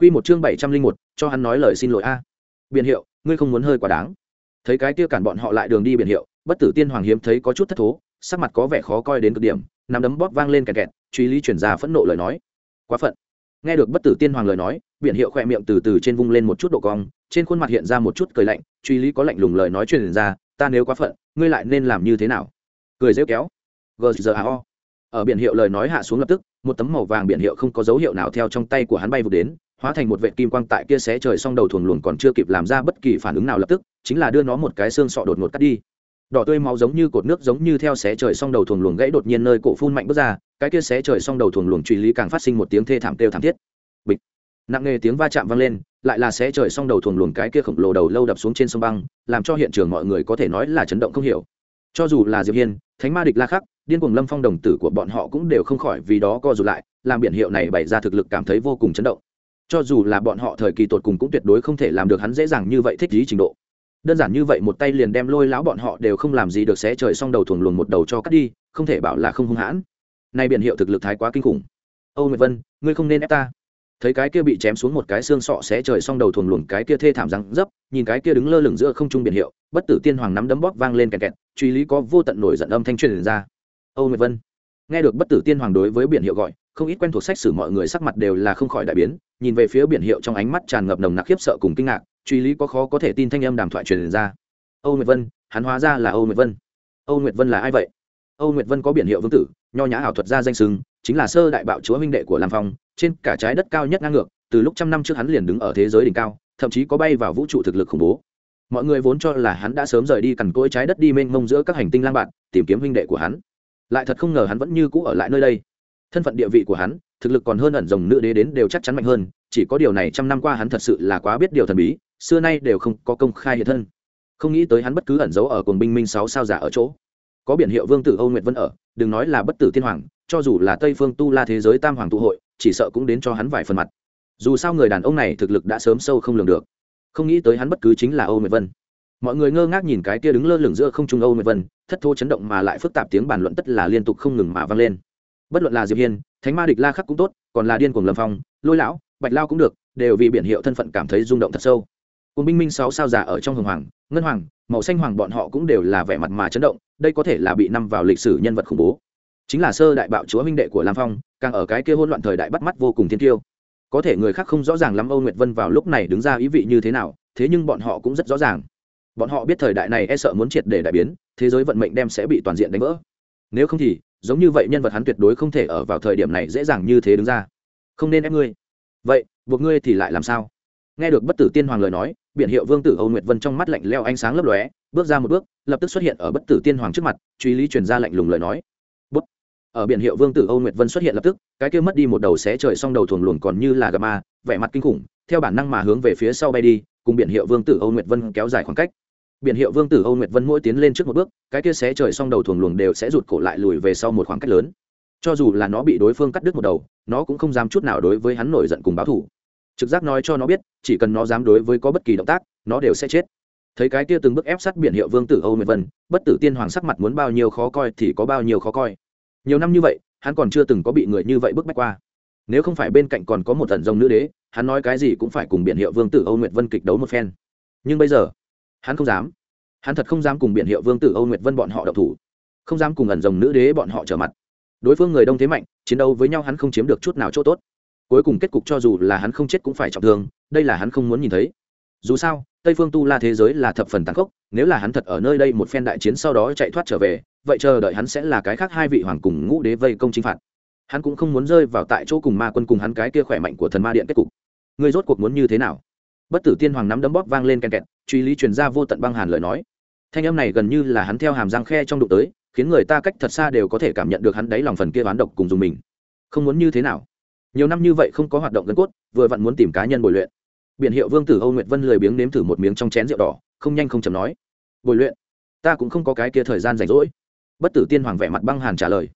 Quy một chương bảy trăm linh một, cho hắn nói lời xin lỗi a. Biển hiệu, ngươi không muốn hơi quá đáng. Thấy cái kia cản bọn họ lại đường đi biển hiệu, bất tử tiên hoàng hiếm thấy có chút thất thố, sắc mặt có vẻ khó coi đến cực điểm, nắm đấm bóp vang lên kẹt kẹt, truy lý chuyển ra phẫn nộ lời nói. Quá phận. Nghe được bất tử tiên hoàng lời nói, biển hiệu khỏe miệng từ từ trên vung lên một chút độ cong, trên khuôn mặt hiện ra một chút cười lạnh, truy lý có lạnh lùng lời nói truyền ra, ta nếu quá phận, ngươi lại nên làm như thế nào? Cười rêu kéo. Gzao ở biển hiệu lời nói hạ xuống lập tức, một tấm màu vàng biển hiệu không có dấu hiệu nào theo trong tay của hắn bay vụt đến hóa thành một vệ kim quang tại kia xé trời xong đầu thuồng luồn còn chưa kịp làm ra bất kỳ phản ứng nào lập tức, chính là đưa nó một cái xương sọ đột ngột cắt đi. Đỏ tươi máu giống như cột nước giống như theo xé trời xong đầu thuồng luồng gãy đột nhiên nơi cổ phun mạnh bước ra, cái kia xé trời xong đầu thuồng luồng truy lý càng phát sinh một tiếng thê thảm kêu thảm thiết. Bịch. Nặng nề tiếng va chạm vang lên, lại là xé trời xong đầu thuồng luồng cái kia khổng lồ đầu lâu đập xuống trên sông băng, làm cho hiện trường mọi người có thể nói là chấn động không hiểu. Cho dù là diệp hiên, thánh ma địch la khắc, điên cuồng lâm phong đồng tử của bọn họ cũng đều không khỏi vì đó co rụt lại, làm biển hiệu này bày ra thực lực cảm thấy vô cùng chấn động cho dù là bọn họ thời kỳ tột cùng cũng tuyệt đối không thể làm được hắn dễ dàng như vậy thích lý trình độ. Đơn giản như vậy một tay liền đem lôi lão bọn họ đều không làm gì được xé trời xong đầu thuồng luồn một đầu cho cắt đi, không thể bảo là không hung hãn. Nay biển hiệu thực lực thái quá kinh khủng. Âu nguyệt vân, ngươi không nên ép ta. Thấy cái kia bị chém xuống một cái xương sọ xé trời xong đầu thuồng luồn cái kia thê thảm răng dấp, nhìn cái kia đứng lơ lửng giữa không trung biển hiệu, bất tử tiên hoàng nắm đấm bóp vang lên kẹt kẹt, truy lý có vô tận nổi giận âm thanh truyền ra. Âu nguyệt vân, nghe được bất tử tiên hoàng đối với biển hiệu gọi không ít quen thuộc sách sử mọi người sắc mặt đều là không khỏi đại biến, nhìn về phía biển hiệu trong ánh mắt tràn ngập nồng nặc khiếp sợ cùng kinh ngạc, truy lý có khó có thể tin thanh âm đàm thoại truyền ra. Âu nguyệt vân, hắn hóa ra là âu nguyệt vân. Âu nguyệt vân là ai vậy? Âu nguyệt vân có biển hiệu vương tử, nho nhã ảo thuật gia danh sừng chính là sơ đại bạo chúa huynh đệ của lam phong, trên cả trái đất cao nhất ngang ngược, từ lúc trăm năm trước hắn liền đứng ở thế giới đỉnh cao, thậm chí có bay vào vũ trụ thực lực khủng bố. Mọi người vốn cho là hắn đã sớm rời đi cằn cỗi trái đất đi mênh mông giữa các hành tinh lang bạn, tìm kiếm huynh đệ của hắn. Lại thật không ngờ hắn vẫn như cũ ở lại nơi đây thân phận địa vị của hắn, thực lực còn hơn ẩn rồng nữ đế đến đều chắc chắn mạnh hơn, chỉ có điều này trăm năm qua hắn thật sự là quá biết điều thần bí, xưa nay đều không có công khai hiện thân. Không nghĩ tới hắn bất cứ ẩn giấu ở cồn binh minh sáu sao giả ở chỗ. Có biển hiệu vương tử âu nguyệt vân ở, đừng nói là bất tử thiên hoàng, cho dù là tây phương tu la thế giới tam hoàng tụ hội, chỉ sợ cũng đến cho hắn vài phần mặt. Dù sao người đàn ông này thực lực đã sớm sâu không lường được. Không nghĩ tới hắn bất cứ chính là âu nguyệt vân. Mọi người ngơ ngác nhìn cái kia đứng lơ lửng giữa không trung âu nguyệt vân, thất thô chấn động mà lại phức tạp tiếng bàn luận tất là liên tục không ngừng mà vang lên bất luận là diệp hiên, thánh ma địch la khắc cũng tốt, còn là điên cuồng lâm phong, lôi lão, bạch lao cũng được, đều vì biển hiệu thân phận cảm thấy rung động thật sâu. Cùng binh minh sáu sao giả ở trong hồng hoàng, ngân hoàng, màu xanh hoàng bọn họ cũng đều là vẻ mặt mà chấn động, đây có thể là bị năm vào lịch sử nhân vật khủng bố. Chính là sơ đại bạo chúa minh đệ của lam phong, càng ở cái kia hỗn loạn thời đại bắt mắt vô cùng thiên tiêu có thể người khác không rõ ràng lắm âu nguyệt vân vào lúc này đứng ra ý vị như thế nào, thế nhưng bọn họ cũng rất rõ ràng. Bọn họ biết thời đại này e sợ muốn triệt để đại biến, thế giới vận mệnh đem sẽ bị toàn diện đánh vỡ. Nếu không thì giống như vậy nhân vật hắn tuyệt đối không thể ở vào thời điểm này dễ dàng như thế đứng ra. Không nên ép ngươi. Vậy, buộc ngươi thì lại làm sao? Nghe được bất tử tiên hoàng lời nói, biển hiệu vương tử âu nguyệt vân trong mắt lạnh leo ánh sáng lấp lóe, bước ra một bước, lập tức xuất hiện ở bất tử tiên hoàng trước mặt, truy lý truyền ra lạnh lùng lời nói. Bút. ở biển hiệu vương tử âu nguyệt vân xuất hiện lập tức, cái kia mất đi một đầu xé trời xong đầu thuồng luồn còn như là gà ma, vẻ mặt kinh khủng, theo bản năng mà hướng về phía sau bay đi, cùng biển hiệu vương tử âu nguyệt vân kéo dài khoảng cách biển hiệu vương tử âu nguyệt vân mỗi tiến lên trước một bước, cái kia xé trời xong đầu thuồng luồng đều sẽ rụt cổ lại lùi về sau một khoảng cách lớn. Cho dù là nó bị đối phương cắt đứt một đầu, nó cũng không dám chút nào đối với hắn nổi giận cùng báo thủ trực giác nói cho nó biết, chỉ cần nó dám đối với có bất kỳ động tác, nó đều sẽ chết. Thấy cái kia từng bước ép sát biển hiệu vương tử âu nguyệt vân, bất tử tiên hoàng sắc mặt muốn bao nhiêu khó coi thì có bao nhiêu khó coi. Nhiều năm như vậy, hắn còn chưa từng có bị người như vậy bức bách qua. Nếu không phải bên cạnh còn có một tần rồng nữ đế, hắn nói cái gì cũng phải cùng biển hiệu vương tử âu nguyệt vân kịch đấu một phen. Nhưng bây giờ hắn không dám. Hắn thật không dám cùng biển hiệu vương tử âu nguyệt vân bọn họ đậu thủ. Không dám cùng ẩn rồng nữ đế bọn họ trở mặt. Đối phương người đông thế mạnh, chiến đấu với nhau hắn không chiếm được chút nào chỗ tốt. Cuối cùng kết cục cho dù là hắn không chết cũng phải trọng thương, đây là hắn không muốn nhìn thấy. Dù sao, tây phương tu la thế giới là thập phần tàn khốc, nếu là hắn thật ở nơi đây một phen đại chiến sau đó chạy thoát trở về, vậy chờ đợi hắn sẽ là cái khác hai vị hoàng cùng ngũ đế vây công chinh phạt. Hắn cũng không muốn rơi vào tại chỗ cùng ma quân cùng hắn cái kia khỏe mạnh của thần ma điện kết cục. Ngươi rốt cuộc muốn như thế nào? Bất tử tiên hoàng nắm đấm bóp vang lên kèn kẹt truy lý truyền ra vô tận băng hàn lời nói. Thanh âm này gần như là hắn theo hàm răng khe trong đụng tới, khiến người ta cách thật xa đều có thể cảm nhận được hắn đáy lòng phần kia oán độc cùng dùng mình. Không muốn như thế nào? Nhiều năm như vậy không có hoạt động gần cốt, vừa vặn muốn tìm cá nhân bồi luyện. Biện hiệu vương tử âu nguyệt vân lười biếng nếm thử một miếng trong chén rượu đỏ, không nhanh không chầm nói, bồi luyện? Ta cũng không có cái kia thời gian rảnh rỗi. Bất tử tiên hoàng vẻ mặt băng hàn trả lời,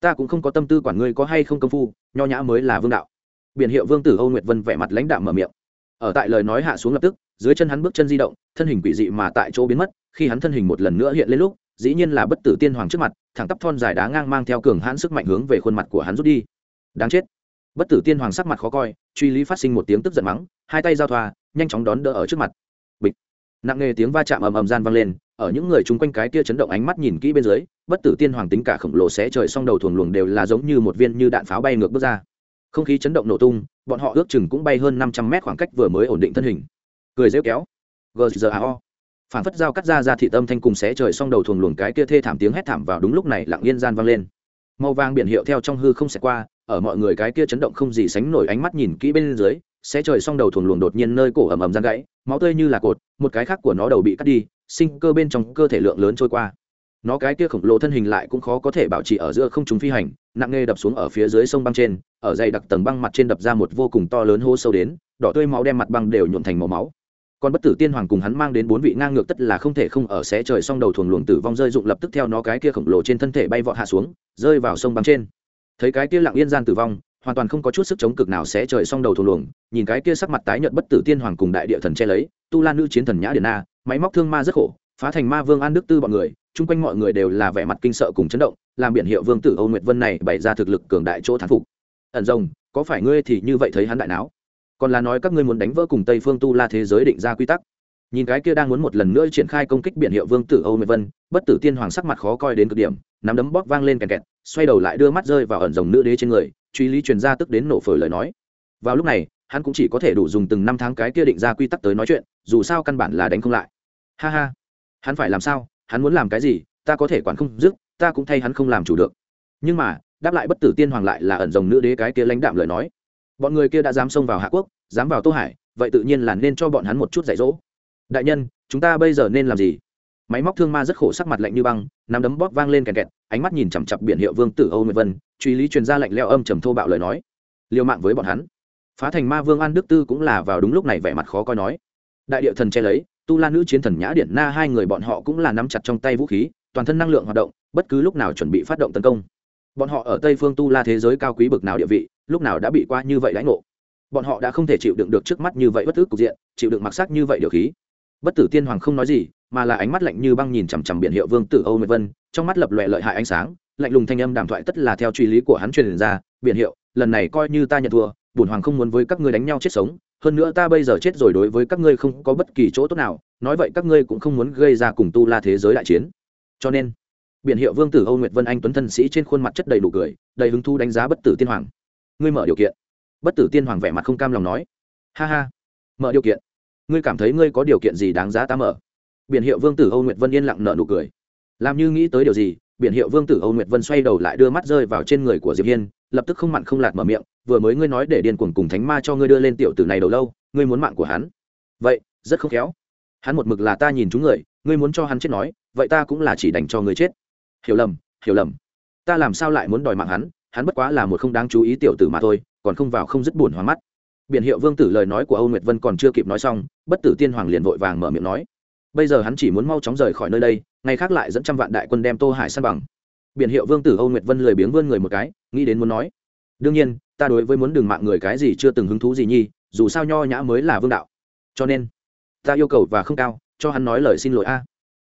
ta cũng không có tâm tư quản ngươi có hay không công phu, nho nhã mới là vương đạo. Biện hiệu vương tử âu nguyệt vân vẻ mặt lãnh đạo mở miệng, ở tại lời nói hạ xuống lập tức dưới chân hắn bước chân di động, thân hình quỷ dị mà tại chỗ biến mất, khi hắn thân hình một lần nữa hiện lên lúc, dĩ nhiên là bất tử tiên hoàng trước mặt, thẳng tắp thon dài đá ngang mang theo cường hãn sức mạnh hướng về khuôn mặt của hắn rút đi. Đáng chết. Bất tử tiên hoàng sắc mặt khó coi, truy lý phát sinh một tiếng tức giận mắng, hai tay giao thoa, nhanh chóng đón đỡ ở trước mặt. Bịch. Nặng nề tiếng va chạm ầm ầm gian vang lên, ở những người chung quanh cái kia chấn động ánh mắt nhìn kỹ bên dưới, bất tử tiên hoàng tính cả khổng lồ xé trời song đầu thuồng luồng đều là giống như một viên như đạn pháo bay ngược bước ra. Không khí chấn động nổ tung, bọn họ ước chừng cũng bay hơn năm trăm mét khoảng cách vừa mới ổn định thân hình cười rêu kéo. Gzao phản phất dao cắt ra ra thị tâm thanh cùng xé trời xong đầu thuồng luồng cái kia thê thảm tiếng hét thảm vào đúng lúc này lặng yên gian vang lên. Màu vàng biển hiệu theo trong hư không xẹt qua, ở mọi người cái kia chấn động không gì sánh nổi ánh mắt nhìn kỹ bên dưới, xé trời xong đầu thuồng luồng đột nhiên nơi cổ ầm ầm gian gãy, máu tươi như là cột, một cái khác của nó đầu bị cắt đi, sinh cơ bên trong cơ thể lượng lớn trôi qua. Nó cái kia khổng lồ thân hình lại cũng khó có thể bảo trì ở giữa không chúng phi hành, nặng nề đập xuống ở phía dưới sông băng trên, ở dày đặc tầng băng mặt trên đập ra một vô cùng to lớn hô sâu đến, đỏ tươi máu đem mặt băng đều nhuộn thành màu máu còn bất tử tiên hoàng cùng hắn mang đến bốn vị ngang ngược tất là không thể không ở xé trời xong đầu thuồng luồng tử vong rơi dụng lập tức theo nó cái kia khổng lồ trên thân thể bay vọt hạ xuống, rơi vào sông băng trên. Thấy cái kia lặng yên gian tử vong, hoàn toàn không có chút sức chống cực nào xé trời xong đầu thuồng luồng, nhìn cái kia sắc mặt tái nhợt bất tử tiên hoàng cùng đại địa thần che lấy, tu lan nữ chiến thần nhã điện na máy móc thương ma rất khổ, phá thành ma vương an đức tư bọn người, chung quanh mọi người đều là vẻ mặt kinh sợ cùng chấn động, làm biển hiệu vương tử âu nguyệt vân này bày ra thực lực cường đại chỗ thán phục. Ẩn rồng, có phải ngươi thì như vậy thấy hắn đại não? Còn là nói các ngươi muốn đánh vỡ cùng tây phương tu la thế giới định ra quy tắc nhìn cái kia đang muốn một lần nữa triển khai công kích biển hiệu vương tử âu nguyệt vân bất tử tiên hoàng sắc mặt khó coi đến cực điểm nắm đấm bóp vang lên kẹt kẹt xoay đầu lại đưa mắt rơi vào ẩn rồng nữ đế trên người truy lý truyền ra tức đến nổ phổi lời nói vào lúc này hắn cũng chỉ có thể đủ dùng từng năm tháng cái kia định ra quy tắc tới nói chuyện dù sao căn bản là đánh không lại ha ha hắn phải làm sao hắn muốn làm cái gì ta có thể quản không dứt ta cũng thay hắn không làm chủ được nhưng mà đáp lại bất tử tiên hoàng lại là ẩn rồng nữ đế cái kia lãnh đạm lời nói bọn người kia đã dám xông vào hạ quốc, dám vào tô hải, vậy tự nhiên là nên cho bọn hắn một chút dạy dỗ. Đại nhân, chúng ta bây giờ nên làm gì? Máy móc thương ma rất khổ, sắc mặt lạnh như băng, nắm đấm bóp vang lên kẹt kẹt, ánh mắt nhìn chằm chặp biển hiệu vương tử âu nguyệt vân, truy lý truyền ra lạnh leo âm trầm thô bạo lời nói. Liều mạng với bọn hắn. Phá thành ma vương an đức tư cũng là vào đúng lúc này vẻ mặt khó coi nói. Đại địa thần che lấy, tu la nữ chiến thần nhã điện na hai người bọn họ cũng là nắm chặt trong tay vũ khí, toàn thân năng lượng hoạt động, bất cứ lúc nào chuẩn bị phát động tấn công bọn họ ở tây phương tu la thế giới cao quý bực nào địa vị, lúc nào đã bị qua như vậy lãnh ngộ? Bọn họ đã không thể chịu đựng được trước mắt như vậy bất ức cục diện, chịu đựng mặc sắc như vậy điều khí. Bất tử tiên hoàng không nói gì, mà là ánh mắt lạnh như băng nhìn chằm chằm biển hiệu vương tử âu nguyệt vân, trong mắt lập lòe lợi hại ánh sáng, lạnh lùng thanh âm đàm thoại tất là theo truy lý của hắn truyền ra, biển hiệu, lần này coi như ta nhận thua, bổn hoàng không muốn với các ngươi đánh nhau chết sống, hơn nữa ta bây giờ chết rồi đối với các ngươi không có bất kỳ chỗ tốt nào, nói vậy các ngươi cũng không muốn gây ra cùng tu la thế giới đại chiến. Cho nên biển hiệu vương tử âu nguyệt vân anh tuấn thân sĩ trên khuôn mặt chất đầy đủ cười, đầy hứng thu đánh giá bất tử tiên hoàng. Ngươi mở điều kiện. Bất tử tiên hoàng vẻ mặt không cam lòng nói. Ha ha. Mở điều kiện. Ngươi cảm thấy ngươi có điều kiện gì đáng giá ta mở? Biển hiệu vương tử âu nguyệt vân yên lặng nở nụ cười. Làm như nghĩ tới điều gì, biển hiệu vương tử âu nguyệt vân xoay đầu lại đưa mắt rơi vào trên người của diệp hiên, lập tức không mặn không lạt mở miệng, vừa mới ngươi nói để điên cuồng cùng thánh ma cho ngươi đưa lên tiểu tử này đầu lâu, ngươi muốn mạng của hắn? Vậy, rất không khéo. Hắn một mực là ta nhìn chúng người, ngươi muốn cho hắn chết nói, vậy ta cũng là chỉ đành cho ngươi chết hiểu lầm hiểu lầm. Ta làm sao lại muốn đòi mạng hắn? Hắn bất quá là một không đáng chú ý tiểu tử mà thôi, còn không vào không dứt buồn hoa mắt. Biện hiệu vương tử lời nói của âu nguyệt vân còn chưa kịp nói xong, bất tử tiên hoàng liền vội vàng mở miệng nói. Bây giờ hắn chỉ muốn mau chóng rời khỏi nơi đây, ngày khác lại dẫn trăm vạn đại quân đem tô hải săn bằng. Biện hiệu vương tử âu nguyệt vân lười biếng vươn người một cái, nghĩ đến muốn nói. Đương nhiên, ta đối với muốn đừng mạng người cái gì chưa từng hứng thú gì nhi, dù sao nho nhã mới là vương đạo. Cho nên, ta yêu cầu và không cao, cho hắn nói lời xin lỗi a.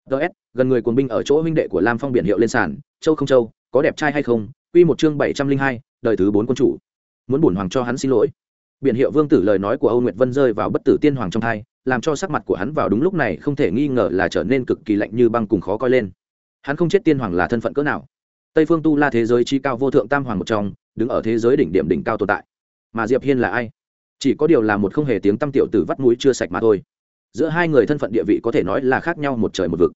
Ts gần người cuồng binh ở chỗ huynh đệ của lam phong biển hiệu lên sàn, châu không châu, có đẹp trai hay không? Quy một chương bảy trăm linh hai, đời thứ bốn quân chủ. Muốn bổn hoàng cho hắn xin lỗi. Biển hiệu vương tử lời nói của âu nguyệt vân rơi vào bất tử tiên hoàng trong thai, làm cho sắc mặt của hắn vào đúng lúc này không thể nghi ngờ là trở nên cực kỳ lạnh như băng cùng khó coi lên. Hắn không chết tiên hoàng là thân phận cỡ nào. Tây phương tu la thế giới chi cao vô thượng tam hoàng một trong, đứng ở thế giới đỉnh điểm đỉnh cao tồn tại. Mà diệp hiên là ai? Chỉ có điều là một không hề tiếng tâm tiểu tử vắt mũi chưa sạch mà thôi. Giữa hai người thân phận địa vị có thể nói là khác nhau một trời một vực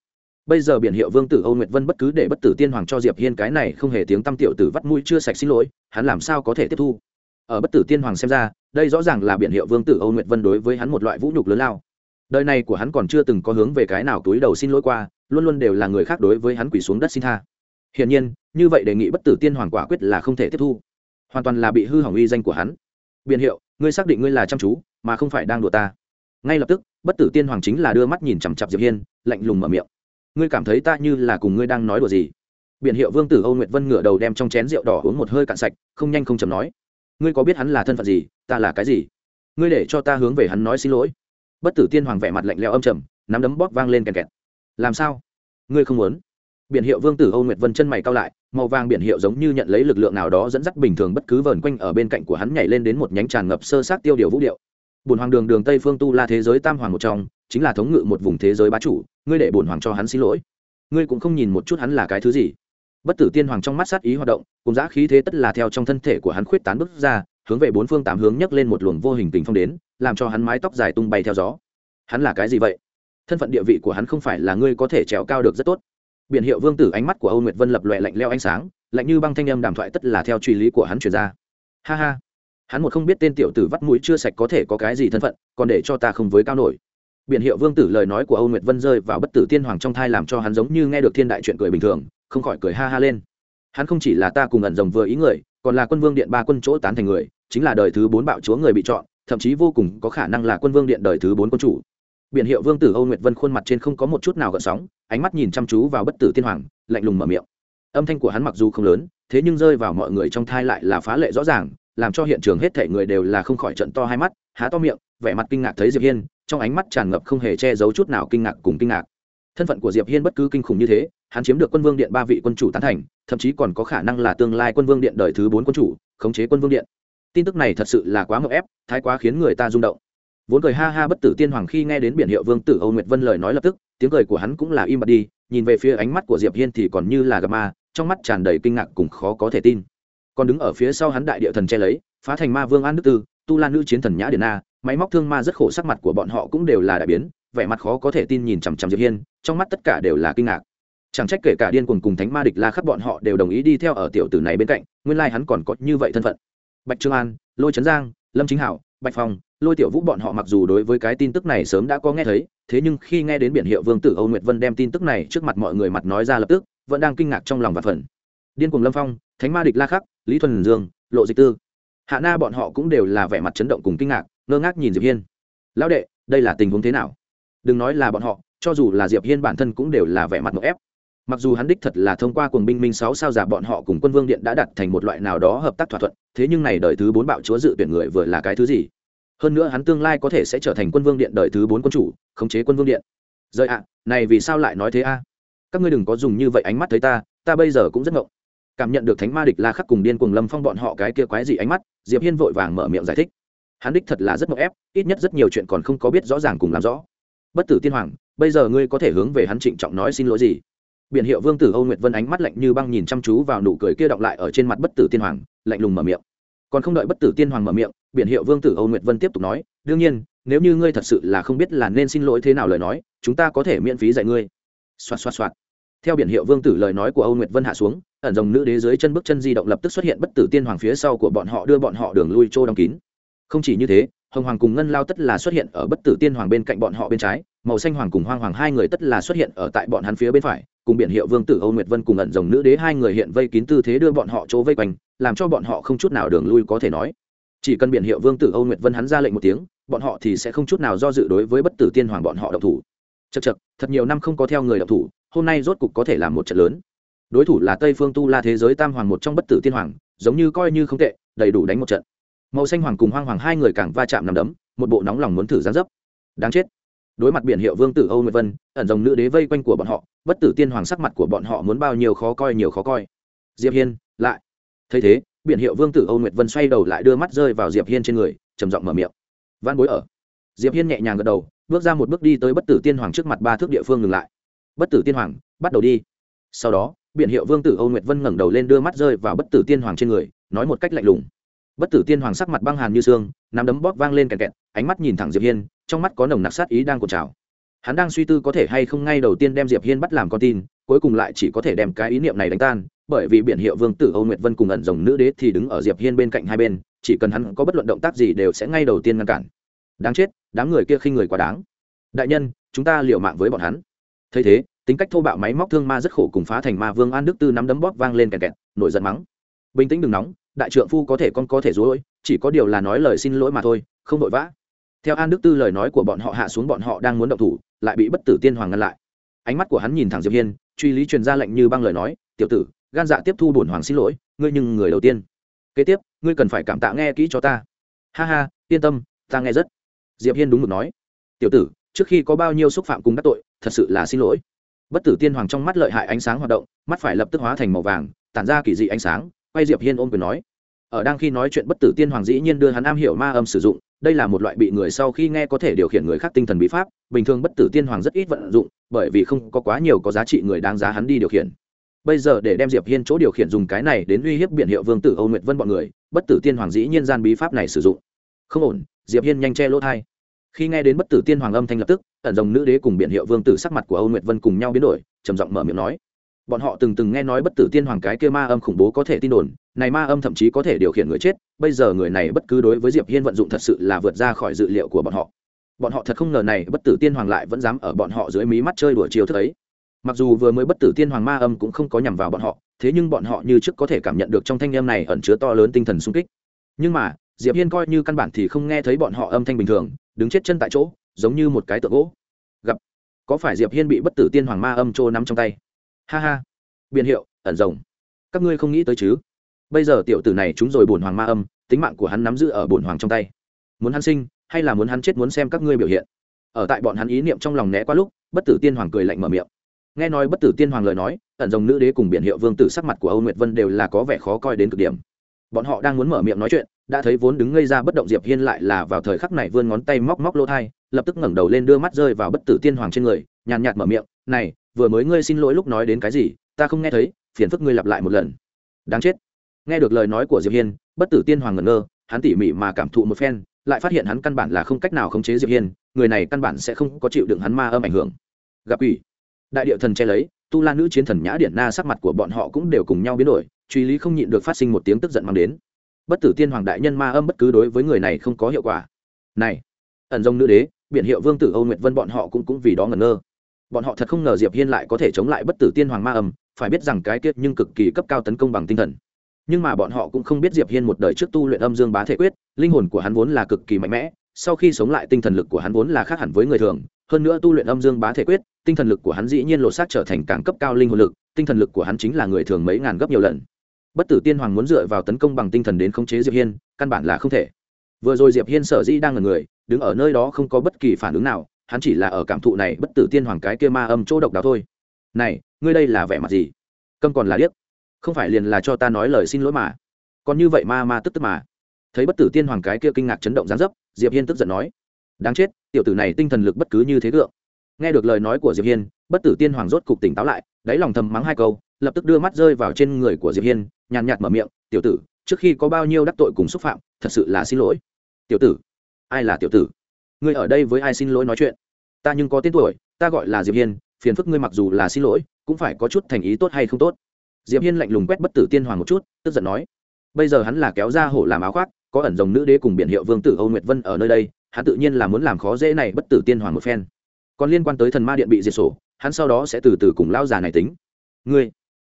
bây giờ biển hiệu vương tử âu nguyệt vân bất cứ để bất tử tiên hoàng cho diệp hiên cái này không hề tiếng tâm tiểu tử vắt mũi chưa sạch xin lỗi, hắn làm sao có thể tiếp thu? Ở bất tử tiên hoàng xem ra, đây rõ ràng là biển hiệu vương tử âu nguyệt vân đối với hắn một loại vũ nhục lớn lao. Đời này của hắn còn chưa từng có hướng về cái nào túi đầu xin lỗi qua, luôn luôn đều là người khác đối với hắn quỳ xuống đất xin tha. Hiển nhiên, như vậy đề nghị bất tử tiên hoàng quả quyết là không thể tiếp thu. Hoàn toàn là bị hư hỏng uy danh của hắn. Biển hiệu, ngươi xác định ngươi là chăm chú, mà không phải đang đùa ta. Ngay lập tức, bất tử tiên hoàng chính là đưa mắt nhìn chằm chặp diệp hiên, lạnh lùng mở miệng ngươi cảm thấy ta như là cùng ngươi đang nói đùa gì? Biện hiệu vương tử âu nguyệt vân ngửa đầu đem trong chén rượu đỏ uống một hơi cạn sạch, không nhanh không chầm nói. Ngươi có biết hắn là thân phận gì, ta là cái gì? Ngươi để cho ta hướng về hắn nói xin lỗi. Bất tử tiên hoàng vẻ mặt lạnh lẽo âm trầm, nắm đấm bóp vang lên kẹt kẹt. Làm sao? Ngươi không muốn? Biển hiệu vương tử âu nguyệt vân chân mày cao lại, màu vàng biển hiệu giống như nhận lấy lực lượng nào đó dẫn dắt bình thường bất cứ vờn quanh ở bên cạnh của hắn nhảy lên đến một nhánh tràn ngập sơ sát tiêu điều vũ điệu. Bùn hoàng đường đường tây phương tu la thế giới tam hoàng một trong chính là thống ngự một vùng thế giới bá chủ, ngươi để bổn hoàng cho hắn xin lỗi. Ngươi cũng không nhìn một chút hắn là cái thứ gì. Bất tử tiên hoàng trong mắt sát ý hoạt động, cùng giã khí thế tất là theo trong thân thể của hắn khuyết tán bước ra, hướng về bốn phương tám hướng nhấc lên một luồng vô hình tình phong đến, làm cho hắn mái tóc dài tung bay theo gió. Hắn là cái gì vậy? Thân phận địa vị của hắn không phải là ngươi có thể trèo cao được rất tốt. Biển hiệu vương tử ánh mắt của âu nguyệt vân lập loẹ lạnh leo ánh sáng, lạnh như băng thanh âm đàm thoại tất là theo truy lý của hắn truyền ra. Ha ha. Hắn một không biết tên tiểu tử vắt mũi chưa sạch có thể có cái gì thân phận, còn để cho ta không với cao nổi biển hiệu vương tử lời nói của âu nguyệt vân rơi vào bất tử tiên hoàng trong thai làm cho hắn giống như nghe được thiên đại chuyện cười bình thường, không khỏi cười ha ha lên. Hắn không chỉ là ta cùng ẩn rồng vừa ý người, còn là quân vương điện ba quân chỗ tán thành người, chính là đời thứ bốn bạo chúa người bị chọn, thậm chí vô cùng có khả năng là quân vương điện đời thứ bốn quân chủ. Biển hiệu vương tử âu nguyệt vân khuôn mặt trên không có một chút nào gợn sóng, ánh mắt nhìn chăm chú vào bất tử tiên hoàng, lạnh lùng mở miệng. Âm thanh của hắn mặc dù không lớn, thế nhưng rơi vào mọi người trong thai lại là phá lệ rõ ràng, làm cho hiện trường hết thể người đều là không khỏi trận to hai mắt, há to miệng, vẻ mặt kinh ngạc thấy diệp hiên trong ánh mắt tràn ngập không hề che giấu chút nào kinh ngạc cùng kinh ngạc. Thân phận của diệp hiên bất cứ kinh khủng như thế, hắn chiếm được quân vương điện ba vị quân chủ tán thành, thậm chí còn có khả năng là tương lai quân vương điện đời thứ bốn quân chủ, khống chế quân vương điện. Tin tức này thật sự là quá ngợp ép, thái quá khiến người ta rung động. Vốn cười ha ha bất tử tiên hoàng khi nghe đến biển hiệu vương tử âu nguyệt vân lời nói lập tức, tiếng cười của hắn cũng là im bặt đi, nhìn về phía ánh mắt của diệp hiên thì còn như là gặp ma, trong mắt tràn đầy kinh ngạc cùng khó có thể tin. Còn đứng ở phía sau hắn đại địa thần che lấy, phá thành ma vương an đức tư, tu lan nữ chiến thần nhã điện a máy móc thương ma rất khổ, sắc mặt của bọn họ cũng đều là đại biến, vẻ mặt khó có thể tin nhìn chằm chằm diệp hiên, trong mắt tất cả đều là kinh ngạc. Chẳng trách kể cả điên cuồng cùng thánh ma địch la khắp bọn họ đều đồng ý đi theo ở tiểu tử này bên cạnh, nguyên lai like hắn còn có như vậy thân phận. Bạch trương an, lôi trấn giang, lâm chính hảo, bạch phong, lôi tiểu vũ bọn họ mặc dù đối với cái tin tức này sớm đã có nghe thấy, thế nhưng khi nghe đến biển hiệu vương tử âu nguyệt vân đem tin tức này trước mặt mọi người mặt nói ra lập tức, vẫn đang kinh ngạc trong lòng và phần điên cuồng lâm phong, thánh ma địch la khắc, lý thuần dương, lộ dịch tư. Hạ na bọn họ cũng đều là vẻ mặt chấn động cùng kinh ngạc ngơ ngác nhìn diệp hiên. Lão đệ, đây là tình huống thế nào? Đừng nói là bọn họ, cho dù là diệp hiên bản thân cũng đều là vẻ mặt một ép. Mặc dù hắn đích thật là thông qua cuồng binh minh sáu sao giả bọn họ cùng quân vương điện đã đặt thành một loại nào đó hợp tác thỏa thuận, thế nhưng này đời thứ bốn bạo chúa dự tuyển người vừa là cái thứ gì? Hơn nữa hắn tương lai có thể sẽ trở thành quân vương điện đời thứ bốn quân chủ, khống chế quân vương điện. Rời ạ, này vì sao lại nói thế a? Các ngươi đừng có dùng như vậy ánh mắt thấy ta ta bây giờ cũng rất ngộng. Cảm nhận được thánh ma địch la khắc cùng điên cuồng lâm phong bọn họ cái kia quái gì ánh mắt, diệp hiên vội vàng mở miệng giải thích hắn đích thật là rất mộng ép, ít nhất rất nhiều chuyện còn không có biết rõ ràng cùng làm rõ. Bất tử tiên hoàng, bây giờ ngươi có thể hướng về hắn trịnh trọng nói xin lỗi gì? Biển hiệu vương tử âu nguyệt vân ánh mắt lạnh như băng nhìn chăm chú vào nụ cười kia đọng lại ở trên mặt bất tử tiên hoàng, lạnh lùng mở miệng. Còn không đợi bất tử tiên hoàng mở miệng, biển hiệu vương tử âu nguyệt vân tiếp tục nói, đương nhiên, nếu như ngươi thật sự là không biết là nên xin lỗi thế nào lời nói, chúng ta có thể miễn phí dạy ngươi. Xoạt xoạt xoạt. Theo biển hiệu vương tử lời nói của âu nguyệt vân hạ xuống, ẩn dòng nữ đế dưới chân bước chân di động lập tức xuất hiện bất tử tiên hoàng phía sau của bọn họ đưa bọn họ đường lui trô đóng kín không chỉ như thế, hồng hoàng cùng ngân lao tất là xuất hiện ở bất tử tiên hoàng bên cạnh bọn họ bên trái, màu xanh hoàng cùng hoang hoàng hai người tất là xuất hiện ở tại bọn hắn phía bên phải, cùng biển hiệu vương tử âu nguyệt vân cùng ẩn dòng nữ đế hai người hiện vây kín tư thế đưa bọn họ chỗ vây quanh, làm cho bọn họ không chút nào đường lui có thể nói. Chỉ cần biển hiệu vương tử âu nguyệt vân hắn ra lệnh một tiếng, bọn họ thì sẽ không chút nào do dự đối với bất tử tiên hoàng bọn họ động thủ. Chật chật thật nhiều năm không có theo người động thủ, hôm nay rốt cục có thể làm một trận lớn. Đối thủ là tây phương tu la thế giới tam hoàng một trong bất tử tiên hoàng, giống như coi như không tệ, đầy đủ đánh một trận màu xanh hoàng cùng hoang hoàng hai người càng va chạm nằm đấm, một bộ nóng lòng muốn thử gián dấp. Đáng chết. Đối mặt biển hiệu vương tử âu nguyệt vân, ẩn dòng nữ đế vây quanh của bọn họ, bất tử tiên hoàng sắc mặt của bọn họ muốn bao nhiêu khó coi nhiều khó coi. Diệp hiên, lại. Thấy thế, biển hiệu vương tử âu nguyệt vân xoay đầu lại đưa mắt rơi vào diệp hiên trên người, trầm giọng mở miệng. Văn bối ở. Diệp hiên nhẹ nhàng gật đầu, bước ra một bước đi tới bất tử tiên hoàng trước mặt ba thước địa phương ngừng lại. Bất tử tiên hoàng, bắt đầu đi. Sau đó, biển hiệu vương tử âu nguyệt vân ngẩng đầu lên đưa mắt rơi vào bất tử tiên hoàng trên người, nói một cách lạnh lùng bất tử tiên hoàng sắc mặt băng hàn như xương, nắm đấm bóp vang lên kẹt kẹt, ánh mắt nhìn thẳng diệp hiên, trong mắt có nồng nặc sát ý đang cột trào. Hắn đang suy tư có thể hay không ngay đầu tiên đem diệp hiên bắt làm con tin, cuối cùng lại chỉ có thể đem cái ý niệm này đánh tan, bởi vì biển hiệu vương tử âu nguyệt vân cùng ẩn rồng nữ đế thì đứng ở diệp hiên bên cạnh hai bên, chỉ cần hắn có bất luận động tác gì đều sẽ ngay đầu tiên ngăn cản. Đáng chết, đám người kia khinh người quá đáng. Đại nhân, chúng ta liều mạng với bọn hắn. Thấy thế, tính cách thô bạo máy móc thương ma rất khổ cùng phá thành ma vương an đức tư nắm đấm bóp vang lên kẹt kẹt, nổi giận mắng. Bình tĩnh đừng nóng đại trượng phu có thể con có thể dối chỉ có điều là nói lời xin lỗi mà thôi, không vội vã. Theo an đức tư lời nói của bọn họ hạ xuống bọn họ đang muốn động thủ, lại bị bất tử tiên hoàng ngăn lại. Ánh mắt của hắn nhìn thẳng diệp hiên, truy lý truyền ra lệnh như băng lời nói, tiểu tử, gan dạ tiếp thu bổn hoàng xin lỗi, ngươi nhưng người đầu tiên. Kế tiếp, ngươi cần phải cảm tạ nghe kỹ cho ta. Ha ha, yên tâm, ta nghe rất. Diệp hiên đúng mực nói. Tiểu tử, trước khi có bao nhiêu xúc phạm cùng các tội, thật sự là xin lỗi. Bất tử tiên hoàng trong mắt lợi hại ánh sáng hoạt động, mắt phải lập tức hóa thành màu vàng, tản ra kỳ dị ánh sáng quay diệp hiên ôm quyền nói, ở đang khi nói chuyện bất tử tiên hoàng dĩ nhiên đưa hắn am hiểu ma âm sử dụng, đây là một loại bị người sau khi nghe có thể điều khiển người khác tinh thần bí pháp, bình thường bất tử tiên hoàng rất ít vận dụng, bởi vì không có quá nhiều có giá trị người đáng giá hắn đi điều khiển. Bây giờ để đem diệp hiên chỗ điều khiển dùng cái này đến uy hiếp biển hiệu vương tử âu nguyệt vân bọn người, bất tử tiên hoàng dĩ nhiên gian bí pháp này sử dụng. Không ổn. Diệp hiên nhanh che lỗ thai khi nghe đến bất tử tiên hoàng âm thanh lập tức, ẩn dòng nữ đế cùng biển hiệu vương tử sắc mặt của âu nguyệt vân cùng nhau biến đổi, trầm giọng mở miệng nói bọn họ từng từng nghe nói bất tử tiên hoàng cái kia ma âm khủng bố có thể tin đồn, này ma âm thậm chí có thể điều khiển người chết, bây giờ người này bất cứ đối với diệp hiên vận dụng thật sự là vượt ra khỏi dự liệu của bọn họ. Bọn họ thật không ngờ này bất tử tiên hoàng lại vẫn dám ở bọn họ dưới mí mắt chơi đùa chiều thức ấy. Mặc dù vừa mới bất tử tiên hoàng ma âm cũng không có nhằm vào bọn họ, thế nhưng bọn họ như trước có thể cảm nhận được trong thanh âm này ẩn chứa to lớn tinh thần sung kích. Nhưng mà, diệp hiên coi như căn bản thì không nghe thấy bọn họ âm thanh bình thường, đứng chết chân tại chỗ, giống như một cái tượng gỗ. Gặp, có phải diệp hiên bị bất tử tiên hoàng ma âm trô nắm trong tay? Ha ha. Biện hiệu, ẩn rồng. Các ngươi không nghĩ tới chứ? Bây giờ tiểu tử này chúng rồi bổn hoàng ma âm, tính mạng của hắn nắm giữ ở bổn hoàng trong tay. Muốn hắn sinh, hay là muốn hắn chết muốn xem các ngươi biểu hiện? Ở tại bọn hắn ý niệm trong lòng né qua lúc, bất tử tiên hoàng cười lạnh mở miệng. Nghe nói bất tử tiên hoàng lời nói, ẩn rồng nữ đế cùng biện hiệu vương tử sắc mặt của âu nguyệt vân đều là có vẻ khó coi đến cực điểm. Bọn họ đang muốn mở miệng nói chuyện, đã thấy vốn đứng ngây ra bất động diệp hiên lại là vào thời khắc này vươn ngón tay móc móc lỗ thai, lập tức ngẩng đầu lên đưa mắt rơi vào bất tử tiên hoàng trên người, nhàn nhạt mở miệng, này vừa mới ngươi xin lỗi lúc nói đến cái gì, ta không nghe thấy, phiền phức ngươi lặp lại một lần. Đáng chết. Nghe được lời nói của diệp hiên, bất tử tiên hoàng ngẩn ngơ, hắn tỉ mỉ mà cảm thụ một phen, lại phát hiện hắn căn bản là không cách nào khống chế diệp hiên, người này căn bản sẽ không có chịu đựng hắn ma âm ảnh hưởng. Gặp ủy đại địa thần che lấy, tu la nữ chiến thần nhã điện na sắc mặt của bọn họ cũng đều cùng nhau biến đổi, truy lý không nhịn được phát sinh một tiếng tức giận mang đến. Bất tử tiên hoàng đại nhân ma âm bất cứ đối với người này không có hiệu quả. Này, ẩn dông nữ đế, biển hiệu vương tử âu nguyệt vân bọn họ cũng cũng vì đó ngẩn ngơ bọn họ thật không ngờ diệp hiên lại có thể chống lại bất tử tiên hoàng ma âm, phải biết rằng cái tiết nhưng cực kỳ cấp cao tấn công bằng tinh thần. Nhưng mà bọn họ cũng không biết diệp hiên một đời trước tu luyện âm dương bá thể quyết, linh hồn của hắn vốn là cực kỳ mạnh mẽ, sau khi sống lại tinh thần lực của hắn vốn là khác hẳn với người thường, hơn nữa tu luyện âm dương bá thể quyết, tinh thần lực của hắn dĩ nhiên lột xác trở thành càng cấp cao linh hồn lực, tinh thần lực của hắn chính là người thường mấy ngàn gấp nhiều lần. Bất tử tiên hoàng muốn dựa vào tấn công bằng tinh thần đến khống chế diệp hiên, căn bản là không thể. Vừa rồi diệp hiên sở dĩ đang ở người, đứng ở nơi đó không có bất kỳ phản ứng nào hắn chỉ là ở cảm thụ này bất tử tiên hoàng cái kia ma âm chỗ độc đáo thôi. Này, ngươi đây là vẻ mặt gì? Câm còn là điếc. Không phải liền là cho ta nói lời xin lỗi mà. Còn như vậy ma ma tức tức mà. Thấy bất tử tiên hoàng cái kia kinh ngạc chấn động gián dấp, diệp hiên tức giận nói. Đáng chết, tiểu tử này tinh thần lực bất cứ như thế gượng. Nghe được lời nói của diệp hiên, bất tử tiên hoàng rốt cục tỉnh táo lại, đáy lòng thầm mắng hai câu, lập tức đưa mắt rơi vào trên người của diệp hiên, nhàn nhạt mở miệng, tiểu tử, trước khi có bao nhiêu đắc tội cùng xúc phạm, thật sự là xin lỗi. Tiểu tử? Ai là tiểu tử? Ngươi ở đây với ai xin lỗi nói chuyện? Ta nhưng có tên tuổi, ta gọi là diệp hiên, phiền phức ngươi mặc dù là xin lỗi, cũng phải có chút thành ý tốt hay không tốt. Diệp hiên lạnh lùng quét bất tử tiên hoàng một chút, tức giận nói, bây giờ hắn là kéo ra hổ làm áo khoác, có ẩn dòng nữ đế cùng biển hiệu vương tử âu nguyệt vân ở nơi đây, hắn tự nhiên là muốn làm khó dễ này bất tử tiên hoàng một phen. Còn liên quan tới thần ma điện bị diệt sổ, hắn sau đó sẽ từ từ cùng lao già này tính. Ngươi,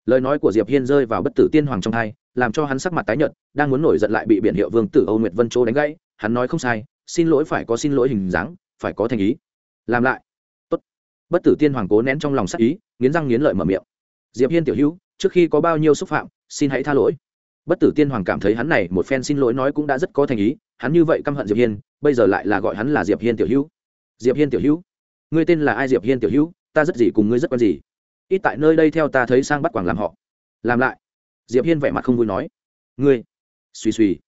lời nói của diệp hiên rơi vào bất tử tiên hoàng trong hai, làm cho hắn sắc mặt tái nhợt, đang muốn nổi giận lại bị biển hiệu vương tử âu nguyệt vân chỗ đánh gãy, hắn nói không sai xin lỗi phải có xin lỗi hình dáng, phải có thành ý. Làm lại. Tốt. bất tử tiên hoàng cố nén trong lòng sắc ý, nghiến răng nghiến lợi mở miệng. Diệp hiên tiểu hữu, trước khi có bao nhiêu xúc phạm, xin hãy tha lỗi. Bất tử tiên hoàng cảm thấy hắn này một phen xin lỗi nói cũng đã rất có thành ý, hắn như vậy căm hận diệp hiên, bây giờ lại là gọi hắn là diệp hiên tiểu hữu. Diệp hiên tiểu hữu, ngươi tên là ai diệp hiên tiểu hữu? Ta rất gì cùng ngươi rất quen gì? Ít tại nơi đây theo ta thấy sang bắt quảng làm họ. Làm lại. Diệp hiên vẻ mặt không vui nói. Ngươi. Suy suy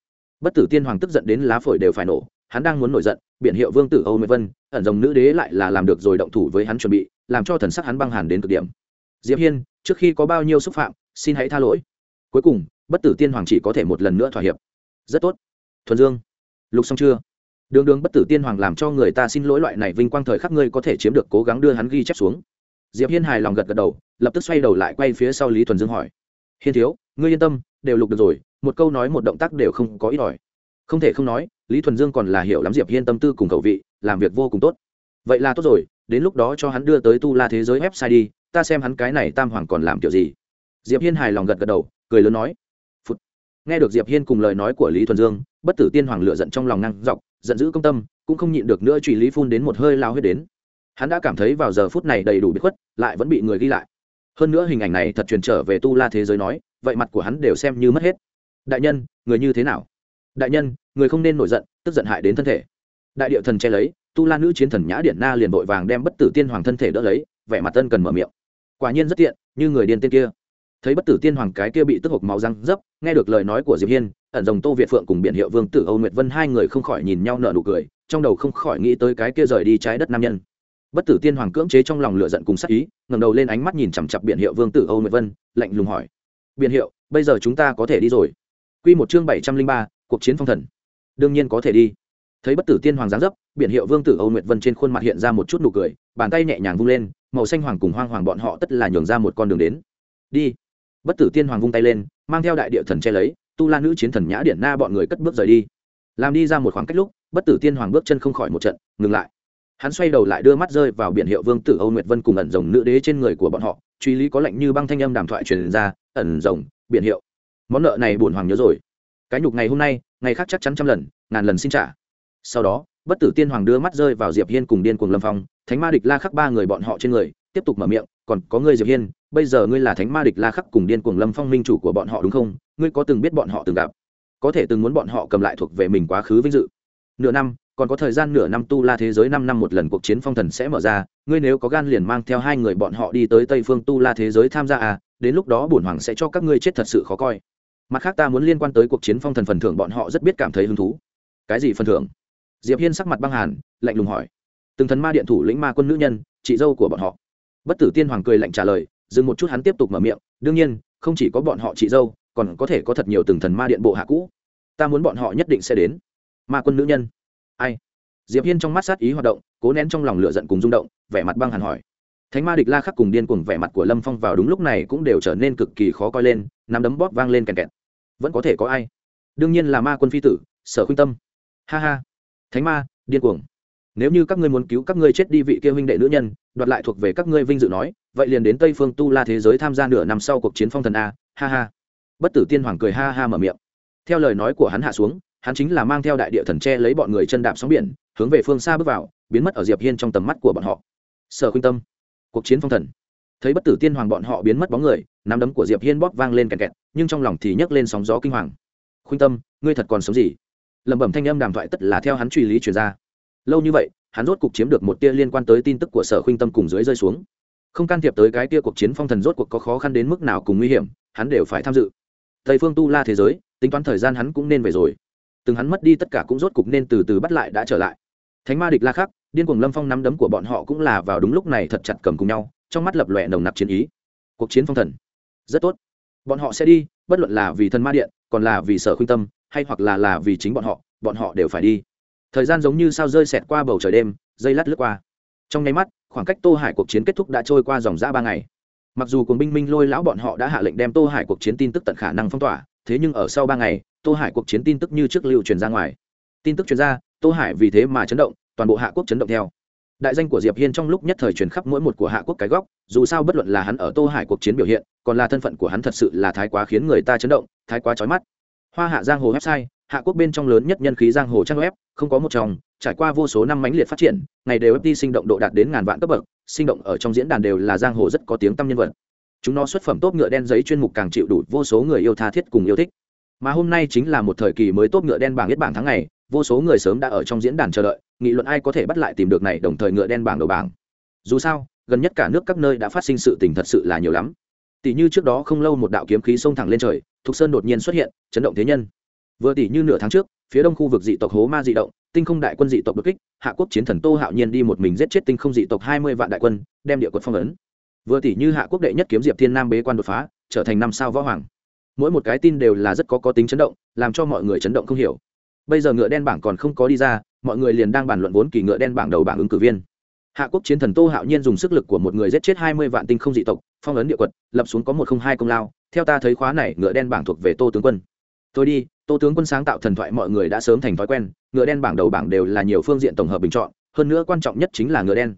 bất tử tiên hoàng tức giận đến lá phổi đều phải nổ hắn đang muốn nổi giận biện hiệu vương tử âu mê vân, ẩn dòng nữ đế lại là làm được rồi động thủ với hắn chuẩn bị, làm cho thần sắc hắn băng hàn đến cực điểm. Diệp hiên, trước khi có bao nhiêu xúc phạm, xin hãy tha lỗi. Cuối cùng, bất tử tiên hoàng chỉ có thể một lần nữa thỏa hiệp. Rất tốt. Thuần dương. Lục xong chưa? Đường đường bất tử tiên hoàng làm cho người ta xin lỗi loại này vinh quang thời khắc ngươi có thể chiếm được cố gắng đưa hắn ghi chép xuống. Diệp hiên hài lòng gật gật đầu, lập tức xoay đầu lại quay phía sau lý thuần dương hỏi. Hiên thiếu, ngươi yên tâm, đều lục được rồi, một câu nói một động tác đều không có ít ỏi không thể không nói, lý thuần dương còn là hiểu lắm diệp hiên tâm tư cùng khẩu vị, làm việc vô cùng tốt. Vậy là tốt rồi, đến lúc đó cho hắn đưa tới tu la thế giới website đi, ta xem hắn cái này tam hoàng còn làm kiểu gì. Diệp hiên hài lòng gật gật đầu, cười lớn nói、Phụt. Nghe được diệp hiên cùng lời nói của lý thuần dương, bất tử tiên hoàng lựa giận trong lòng năng dọc, giận dữ công tâm, cũng không nhịn được nữa truy lý phun đến một hơi lao huyết đến. Hắn đã cảm thấy vào giờ phút này đầy đủ bị khuất, lại vẫn bị người ghi lại. Hơn nữa hình ảnh này thật truyền trở về tu la thế giới nói, vậy mặt của hắn đều xem như mất hết. Đại nhân, người như thế nào? Đại nhân, người không nên nổi giận, tức giận hại đến thân thể. Đại điệu thần che lấy, tu la nữ chiến thần nhã điển na liền vội vàng đem bất tử tiên hoàng thân thể đỡ lấy, vẻ mặt tân cần mở miệng. Quả nhiên rất tiện, như người điên tiên kia. Thấy bất tử tiên hoàng cái kia bị tức hộc máu răng dấp, nghe được lời nói của diệp hiên, ẩn dòng tô việt phượng cùng biển hiệu vương tử âu nguyệt vân hai người không khỏi nhìn nhau nở nụ cười, trong đầu không khỏi nghĩ tới cái kia rời đi trái đất nam nhân. Bất tử tiên hoàng cưỡng chế trong lòng lửa giận cùng sắc ý, ngẩng đầu lên ánh mắt nhìn chằm chặp biển hiệu vương tử âu nguyệt vân, lạnh lùng hỏi. Biển hiệu, bây giờ chúng ta có thể đi rồi. Quy một chương bảy trăm linh ba cuộc chiến phong thần. Đương nhiên có thể đi. Thấy bất tử tiên hoàng giáng dấp, biển hiệu vương tử âu nguyệt vân trên khuôn mặt hiện ra một chút nụ cười, bàn tay nhẹ nhàng vung lên, màu xanh hoàng cùng hoang hoàng bọn họ tất là nhường ra một con đường đến. Đi. Bất tử tiên hoàng vung tay lên, mang theo đại địa thần che lấy, tu la nữ chiến thần nhã điển na bọn người cất bước rời đi. Làm đi ra một khoảng cách lúc, bất tử tiên hoàng bước chân không khỏi một trận, ngừng lại. Hắn xoay đầu lại đưa mắt rơi vào biển hiệu vương tử âu nguyệt vân cùng ẩn rồng nữ đế trên người của bọn họ, truy lý có lệnh như băng thanh âm đàm thoại truyền ra, ẩn rồng, biển hiệu. Món nợ này bổn hoàng nhớ rồi cái nhục ngày hôm nay, ngày khác chắc chắn trăm lần, ngàn lần xin trả. Sau đó, bất tử tiên hoàng đưa mắt rơi vào diệp hiên cùng điên cuồng lâm phong, thánh ma địch la khắc ba người bọn họ trên người, tiếp tục mở miệng, còn có ngươi diệp hiên, bây giờ ngươi là thánh ma địch la khắc cùng điên cuồng lâm phong minh chủ của bọn họ đúng không? Ngươi có từng biết bọn họ từng gặp? Có thể từng muốn bọn họ cầm lại thuộc về mình quá khứ vinh dự. Nửa năm, còn có thời gian nửa năm tu la thế giới năm năm một lần cuộc chiến phong thần sẽ mở ra, ngươi nếu có gan liền mang theo hai người bọn họ đi tới tây phương tu la thế giới tham gia à đến lúc đó bổn hoàng sẽ cho các ngươi chết thật sự khó coi mặt khác ta muốn liên quan tới cuộc chiến phong thần phần thưởng, bọn họ rất biết cảm thấy hứng thú. Cái gì phần thưởng? Diệp hiên sắc mặt băng hàn, lạnh lùng hỏi. Từng thần ma điện thủ lĩnh ma quân nữ nhân, chị dâu của bọn họ. Bất tử tiên hoàng cười lạnh trả lời, dừng một chút hắn tiếp tục mở miệng, đương nhiên, không chỉ có bọn họ chị dâu, còn có thể có thật nhiều từng thần ma điện bộ hạ cũ. Ta muốn bọn họ nhất định sẽ đến. Ma quân nữ nhân. Ai? Diệp hiên trong mắt sát ý hoạt động, cố nén trong lòng lửa giận cùng rung động, vẻ mặt băng hàn hỏi. Thánh ma địch la khắc cùng điên cuồng vẻ mặt của lâm phong vào đúng lúc này cũng đều trở nên cực kỳ khó coi lên, nắm đấm bóp vang lên kèn kẹt vẫn có thể có ai. Đương nhiên là ma quân phi tử, sở khuynh tâm. Ha ha. Thánh ma, điên cuồng. Nếu như các ngươi muốn cứu các ngươi chết đi vị kia huynh đệ nữ nhân, đoạt lại thuộc về các ngươi vinh dự nói, vậy liền đến tây phương tu la thế giới tham gia nửa năm sau cuộc chiến phong thần a. Ha ha. Bất tử tiên hoàng cười ha ha mở miệng. Theo lời nói của hắn hạ xuống, hắn chính là mang theo đại địa thần tre lấy bọn người chân đạp sóng biển, hướng về phương xa bước vào, biến mất ở diệp hiên trong tầm mắt của bọn họ. Sở khuynh tâm. Cuộc chiến phong thần thấy bất tử tiên hoàng bọn họ biến mất bóng người, nắm đấm của diệp hiên bóp vang lên kẹt kẹt, nhưng trong lòng thì nhấc lên sóng gió kinh hoàng. Khuynh tâm, ngươi thật còn sống gì? Lẩm bẩm thanh âm đàm thoại tất là theo hắn truy lý truyền ra. Lâu như vậy, hắn rốt cục chiếm được một tia liên quan tới tin tức của sở khuynh tâm cùng dưới rơi xuống. Không can thiệp tới cái tia cuộc chiến phong thần rốt cuộc có khó khăn đến mức nào cùng nguy hiểm, hắn đều phải tham dự. Tây phương tu la thế giới, tính toán thời gian hắn cũng nên về rồi. Từng hắn mất đi tất cả cũng rốt cục nên từ từ bắt lại đã trở lại. Thánh ma địch la khắc, điên cuồng lâm phong nắm đấm của bọn họ cũng là vào đúng lúc này thật chặt cầm cùng nhau trong mắt lập lòe nồng nặc chiến ý. Cuộc chiến phong thần. Rất tốt. Bọn họ sẽ đi, bất luận là vì thần ma điện, còn là vì sở khuynh tâm, hay hoặc là là vì chính bọn họ bọn họ đều phải đi. Thời gian giống như sao rơi xẹt qua bầu trời đêm, dây lát lướt qua. Trong nháy mắt, khoảng cách tô hải cuộc chiến kết thúc đã trôi qua dòng ra ba ngày. Mặc dù cùng binh minh lôi lão bọn họ đã hạ lệnh đem tô hải cuộc chiến tin tức tận khả năng phong tỏa, thế nhưng ở sau ba ngày, tô hải cuộc chiến tin tức như trước lưu truyền ra ngoài. Tin tức truyền ra, tô hải vì thế mà chấn động, toàn bộ hạ quốc chấn động theo đại danh của diệp hiên trong lúc nhất thời truyền khắp mỗi một của hạ quốc cái góc, dù sao bất luận là hắn ở tô hải cuộc chiến biểu hiện, còn là thân phận của hắn thật sự là thái quá khiến người ta chấn động, thái quá chói mắt hoa hạ giang hồ website, hạ quốc bên trong lớn nhất nhân khí giang hồ trang web, không có một chồng. trải qua vô số năm mãnh liệt phát triển, ngày đều FT sinh động độ đạt đến ngàn vạn cấp bậc, sinh động ở trong diễn đàn đều là giang hồ rất có tiếng tăm nhân vật chúng nó xuất phẩm tốt ngựa đen giấy chuyên mục càng chịu đủ vô số người yêu tha thiết cùng yêu thích mà hôm nay chính là một thời kỳ mới tốt ngựa đen bảng biết bảng tháng ngày vô số người sớm đã ở trong diễn đàn chờ đợi, nghị luận ai có thể bắt lại tìm được này đồng thời ngựa đen bảng đầu bảng. Dù sao, gần nhất cả nước các nơi đã phát sinh sự tình thật sự là nhiều lắm. Tỷ như trước đó không lâu một đạo kiếm khí xông thẳng lên trời, thục sơn đột nhiên xuất hiện, chấn động thế nhân. Vừa tỷ như nửa tháng trước, phía đông khu vực dị tộc hố ma dị động, tinh không đại quân dị tộc đột kích, hạ quốc chiến thần tô hạo nhiên đi một mình giết chết tinh không dị tộc hai mươi vạn đại quân, đem địa quật phong ấn. Vừa tỷ như hạ quốc đệ nhất kiếm diệp thiên nam bế quan đột phá, trở thành năm sao võ hoàng. Mỗi một cái tin đều là rất có có tính chấn động, làm cho mọi người chấn động không hiểu bây giờ ngựa đen bảng còn không có đi ra, mọi người liền đang bàn luận vốn kỳ ngựa đen bảng đầu bảng ứng cử viên. Hạ quốc chiến thần tô hạo nhiên dùng sức lực của một người giết chết hai mươi vạn tinh không dị tộc, phong ấn địa quật lập xuống có một không hai công lao. Theo ta thấy khóa này, ngựa đen bảng thuộc về tô tướng quân. Tôi đi, tô tướng quân sáng tạo thần thoại mọi người đã sớm thành thói quen, ngựa đen bảng đầu bảng đều là nhiều phương diện tổng hợp bình chọn, hơn nữa quan trọng nhất chính là ngựa đen.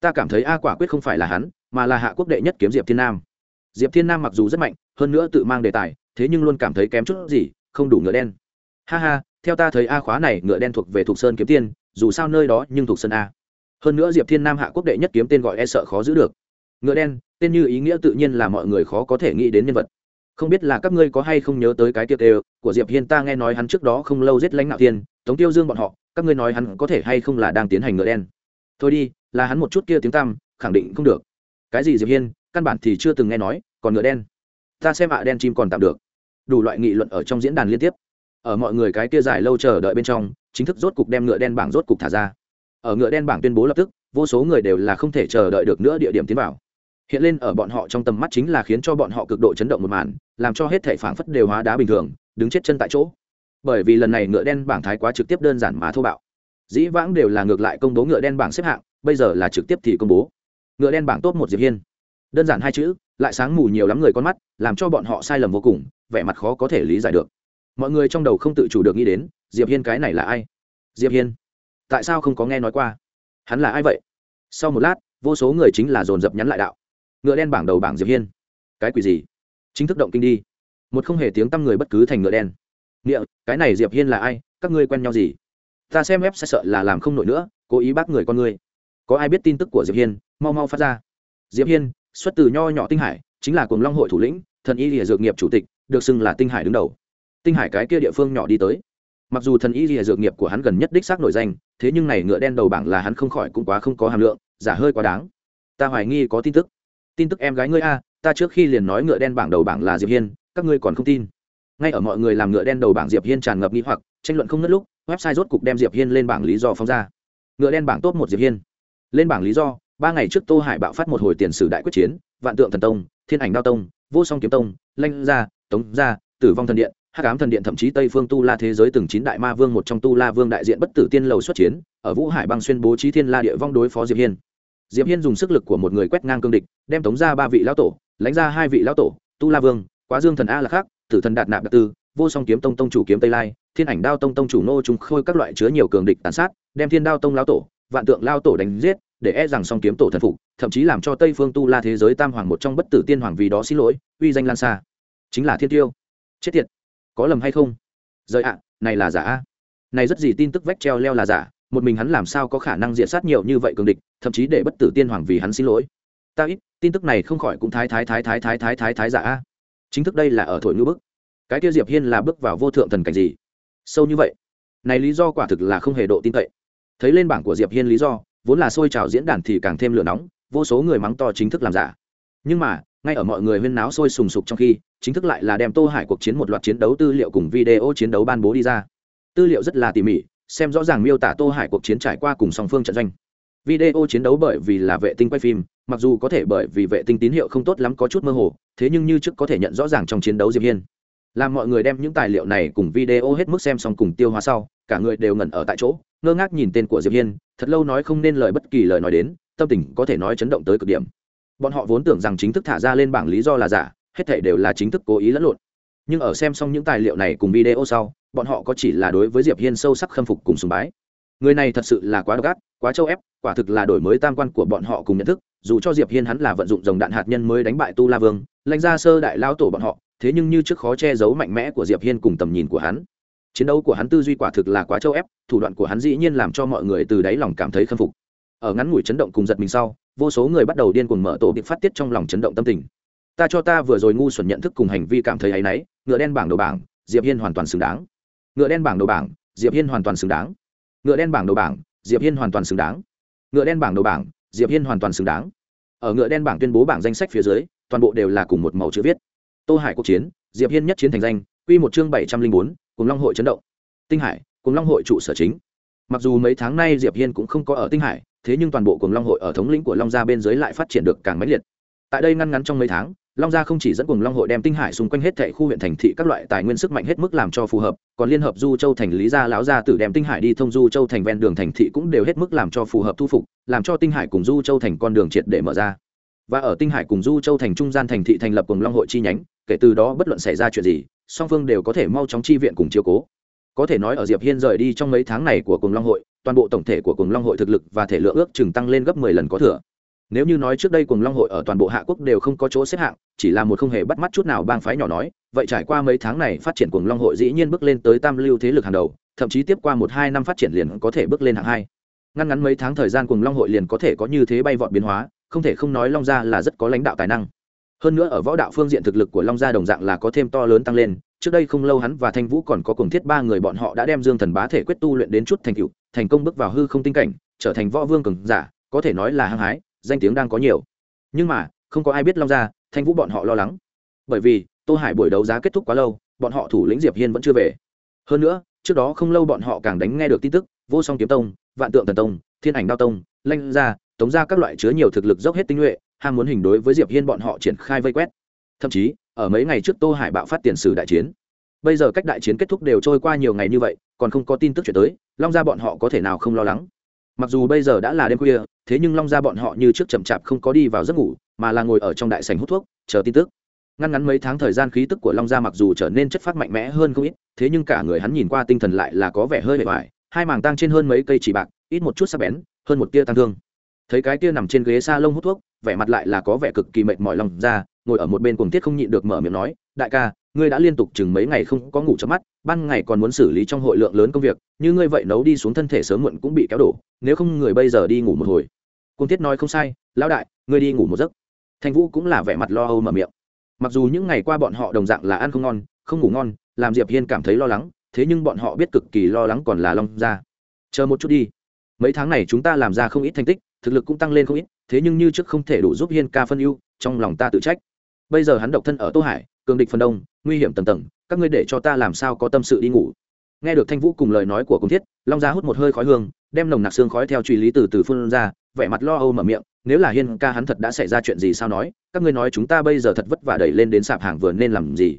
Ta cảm thấy a quả quyết không phải là hắn, mà là hạ quốc đệ nhất kiếm diệp thiên nam. Diệp thiên nam mặc dù rất mạnh, hơn nữa tự mang đề tài, thế nhưng luôn cảm thấy kém chút gì, không đủ ngựa đen ha ha, theo ta thấy a khóa này ngựa đen thuộc về thuộc sơn kiếm tiên, dù sao nơi đó nhưng thuộc sơn a. Hơn nữa diệp thiên nam hạ quốc đệ nhất kiếm tên gọi e sợ khó giữ được. Ngựa đen, tên như ý nghĩa tự nhiên là mọi người khó có thể nghĩ đến nhân vật. Không biết là các ngươi có hay không nhớ tới cái tiệc đều của diệp hiên ta nghe nói hắn trước đó không lâu giết lãnh nạo thiên, tống tiêu dương bọn họ, các ngươi nói hắn có thể hay không là đang tiến hành ngựa đen? Thôi đi, là hắn một chút kia tiếng tăm, khẳng định không được. Cái gì diệp hiên, căn bản thì chưa từng nghe nói, còn ngựa đen. Ta xem ạ đen chim còn tạm được. Đủ loại nghị luận ở trong diễn đàn liên tiếp ở mọi người cái kia dài lâu chờ đợi bên trong, chính thức rốt cục đem ngựa đen bảng rốt cục thả ra. Ở ngựa đen bảng tuyên bố lập tức, vô số người đều là không thể chờ đợi được nữa địa điểm tiến vào. Hiện lên ở bọn họ trong tầm mắt chính là khiến cho bọn họ cực độ chấn động một màn, làm cho hết thể phảng phất đều hóa đá bình thường, đứng chết chân tại chỗ. Bởi vì lần này ngựa đen bảng thái quá trực tiếp đơn giản mà thô bạo. Dĩ vãng đều là ngược lại công bố ngựa đen bảng xếp hạng, bây giờ là trực tiếp thì công bố. Ngựa đen bảng tốt một diệp hiên. Đơn giản hai chữ, lại sáng mù nhiều lắm người con mắt, làm cho bọn họ sai lầm vô cùng, vẻ mặt khó có thể lý giải được mọi người trong đầu không tự chủ được nghĩ đến, diệp hiên cái này là ai? Diệp hiên, tại sao không có nghe nói qua? Hắn là ai vậy? Sau một lát, vô số người chính là dồn dập nhắn lại đạo. Ngựa đen bảng đầu bảng diệp hiên. Cái quỷ gì? Chính thức động kinh đi. Một không hề tiếng tăm người bất cứ thành ngựa đen. Nghĩa, cái này diệp hiên là ai? Các ngươi quen nhau gì? Ta xem web sẽ sợ là làm không nổi nữa, cố ý bác người con ngươi. Có ai biết tin tức của diệp hiên? Mau mau phát ra. Diệp hiên, xuất từ nho nhỏ tinh hải, chính là cùng long hội thủ lĩnh, thần y lìa dược nghiệp chủ tịch, được xưng là tinh hải đứng đầu tinh hải cái kia địa phương nhỏ đi tới. Mặc dù thần y lìa dược nghiệp của hắn gần nhất đích xác nổi danh, thế nhưng này ngựa đen đầu bảng là hắn không khỏi cũng quá không có hàm lượng, giả hơi quá đáng. Ta hoài nghi có tin tức. Tin tức em gái ngươi a, ta trước khi liền nói ngựa đen bảng đầu bảng là diệp hiên, các ngươi còn không tin. Ngay ở mọi người làm ngựa đen đầu bảng diệp hiên tràn ngập nghi hoặc, tranh luận không ngất lúc, website rốt cục đem diệp hiên lên bảng lý do phóng ra. Ngựa đen bảng top một diệp hiên. Lên bảng lý do, ba ngày trước tô hải bạo phát một hồi tiền sử đại quyết chiến, vạn tượng thần tông, thiên ảnh đao tông, vô song kiếm tông, lanh gia, tống gia, tử vong thần điện hắc ám thần điện thậm chí tây phương tu la thế giới từng chín đại ma vương, một trong tu la vương đại diện bất tử tiên lầu xuất chiến, ở vũ hải băng xuyên bố trí thiên la địa vong đối phó diệp hiên. Diệp hiên dùng sức lực của một người quét ngang cương địch, đem tống ra ba vị lão tổ, lãnh ra hai vị lão tổ, tu la vương, quá dương thần a là khác tử thần đạt nạp đặc tư, vô song kiếm tông tông chủ kiếm tây lai, thiên ảnh đao tông tông chủ nô trung khôi các loại chứa nhiều cường địch tàn sát, đem thiên đao tông lão tổ, vạn tượng lao tổ đánh giết, để e rằng song kiếm tổ thần phục, thậm chí làm cho tây phương tu la thế giới tam hoàng một trong bất tử tiên hoàng vì đó xin lỗi, uy danh lan xa. Chính là thiên tiêu. Chết tiệt có lầm hay không? Rời ạ, này là giả. A này rất gì tin tức vách treo leo là giả, một mình hắn làm sao có khả năng diện sát nhiều như vậy cường địch, thậm chí để bất tử tiên hoàng vì hắn xin lỗi. Ta ít, tin tức này không khỏi cũng thái thái thái thái thái thái thái thái giả. A chính thức đây là ở thổi ngữ bức. Cái tiêu diệp hiên là bước vào vô thượng thần cảnh gì? Sâu như vậy. Này lý do quả thực là không hề độ tin cậy. Thấy lên bảng của diệp hiên lý do, vốn là xôi trào diễn đàn thì càng thêm lửa nóng, vô số người mắng to chính thức làm giả. Nhưng mà ngay ở mọi người huyên náo sôi sùng sục trong khi, chính thức lại là đem tô hải cuộc chiến một loạt chiến đấu tư liệu cùng video chiến đấu ban bố đi ra. Tư liệu rất là tỉ mỉ, xem rõ ràng miêu tả tô hải cuộc chiến trải qua cùng song phương trận doanh. Video chiến đấu bởi vì là vệ tinh quay phim, mặc dù có thể bởi vì vệ tinh tín hiệu không tốt lắm có chút mơ hồ, thế nhưng như trước có thể nhận rõ ràng trong chiến đấu diệp hiên. Làm mọi người đem những tài liệu này cùng video hết mức xem xong cùng tiêu hóa sau, cả người đều ngẩn ở tại chỗ, ngơ ngác nhìn tên của diệp hiên, thật lâu nói không nên lời bất kỳ lời nói đến, tâm tình có thể nói chấn động tới cực điểm bọn họ vốn tưởng rằng chính thức thả ra lên bảng lý do là giả, hết thể đều là chính thức cố ý lẫn lộn. Nhưng ở xem xong những tài liệu này cùng video sau, bọn họ có chỉ là đối với diệp hiên sâu sắc khâm phục cùng sùng bái. Người này thật sự là quá độc ác, quá châu ép, quả thực là đổi mới tam quan của bọn họ cùng nhận thức, dù cho diệp hiên hắn là vận dụng dòng đạn hạt nhân mới đánh bại tu la vương, lãnh ra sơ đại lao tổ bọn họ, thế nhưng như trước khó che giấu mạnh mẽ của diệp hiên cùng tầm nhìn của hắn. Chiến đấu của hắn tư duy quả thực là quá châu ép, thủ đoạn của hắn dĩ nhiên làm cho mọi người từ đáy lòng cảm thấy khâm phục. Ở ngắn ngủi chấn động cùng giật mình sau vô số người bắt đầu điên cuồng mở tổ bị phát tiết trong lòng chấn động tâm tình. Ta cho ta vừa rồi ngu xuẩn nhận thức cùng hành vi cảm thấy áy náy, ngựa đen bảng đầu bảng, diệp hiên hoàn toàn xứng đáng. Ngựa đen bảng đầu bảng, diệp hiên hoàn toàn xứng đáng. Ngựa đen bảng đầu bảng, diệp hiên hoàn toàn xứng đáng. Ngựa đen bảng đầu bảng, diệp hiên hoàn toàn xứng đáng. Ở ngựa đen bảng tuyên bố bảng danh sách phía dưới, toàn bộ đều là cùng một màu chữ viết. Tô hải cuộc chiến, diệp hiên nhất chiến thành danh, quy một chương bảy trăm linh bốn, cùng long hội chấn động. Tinh hải, cùng long hội trụ sở chính. Mặc dù mấy tháng nay diệp hiên cũng không có ở tinh hải thế nhưng toàn bộ cùng long hội ở thống lĩnh của long gia bên dưới lại phát triển được càng mãnh liệt. Tại đây ngăn ngắn trong mấy tháng, long gia không chỉ dẫn cùng long hội đem tinh hải xung quanh hết thệ khu huyện thành thị các loại tài nguyên sức mạnh hết mức làm cho phù hợp, còn liên hợp du châu thành lý gia láo gia tử đem tinh hải đi thông du châu thành ven đường thành thị cũng đều hết mức làm cho phù hợp thu phục, làm cho tinh hải cùng du châu thành con đường triệt để mở ra. Và ở tinh hải cùng du châu thành trung gian thành thị thành lập cùng long hội chi nhánh, kể từ đó bất luận xảy ra chuyện gì, song phương đều có thể mau chóng chi viện cùng chiếu cố có thể nói ở diệp hiên rời đi trong mấy tháng này của cùng long hội, toàn bộ tổng thể của cùng long hội thực lực và thể lượng ước chừng tăng lên gấp 10 lần có thừa. Nếu như nói trước đây cùng long hội ở toàn bộ hạ quốc đều không có chỗ xếp hạng, chỉ là một không hề bắt mắt chút nào bang phái nhỏ nói, vậy trải qua mấy tháng này phát triển cùng long hội dĩ nhiên bước lên tới tam lưu thế lực hàng đầu, thậm chí tiếp qua một hai năm phát triển liền có thể bước lên hạng hai. Ngăn ngắn mấy tháng thời gian cùng long hội liền có thể có như thế bay vọt biến hóa, không thể không nói long gia là rất có lãnh đạo tài năng. Hơn nữa ở võ đạo phương diện thực lực của long gia đồng dạng là có thêm to lớn tăng lên trước đây không lâu hắn và thanh vũ còn có cùng thiết ba người bọn họ đã đem dương thần bá thể quyết tu luyện đến chút thành cựu thành công bước vào hư không tinh cảnh, trở thành võ vương cường giả, có thể nói là hăng hái, danh tiếng đang có nhiều. Nhưng mà, không có ai biết long gia, thanh vũ bọn họ lo lắng. Bởi vì, tô hải buổi đấu giá kết thúc quá lâu, bọn họ thủ lĩnh diệp hiên vẫn chưa về. Hơn nữa, trước đó không lâu bọn họ càng đánh nghe được tin tức, vô song kiếm tông, vạn tượng thần tông, thiên ảnh đao tông, lanh gia, tống ra các loại chứa nhiều thực lực dốc hết tinh nhuệ, ham muốn hình đối với diệp hiên bọn họ triển khai vây quét thậm chí, ở mấy ngày trước tô hải bạo phát tiền sử đại chiến. Bây giờ cách đại chiến kết thúc đều trôi qua nhiều ngày như vậy, còn không có tin tức chuyển tới, long gia bọn họ có thể nào không lo lắng? Mặc dù bây giờ đã là đêm khuya, thế nhưng long gia bọn họ như trước chậm chạp không có đi vào giấc ngủ, mà là ngồi ở trong đại sành hút thuốc, chờ tin tức. Ngăn ngắn mấy tháng thời gian khí tức của long gia mặc dù trở nên chất phát mạnh mẽ hơn không ít, thế nhưng cả người hắn nhìn qua tinh thần lại là có vẻ hơi bề ngoài hai màng tăng trên hơn mấy cây chỉ bạc, ít một chút sắc bén, hơn một tia tăng thương. Thấy cái tia nằm trên ghế s a lông hút thuốc, vẻ mặt lại là có vẻ cực kỳ mệt mỏi lòng ra ngồi ở một bên cuồng tiết không nhịn được mở miệng nói, đại ca, ngươi đã liên tục chừng mấy ngày không có ngủ chớp mắt, ban ngày còn muốn xử lý trong hội lượng lớn công việc, như ngươi vậy nấu đi xuống thân thể sớm muộn cũng bị kéo đổ, nếu không người bây giờ đi ngủ một hồi. Cuồng tiết nói không sai, lão đại, ngươi đi ngủ một giấc. Thanh vũ cũng là vẻ mặt lo âu mở miệng. Mặc dù những ngày qua bọn họ đồng dạng là ăn không ngon, không ngủ ngon, làm diệp hiên cảm thấy lo lắng, thế nhưng bọn họ biết cực kỳ lo lắng còn là long ra chờ một chút đi. Mấy tháng này chúng ta làm ra không ít thành tích, thực lực cũng tăng lên không ít, thế nhưng như trước không thể đủ giúp hiên ca phân ưu, trong lòng ta tự trách bây giờ hắn độc thân ở tô hải, cường địch phần đông, nguy hiểm tầng tầng, các ngươi để cho ta làm sao có tâm sự đi ngủ? Nghe được thanh vũ cùng lời nói của công thiết, long gia hút một hơi khói hương, đem nồng nặc xương khói theo truy lý từ từ phun ra, vẻ mặt lo âu mở miệng, nếu là hiên ca hắn thật đã xảy ra chuyện gì sao nói, các ngươi nói chúng ta bây giờ thật vất vả đẩy lên đến sạp hàng vừa nên làm gì?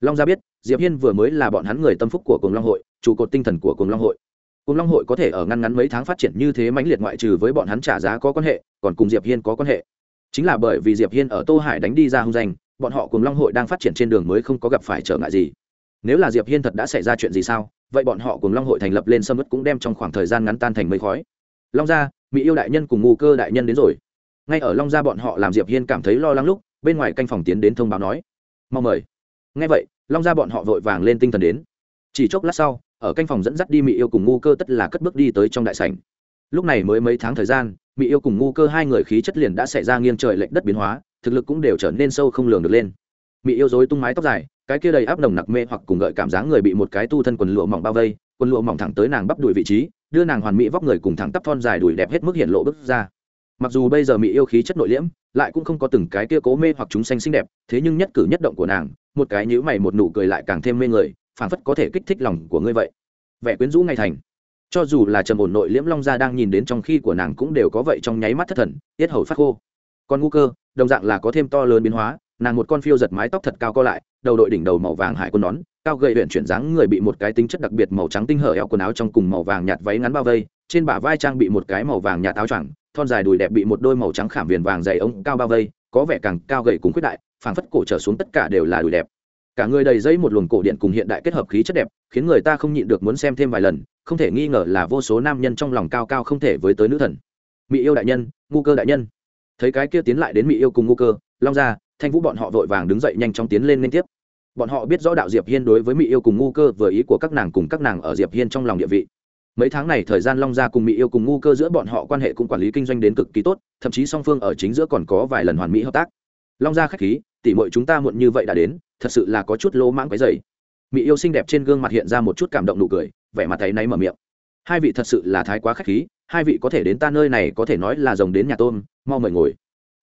Long gia biết, diệp hiên vừa mới là bọn hắn người tâm phúc của cùng long hội, trụ cột tinh thần của cùng long hội. Cùng long hội có thể ở ngăn ngắn mấy tháng phát triển như thế mãnh liệt ngoại trừ với bọn hắn trả giá có quan hệ, còn cùng diệp hiên có quan hệ chính là bởi vì diệp hiên ở tô hải đánh đi ra hung danh, bọn họ cùng long hội đang phát triển trên đường mới không có gặp phải trở ngại gì. Nếu là diệp hiên thật đã xảy ra chuyện gì sao, vậy bọn họ cùng long hội thành lập lên sâm ất cũng đem trong khoảng thời gian ngắn tan thành mây khói. Long gia, mỹ yêu đại nhân cùng ngu cơ đại nhân đến rồi. Ngay ở long gia bọn họ làm diệp hiên cảm thấy lo lắng lúc, bên ngoài canh phòng tiến đến thông báo nói. Mong mời. Ngay vậy, long gia bọn họ vội vàng lên tinh thần đến. Chỉ chốc lát sau, ở canh phòng dẫn dắt đi mỹ yêu cùng ngu cơ tất là cất bước đi tới trong đại sảnh. Lúc này mới mấy tháng thời gian mỹ yêu cùng ngu cơ hai người khí chất liền đã xảy ra nghiêng trời lệch đất biến hóa, thực lực cũng đều trở nên sâu không lường được lên. Mỹ yêu dối tung mái tóc dài, cái kia đầy áp nồng nặc mê hoặc cùng gợi cảm giác người bị một cái tu thân quần lụa mỏng bao vây, quần lụa mỏng thẳng tới nàng bắp đùi vị trí, đưa nàng hoàn mỹ vóc người cùng thẳng tắp thon dài đùi đẹp hết mức hiện lộ bước ra. Mặc dù bây giờ mỹ yêu khí chất nội liễm, lại cũng không có từng cái kia cố mê hoặc chúng xanh xinh đẹp, thế nhưng nhất cử nhất động của nàng, một cái nhíu mày một nụ cười lại càng thêm mê người, phảng phất có thể kích thích lòng của ngươi vậy. Vẻ quyến rũ ngày thành cho dù là trầm ổn nội liễm long gia đang nhìn đến trong khi của nàng cũng đều có vậy trong nháy mắt thất thần, tiết hầu phát khô. Còn ngu cơ, đồng dạng là có thêm to lớn biến hóa, nàng một con phiêu giật mái tóc thật cao co lại, đầu đội đỉnh đầu màu vàng hải quân nón, cao gậy huyện chuyển dáng người bị một cái tính chất đặc biệt màu trắng tinh hở eo quần áo trong cùng màu vàng nhạt váy ngắn bao vây, trên bả vai trang bị một cái màu vàng nhạt áo choàng, thon dài đùi đẹp bị một đôi màu trắng khảm viền vàng dày ống cao bao vây, có vẻ càng cao gậy cùng khuyết đại, phảng phất cổ trở xuống tất cả đều là đùi đẹp. Cả người đầy dây một luồng cổ điện cùng hiện đại kết hợp khí chất đẹp, khiến người ta không nhịn được muốn xem thêm vài lần không thể nghi ngờ là vô số nam nhân trong lòng cao cao không thể với tới nữ thần. Mỹ yêu đại nhân, ngu cơ đại nhân. Thấy cái kia tiến lại đến mỹ yêu cùng ngu cơ, long gia, thanh vũ bọn họ vội vàng đứng dậy nhanh chóng tiến lên liên tiếp. Bọn họ biết rõ đạo diệp hiên đối với mỹ yêu cùng ngu cơ vừa ý của các nàng cùng các nàng ở diệp hiên trong lòng địa vị. Mấy tháng này thời gian long gia cùng mỹ yêu cùng ngu cơ giữa bọn họ quan hệ cũng quản lý kinh doanh đến cực kỳ tốt, thậm chí song phương ở chính giữa còn có vài lần hoàn mỹ hợp tác. Long gia khách khí tỉ muội chúng ta muộn như vậy đã đến, thật sự là có chút lỗ mãng cái dày mỹ yêu xinh đẹp trên gương mặt hiện ra một chút cảm động nụ cười vẻ mặt thấy náy mở miệng. Hai vị thật sự là thái quá khách khí, hai vị có thể đến ta nơi này có thể nói là rồng đến nhà tôm, mau mời ngồi.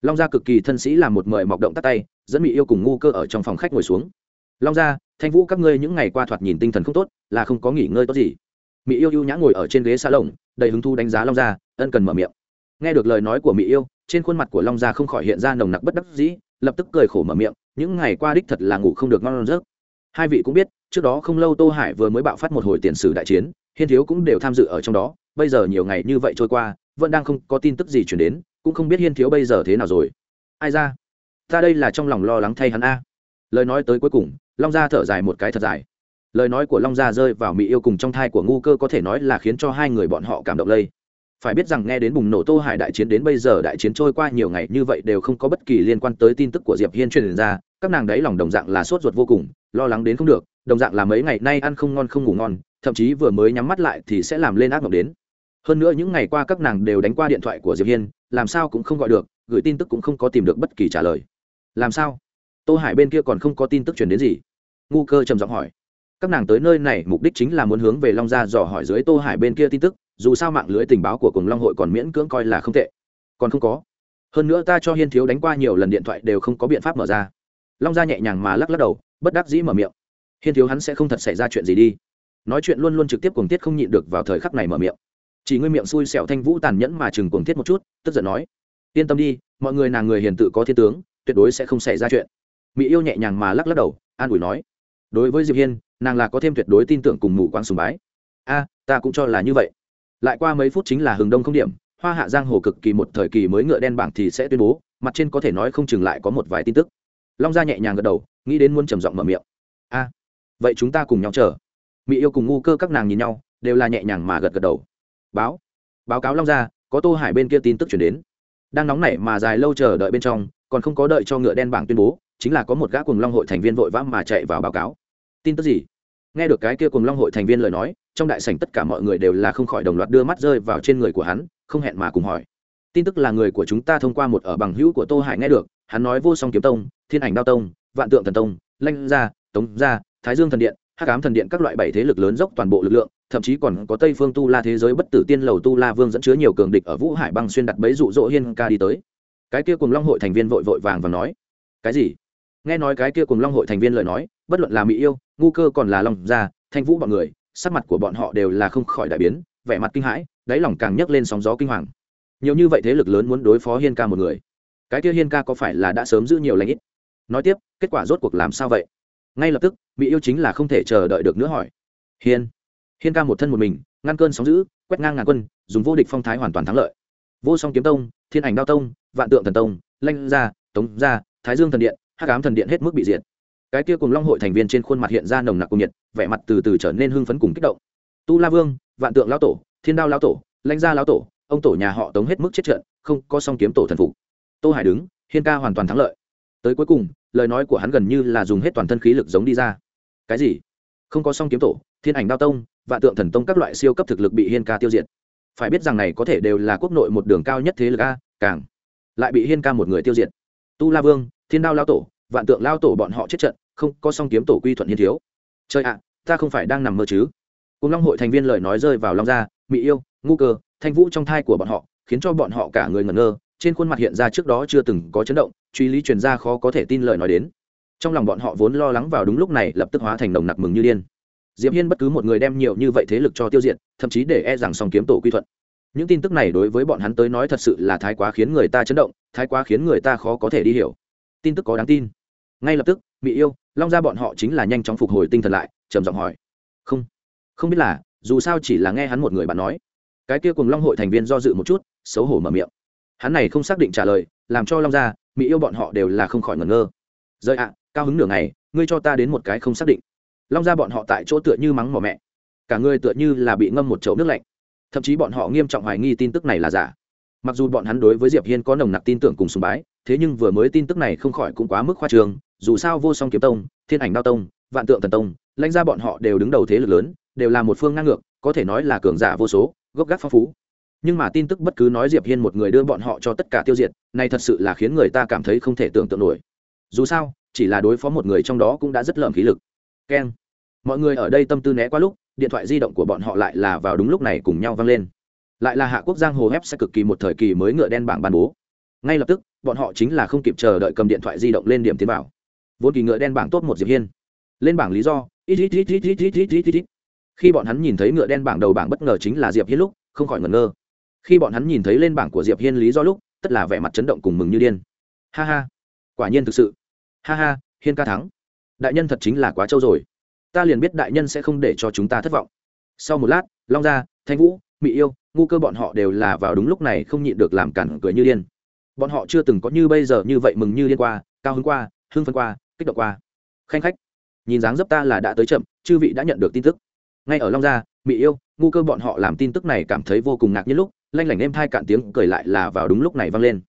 Long gia cực kỳ thân sĩ làm một mời mọc động tắt tay, dẫn mỹ yêu cùng ngu cơ ở trong phòng khách ngồi xuống. Long gia, thanh vũ, các ngươi những ngày qua thoạt nhìn tinh thần không tốt, là không có nghỉ ngơi tốt gì. Mỹ yêu ưu nhã ngồi ở trên ghế xa lồng, đầy hứng thu đánh giá long gia, ân cần mở miệng. Nghe được lời nói của mỹ yêu, trên khuôn mặt của long gia không khỏi hiện ra nồng nặc bất đắc dĩ, lập tức cười khổ mở miệng, những ngày qua đích thật là ngủ không được ngon giấc. Hai vị cũng biết trước đó không lâu tô hải vừa mới bạo phát một hồi tiền sử đại chiến, hiên thiếu cũng đều tham dự ở trong đó, bây giờ nhiều ngày như vậy trôi qua, vẫn đang không có tin tức gì chuyển đến, cũng không biết hiên thiếu bây giờ thế nào rồi. Ai ra? Ta đây là trong lòng lo lắng thay hắn a. Lời nói tới cuối cùng, long gia thở dài một cái thật dài. Lời nói của long gia rơi vào mỹ yêu cùng trong thai của ngu cơ có thể nói là khiến cho hai người bọn họ cảm động lây. Phải biết rằng nghe đến bùng nổ tô hải đại chiến đến bây giờ đại chiến trôi qua nhiều ngày như vậy đều không có bất kỳ liên quan tới tin tức của diệp hiên truyền ra, các nàng đấy lòng đồng dạng là sốt ruột vô cùng, lo lắng đến không được đồng dạng là mấy ngày nay ăn không ngon không ngủ ngon, thậm chí vừa mới nhắm mắt lại thì sẽ làm lên ác mộng đến. Hơn nữa những ngày qua các nàng đều đánh qua điện thoại của diệp hiên, làm sao cũng không gọi được, gửi tin tức cũng không có tìm được bất kỳ trả lời. Làm sao? Tô hải bên kia còn không có tin tức truyền đến gì? Ngu cơ trầm giọng hỏi. Các nàng tới nơi này mục đích chính là muốn hướng về long gia dò hỏi dưới tô hải bên kia tin tức, dù sao mạng lưới tình báo của cùng long hội còn miễn cưỡng coi là không tệ. Còn không có. Hơn nữa ta cho hiên thiếu đánh qua nhiều lần điện thoại đều không có biện pháp mở ra. Long gia nhẹ nhàng mà lắc lắc đầu, bất đắc dĩ mở miệng hiên thiếu hắn sẽ không thật xảy ra chuyện gì đi. Nói chuyện luôn luôn trực tiếp cuồng tiết không nhịn được vào thời khắc này mở miệng. Chỉ ngươi miệng xui xẻo thanh vũ tàn nhẫn mà chừng cuồng tiết một chút, tức giận nói. Yên tâm đi, mọi người nàng người hiền tự có thiên tướng, tuyệt đối sẽ không xảy ra chuyện. Mỹ yêu nhẹ nhàng mà lắc lắc đầu, an ủi nói. Đối với diệp hiên, nàng là có thêm tuyệt đối tin tưởng cùng mù quáng sùng bái. A, ta cũng cho là như vậy. Lại qua mấy phút chính là hừng đông không điểm, hoa hạ giang hồ cực kỳ một thời kỳ mới ngựa đen bảng thì sẽ tuyên bố, mặt trên có thể nói không chừng lại có một vài tin tức. Long gia nhẹ nhàng gật đầu, nghĩ đến muốn trầm giọng mở miệng. A vậy chúng ta cùng nhau chờ. Mỹ yêu cùng ngu cơ các nàng nhìn nhau, đều là nhẹ nhàng mà gật gật đầu. Báo báo cáo long gia, có tô hải bên kia tin tức chuyển đến. Đang nóng nảy mà dài lâu chờ đợi bên trong, còn không có đợi cho ngựa đen bảng tuyên bố, chính là có một gã cùng long hội thành viên vội vã mà chạy vào báo cáo. Tin tức gì? Nghe được cái kia cùng long hội thành viên lời nói, trong đại sảnh tất cả mọi người đều là không khỏi đồng loạt đưa mắt rơi vào trên người của hắn, không hẹn mà cùng hỏi. Tin tức là người của chúng ta thông qua một ở bằng hữu của tô hải nghe được, hắn nói vô song kiếm tông, thiên ảnh đao tông, vạn tượng thần tông, lanh gia, tống gia thái dương thần điện, hắc ám thần điện các loại bảy thế lực lớn dốc toàn bộ lực lượng, thậm chí còn có tây phương tu la thế giới bất tử tiên lầu tu la vương dẫn chứa nhiều cường địch ở vũ hải băng xuyên đặt bẫy dụ dỗ hiên ca đi tới. Cái kia cùng long hội thành viên vội vội vàng và nói, cái gì? Nghe nói cái kia cùng long hội thành viên lời nói, bất luận là mỹ yêu, ngu cơ còn là long gia, thanh vũ bọn người, sắc mặt của bọn họ đều là không khỏi đại biến, vẻ mặt kinh hãi, đáy lòng càng nhấc lên sóng gió kinh hoàng. Nhiều như vậy thế lực lớn muốn đối phó hiên ca một người, cái kia hiên ca có phải là đã sớm giữ nhiều lãnh ít? Nói tiếp, kết quả rốt cuộc làm sao vậy? Ngay lập tức mỹ yêu chính là không thể chờ đợi được nữa hỏi. Hiên. Hiên ca một thân một mình, ngăn cơn sóng giữ quét ngang ngàn quân, dùng vô địch phong thái hoàn toàn thắng lợi. Vô song kiếm tông, thiên ảnh đao tông, vạn tượng thần tông, lanh gia tống gia thái dương thần điện, hắc ám thần điện hết mức bị diệt. Cái kia cùng long hội thành viên trên khuôn mặt hiện ra nồng nặc cùng nhiệt, vẻ mặt từ từ trở nên hưng phấn cùng kích động. Tu la vương, vạn tượng lão tổ, thiên đao lão tổ lãnh gia lão tổ, ông tổ nhà họ tống hết mức chết trận, không có song kiếm tổ thần phục. Tô hải đứng, hiên ca hoàn toàn thắng lợi. Tới cuối cùng lời nói của hắn gần như là dùng hết toàn thân khí lực giống đi ra. Cái gì? Không có song kiếm tổ, thiên ảnh đao tông, vạn tượng thần tông các loại siêu cấp thực lực bị hiên ca tiêu diệt. Phải biết rằng này có thể đều là quốc nội một đường cao nhất thế lực a, càng lại bị hiên ca một người tiêu diệt. Tu la vương, thiên đao lao tổ, vạn tượng lao tổ bọn họ chết trận, không có song kiếm tổ quy thuận hiên thiếu. Trời ạ, ta không phải đang nằm mơ chứ? Cùng long hội thành viên lời nói rơi vào long gia mỹ yêu, ngu cơ, thanh vũ trong thai của bọn họ, khiến cho bọn họ cả người ngẩn ngơ, trên khuôn mặt hiện ra trước đó chưa từng có chấn động truy lý truyền ra khó có thể tin lời nói đến. Trong lòng bọn họ vốn lo lắng vào đúng lúc này lập tức hóa thành nồng nặc mừng như điên. Diệp hiên bất cứ một người đem nhiều như vậy thế lực cho tiêu diệt, thậm chí để e rằng song kiếm tổ quy thuận. Những tin tức này đối với bọn hắn tới nói thật sự là thái quá khiến người ta chấn động, thái quá khiến người ta khó có thể đi hiểu. Tin tức có đáng tin. Ngay lập tức mỹ yêu, long ra bọn họ chính là nhanh chóng phục hồi tinh thần lại, trầm giọng hỏi. Không. Không biết là, dù sao chỉ là nghe hắn một người bạn nói. Cái kia cùng long hội thành viên do dự một chút, xấu hổ mở miệng. Hắn này không xác định trả lời, làm cho long gia mỹ yêu bọn họ đều là không khỏi ngẩn ngơ. Rời ạ, cao hứng nửa ngày, ngươi cho ta đến một cái không xác định. Long gia bọn họ tại chỗ tựa như mắng mỏ mẹ. Cả ngươi tựa như là bị ngâm một chậu nước lạnh. Thậm chí bọn họ nghiêm trọng hoài nghi tin tức này là giả. Mặc dù bọn hắn đối với diệp hiên có nồng nặc tin tưởng cùng sùng bái, thế nhưng vừa mới tin tức này không khỏi cũng quá mức khoa trường dù sao vô song kiếm tông, thiên ảnh đao tông, vạn tượng thần tông, lãnh ra bọn họ đều đứng đầu thế lực lớn, đều là một phương ngang ngược, có thể nói là cường giả vô số, gốc gác phong phú nhưng mà tin tức bất cứ nói diệp hiên một người đưa bọn họ cho tất cả tiêu diệt này thật sự là khiến người ta cảm thấy không thể tưởng tượng nổi dù sao chỉ là đối phó một người trong đó cũng đã rất lợm khí lực keng mọi người ở đây tâm tư né qua lúc điện thoại di động của bọn họ lại là vào đúng lúc này cùng nhau vang lên lại là hạ quốc giang hồ hép sẽ cực kỳ một thời kỳ mới ngựa đen bảng ban bố ngay lập tức bọn họ chính là không kịp chờ đợi cầm điện thoại di động lên điểm tiến bảo vốn kỳ ngựa đen bảng tốt một diệp hiên lên bảng lý do khi bọn hắn nhìn thấy ngựa đen bảng đầu bảng bất ngờ chính là diệp hiên lúc không khỏi ngẩn ngơ khi bọn hắn nhìn thấy lên bảng của diệp hiên lý do lúc, tất là vẻ mặt chấn động cùng mừng như điên. Ha ha, quả nhiên thực sự. Ha ha, hiên ca thắng. Đại nhân thật chính là quá trâu rồi. Ta liền biết đại nhân sẽ không để cho chúng ta thất vọng. Sau một lát, long gia, thanh vũ mỹ yêu, ngu cơ bọn họ đều là vào đúng lúc này không nhịn được làm cản cười như điên. Bọn họ chưa từng có như bây giờ như vậy mừng như điên qua, cao hứng qua, hưng phân qua, kích động qua. Khanh khách, nhìn dáng dấp ta là đã tới chậm, chư vị đã nhận được tin tức. Ngay ở long gia mỹ yêu, ngu cơ bọn họ làm tin tức này cảm thấy vô cùng ngạc nhiên lúc lanh lảnh êm thai cạn tiếng cười lại là vào đúng lúc này vang lên.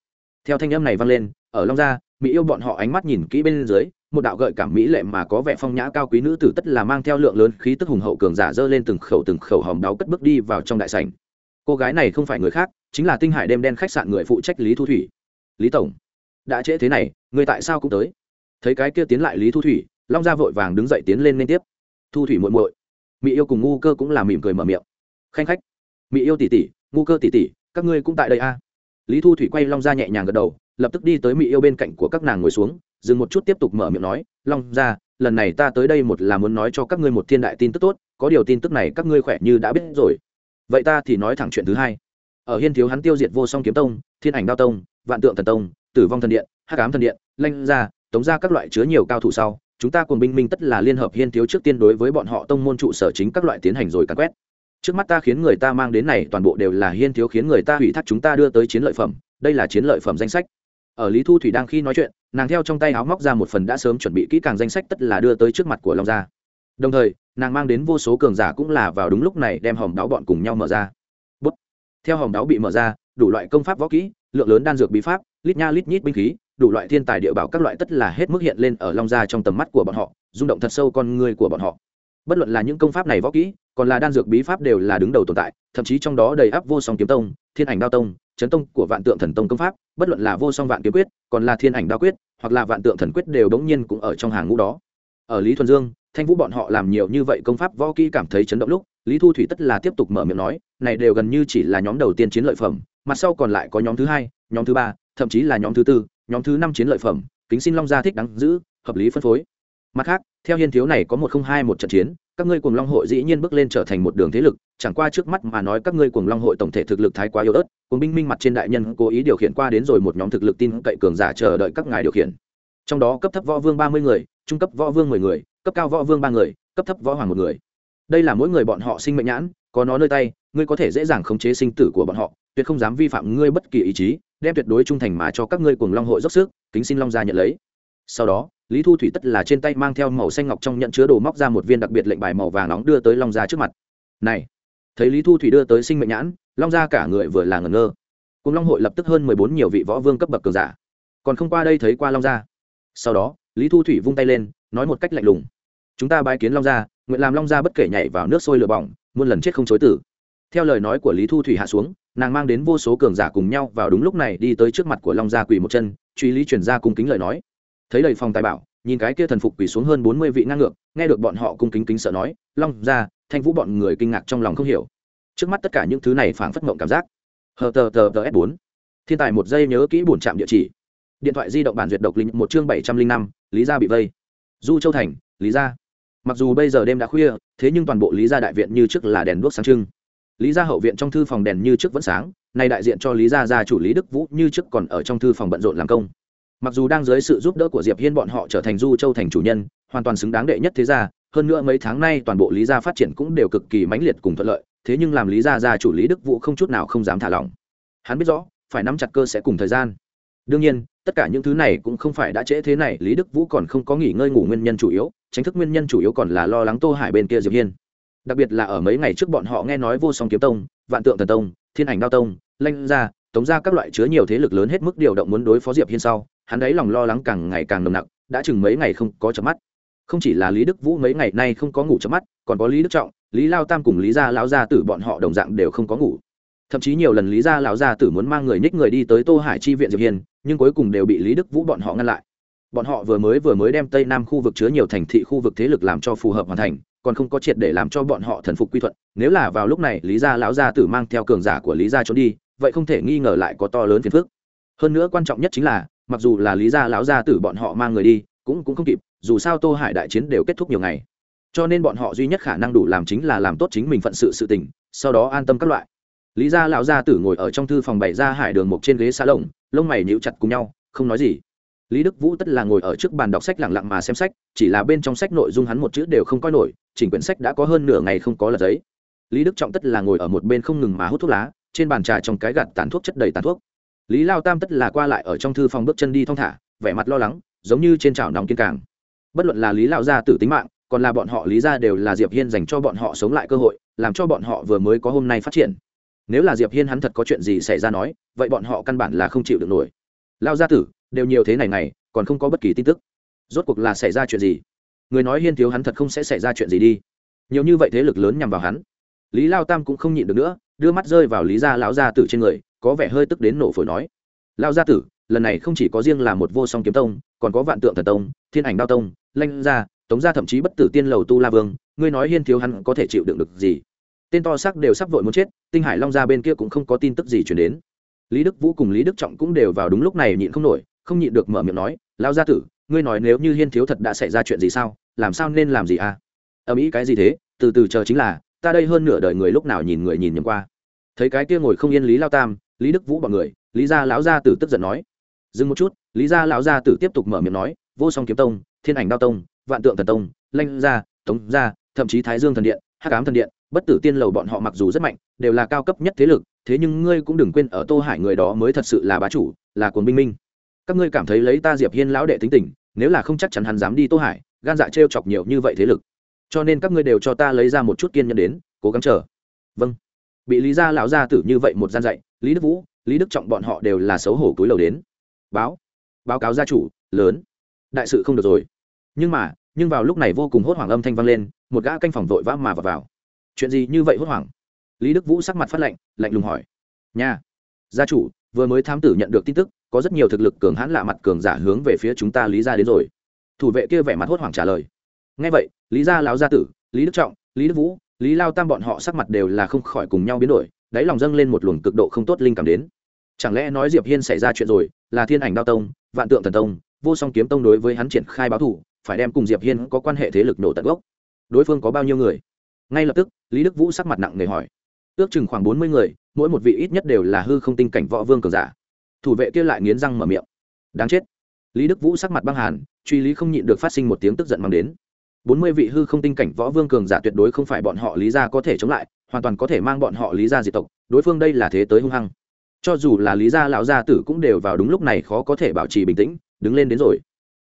Theo thanh âm này vang lên, ở long gia, mỹ yêu bọn họ ánh mắt nhìn kỹ bên dưới, một đạo gợi cảm mỹ lệ mà có vẻ phong nhã cao quý nữ tử tất là mang theo lượng lớn khí tức hùng hậu cường giả dơ lên từng khẩu từng khẩu hòm đáo cất bước đi vào trong đại sảnh. Cô gái này không phải người khác, chính là tinh hải đêm đen khách sạn người phụ trách lý thu thủy. Lý tổng, đã trễ thế này, người tại sao cũng tới? Thấy cái kia tiến lại lý thu thủy, long gia vội vàng đứng dậy tiến lên liên tiếp. Thu thủy muội muội, mỹ yêu cùng ngu cơ cũng là mỉm cười mở miệng. Khanh khách, mỹ yêu tỷ tỷ ngu cơ tỷ tỷ các ngươi cũng tại đây a. À? lý thu thủy quay long ra nhẹ nhàng gật đầu, lập tức đi tới mỹ yêu bên cạnh của các nàng ngồi xuống, dừng một chút tiếp tục mở miệng nói, long ra, lần này ta tới đây một là muốn nói cho các ngươi một thiên đại tin tức tốt, có điều tin tức này các ngươi khỏe như đã biết rồi. Vậy ta thì nói thẳng chuyện thứ hai. Ở hiên thiếu hắn tiêu diệt vô song kiếm tông, thiên ảnh đao tông, vạn tượng thần tông, tử vong thần điện, hắc ám thần điện, lanh ra tống ra các loại chứa nhiều cao thủ sau, chúng ta cùng binh minh tất là liên hợp hiên thiếu trước tiên đối với bọn họ tông môn trụ sở chính các loại tiến hành rồi càn quét trước mắt ta khiến người ta mang đến này toàn bộ đều là hiên thiếu khiến người ta hủy thác chúng ta đưa tới chiến lợi phẩm, đây là chiến lợi phẩm danh sách. Ở lý thu thủy đang khi nói chuyện, nàng theo trong tay áo móc ra một phần đã sớm chuẩn bị kỹ càng danh sách tất là đưa tới trước mặt của long gia. Đồng thời, nàng mang đến vô số cường giả cũng là vào đúng lúc này đem hòm đáo bọn cùng nhau mở ra. Bút. theo hòm đáo bị mở ra, đủ loại công pháp võ kỹ, lượng lớn đan dược bí pháp, lít nha lít nhít binh khí, đủ loại thiên tài địa bảo các loại tất là hết mức hiện lên ở long gia trong tầm mắt của bọn họ, rung động thật sâu con người của bọn họ bất luận là những công pháp này võ kỹ, còn là đan dược bí pháp đều là đứng đầu tồn tại, thậm chí trong đó đầy áp vô song kiếm tông, thiên ảnh đao tông, chấn tông của vạn tượng thần tông công pháp, bất luận là vô song vạn kiếm quyết, còn là thiên ảnh đao quyết, hoặc là vạn tượng thần quyết đều đống nhiên cũng ở trong hàng ngũ đó. Ở lý thuần dương, thanh vũ bọn họ làm nhiều như vậy công pháp võ kỹ cảm thấy chấn động lúc, lý thu thủy tất là tiếp tục mở miệng nói, này đều gần như chỉ là nhóm đầu tiên chiến lợi phẩm mặt sau còn lại có nhóm thứ hai, nhóm thứ ba, thậm chí là nhóm thứ tư, nhóm thứ năm chiến lợi phẩm, kính xin long gia thích đáng giữ, hợp lý phân phối mặt khác, theo hiên thiếu này có một không hai một trận chiến, các ngươi cùng long hội dĩ nhiên bước lên trở thành một đường thế lực, chẳng qua trước mắt mà nói các ngươi cùng long hội tổng thể thực lực thái quá yếu ớt, cùng binh minh mặt trên đại nhân cố ý điều khiển qua đến rồi một nhóm thực lực tin cậy cường giả chờ đợi các ngài điều khiển. Trong đó cấp thấp võ vương ba mươi người, trung cấp võ vương mười người, cấp cao võ vương ba người, cấp thấp võ hoàng một người. Đây là mỗi người bọn họ sinh mệnh nhãn, có nó nơi tay, ngươi có thể dễ dàng khống chế sinh tử của bọn họ, tuyệt không dám vi phạm ngươi bất kỳ ý chí, đem tuyệt đối trung thành mà cho các ngươi cùng long hội dốc sức, kính xin long gia nhận lấy. Sau đó lý thu thủy tất là trên tay mang theo màu xanh ngọc trong nhận chứa đồ móc ra một viên đặc biệt lệnh bài màu vàng nóng đưa tới long gia trước mặt. Này, thấy lý thu thủy đưa tới sinh mệnh nhãn, long gia cả người vừa là ngẩn ngơ. Cùng long hội lập tức hơn mười bốn nhiều vị võ vương cấp bậc cường giả. Còn không qua đây thấy qua long gia. Sau đó, lý thu thủy vung tay lên, nói một cách lạnh lùng. Chúng ta bái kiến long gia, nguyện làm long gia bất kể nhảy vào nước sôi lửa bỏng, muôn lần chết không chối tử. Theo lời nói của lý thu thủy hạ xuống, nàng mang đến vô số cường giả cùng nhau vào đúng lúc này đi tới trước mặt của long gia quỳ một chân, truy lý chuyển ra cung kính lời nói thấy đầy phòng tài bảo, nhìn cái kia thần phục quỳ xuống hơn bốn mươi vị ngang ngược, nghe được bọn họ cung kính kính sợ nói, long gia, thanh vũ bọn người kinh ngạc trong lòng không hiểu. Trước mắt tất cả những thứ này phảng phất mộng cảm giác. Hờ tờ tờ tờ s bốn. Thiên tài một giây nhớ kỹ bổn trạm địa chỉ. Điện thoại di động bản duyệt độc linh một chương bảy trăm linh năm, lý gia bị vây. Du châu thành, lý gia. Mặc dù bây giờ đêm đã khuya, thế nhưng toàn bộ lý gia đại viện như trước là đèn đuốc sáng trưng. Lý gia hậu viện trong thư phòng đèn như trước vẫn sáng, nay đại diện cho lý gia gia chủ lý đức vũ như trước còn ở trong thư phòng bận rộn làm công mặc dù đang dưới sự giúp đỡ của diệp hiên bọn họ trở thành du châu thành chủ nhân, hoàn toàn xứng đáng đệ nhất thế gia, hơn nữa mấy tháng nay toàn bộ lý gia phát triển cũng đều cực kỳ mãnh liệt cùng thuận lợi, thế nhưng làm lý gia gia chủ lý đức vũ không chút nào không dám thả lỏng. Hắn biết rõ, phải nắm chặt cơ sẽ cùng thời gian. Đương nhiên, tất cả những thứ này cũng không phải đã trễ thế này, lý đức vũ còn không có nghỉ ngơi ngủ nguyên nhân chủ yếu tránh thức nguyên nhân chủ yếu còn là lo lắng tô hải bên kia diệp hiên. Đặc biệt là ở mấy ngày trước bọn họ nghe nói vô song kiếm tông, vạn tượng thần tông, thiên ảnh đao tông, lanh ra tống ra các loại chứa nhiều thế lực lớn hết mức điều động muốn đối phó diệp hiên sau, hắn ấy lòng lo lắng càng ngày càng nồng nặng đã chừng mấy ngày không có chợp mắt. Không chỉ là lý đức vũ mấy ngày nay không có ngủ chợp mắt, còn có lý đức trọng, lý lao tam cùng lý gia lão gia tử bọn họ đồng dạng đều không có ngủ. Thậm chí nhiều lần lý gia lão gia tử muốn mang người nhích người đi tới tô hải chi viện diệp hiên, nhưng cuối cùng đều bị lý đức vũ bọn họ ngăn lại. Bọn họ vừa mới vừa mới đem tây nam khu vực chứa nhiều thành thị khu vực thế lực làm cho phù hợp hoàn thành, còn không có triệt để làm cho bọn họ thần phục quy thuận. Nếu là vào lúc này lý gia lão gia tử mang theo cường giả của lý gia trốn đi vậy không thể nghi ngờ lại có to lớn phiền phức. Hơn nữa quan trọng nhất chính là, mặc dù là lý gia lão gia tử bọn họ mang người đi, cũng cũng không kịp, dù sao tô hải đại chiến đều kết thúc nhiều ngày. Cho nên bọn họ duy nhất khả năng đủ làm chính là làm tốt chính mình phận sự sự tình, sau đó an tâm các loại. Lý gia lão gia tử ngồi ở trong thư phòng bày ra hải đường mục trên ghế xa lồng lông mày nhíu chặt cùng nhau, không nói gì. Lý đức vũ tất là ngồi ở trước bàn đọc sách lặng lặng mà xem sách, chỉ là bên trong sách nội dung hắn một chữ đều không coi nổi, chỉnh quyển sách đã có hơn nửa ngày không có lật giấy. Lý đức trọng tất là ngồi ở một bên không ngừng mà hút thuốc lá trên bàn trà trong cái gạt tàn thuốc chất đầy tàn thuốc. Lý lao tam tất là qua lại ở trong thư phòng bước chân đi thong thả, vẻ mặt lo lắng, giống như trên chảo nòng kiên càng bất luận là lý lao gia tử tính mạng, còn là bọn họ lý gia đều là diệp hiên dành cho bọn họ sống lại cơ hội, làm cho bọn họ vừa mới có hôm nay phát triển. Nếu là diệp hiên hắn thật có chuyện gì xảy ra nói, vậy bọn họ căn bản là không chịu được nổi. Lao gia tử, đều nhiều thế này này, còn không có bất kỳ tin tức. Rốt cuộc là xảy ra chuyện gì? Người nói hiên thiếu hắn thật không sẽ xảy ra chuyện gì đi. Nhiều như vậy thế lực lớn nhằm vào hắn. Lý lao tam cũng không nhịn được nữa đưa mắt rơi vào lý gia lão gia tử trên người, có vẻ hơi tức đến nổ phổi nói. Lão gia tử, lần này không chỉ có riêng là một vô song kiếm tông, còn có vạn tượng thần tông, thiên ảnh đao tông, lanh gia, tống gia thậm chí bất tử tiên lầu tu la vương, ngươi nói hiên thiếu hắn có thể chịu đựng được gì? Tên to xác đều sắp vội muốn chết, tinh hải long gia bên kia cũng không có tin tức gì chuyển đến. Lý đức vũ cùng lý đức trọng cũng đều vào đúng lúc này nhịn không nổi, không nhịn được mở miệng nói, Lão gia tử, ngươi nói nếu như hiên thiếu thật đã xảy ra chuyện gì sao? Làm sao nên làm gì à? Ầm ĩ cái gì thế? Từ từ chờ chính là ta đây hơn nửa đời người lúc nào nhìn người nhìn nhầm qua. Thấy cái kia ngồi không yên lý lao tam, lý đức vũ b ọ n người, lý gia lão gia tử tức giận nói. Dừng một chút, lý gia lão gia tử tiếp tục mở miệng nói, vô song kiếm tông, thiên ảnh đao tông, vạn tượng thần tông, lanh gia, tống gia, thậm chí thái dương thần điện, hắc ám thần điện, bất tử tiên lầu bọn họ mặc dù rất mạnh, đều là cao cấp nhất thế lực, thế nhưng ngươi cũng đừng quên ở tô hải người đó mới thật sự là bá chủ, là cuồng binh minh. Các ngươi cảm thấy lấy ta diệp hiên lão đệ tính tình, nếu là không chắc chắn hắn dám đi tô hải, gan dạ trêu chọc nhiều như vậy thế lực cho nên các ngươi đều cho ta lấy ra một chút kiên nhẫn đến cố gắng chờ. Vâng. Bị lý gia lão gia tử như vậy một gian dạy lý đức vũ lý đức trọng bọn họ đều là xấu hổ cúi lầu đến. Báo. Báo cáo gia chủ lớn. Đại sự không được rồi. Nhưng mà nhưng vào lúc này vô cùng hốt hoảng âm thanh vang lên một gã canh phòng vội vã mà vào, vào. chuyện gì như vậy hốt hoảng? Lý đức vũ sắc mặt phát lạnh lạnh lùng hỏi. Nha. Gia chủ vừa mới thám tử nhận được tin tức có rất nhiều thực lực cường hãn lạ mặt cường giả hướng về phía chúng ta lý ra đến rồi. Thủ vệ kia vẻ mặt hốt hoảng trả lời ngay vậy, lý gia lão gia tử, lý đức trọng, lý đức vũ, lý lao tam bọn họ sắc mặt đều là không khỏi cùng nhau biến đổi, đáy lòng dâng lên một luồng cực độ không tốt linh cảm đến. Chẳng lẽ nói diệp hiên xảy ra chuyện rồi, là thiên ảnh đao tông, vạn tượng thần tông, vô song kiếm tông đối với hắn triển khai báo thủ, phải đem cùng diệp hiên có quan hệ thế lực nổ tận gốc. Đối phương có bao nhiêu người? Ngay lập tức, lý đức vũ sắc mặt nặng nề hỏi. Ước chừng khoảng bốn mươi người, mỗi một vị ít nhất đều là hư không tinh cảnh võ vương cường giả. Thủ vệ kia lại nghiến răng mở miệng. Đáng chết. Lý đức vũ sắc mặt băng hàn, truy lý không nhịn được phát sinh một tiếng tức giận mang đến bốn mươi vị hư không tinh cảnh võ vương cường giả tuyệt đối không phải bọn họ lý gia có thể chống lại, hoàn toàn có thể mang bọn họ lý gia diệt tộc, đối phương đây là thế tới hung hăng. Cho dù là lý gia lão gia tử cũng đều vào đúng lúc này khó có thể bảo trì bình tĩnh, đứng lên đến rồi.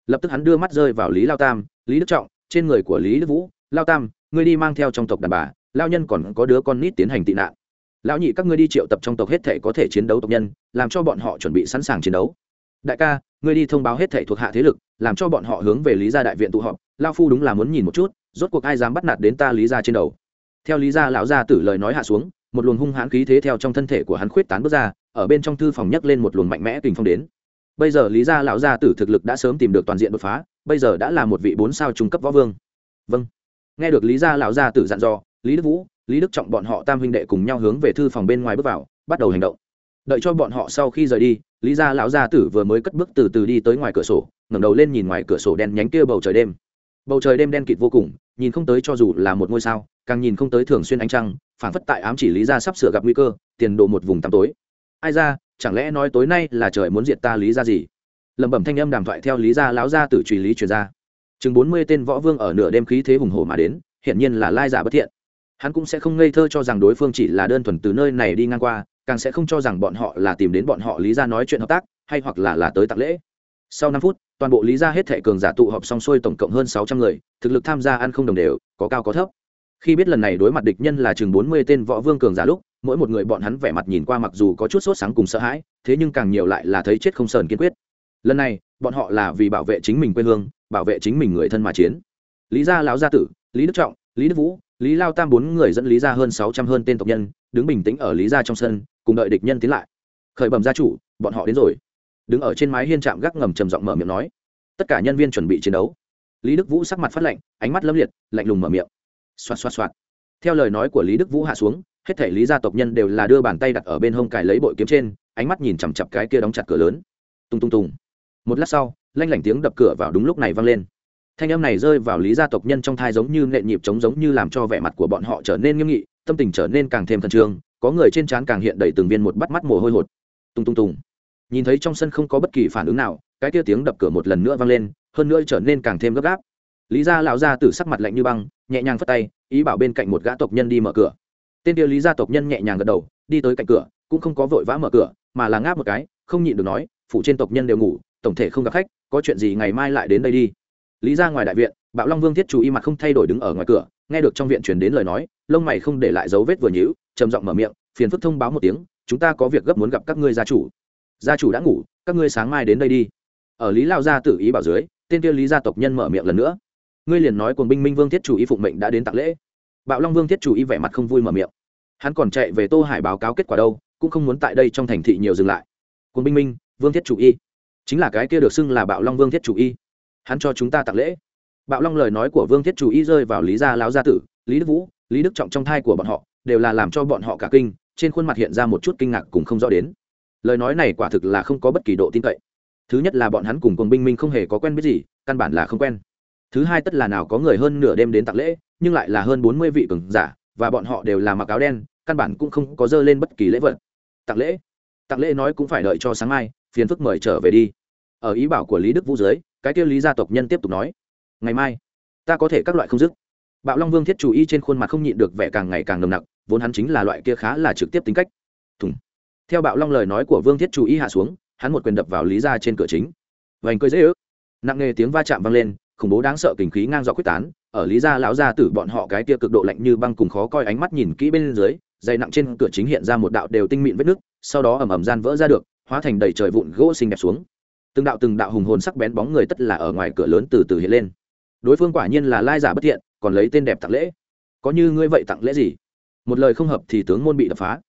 Lập tức hắn đưa mắt rơi vào lý lao tam, lý đức trọng, trên người của lý đức vũ, lao tam, ngươi đi mang theo trong tộc đàn bà lao nhân còn có đứa con nít tiến hành tị nạn. Lão nhị các ngươi đi triệu tập trong tộc hết thể có thể chiến đấu tộc nhân, làm cho bọn họ chuẩn bị sẵn sàng chiến đấu. Đại ca, ngươi đi thông báo hết thể thuộc hạ thế lực, làm cho bọn họ hướng về lý gia đại viện tụ họp lao phu đúng là muốn nhìn một chút, rốt cuộc ai dám bắt nạt đến ta lý gia trên đầu. Theo lý gia lão gia tử lời nói hạ xuống, một luồng hung hãn khí thế theo trong thân thể của hắn khuyết tán bước ra, ở bên trong thư phòng nhấc lên một luồng mạnh mẽ kình phong đến. Bây giờ lý gia lão gia tử thực lực đã sớm tìm được toàn diện đột phá, bây giờ đã là một vị bốn sao trung cấp võ vương. Vâng. Nghe được lý gia lão gia tử dặn dò, lý đức vũ, lý đức trọng bọn họ tam huynh đệ cùng nhau hướng về thư phòng bên ngoài bước vào, bắt đầu hành động. Đợi cho bọn họ sau khi rời đi, lý gia lão gia tử vừa mới cất bước từ từ đi tới ngoài cửa sổ, ngẩng đầu lên nhìn ngoài cửa sổ đen nhánh kia bầu trời đêm bầu trời đêm đen kịt vô cùng, nhìn không tới cho dù là một ngôi sao, càng nhìn không tới thường xuyên ánh trăng phản phất tại ám chỉ lý gia sắp sửa gặp nguy cơ, tiền đồ một vùng tăm tối. Ai ra, chẳng lẽ nói tối nay là trời muốn diệt ta lý gia gì? Lẩm bẩm thanh âm đàm thoại theo lý gia lão gia tử trùy lý truyền ra. Chừng bốn mươi tên võ vương ở nửa đêm khí thế hùng hổ mà đến, hiển nhiên là lai giả bất thiện. Hắn cũng sẽ không ngây thơ cho rằng đối phương chỉ là đơn thuần từ nơi này đi ngang qua, càng sẽ không cho rằng bọn họ là tìm đến bọn họ lý ra nói chuyện hợp tác, hay hoặc là là tới tạc lễ. Sau năm phút toàn bộ lý ra hết thệ cường giả tụ họp xong xuôi tổng cộng hơn sáu trăm người, thực lực tham gia ăn không đồng đều, có cao có thấp. Khi biết lần này đối mặt địch nhân là chừng bốn mươi tên võ vương cường giả lúc, mỗi một người bọn hắn vẻ mặt nhìn qua mặc dù có chút sốt sáng cùng sợ hãi, thế nhưng càng nhiều lại là thấy chết không sờn kiên quyết. Lần này, bọn họ là vì bảo vệ chính mình quê hương, bảo vệ chính mình người thân mà chiến. Lý gia lão gia tử, lý đức trọng, lý đức vũ, lý lao tam bốn người dẫn lý Gia hơn sáu trăm hơn tên tộc nhân, đứng bình tĩnh ở lý Gia trong sân, cùng đợi địch nhân tiến lại. Khởi bẩm gia chủ, bọn họ đến rồi đứng ở trên mái hiên trạm gác ngầm trầm giọng mở miệng nói. Tất cả nhân viên chuẩn bị chiến đấu. Lý đức vũ sắc mặt phát lạnh, ánh mắt lâm liệt, lạnh lùng mở miệng. Xoạt xoạt xoạt. Theo lời nói của lý đức vũ hạ xuống, hết thể lý gia tộc nhân đều là đưa bàn tay đặt ở bên hông cài lấy bội kiếm trên, ánh mắt nhìn chằm chặp cái kia đóng chặt cửa lớn. Tung tung tung. một lát sau, lanh lảnh tiếng đập cửa vào đúng lúc này vang lên. Thanh âm này rơi vào lý gia tộc nhân trong thai giống như nện nhịp trống giống như làm cho vẻ mặt của bọn họ trở nên nghiêm nghị, tâm tình trở nên càng thêm khẩn trương, có người trên trán càng hiện đầy từng viên một bắt mắt mồ hôi hột. Tung tung tung nhìn thấy trong sân không có bất kỳ phản ứng nào, cái kia tiếng đập cửa một lần nữa vang lên, hơn nữa trở nên càng thêm gấp gáp. Lý gia lão gia tử sắc mặt lạnh như băng, nhẹ nhàng phất tay, ý bảo bên cạnh một gã tộc nhân đi mở cửa. Tên kia lý gia tộc nhân nhẹ nhàng gật đầu, đi tới cạnh cửa, cũng không có vội vã mở cửa, mà là ngáp một cái, không nhịn được nói phụ trên tộc nhân đều ngủ, tổng thể không gặp khách, có chuyện gì ngày mai lại đến đây đi. Lý ra ngoài đại viện, bạo long vương thiết chú y mặt không thay đổi đứng ở ngoài cửa, nghe được trong viện truyền đến lời nói, lông mày không để lại dấu vết vừa nhữ trầm giọng mở miệng, phiền phức thông báo một tiếng, chúng ta có việc gấp muốn gặp các ngươi gia chủ gia chủ đã ngủ, các ngươi sáng mai đến đây đi. Ở lý lao gia tự ý bảo dưới, tên kia lý gia tộc nhân mở miệng lần nữa. Ngươi liền nói cùng binh minh vương thiết chủ y phụng mệnh đã đến tặng lễ. Bạo long vương thiết chủ y vẻ mặt không vui mở miệng. Hắn còn chạy về tô hải báo cáo kết quả đâu, cũng không muốn tại đây trong thành thị nhiều dừng lại. Cùng binh minh vương thiết chủ y. Chính là cái kia được xưng là bạo long vương thiết chủ y. Hắn cho chúng ta tặng lễ. Bạo long lời nói của vương thiết chủ y rơi vào lý gia lao gia tử, lý đức vũ, lý đức trọng trong thai của bọn họ, đều là làm cho bọn họ cả kinh, trên khuôn mặt hiện ra một chút kinh ngạc cùng không rõ đến lời nói này quả thực là không có bất kỳ độ tin cậy. Thứ nhất là bọn hắn cùng cùng binh minh không hề có quen biết gì, căn bản là không quen. Thứ hai tất là nào có người hơn nửa đêm đến tặng lễ, nhưng lại là hơn bốn mươi vị cường giả, và bọn họ đều là mặc áo đen, căn bản cũng không có dơ lên bất kỳ lễ vật. Tặng lễ? Tặng lễ nói cũng phải đợi cho sáng mai, phiền phức mời trở về đi. Ở ý bảo của lý đức vũ dưới, cái kia lý gia tộc nhân tiếp tục nói, ngày mai, ta có thể các loại không dứt. Bạo long vương thiết chủ y trên khuôn mặt không nhịn được vẻ càng ngày càng nồng nặc, vốn hắn chính là loại kia khá là trực tiếp tính cách. Thùng theo bạo long lời nói của vương thiết chủ ý hạ xuống, hắn một quyền đập vào lý gia trên cửa chính. Vành cười dễ ước. Nặng nề tiếng va chạm vang lên, khủng bố đáng sợ kình khí ngang dọc quyết tán. Ở lý gia lão gia tử bọn họ cái tia cực độ lạnh như băng cùng khó coi ánh mắt nhìn kỹ bên dưới, dày nặng trên cửa chính hiện ra một đạo đều tinh mịn vết nước sau đó ầm ầm gian vỡ ra được, hóa thành đầy trời vụn gỗ xinh đẹp xuống. Từng đạo từng đạo hùng hồn sắc bén bóng người tất là ở ngoài cửa lớn từ từ hiện lên. Đối phương quả nhiên là lai giả bất thiện, còn lấy tên đẹp tặng lễ. Có như ngươi vậy tặng lễ gì? Một lời không hợp thì tướng môn bị đập phá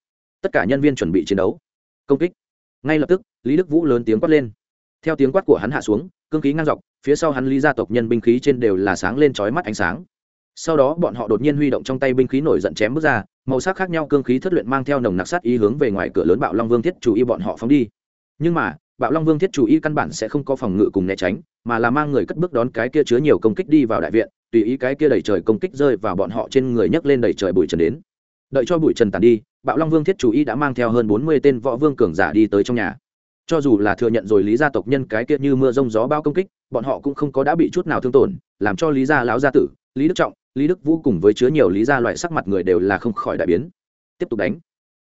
tất cả nhân viên chuẩn bị chiến đấu. Công kích. Ngay lập tức, lý đức vũ lớn tiếng quát lên. Theo tiếng quát của hắn hạ xuống, cương khí ngang dọc, phía sau hắn lý gia tộc nhân binh khí trên đều là sáng lên trói mắt ánh sáng. Sau đó bọn họ đột nhiên huy động trong tay binh khí nổi giận chém bước ra, màu sắc khác nhau cương khí thất luyện mang theo nồng nặc sát ý hướng về ngoài cửa lớn bạo long vương thiết chủ y bọn họ phóng đi. Nhưng mà, bạo long vương thiết chủ y căn bản sẽ không có phòng ngự cùng né tránh, mà là mang người cất bước đón cái kia chứa nhiều công kích đi vào đại viện, tùy ý cái kia đẩy trời công kích rơi vào bọn họ trên người nhấc lên đẩy trời bụi trần đến đợi cho bụi trần tàn đi, bạo long vương thiết chủ y đã mang theo hơn bốn mươi tên võ vương cường giả đi tới trong nhà. Cho dù là thừa nhận rồi lý gia tộc nhân cái kia như mưa rông gió bao công kích, bọn họ cũng không có đã bị chút nào thương tổn, làm cho lý gia lão gia tử, lý đức trọng, lý đức vũ cùng với chứa nhiều lý gia loại sắc mặt người đều là không khỏi đại biến. Tiếp tục đánh.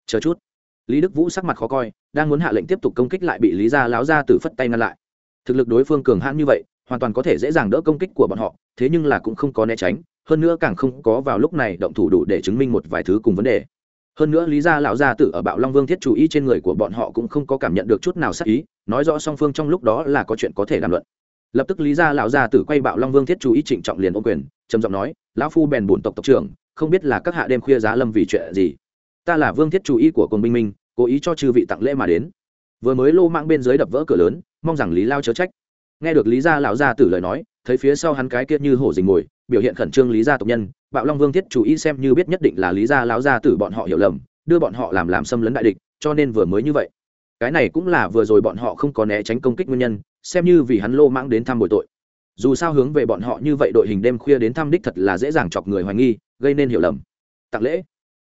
Chờ chút. Lý đức vũ sắc mặt khó coi, đang muốn hạ lệnh tiếp tục công kích lại bị lý gia lão gia tử phất tay ngăn lại. Thực lực đối phương cường hãn như vậy, hoàn toàn có thể dễ dàng đỡ công kích của bọn họ, thế nhưng là cũng không có né tránh hơn nữa càng không có vào lúc này động thủ đủ để chứng minh một vài thứ cùng vấn đề. Hơn nữa lý gia lão gia tử ở bạo long vương thiết chủ ý trên người của bọn họ cũng không có cảm nhận được chút nào sắc ý, nói rõ song phương trong lúc đó là có chuyện có thể đàm luận. Lập tức lý gia lão gia tử quay bạo long vương thiết chủ ý trịnh trọng liền ô quyền, trầm giọng nói, lão phu bèn bổn tộc tộc trưởng, không biết là các hạ đêm khuya giá lâm vì chuyện gì? Ta là vương thiết chủ ý của quân binh minh, cố ý cho chư vị tặng lễ mà đến. Vừa mới lô mạng bên dưới đập vỡ cửa lớn, mong rằng lý lao chớ trách. Nghe được lý gia lão gia tử lời nói, thấy phía sau hắn cái kia như hổ dình ngồi biểu hiện khẩn trương lý gia tộc nhân, bạo long vương thiết chủ ý xem như biết nhất định là lý gia lão gia tử bọn họ hiểu lầm, đưa bọn họ làm làm xâm lấn đại địch, cho nên vừa mới như vậy. Cái này cũng là vừa rồi bọn họ không có né tránh công kích nguyên nhân, xem như vì hắn lô mãng đến thăm bồi tội. Dù sao hướng về bọn họ như vậy đội hình đêm khuya đến thăm đích thật là dễ dàng chọc người hoài nghi, gây nên hiểu lầm. Tặng lễ.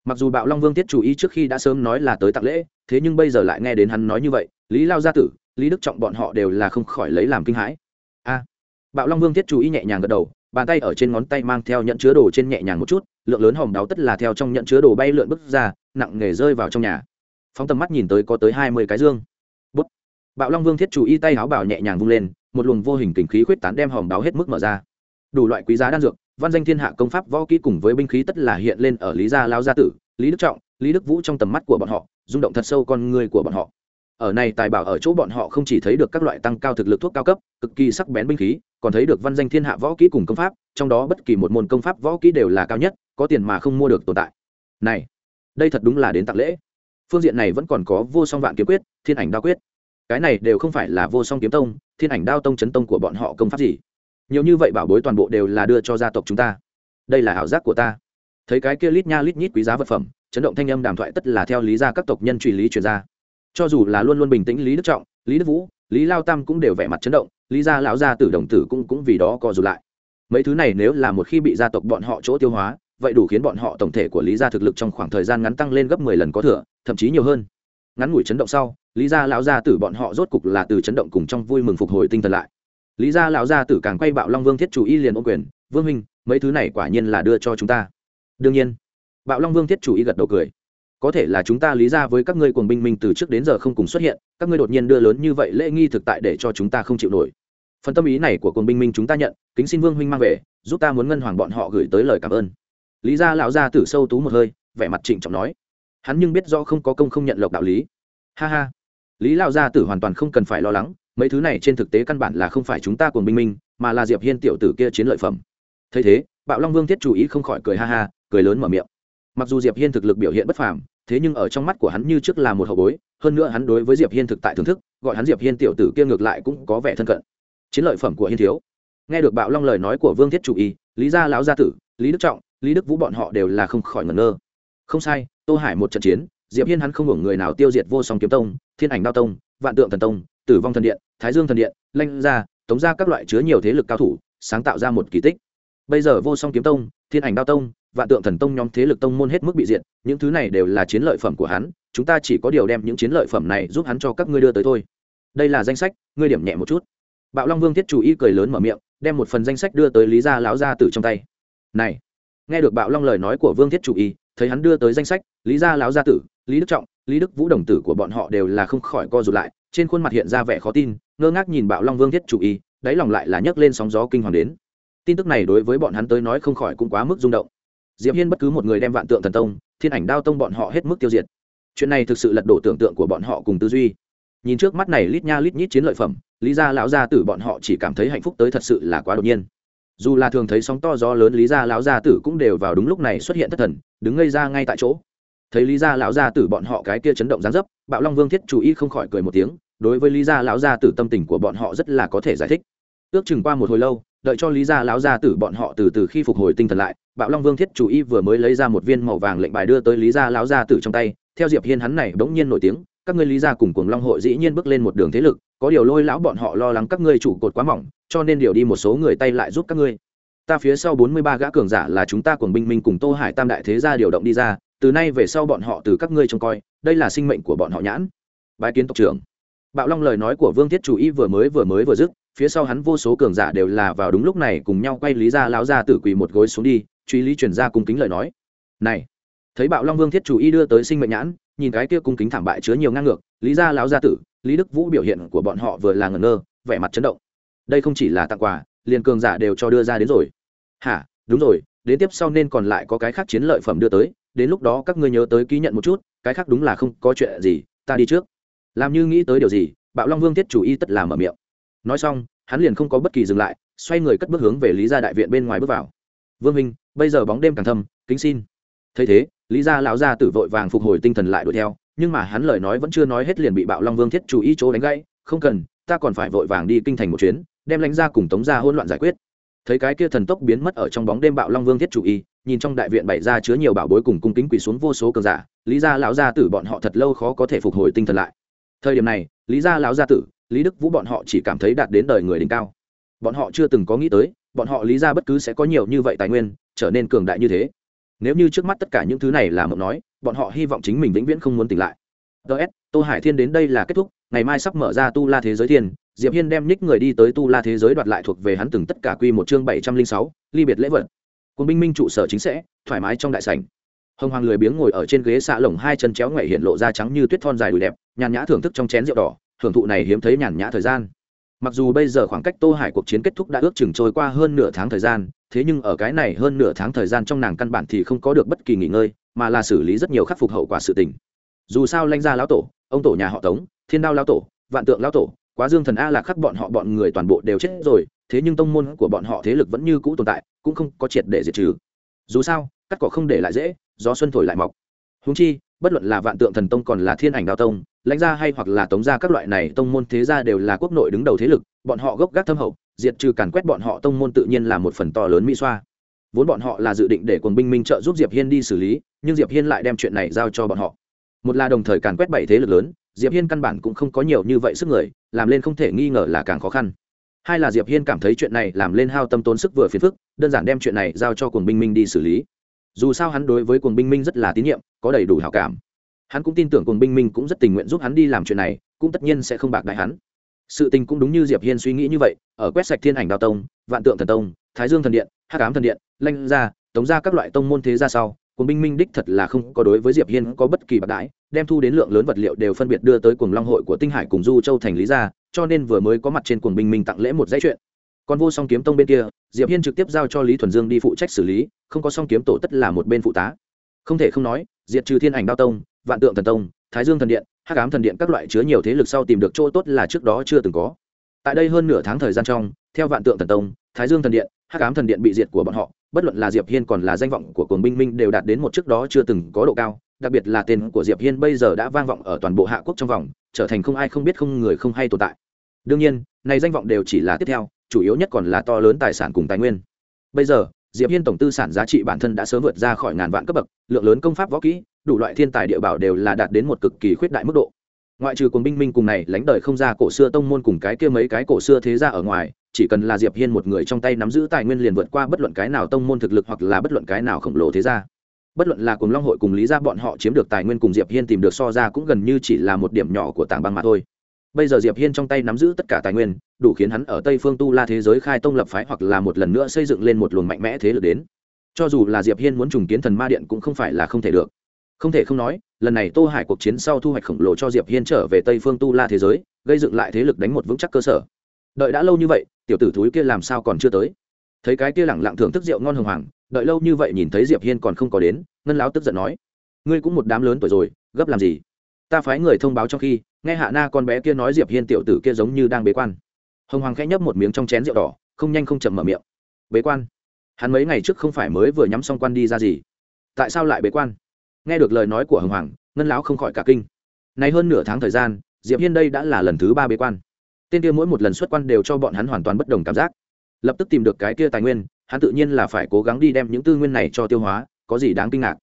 Mặc dù bạo long vương tiết chủ ý trước khi đã sớm nói là tới tặng lễ, thế nhưng bây giờ lại nghe đến hắn nói như vậy, lý lao gia tử, lý đức trọng bọn họ đều là không khỏi lấy làm kinh hãi. A. Bạo long vương tiết chủ ý nhẹ nhàng gật đầu bàn tay ở trên ngón tay mang theo nhận chứa đồ trên nhẹ nhàng một chút, lượng lớn hồng đáo tất là theo trong nhận chứa đồ bay lượn bước ra, nặng nghề rơi vào trong nhà. Phóng tầm mắt nhìn tới có tới hai mươi cái dương. Bút. Bạo long vương thiết chủ y tay áo bảo nhẹ nhàng vung lên, một luồng vô hình kình khí khuyết tán đem hòm đáo hết mức mở ra. Đủ loại quý giá đan dược, văn danh thiên hạ công pháp võ kỹ cùng với binh khí tất là hiện lên ở lý gia lao gia tử, lý đức trọng, lý đức vũ trong tầm mắt của bọn họ, rung động thật sâu con người của bọn họ. Ở này tài bảo ở chỗ bọn họ không chỉ thấy được các loại tăng cao thực lực thuốc cao cấp, cực kỳ sắc bén binh khí còn thấy được văn danh thiên hạ võ kỹ cùng công pháp, trong đó bất kỳ một môn công pháp võ kỹ đều là cao nhất, có tiền mà không mua được tồn tại. Này, đây thật đúng là đến tặng lễ. Phương diện này vẫn còn có vô song vạn kiếm quyết, thiên ảnh đao quyết. Cái này đều không phải là vô song kiếm tông, thiên ảnh đao tông chấn tông của bọn họ công pháp gì. Nhiều như vậy bảo bối toàn bộ đều là đưa cho gia tộc chúng ta. Đây là ảo giác của ta. Thấy cái kia lít nha lít nhít quý giá vật phẩm, chấn động thanh âm đàm thoại tất là theo lý gia các tộc nhân truy lý truyền ra. Cho dù là luôn luôn bình tĩnh lý đức trọng, lý đức vũ, lý lao tam cũng đều vẻ mặt chấn động lý gia lão gia tử đồng tử cũng cũng vì đó co rụt lại. Mấy thứ này nếu là một khi bị gia tộc bọn họ chỗ tiêu hóa, vậy đủ khiến bọn họ tổng thể của lý gia thực lực trong khoảng thời gian ngắn tăng lên gấp mười lần có thừa, thậm chí nhiều hơn. Ngắn ngủi chấn động sau, lý gia lão gia tử bọn họ rốt cục là từ chấn động cùng trong vui mừng phục hồi tinh thần lại. Lý gia lão gia tử càng quay bạo long vương thiết chủ y liền ô quyền, vương minh mấy thứ này quả nhiên là đưa cho chúng ta. Đương nhiên. Bạo long vương thiết chủ y gật đầu cười. Có thể là chúng ta lý ra với các ngươi cuồng binh minh từ trước đến giờ không cùng xuất hiện, các ngươi đột nhiên đưa lớn như vậy lễ nghi thực tại để cho chúng ta không chịu nổi phần tâm ý này của quân binh minh chúng ta nhận, kính xin vương huynh mang về, giúp ta muốn ngân hoàng bọn họ gửi tới lời cảm ơn. Lý gia lão gia tử sâu tú một hơi, vẻ mặt trịnh trọng nói. Hắn nhưng biết do không có công không nhận lộc đạo lý. Ha ha. Lý lão gia tử hoàn toàn không cần phải lo lắng, mấy thứ này trên thực tế căn bản là không phải chúng ta cùng binh minh, mà là diệp hiên tiểu tử kia chiến lợi phẩm. Thấy thế, bạo long vương thiết chủ ý không khỏi cười ha ha, cười lớn mở miệng. Mặc dù diệp hiên thực lực biểu hiện bất phàm, thế nhưng ở trong mắt của hắn như trước là một hậu bối, hơn nữa hắn đối với diệp hiên thực tại thưởng thức, gọi hắn diệp hiên tiểu tử kia ngược lại cũng có vẻ thân cận chiến lợi phẩm của hiên thiếu. Nghe được bạo long lời nói của vương thiết chủ ý lý gia lão gia tử, lý đức trọng, lý đức vũ bọn họ đều là không khỏi ngẩn ngơ. Không sai, tô hải một trận chiến, diệp hiên hắn không hưởng người nào tiêu diệt vô song kiếm tông, thiên ảnh đao tông, vạn tượng thần tông, tử vong thần điện, thái dương thần điện, lanh gia, tống gia các loại chứa nhiều thế lực cao thủ, sáng tạo ra một kỳ tích. Bây giờ vô song kiếm tông, thiên ảnh đao tông, vạn tượng thần tông nhóm thế lực tông môn hết mức bị diệt, những thứ này đều là chiến lợi phẩm của hắn, chúng ta chỉ có điều đem những chiến lợi phẩm này giúp hắn cho các ngươi đưa tới thôi. Đây là danh sách, ngươi điểm nhẹ một chút bạo long vương thiết chủ y cười lớn mở miệng, đem một phần danh sách đưa tới lý gia lão gia tử trong tay. Này, nghe được bạo long lời nói của vương thiết chủ y, thấy hắn đưa tới danh sách, lý gia lão gia tử, lý đức trọng, lý đức vũ đồng tử của bọn họ đều là không khỏi co rụt lại, trên khuôn mặt hiện ra vẻ khó tin, ngơ ngác nhìn bạo long vương thiết chủ y, đáy lòng lại là nhấc lên sóng gió kinh hoàng đến. Tin tức này đối với bọn hắn tới nói không khỏi cũng quá mức rung động. Diệp hiên bất cứ một người đem vạn tượng thần tông, thiên ảnh đao tông bọn họ hết mức tiêu diệt. Chuyện này thực sự lật đổ tưởng tượng của bọn họ cùng tư duy. Nhìn trước mắt này lít nha lít nhít chiến lợi phẩm lý gia lão gia tử bọn họ chỉ cảm thấy hạnh phúc tới thật sự là quá đột nhiên. Dù là thường thấy sóng to gió lớn, lý gia lão gia tử cũng đều vào đúng lúc này xuất hiện thất thần, đứng ngây ra ngay tại chỗ. Thấy lý gia lão gia tử bọn họ cái kia chấn động gián dấp, bạo long vương thiết chủ y không khỏi cười một tiếng, đối với lý gia lão gia tử tâm tình của bọn họ rất là có thể giải thích. Ước chừng qua một hồi lâu, đợi cho lý gia lão gia tử bọn họ từ từ khi phục hồi tinh thần lại, bạo long vương thiết chủ y vừa mới lấy ra một viên màu vàng lệnh bài đưa tới lý gia lão gia tử trong tay, theo diệp hiên hắn này bỗng nhiên nổi tiếng các ngươi lý gia cùng cuồng long hội dĩ nhiên bước lên một đường thế lực, có điều lôi lão bọn họ lo lắng các ngươi trụ cột quá mỏng, cho nên điều đi một số người tay lại giúp các ngươi. Ta phía sau bốn mươi ba gã cường giả là chúng ta cuồng binh minh cùng tô hải tam đại thế gia điều động đi ra, từ nay về sau bọn họ từ các ngươi trông coi, đây là sinh mệnh của bọn họ nhãn. Bái kiến tộc trưởng. Bạo long lời nói của vương thiết chủ y vừa mới vừa mới vừa dứt, phía sau hắn vô số cường giả đều là vào đúng lúc này cùng nhau quay lý ra lão ra tử quỳ một gối xuống đi, truy lý chuyển ra cung kính lời nói. Này, thấy bạo long vương thiết chủ y đưa tới sinh mệnh nhãn nhìn cái kia cung kính thảm bại chứa nhiều ngang ngược, lý gia lão gia tử, lý đức vũ biểu hiện của bọn họ vừa là ngẩn ngơ, vẻ mặt chấn động. Đây không chỉ là tặng quà, liền cường giả đều cho đưa ra đến rồi. Hả? Đúng rồi, đến tiếp sau nên còn lại có cái khác chiến lợi phẩm đưa tới, đến lúc đó các ngươi nhớ tới ký nhận một chút, cái khác đúng là không có chuyện gì, ta đi trước. Làm như nghĩ tới điều gì, bạo long vương thiết chủ y tất làm mở miệng. Nói xong, hắn liền không có bất kỳ dừng lại, xoay người cất bước hướng về lý gia đại viện bên ngoài bước vào. Vương minh bây giờ bóng đêm càng thâm, kính xin thấy thế, lý gia lão gia tử vội vàng phục hồi tinh thần lại đuổi theo, nhưng mà hắn lời nói vẫn chưa nói hết liền bị bạo long vương thiết chủ y chỗ đánh gãy, không cần, ta còn phải vội vàng đi kinh thành một chuyến, đem lãnh ra cùng tống ra hỗn loạn giải quyết. Thấy cái kia thần tốc biến mất ở trong bóng đêm bạo long vương thiết chủ y nhìn trong đại viện bày ra chứa nhiều bảo bối cùng cung kính quỳ xuống vô số cường giả, lý gia lão gia tử bọn họ thật lâu khó có thể phục hồi tinh thần lại. Thời điểm này, lý gia lão gia tử, lý đức vũ bọn họ chỉ cảm thấy đạt đến đời người đỉnh cao. Bọn họ chưa từng có nghĩ tới, bọn họ lý gia bất cứ sẽ có nhiều như vậy tài nguyên, trở nên cường đại như thế nếu như trước mắt tất cả những thứ này là mộng nói, bọn họ hy vọng chính mình vĩnh viễn không muốn tỉnh lại. Ts tô hải thiên đến đây là kết thúc, ngày mai sắp mở ra tu la thế giới thiên, diệp hiên đem ních người đi tới tu la thế giới đoạt lại thuộc về hắn từng tất cả quy một chương bảy trăm linh sáu, ly biệt lễ vật. Quân binh minh trụ sở chính sẽ, thoải mái trong đại sảnh. Hồng hoàng lười biếng ngồi ở trên ghế xạ lồng hai chân chéo ngoại hiện lộ da trắng như tuyết thon dài đùi đẹp, nhàn nhã thưởng thức trong chén rượu đỏ, thưởng thụ này hiếm thấy nhàn nhã thời gian. Mặc dù bây giờ khoảng cách tô hải cuộc chiến kết thúc đã ước chừng trôi qua hơn nửa tháng thời gian thế nhưng ở cái này hơn nửa tháng thời gian trong nàng căn bản thì không có được bất kỳ nghỉ ngơi, mà là xử lý rất nhiều khắc phục hậu quả sự tình. Dù sao lanh gia lão tổ, ông tổ nhà họ tống, thiên đao lão tổ, vạn tượng lão tổ, quá dương thần a là khắc bọn họ bọn người toàn bộ đều chết rồi, thế nhưng tông môn của bọn họ thế lực vẫn như cũ tồn tại, cũng không có triệt để diệt trừ. Dù sao, cắt cỏ không để lại dễ, gió xuân thổi lại mọc. Húng chi, bất luận là vạn tượng thần tông còn là thiên ảnh đao tông lãnh gia hay hoặc là tống gia các loại này tông môn thế gia đều là quốc nội đứng đầu thế lực, bọn họ gốc gác thâm hậu, diệt trừ càn quét bọn họ tông môn tự nhiên là một phần to lớn mỹ xoa. Vốn bọn họ là dự định để quần binh minh trợ giúp diệp hiên đi xử lý, nhưng diệp hiên lại đem chuyện này giao cho bọn họ. Một là đồng thời càn quét bảy thế lực lớn, diệp hiên căn bản cũng không có nhiều như vậy sức người, làm lên không thể nghi ngờ là càng khó khăn. Hai là diệp hiên cảm thấy chuyện này làm lên hao tâm tốn sức vừa phiền phức, đơn giản đem chuyện này giao cho quần binh minh đi xử lý. Dù sao hắn đối với quần binh minh rất là tín nhiệm, có đầy đủ hảo cảm hắn cũng tin tưởng cùng binh minh cũng rất tình nguyện giúp hắn đi làm chuyện này, cũng tất nhiên sẽ không bạc đại hắn. Sự tình cũng đúng như diệp hiên suy nghĩ như vậy, ở quét sạch thiên ảnh đào tông, vạn tượng thần tông, thái dương thần điện hát cám thần điện, lanh gia, tống ra các loại tông môn thế ra sau, cùng binh minh đích thật là không có đối với diệp hiên có bất kỳ bạc đãi, đem thu đến lượng lớn vật liệu đều phân biệt đưa tới cuồng long hội của tinh hải cùng du châu thành lý gia, cho nên vừa mới có mặt trên cuồng binh minh tặng lễ một dãy chuyện. Còn vô song kiếm tông bên kia, diệp hiên trực tiếp giao cho lý thuần dương đi phụ trách xử lý, không có song kiếm tổ tất là một bên phụ tá. Không thể không nói diệt trừ thiên ảnh đao tông, vạn tượng thần tông, thái dương thần điện, hắc ám thần điện các loại chứa nhiều thế lực sau tìm được chỗ tốt là trước đó chưa từng có. Tại đây hơn nửa tháng thời gian trong, theo vạn tượng thần tông, thái dương thần điện, hắc ám thần điện bị diệt của bọn họ, bất luận là diệp hiên còn là danh vọng của cuồng binh minh đều đạt đến một trước đó chưa từng có độ cao, đặc biệt là tên của diệp hiên bây giờ đã vang vọng ở toàn bộ hạ quốc trong vòng, trở thành không ai không biết không người không hay tồn tại. Đương nhiên, này danh vọng đều chỉ là tiếp theo, chủ yếu nhất còn là to lớn tài sản cùng tài nguyên. Bây giờ diệp hiên tổng tư sản giá trị bản thân đã sớm vượt ra khỏi ngàn vạn cấp bậc, lượng lớn công pháp võ kỹ, đủ loại thiên tài địa bảo đều là đạt đến một cực kỳ khuyết đại mức độ. Ngoại trừ cùng binh minh cùng này lánh đời không ra cổ xưa tông môn cùng cái kia mấy cái cổ xưa thế gia ở ngoài, chỉ cần là diệp hiên một người trong tay nắm giữ tài nguyên liền vượt qua bất luận cái nào tông môn thực lực hoặc là bất luận cái nào khổng lồ thế gia. Bất luận là cùng long hội cùng lý gia bọn họ chiếm được tài nguyên cùng diệp hiên tìm được so ra cũng gần như chỉ là một điểm nhỏ của tảng băng mà thôi bây giờ diệp hiên trong tay nắm giữ tất cả tài nguyên, đủ khiến hắn ở tây phương tu la thế giới khai tông lập phái hoặc là một lần nữa xây dựng lên một luồng mạnh mẽ thế lực đến. Cho dù là diệp hiên muốn trùng kiến thần ma điện cũng không phải là không thể được. Không thể không nói, lần này tô hải cuộc chiến sau thu hoạch khổng lồ cho diệp hiên trở về tây phương tu la thế giới, gây dựng lại thế lực đánh một vững chắc cơ sở. Đợi đã lâu như vậy, tiểu tử thúi kia làm sao còn chưa tới? Thấy cái kia lẳng lặng thưởng thức rượu ngon hồng hoàng, đợi lâu như vậy nhìn thấy diệp hiên còn không có đến, ngân lão tức giận nói, ngươi cũng một đám lớn tuổi rồi, gấp làm gì? Ta phái người thông báo trong khi nghe hạ na con bé kia nói diệp hiên tiểu tử kia giống như đang bế quan. Hồng hoàng khẽ nhấp một miếng trong chén rượu đỏ, không nhanh không chậm mở miệng. Bế quan? Hắn mấy ngày trước không phải mới vừa nhắm xong quan đi ra gì? Tại sao lại bế quan? Nghe được lời nói của hồng hoàng, ngân lão không khỏi cả kinh. Nay hơn nửa tháng thời gian, diệp hiên đây đã là lần thứ ba bế quan. Tên kia mỗi một lần xuất quan đều cho bọn hắn hoàn toàn bất đồng cảm giác. Lập tức tìm được cái kia tài nguyên, hắn tự nhiên là phải cố gắng đi đem những tư nguyên này cho tiêu hóa, có gì đáng kinh ngạc.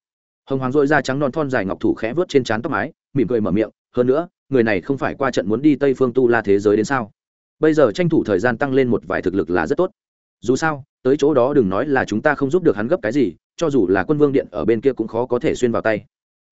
Hồng hoàng dội da trắng non thon dài ngọc thủ khẽ vớt trên trán tóc mái, mỉm cười mở miệng hơn nữa, người này không phải qua trận muốn đi tây phương tu la thế giới đến sao? Bây giờ tranh thủ thời gian tăng lên một vài thực lực là rất tốt. Dù sao, tới chỗ đó đừng nói là chúng ta không giúp được hắn gấp cái gì, cho dù là quân vương điện ở bên kia cũng khó có thể xuyên vào tay.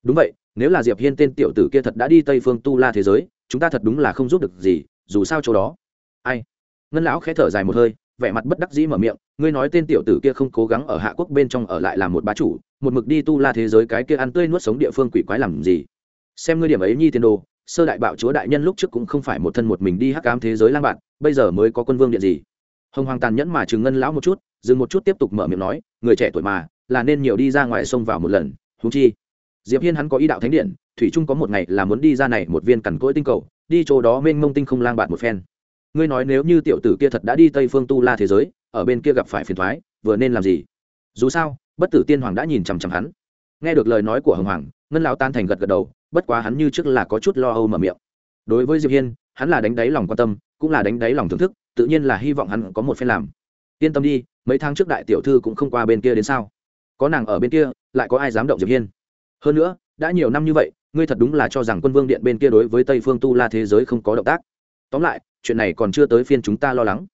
Đúng vậy, nếu là diệp hiên tên tiểu tử kia thật đã đi tây phương tu la thế giới, chúng ta thật đúng là không giúp được gì, dù sao chỗ đó. Ai? Ngân lão khẽ thở dài một hơi, vẻ mặt bất đắc dĩ mở miệng, ngươi nói tên tiểu tử kia không cố gắng ở hạ quốc bên trong ở lại làm một bá chủ, một mực đi tu la thế giới cái kia ăn tươi nuốt sống địa phương quỷ quái làm gì? Xem ngươi điểm ấy nhi tiền đồ, sơ đại bạo chúa đại nhân lúc trước cũng không phải một thân một mình đi hắc ám thế giới lang bạn, bây giờ mới có quân vương điện gì? Hồng hoàng tàn nhẫn mà chừng ngân lão một chút, dừng một chút tiếp tục mở miệng nói, người trẻ tuổi mà, là nên nhiều đi ra ngoài sông vào một lần húng chi. Diệp hiên hắn có ý đạo thánh điện, thủy trung có một ngày là muốn đi ra này một viên cằn cỗi tinh cầu, đi chỗ đó mênh mông tinh không lang bạn một phen. Ngươi nói nếu như tiểu tử kia thật đã đi tây phương tu la thế giới, ở bên kia gặp phải phiền thoái, vừa nên làm gì? Dù sao, bất tử tiên hoàng đã nhìn chằm chằm hắn nghe được lời nói của hồng hoàng, ngân lão tan thành gật gật đầu, bất quá hắn như trước là có chút lo âu mở miệng. Đối với diệp hiên, hắn là đánh đáy lòng quan tâm, cũng là đánh đáy lòng thưởng thức, tự nhiên là hy vọng hắn có một phen làm. Yên tâm đi, mấy tháng trước đại tiểu thư cũng không qua bên kia đến sao? Có nàng ở bên kia, lại có ai dám động diệp hiên? Hơn nữa, đã nhiều năm như vậy, ngươi thật đúng là cho rằng quân vương điện bên kia đối với tây phương tu la thế giới không có động tác. Tóm lại, chuyện này còn chưa tới phiên chúng ta lo lắng.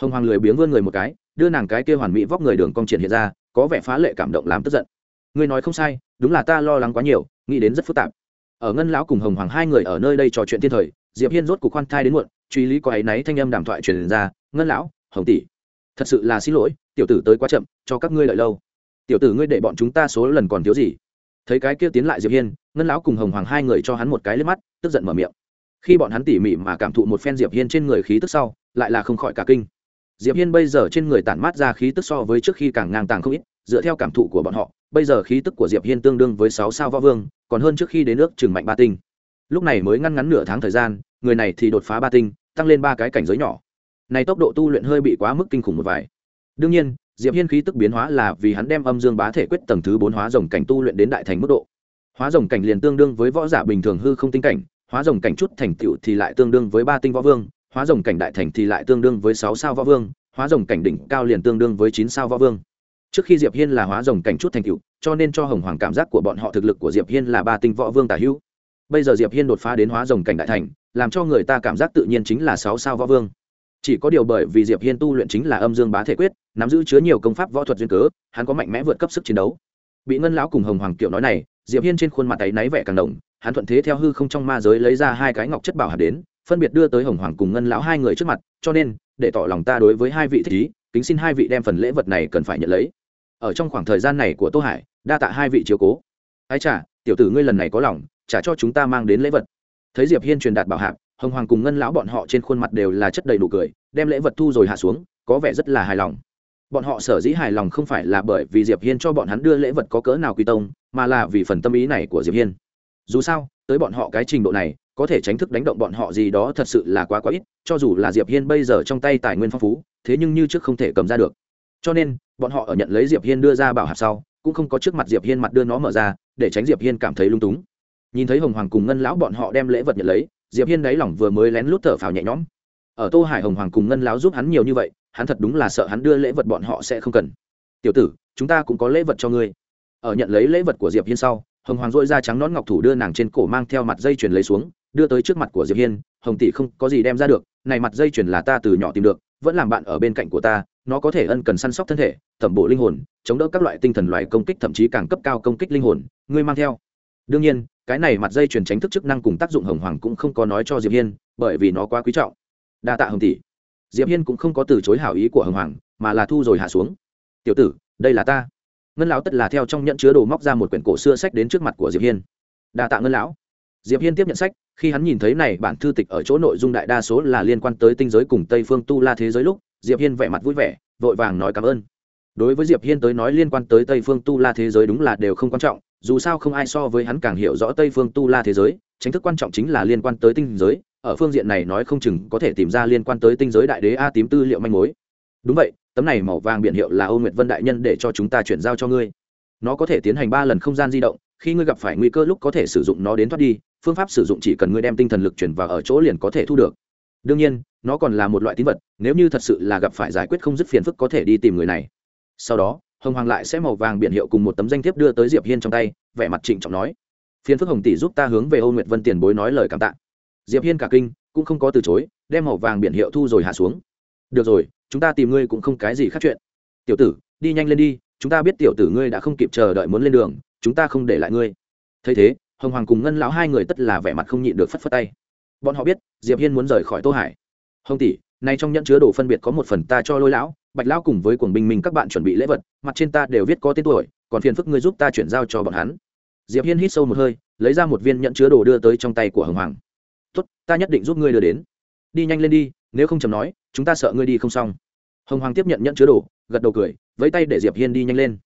Hồng hoàng lười biếng vươn người một cái, đưa nàng cái kia hoàn mỹ vóc người đường cong triển hiện ra, có vẻ phá lệ cảm động làm tức giận ngươi nói không sai, đúng là ta lo lắng quá nhiều, nghĩ đến rất phức tạp. Ở ngân lão cùng hồng hoàng hai người ở nơi đây trò chuyện thiên thời, diệp hiên rốt cuộc khoan thai đến muộn, truy lý có ấy náy thanh âm đàm thoại truyền ra, ngân lão, hồng tỷ, thật sự là xin lỗi, tiểu tử tới quá chậm, cho các ngươi lợi lâu. Tiểu tử ngươi để bọn chúng ta số lần còn thiếu gì? Thấy cái kia tiến lại diệp hiên, ngân lão cùng hồng hoàng hai người cho hắn một cái lên mắt, tức giận mở miệng. Khi bọn hắn tỉ mỉ mà cảm thụ một phen diệp hiên trên người khí tức sau, lại là không khỏi cả kinh. Diệp hiên bây giờ trên người tản mát ra khí tức so với trước khi càng ngang tàng không ít dựa theo cảm thụ của bọn họ, bây giờ khí tức của diệp hiên tương đương với sáu sao võ vương, còn hơn trước khi đến nước trường mạnh ba tinh. Lúc này mới ngăn ngắn nửa tháng thời gian, người này thì đột phá ba tinh, tăng lên ba cái cảnh giới nhỏ. Này tốc độ tu luyện hơi bị quá mức kinh khủng một vài. Đương nhiên, diệp hiên khí tức biến hóa là vì hắn đem âm dương bá thể quyết tầng thứ bốn hóa rồng cảnh tu luyện đến đại thành mức độ. Hóa rồng cảnh liền tương đương với võ giả bình thường hư không tinh cảnh, hóa rồng cảnh chút thành tựu thì lại tương đương với ba tinh võ vương, hóa rồng cảnh đại thành thì lại tương đương với sáu sao võ vương, hóa rồng cảnh đỉnh cao liền tương đương với chín sao võ vương trước khi diệp hiên là hóa rồng cảnh chút thành cựu cho nên cho hồng hoàng cảm giác của bọn họ thực lực của diệp hiên là ba tinh võ vương tả hữu. Bây giờ diệp hiên đột phá đến hóa rồng cảnh đại thành làm cho người ta cảm giác tự nhiên chính là sáu sao võ vương. Chỉ có điều bởi vì diệp hiên tu luyện chính là âm dương bá thể quyết nắm giữ chứa nhiều công pháp võ thuật duyên cớ hắn có mạnh mẽ vượt cấp sức chiến đấu. Bị ngân lão cùng hồng hoàng kiệu nói này diệp hiên trên khuôn mặt ấy náy vẻ càng động, hắn thuận thế theo hư không trong ma giới lấy ra hai cái ngọc chất bảo hạt đến phân biệt đưa tới hồng hoàng cùng ngân lão hai người trước mặt cho nên để tỏ lòng ta đối với hai vị thích ý kính xin hai vị đem phần lễ vật này cần phải nhận lấy ở trong khoảng thời gian này của tô hải, đa tạ hai vị chiếu cố. Ai chả tiểu tử ngươi lần này có lòng, trả cho chúng ta mang đến lễ vật. Thấy diệp hiên truyền đạt bảo hạc, hồng hoàng cùng ngân lão bọn họ trên khuôn mặt đều là chất đầy đủ cười, đem lễ vật thu rồi hạ xuống, có vẻ rất là hài lòng. Bọn họ sở dĩ hài lòng không phải là bởi vì diệp hiên cho bọn hắn đưa lễ vật có cỡ nào quy tông, mà là vì phần tâm ý này của diệp hiên. Dù sao, tới bọn họ cái trình độ này, có thể tránh thức đánh động bọn họ gì đó thật sự là quá quá ít, cho dù là diệp hiên bây giờ trong tay tài nguyên phong phú, thế nhưng như trước không thể cầm ra được. Cho nên bọn họ ở nhận lấy diệp hiên đưa ra bảo hạt sau, cũng không có trước mặt diệp hiên mặt đưa nó mở ra, để tránh diệp hiên cảm thấy lung túng. Nhìn thấy hồng hoàng cùng ngân lão bọn họ đem lễ vật nhận lấy, diệp hiên đáy lòng vừa mới lén lút thở phào nhẹ nhõm. Ở tô hải hồng hoàng cùng ngân lão giúp hắn nhiều như vậy, hắn thật đúng là sợ hắn đưa lễ vật bọn họ sẽ không cần. Tiểu tử, chúng ta cũng có lễ vật cho ngươi. Ở nhận lấy lễ vật của diệp hiên sau, hồng hoàng dội ra trắng nón ngọc thủ đưa nàng trên cổ mang theo mặt dây chuyền lấy xuống, đưa tới trước mặt của diệp hiên, hồng tỷ không có gì đem ra được, này mặt dây chuyền là ta từ nhỏ tìm được, vẫn làm bạn ở bên cạnh của ta nó có thể ân cần săn sóc thân thể, thẩm bộ linh hồn, chống đỡ các loại tinh thần loại công kích, thậm chí càng cấp cao công kích linh hồn, ngươi mang theo. Đương nhiên, cái này mặt dây chuyền tránh thức chức năng cùng tác dụng hồng hoàng cũng không có nói cho diệp hiên, bởi vì nó quá quý trọng. Đa tạ hồng tỷ. Diệp hiên cũng không có từ chối hảo ý của hồng hoàng, mà là thu rồi hạ xuống. Tiểu tử, đây là ta. Ngân lão tất là theo trong nhận chứa đồ móc ra một quyển cổ xưa sách đến trước mặt của diệp hiên. Đa tạ ngân lão. Diệp hiên tiếp nhận sách, khi hắn nhìn thấy này, bản thư tịch ở chỗ nội dung đại đa số là liên quan tới tinh giới cùng tây phương tu la thế giới lúc diệp hiên vẻ mặt vui vẻ, vội vàng nói cảm ơn. Đối với diệp hiên tới nói liên quan tới tây phương tu la thế giới đúng là đều không quan trọng, dù sao không ai so với hắn càng hiểu rõ tây phương tu la thế giới chính thức quan trọng chính là liên quan tới tinh giới, ở phương diện này nói không chừng có thể tìm ra liên quan tới tinh giới đại đế a tím tư liệu manh mối. Đúng vậy, tấm này màu vàng biển hiệu là âu nguyệt vân đại nhân để cho chúng ta chuyển giao cho ngươi. Nó có thể tiến hành ba lần không gian di động, khi ngươi gặp phải nguy cơ lúc có thể sử dụng nó đến thoát đi, phương pháp sử dụng chỉ cần ngươi đem tinh thần lực chuyển vào ở chỗ liền có thể thu được đương nhiên, nó còn là một loại tín vật, nếu như thật sự là gặp phải giải quyết không dứt phiền phức có thể đi tìm người này. Sau đó, hồng hoàng lại sẽ màu vàng biển hiệu cùng một tấm danh thiếp đưa tới diệp hiên trong tay, vẻ mặt trịnh trọng nói. Phiền phức hồng tỷ giúp ta hướng về âu nguyệt vân tiền bối nói lời cảm tạ. Diệp hiên cả kinh, cũng không có từ chối, đem màu vàng biển hiệu thu rồi hạ xuống. Được rồi, chúng ta tìm ngươi cũng không cái gì khác chuyện. Tiểu tử, đi nhanh lên đi, chúng ta biết tiểu tử ngươi đã không kịp chờ đợi muốn lên đường, chúng ta không để lại ngươi. Thấy thế, hồng hoàng cùng ngân lão hai người tất là vẻ mặt không nhịn được phất phất tay bọn họ biết, diệp hiên muốn rời khỏi tô hải. Hồng tỷ nay trong nhẫn chứa đồ phân biệt có một phần ta cho lôi lão, bạch lão cùng với cuồng binh mình các bạn chuẩn bị lễ vật, mặt trên ta đều viết có tên tuổi, còn phiền phức ngươi giúp ta chuyển giao cho bọn hắn. Diệp hiên hít sâu một hơi, lấy ra một viên nhẫn chứa đồ đưa tới trong tay của hồng hoàng. Tốt, ta nhất định giúp ngươi đưa đến. Đi nhanh lên đi, nếu không chầm nói, chúng ta sợ ngươi đi không xong. Hồng hoàng tiếp nhận nhẫn chứa đồ, gật đầu cười, vẫy tay để diệp hiên đi nhanh lên.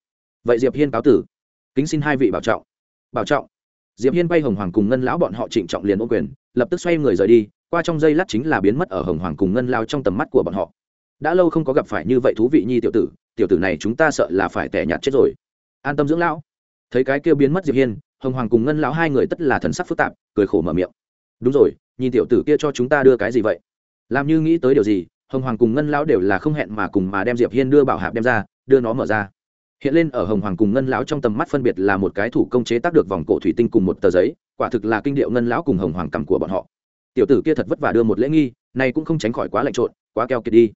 Vậy diệp hiên cáo tử. Kính xin hai vị bảo trọng. Bảo trọng. Diệp hiên bay hồng hoàng cùng ngân lão bọn họ trịnh trọng liền ô quyền lập tức xoay người rời đi, qua trong giây lát chính là biến mất ở hồng hoàng cùng ngân lao trong tầm mắt của bọn họ. Đã lâu không có gặp phải như vậy thú vị nhi tiểu tử tiểu tử này chúng ta sợ là phải tẻ nhạt chết rồi. An tâm dưỡng lão. Thấy cái kia biến mất diệp hiên, hồng hoàng cùng ngân lão hai người tất là thần sắc phức tạp, cười khổ mở miệng. Đúng rồi, nhìn tiểu tử kia cho chúng ta đưa cái gì vậy? Làm như nghĩ tới điều gì, hồng hoàng cùng ngân lão đều là không hẹn mà cùng mà đem diệp hiên đưa bảo hạp đem ra, đưa nó mở ra hiện lên ở hồng hoàng cùng ngân lão trong tầm mắt phân biệt là một cái thủ công chế tác được vòng cổ thủy tinh cùng một tờ giấy, quả thực là kinh điệu ngân lão cùng hồng hoàng cầm của bọn họ. Tiểu tử kia thật vất vả đưa một lễ nghi, này cũng không tránh khỏi quá lạnh trộn, quá keo kiệt đi.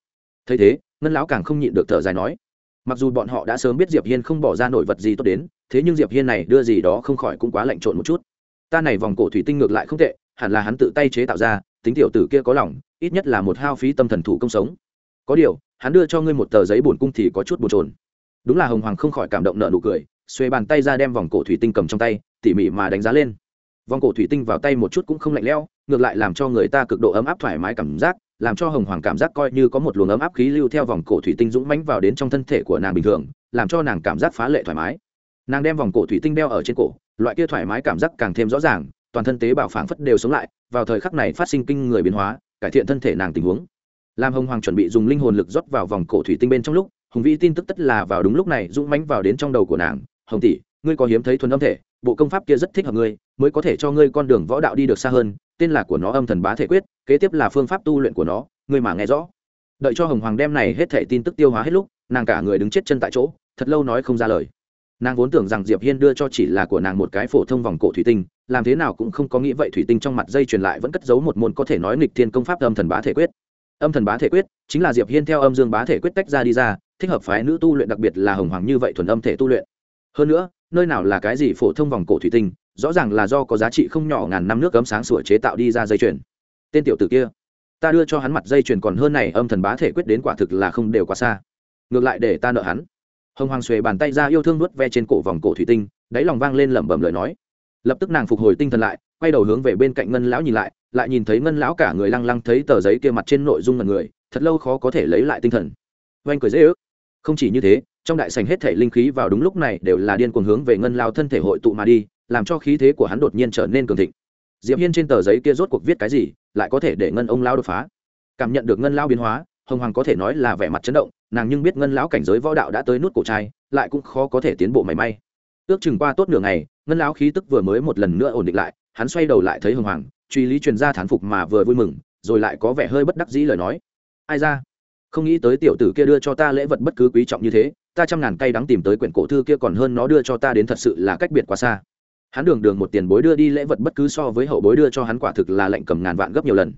Thấy thế, ngân lão càng không nhịn được thở dài nói, mặc dù bọn họ đã sớm biết diệp hiên không bỏ ra nổi vật gì tốt đến, thế nhưng diệp hiên này đưa gì đó không khỏi cũng quá lạnh trộn một chút. Ta này vòng cổ thủy tinh ngược lại không tệ, hẳn là hắn tự tay chế tạo ra, tính tiểu tử kia có lòng, ít nhất là một hao phí tâm thần thủ công sống. Có điều, hắn đưa cho ngươi một tờ giấy bổn cung thì có chút bồn trồn đúng là hồng hoàng không khỏi cảm động nợ nụ cười, xuê bàn tay ra đem vòng cổ thủy tinh cầm trong tay, tỉ mỉ mà đánh giá lên. Vòng cổ thủy tinh vào tay một chút cũng không lạnh lẽo, ngược lại làm cho người ta cực độ ấm áp thoải mái cảm giác, làm cho hồng hoàng cảm giác coi như có một luồng ấm áp khí lưu theo vòng cổ thủy tinh dũng mãnh vào đến trong thân thể của nàng bình thường, làm cho nàng cảm giác phá lệ thoải mái. Nàng đem vòng cổ thủy tinh đeo ở trên cổ, loại kia thoải mái cảm giác càng thêm rõ ràng, toàn thân tế bào phảng phất đều sống lại, vào thời khắc này phát sinh kinh người biến hóa, cải thiện thân thể nàng tình huống. Làm hồng hoàng chuẩn bị dùng linh hồn lực rót vào vòng cổ thủy tinh bên trong lúc hùng vĩ tin tức tất là vào đúng lúc này, dũng mãnh vào đến trong đầu của nàng. Hồng tỷ, ngươi có hiếm thấy thuần âm thể, bộ công pháp kia rất thích hợp ngươi, mới có thể cho ngươi con đường võ đạo đi được xa hơn, tên là của nó âm thần bá thể quyết, kế tiếp là phương pháp tu luyện của nó, ngươi mà nghe rõ. Đợi cho hồng hoàng đem này hết thể tin tức tiêu hóa hết lúc, nàng cả người đứng chết chân tại chỗ, thật lâu nói không ra lời. Nàng vốn tưởng rằng diệp hiên đưa cho chỉ là của nàng một cái phổ thông vòng cổ thủy tinh, làm thế nào cũng không có nghĩ vậy thủy tinh trong mặt dây truyền lại vẫn cất giấu một môn có thể nói nghịch thiên công pháp âm thần bá thể quyết. Âm thần bá thể quyết chính là diệp hiên theo âm dương bá thể quyết tách ra đi ra thích hợp phái nữ tu luyện đặc biệt là hồng hoàng như vậy thuần âm thể tu luyện. Hơn nữa, nơi nào là cái gì phổ thông vòng cổ thủy tinh, rõ ràng là do có giá trị không nhỏ ngàn năm nước cấm sáng sủa chế tạo đi ra dây chuyền. Tên tiểu tử kia, ta đưa cho hắn mặt dây chuyền còn hơn này, âm thần bá thể quyết đến quả thực là không đều quá xa. Ngược lại để ta nợ hắn. Hồng hoàng xuề bàn tay ra yêu thương nuốt ve trên cổ vòng cổ thủy tinh, đáy lòng vang lên lẩm bẩm lời nói. Lập tức nàng phục hồi tinh thần lại, quay đầu hướng về bên cạnh ngân lão nhìn lại lại nhìn thấy ngân lão cả người lăng lăng thấy tờ giấy kia mặt trên nội dung ngần người, thật lâu khó có thể lấy lại tinh thần. Oanh cười dễ ước không chỉ như thế, trong đại sành hết thể linh khí vào đúng lúc này đều là điên cuồng hướng về ngân lao thân thể hội tụ mà đi, làm cho khí thế của hắn đột nhiên trở nên cường thịnh. Diệp hiên trên tờ giấy kia rốt cuộc viết cái gì, lại có thể để ngân ông lao đột phá? Cảm nhận được ngân lao biến hóa, hồng hoàng có thể nói là vẻ mặt chấn động, nàng nhưng biết ngân lão cảnh giới võ đạo đã tới nút cổ trai, lại cũng khó có thể tiến bộ mảy may. Ước chừng qua tốt nửa ngày, ngân lão khí tức vừa mới một lần nữa ổn định lại, hắn xoay đầu lại thấy hồng hoàng, truy lý truyền ra thán phục mà vừa vui mừng, rồi lại có vẻ hơi bất đắc dĩ lời nói. Ai ra? Không nghĩ tới tiểu tử kia đưa cho ta lễ vật bất cứ quý trọng như thế, ta trăm ngàn cây đắng tìm tới quyển cổ thư kia còn hơn nó đưa cho ta đến thật sự là cách biệt quá xa. Hắn đường đường một tiền bối đưa đi lễ vật bất cứ so với hậu bối đưa cho hắn quả thực là lệnh cầm ngàn vạn gấp nhiều lần.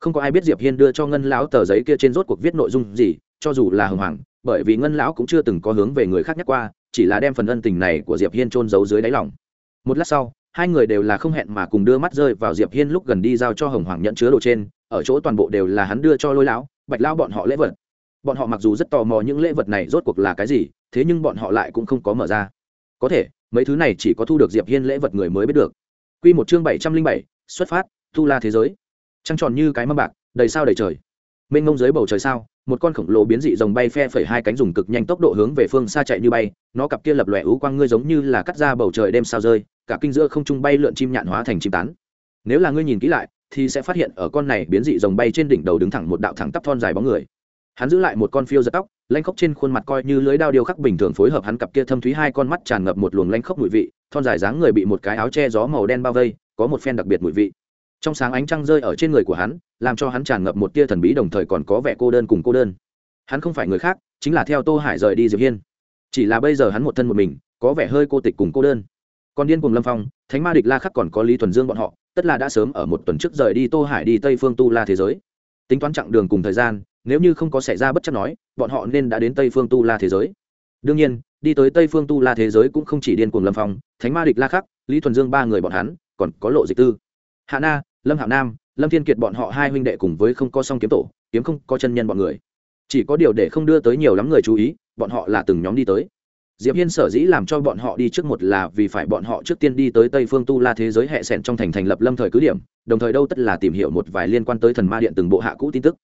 Không có ai biết diệp hiên đưa cho ngân lão tờ giấy kia trên rốt cuộc viết nội dung gì, cho dù là hưng hoàng, bởi vì ngân lão cũng chưa từng có hướng về người khác nhắc qua, chỉ là đem phần ân tình này của diệp hiên trôn giấu dưới đáy lòng. Một lát sau, hai người đều là không hẹn mà cùng đưa mắt rơi vào diệp hiên lúc gần đi giao cho hồng hoàng nhận chứa đồ trên, ở chỗ toàn bộ đều là hắn đưa cho lôi lão, bạch lão bọn họ lễ vật bọn họ mặc dù rất tò mò những lễ vật này rốt cuộc là cái gì, thế nhưng bọn họ lại cũng không có mở ra. Có thể, mấy thứ này chỉ có thu được diệp hiên lễ vật người mới biết được. Quy một chương bảy trăm linh bảy, xuất phát, thu la thế giới. Trăng tròn như cái mâm bạc, đầy sao đầy trời. Mênh ngông dưới bầu trời sao, một con khổng lồ biến dị rồng bay phe phẩy hai cánh dùng cực nhanh tốc độ hướng về phương xa chạy như bay, nó cặp kia lập lòe ú quang ngươi giống như là cắt ra bầu trời đêm sao rơi, cả kinh giữa không trung bay lượn chim nhạn hóa thành chim tán. Nếu là ngươi nhìn kỹ lại, thì sẽ phát hiện ở con này biến dị rồng bay trên đỉnh đầu đứng thẳng một đạo thẳng tắp thon dài bóng người hắn giữ lại một con phiêu giật tóc, lanh khóc trên khuôn mặt coi như lưới đao điêu khắc bình thường phối hợp hắn cặp kia thâm thúy hai con mắt tràn ngập một luồng lanh khóc mùi vị, thon dài dáng người bị một cái áo che gió màu đen bao vây, có một phen đặc biệt mùi vị. Trong sáng ánh trăng rơi ở trên người của hắn, làm cho hắn tràn ngập một tia thần bí đồng thời còn có vẻ cô đơn cùng cô đơn. Hắn không phải người khác, chính là theo tô hải rời đi diệp hiên. Chỉ là bây giờ hắn một thân một mình, có vẻ hơi cô tịch cùng cô đơn. Còn điên cùng lâm phong, thánh ma địch la khắc còn có lý thuần dương bọn họ, tất là đã sớm ở một tuần trước rời đi tô hải đi tây phương tu la thế giới. Tính toán chặng đường cùng thời gian nếu như không có xảy ra bất chấp nói, bọn họ nên đã đến tây phương tu la thế giới. Đương nhiên, đi tới tây phương tu la thế giới cũng không chỉ điên cuồng lâm phong, thánh ma địch la khắc, lý thuần dương ba người bọn hắn, còn có lộ dịch tư. Hạ na, lâm hạo nam, lâm thiên kiệt bọn họ hai huynh đệ cùng với không có song kiếm tổ, kiếm không có chân nhân bọn người. Chỉ có điều để không đưa tới nhiều lắm người chú ý, bọn họ là từng nhóm đi tới. Diệp hiên sở dĩ làm cho bọn họ đi trước một là vì phải bọn họ trước tiên đi tới tây phương tu la thế giới hệ sẹn trong thành thành lập lâm thời cứ điểm, đồng thời đâu tất là tìm hiểu một vài liên quan tới thần ma điện từng bộ hạ cũ tin tức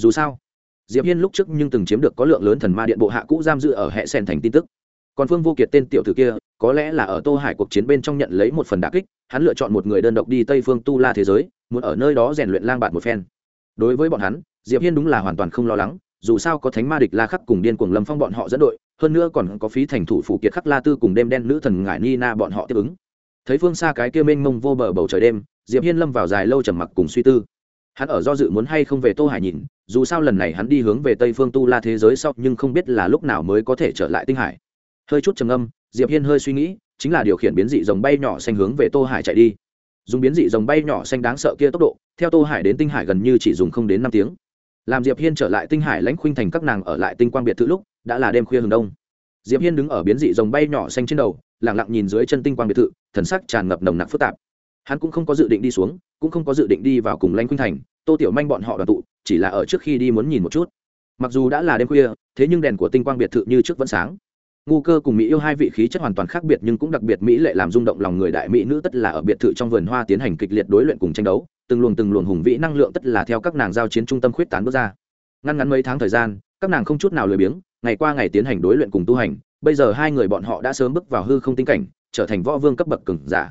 dù sao, diệp hiên lúc trước nhưng từng chiếm được có lượng lớn thần ma điện bộ hạ cũ giam giữ ở hệ sen thành tin tức. Còn phương vô kiệt tên tiểu tử kia, có lẽ là ở tô hải cuộc chiến bên trong nhận lấy một phần đả kích, hắn lựa chọn một người đơn độc đi tây phương tu la thế giới, muốn ở nơi đó rèn luyện lang bạt một phen. Đối với bọn hắn, diệp hiên đúng là hoàn toàn không lo lắng, dù sao có thánh ma địch la khắc cùng điên cuồng lâm phong bọn họ dẫn đội, hơn nữa còn có phí thành thủ phủ kiệt khắc la tư cùng đêm đen nữ thần ngải ni na bọn họ tiếp ứng. Thấy phương xa cái kia mênh mông vô bờ bầu trời đêm, diệp hiên lâm vào dài lâu trầm mặc cùng suy tư. Hắn ở do dự muốn hay không về tô hải nhìn dù sao lần này hắn đi hướng về tây phương tu la thế giới sau, nhưng không biết là lúc nào mới có thể trở lại tinh hải. Hơi chút trầm âm diệp hiên hơi suy nghĩ, chính là điều khiển biến dị dòng bay nhỏ xanh hướng về tô hải chạy đi. Dùng biến dị dòng bay nhỏ xanh đáng sợ kia tốc độ, theo tô hải đến tinh hải gần như chỉ dùng không đến năm tiếng. Làm diệp hiên trở lại tinh hải lãnh khuynh thành các nàng ở lại tinh quang biệt thự lúc, đã là đêm khuya hừng đông. Diệp hiên đứng ở biến dị dòng bay nhỏ xanh trên đầu, lặng lặng nhìn dưới chân tinh quang biệt thự, thần sắc tràn ngập nồng nặc phức tạp. Hắn cũng không có dự định đi xuống, cũng không có dự định đi vào cùng lãnh khuynh thành tô tiểu manh bọn họ đoàn tụ, chỉ là ở trước khi đi muốn nhìn một chút. Mặc dù đã là đêm khuya, thế nhưng đèn của tinh quang biệt thự như trước vẫn sáng. Ngu cơ cùng mỹ yêu hai vị khí chất hoàn toàn khác biệt nhưng cũng đặc biệt mỹ lệ làm rung động lòng người đại mỹ nữ tất là ở biệt thự trong vườn hoa tiến hành kịch liệt đối luyện cùng tranh đấu, từng luồng từng luồng hùng vĩ năng lượng tất là theo các nàng giao chiến trung tâm khuyết tán bước ra. Ngăn ngắn mấy tháng thời gian, các nàng không chút nào lười biếng, ngày qua ngày tiến hành đối luyện cùng tu hành, bây giờ hai người bọn họ đã sớm bước vào hư không tinh cảnh, trở thành võ vương cấp bậc cường giả.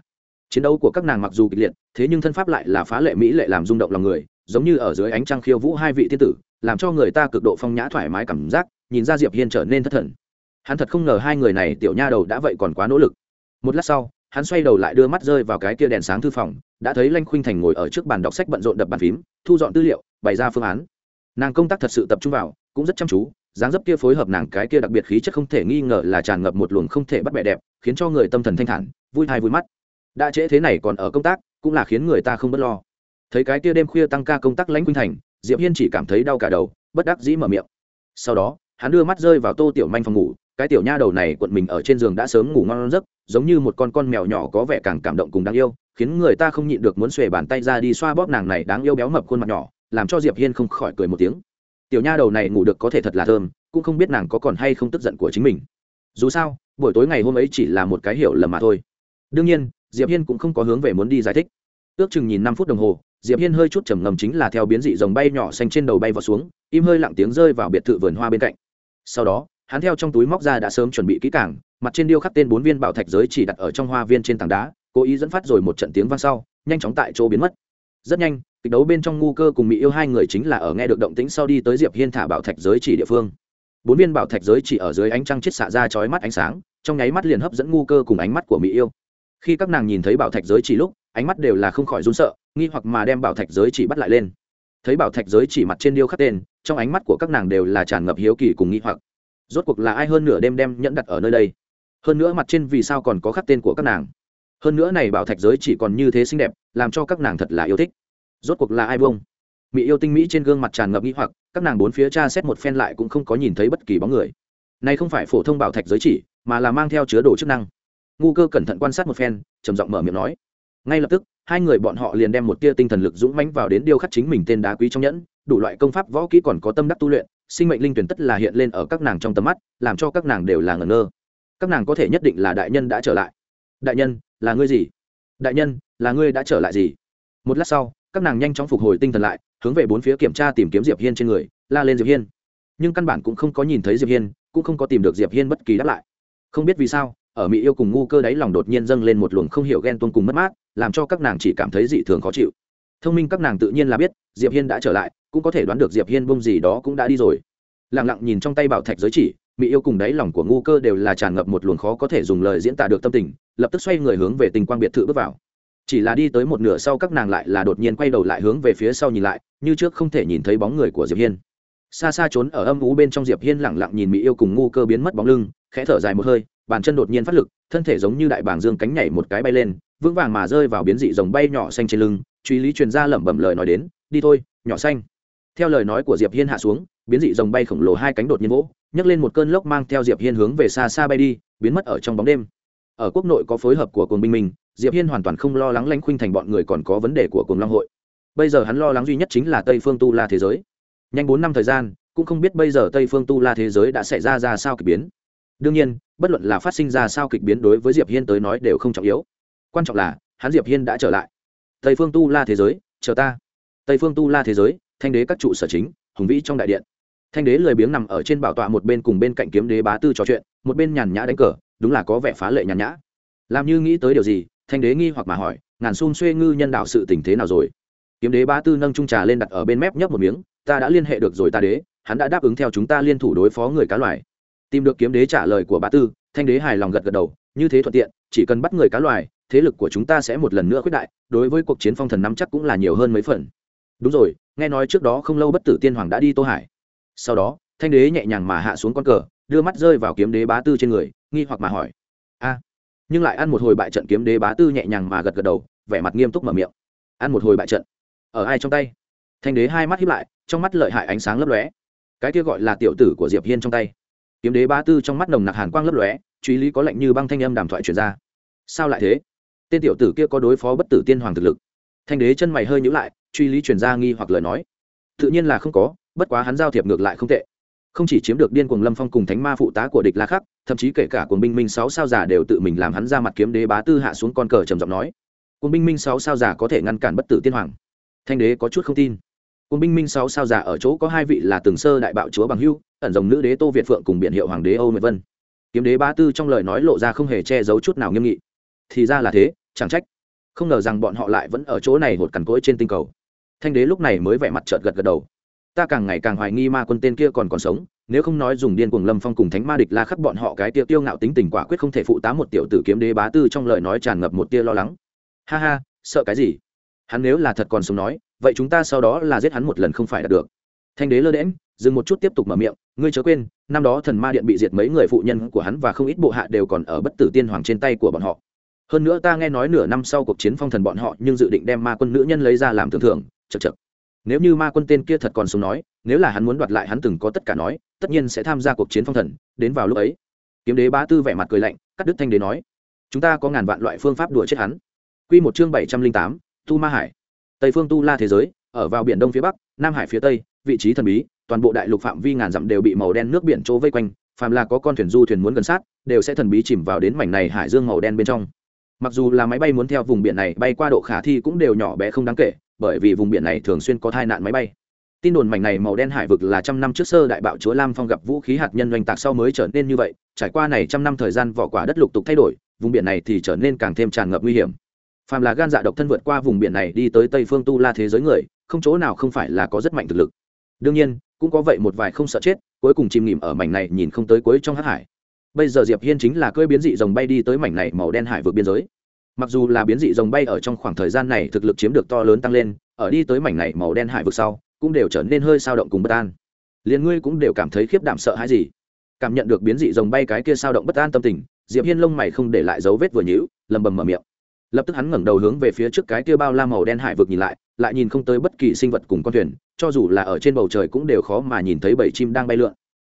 Chiến đấu của các nàng mặc dù kịch liệt, thế nhưng thân pháp lại là phá lệ mỹ lệ làm rung động lòng người giống như ở dưới ánh trăng khiêu vũ hai vị tiên tử, làm cho người ta cực độ phong nhã thoải mái cảm giác, nhìn ra diệp hiên trở nên thất thần. Hắn thật không ngờ hai người này tiểu nha đầu đã vậy còn quá nỗ lực. Một lát sau, hắn xoay đầu lại đưa mắt rơi vào cái kia đèn sáng thư phòng, đã thấy lanh khuynh thành ngồi ở trước bàn đọc sách bận rộn đập bàn phím, thu dọn tư liệu, bày ra phương án. Nàng công tác thật sự tập trung vào, cũng rất chăm chú, dáng dấp kia phối hợp nàng cái kia đặc biệt khí chất không thể nghi ngờ là tràn ngập một luồng không thể bắt bẻ đẹp, khiến cho người tâm thần thanh thản, vui thai vui mắt. Đã trễ thế này còn ở công tác, cũng là khiến người ta không bớt lo thấy cái kia đêm khuya tăng ca công tác lãnh khuynh thành, diệp hiên chỉ cảm thấy đau cả đầu, bất đắc dĩ mở miệng. Sau đó, hắn đưa mắt rơi vào tô tiểu manh phòng ngủ, cái tiểu nha đầu này cuộn mình ở trên giường đã sớm ngủ ngon giấc, giống như một con con mèo nhỏ có vẻ càng cảm động cùng đáng yêu, khiến người ta không nhịn được muốn xuề bàn tay ra đi xoa bóp nàng này đáng yêu béo mập khuôn mặt nhỏ, làm cho diệp hiên không khỏi cười một tiếng. Tiểu nha đầu này ngủ được có thể thật là thơm, cũng không biết nàng có còn hay không tức giận của chính mình. Dù sao, buổi tối ngày hôm ấy chỉ là một cái hiểu lầm mà thôi. Đương nhiên, diệp hiên cũng không có hướng về muốn đi giải thích. Ước chừng nhìn năm phút đồng hồ diệp hiên hơi chút trầm ngầm chính là theo biến dị dòng bay nhỏ xanh trên đầu bay vào xuống, im hơi lặng tiếng rơi vào biệt thự vườn hoa bên cạnh. Sau đó, hắn theo trong túi móc ra đã sớm chuẩn bị kỹ càng, mặt trên điêu khắc tên bốn viên bảo thạch giới chỉ đặt ở trong hoa viên trên tảng đá, cố ý dẫn phát rồi một trận tiếng vang sau, nhanh chóng tại chỗ biến mất. Rất nhanh, kịch đấu bên trong ngu cơ cùng mỹ yêu hai người chính là ở nghe được động tĩnh sau đi tới diệp hiên thả bảo thạch giới chỉ địa phương. Bốn viên bảo thạch giới chỉ ở dưới ánh trăng chết xạ ra chói mắt ánh sáng, trong nháy mắt liền hấp dẫn ngu cơ cùng ánh mắt của mỹ yêu. Khi các nàng nhìn thấy bảo thạch giới chỉ lúc, ánh mắt đều là không khỏi run sợ nghi hoặc mà đem bảo thạch giới chỉ bắt lại lên. Thấy bảo thạch giới chỉ mặt trên điêu khắc tên, trong ánh mắt của các nàng đều là tràn ngập hiếu kỳ cùng nghi hoặc. Rốt cuộc là ai hơn nửa đêm đem nhẫn đặt ở nơi đây? Hơn nữa mặt trên vì sao còn có khắc tên của các nàng? Hơn nữa này bảo thạch giới chỉ còn như thế xinh đẹp, làm cho các nàng thật là yêu thích. Rốt cuộc là ai bông mỹ yêu tinh mỹ trên gương mặt tràn ngập nghi hoặc, các nàng bốn phía tra xét một phen lại cũng không có nhìn thấy bất kỳ bóng người. Này không phải phổ thông bảo thạch giới chỉ, mà là mang theo chứa đồ chức năng. Ngu cơ cẩn thận quan sát một phen, trầm giọng mở miệng nói ngay lập tức, hai người bọn họ liền đem một tia tinh thần lực dũng mãnh vào đến điêu khắc chính mình tên đá quý trong nhẫn, đủ loại công pháp võ kỹ còn có tâm đắc tu luyện, sinh mệnh linh tuyển tất là hiện lên ở các nàng trong tầm mắt, làm cho các nàng đều là ngẩn ngơ. Các nàng có thể nhất định là đại nhân đã trở lại. Đại nhân, là ngươi gì? Đại nhân, là ngươi đã trở lại gì? Một lát sau, các nàng nhanh chóng phục hồi tinh thần lại, hướng về bốn phía kiểm tra tìm kiếm diệp hiên trên người, la lên diệp hiên. Nhưng căn bản cũng không có nhìn thấy diệp hiên, cũng không có tìm được diệp hiên bất kỳ đáp lại. Không biết vì sao, ở mỹ yêu cùng ngu cơ đáy lòng đột nhiên dâng lên một luồng không hiểu ghen tuông cùng mất mát làm cho các nàng chỉ cảm thấy dị thường khó chịu. Thông minh các nàng tự nhiên là biết, diệp hiên đã trở lại, cũng có thể đoán được diệp hiên bông gì đó cũng đã đi rồi. Lặng lặng nhìn trong tay bảo thạch giới chỉ, mỹ yêu cùng đáy lòng của ngu cơ đều là tràn ngập một luồng khó có thể dùng lời diễn tả được tâm tình, lập tức xoay người hướng về tình quang biệt thự bước vào. Chỉ là đi tới một nửa sau các nàng lại là đột nhiên quay đầu lại hướng về phía sau nhìn lại, như trước không thể nhìn thấy bóng người của diệp hiên. Xa xa trốn ở âm ú bên trong diệp hiên lẳng lặng nhìn mỹ yêu cùng ngu cơ biến mất bóng lưng, khẽ thở dài một hơi, bàn chân đột nhiên phát lực, thân thể giống như đại bàng dương cánh nhảy một cái bay lên vững vàng mà rơi vào biến dị rồng bay nhỏ xanh trên lưng truy lý truyền ra lẩm bẩm lời nói đến đi thôi nhỏ xanh. Theo lời nói của diệp hiên hạ xuống biến dị rồng bay khổng lồ hai cánh đột nhiên vỗ nhấc lên một cơn lốc mang theo diệp hiên hướng về xa xa bay đi biến mất ở trong bóng đêm. Ở quốc nội có phối hợp của cồn binh mình, diệp hiên hoàn toàn không lo lắng lãnh khuynh thành bọn người còn có vấn đề của cồn long hội. Bây giờ hắn lo lắng duy nhất chính là tây phương tu la thế giới. Nhanh bốn năm thời gian cũng không biết bây giờ tây phương tu la thế giới đã xảy ra ra sao kịch biến. Đương nhiên bất luận là phát sinh ra sao kịch biến đối với diệp hiên tới nói đều không trọng yếu quan trọng là, hắn diệp hiên đã trở lại. Tây phương tu la thế giới, chờ ta. Tây phương tu la thế giới, thanh đế các trụ sở chính, hùng vĩ trong đại điện. Thanh đế lười biếng nằm ở trên bảo tọa một bên cùng bên cạnh kiếm đế bá tư trò chuyện, một bên nhàn nhã đánh cờ, đúng là có vẻ phá lệ nhàn nhã. Làm như nghĩ tới điều gì, thanh đế nghi hoặc mà hỏi, ngàn xung xuê ngư nhân đạo sự tình thế nào rồi? Kiếm đế bá tư nâng trung trà lên đặt ở bên mép nhấp một miếng, ta đã liên hệ được rồi ta đế, hắn đã đáp ứng theo chúng ta liên thủ đối phó người cá loài. Tìm được kiếm đế trả lời của bá tư, thanh đế hài lòng gật gật đầu, như thế thuận tiện, chỉ cần bắt người cá loài thế lực của chúng ta sẽ một lần nữa quyết đại, đối với cuộc chiến phong thần năm chắc cũng là nhiều hơn mấy phần. Đúng rồi, nghe nói trước đó không lâu bất tử tiên hoàng đã đi tô hải. Sau đó, thanh đế nhẹ nhàng mà hạ xuống con cờ, đưa mắt rơi vào kiếm đế bá tư trên người, nghi hoặc mà hỏi. A. Nhưng lại ăn một hồi bại trận, kiếm đế bá tư nhẹ nhàng mà gật gật đầu, vẻ mặt nghiêm túc mở miệng. Ăn một hồi bại trận. Ở ai trong tay? Thanh đế hai mắt hiếp lại, trong mắt lợi hại ánh sáng lấp lóe. Cái kia gọi là tiểu tử của diệp hiên trong tay. Kiếm đế bá tư trong mắt nồng nặc hàn quang lấp lóe, truy lý có lệnh như băng thanh âm đàm thoại truyền ra. Sao lại thế? Tên tiểu tử kia có đối phó bất tử tiên hoàng thực lực. Thanh đế chân mày hơi nhữ lại, truy lý truyền ra nghi hoặc lời nói. Tự nhiên là không có, bất quá hắn giao thiệp ngược lại không tệ. Không chỉ chiếm được điên cuồng lâm phong cùng thánh ma phụ tá của địch la khắc, thậm chí kể cả cuồng binh minh sáu sao giả đều tự mình làm hắn ra mặt kiếm đế bá tư hạ xuống con cờ trầm giọng nói. Cuồng binh minh sáu sao giả có thể ngăn cản bất tử tiên hoàng? Thanh đế có chút không tin. Cuồng binh minh sáu sao giả ở chỗ có hai vị là từng sơ đại bạo chúa bằng hưu, ẩn dòng nữ đế tô việt phượng cùng biện hiệu hoàng đế âu nguyệt vân. Kiếm đế bá tư trong lời nói lộ ra không hề che giấu chút nào nghiêm nghị. Thì ra là thế chẳng trách. Không ngờ rằng bọn họ lại vẫn ở chỗ này hột cằn cỗi trên tinh cầu. Thanh đế lúc này mới vẻ mặt trợt gật gật đầu. Ta càng ngày càng hoài nghi ma quân tên kia còn còn sống, nếu không nói dùng điên cuồng lâm phong cùng thánh ma địch la khắc bọn họ cái tia tiêu ngạo tính tình quả quyết không thể phụ tá một tiểu tử kiếm đế bá tư trong lời nói tràn ngập một tia lo lắng. Ha ha, sợ cái gì? Hắn nếu là thật còn sống nói, vậy chúng ta sau đó là giết hắn một lần không phải đạt được. Thanh đế lơ đễm dừng một chút tiếp tục mở miệng, ngươi chớ quên, năm đó thần ma điện bị diệt mấy người phụ nhân của hắn và không ít bộ hạ đều còn ở bất tử tiên hoàng trên tay của bọn họ hơn nữa ta nghe nói nửa năm sau cuộc chiến phong thần bọn họ nhưng dự định đem ma quân nữ nhân lấy ra làm tưởng thưởng chật chật nếu như ma quân tên kia thật còn sống nói, nếu là hắn muốn đoạt lại hắn từng có tất cả nói, tất nhiên sẽ tham gia cuộc chiến phong thần, đến vào lúc ấy. Kiếm đế bá tư vẻ mặt cười lạnh, cắt đứt thanh đế nói, chúng ta có ngàn vạn loại phương pháp đuổi chết hắn. Q một chương bảy trăm linh tám, tu ma hải. Tây phương tu la thế giới, ở vào biển đông phía bắc, nam hải phía tây, vị trí thần bí, toàn bộ đại lục phạm vi ngàn dặm đều bị màu đen nước biển chỗ vây quanh, phàm là có con thuyền du thuyền muốn gần sát, đều sẽ thần bí chìm vào đến mảnh này hải dương màu đen bên trong mặc dù là máy bay muốn theo vùng biển này bay qua độ khả thi cũng đều nhỏ bé không đáng kể, bởi vì vùng biển này thường xuyên có tai nạn máy bay. Tin đồn mảnh này màu đen hải vực là trăm năm trước sơ đại bạo chúa lam phong gặp vũ khí hạt nhân doanh tạc sau mới trở nên như vậy, trải qua này trăm năm thời gian vỏ quả đất lục tục thay đổi, vùng biển này thì trở nên càng thêm tràn ngập nguy hiểm. Phàm là gan dạ độc thân vượt qua vùng biển này đi tới tây phương tu la thế giới người, không chỗ nào không phải là có rất mạnh thực lực. Đương nhiên, cũng có vậy một vài không sợ chết, cuối cùng chìm nghỉm ở mảnh này nhìn không tới cuối trong hát hải bây giờ diệp hiên chính là cơi biến dị rồng bay đi tới mảnh này màu đen hải vượt biên giới. Mặc dù là biến dị rồng bay ở trong khoảng thời gian này thực lực chiếm được to lớn tăng lên ở đi tới mảnh này màu đen hải vực sau cũng đều trở nên hơi sao động cùng bất an. Liền ngươi cũng đều cảm thấy khiếp đảm sợ hãi gì? Cảm nhận được biến dị rồng bay cái kia sao động bất an tâm tình diệp hiên lông mày không để lại dấu vết vừa nhũ, lầm bầm mở miệng. Lập tức hắn ngẩng đầu hướng về phía trước cái kia bao la màu đen hải vực nhìn lại lại nhìn không tới bất kỳ sinh vật cùng con thuyền cho dù là ở trên bầu trời cũng đều khó mà nhìn thấy bảy chim đang bay lượn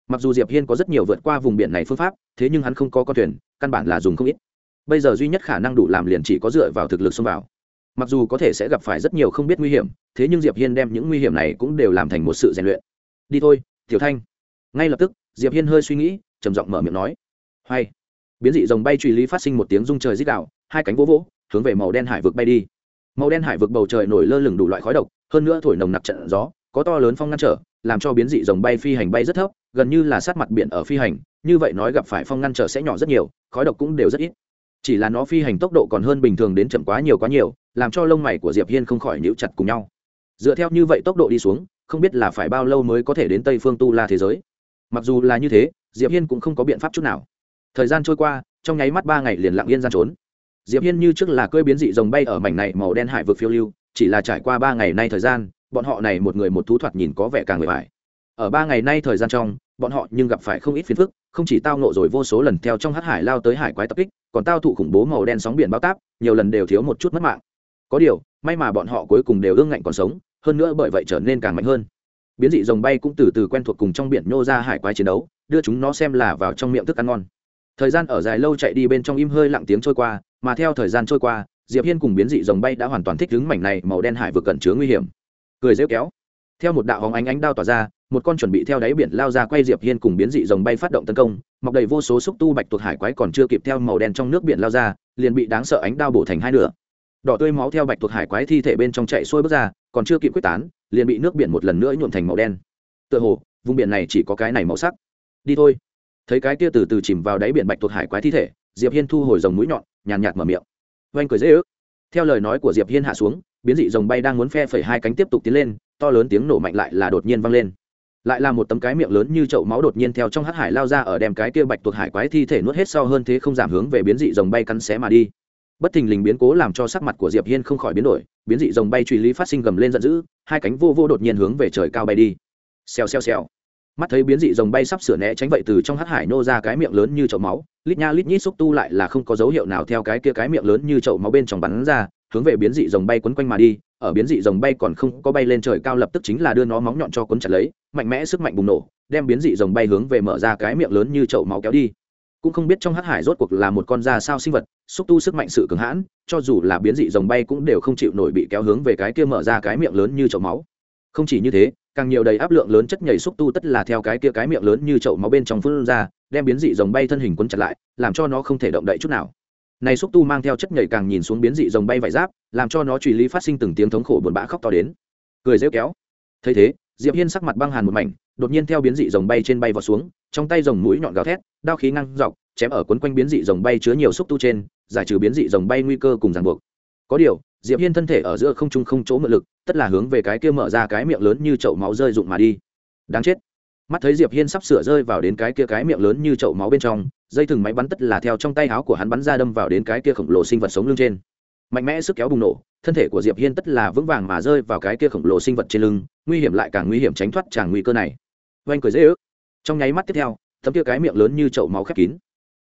mặc dù diệp hiên có rất nhiều vượt qua vùng biển này phương pháp, thế nhưng hắn không có con thuyền, căn bản là dùng không ít. Bây giờ duy nhất khả năng đủ làm liền chỉ có dựa vào thực lực xông vào. Mặc dù có thể sẽ gặp phải rất nhiều không biết nguy hiểm, thế nhưng diệp hiên đem những nguy hiểm này cũng đều làm thành một sự rèn luyện. Đi thôi, tiểu thanh. Ngay lập tức, diệp hiên hơi suy nghĩ, trầm giọng mở miệng nói. Hay. Biến dị rồng bay truy lý phát sinh một tiếng rung trời rít đạo hai cánh vỗ vỗ, hướng về màu đen hải vực bay đi. Màu đen hải vực bầu trời nổi lơ lửng đủ loại khói độc, hơn nữa thổi nồng nặc trận gió, có to lớn phong ngăn trở, làm cho biến dị rồng bay phi hành bay rất thấp gần như là sát mặt biển ở phi hành, như vậy nói gặp phải phong ngăn trở sẽ nhỏ rất nhiều, khói độc cũng đều rất ít. Chỉ là nó phi hành tốc độ còn hơn bình thường đến chậm quá nhiều quá nhiều, làm cho lông mày của diệp hiên không khỏi níu chặt cùng nhau. Dựa theo như vậy tốc độ đi xuống, không biết là phải bao lâu mới có thể đến tây phương tu la thế giới. Mặc dù là như thế, diệp hiên cũng không có biện pháp chút nào. Thời gian trôi qua, trong nháy mắt ba ngày liền lặng yên gian trốn. Diệp hiên như trước là cơi biến dị rồng bay ở mảnh này màu đen hải vực phiêu lưu, chỉ là trải qua ba ngày nay thời gian, bọn họ này một người một thú thoạt nhìn có vẻ càng người vải ở ba ngày nay thời gian trong, bọn họ nhưng gặp phải không ít phiền phức, không chỉ tao nộ rồi vô số lần theo trong hát hải lao tới hải quái tập kích, còn tao thụ khủng bố màu đen sóng biển bao táp, nhiều lần đều thiếu một chút mất mạng. Có điều, may mà bọn họ cuối cùng đều ương ngạnh còn sống, hơn nữa bởi vậy trở nên càng mạnh hơn. Biến dị rồng bay cũng từ từ quen thuộc cùng trong biển nhô ra hải quái chiến đấu, đưa chúng nó xem là vào trong miệng thức ăn ngon. Thời gian ở dài lâu chạy đi bên trong im hơi lặng tiếng trôi qua, mà theo thời gian trôi qua, diệp hiên cùng biến dị rồng bay đã hoàn toàn thích ứng mảnh này màu đen hải vực cẩn chứa nguy hiểm. Cười rêu kéo. Theo một đạo hóng ánh ánh đao tỏa ra một con chuẩn bị theo đáy biển lao ra quay diệp hiên cùng biến dị rồng bay phát động tấn công, mọc đầy vô số xúc tu bạch tuộc hải quái còn chưa kịp theo màu đen trong nước biển lao ra, liền bị đáng sợ ánh đao bổ thành hai nửa. Đỏ tươi máu theo bạch tuộc hải quái thi thể bên trong chạy xuôi bước ra, còn chưa kịp quyết tán, liền bị nước biển một lần nữa nhuộm thành màu đen. Tựa hồ, vùng biển này chỉ có cái này màu sắc. Đi thôi. Thấy cái kia từ từ chìm vào đáy biển bạch tuộc hải quái thi thể, diệp hiên thu hồi dòng mũi nhọn, nhàn nhạt mở miệng. Oanh cười dễ ước. Theo lời nói của diệp hiên hạ xuống, biến dị rồng bay đang muốn phe phẩy hai cánh tiếp tục tiến lên, to lớn tiếng nổ mạnh lại là đột nhiên vang lên lại là một tấm cái miệng lớn như chậu máu đột nhiên theo trong hắc hải lao ra ở đem cái kia bạch tuộc hải quái thi thể nuốt hết sau hơn thế không giảm hướng về biến dị rồng bay cắn xé mà đi. Bất thình lình biến cố làm cho sắc mặt của diệp hiên không khỏi biến đổi, biến dị rồng bay truy lý phát sinh gầm lên giận dữ, hai cánh vô vô đột nhiên hướng về trời cao bay đi. Xèo xèo xèo. Mắt thấy biến dị rồng bay sắp sửa né tránh vậy từ trong hắc hải nô ra cái miệng lớn như chậu máu, lít nha lít nhít xúc tu lại là không có dấu hiệu nào theo cái kia cái miệng lớn như chậu máu bên trong bắn ra, hướng về biến dị rồng bay quấn quanh mà đi ở biến dị rồng bay còn không có bay lên trời cao lập tức chính là đưa nó móng nhọn cho cuốn chặt lấy, mạnh mẽ sức mạnh bùng nổ, đem biến dị rồng bay hướng về mở ra cái miệng lớn như chậu máu kéo đi. Cũng không biết trong hắc hải rốt cuộc là một con da sao sinh vật, xúc tu sức mạnh sự cường hãn, cho dù là biến dị rồng bay cũng đều không chịu nổi bị kéo hướng về cái kia mở ra cái miệng lớn như chậu máu. Không chỉ như thế, càng nhiều đầy áp lượng lớn chất nhảy xúc tu tất là theo cái kia cái miệng lớn như chậu máu bên trong phun ra, đem biến dị rồng bay thân hình quấn chặt lại, làm cho nó không thể động đậy chút nào này xúc tu mang theo chất nhảy càng nhìn xuống biến dị rồng bay vải giáp, làm cho nó truy lý phát sinh từng tiếng thống khổ buồn bã khóc to đến. Cười rêu kéo. Thấy thế, diệp hiên sắc mặt băng hàn một mảnh, đột nhiên theo biến dị rồng bay trên bay vào xuống, trong tay rồng mũi nhọn gào thét, đao khí ngang dọc, chém ở cuốn quanh biến dị rồng bay chứa nhiều xúc tu trên, giải trừ biến dị rồng bay nguy cơ cùng ràng buộc. Có điều, diệp hiên thân thể ở giữa không trung không chỗ mượn lực, tất là hướng về cái kia mở ra cái miệng lớn như chậu máu rơi rụng mà đi. Đáng chết. Mắt thấy diệp hiên sắp sửa rơi vào đến cái kia cái miệng lớn như chậu máu bên trong dây thừng máy bắn tất là theo trong tay áo của hắn bắn ra đâm vào đến cái kia khổng lồ sinh vật sống lưng trên. Mạnh mẽ sức kéo bùng nổ, thân thể của diệp hiên tất là vững vàng mà rơi vào cái kia khổng lồ sinh vật trên lưng, nguy hiểm lại càng nguy hiểm tránh thoát tràng nguy cơ này. Oanh cười dễ ước. Trong nháy mắt tiếp theo tấm kia cái miệng lớn như chậu máu khép kín.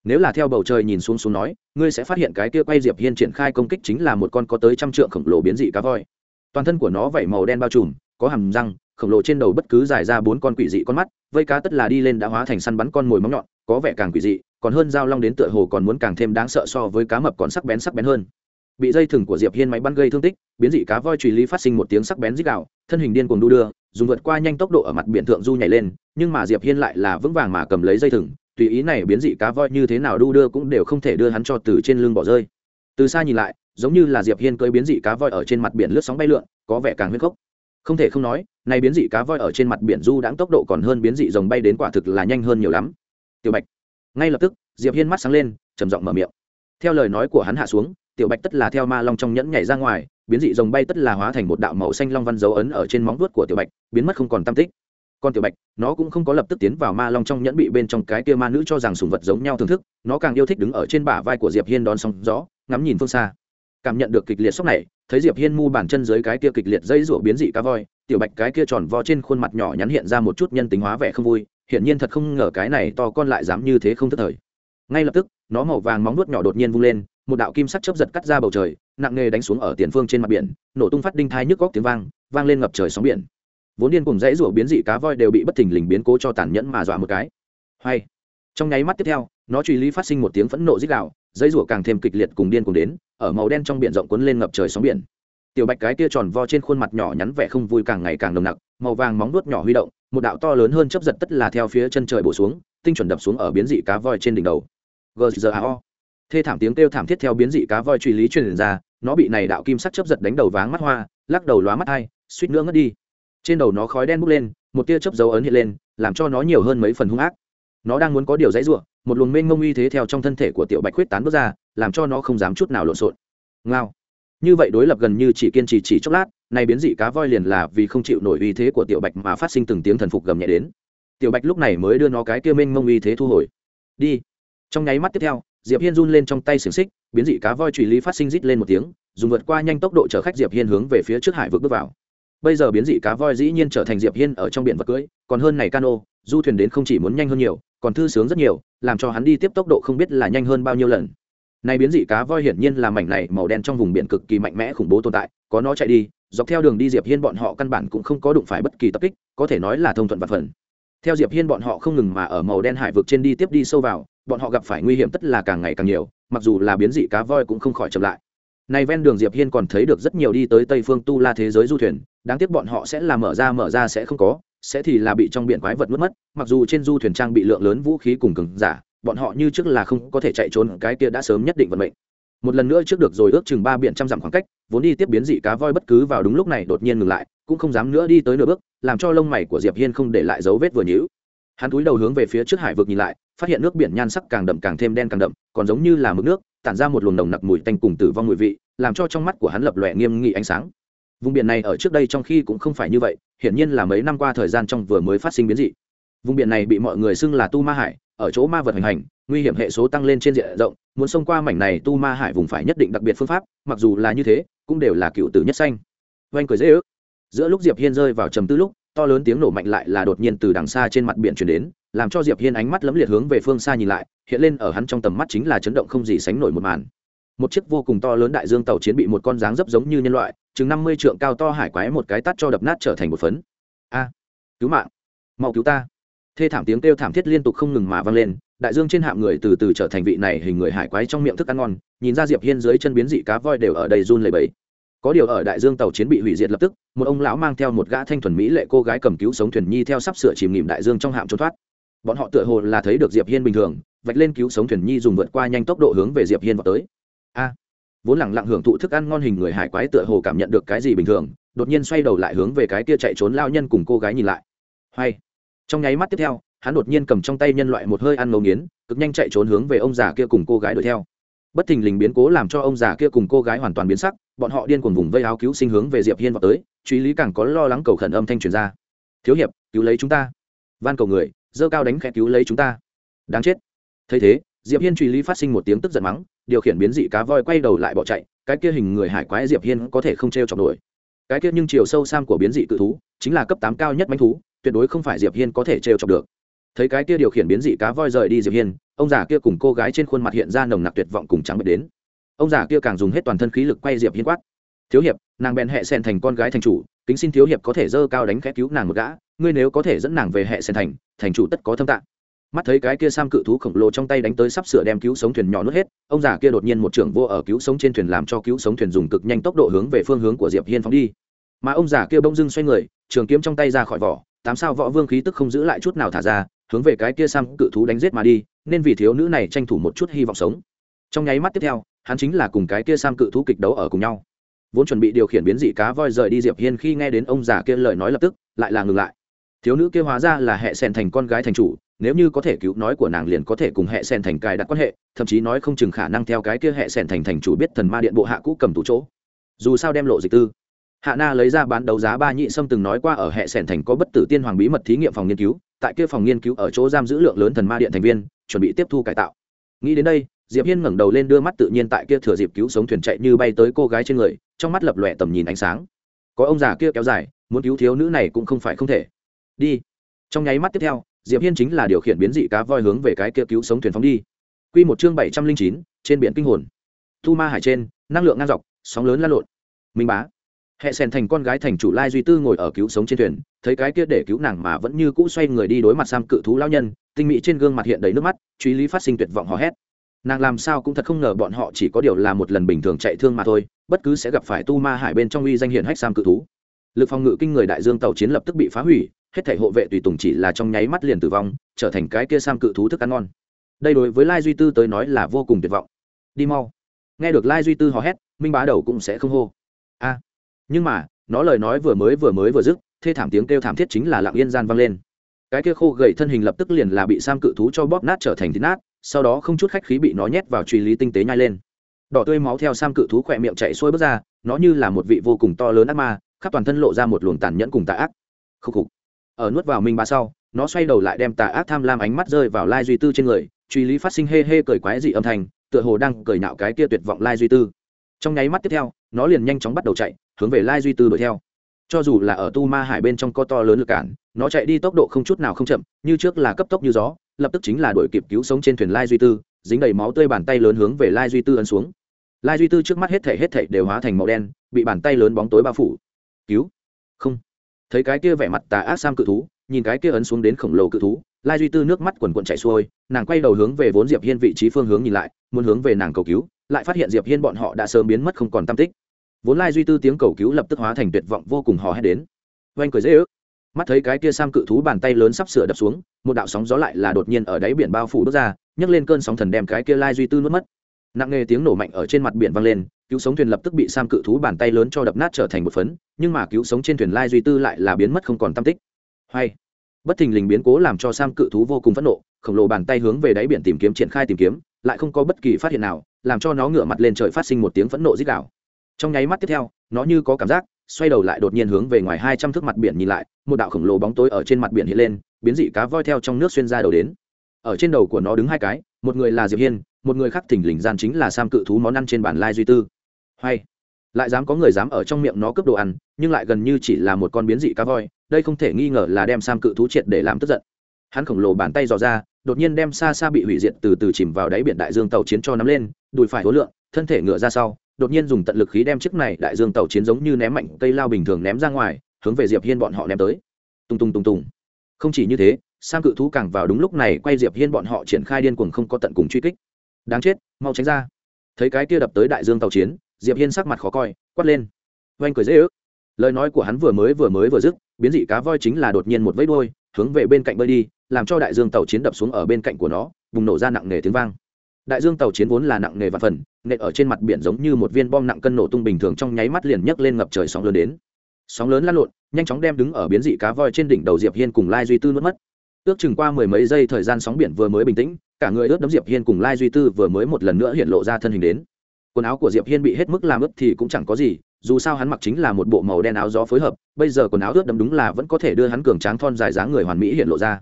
Nếu là theo bầu trời nhìn xuống xuống nói, ngươi sẽ phát hiện cái kia quay diệp hiên triển khai công kích chính là một con có tới trăm trượng khổng lồ biến dị cá voi. Toàn thân của nó vảy màu đen bao trùm, có hàm răng, khổng lồ trên đầu bất cứ dài ra bốn con quỷ dị con mắt, vây cá tất là đi lên đã hóa thành săn bắn con mồi móng nhọn, có vẻ càng quỷ dị còn hơn dao long đến tựa hồ còn muốn càng thêm đáng sợ so với cá mập còn sắc bén sắc bén hơn. Bị dây thừng của diệp hiên máy bắn gây thương tích, biến dị cá voi truy lý phát sinh một tiếng sắc bén rít gạo thân hình điên cuồng đu đưa, dùng vượt qua nhanh tốc độ ở mặt biển thượng du nhảy lên, nhưng mà diệp hiên lại là vững vàng mà cầm lấy dây thừng, tùy ý này biến dị cá voi như thế nào đu đưa cũng đều không thể đưa hắn cho từ trên lưng bỏ rơi. Từ xa nhìn lại, giống như là diệp hiên cưỡi biến dị cá voi ở trên mặt biển lướt sóng bay lượn, có vẻ càng huyết khốc. Không thể không nói, này biến dị cá voi ở trên mặt biển du đãng tốc độ còn hơn biến dị rồng bay đến quả thực là nhanh hơn nhiều lắm. Tiểu bạch ngay lập tức, diệp hiên mắt sáng lên, trầm giọng mở miệng. Theo lời nói của hắn hạ xuống, tiểu bạch tất là theo ma long trong nhẫn nhảy ra ngoài, biến dị rồng bay tất là hóa thành một đạo màu xanh long văn dấu ấn ở trên móng vuốt của tiểu bạch, biến mất không còn tam tích. Còn tiểu bạch, nó cũng không có lập tức tiến vào ma long trong nhẫn bị bên trong cái kia ma nữ cho rằng sùng vật giống nhau thưởng thức, nó càng yêu thích đứng ở trên bả vai của diệp hiên đón sóng gió, ngắm nhìn phương xa. Cảm nhận được kịch liệt sốc này, thấy diệp hiên mu bàn chân dưới cái kia kịch liệt dây rủa biến dị cá voi, tiểu bạch cái kia tròn vo trên khuôn mặt nhỏ nhắn hiện ra một chút nhân tính hóa vẻ không vui hiện nhiên thật không ngờ cái này to con lại dám như thế không thất thời. Ngay lập tức, nó màu vàng móng nuốt nhỏ đột nhiên vung lên, một đạo kim sắc chớp giật cắt ra bầu trời, nặng nề đánh xuống ở tiền phương trên mặt biển, nổ tung phát đinh thai nhức góc tiếng vang vang lên ngập trời sóng biển. Vốn điên cùng dãy rủa biến dị cá voi đều bị bất thình lình biến cố cho tàn nhẫn mà dọa một cái. Hay. Trong nháy mắt tiếp theo, nó truy lý phát sinh một tiếng phẫn nộ rít đạo dãy rủa càng thêm kịch liệt cùng điên cùng đến, ở màu đen trong biển rộng cuốn lên ngập trời sóng biển. Tiểu bạch cái kia tròn vo trên khuôn mặt nhỏ nhắn vẻ không vui càng ngày càng nồng nặc, màu vàng móng nuốt nhỏ huy động một đạo to lớn hơn chấp giật tất là theo phía chân trời bổ xuống, tinh chuẩn đập xuống ở biến dị cá voi trên đỉnh đầu. Gzao thê thảm tiếng kêu thảm thiết theo biến dị cá voi truy lý truyền ra, nó bị này đạo kim sắc chấp giật đánh đầu váng mắt hoa, lắc đầu lóa mắt hai, suýt nữa ngất đi. Trên đầu nó khói đen bốc lên, một tia chớp dấu ấn hiện lên, làm cho nó nhiều hơn mấy phần hung ác. Nó đang muốn có điều dãy ruộng, một luồng mênh mông uy thế theo trong thân thể của tiểu bạch khuyết tán bước ra, làm cho nó không dám chút nào lộn xộn. Ngao. Như vậy đối lập gần như chỉ kiên trì chỉ chốc lát này biến dị cá voi liền là vì không chịu nổi uy thế của tiểu bạch mà phát sinh từng tiếng thần phục gầm nhẹ đến. Tiểu bạch lúc này mới đưa nó cái kia mênh mông uy thế thu hồi. Đi. Trong nháy mắt tiếp theo, diệp hiên run lên trong tay xiềng xích, biến dị cá voi truy lý phát sinh rít lên một tiếng, dùng vượt qua nhanh tốc độ chở khách diệp hiên hướng về phía trước hải vực bước vào. Bây giờ biến dị cá voi dĩ nhiên trở thành diệp hiên ở trong biển vật cưỡi còn hơn này cano, du thuyền đến không chỉ muốn nhanh hơn nhiều, còn thư sướng rất nhiều, làm cho hắn đi tiếp tốc độ không biết là nhanh hơn bao nhiêu lần. Này biến dị cá voi hiển nhiên là mảnh này màu đen trong vùng biển cực kỳ mạnh mẽ khủng bố tồn tại, có nó chạy đi dọc theo đường đi diệp hiên bọn họ căn bản cũng không có đụng phải bất kỳ tập kích, có thể nói là thông thuận vật phần. Theo diệp hiên bọn họ không ngừng mà ở màu đen hải vực trên đi tiếp đi sâu vào, bọn họ gặp phải nguy hiểm tất là càng ngày càng nhiều, mặc dù là biến dị cá voi cũng không khỏi chậm lại. Này ven đường diệp hiên còn thấy được rất nhiều đi tới tây phương tu la thế giới du thuyền, đáng tiếc bọn họ sẽ là mở ra mở ra sẽ không có, sẽ thì là bị trong biển quái vật mất mất, mặc dù trên du thuyền trang bị lượng lớn vũ khí cùng cứng giả, bọn họ như trước là không có thể chạy trốn, cái kia đã sớm nhất định vận mệnh một lần nữa trước được rồi ước chừng ba biển trăm dặm khoảng cách, vốn đi tiếp biến dị cá voi bất cứ vào đúng lúc này đột nhiên ngừng lại, cũng không dám nữa đi tới nửa bước, làm cho lông mày của diệp hiên không để lại dấu vết vừa nhữ hắn cúi đầu hướng về phía trước hải vực nhìn lại, phát hiện nước biển nhan sắc càng đậm càng thêm đen càng đậm, còn giống như là mực nước, tản ra một luồng nồng nặc mùi tanh cùng tử vong mùi vị, làm cho trong mắt của hắn lập lòe nghiêm nghị ánh sáng. Vùng biển này ở trước đây trong khi cũng không phải như vậy, hiển nhiên là mấy năm qua thời gian trong vừa mới phát sinh biến dị. Vùng biển này bị mọi người xưng là tu ma hải, ở chỗ ma vật hành hành nguy hiểm hệ số tăng lên trên diện rộng, muốn xông qua mảnh này tu ma hải vùng phải nhất định đặc biệt phương pháp, mặc dù là như thế, cũng đều là cựu tử nhất xanh oanh cười dễ ước. Giữa lúc diệp hiên rơi vào trầm tư lúc, to lớn tiếng nổ mạnh lại là đột nhiên từ đằng xa trên mặt biển chuyển đến, làm cho diệp hiên ánh mắt lấm liệt hướng về phương xa nhìn lại, hiện lên ở hắn trong tầm mắt chính là chấn động không gì sánh nổi một màn. Một chiếc vô cùng to lớn đại dương tàu chiến bị một con dáng dấp giống như nhân loại, chừng năm mươi trượng cao to hải quái một cái tát cho đập nát trở thành một phấn. A, cứu mạng. Mau cứu ta. Thê thảm tiếng kêu thảm thiết liên tục không ngừng mà vang lên đại dương trên hạm người từ từ trở thành vị này hình người hải quái trong miệng thức ăn ngon, nhìn ra diệp hiên dưới chân biến dị cá voi đều ở đây run lầy bẫy có điều ở đại dương tàu chiến bị hủy diệt lập tức, một ông lão mang theo một gã thanh thuần mỹ lệ cô gái cầm cứu sống thuyền nhi theo sắp sửa chìm nghỉm đại dương trong hạm trốn thoát. Bọn họ tựa hồ là thấy được diệp hiên bình thường, vạch lên cứu sống thuyền nhi dùng vượt qua nhanh tốc độ hướng về diệp hiên vào tới. A! Vốn lẳng lặng hưởng thụ thức ăn ngon hình người hải quái tựa hồ cảm nhận được cái gì bình thường, đột nhiên xoay đầu lại hướng về cái kia chạy trốn lao nhân cùng cô gái nhìn lại. Hay! Trong nháy mắt tiếp theo hắn đột nhiên cầm trong tay nhân loại một hơi ăn ngấu nghiến, cực nhanh chạy trốn hướng về ông già kia cùng cô gái đuổi theo. Bất thình lình biến cố làm cho ông già kia cùng cô gái hoàn toàn biến sắc, bọn họ điên cuồng vùng vây áo cứu sinh hướng về diệp hiên vào tới, truy lý càng có lo lắng cầu khẩn âm thanh truyền ra. Thiếu hiệp, cứu lấy chúng ta. Van cầu người dơ cao đánh khẽ cứu lấy chúng ta. Đáng chết. Thấy thế, diệp hiên truy lý phát sinh một tiếng tức giận mắng, điều khiển biến dị cá voi quay đầu lại bỏ chạy, cái kia hình người hải quái diệp hiên có thể không treo chọc nổi. Cái kia nhưng chiều sâu sam của biến dị cự thú, chính là cấp tám cao nhất manh thú, tuyệt đối không phải diệp hiên có thể treo chọc được thấy cái kia điều khiển biến dị cá voi rời đi diệp hiên ông già kia cùng cô gái trên khuôn mặt hiện ra nồng nặc tuyệt vọng cùng trắng bệch đến ông già kia càng dùng hết toàn thân khí lực quay diệp hiên quát thiếu hiệp nàng bèn hệ sen thành con gái thành chủ kính xin thiếu hiệp có thể dơ cao đánh khẽ cứu nàng một gã ngươi nếu có thể dẫn nàng về hệ sen thành thành chủ tất có thâm tạng mắt thấy cái kia sam cự thú khổng lồ trong tay đánh tới sắp sửa đem cứu sống thuyền nhỏ nuốt hết ông già kia đột nhiên một trưởng vô ở cứu sống trên thuyền làm cho cứu sống thuyền dùng cực nhanh tốc độ hướng về phương hướng của diệp hiên phóng đi mà ông già kia bỗng dưng xoay người trường kiếm trong tay ra khỏi vỏ tám sao võ vương khí tức không giữ lại chút nào thả ra hướng về cái kia sam cự thú đánh giết mà đi, nên vì thiếu nữ này tranh thủ một chút hy vọng sống. Trong nháy mắt tiếp theo, hắn chính là cùng cái kia sam cự thú kịch đấu ở cùng nhau. Vốn chuẩn bị điều khiển biến dị cá voi rời đi diệp hiên khi nghe đến ông già kia lời nói lập tức, lại là ngừng lại. Thiếu nữ kia hóa ra là hệ sen thành con gái thành chủ, nếu như có thể cứu nói của nàng liền có thể cùng hệ sen thành cài đặt quan hệ, thậm chí nói không chừng khả năng theo cái kia hệ sen thành thành chủ biết thần ma điện bộ hạ cũ cầm tủ chỗ. Dù sao đem lộ dịch tư. Hạ na lấy ra bán đấu giá ba nhị sâm từng nói qua ở hệ sen thành có bất tử tiên hoàng bí mật thí nghiệm phòng nghiên cứu tại kia phòng nghiên cứu ở chỗ giam giữ lượng lớn thần ma điện thành viên, chuẩn bị tiếp thu cải tạo. Nghĩ đến đây, diệp hiên ngẩng đầu lên đưa mắt tự nhiên tại kia thừa dịp cứu sống thuyền chạy như bay tới cô gái trên người, trong mắt lập lòe tầm nhìn ánh sáng. Có ông già kia kéo dài, muốn cứu thiếu nữ này cũng không phải không thể. Đi. Trong nháy mắt tiếp theo, diệp hiên chính là điều khiển biến dị cá voi hướng về cái kia cứu sống thuyền phóng đi. Quy một chương bảy trăm linh chín, trên biển kinh hồn. Thu ma hải trên, năng lượng ngang dọc, sóng lớn lan lộn. Minh bá hệ sen thành con gái thành chủ lai duy tư ngồi ở cứu sống trên thuyền, thấy cái kia để cứu nàng mà vẫn như cũ xoay người đi đối mặt sam cự thú lao nhân, tinh mỹ trên gương mặt hiện đầy nước mắt, truy lý phát sinh tuyệt vọng hò hét. Nàng làm sao cũng thật không ngờ bọn họ chỉ có điều là một lần bình thường chạy thương mà thôi, bất cứ sẽ gặp phải tu ma hải bên trong uy danh hiển hách sam cự thú. Lực phòng ngự kinh người đại dương tàu chiến lập tức bị phá hủy, hết thể hộ vệ tùy tùng chỉ là trong nháy mắt liền tử vong, trở thành cái kia sam cự thú thức ăn ngon. Đây đối với lai duy tư tới nói là vô cùng tuyệt vọng. Đi mau. Nghe được lai duy tư hò hét, minh bá đầu cũng sẽ không hô nhưng mà, nó lời nói vừa mới vừa mới vừa dứt, thê thảm tiếng kêu thảm thiết chính là lặng yên gian vang lên. Cái kia khô gầy thân hình lập tức liền là bị sam cự thú cho bóp nát trở thành thịt nát, sau đó không chút khách khí bị nó nhét vào truy lý tinh tế nhai lên. Đỏ tươi máu theo sam cự thú khỏe miệng chạy xuôi bước ra, nó như là một vị vô cùng to lớn ác ma, khắp toàn thân lộ ra một luồng tàn nhẫn cùng tà ác. Khúc khục. Ở nuốt vào minh ba sau, nó xoay đầu lại đem tà ác tham lam ánh mắt rơi vào lai duy tư trên người, truy lý phát sinh hê hê cười quái dị âm thanh, tựa hồ đang cười nạo cái kia tuyệt vọng lai duy tư trong nháy mắt tiếp theo, nó liền nhanh chóng bắt đầu chạy, hướng về lai duy tư đuổi theo. Cho dù là ở tu ma hải bên trong co to lớn lực cản, nó chạy đi tốc độ không chút nào không chậm, như trước là cấp tốc như gió, lập tức chính là đuổi kịp cứu sống trên thuyền lai duy tư, dính đầy máu tươi bàn tay lớn hướng về lai duy tư ấn xuống. Lai duy tư trước mắt hết thể hết thể đều hóa thành màu đen, bị bàn tay lớn bóng tối bao phủ. Cứu. Không. Thấy cái kia vẻ mặt tà ác sam cự thú, nhìn cái kia ấn xuống đến khổng lồ cự thú, lai duy tư nước mắt quần quần chạy xuôi, nàng quay đầu hướng về vốn diệp hiên vị trí phương hướng nhìn lại, muốn hướng về nàng cầu cứu lại phát hiện diệp hiên bọn họ đã sớm biến mất không còn tâm tích. Vốn lai duy tư tiếng cầu cứu lập tức hóa thành tuyệt vọng vô cùng hò hét đến. Oanh cười dễ ước. Mắt thấy cái kia sam cự thú bàn tay lớn sắp sửa đập xuống, một đạo sóng gió lại là đột nhiên ở đáy biển bao phủ đốt ra, nhấc lên cơn sóng thần đem cái kia lai duy tư nuốt mất. Nặng nề tiếng nổ mạnh ở trên mặt biển vang lên, cứu sống thuyền lập tức bị sam cự thú bàn tay lớn cho đập nát trở thành một phấn, nhưng mà cứu sống trên thuyền lai duy tư lại là biến mất không còn tam tích. Hay bất thình lình biến cố làm cho sam cự thú vô cùng phẫn nộ, khổng lồ bàn tay hướng về đáy biển tìm kiếm triển khai tìm kiếm, lại không có bất kỳ phát hiện nào, làm cho nó ngửa mặt lên trời phát sinh một tiếng phẫn nộ dích đạo trong nháy mắt tiếp theo, nó như có cảm giác, xoay đầu lại đột nhiên hướng về ngoài hai trăm thước mặt biển nhìn lại, một đạo khổng lồ bóng tối ở trên mặt biển hiện lên, biến dị cá voi theo trong nước xuyên ra đầu đến. Ở trên đầu của nó đứng hai cái, một người là diệp hiên, một người khác thỉnh lình gian chính là sam cự thú món ăn trên bản lai duy tư. Hay, lại dám có người dám ở trong miệng nó cướp đồ ăn, nhưng lại gần như chỉ là một con biến dị cá voi đây không thể nghi ngờ là đem sam cự thú triệt để làm tức giận. Hắn khổng lồ bàn tay dò ra, đột nhiên đem xa xa bị hủy diệt từ từ chìm vào đáy biển đại dương tàu chiến cho nắm lên, đùi phải hối lượng, thân thể ngựa ra sau, đột nhiên dùng tận lực khí đem chiếc này đại dương tàu chiến giống như ném mạnh cây lao bình thường ném ra ngoài, hướng về diệp hiên bọn họ ném tới. Tung tung tung tung. Không chỉ như thế, sam cự thú càng vào đúng lúc này quay diệp hiên bọn họ triển khai điên cuồng không có tận cùng truy kích. Đáng chết, mau tránh ra. Thấy cái kia đập tới đại dương tàu chiến, diệp hiên sắc mặt khó coi, quát lên. Oanh cười dễ ước lời nói của hắn vừa mới vừa mới vừa dứt, biến dị cá voi chính là đột nhiên một vẫy đuôi, hướng về bên cạnh bơi đi, làm cho đại dương tàu chiến đập xuống ở bên cạnh của nó, bùng nổ ra nặng nề tiếng vang. Đại dương tàu chiến vốn là nặng nề và phần, nện ở trên mặt biển giống như một viên bom nặng cân nổ tung bình thường trong nháy mắt liền nhấc lên ngập trời sóng lớn đến. Sóng lớn lăn lộn, nhanh chóng đem đứng ở biến dị cá voi trên đỉnh đầu diệp hiên cùng lai duy tư nuốt mất. Ước chừng qua mười mấy giây thời gian sóng biển vừa mới bình tĩnh, cả người ướt đấm diệp hiên cùng lai duy tư vừa mới một lần nữa hiện lộ ra thân hình đến. Quần áo của diệp hiên bị hết mức làm ướt thì cũng chẳng có gì dù sao hắn mặc chính là một bộ màu đen áo gió phối hợp, bây giờ quần áo ướt đấm đúng là vẫn có thể đưa hắn cường tráng thon dài dáng người hoàn mỹ hiện lộ ra.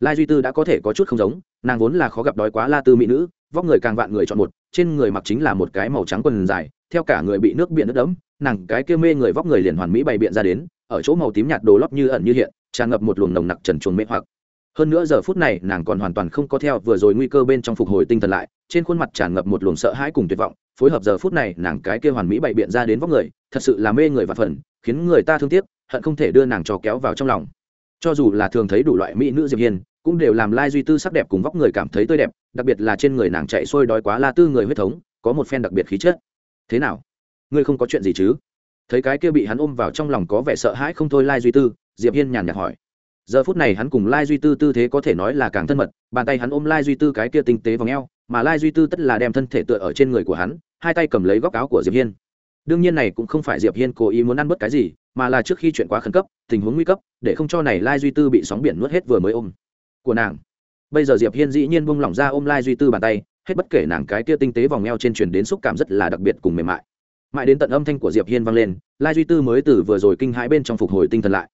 Lai duy tư đã có thể có chút không giống, nàng vốn là khó gặp đói quá la tư mỹ nữ, vóc người càng vạn người chọn một, trên người mặc chính là một cái màu trắng quần dài, theo cả người bị nước biển nước đẫm, nàng cái kia mê người vóc người liền hoàn mỹ bày biện ra đến, ở chỗ màu tím nhạt đồ lót như ẩn như hiện, tràn ngập một luồng nồng nặc trần chuồng mê hoặc hơn nữa giờ phút này, nàng còn hoàn toàn không có theo vừa rồi nguy cơ bên trong phục hồi tinh thần lại, trên khuôn mặt tràn ngập một luồng sợ hãi cùng tuyệt vọng. Phối hợp giờ phút này, nàng cái kia hoàn mỹ bày biện ra đến vóc người, thật sự là mê người và phần khiến người ta thương tiếc, hận không thể đưa nàng trò kéo vào trong lòng. Cho dù là thường thấy đủ loại mỹ nữ diệp hiên, cũng đều làm lai duy tư sắc đẹp cùng vóc người cảm thấy tươi đẹp, đặc biệt là trên người nàng chạy sôi đói quá la tư người huyết thống, có một phen đặc biệt khí chất. Thế nào? Ngươi không có chuyện gì chứ? Thấy cái kia bị hắn ôm vào trong lòng có vẻ sợ hãi không thôi lai duy tư, diệp hiên nhàn nhạt hỏi giờ phút này hắn cùng lai duy tư tư thế có thể nói là càng thân mật, bàn tay hắn ôm lai duy tư cái kia tinh tế v ò n g e o mà lai duy tư tất là đem thân thể tựa ở trên người của hắn, hai tay cầm lấy góc áo của diệp hiên. Đương nhiên này cũng không phải diệp hiên cố ý muốn ăn bất cái gì, mà là trước khi chuyện quá khẩn cấp, tình huống nguy cấp, để không cho này lai duy tư bị sóng biển nuốt hết vừa mới ôm. Của nàng. Bây giờ diệp hiên dĩ nhiên buông lỏng ra ôm lai duy tư bàn tay, hết bất kể nàng cái kia tinh tế vòng eo trên truyền đến xúc cảm rất là đặc biệt cùng mềm mại. Mãi đến tận âm thanh của diệp hiên vang lên, lai duy tư mới từ vừa rồi kinh hãi bên trong phục hồi tinh thần lại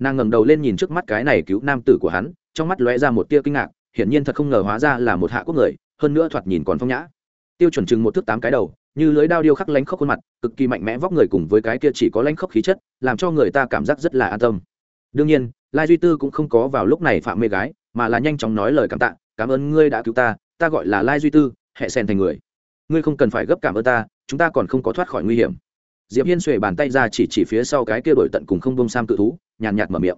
nàng ngẩng đầu lên nhìn trước mắt cái này cứu nam tử của hắn, trong mắt lóe ra một tia kinh ngạc, hiển nhiên thật không ngờ hóa ra là một hạ quốc người, hơn nữa thoạt nhìn còn phong nhã. Tiêu chuẩn chừng một thước tám cái đầu, như lưới đao điêu khắc lánh khóc khuôn mặt, cực kỳ mạnh mẽ vóc người cùng với cái kia chỉ có lánh khóc khí chất, làm cho người ta cảm giác rất là an tâm. Đương nhiên, lai duy tư cũng không có vào lúc này phạm mê gái, mà là nhanh chóng nói lời cảm tạ, cảm ơn ngươi đã cứu ta ta gọi là lai duy tư hệ sen thành người. Ngươi không cần phải gấp cảm ơn ta, chúng ta còn không có thoát khỏi nguy hiểm diệp hiên xuề bàn tay ra chỉ chỉ phía sau cái kia đổi tận cùng không bông sam cự thú, nhàn nhạt mở miệng.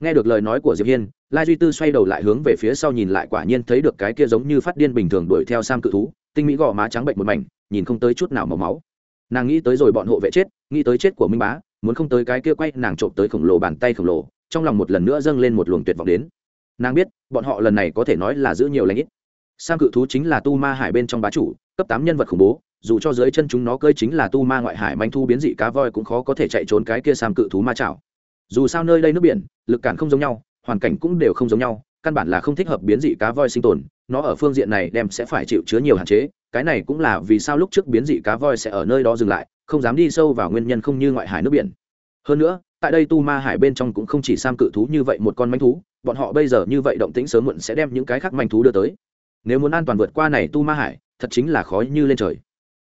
Nghe được lời nói của diệp hiên, lai duy tư xoay đầu lại hướng về phía sau nhìn lại quả nhiên thấy được cái kia giống như phát điên bình thường đuổi theo sam cự thú, tinh mỹ gò má trắng bệnh một mảnh, nhìn không tới chút nào màu máu. Nàng nghĩ tới rồi bọn hộ vệ chết, nghĩ tới chết của minh bá, muốn không tới cái kia quay, nàng trộm tới khổng lồ bàn tay khổng lồ, trong lòng một lần nữa dâng lên một luồng tuyệt vọng đến. Nàng biết, bọn họ lần này có thể nói là giữ nhiều lãnh ít. Sam cự thú chính là tu ma hải bên trong bá chủ, cấp tám nhân vật khủng bố dù cho dưới chân chúng nó cơi chính là tu ma ngoại hải manh thu biến dị cá voi cũng khó có thể chạy trốn cái kia sam cự thú ma chảo. Dù sao nơi đây nước biển, lực cản không giống nhau, hoàn cảnh cũng đều không giống nhau, căn bản là không thích hợp biến dị cá voi sinh tồn, nó ở phương diện này đem sẽ phải chịu chứa nhiều hạn chế, cái này cũng là vì sao lúc trước biến dị cá voi sẽ ở nơi đó dừng lại, không dám đi sâu vào nguyên nhân không như ngoại hải nước biển. Hơn nữa, tại đây tu ma hải bên trong cũng không chỉ sam cự thú như vậy một con manh thú, bọn họ bây giờ như vậy động tĩnh sớm muộn sẽ đem những cái khác manh thú đưa tới. Nếu muốn an toàn vượt qua này tu ma hải, thật chính là khó như lên trời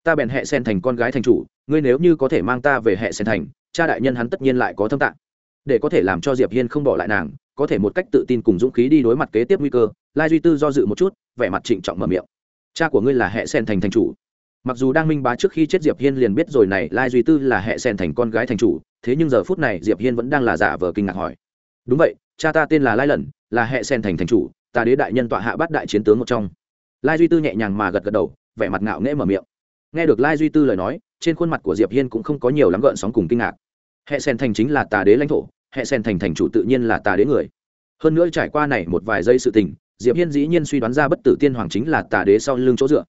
ta bèn hẹ sen thành con gái thành chủ, ngươi nếu như có thể mang ta về hẹ sen thành, cha đại nhân hắn tất nhiên lại có thâm tạng. Để có thể làm cho diệp hiên không bỏ lại nàng, có thể một cách tự tin cùng dũng khí đi đối mặt kế tiếp nguy cơ, lai duy tư do dự một chút, vẻ mặt trịnh trọng mở miệng. Cha của ngươi là hệ sen thành thành chủ. Mặc dù đang minh bá trước khi chết diệp hiên liền biết rồi này, lai duy tư là hệ sen thành con gái thành chủ, thế nhưng giờ phút này diệp hiên vẫn đang là giả vờ kinh ngạc hỏi. Đúng vậy, cha ta tên là lai lần là hệ sen thành thành chủ, ta đế đại nhân tọa hạ bát đại chiến tướng một trong. Lai duy tư nhẹ nhàng mà gật gật đầu, vẻ mặt ngạo nghễ mở miệng nghe được lai duy tư lời nói, trên khuôn mặt của diệp hiên cũng không có nhiều lắm gợn sóng cùng kinh ngạc. Hệ sen thành chính là tà đế lãnh thổ, hệ sen thành thành chủ tự nhiên là tà đế người. Hơn nữa trải qua này một vài giây sự tình, diệp hiên dĩ nhiên suy đoán ra bất tử tiên hoàng chính là tà đế sau lưng chỗ dựa.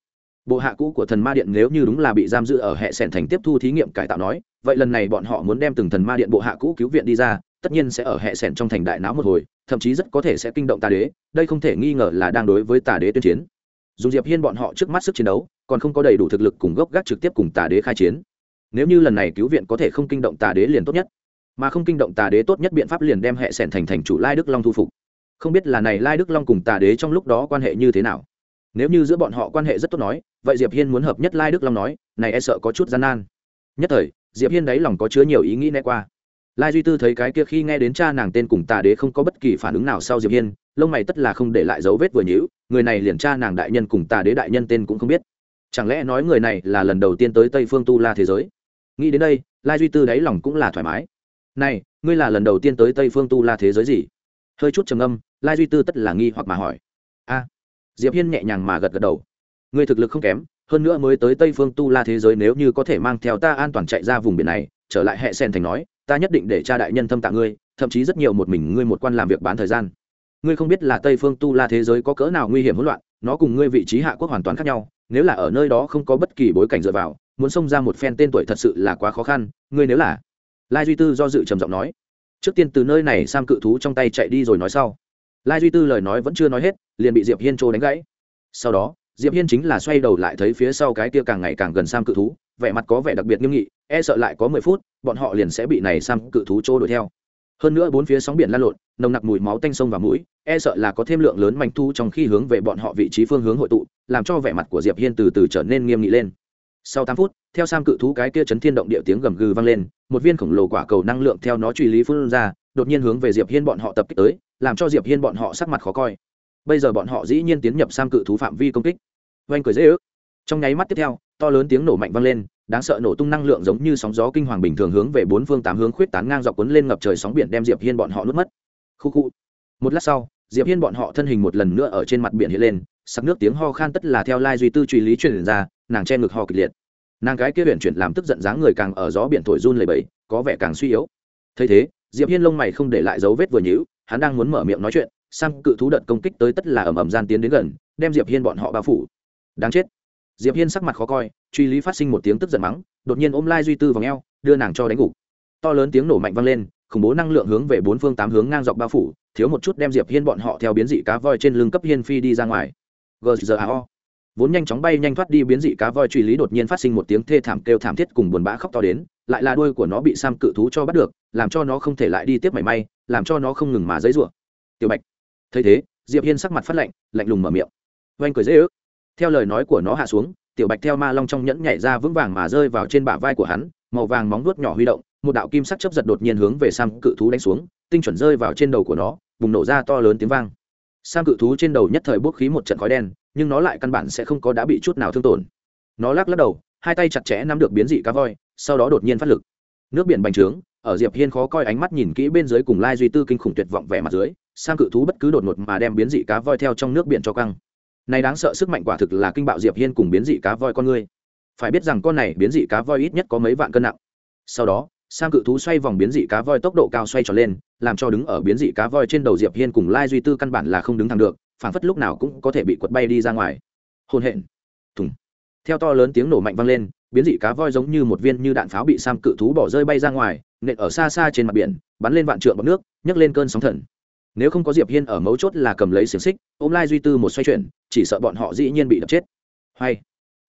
Bộ hạ cũ của thần ma điện nếu như đúng là bị giam giữ ở hệ sen thành tiếp thu thí nghiệm cải tạo nói, vậy lần này bọn họ muốn đem từng thần ma điện bộ hạ cũ cứu viện đi ra, tất nhiên sẽ ở hệ sen trong thành đại não một hồi, thậm chí rất có thể sẽ kinh động tà đế, đây không thể nghi ngờ là đang đối với tà đế tuyên chiến dùng diệp hiên bọn họ trước mắt sức chiến đấu, còn không có đầy đủ thực lực cùng gốc gác trực tiếp cùng tà đế khai chiến. Nếu như lần này cứu viện có thể không kinh động tà đế liền tốt nhất. Mà không kinh động tà đế tốt nhất biện pháp liền đem hệ sẻn thành thành chủ lai đức long thu phục. Không biết là này lai đức long cùng tà đế trong lúc đó quan hệ như thế nào. Nếu như giữa bọn họ quan hệ rất tốt nói, vậy diệp hiên muốn hợp nhất lai đức long nói, này e sợ có chút gian nan. Nhất thời, diệp hiên đáy lòng có chứa nhiều ý nghĩ né qua. Lai duy tư thấy cái kia khi nghe đến cha nàng tên cùng tà đế không có bất kỳ phản ứng nào sau diệp hiên, lông mày tất là không để lại dấu vết vừa nhữ người này liền cha nàng đại nhân cùng tà đế đại nhân tên cũng không biết. Chẳng lẽ nói người này là lần đầu tiên tới tây phương tu la thế giới? Nghĩ đến đây, lai duy tư đáy lòng cũng là thoải mái. Này, ngươi là lần đầu tiên tới tây phương tu la thế giới gì? Hơi chút trầm âm lai duy tư tất là nghi hoặc mà hỏi. A, diệp hiên nhẹ nhàng mà gật gật đầu. Ngươi thực lực không kém, hơn nữa mới tới tây phương tu la thế giới nếu như có thể mang theo ta an toàn chạy ra vùng biển này, trở lại hệ sen thành nói, ta nhất định để cha đại nhân thâm tạ ngươi, thậm chí rất nhiều một mình ngươi một quan làm việc bán thời gian ngươi không biết là tây phương tu la thế giới có cỡ nào nguy hiểm hỗn loạn, nó cùng ngươi vị trí hạ quốc hoàn toàn khác nhau, nếu là ở nơi đó không có bất kỳ bối cảnh dựa vào, muốn xông ra một phen tên tuổi thật sự là quá khó khăn, ngươi nếu là lai duy tư do dự trầm giọng nói. Trước tiên từ nơi này sam cự thú trong tay chạy đi rồi nói sau. Lai duy tư lời nói vẫn chưa nói hết, liền bị diệp hiên trô đánh gãy. Sau đó, diệp hiên chính là xoay đầu lại thấy phía sau cái kia càng ngày càng gần sam cự thú, vẻ mặt có vẻ đặc biệt nghiêm nghị e sợ lại có mười phút, bọn họ liền sẽ bị này sam cự thú trô đuổi theo hơn nữa bốn phía sóng biển lan lộn, nồng nặc mùi máu tanh sông và mũi e sợ là có thêm lượng lớn manh thu trong khi hướng về bọn họ vị trí phương hướng hội tụ, làm cho vẻ mặt của diệp hiên từ từ trở nên nghiêm nghị lên. Sau tám phút, theo sam cự thú cái kia chấn thiên động địa tiếng gầm gừ vang lên, một viên khổng lồ quả cầu năng lượng theo nó truy lý phun ra, đột nhiên hướng về diệp hiên bọn họ tập kích tới, làm cho diệp hiên bọn họ sắc mặt khó coi. Bây giờ bọn họ dĩ nhiên tiến nhập sam cự thú phạm vi công kích. Oanh cười dễ ước. Trong nháy mắt tiếp theo, to lớn tiếng nổ mạnh vang lên đáng sợ nổ tung năng lượng giống như sóng gió kinh hoàng bình thường hướng về bốn phương tám hướng khuyết tán ngang dọc cuốn lên ngập trời sóng biển đem diệp hiên bọn họ nuốt mất. Khu khu. Một lát sau, diệp hiên bọn họ thân hình một lần nữa ở trên mặt biển hiện lên sắc nước tiếng ho khan tất là theo lai duy tư truy lý truyền ra, nàng che ngực ho kịch liệt. Nàng gái kia huyện chuyển làm tức giận dáng người càng ở gió biển thổi run lầy bẫy có vẻ càng suy yếu. Thấy thế, diệp hiên lông mày không để lại dấu vết vừa nhíu, hắn đang muốn mở miệng nói chuyện sang cự thú đợt công kích tới tất là ầm ầm gian tiến đến gần, đem diệp hiên bọn họ bao phủ. Đáng chết diệp hiên sắc mặt khó coi, truy lý phát sinh một tiếng tức giận mắng, đột nhiên ôm lai duy tư vào ngheo đưa nàng cho đánh gục. To lớn tiếng nổ mạnh vang lên, khủng bố năng lượng hướng về bốn phương tám hướng ngang dọc bao phủ, thiếu một chút đem diệp hiên bọn họ theo biến dị cá voi trên lưng cấp hiên phi đi ra ngoài. Gzao vốn nhanh chóng bay nhanh thoát đi biến dị cá voi truy lý đột nhiên phát sinh một tiếng thê thảm kêu thảm thiết cùng buồn bã khóc to đến, lại là đuôi của nó bị sam cự thú cho bắt được, làm cho nó không thể lại đi tiếp mảy may, làm cho nó không ngừng mà dấy rủa. Tiểu bạch. Thấy thế, diệp hiên sắc mặt phát lạnh lạnh lùng mở miệng. Oanh cười dễ ước theo lời nói của nó hạ xuống, tiểu bạch theo ma long trong nhẫn nhảy ra vững vàng mà rơi vào trên bả vai của hắn, màu vàng móng vuốt nhỏ huy động, một đạo kim sắc chấp giật đột nhiên hướng về sam cự thú đánh xuống, tinh chuẩn rơi vào trên đầu của nó, bùng nổ ra to lớn tiếng vang. Sam cự thú trên đầu nhất thời bốc khí một trận khói đen, nhưng nó lại căn bản sẽ không có đã bị chút nào thương tổn. Nó lắc lắc đầu, hai tay chặt chẽ nắm được biến dị cá voi, sau đó đột nhiên phát lực. Nước biển bành trướng, ở diệp hiên khó coi ánh mắt nhìn kỹ bên dưới cùng lai duy tư kinh khủng tuyệt vọng vẻ mặt dưới sang cự thú bất cứ đột ngột mà đem biến dị cá voi theo trong nước biển cho căng này đáng sợ sức mạnh quả thực là kinh bạo diệp hiên cùng biến dị cá voi con người phải biết rằng con này biến dị cá voi ít nhất có mấy vạn cân nặng. Sau đó sang cự thú xoay vòng biến dị cá voi tốc độ cao xoay trở lên, làm cho đứng ở biến dị cá voi trên đầu diệp hiên cùng lai duy tư căn bản là không đứng thẳng được phảng phất lúc nào cũng có thể bị quật bay đi ra ngoài. Hôn hẹn thùng. Theo to lớn tiếng nổ mạnh vang lên, biến dị cá voi giống như một viên như đạn pháo bị sam cự thú bỏ rơi bay ra ngoài, nện ở xa xa trên mặt biển, bắn lên vạn trượng bọc nước, nhấc lên cơn sóng thần nếu không có diệp hiên ở mấu chốt là cầm lấy xiềng xích, ôm lai duy tư một xoay chuyển, chỉ sợ bọn họ dĩ nhiên bị đập chết. Hay,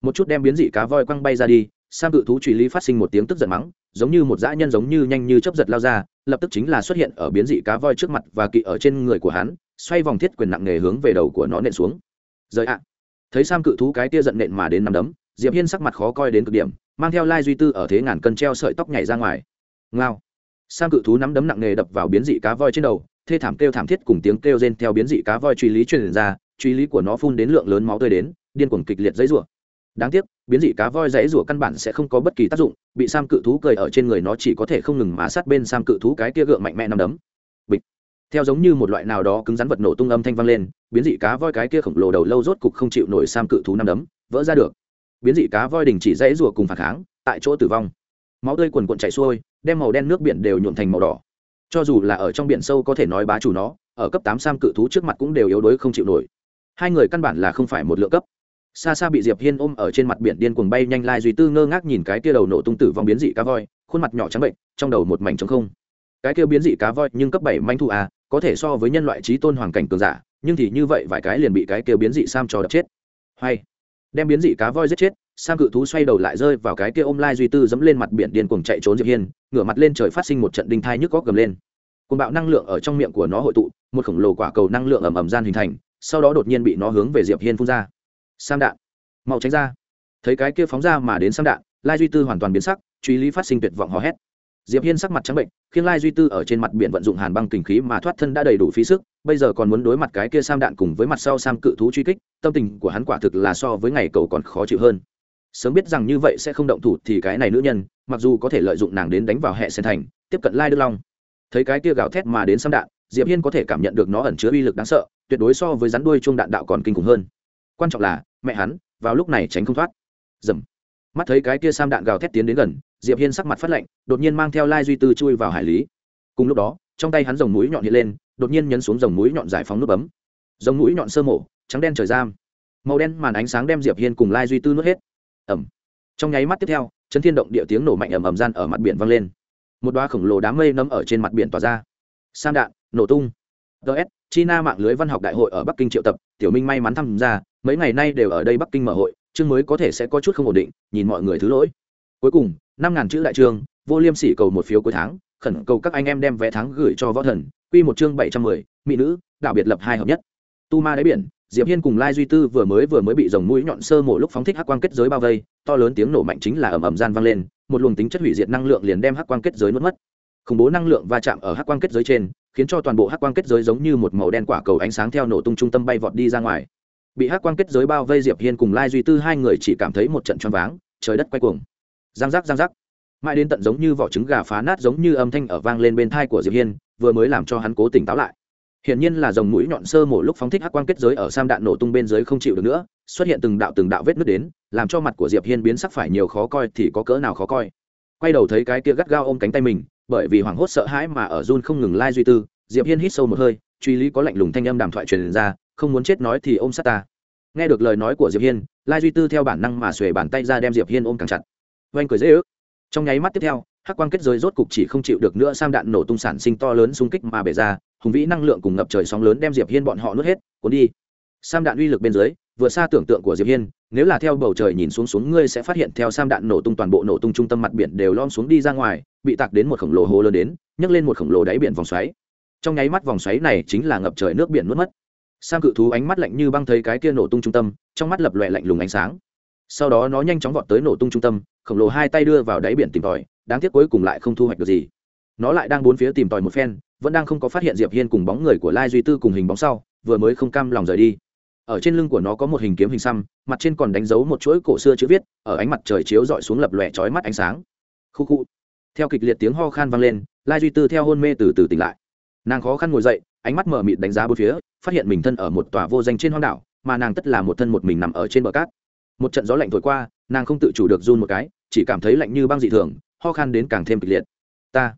một chút đem biến dị cá voi quăng bay ra đi, sam cự thú truy lý phát sinh một tiếng tức giận mắng, giống như một dã nhân giống như nhanh như chấp giật lao ra, lập tức chính là xuất hiện ở biến dị cá voi trước mặt và kỵ ở trên người của hắn, xoay vòng thiết quyền nặng nề hướng về đầu của nó nện xuống. Rời ạ. Thấy sam cự thú cái tia giận nện mà đến nằm đấm, diệp hiên sắc mặt khó coi đến cực điểm, mang theo lai duy tư ở thế ngàn cân treo sợi tóc nhảy ra ngoài. Ngao. Sam cự thú nắm đấm nặng nề đập vào biến dị cá voi trên đầu thê thảm kêu thảm thiết cùng tiếng kêu rên theo biến dị cá voi truy lý truyền ra, truy lý của nó phun đến lượng lớn máu tươi đến, điên cuồng kịch liệt dãy rủa. Đáng tiếc, biến dị cá voi dãy rủa căn bản sẽ không có bất kỳ tác dụng, bị sam cự thú cười ở trên người nó chỉ có thể không ngừng mà sát bên sam cự thú cái kia gượng mạnh mẽ nằm đấm. Bịch. Theo giống như một loại nào đó cứng rắn vật nổ tung âm thanh vang lên, biến dị cá voi cái kia khổng lồ đầu lâu rốt cục không chịu nổi sam cự thú nằm đấm, vỡ ra được. Biến dị cá voi đình chỉ dãy rủa cùng phản kháng, tại chỗ tử vong. Máu tươi quần quận chảy xuôi, đem màu đen nước biển đều nhuộm thành màu đỏ cho dù là ở trong biển sâu có thể nói bá chủ nó, ở cấp tám sam cự thú trước mặt cũng đều yếu đuối không chịu nổi. Hai người căn bản là không phải một lượng cấp. Xa xa bị diệp hiên ôm ở trên mặt biển điên cuồng bay nhanh lai duy tư ngơ ngác nhìn cái kia đầu nổ tung tử vong biến dị cá voi, khuôn mặt nhỏ trắng bệnh, trong đầu một mảnh trống không. Cái kia biến dị cá voi nhưng cấp bảy manh thu à có thể so với nhân loại trí tôn hoàng cảnh cường giả, nhưng thì như vậy vài cái liền bị cái kia biến dị sam cho đập chết. Hay, đem biến dị cá voi giết chết sam cự thú xoay đầu lại rơi vào cái kia ôm lai duy tư dẫm lên mặt biển điên cuồng chạy trốn diệp hiên, ngửa mặt lên trời phát sinh một trận đinh thai nhức góc gầm lên. Côn bạo năng lượng ở trong miệng của nó hội tụ, một khổng lồ quả cầu năng lượng ầm ầm gian hình thành, sau đó đột nhiên bị nó hướng về diệp hiên phun ra. Sam đạn, mau tránh ra. Thấy cái kia phóng ra mà đến sam đạn, lai duy tư hoàn toàn biến sắc, truy lý phát sinh tuyệt vọng hò hét. Diệp hiên sắc mặt trắng bệnh, khiến lai duy tư ở trên mặt biển vận dụng hàn băng kình khí mà thoát thân đã đầy đủ phí sức, bây giờ còn muốn đối mặt cái kia sam đạn cùng với mặt sau sam cự thú truy kích, tâm tình của hắn quả thực là so với ngày cầu còn khó chịu hơn sớm biết rằng như vậy sẽ không động thủ thì cái này nữ nhân, mặc dù có thể lợi dụng nàng đến đánh vào hệ sen thành, tiếp cận lai đức long. Thấy cái kia gào thét mà đến sam đạn, diệp hiên có thể cảm nhận được nó ẩn chứa uy lực đáng sợ, tuyệt đối so với rắn đuôi chuông đạn đạo còn kinh khủng hơn. Quan trọng là, mẹ hắn, vào lúc này tránh không thoát. Dầm. Mắt thấy cái kia sam đạn gào thét tiến đến gần, diệp hiên sắc mặt phát lạnh, đột nhiên mang theo lai duy tư chui vào hải lý. Cùng lúc đó, trong tay hắn dòng mũi nhọn hiện lên, đột nhiên nhấn xuống dòng mũi nhọn giải phóng nút bấm. Dòng mũi nhọn sơ mổ, trắng đen trời giam. Màu đen màn ánh sáng đem diệp hiên cùng lai duy tư nuốt hết ẩm. Trong nháy mắt tiếp theo, chấn thiên động địa tiếng nổ mạnh ầm ầm gian ở mặt biển vang lên. Một đoá khổng lồ đám mây nấm ở trên mặt biển tỏa ra. Sam đạn, nổ tung. Ts china mạng lưới văn học đại hội ở bắc kinh triệu tập, tiểu minh may mắn tham gia, mấy ngày nay đều ở đây bắc kinh mở hội, chương mới có thể sẽ có chút không ổn định, nhìn mọi người thứ lỗi. Cuối cùng, năm ngàn chữ đại trường vô liêm sỉ cầu một phiếu cuối tháng, khẩn cầu các anh em đem vé tháng gửi cho võ thần, quy một chương bảy trăm mười, mỹ nữ, đạo biệt lập hai hợp nhất. Tu ma đáy biển diệp hiên cùng lai duy tư vừa mới vừa mới bị dòng mũi nhọn sơ mổ lúc phóng thích hắc quang kết giới bao vây, to lớn tiếng nổ mạnh chính là ầm ầm gian vang lên, một luồng tính chất hủy diệt năng lượng liền đem hắc quang kết giới nuốt mất. Khủng bố năng lượng va chạm ở hắc quang kết giới trên, khiến cho toàn bộ hắc quang kết giới giống như một màu đen quả cầu ánh sáng theo nổ tung trung tâm bay vọt đi ra ngoài. Bị hắc quang kết giới bao vây diệp hiên cùng lai duy tư hai người chỉ cảm thấy một trận choáng váng, trời đất quay cuồng. Giang giác giang giác. Mãi đến tận giống như vỏ trứng gà phá nát giống như âm thanh ở vang lên bên thai của diệp hiên, vừa mới làm cho hắn cố tỉnh táo lại hiển nhiên là dòng mũi nhọn sơ mổ lúc phóng thích hắc quang kết giới ở sam đạn nổ tung bên dưới không chịu được nữa, xuất hiện từng đạo từng đạo vết nứt đến, làm cho mặt của diệp hiên biến sắc phải nhiều khó coi thì có cỡ nào khó coi. Quay đầu thấy cái kia gắt gao ôm cánh tay mình, bởi vì hoảng hốt sợ hãi mà ở run không ngừng lai duy tư, diệp hiên hít sâu một hơi, truy lý có lạnh lùng thanh âm đàm thoại truyền ra, không muốn chết nói thì ôm sát ta. Nghe được lời nói của diệp hiên, lai duy tư theo bản năng mà xuề bàn tay ra đem diệp hiên ôm càng chặt. Oanh cười dễ ước. Trong nháy mắt tiếp theo hắc quang kết giới rốt cục chỉ không chịu được nữa, sam đạn nổ tung sản sinh to lớn xung kích mà bể ra, hùng vĩ năng lượng cùng ngập trời sóng lớn đem diệp hiên bọn họ nuốt hết, cuốn đi. Sam đạn uy lực bên dưới vừa xa tưởng tượng của diệp hiên, nếu là theo bầu trời nhìn xuống xuống, ngươi sẽ phát hiện theo sam đạn nổ tung toàn bộ nổ tung trung tâm mặt biển đều lom xuống đi ra ngoài, bị tạc đến một khổng lồ hồ lớn đến, nhấc lên một khổng lồ đáy biển vòng xoáy. Trong nháy mắt vòng xoáy này chính là ngập trời nước biển nuốt mất. Sam cự thú ánh mắt lạnh như băng thấy cái kia nổ tung trung tâm, trong mắt lập lòe lạnh lùng ánh sáng. Sau đó nó nhanh chóng vọt tới nổ tung trung tâm, khổng lồ hai tay đưa vào đáy biển tìm tòi đáng tiếc cuối cùng lại không thu hoạch được gì. Nó lại đang bốn phía tìm tòi một phen, vẫn đang không có phát hiện diệp hiên cùng bóng người của lai duy tư cùng hình bóng sau, vừa mới không cam lòng rời đi. Ở trên lưng của nó có một hình kiếm hình xăm, mặt trên còn đánh dấu một chuỗi cổ xưa chữ viết, ở ánh mặt trời chiếu dọi xuống lập lòe trói mắt ánh sáng. Khu khu. Theo kịch liệt tiếng ho khan vang lên, lai duy tư theo hôn mê từ từ tỉnh lại. Nàng khó khăn ngồi dậy, ánh mắt mở mịt đánh giá bốn phía, phát hiện mình thân ở một tòa vô danh trên hoang đảo, mà nàng tất là một thân một mình nằm ở trên bờ cát. Một trận gió lạnh thổi qua, nàng không tự chủ được run một cái, chỉ cảm thấy lạnh như băng dị thường ho khan đến càng thêm kịch liệt. Ta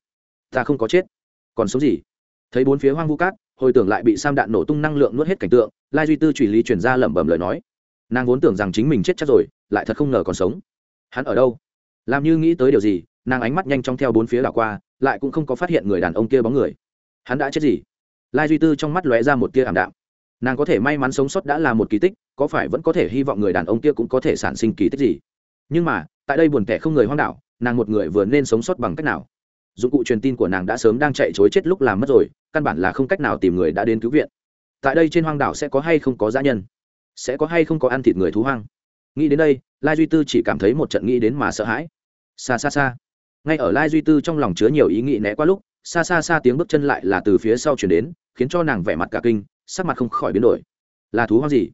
ta không có chết. Còn sống gì? Thấy bốn phía hoang vu cát, hồi tưởng lại bị sam đạn nổ tung năng lượng nuốt hết cảnh tượng, lai duy tư chủy lý chuyển ra lẩm bẩm lời nói. Nàng vốn tưởng rằng chính mình chết chắc rồi, lại thật không ngờ còn sống. Hắn ở đâu? Làm như nghĩ tới điều gì, nàng ánh mắt nhanh chóng theo bốn phía đảo qua, lại cũng không có phát hiện người đàn ông kia bóng người. Hắn đã chết gì? Lai duy tư trong mắt lóe ra một tia ảm đạm. Nàng có thể may mắn sống sót đã là một kỳ tích, có phải vẫn có thể hy vọng người đàn ông kia cũng có thể sản sinh kỳ tích gì? Nhưng mà, tại đây buồn tẻ không người hoang đảo nàng một người vừa nên sống sót bằng cách nào? Dụng cụ truyền tin của nàng đã sớm đang chạy chối chết lúc làm mất rồi, căn bản là không cách nào tìm người đã đến cứu viện. Tại đây trên hoang đảo sẽ có hay không có giã nhân? Sẽ có hay không có ăn thịt người thú hoang? Nghĩ đến đây, lai duy tư chỉ cảm thấy một trận nghĩ đến mà sợ hãi. Xa xa xa. Ngay ở lai duy tư trong lòng chứa nhiều ý nghĩ né qua lúc, xa xa xa tiếng bước chân lại là từ phía sau chuyển đến, khiến cho nàng vẻ mặt cả kinh, sắc mặt không khỏi biến đổi. Là thú hoang gì?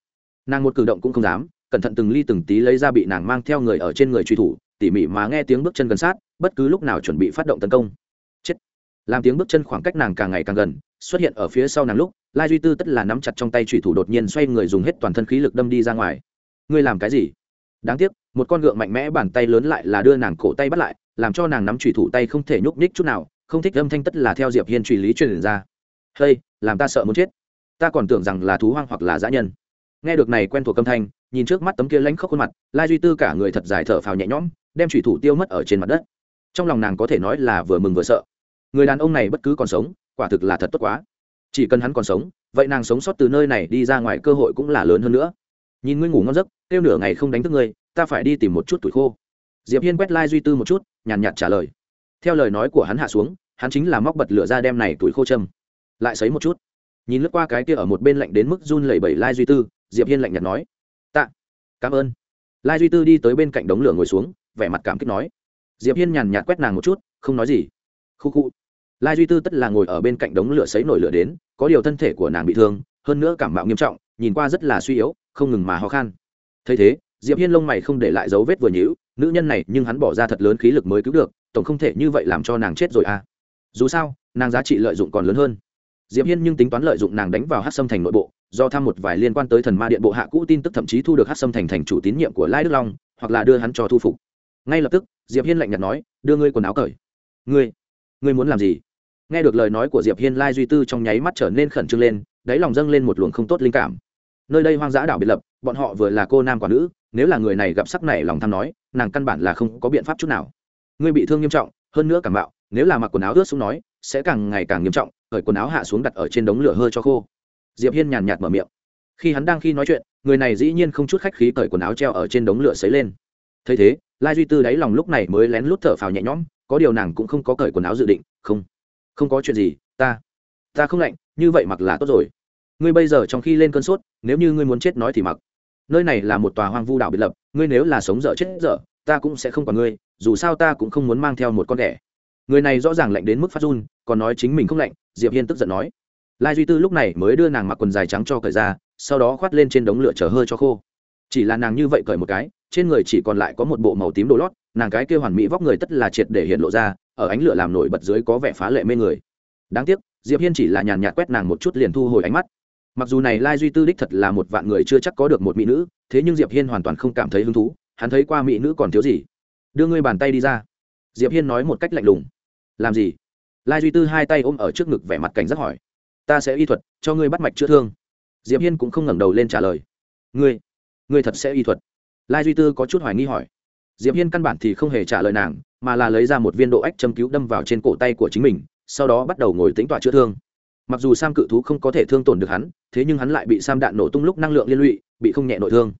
Nàng một cử động cũng không dám, cẩn thận từng ly từng tí lấy ra bị nàng mang theo người ở trên người truy thủ tỉ mỉ mà nghe tiếng bước chân gần sát, bất cứ lúc nào chuẩn bị phát động tấn công. Chết. Làm tiếng bước chân khoảng cách nàng càng ngày càng gần, xuất hiện ở phía sau nàng lúc, lai duy tư tất là nắm chặt trong tay truy thủ đột nhiên xoay người dùng hết toàn thân khí lực đâm đi ra ngoài. Ngươi làm cái gì? Đáng tiếc, một con gượng mạnh mẽ bàn tay lớn lại là đưa nàng cổ tay bắt lại, làm cho nàng nắm truy thủ tay không thể nhúc nhích chút nào, không thích âm thanh tất là theo diệp hiên truy lý truyền ra. Hey, làm ta sợ muốn chết. Ta còn tưởng rằng là thú hoang hoặc là dã nhân. Nghe được này quen thuộc âm thanh, nhìn trước mắt tấm kia lãnh khốc khuôn mặt, lai duy tư cả người thật dài thở phào nhẹ nhõm đem thủy thủ tiêu mất ở trên mặt đất. Trong lòng nàng có thể nói là vừa mừng vừa sợ. Người đàn ông này bất cứ còn sống, quả thực là thật tốt quá. Chỉ cần hắn còn sống, vậy nàng sống sót từ nơi này đi ra ngoài cơ hội cũng là lớn hơn nữa. Nhìn ngươi ngủ ngon giấc tiêu nửa ngày không đánh thức ngươi, ta phải đi tìm một chút tuổi khô. Diệp hiên quét lai、like、duy tư một chút, nhàn nhạt trả lời. Theo lời nói của hắn hạ xuống, hắn chính là móc bật lửa ra đem này tuổi khô châm. Lại sấy một chút. Nhìn lướt qua cái kia ở một bên lạnh đến mức run lẩy bẩy lai duy tư, diệp hiên lạnh nhạt nói. Tạ, cảm ơn. Lai duy tư đi tới bên cạnh đống lửa ngồi xuống vẻ mặt cảm kích nói. Diệp hiên nhàn nhạt quét nàng một chút, không nói gì. Khu khu. Lai duy tư tất là ngồi ở bên cạnh đống lửa sấy nổi lửa đến, có điều thân thể của nàng bị thương, hơn nữa cảm mạo nghiêm trọng, nhìn qua rất là suy yếu, không ngừng mà ho khan. Thấy thế, diệp hiên lông mày không để lại dấu vết vừa nhữ nữ nhân này nhưng hắn bỏ ra thật lớn khí lực mới cứu được, tổng không thể như vậy làm cho nàng chết rồi à. Dù sao, nàng giá trị lợi dụng còn lớn hơn. Diệp hiên nhưng tính toán lợi dụng nàng đánh vào hát sâm thành nội bộ, do thăm một vài liên quan tới thần ma điện bộ hạ cũ tin tức thậm chí thu được hát sâm thành thành chủ tín nhiệm của lai đức long, hoặc là đưa hắn cho thu phục ngay lập tức, diệp hiên lạnh nhạt nói, đưa ngươi quần áo cởi. Ngươi ngươi muốn làm gì? Nghe được lời nói của diệp hiên, lai duy tư trong nháy mắt trở nên khẩn trương lên, đáy lòng dâng lên một luồng không tốt linh cảm. Nơi đây hoang dã đảo biệt lập, bọn họ vừa là cô nam quả nữ, nếu là người này gặp sắc này lòng tham nói, nàng căn bản là không có biện pháp chút nào. Ngươi bị thương nghiêm trọng, hơn nữa cảm bạo nếu là mặc quần áo ướt xuống nói, sẽ càng ngày càng nghiêm trọng, cởi quần áo hạ xuống đặt ở trên đống lửa hơi cho khô. Diệp hiên nhàn nhạt mở miệng. Khi hắn đang khi nói chuyện, người này dĩ nhiên không chút khách khí cởi quần áo treo ở trên đống lửa sấy lên. Thấy thế lai duy tư đáy lòng lúc này mới lén lút thở phào nhẹ nhõm, có điều nàng cũng không có cởi quần áo dự định, không không có chuyện gì, ta ta không lạnh, như vậy mặc là tốt rồi. Ngươi bây giờ trong khi lên cơn sốt, nếu như ngươi muốn chết nói thì mặc. Nơi này là một tòa hoang vu đảo biệt lập, ngươi nếu là sống dở chết dở, ta cũng sẽ không còn ngươi, dù sao ta cũng không muốn mang theo một con đẻ. Người này rõ ràng lạnh đến mức phát run, còn nói chính mình không lạnh, diệp hiên tức giận nói. Lai duy tư lúc này mới đưa nàng mặc quần dài trắng cho cởi ra, sau đó khoát lên trên đống lửa chờ hơi cho khô. Chỉ là nàng như vậy cởi một cái trên người chỉ còn lại có một bộ màu tím đồ lót, nàng cái kêu hoàn mỹ vóc người tất là triệt để hiện lộ ra, ở ánh lửa làm nổi bật dưới có vẻ phá lệ mê người. Đáng tiếc, diệp hiên chỉ là nhàn nhạt quét nàng một chút liền thu hồi ánh mắt. Mặc dù này lai duy tư đích thật là một vạn người chưa chắc có được một mỹ nữ, thế nhưng diệp hiên hoàn toàn không cảm thấy hứng thú, hắn thấy qua mỹ nữ còn thiếu gì? Đưa ngươi bàn tay đi ra. Diệp hiên nói một cách lạnh lùng. Làm gì? Lai duy tư hai tay ôm ở trước ngực vẻ mặt cảnh giác hỏi. Ta sẽ y thuật, cho ngươi bắt mạch chữa thương. Diệp hiên cũng không ngẩng đầu lên trả lời. Ngươi ngươi thật sẽ y thuật lai duy tư có chút hoài nghi hỏi. Diệp hiên căn bản thì không hề trả lời nàng, mà là lấy ra một viên độ ách châm cứu đâm vào trên cổ tay của chính mình, sau đó bắt đầu ngồi tính tọa chữa thương. Mặc dù sam cự thú không có thể thương tổn được hắn, thế nhưng hắn lại bị sam đạn nổ tung lúc năng lượng liên lụy, bị không nhẹ nội thương.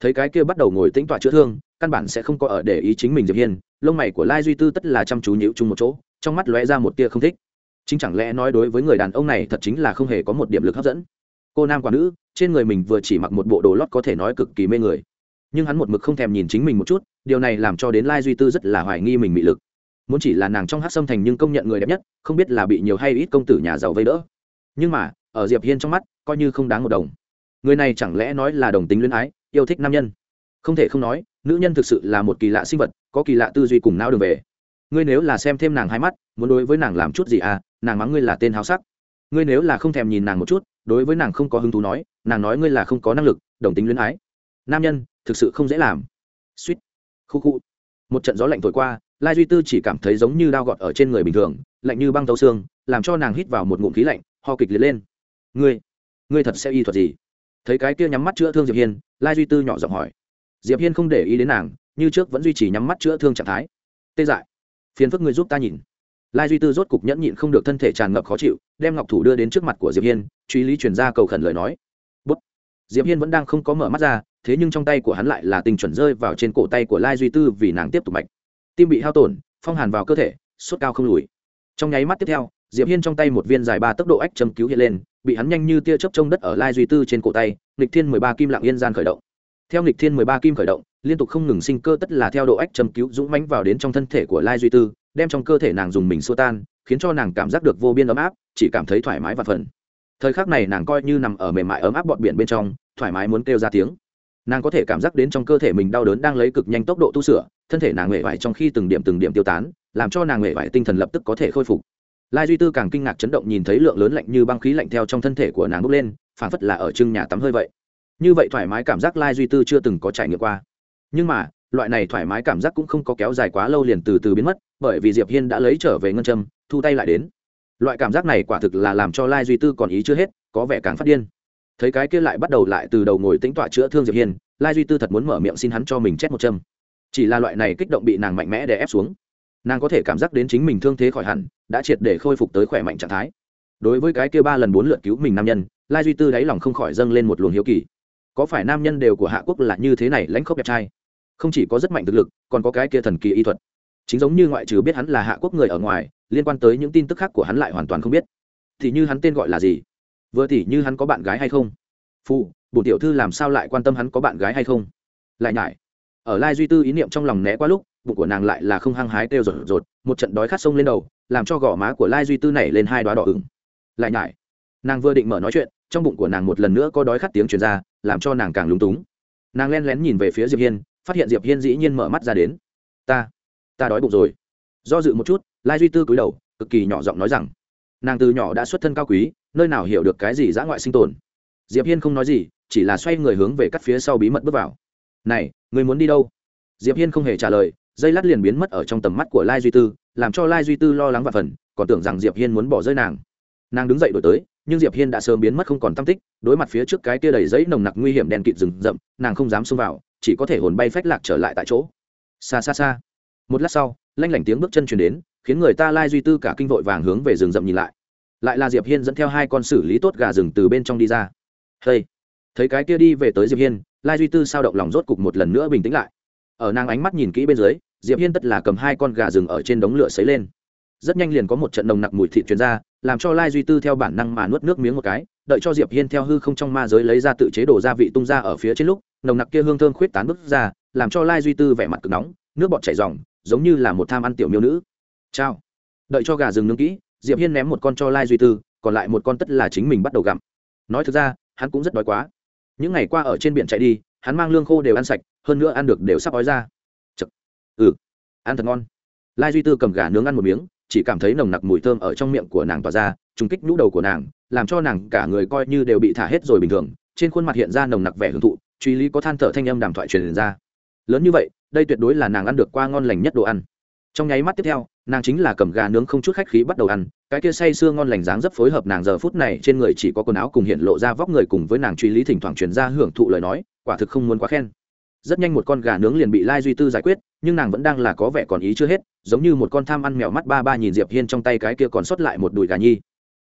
Thấy cái kia bắt đầu ngồi tính tọa chữa thương, căn bản sẽ không có ở để ý chính mình diệp hiên, lông mày của lai duy tư tất là chăm chú nhịu chung một chỗ, trong mắt lóe ra một tia không thích. Chính chẳng lẽ nói đối với người đàn ông này thật chính là không hề có một điểm lực hấp dẫn? Cô nam quả nữ, trên người mình vừa chỉ mặc một bộ đồ lót có thể nói cực kỳ mê người nhưng hắn một mực không thèm nhìn chính mình một chút, điều này làm cho đến lai duy tư rất là hoài nghi mình mị lực. Muốn chỉ là nàng trong hát sâm thành nhưng công nhận người đẹp nhất, không biết là bị nhiều hay ít công tử nhà giàu vây đỡ. Nhưng mà, ở diệp hiên trong mắt, coi như không đáng một đồng. Người này chẳng lẽ nói là đồng tính luyến ái, yêu thích nam nhân? Không thể không nói, nữ nhân thực sự là một kỳ lạ sinh vật, có kỳ lạ tư duy cùng não đường về. Ngươi nếu là xem thêm nàng hai mắt, muốn đối với nàng làm chút gì à nàng mắng ngươi là tên háo sắc. Ngươi nếu là không thèm nhìn nàng một chút, đối với nàng không có hứng thú nói, nàng nói ngươi là không có năng lực, đồng tính luyến ái. Nam nhân thực sự không dễ làm. Suýt. Khu khu. Một trận gió lạnh thổi qua, lai duy tư chỉ cảm thấy giống như đao gọt ở trên người bình thường, lạnh như băng tấu xương, làm cho nàng hít vào một ngụm khí lạnh, ho kịch liệt lên. Ngươi ngươi thật sẽ y thuật gì? Thấy cái kia nhắm mắt chữa thương diệp hiên, lai duy tư nhỏ giọng hỏi. Diệp hiên không để ý đến nàng, như trước vẫn duy trì nhắm mắt chữa thương trạng thái. Tê dại. Phiền phức ngươi giúp ta nhìn. Lai duy tư rốt cục nhẫn nhịn không được thân thể tràn ngập khó chịu, đem ngọc thủ đưa đến trước mặt của diệp hiên, truy lý chuyển ra cầu khẩn lời nói diệp hiên vẫn đang không có mở mắt ra, thế nhưng trong tay của hắn lại là tình chuẩn rơi vào trên cổ tay của lai duy tư vì nàng tiếp tục mạch. Tim bị hao tổn, phong hàn vào cơ thể, sốt cao không lùi. Trong nháy mắt tiếp theo, diệp hiên trong tay một viên dài ba tốc độ ách châm cứu hiện lên, bị hắn nhanh như tia chớp trông đất ở lai duy tư trên cổ tay, nghịch thiên mười ba kim lặng yên gian khởi động. Theo nghịch thiên mười ba kim khởi động, liên tục không ngừng sinh cơ tất là theo độ ách châm cứu dũng mãnh vào đến trong thân thể của lai duy tư, đem trong cơ thể nàng dùng mình xua tan, khiến cho nàng cảm giác được vô biên ấm áp, chỉ cảm thấy thoải mái và phần. Thời khắc này nàng coi như nằm ở mềm mại ấm áp bọn biển bên trong thoải mái muốn kêu ra tiếng. Nàng có thể cảm giác đến trong cơ thể mình đau đớn đang lấy cực nhanh tốc độ tu sửa, thân thể nàng huệ vải trong khi từng điểm từng điểm tiêu tán, làm cho nàng huệ vải tinh thần lập tức có thể khôi phục. Lai duy tư càng kinh ngạc chấn động nhìn thấy lượng lớn lạnh như băng khí lạnh theo trong thân thể của nàng bốc lên phản phất là ở trưng nhà tắm hơi vậy. Như vậy thoải mái cảm giác lai duy tư chưa từng có trải nghiệm qua. Nhưng mà, loại này thoải mái cảm giác cũng không có kéo dài quá lâu liền từ từ biến mất, bởi vì diệp hiên đã lấy trở về ngân châm, thu tay lại đến. Loại cảm giác này quả thực là làm cho lai duy tư còn ý chưa hết, có vẻ càng phát điên thấy cái kia lại bắt đầu lại từ đầu ngồi tĩnh tọa chữa thương diệp hiên, lai duy tư thật muốn mở miệng xin hắn cho mình chết một châm. Chỉ là loại này kích động bị nàng mạnh mẽ để ép xuống, nàng có thể cảm giác đến chính mình thương thế khỏi hẳn, đã triệt để khôi phục tới khỏe mạnh trạng thái. Đối với cái kia ba lần bốn lượt cứu mình nam nhân, lai duy tư đáy lòng không khỏi dâng lên một luồng hiếu kỳ. Có phải nam nhân đều của hạ quốc là như thế này lãnh khốc đẹp trai? Không chỉ có rất mạnh thực lực, còn có cái kia thần kỳ y thuật. Chính giống như ngoại trừ biết hắn là hạ quốc người ở ngoài, liên quan tới những tin tức khác của hắn lại hoàn toàn không biết. Thì như hắn tên gọi là gì? Vừa thì như hắn có bạn gái hay không? Phụ bổ tiểu thư làm sao lại quan tâm hắn có bạn gái hay không? Lại nhải. Ở lai duy tư ý niệm trong lòng né qua lúc, bụng của nàng lại là không hăng hái kêu rột rột, một trận đói khát sông lên đầu, làm cho gò má của lai duy tư nảy lên hai đoá đỏ ửng. Lại nhải. Nàng vừa định mở nói chuyện, trong bụng của nàng một lần nữa có đói khát tiếng truyền ra, làm cho nàng càng lúng túng. Nàng len lén nhìn về phía diệp hiên, phát hiện diệp hiên dĩ nhiên mở mắt ra đến. Ta ta đói bụng rồi. Do dự một chút, lai duy tư cúi đầu, cực kỳ nhỏ giọng nói rằng nàng từ nhỏ đã xuất thân cao quý, nơi nào hiểu được cái gì dã ngoại sinh tồn. Diệp hiên không nói gì, chỉ là xoay người hướng về cắt phía sau bí mật bước vào. Này, người muốn đi đâu? Diệp hiên không hề trả lời, dây lát liền biến mất ở trong tầm mắt của lai duy tư, làm cho lai duy tư lo lắng và phần, còn tưởng rằng diệp hiên muốn bỏ rơi nàng. Nàng đứng dậy đổi tới, nhưng diệp hiên đã sớm biến mất không còn tâm tích, đối mặt phía trước cái kia đầy giấy nồng nặc nguy hiểm đèn kịt rừng rậm, nàng không dám xông vào, chỉ có thể hồn bay phách lạc trở lại tại chỗ. Xa xa xa. Một lát sau, lanh lảnh tiếng bước chân truyền đến khiến người ta lai duy tư cả kinh vội vàng hướng về rừng rậm nhìn lại. Lại là diệp hiên dẫn theo hai con xử lý tốt gà rừng từ bên trong đi ra. Hey. thấy cái kia đi về tới diệp hiên, lai duy tư sao động lòng rốt cục một lần nữa bình tĩnh lại. Ở nàng ánh mắt nhìn kỹ bên dưới, diệp hiên tất là cầm hai con gà rừng ở trên đống lửa sấy lên. Rất nhanh liền có một trận nồng nặc mùi thịt truyền ra, làm cho lai duy tư theo bản năng mà nuốt nước miếng một cái, đợi cho diệp hiên theo hư không trong ma giới lấy ra tự chế đồ gia vị tung ra ở phía trên lúc, nồng nặc kia hương thơm khuyết tán bức ra, làm cho lai duy tư vẻ mặt cực nóng, nước bọt chảy ròng, giống như là một tham ăn tiểu miêu nữ chao đợi cho gà rừng nướng kỹ, diệp hiên ném một con cho lai duy tư, còn lại một con tất là chính mình bắt đầu gặm. Nói thực ra, hắn cũng rất đói quá. Những ngày qua ở trên biển chạy đi, hắn mang lương khô đều ăn sạch, hơn nữa ăn được đều sắp ói ra. Chật. ừ. Ăn thật ngon. Lai duy tư cầm gà nướng ăn một miếng, chỉ cảm thấy nồng nặc mùi thơm ở trong miệng của nàng tỏa ra, trùng kích nhũ đầu của nàng, làm cho nàng cả người coi như đều bị thả hết rồi bình thường, trên khuôn mặt hiện ra nồng nặc vẻ hưởng thụ, truy lý có than thở thanh âm đàm thoại truyền ra. Lớn như vậy, đây tuyệt đối là nàng ăn được qua ngon lành nhất đồ ăn. Trong nháy mắt tiếp theo nàng chính là cầm gà nướng không chút khách khí bắt đầu ăn, cái kia say sưa ngon lành dáng rất phối hợp nàng giờ phút này trên người chỉ có quần áo cùng hiện lộ ra vóc người cùng với nàng truy lý thỉnh thoảng truyền ra hưởng thụ lời nói, quả thực không muốn quá khen. Rất nhanh một con gà nướng liền bị lai duy tư giải quyết, nhưng nàng vẫn đang là có vẻ còn ý chưa hết, giống như một con tham ăn mèo mắt ba ba nhìn diệp hiên trong tay cái kia còn sót lại một đùi gà nhi.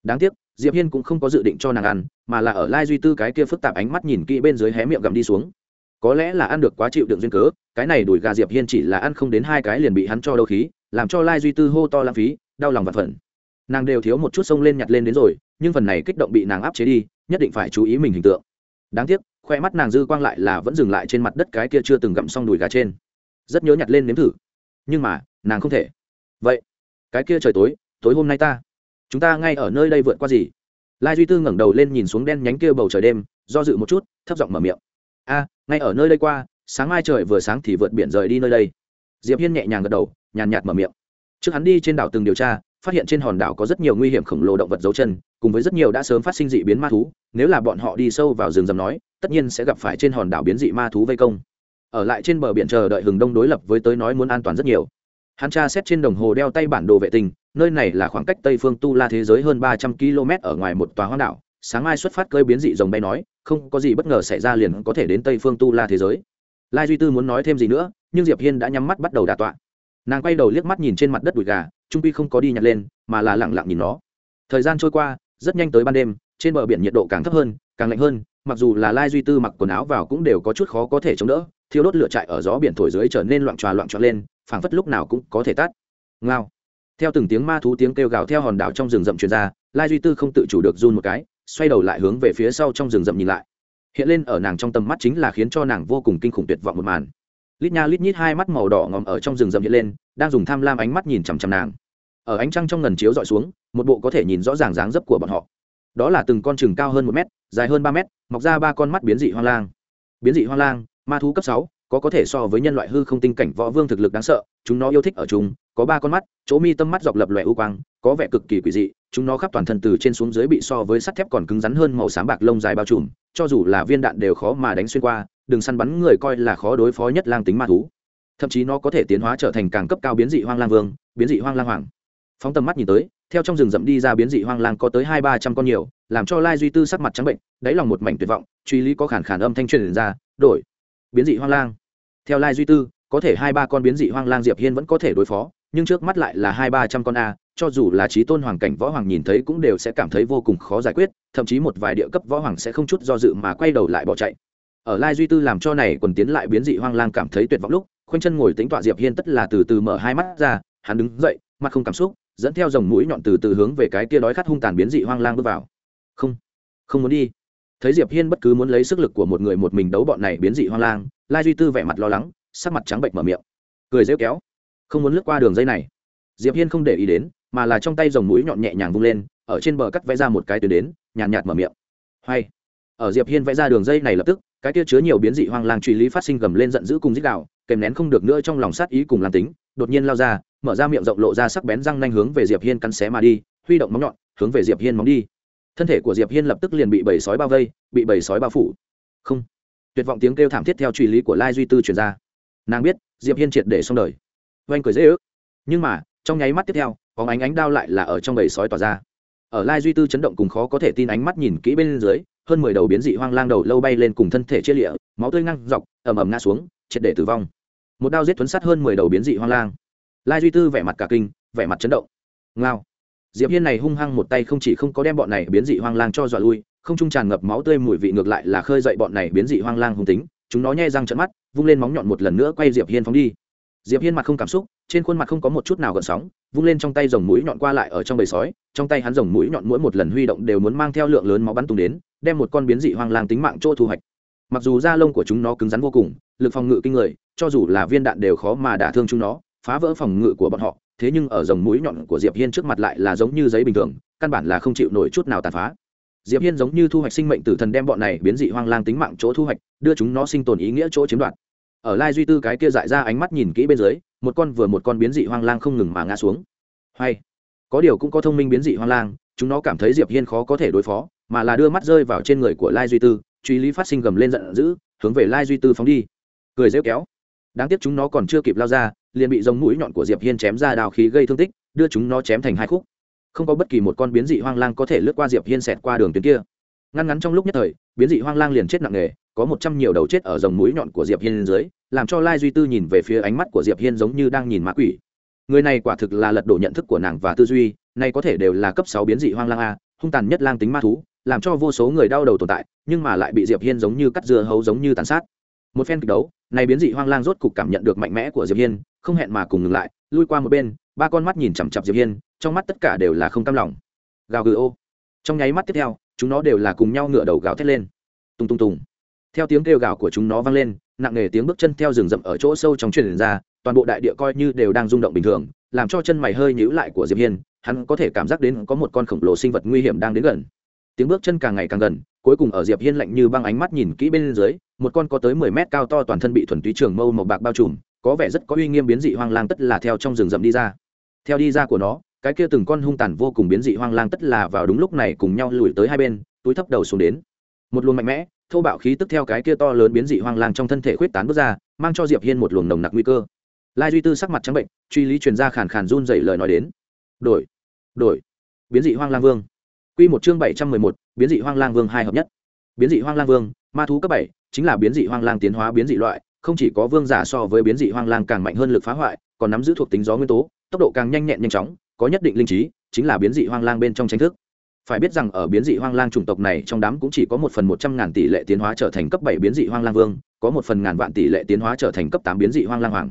Đáng tiếc, diệp hiên cũng không có dự định cho nàng ăn, mà là ở lai duy tư cái kia phức tạp ánh mắt nhìn kỹ bên dưới hé miệng gầm đi xuống. Có lẽ là ăn được quá chịu đựng duyên cớ, cái này đùi gà diệp hiên chỉ là ăn không đến hai cái liền bị hắn cho đâu khí làm cho lai duy tư hô to lãng phí, đau lòng và phần nàng đều thiếu một chút sông lên nhặt lên đến rồi, nhưng phần này kích động bị nàng áp chế đi, nhất định phải chú ý mình hình tượng. Đáng tiếc, khoe mắt nàng dư quang lại là vẫn dừng lại trên mặt đất cái kia chưa từng gặm xong đùi gà trên. Rất nhớ nhặt lên nếm thử. Nhưng mà, nàng không thể. Vậy, cái kia trời tối tối hôm nay ta, chúng ta ngay ở nơi đây vượt qua gì? Lai duy tư ngẩng đầu lên nhìn xuống đen nhánh kia bầu trời đêm, do dự một chút, thấp giọng mở miệng. A, ngay ở nơi đây qua, sáng mai trời vừa sáng thì vượt biển rời đi nơi đây diệp hiên nhẹ nhàng gật đầu, nhàn nhạt mở miệng. Trước hắn đi trên đảo từng điều tra, phát hiện trên hòn đảo có rất nhiều nguy hiểm khổng lồ động vật dấu chân, cùng với rất nhiều đã sớm phát sinh dị biến ma thú, nếu là bọn họ đi sâu vào rừng rầm nói, tất nhiên sẽ gặp phải trên hòn đảo biến dị ma thú vây công. Ở lại trên bờ biển chờ đợi hừng đông đối lập với tới nói muốn an toàn rất nhiều. Hắn tra xét trên đồng hồ đeo tay bản đồ vệ tinh, nơi này là khoảng cách tây phương tu la thế giới hơn ba trăm km ở ngoài một tòa hoang đảo. Sáng mai xuất phát cơi biến dị rồng bay nói, không có gì bất ngờ xảy ra liền có thể đến tây phương tu la thế giới. Lai duy tư muốn nói thêm gì nữa nhưng diệp hiên đã nhắm mắt bắt đầu đà tọa nàng quay đầu liếc mắt nhìn trên mặt đất đùi gà trung pi không có đi nhặt lên mà là lẳng lặng nhìn nó thời gian trôi qua rất nhanh tới ban đêm trên bờ biển nhiệt độ càng thấp hơn càng lạnh hơn mặc dù là lai duy tư mặc quần áo vào cũng đều có chút khó có thể chống đỡ thiêu đốt lửa trại ở gió biển thổi dưới trở nên loạn tròa loạn tròa lên phảng phất lúc nào cũng có thể tắt ngao theo từng tiếng ma thú tiếng kêu gào theo hòn đảo trong rừng rậm truyền ra lai duy tư không tự chủ được run một cái xoay đầu lại hướng về phía sau trong rừng rậm nhìn lại hiện lên ở nàng trong tầm mắt chính là khiến cho nàng vô cùng kinh khủng tuyệt vọng một màn lít nha lít nhít hai mắt màu đỏ ngòm ở trong rừng rậm hiện lên, đang dùng tham lam ánh mắt nhìn chằm chằm nàng. Ở ánh trăng trong ngần chiếu dọi xuống, một bộ có thể nhìn rõ ràng dáng dấp của bọn họ. Đó là từng con chừng cao hơn một mét, dài hơn ba mét, mọc ra ba con mắt biến dị hoang lang. Biến dị hoang lang, ma thú cấp sáu, có có thể so với nhân loại hư không tinh cảnh võ vương thực lực đáng sợ, chúng nó yêu thích ở chúng có ba con mắt, chỗ mi tâm mắt dọc lập lòe u quang, có vẻ cực kỳ quỷ dị, chúng nó khắp toàn thân từ trên xuống dưới bị so với sắt thép còn cứng rắn hơn màu sáng bạc lông dài bao trùm, cho dù là viên đạn đều khó mà đánh xuyên qua đừng săn bắn người coi là khó đối phó nhất lang tính ma thú. Thậm chí nó có thể tiến hóa trở thành càng cấp cao biến dị hoang lang vương, biến dị hoang lang hoàng. Phóng tầm mắt nhìn tới, theo trong rừng rậm đi ra biến dị hoang lang có tới hai ba trăm con nhiều, làm cho lai duy tư sắc mặt trắng bệnh, đáy lòng một mảnh tuyệt vọng, truy lý có khản khản âm thanh truyền ra, đổi, biến dị hoang lang. Theo lai duy tư, có thể hai ba con biến dị hoang lang diệp hiên vẫn có thể đối phó, nhưng trước mắt lại là hai ba trăm con a, cho dù là trí tôn hoàng cảnh võ hoàng nhìn thấy cũng đều sẽ cảm thấy vô cùng khó giải quyết, thậm chí một vài địa cấp võ hoàng sẽ không chút do dự mà quay đầu lại bỏ chạy ở lai duy tư làm cho này quần tiến lại biến dị hoang lang cảm thấy tuyệt vọng lúc khoanh chân ngồi tính tọa diệp hiên tất là từ từ mở hai mắt ra hắn đứng dậy mặt không cảm xúc dẫn theo dòng mũi nhọn từ từ hướng về cái kia đói khát hung tàn biến dị hoang lang bước vào. Không không muốn đi. Thấy diệp hiên bất cứ muốn lấy sức lực của một người một mình đấu bọn này biến dị hoang lang lai duy tư vẻ mặt lo lắng sắc mặt trắng bệnh mở miệng. Cười rêu kéo. Không muốn lướt qua đường dây này. Diệp hiên không để ý đến mà là trong tay dòng mũi nhọn nhẹ nhàng vung lên ở trên bờ cắt vẽ ra một cái tuyến đến nhàn nhạt, nhạt mở miệng. Hay. Ở diệp hiên vẽ ra đường dây này lập tức cái kia chứa nhiều biến dị hoang lang truy lý phát sinh gầm lên giận dữ cùng dích đạo, kèm nén không được nữa trong lòng sát ý cùng làm tính, đột nhiên lao ra, mở ra miệng rộng lộ ra sắc bén răng nanh hướng về diệp hiên cắn xé mà đi, huy động móng nhọn, hướng về diệp hiên móng đi. Thân thể của diệp hiên lập tức liền bị bầy sói bao vây, bị bầy sói bao phủ. Không. Tuyệt vọng tiếng kêu thảm thiết theo truy lý của lai duy tư truyền ra. Nàng biết, diệp hiên triệt để xong đời. Oanh cười dễ ước. Nhưng mà, trong nháy mắt tiếp theo có ánh ánh đao lại là ở trong bầy sói tỏa ra. Ở lai duy tư chấn động cùng khó có thể tin ánh mắt nhìn kỹ bên dưới hơn mười đầu biến dị hoang lang đầu lâu bay lên cùng thân thể chia lịa, máu tươi ngăn dọc, ầm ầm ngã xuống, triệt để tử vong. Một đao giết thuấn sát hơn mười đầu biến dị hoang lang. Lai duy tư vẻ mặt cả kinh, vẻ mặt chấn động. Ngao. Diệp hiên này hung hăng một tay không chỉ không có đem bọn này biến dị hoang lang cho dọa lui, không trung tràn ngập máu tươi mùi vị ngược lại là khơi dậy bọn này biến dị hoang lang hung tính. Chúng nó nhai răng trận mắt, vung lên móng nhọn một lần nữa quay diệp hiên phóng đi. Diệp hiên mặt không cảm xúc trên khuôn mặt không có một chút nào gợn sóng, vung lên trong tay dòng mũi nhọn qua lại ở trong bầy sói, trong tay hắn dòng mũi nhọn mỗi một lần huy động đều muốn mang theo lượng lớn máu bắn tung đến, đem một con biến dị hoang lang tính mạng chỗ thu hoạch. Mặc dù da lông của chúng nó cứng rắn vô cùng, lực phòng ngự kinh người, cho dù là viên đạn đều khó mà đả thương chúng nó, phá vỡ phòng ngự của bọn họ, thế nhưng ở dòng mũi nhọn của diệp hiên trước mặt lại là giống như giấy bình thường, căn bản là không chịu nổi chút nào tàn phá. Diệp hiên giống như thu hoạch sinh mệnh tử thần đem bọn này biến dị hoang lang tính mạng chỗ thu hoạch, đưa chúng nó sinh tồn ý nghĩa chỗ chiếm đoạt. Ở lai duy tư cái kia dại ra ánh mắt nhìn kỹ bên dưới một con vừa một con biến dị hoang lang không ngừng mà ngã xuống. Hay, có điều cũng có thông minh biến dị hoang lang, chúng nó cảm thấy diệp hiên khó có thể đối phó, mà là đưa mắt rơi vào trên người của lai duy tư, truy lý phát sinh gầm lên giận dữ, hướng về lai duy tư phóng đi. Cười rêu kéo. Đáng tiếc chúng nó còn chưa kịp lao ra, liền bị dòng mũi nhọn của diệp hiên chém ra đào khí gây thương tích, đưa chúng nó chém thành hai khúc. Không có bất kỳ một con biến dị hoang lang có thể lướt qua diệp hiên xẹt qua đường tuyến kia. Ngăn ngắn trong lúc nhất thời, biến dị hoang lang liền chết nặng nề có một trăm nhiều đầu chết ở dòng mũi nhọn của diệp hiên dưới, làm cho lai duy tư nhìn về phía ánh mắt của diệp hiên giống như đang nhìn ma quỷ. Người này quả thực là lật đổ nhận thức của nàng và tư duy này có thể đều là cấp sáu biến dị hoang lang a, hung tàn nhất lang tính ma thú, làm cho vô số người đau đầu tồn tại, nhưng mà lại bị diệp hiên giống như cắt dưa hấu giống như tàn sát. Một phen kịch đấu này biến dị hoang lang rốt cục cảm nhận được mạnh mẽ của diệp hiên, không hẹn mà cùng ngừng lại, lui qua một bên, ba con mắt nhìn chằm chặp diệp hiên, trong mắt tất cả đều là không cam lòng. Gào gừ ô. Trong nháy mắt tiếp theo, chúng nó đều là cùng nhau ngửa đầu gào thét lên. Tung tung tung theo tiếng kêu gào của chúng nó vang lên, nặng nề tiếng bước chân theo rừng rậm ở chỗ sâu trong truyền ra, toàn bộ đại địa coi như đều đang rung động bình thường, làm cho chân mày hơi nhíu lại của diệp hiên, hắn có thể cảm giác đến có một con khổng lồ sinh vật nguy hiểm đang đến gần. Tiếng bước chân càng ngày càng gần, cuối cùng ở diệp hiên lạnh như băng ánh mắt nhìn kỹ bên dưới, một con có tới mười mét cao to toàn thân bị thuần túy trường mâu màu bạc bao trùm, có vẻ rất có uy nghiêm biến dị hoang lang tất là theo trong rừng rậm đi ra. Theo đi ra của nó, cái kia từng con hung tàn vô cùng biến dị hoang lang tất là vào đúng lúc này cùng nhau lùi tới hai bên, túi thấp đầu xuống đến. Một luồng mạnh mẽ thô bạo khí tức theo cái kia to lớn biến dị hoang lang trong thân thể khuyết tán bước ra, mang cho diệp hiên một luồng nồng nặc nguy cơ. Lai duy tư sắc mặt trắng bệnh, truy lý truyền ra khàn khàn run dậy lời nói đến. Đổi đổi. Biến dị hoang lang vương. Quy một chương bảy trăm mười một, biến dị hoang lang vương hai hợp nhất. Biến dị hoang lang vương, ma thú cấp bảy, chính là biến dị hoang lang tiến hóa biến dị loại, không chỉ có vương giả so với biến dị hoang lang càng mạnh hơn lực phá hoại, còn nắm giữ thuộc tính gió nguyên tố, tốc độ càng nhanh nhẹn nhanh chóng, có nhất định linh trí, chính là biến dị hoang lang bên trong tranh thức phải biết rằng ở biến dị hoang lang chủng tộc này, trong đám cũng chỉ có một phần một trăm ngàn tỷ lệ tiến hóa trở thành cấp bảy biến dị hoang lang vương, có một phần ngàn vạn tỷ lệ tiến hóa trở thành cấp tám biến dị hoang lang hoàng.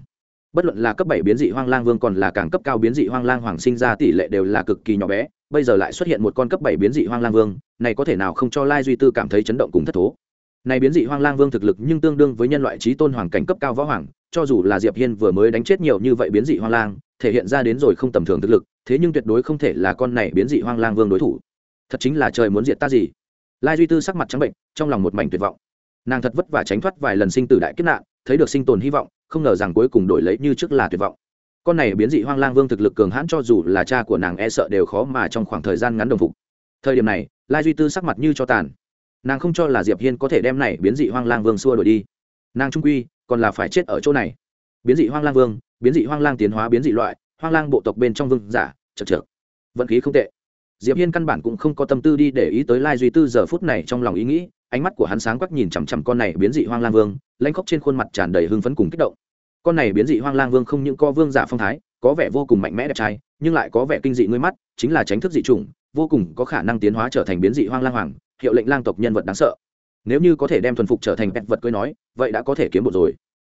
Bất luận là cấp bảy biến dị hoang lang vương còn là càng cấp cao biến dị hoang lang hoàng sinh ra tỷ lệ đều là cực kỳ nhỏ bé, bây giờ lại xuất hiện một con cấp bảy biến dị hoang lang vương, này có thể nào không cho lai duy tư cảm thấy chấn động cùng thất thố? Này biến dị hoang lang vương thực lực nhưng tương đương với nhân loại trí tôn hoàng cảnh cấp cao võ hoàng, cho dù là diệp hiên vừa mới đánh chết nhiều như vậy biến dị hoang lang, thể hiện ra đến rồi không tầm thường thực lực, thế nhưng tuyệt đối không thể là con này biến dị hoang lang vương đối thủ thật chính là trời muốn diệt ta gì? Lai duy tư sắc mặt trắng bệnh, trong lòng một mảnh tuyệt vọng. Nàng thật vất vả tránh thoát vài lần sinh tử đại kiếp nạn, thấy được sinh tồn hy vọng, không ngờ rằng cuối cùng đổi lấy như trước là tuyệt vọng. Con này biến dị hoang lang vương thực lực cường hãn cho dù là cha của nàng e sợ đều khó mà trong khoảng thời gian ngắn đồng phục. Thời điểm này, lai duy tư sắc mặt như cho tàn. Nàng không cho là diệp hiên có thể đem này biến dị hoang lang vương xua đổi đi. Nàng trung quy, còn là phải chết ở chỗ này. Biến dị hoang lang vương, biến dị hoang lang tiến hóa biến dị loại, hoang lang bộ tộc bên trong vương giả, chật chược. Vận khí không tệ diệp hiên căn bản cũng không có tâm tư đi để ý tới lai duy tư giờ phút này trong lòng ý nghĩ, ánh mắt của hắn sáng quắc nhìn chằm chằm con này biến dị hoang lang vương lanh khóc trên khuôn mặt tràn đầy hưng phấn cùng kích động. Con này biến dị hoang lang vương không những co vương giả phong thái, có vẻ vô cùng mạnh mẽ đẹp trai, nhưng lại có vẻ kinh dị ngươi mắt, chính là tránh thức dị chủng, vô cùng có khả năng tiến hóa trở thành biến dị hoang lang hoàng, hiệu lệnh lang tộc nhân vật đáng sợ. Nếu như có thể đem thuần phục trở thành pet vật cưới nói, vậy đã có thể kiếm bộ rồi.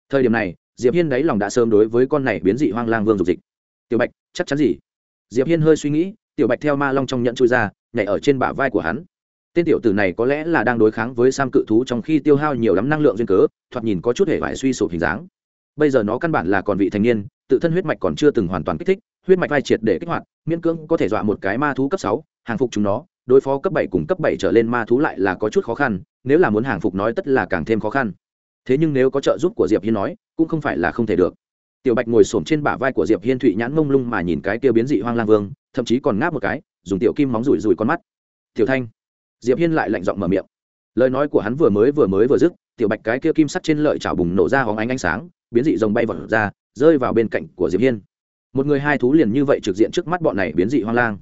Thời điểm này, diệp hiên đáy lòng đã sớm đối với con này biến dị hoang lang vương dục dịch. Tiểu bạch, chắc chắn gì? Diệp hiên hơi suy nghĩ tiểu bạch theo ma long trong nhận chui ra, nhảy ở trên bả vai của hắn. Tên tiểu tử này có lẽ là đang đối kháng với sam cự thú trong khi tiêu hao nhiều lắm năng lượng duyên cớ, thoạt nhìn có chút hệ vải suy sụp hình dáng. Bây giờ nó căn bản là còn vị thành niên, tự thân huyết mạch còn chưa từng hoàn toàn kích thích, huyết mạch vai triệt để kích hoạt, miễn cưỡng có thể dọa một cái ma thú cấp sáu, hàng phục chúng nó, đối phó cấp bảy cùng cấp bảy trở lên ma thú lại là có chút khó khăn, nếu là muốn hàng phục nói tất là càng thêm khó khăn. Thế nhưng nếu có trợ giúp của diệp hiên nói, cũng không phải là không thể được. Tiểu bạch ngồi xổm trên bả vai của diệp hiên thụy nhãn mông lung mà nhìn cái tiêu biến dị hoang lang vương thậm chí còn ngáp một cái, dùng tiểu kim móng rủi rủi con mắt. Tiểu thanh. Diệp hiên lại lạnh giọng mở miệng. Lời nói của hắn vừa mới vừa mới vừa dứt, tiểu bạch cái kia kim sắt trên lợi chảo bùng nổ ra hóng ánh ánh sáng, biến dị rồng bay vọt ra, rơi vào bên cạnh của diệp hiên. Một người hai thú liền như vậy trực diện trước mắt bọn này biến dị hoang lang.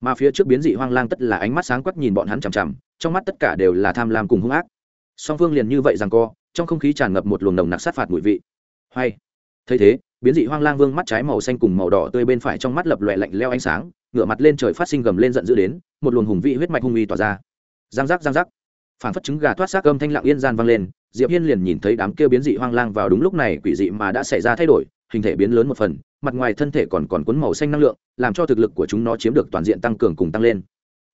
Mà phía trước biến dị hoang lang tất là ánh mắt sáng quắc nhìn bọn hắn chằm chằm, trong mắt tất cả đều là tham lam cùng hung ác. Song phương liền như vậy rằng co, trong không khí tràn ngập một luồng nồng nặc sát phạt mùi vị. Hay, thấy thế biến dị hoang lang vương mắt trái màu xanh cùng màu đỏ tươi bên phải trong mắt lập lòe lạnh leo ánh sáng, ngửa mặt lên trời phát sinh gầm lên giận dữ đến, một luồng hùng vị huyết mạch hung uy tỏa ra. Giang giác giang giác. Phản phất trứng gà thoát xác âm thanh lặng yên gian vang lên, diệp hiên liền nhìn thấy đám kia biến dị hoang lang vào đúng lúc này quỷ dị mà đã xảy ra thay đổi, hình thể biến lớn một phần, mặt ngoài thân thể còn còn cuốn màu xanh năng lượng, làm cho thực lực của chúng nó chiếm được toàn diện tăng cường cùng tăng lên.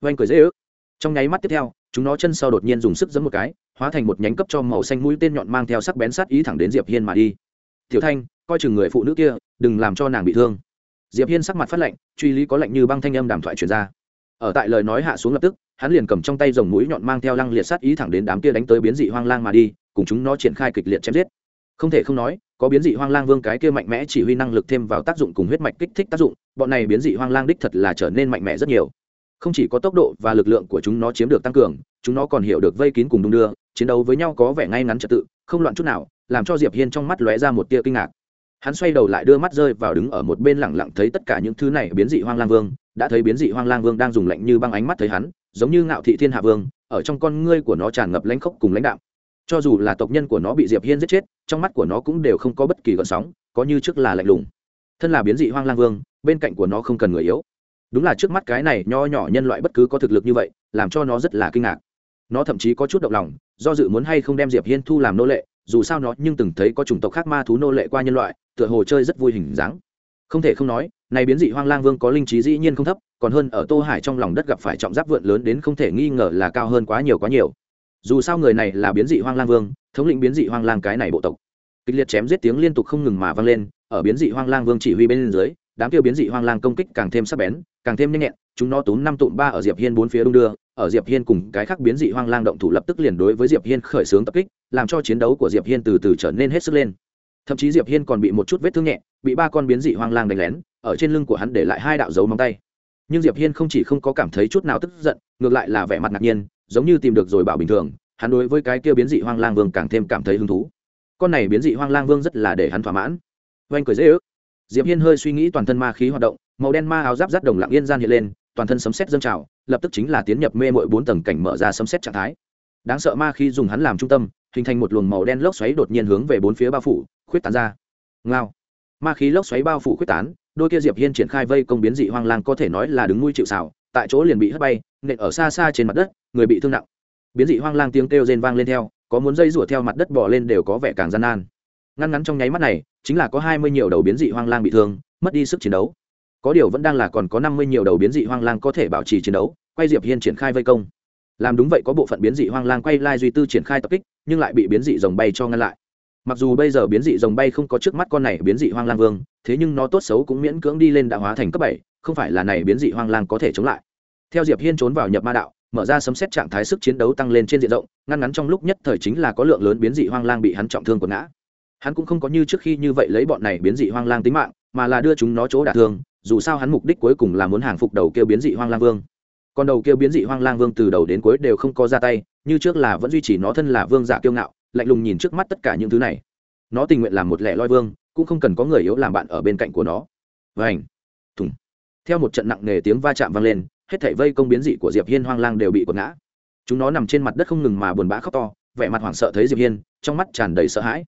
Oanh cười dễ ước. Trong nháy mắt tiếp theo, chúng nó chân sau đột nhiên dùng sức giẫm một cái, hóa thành một nhánh cấp cho màu xanh mũi tên nhọn mang theo sắc bén sát ý thẳng đến diệp hiên mà đi. Tiểu thanh coi chừng người phụ nữ kia, đừng làm cho nàng bị thương. Diệp hiên sắc mặt phát lạnh, truy lý có lạnh như băng thanh âm đàm thoại truyền ra. Ở tại lời nói hạ xuống lập tức, hắn liền cầm trong tay dòng mũi nhọn mang theo lăng liệt sát ý thẳng đến đám kia đánh tới biến dị hoang lang mà đi, cùng chúng nó triển khai kịch liệt chém giết. Không thể không nói, có biến dị hoang lang vương cái kia mạnh mẽ chỉ huy năng lực thêm vào tác dụng cùng huyết mạch kích thích tác dụng, bọn này biến dị hoang lang đích thật là trở nên mạnh mẽ rất nhiều. Không chỉ có tốc độ và lực lượng của chúng nó chiếm được tăng cường, chúng nó còn hiểu được vây kín cùng đung đưa, chiến đấu với nhau có vẻ ngay ngắn trật tự, không loạn chút nào, làm cho diệp hiên trong mắt lóe ra một tia kinh ngạc hắn xoay đầu lại đưa mắt rơi vào đứng ở một bên lẳng lặng thấy tất cả những thứ này biến dị hoang lang vương, đã thấy biến dị hoang lang vương đang dùng lạnh như băng ánh mắt thấy hắn, giống như ngạo thị thiên hạ vương, ở trong con ngươi của nó tràn ngập lãnh khốc cùng lãnh đạo cho dù là tộc nhân của nó bị diệp hiên giết chết, trong mắt của nó cũng đều không có bất kỳ gợn sóng, có như trước là lạnh lùng. Thân là biến dị hoang lang vương, bên cạnh của nó không cần người yếu. Đúng là trước mắt cái này nho nhỏ nhân loại bất cứ có thực lực như vậy, làm cho nó rất là kinh ngạc. Nó thậm chí có chút động lòng, do dự muốn hay không đem diệp hiên thu làm nô lệ dù sao nó nhưng từng thấy có chủng tộc khác ma thú nô lệ qua nhân loại, tựa hồ chơi rất vui hình dáng. Không thể không nói, này biến dị hoang lang vương có linh trí dĩ nhiên không thấp, còn hơn ở tô hải trong lòng đất gặp phải trọng giáp vượn lớn đến không thể nghi ngờ là cao hơn quá nhiều quá nhiều. Dù sao người này là biến dị hoang lang vương, thống lĩnh biến dị hoang lang cái này bộ tộc. Kịch liệt chém giết tiếng liên tục không ngừng mà vang lên, ở biến dị hoang lang vương chỉ huy bên dưới đám kia biến dị hoang lang công kích càng thêm sắc bén, càng thêm nhanh nhẹn, chúng nó túm năm tụm ba ở diệp hiên bốn phía đung đưa, ở diệp hiên cùng cái khác biến dị hoang lang động thủ lập tức liền đối với diệp hiên khởi xướng tập kích, làm cho chiến đấu của diệp hiên từ từ trở nên hết sức lên. Thậm chí diệp hiên còn bị một chút vết thương nhẹ, bị ba con biến dị hoang lang đánh lén, ở trên lưng của hắn để lại hai đạo dấu móng tay. Nhưng diệp hiên không chỉ không có cảm thấy chút nào tức giận, ngược lại là vẻ mặt ngạc nhiên, giống như tìm được rồi bảo bình thường, hắn đối với cái kia biến dị hoang lang vương càng thêm cảm thấy hứng thú. Con này biến dị hoang lang vương rất là để hắn thỏa mãn. Oanh cười dễ ước diệp hiên hơi suy nghĩ toàn thân ma khí hoạt động, màu đen ma áo giáp rát đồng lặng yên gian hiện lên, toàn thân sấm sét dâng trào, lập tức chính là tiến nhập mê mội bốn tầng cảnh mở ra sấm sét trạng thái. Đáng sợ ma khí dùng hắn làm trung tâm, hình thành một luồng màu đen lốc xoáy đột nhiên hướng về bốn phía bao phủ, khuyết tán ra. Ngao. Ma khí lốc xoáy bao phủ khuyết tán, đôi kia diệp hiên triển khai vây công biến dị hoang lang có thể nói là đứng nuôi chịu xảo tại chỗ liền bị hất bay, nện ở xa xa trên mặt đất, người bị thương nặng. Biến dị hoang lang tiếng kêu rên vang lên theo, có muốn dây rủa theo mặt đất bỏ lên đều có vẻ càng gian nan. Ngăn ngắn trong nháy mắt này chính là có hai mươi nhiều đầu biến dị hoang lang bị thương, mất đi sức chiến đấu. Có điều vẫn đang là còn có năm mươi nhiều đầu biến dị hoang lang có thể bảo trì chiến đấu, quay diệp hiên triển khai vây công. Làm đúng vậy có bộ phận biến dị hoang lang quay lai duy tư triển khai tập kích, nhưng lại bị biến dị rồng bay cho ngăn lại. Mặc dù bây giờ biến dị rồng bay không có trước mắt con này biến dị hoang lang vương, thế nhưng nó tốt xấu cũng miễn cưỡng đi lên đã hóa thành cấp bảy, không phải là này biến dị hoang lang có thể chống lại. Theo diệp hiên trốn vào nhập ma đạo, mở ra sấm xét trạng thái sức chiến đấu tăng lên trên diện rộng, ngăn ngắn trong lúc nhất thời chính là có lượng lớn biến dị hoang lang bị hắn trọng thương quần ngã hắn cũng không có như trước khi như vậy lấy bọn này biến dị hoang lang tính mạng, mà là đưa chúng nó chỗ đả thương, dù sao hắn mục đích cuối cùng là muốn hàng phục đầu kêu biến dị hoang lang vương. Còn đầu kêu biến dị hoang lang vương từ đầu đến cuối đều không có ra tay, như trước là vẫn duy trì nó thân là vương giả kiêu ngạo, lạnh lùng nhìn trước mắt tất cả những thứ này. Nó tình nguyện làm một lẻ loi vương, cũng không cần có người yếu làm bạn ở bên cạnh của nó. Vảnh thùng. Theo một trận nặng nề tiếng va chạm vang lên, hết thảy vây công biến dị của diệp hiên hoang lang đều bị quật ngã. Chúng nó nằm trên mặt đất không ngừng mà buồn bã khóc to, vẻ mặt hoảng sợ thấy diệp hiên, trong mắt tràn đầy sợ hãi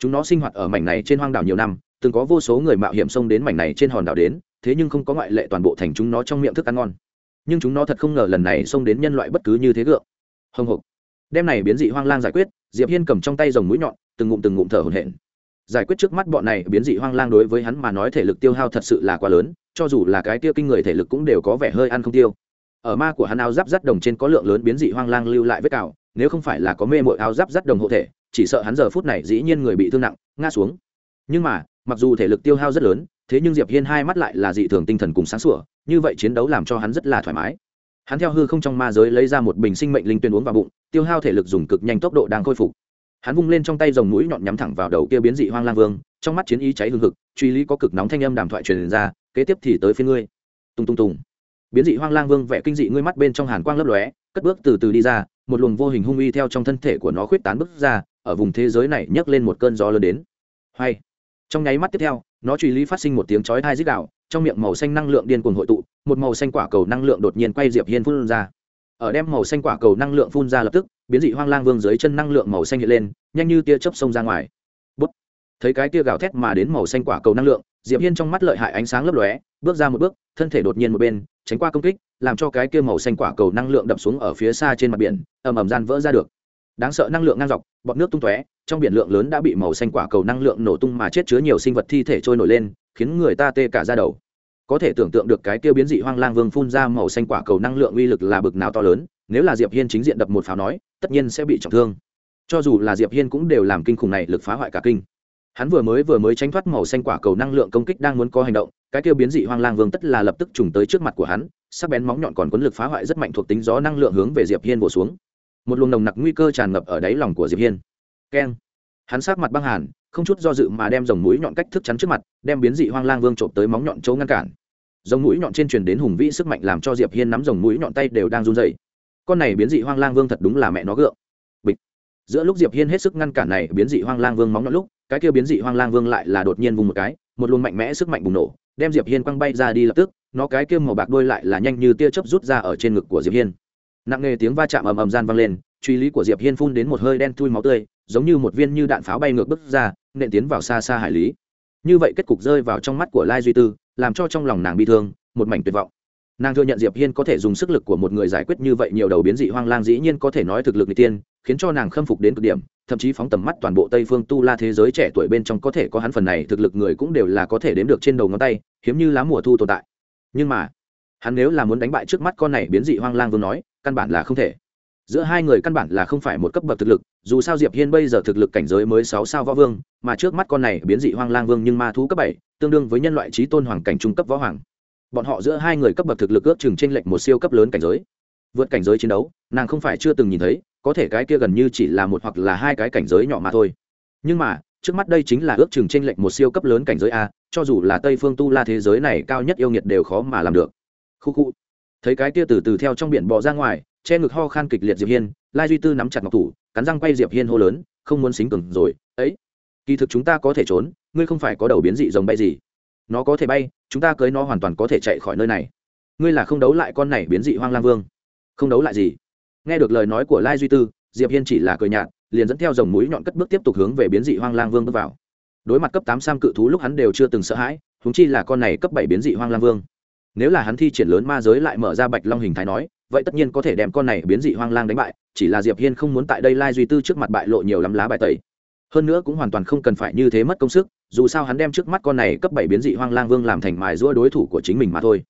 chúng nó sinh hoạt ở mảnh này trên hoang đảo nhiều năm, từng có vô số người mạo hiểm xông đến mảnh này trên hòn đảo đến, thế nhưng không có ngoại lệ toàn bộ thành chúng nó trong miệng thức ăn ngon. Nhưng chúng nó thật không ngờ lần này xông đến nhân loại bất cứ như thế gượng. Hồng hộc đem này biến dị hoang lang giải quyết, diệp hiên cầm trong tay dòng mũi nhọn, từng ngụm từng ngụm thở hổn hển. Giải quyết trước mắt bọn này biến dị hoang lang đối với hắn mà nói thể lực tiêu hao thật sự là quá lớn, cho dù là cái tiêu kinh người thể lực cũng đều có vẻ hơi ăn không tiêu. Ở ma của hắn áo giáp rắt đồng trên có lượng lớn biến dị hoang lang lưu lại vết cào, nếu không phải là có mê mội áo giáp rắt đồng hộ thể chỉ sợ hắn giờ phút này dĩ nhiên người bị thương nặng, ngã xuống. Nhưng mà, mặc dù thể lực tiêu hao rất lớn, thế nhưng diệp hiên hai mắt lại là dị thường tinh thần cùng sáng sủa, như vậy chiến đấu làm cho hắn rất là thoải mái. Hắn theo hư không trong ma giới lấy ra một bình sinh mệnh linh tuyên uống vào bụng, tiêu hao thể lực dùng cực nhanh tốc độ đang khôi phục. Hắn vung lên trong tay dòng mũi nhọn nhắm thẳng vào đầu kia biến dị hoang lang vương, trong mắt chiến ý cháy hương hực, truy lý có cực nóng thanh âm đàm thoại truyền ra, kế tiếp thì tới phía ngươi. Tung tung tung biến dị hoang lang vương vẽ kinh dị ngươi mắt bên trong hàn quang lấp lóe, cất bước từ từ đi ra, một luồng vô hình hung uy theo trong thân thể của nó khuyết tán bước ra ở vùng thế giới này nhấc lên một cơn gió lớn đến. Hay. Trong nháy mắt tiếp theo, nó truy lý phát sinh một tiếng chói tai rít đạo trong miệng màu xanh năng lượng điên cuồng hội tụ, một màu xanh quả cầu năng lượng đột nhiên quay diệp hiên phun ra. Ở đem màu xanh quả cầu năng lượng phun ra lập tức, biến dị hoang lang vương dưới chân năng lượng màu xanh hiện lên, nhanh như tia chớp xông ra ngoài. Bút. thấy cái tia gào thét mà đến màu xanh quả cầu năng lượng, diệp hiên trong mắt lợi hại ánh sáng lấp lóe, bước ra một bước, thân thể đột nhiên một bên, tránh qua công kích, làm cho cái kia màu xanh quả cầu năng lượng đập xuống ở phía xa trên mặt biển, ầm ầm gian vỡ ra được đáng sợ năng lượng ngang dọc, bọt nước tung tóe, trong biển lượng lớn đã bị màu xanh quả cầu năng lượng nổ tung mà chết chứa nhiều sinh vật thi thể trôi nổi lên, khiến người ta tê cả ra đầu. Có thể tưởng tượng được cái kia biến dị hoang lang vương phun ra màu xanh quả cầu năng lượng uy lực là bực nào to lớn, nếu là diệp hiên chính diện đập một pháo nói, tất nhiên sẽ bị trọng thương. Cho dù là diệp hiên cũng đều làm kinh khủng này lực phá hoại cả kinh. Hắn vừa mới vừa mới tránh thoát màu xanh quả cầu năng lượng công kích đang muốn có hành động, cái kia biến dị hoang lang vương tất là lập tức trùng tới trước mặt của hắn, sắc bén móng nhọn còn cuốn lực phá hoại rất mạnh thuộc tính gió năng lượng hướng về diệp hiên bổ xuống một luồng nồng nặc nguy cơ tràn ngập ở đáy lòng của diệp hiên. Keng. Hắn sát mặt băng hàn, không chút do dự mà đem dòng mũi nhọn cách thức chắn trước mặt, đem biến dị hoang lang vương trộm tới móng nhọn chỗ ngăn cản. Dòng mũi nhọn trên truyền đến hùng vĩ sức mạnh làm cho diệp hiên nắm dòng mũi nhọn tay đều đang run rẩy. Con này biến dị hoang lang vương thật đúng là mẹ nó gượng. Bịch. Giữa lúc diệp hiên hết sức ngăn cản này biến dị hoang lang vương móng nhọn lúc, cái kia biến dị hoang lang vương lại là đột nhiên vùng một cái, một luồng mạnh mẽ sức mạnh bùng nổ, đem diệp hiên quăng bay ra đi lập tức, nó cái kia màu bạc đôi lại là nhanh như tia chớp rút ra ở trên ngực của diệp hiên nặng nề tiếng va chạm ầm ầm gian vang lên, truy lý của diệp hiên phun đến một hơi đen thui máu tươi, giống như một viên như đạn pháo bay ngược bước ra, nện tiến vào xa xa hải lý. Như vậy kết cục rơi vào trong mắt của lai duy tư, làm cho trong lòng nàng bi thương, một mảnh tuyệt vọng. Nàng thừa nhận diệp hiên có thể dùng sức lực của một người giải quyết như vậy nhiều đầu biến dị hoang lang dĩ nhiên có thể nói thực lực người tiên, khiến cho nàng khâm phục đến cực điểm, thậm chí phóng tầm mắt toàn bộ tây phương tu la thế giới trẻ tuổi bên trong có thể có hắn phần này thực lực người cũng đều là có thể đếm được trên đầu ngón tay, hiếm như lá mùa thu tồn tại. Nhưng mà, hắn nếu là muốn đánh bại trước mắt con này biến dị hoang lang vương nói căn bản là không thể. Giữa hai người căn bản là không phải một cấp bậc thực lực, dù sao diệp hiên bây giờ thực lực cảnh giới mới sáu sao võ vương, mà trước mắt con này biến dị hoang lang vương nhưng ma thú cấp bảy, tương đương với nhân loại trí tôn hoàng cảnh trung cấp võ hoàng. Bọn họ giữa hai người cấp bậc thực lực ước chừng trên lệnh một siêu cấp lớn cảnh giới. Vượt cảnh giới chiến đấu, nàng không phải chưa từng nhìn thấy, có thể cái kia gần như chỉ là một hoặc là hai cái cảnh giới nhỏ mà thôi. Nhưng mà, trước mắt đây chính là ước chừng trên lệnh một siêu cấp lớn cảnh giới a, cho dù là tây phương tu la thế giới này cao nhất yêu nghiệt đều khó mà làm được. Khu khu thấy cái kia từ từ theo trong biển bò ra ngoài, che ngực ho khan kịch liệt diệp hiên, lai duy tư nắm chặt ngọc thủ, cắn răng quay diệp hiên hô lớn, không muốn xính cừng rồi, ấy, kỳ thực chúng ta có thể trốn, ngươi không phải có đầu biến dị rồng bay gì. Nó có thể bay, chúng ta cưới nó hoàn toàn có thể chạy khỏi nơi này. Ngươi là không đấu lại con này biến dị hoang lang vương. Không đấu lại gì? Nghe được lời nói của lai duy tư, diệp hiên chỉ là cười nhạt, liền dẫn theo dòng mũi nhọn cất bước tiếp tục hướng về biến dị hoang lang vương bước vào. Đối mặt cấp tám sam cự thú lúc hắn đều chưa từng sợ hãi húng chi là con này cấp bảy biến dị hoang lang vương nếu là hắn thi triển lớn ma giới lại mở ra bạch long hình thái nói, vậy tất nhiên có thể đem con này biến dị hoang lang đánh bại, chỉ là diệp hiên không muốn tại đây lai duy tư trước mặt bại lộ nhiều lắm lá bài tẩy. Hơn nữa cũng hoàn toàn không cần phải như thế mất công sức, dù sao hắn đem trước mắt con này cấp bảy biến dị hoang lang vương làm thành mài giũa đối thủ của chính mình mà thôi.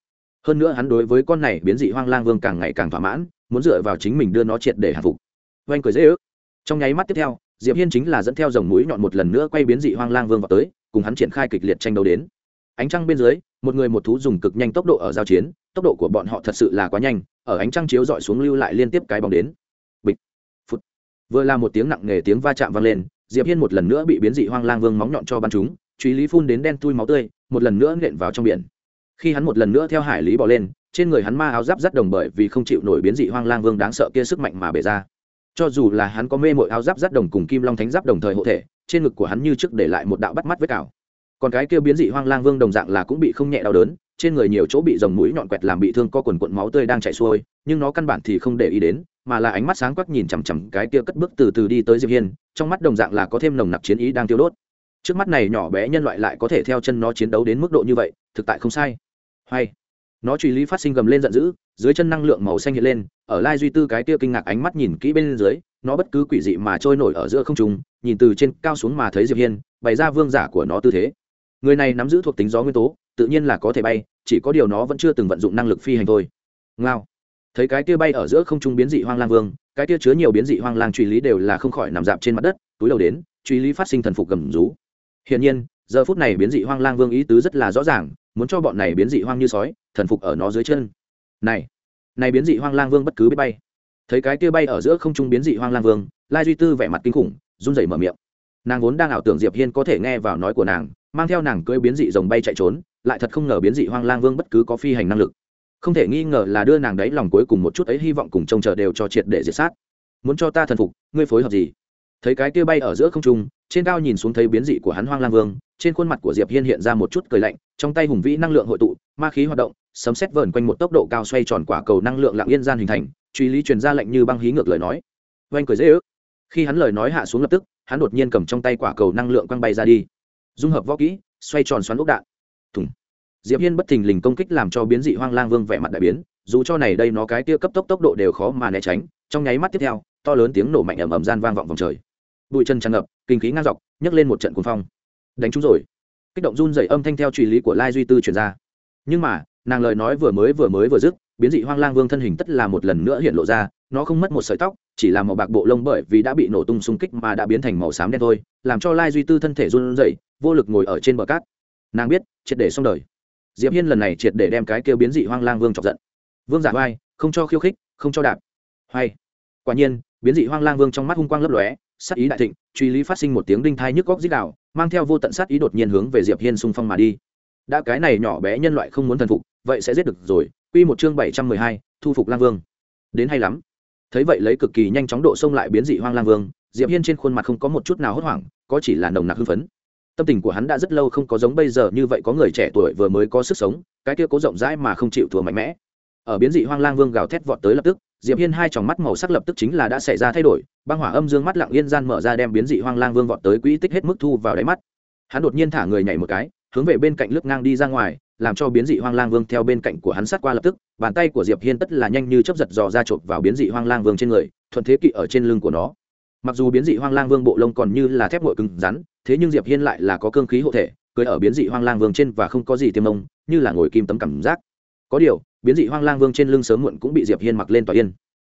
Hơn nữa hắn đối với con này biến dị hoang lang vương càng ngày càng thỏa mãn, muốn dựa vào chính mình đưa nó triệt để hạ phục. Oanh cười dễ ước. Trong nháy mắt tiếp theo, diệp hiên chính là dẫn theo dòng mũi nhọn một lần nữa quay biến dị hoang lang vương vào tới, cùng hắn triển khai kịch liệt tranh đấu đến ánh trăng bên dưới, một người một thú dùng cực nhanh tốc độ ở giao chiến, tốc độ của bọn họ thật sự là quá nhanh, ở ánh trăng chiếu dọi xuống lưu lại liên tiếp cái bóng đến. Bịch, phút. Vừa là một tiếng nặng nề tiếng va chạm vang lên, diệp hiên một lần nữa bị biến dị hoang lang vương móng nhọn cho bắn chúng truy lý phun đến đen tui máu tươi, một lần nữa nện vào trong biển. Khi hắn một lần nữa theo hải lý bỏ lên, trên người hắn ma áo giáp rất đồng bởi vì không chịu nổi biến dị hoang lang vương đáng sợ kia sức mạnh mà bể ra. Cho dù là hắn có mê mội áo giáp rất đồng cùng kim long thánh giáp đồng thời hộ thể, trên ngực của hắn như trước để lại một đạo bắt mắt với cào còn cái kia biến dị hoang lang vương đồng dạng là cũng bị không nhẹ đau đớn, trên người nhiều chỗ bị dòng mũi nhọn quẹt làm bị thương co quần quận máu tươi đang chảy xuôi, nhưng nó căn bản thì không để ý đến, mà là ánh mắt sáng quắc nhìn chằm chằm cái kia cất bước từ từ đi tới diệp hiên, trong mắt đồng dạng là có thêm nồng nặc chiến ý đang tiêu đốt. Trước mắt này nhỏ bé nhân loại lại có thể theo chân nó chiến đấu đến mức độ như vậy, thực tại không sai. Hay. Nó truy lý phát sinh gầm lên giận dữ, dưới chân năng lượng màu xanh hiện lên, ở lai duy tư cái kia kinh ngạc ánh mắt nhìn kỹ bên dưới, nó bất cứ quỷ dị mà trôi nổi ở giữa không trung, nhìn từ trên cao xuống mà thấy diệp hiên, bày ra vương giả của nó tư thế người này nắm giữ thuộc tính gió nguyên tố, tự nhiên là có thể bay, chỉ có điều nó vẫn chưa từng vận dụng năng lực phi hành thôi. Ngao. Thấy cái kia bay ở giữa không trung biến dị hoang lang vương, cái kia chứa nhiều biến dị hoang lang truy lý đều là không khỏi nằm dạp trên mặt đất, túi đầu đến, truy lý phát sinh thần phục gầm rú. Hiển nhiên, giờ phút này biến dị hoang lang vương ý tứ rất là rõ ràng, muốn cho bọn này biến dị hoang như sói, thần phục ở nó dưới chân. Này này biến dị hoang lang vương bất cứ biết bay. Thấy cái kia bay ở giữa không trung biến dị hoang lang vương, lai duy tư vẻ mặt kinh khủng, run rẩy mở miệng. Nàng vốn đang ảo tưởng diệp hiên có thể nghe vào nói của nàng mang theo nàng cưỡi biến dị rồng bay chạy trốn, lại thật không ngờ biến dị hoang lang vương bất cứ có phi hành năng lực. Không thể nghi ngờ là đưa nàng đấy lòng cuối cùng một chút ấy hy vọng cùng trông chờ đều cho triệt để diệt sát. Muốn cho ta thần phục, ngươi phối hợp gì? Thấy cái kia bay ở giữa không trung, trên cao nhìn xuống thấy biến dị của hắn hoang lang vương, trên khuôn mặt của diệp hiên hiện ra một chút cười lạnh, trong tay hùng vĩ năng lượng hội tụ, ma khí hoạt động, sấm xét vờn quanh một tốc độ cao xoay tròn quả cầu năng lượng lặng yên gian hình thành, truy lý truyền ra lệnh như băng hí ngược lời nói. Oanh cười dễ ước. Khi hắn lời nói hạ xuống lập tức, hắn đột nhiên cầm trong tay quả cầu năng lượng quăng bay ra đi dung hợp võ kỹ, xoay tròn xoắn ốc đạn. Thùng. Diệp hiên bất thình lình công kích làm cho biến dị hoang lang vương vẻ mặt đại biến, dù cho này đây nó cái tia cấp tốc tốc độ đều khó mà né tránh, trong nháy mắt tiếp theo, to lớn tiếng nổ mạnh ầm ầm gian vang vọng vòng trời. Bụi chân tràn ngập, kinh khí ngang dọc, nhấc lên một trận cuồng phong. Đánh chúng rồi. Kích động run rẩy âm thanh theo truy lý của lai duy tư truyền ra. Nhưng mà, nàng lời nói vừa mới vừa mới vừa dứt, biến dị hoang lang vương thân hình tất là một lần nữa hiện lộ ra nó không mất một sợi tóc chỉ là màu bạc bộ lông bởi vì đã bị nổ tung xung kích mà đã biến thành màu xám đen thôi làm cho lai duy tư thân thể run rẩy vô lực ngồi ở trên bờ cát. Nàng biết triệt để xong đời. Diệp hiên lần này triệt để đem cái kêu biến dị hoang lang vương chọc giận. Vương giả vai không cho khiêu khích không cho đạp. Hay quả nhiên biến dị hoang lang vương trong mắt hung quang lấp lóe sát ý đại thịnh truy lý phát sinh một tiếng đinh thai nhức góc dích đạo mang theo vô tận sát ý đột nhiên hướng về diệp hiên xung phong mà đi. Đã cái này nhỏ bé nhân loại không muốn thần phục vậy sẽ giết được rồi. Quy một chương bảy trăm mười hai, thu phục lang vương. Đến hay lắm thấy vậy lấy cực kỳ nhanh chóng độ xông lại biến dị hoang lang vương, diệp hiên trên khuôn mặt không có một chút nào hốt hoảng, có chỉ là nồng nặc hưng phấn. Tâm tình của hắn đã rất lâu không có giống bây giờ như vậy có người trẻ tuổi vừa mới có sức sống, cái kia cố rộng rãi mà không chịu thua mạnh mẽ. Ở biến dị hoang lang vương gào thét vọt tới lập tức, diệp hiên hai tròng mắt màu sắc lập tức chính là đã xảy ra thay đổi, băng hỏa âm dương mắt lặng yên gian mở ra đem biến dị hoang lang vương vọt tới quỹ tích hết mức thu vào đáy mắt. Hắn đột nhiên thả người nhảy một cái, hướng về bên cạnh lướt ngang đi ra ngoài làm cho biến dị hoang lang vương theo bên cạnh của hắn sát qua lập tức, bàn tay của diệp hiên tất là nhanh như chấp giật dò ra chộp vào biến dị hoang lang vương trên người, thuận thế kỵ ở trên lưng của nó. Mặc dù biến dị hoang lang vương bộ lông còn như là thép ngội cứng rắn, thế nhưng diệp hiên lại là có cương khí hộ thể cưới ở biến dị hoang lang vương trên và không có gì tiêm mông, như là ngồi kim tấm cảm giác. Có điều, biến dị hoang lang vương trên lưng sớm muộn cũng bị diệp hiên mặc lên tòa yên.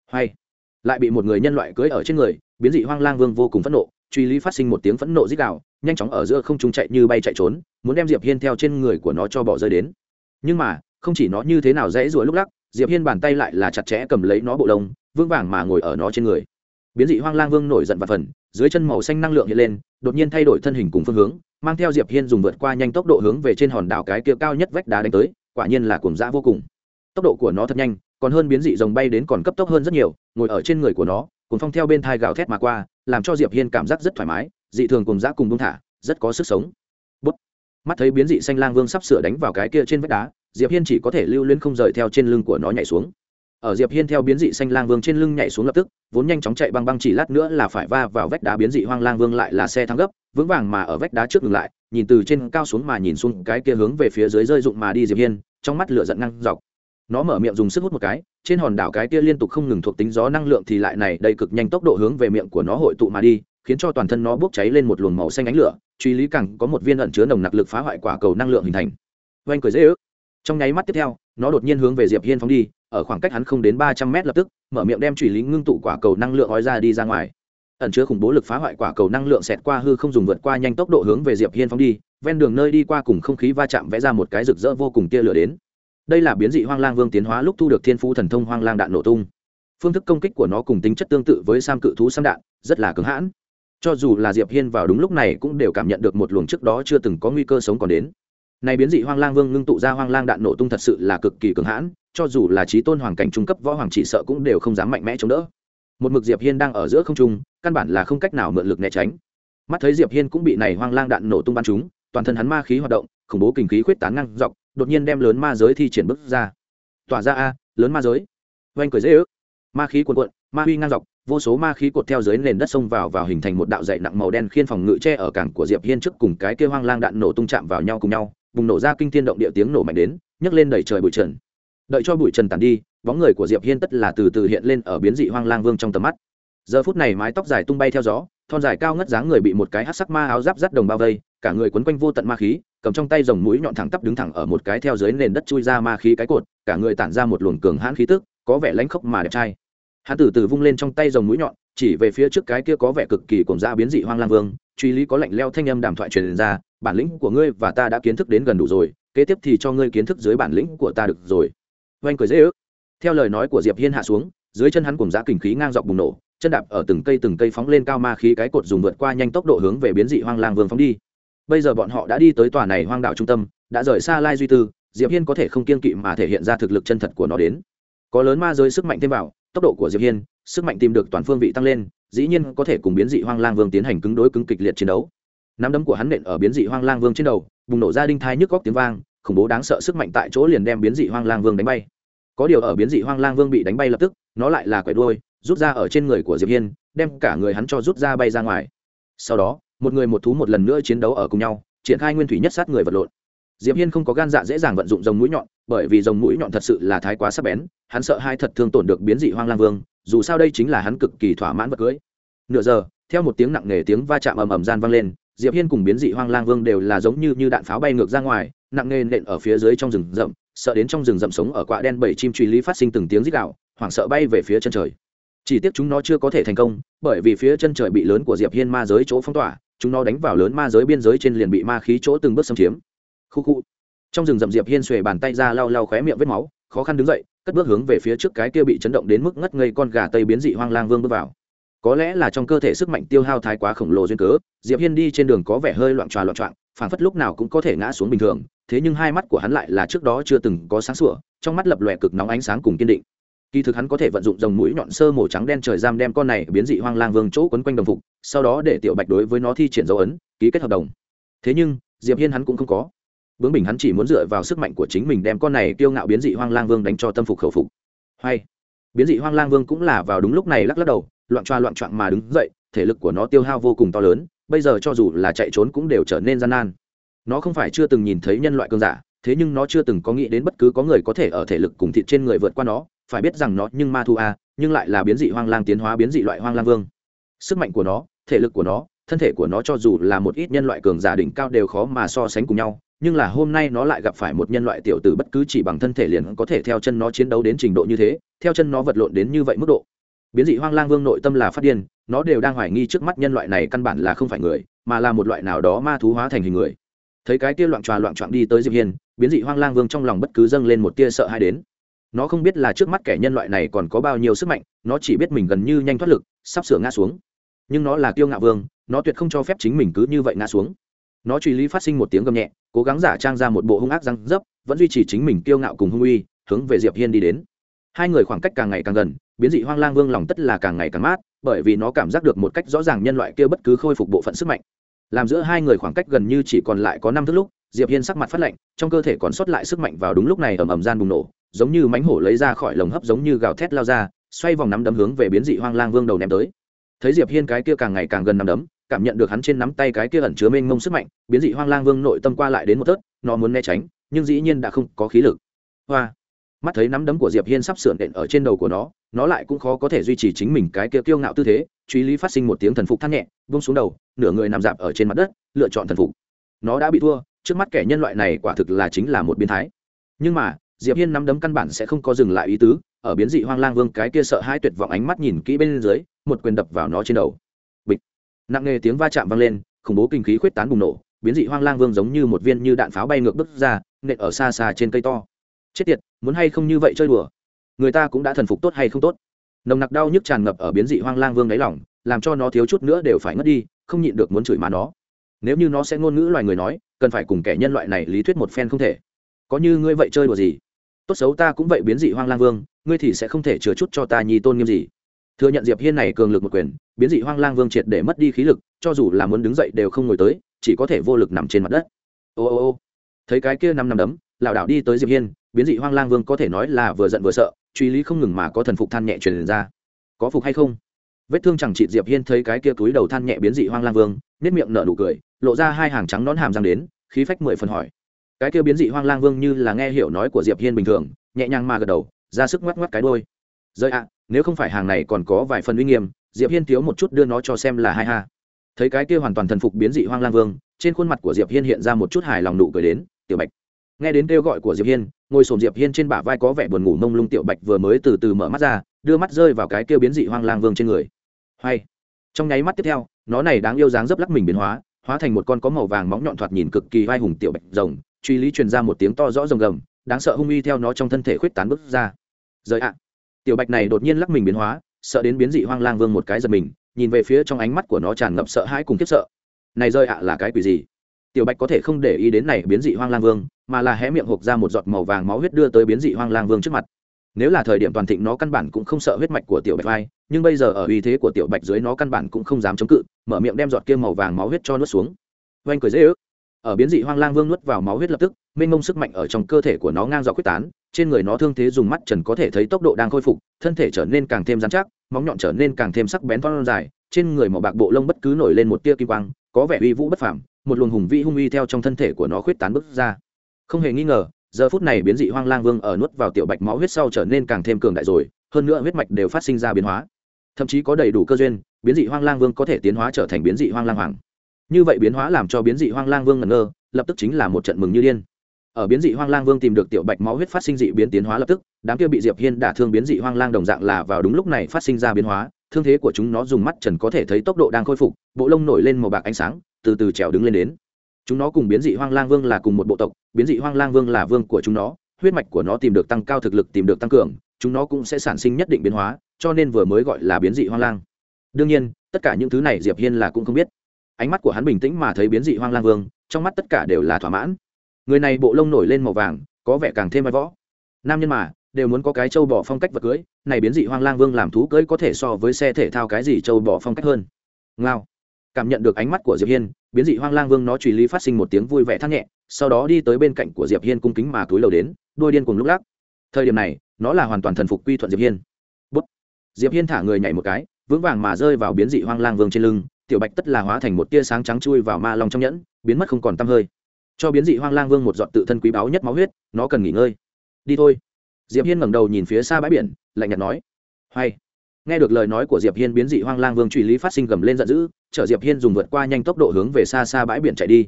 Hay, lại bị một người nhân loại cưỡi ở trên người, biến dị hoang lang vương vô cùng phẫn nộ truy lý phát sinh một tiếng phẫn nộ dích đạo nhanh chóng ở giữa không trung chạy như bay chạy trốn, muốn đem diệp hiên theo trên người của nó cho bỏ rơi đến. Nhưng mà, không chỉ nó như thế nào dễ rủa lúc lắc, diệp hiên bàn tay lại là chặt chẽ cầm lấy nó bộ lông vương vàng mà ngồi ở nó trên người. Biến dị hoang lang vương nổi giận và phần, dưới chân màu xanh năng lượng hiện lên, đột nhiên thay đổi thân hình cùng phương hướng, mang theo diệp hiên dùng vượt qua nhanh tốc độ hướng về trên hòn đảo cái kia cao nhất vách đá đánh tới, quả nhiên là cuồng dã vô cùng. Tốc độ của nó thật nhanh, còn hơn biến dị rồng bay đến còn cấp tốc hơn rất nhiều, ngồi ở trên người của nó cùng phong theo bên thai gào thét mà qua làm cho diệp hiên cảm giác rất thoải mái, dị thường cùng dã cùng buông thả, rất có sức sống. Bút. mắt thấy biến dị xanh lang vương sắp sửa đánh vào cái kia trên vách đá, diệp hiên chỉ có thể lưu luyến không rời theo trên lưng của nó nhảy xuống. Ở diệp hiên theo biến dị xanh lang vương trên lưng nhảy xuống lập tức, vốn nhanh chóng chạy băng băng chỉ lát nữa là phải va vào vách đá biến dị hoang lang vương lại là xe thắng gấp, vững vàng mà ở vách đá trước ngừng lại, nhìn từ trên cao xuống mà nhìn xuống cái kia hướng về phía dưới rơi dụng mà đi diệp hiên, trong mắt lửa giận năng dọc nó mở miệng dùng sức hút một cái, trên hòn đảo cái kia liên tục không ngừng thuộc tính gió năng lượng thì lại này đầy cực nhanh tốc độ hướng về miệng của nó hội tụ mà đi, khiến cho toàn thân nó bốc cháy lên một luồng màu xanh ánh lửa, truy lý cẳng có một viên ẩn chứa nồng nặc lực phá hoại quả cầu năng lượng hình thành. Oanh cười dễ ước. Trong nháy mắt tiếp theo, nó đột nhiên hướng về diệp hiên phóng đi, ở khoảng cách hắn không đến ba trăm mét lập tức, mở miệng đem truy lý ngưng tụ quả cầu năng lượng ói ra đi ra ngoài. Ẩn chứa khủng bố lực phá hoại quả cầu năng lượng xẹt qua hư không dùng vượt qua nhanh tốc độ hướng về diệp hiên phóng đi, ven đường nơi đi qua cùng không khí va chạm vẽ ra một cái rực rỡ vô cùng tia lửa đến đây là biến dị hoang lang vương tiến hóa lúc thu được thiên phú thần thông hoang lang đạn nổ tung. Phương thức công kích của nó cùng tính chất tương tự với sam cự thú sam đạn, rất là cứng hãn. Cho dù là diệp hiên vào đúng lúc này cũng đều cảm nhận được một luồng trước đó chưa từng có nguy cơ sống còn đến. Này biến dị hoang lang vương ngưng tụ ra hoang lang đạn nổ tung thật sự là cực kỳ cứng hãn, cho dù là trí tôn hoàng cảnh trung cấp võ hoàng chỉ sợ cũng đều không dám mạnh mẽ chống đỡ. Một mực diệp hiên đang ở giữa không trung, căn bản là không cách nào mượn lực né tránh. Mắt thấy diệp hiên cũng bị này hoang lang đạn nổ tung bắn trúng, toàn thân hắn ma khí hoạt động, khủng bố kinh khí khuyết tán ngang dọc đột nhiên đem lớn ma giới thi triển bước ra. Tỏa ra a, lớn ma giới. Oanh cười dễ ước. Ma khí cuồn cuộn, ma huy ngang dọc, vô số ma khí cột theo dưới nền đất xông vào vào hình thành một đạo dậy nặng màu đen khiên phòng ngự tre ở cảng của diệp hiên trước cùng cái kêu hoang lang đạn nổ tung chạm vào nhau cùng nhau, bùng nổ ra kinh thiên động địa tiếng nổ mạnh đến, nhấc lên đẩy trời bụi trần. Đợi cho bụi trần tàn đi, bóng người của diệp hiên tất là từ từ hiện lên ở biến dị hoang lang vương trong tầm mắt. Giờ phút này mái tóc dài tung bay theo gió, thon dài cao ngất dáng người bị một cái hát sắc ma áo giáp rắt đồng bao vây, cả người quấn quanh vô tận ma khí cầm trong tay dòng mũi nhọn thẳng tắp đứng thẳng ở một cái theo dưới nền đất chui ra ma khí cái cột, cả người tản ra một luồng cường hãn khí tức, có vẻ lãnh khốc mà đẹp trai. Hắn từ từ vung lên trong tay dòng mũi nhọn, chỉ về phía trước cái kia có vẻ cực kỳ cuồng dã biến dị hoang lang vương, truy lý có lạnh leo thanh âm đàm thoại truyền ra, bản lĩnh của ngươi và ta đã kiến thức đến gần đủ rồi, kế tiếp thì cho ngươi kiến thức dưới bản lĩnh của ta được rồi. Oanh cười dễ ước. Theo lời nói của diệp hiên hạ xuống, dưới chân hắn cùng dã kình khí ngang dọc bùng nổ, chân đạp ở từng cây từng cây phóng lên cao ma khí cái cột dùng vượt qua nhanh tốc độ hướng về biến dị hoang lang vương phóng đi bây giờ bọn họ đã đi tới tòa này hoang đạo trung tâm, đã rời xa lai duy tư, diệp hiên có thể không kiên kỵ mà thể hiện ra thực lực chân thật của nó đến. Có lớn ma giới sức mạnh thêm vào, tốc độ của diệp hiên, sức mạnh tìm được toàn phương vị tăng lên, dĩ nhiên có thể cùng biến dị hoang lang vương tiến hành cứng đối cứng kịch liệt chiến đấu. Nắm đấm của hắn nện ở biến dị hoang lang vương trên đầu, bùng nổ ra đinh thai nhức góc tiếng vang, khủng bố đáng sợ sức mạnh tại chỗ liền đem biến dị hoang lang vương đánh bay. Có điều ở biến dị hoang lang vương bị đánh bay lập tức, nó lại là quẻ đuôi, rút ra ở trên người của diệp hiên, đem cả người hắn cho rút ra bay ra ngoài. Sau đó một người một thú một lần nữa chiến đấu ở cùng nhau, triển khai nguyên thủy nhất sát người vật lộn. Diệp hiên không có gan dạ dễ dàng vận dụng dòng mũi nhọn, bởi vì dòng mũi nhọn thật sự là thái quá sắc bén, hắn sợ hai thật thương tổn được biến dị hoang lang vương, dù sao đây chính là hắn cực kỳ thỏa mãn vật cưới. Nửa giờ, theo một tiếng nặng nề tiếng va chạm ầm ầm gian vang lên, diệp hiên cùng biến dị hoang lang vương đều là giống như như đạn pháo bay ngược ra ngoài, nặng nề nện ở phía dưới trong rừng rậm, sợ đến trong rừng rậm sống ở quạ đen bảy chim truy lý phát sinh từng tiếng rít gạo hoảng sợ bay về phía chân trời. Chỉ tiếc chúng nó chưa có thể thành công, bởi vì phía chân trời bị lớn của diệp hiên ma giới chỗ phong tỏa chúng nó đánh vào lớn ma giới biên giới trên liền bị ma khí chỗ từng bước xâm chiếm. Khu khu. Trong rừng rậm diệp hiên xuề bàn tay ra lau lau khóe miệng vết máu, khó khăn đứng dậy, cất bước hướng về phía trước cái kia bị chấn động đến mức ngất ngây con gà tây biến dị hoang lang vương bước vào. Có lẽ là trong cơ thể sức mạnh tiêu hao thái quá khổng lồ duyên cớ, diệp hiên đi trên đường có vẻ hơi loạn tròa loạn trọn phảng phất lúc nào cũng có thể ngã xuống bình thường, thế nhưng hai mắt của hắn lại là trước đó chưa từng có sáng sủa, trong mắt lập lòe cực nóng ánh sáng cùng kiên định kỳ thực hắn có thể vận dụng dòng mũi nhọn sơ màu trắng đen trời giam đem con này biến dị hoang lang vương chỗ quấn quanh đồng phục, sau đó để tiểu bạch đối với nó thi triển dấu ấn, ký kết hợp đồng. Thế nhưng, diệp hiên hắn cũng không có. Bướng bình hắn chỉ muốn dựa vào sức mạnh của chính mình đem con này kiêu ngạo biến dị hoang lang vương đánh cho tâm phục khẩu phục. Hay, biến dị hoang lang vương cũng là vào đúng lúc này lắc lắc đầu, loạn choa loạn choạng mà đứng dậy, thể lực của nó tiêu hao vô cùng to lớn, bây giờ cho dù là chạy trốn cũng đều trở nên gian nan. Nó không phải chưa từng nhìn thấy nhân loại cơn giả, thế nhưng nó chưa từng có nghĩ đến bất cứ có người có thể ở thể lực cùng thịt trên người vượt qua nó phải biết rằng nó nhưng ma thu a, nhưng lại là biến dị hoang lang tiến hóa biến dị loại hoang lang vương. Sức mạnh của nó, thể lực của nó, thân thể của nó cho dù là một ít nhân loại cường giả đỉnh cao đều khó mà so sánh cùng nhau, nhưng là hôm nay nó lại gặp phải một nhân loại tiểu tử bất cứ chỉ bằng thân thể liền có thể theo chân nó chiến đấu đến trình độ như thế, theo chân nó vật lộn đến như vậy mức độ. Biến dị hoang lang vương nội tâm là phát điên, nó đều đang hoài nghi trước mắt nhân loại này căn bản là không phải người, mà là một loại nào đó ma thú hóa thành hình người. Thấy cái kia loạn tròa loạn trọn đi tới diệp hiên, biến dị hoang lang vương trong lòng bất cứ dâng lên một tia sợ hãi đến nó không biết là trước mắt kẻ nhân loại này còn có bao nhiêu sức mạnh, nó chỉ biết mình gần như nhanh thoát lực, sắp sửa ngã xuống. Nhưng nó là kiêu ngạo vương, nó tuyệt không cho phép chính mình cứ như vậy ngã xuống. Nó truy lý phát sinh một tiếng gầm nhẹ, cố gắng giả trang ra một bộ hung ác răng dấp, vẫn duy trì chính mình kiêu ngạo cùng hung uy, hướng về diệp hiên đi đến. Hai người khoảng cách càng ngày càng gần, biến dị hoang lang vương lòng tất là càng ngày càng mát, bởi vì nó cảm giác được một cách rõ ràng nhân loại kia bất cứ khôi phục bộ phận sức mạnh. Làm giữa hai người khoảng cách gần như chỉ còn lại có năm thước lúc, diệp hiên sắc mặt phát lạnh, trong cơ thể còn sót lại sức mạnh vào đúng lúc này ầm ầm gian bùng nổ giống như mánh hổ lấy ra khỏi lồng hấp giống như gào thét lao ra, xoay vòng nắm đấm hướng về biến dị hoang lang vương đầu ném tới. Thấy diệp hiên cái kia càng ngày càng gần nắm đấm, cảm nhận được hắn trên nắm tay cái kia ẩn chứa mênh mông sức mạnh, biến dị hoang lang vương nội tâm qua lại đến một tớt nó muốn né tránh, nhưng dĩ nhiên đã không có khí lực. Hoa! Mắt thấy nắm đấm của diệp hiên sắp sửa đện ở trên đầu của nó nó lại cũng khó có thể duy trì chính mình cái kia kiêu ngạo tư thế, truy lý phát sinh một tiếng thần phục thắt nhẹ, buông xuống đầu, nửa người nằm dạp ở trên mặt đất, lựa chọn thần phục. Nó đã bị thua, trước mắt kẻ nhân loại này quả thực là chính là một biến thái. Nhưng mà diệp hiên nắm đấm căn bản sẽ không có dừng lại ý tứ, ở biến dị hoang lang vương cái kia sợ hai tuyệt vọng ánh mắt nhìn kỹ bên dưới, một quyền đập vào nó trên đầu. Bịch. Nặng nề tiếng va chạm vang lên, khủng bố kinh khí khuyết tán bùng nổ, biến dị hoang lang vương giống như một viên như đạn pháo bay ngược bước ra, nện ở xa xa trên cây to. Chết tiệt, muốn hay không như vậy chơi đùa? Người ta cũng đã thần phục tốt hay không tốt? Nồng nặc đau nhức tràn ngập ở biến dị hoang lang vương đáy lỏng làm cho nó thiếu chút nữa đều phải ngất đi, không nhịn được muốn chửi má nó. Nếu như nó sẽ ngôn ngữ loài người nói, cần phải cùng kẻ nhân loại này lý thuyết một phen không thể. Có như ngươi vậy chơi đùa gì? Tốt xấu ta cũng vậy biến dị hoang lang vương, ngươi thì sẽ không thể chừa chút cho ta nhi tôn nghiêm gì. Thừa nhận diệp hiên này cường lực một quyền, biến dị hoang lang vương triệt để mất đi khí lực, cho dù là muốn đứng dậy đều không ngồi tới, chỉ có thể vô lực nằm trên mặt đất. Ô ô ô, thấy cái kia năm năm đấm, lảo đảo đi tới diệp hiên, biến dị hoang lang vương có thể nói là vừa giận vừa sợ, truy lý không ngừng mà có thần phục than nhẹ truyền ra. Có phục hay không? Vết thương chẳng trị diệp hiên thấy cái kia túi đầu than nhẹ biến dị hoang lang vương, nét miệng nở nụ cười, lộ ra hai hàng trắng nón hàm răng đến, khí phách mười phần hỏi cái kia biến dị hoang lang vương như là nghe hiểu nói của diệp hiên bình thường, nhẹ nhàng mà gật đầu, ra sức ngoắc ngoắc cái đôi rơi ạ, nếu không phải hàng này còn có vài phần uy nghiêm, diệp hiên thiếu một chút đưa nó cho xem là hai ha. Thấy cái kia hoàn toàn thần phục biến dị hoang lang vương, trên khuôn mặt của diệp hiên hiện ra một chút hài lòng nụ cười đến, tiểu bạch. Nghe đến kêu gọi của diệp hiên, ngồi sồn diệp hiên trên bả vai có vẻ buồn ngủ mông lung, tiểu bạch vừa mới từ từ mở mắt ra, đưa mắt rơi vào cái kia biến dị hoang lang vương trên người. Hay. Trong nháy mắt tiếp theo, nó này đáng yêu dáng dấp lắc mình biến hóa hóa thành một con có màu vàng móng nhọn thoạt nhìn cực kỳ vai hùng tiểu bạch rồng truy lý truyền ra một tiếng to rõ rồng gầm, đáng sợ hung uy theo nó trong thân thể khuyết tán bước ra. Rời ạ. Tiểu bạch này đột nhiên lắc mình biến hóa, sợ đến biến dị hoang lang vương một cái giật mình, nhìn về phía trong ánh mắt của nó tràn ngập sợ hãi cùng kiếp sợ. Này rơi ạ là cái quỷ gì? Tiểu bạch có thể không để ý đến này biến dị hoang lang vương, mà là hé miệng hộp ra một giọt màu vàng máu huyết đưa tới biến dị hoang lang vương trước mặt. Nếu là thời điểm toàn thịnh nó căn bản cũng không sợ huyết mạch của tiểu bạch vai, nhưng bây giờ ở uy thế của tiểu bạch dưới nó căn bản cũng không dám chống cự, mở miệng đem giọt kia màu vàng máu huyết cho nuốt xuống. Oanh cười dễ ức ở biến dị hoang lang vương nuốt vào máu huyết lập tức, mênh mông sức mạnh ở trong cơ thể của nó ngang dọc quyết tán, trên người nó thương thế dùng mắt trần có thể thấy tốc độ đang khôi phục, thân thể trở nên càng thêm dán chắc, móng nhọn trở nên càng thêm sắc bén thon dài, trên người màu bạc bộ lông bất cứ nổi lên một tia kim quang, có vẻ uy vũ bất phàm, một luồng hùng vĩ hung uy theo trong thân thể của nó khuyết tán bước ra. Không hề nghi ngờ, giờ phút này biến dị hoang lang vương ở nuốt vào tiểu bạch máu huyết sau trở nên càng thêm cường đại rồi, hơn nữa huyết mạch đều phát sinh ra biến hóa. Thậm chí có đầy đủ cơ duyên, biến dị hoang lang vương có thể tiến hóa trở thành biến dị hoang lang hoàng như vậy biến hóa làm cho biến dị hoang lang vương ngẩn ngơ, lập tức chính là một trận mừng như điên. Ở biến dị hoang lang vương tìm được tiểu bạch máu huyết phát sinh dị biến tiến hóa lập tức, đám kia bị diệp hiên đả thương biến dị hoang lang đồng dạng là vào đúng lúc này phát sinh ra biến hóa, thương thế của chúng nó dùng mắt trần có thể thấy tốc độ đang khôi phục, bộ lông nổi lên màu bạc ánh sáng, từ từ trèo đứng lên đến. Chúng nó cùng biến dị hoang lang vương là cùng một bộ tộc, biến dị hoang lang vương là vương của chúng nó, huyết mạch của nó tìm được tăng cao thực lực, tìm được tăng cường, chúng nó cũng sẽ sản sinh nhất định biến hóa, cho nên vừa mới gọi là biến dị hoang lang. Đương nhiên, tất cả những thứ này diệp hiên là cũng không biết ánh mắt của hắn bình tĩnh mà thấy biến dị hoang lang vương, trong mắt tất cả đều là thỏa mãn. Người này bộ lông nổi lên màu vàng, có vẻ càng thêm vai võ. Nam nhân mà, đều muốn có cái châu bò phong cách vật cưới, này biến dị hoang lang vương làm thú cưới có thể so với xe thể thao cái gì châu bò phong cách hơn. Ngao. Cảm nhận được ánh mắt của diệp hiên, biến dị hoang lang vương nó truy lý phát sinh một tiếng vui vẻ thắt nhẹ, sau đó đi tới bên cạnh của diệp hiên cung kính mà túi lầu đến, đôi điên cùng lúc lắc. Thời điểm này, nó là hoàn toàn thần phục quy thuận diệp hiên. Bút. diệp hiên thả người nhảy một cái, vững vàng mà rơi vào biến dị hoang lang vương trên lưng tiểu bạch tất là hóa thành một tia sáng trắng chui vào ma long trong nhẫn, biến mất không còn tăm hơi. Cho biến dị hoang lang vương một giọt tự thân quý báu nhất máu huyết, nó cần nghỉ ngơi. Đi thôi. Diệp hiên ngẩng đầu nhìn phía xa bãi biển, lạnh nhạt nói. Hay. Nghe được lời nói của diệp hiên, biến dị hoang lang vương truy lý phát sinh gầm lên giận dữ, chở diệp hiên dùng vượt qua nhanh tốc độ hướng về xa xa bãi biển chạy đi.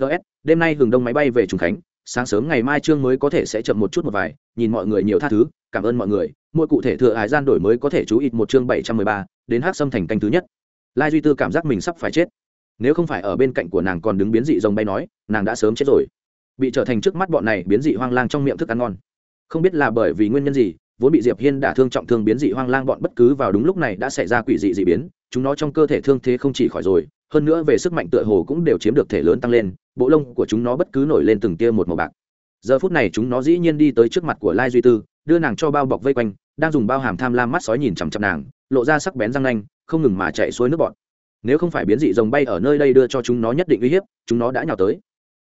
Ts đêm nay hừng đông máy bay về trùng khánh, sáng sớm ngày mai trương mới có thể sẽ chậm một chút một vài, nhìn mọi người nhiều tha thứ, cảm ơn mọi người, mỗi cụ thể thừa hải gian đổi mới có thể chú ít một chương bảy trăm mười ba, đến hát xâm thành canh thứ nhất lai duy tư cảm giác mình sắp phải chết. Nếu không phải ở bên cạnh của nàng còn đứng biến dị rồng bay nói, nàng đã sớm chết rồi. Bị trở thành trước mắt bọn này biến dị hoang lang trong miệng thức ăn ngon. Không biết là bởi vì nguyên nhân gì, vốn bị diệp hiên đả thương trọng thương biến dị hoang lang bọn bất cứ vào đúng lúc này đã xảy ra quỷ dị dị biến, chúng nó trong cơ thể thương thế không chỉ khỏi rồi, hơn nữa về sức mạnh tựa hồ cũng đều chiếm được thể lớn tăng lên, bộ lông của chúng nó bất cứ nổi lên từng tia một màu bạc. Giờ phút này chúng nó dĩ nhiên đi tới trước mặt của lai duy tư, đưa nàng cho bao bọc vây quanh, đang dùng bao hàm tham lam mắt sói nhìn chằm chằm nàng, lộ ra sắc bén răng nanh không ngừng mà chạy xuôi nước bọt nếu không phải biến dị rồng bay ở nơi đây đưa cho chúng nó nhất định uy hiếp, chúng nó đã nhào tới.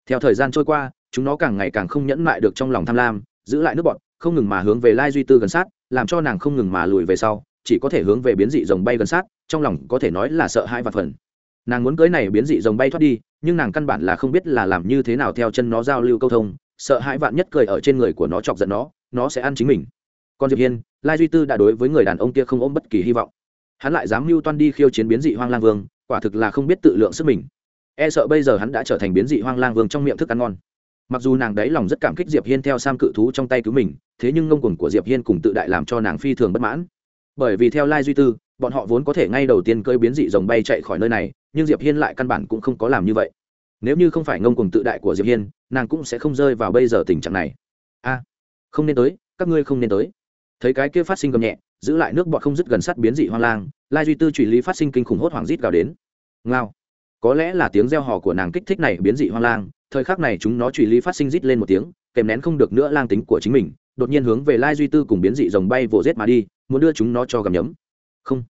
Theo thời gian trôi qua, chúng nó càng ngày càng không nhẫn nại được trong lòng tham lam, giữ lại nước bọt không ngừng mà hướng về lai duy tư gần sát, làm cho nàng không ngừng mà lùi về sau, chỉ có thể hướng về biến dị rồng bay gần sát, trong lòng có thể nói là sợ hãi và phần nàng muốn cưới này biến dị rồng bay thoát đi, nhưng nàng căn bản là không biết là làm như thế nào theo chân nó giao lưu câu thông, sợ hãi vạn nhất cười ở trên người của nó chọc giận nó nó sẽ ăn chính mình. Còn diệp hiên, lai duy tư đã đối với người đàn ông kia không ôm bất kỳ hy vọng hắn lại dám mưu toan đi khiêu chiến biến dị hoang lang vương, quả thực là không biết tự lượng sức mình. E sợ bây giờ hắn đã trở thành biến dị hoang lang vương trong miệng thức ăn ngon. Mặc dù nàng đáy lòng rất cảm kích diệp hiên theo sam cự thú trong tay cứu mình, thế nhưng ngông cuồng của diệp hiên cùng tự đại làm cho nàng phi thường bất mãn. Bởi vì theo lai duy tư, bọn họ vốn có thể ngay đầu tiên cơi biến dị rồng bay chạy khỏi nơi này, nhưng diệp hiên lại căn bản cũng không có làm như vậy. Nếu như không phải ngông cuồng tự đại của diệp hiên, nàng cũng sẽ không rơi vào bây giờ tình trạng này. A, không nên tới, các ngươi không nên tới. Thấy cái kia phát sinh gầm nhẹ giữ lại nước bọt không dứt gần sát biến dị hoang lang, lai duy tư truy lý phát sinh kinh khủng hốt hoảng rít gào đến. Ngao. Có lẽ là tiếng reo hò của nàng kích thích này biến dị hoang lang, thời khắc này chúng nó truy lý phát sinh rít lên một tiếng, kèm nén không được nữa lang tính của chính mình, đột nhiên hướng về lai duy tư cùng biến dị rồng bay vồ rết mà đi, muốn đưa chúng nó cho gầm nhấm. Không.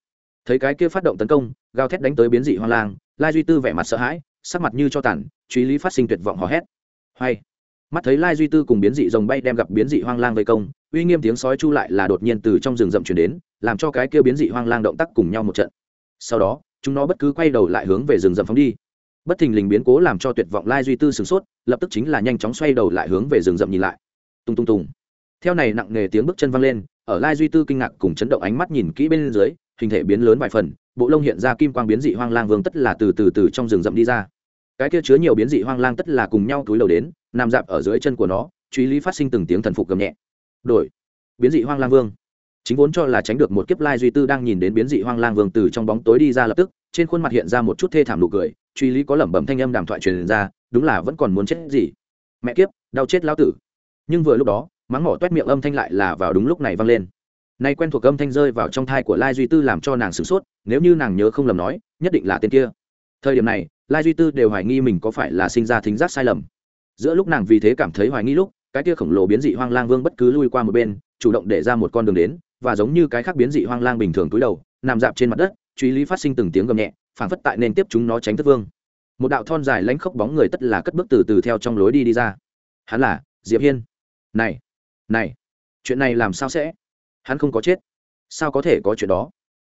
Thấy cái kia phát động tấn công, gào thét đánh tới biến dị hoang lang, lai duy tư vẻ mặt sợ hãi, sắc mặt như cho tàn truy lý phát sinh tuyệt vọng hò hét. Hay mắt thấy lai duy tư cùng biến dị rồng bay đem gặp biến dị hoang lang vây công, uy nghiêm tiếng sói chu lại là đột nhiên từ trong rừng rậm chuyển đến, làm cho cái kia biến dị hoang lang động tác cùng nhau một trận. Sau đó, chúng nó bất cứ quay đầu lại hướng về rừng rậm phóng đi. Bất thình lình biến cố làm cho tuyệt vọng lai duy tư sửng sốt, lập tức chính là nhanh chóng xoay đầu lại hướng về rừng rậm nhìn lại. Tung tung tùng theo này nặng nề tiếng bước chân văng lên, ở lai duy tư kinh ngạc cùng chấn động ánh mắt nhìn kỹ bên dưới, hình thể biến lớn vài phần, bộ lông hiện ra kim quang biến dị hoang lang vương tất là từ từ từ trong rừng rậm đi ra cái kia chứa nhiều biến dị hoang lang tất là cùng nhau túi đầu đến, nằm dạp ở dưới chân của nó, truy lý phát sinh từng tiếng thần phục gầm nhẹ. Đổi. Biến dị hoang lang vương. Chính vốn cho là tránh được một kiếp lai duy tư đang nhìn đến biến dị hoang lang vương từ trong bóng tối đi ra lập tức, trên khuôn mặt hiện ra một chút thê thảm nụ cười, truy lý có lẩm bẩm thanh âm đàm thoại truyền ra, đúng là vẫn còn muốn chết gì. Mẹ kiếp, đau chết lao tử. Nhưng vừa lúc đó, mắng mỏ toét miệng âm thanh lại là vào đúng lúc này vang lên. Nay quen thuộc âm thanh rơi vào trong thai của lai duy tư làm cho nàng sửng sốt, nếu như nàng nhớ không lầm nói, nhất định là tên kia thời điểm này, lai duy tư đều hoài nghi mình có phải là sinh ra thính giác sai lầm. Giữa lúc nàng vì thế cảm thấy hoài nghi lúc, cái kia khổng lồ biến dị hoang lang vương bất cứ lui qua một bên, chủ động để ra một con đường đến, và giống như cái khác biến dị hoang lang bình thường túi đầu, nằm dạp trên mặt đất, truy lý phát sinh từng tiếng gầm nhẹ phảng phất tại nên tiếp chúng nó tránh thất vương. Một đạo thon dài lánh khốc bóng người tất là cất bước từ từ theo trong lối đi đi ra. Hắn là diệp hiên. Này này, chuyện này làm sao sẽ? Hắn không có chết. Sao có thể có chuyện đó?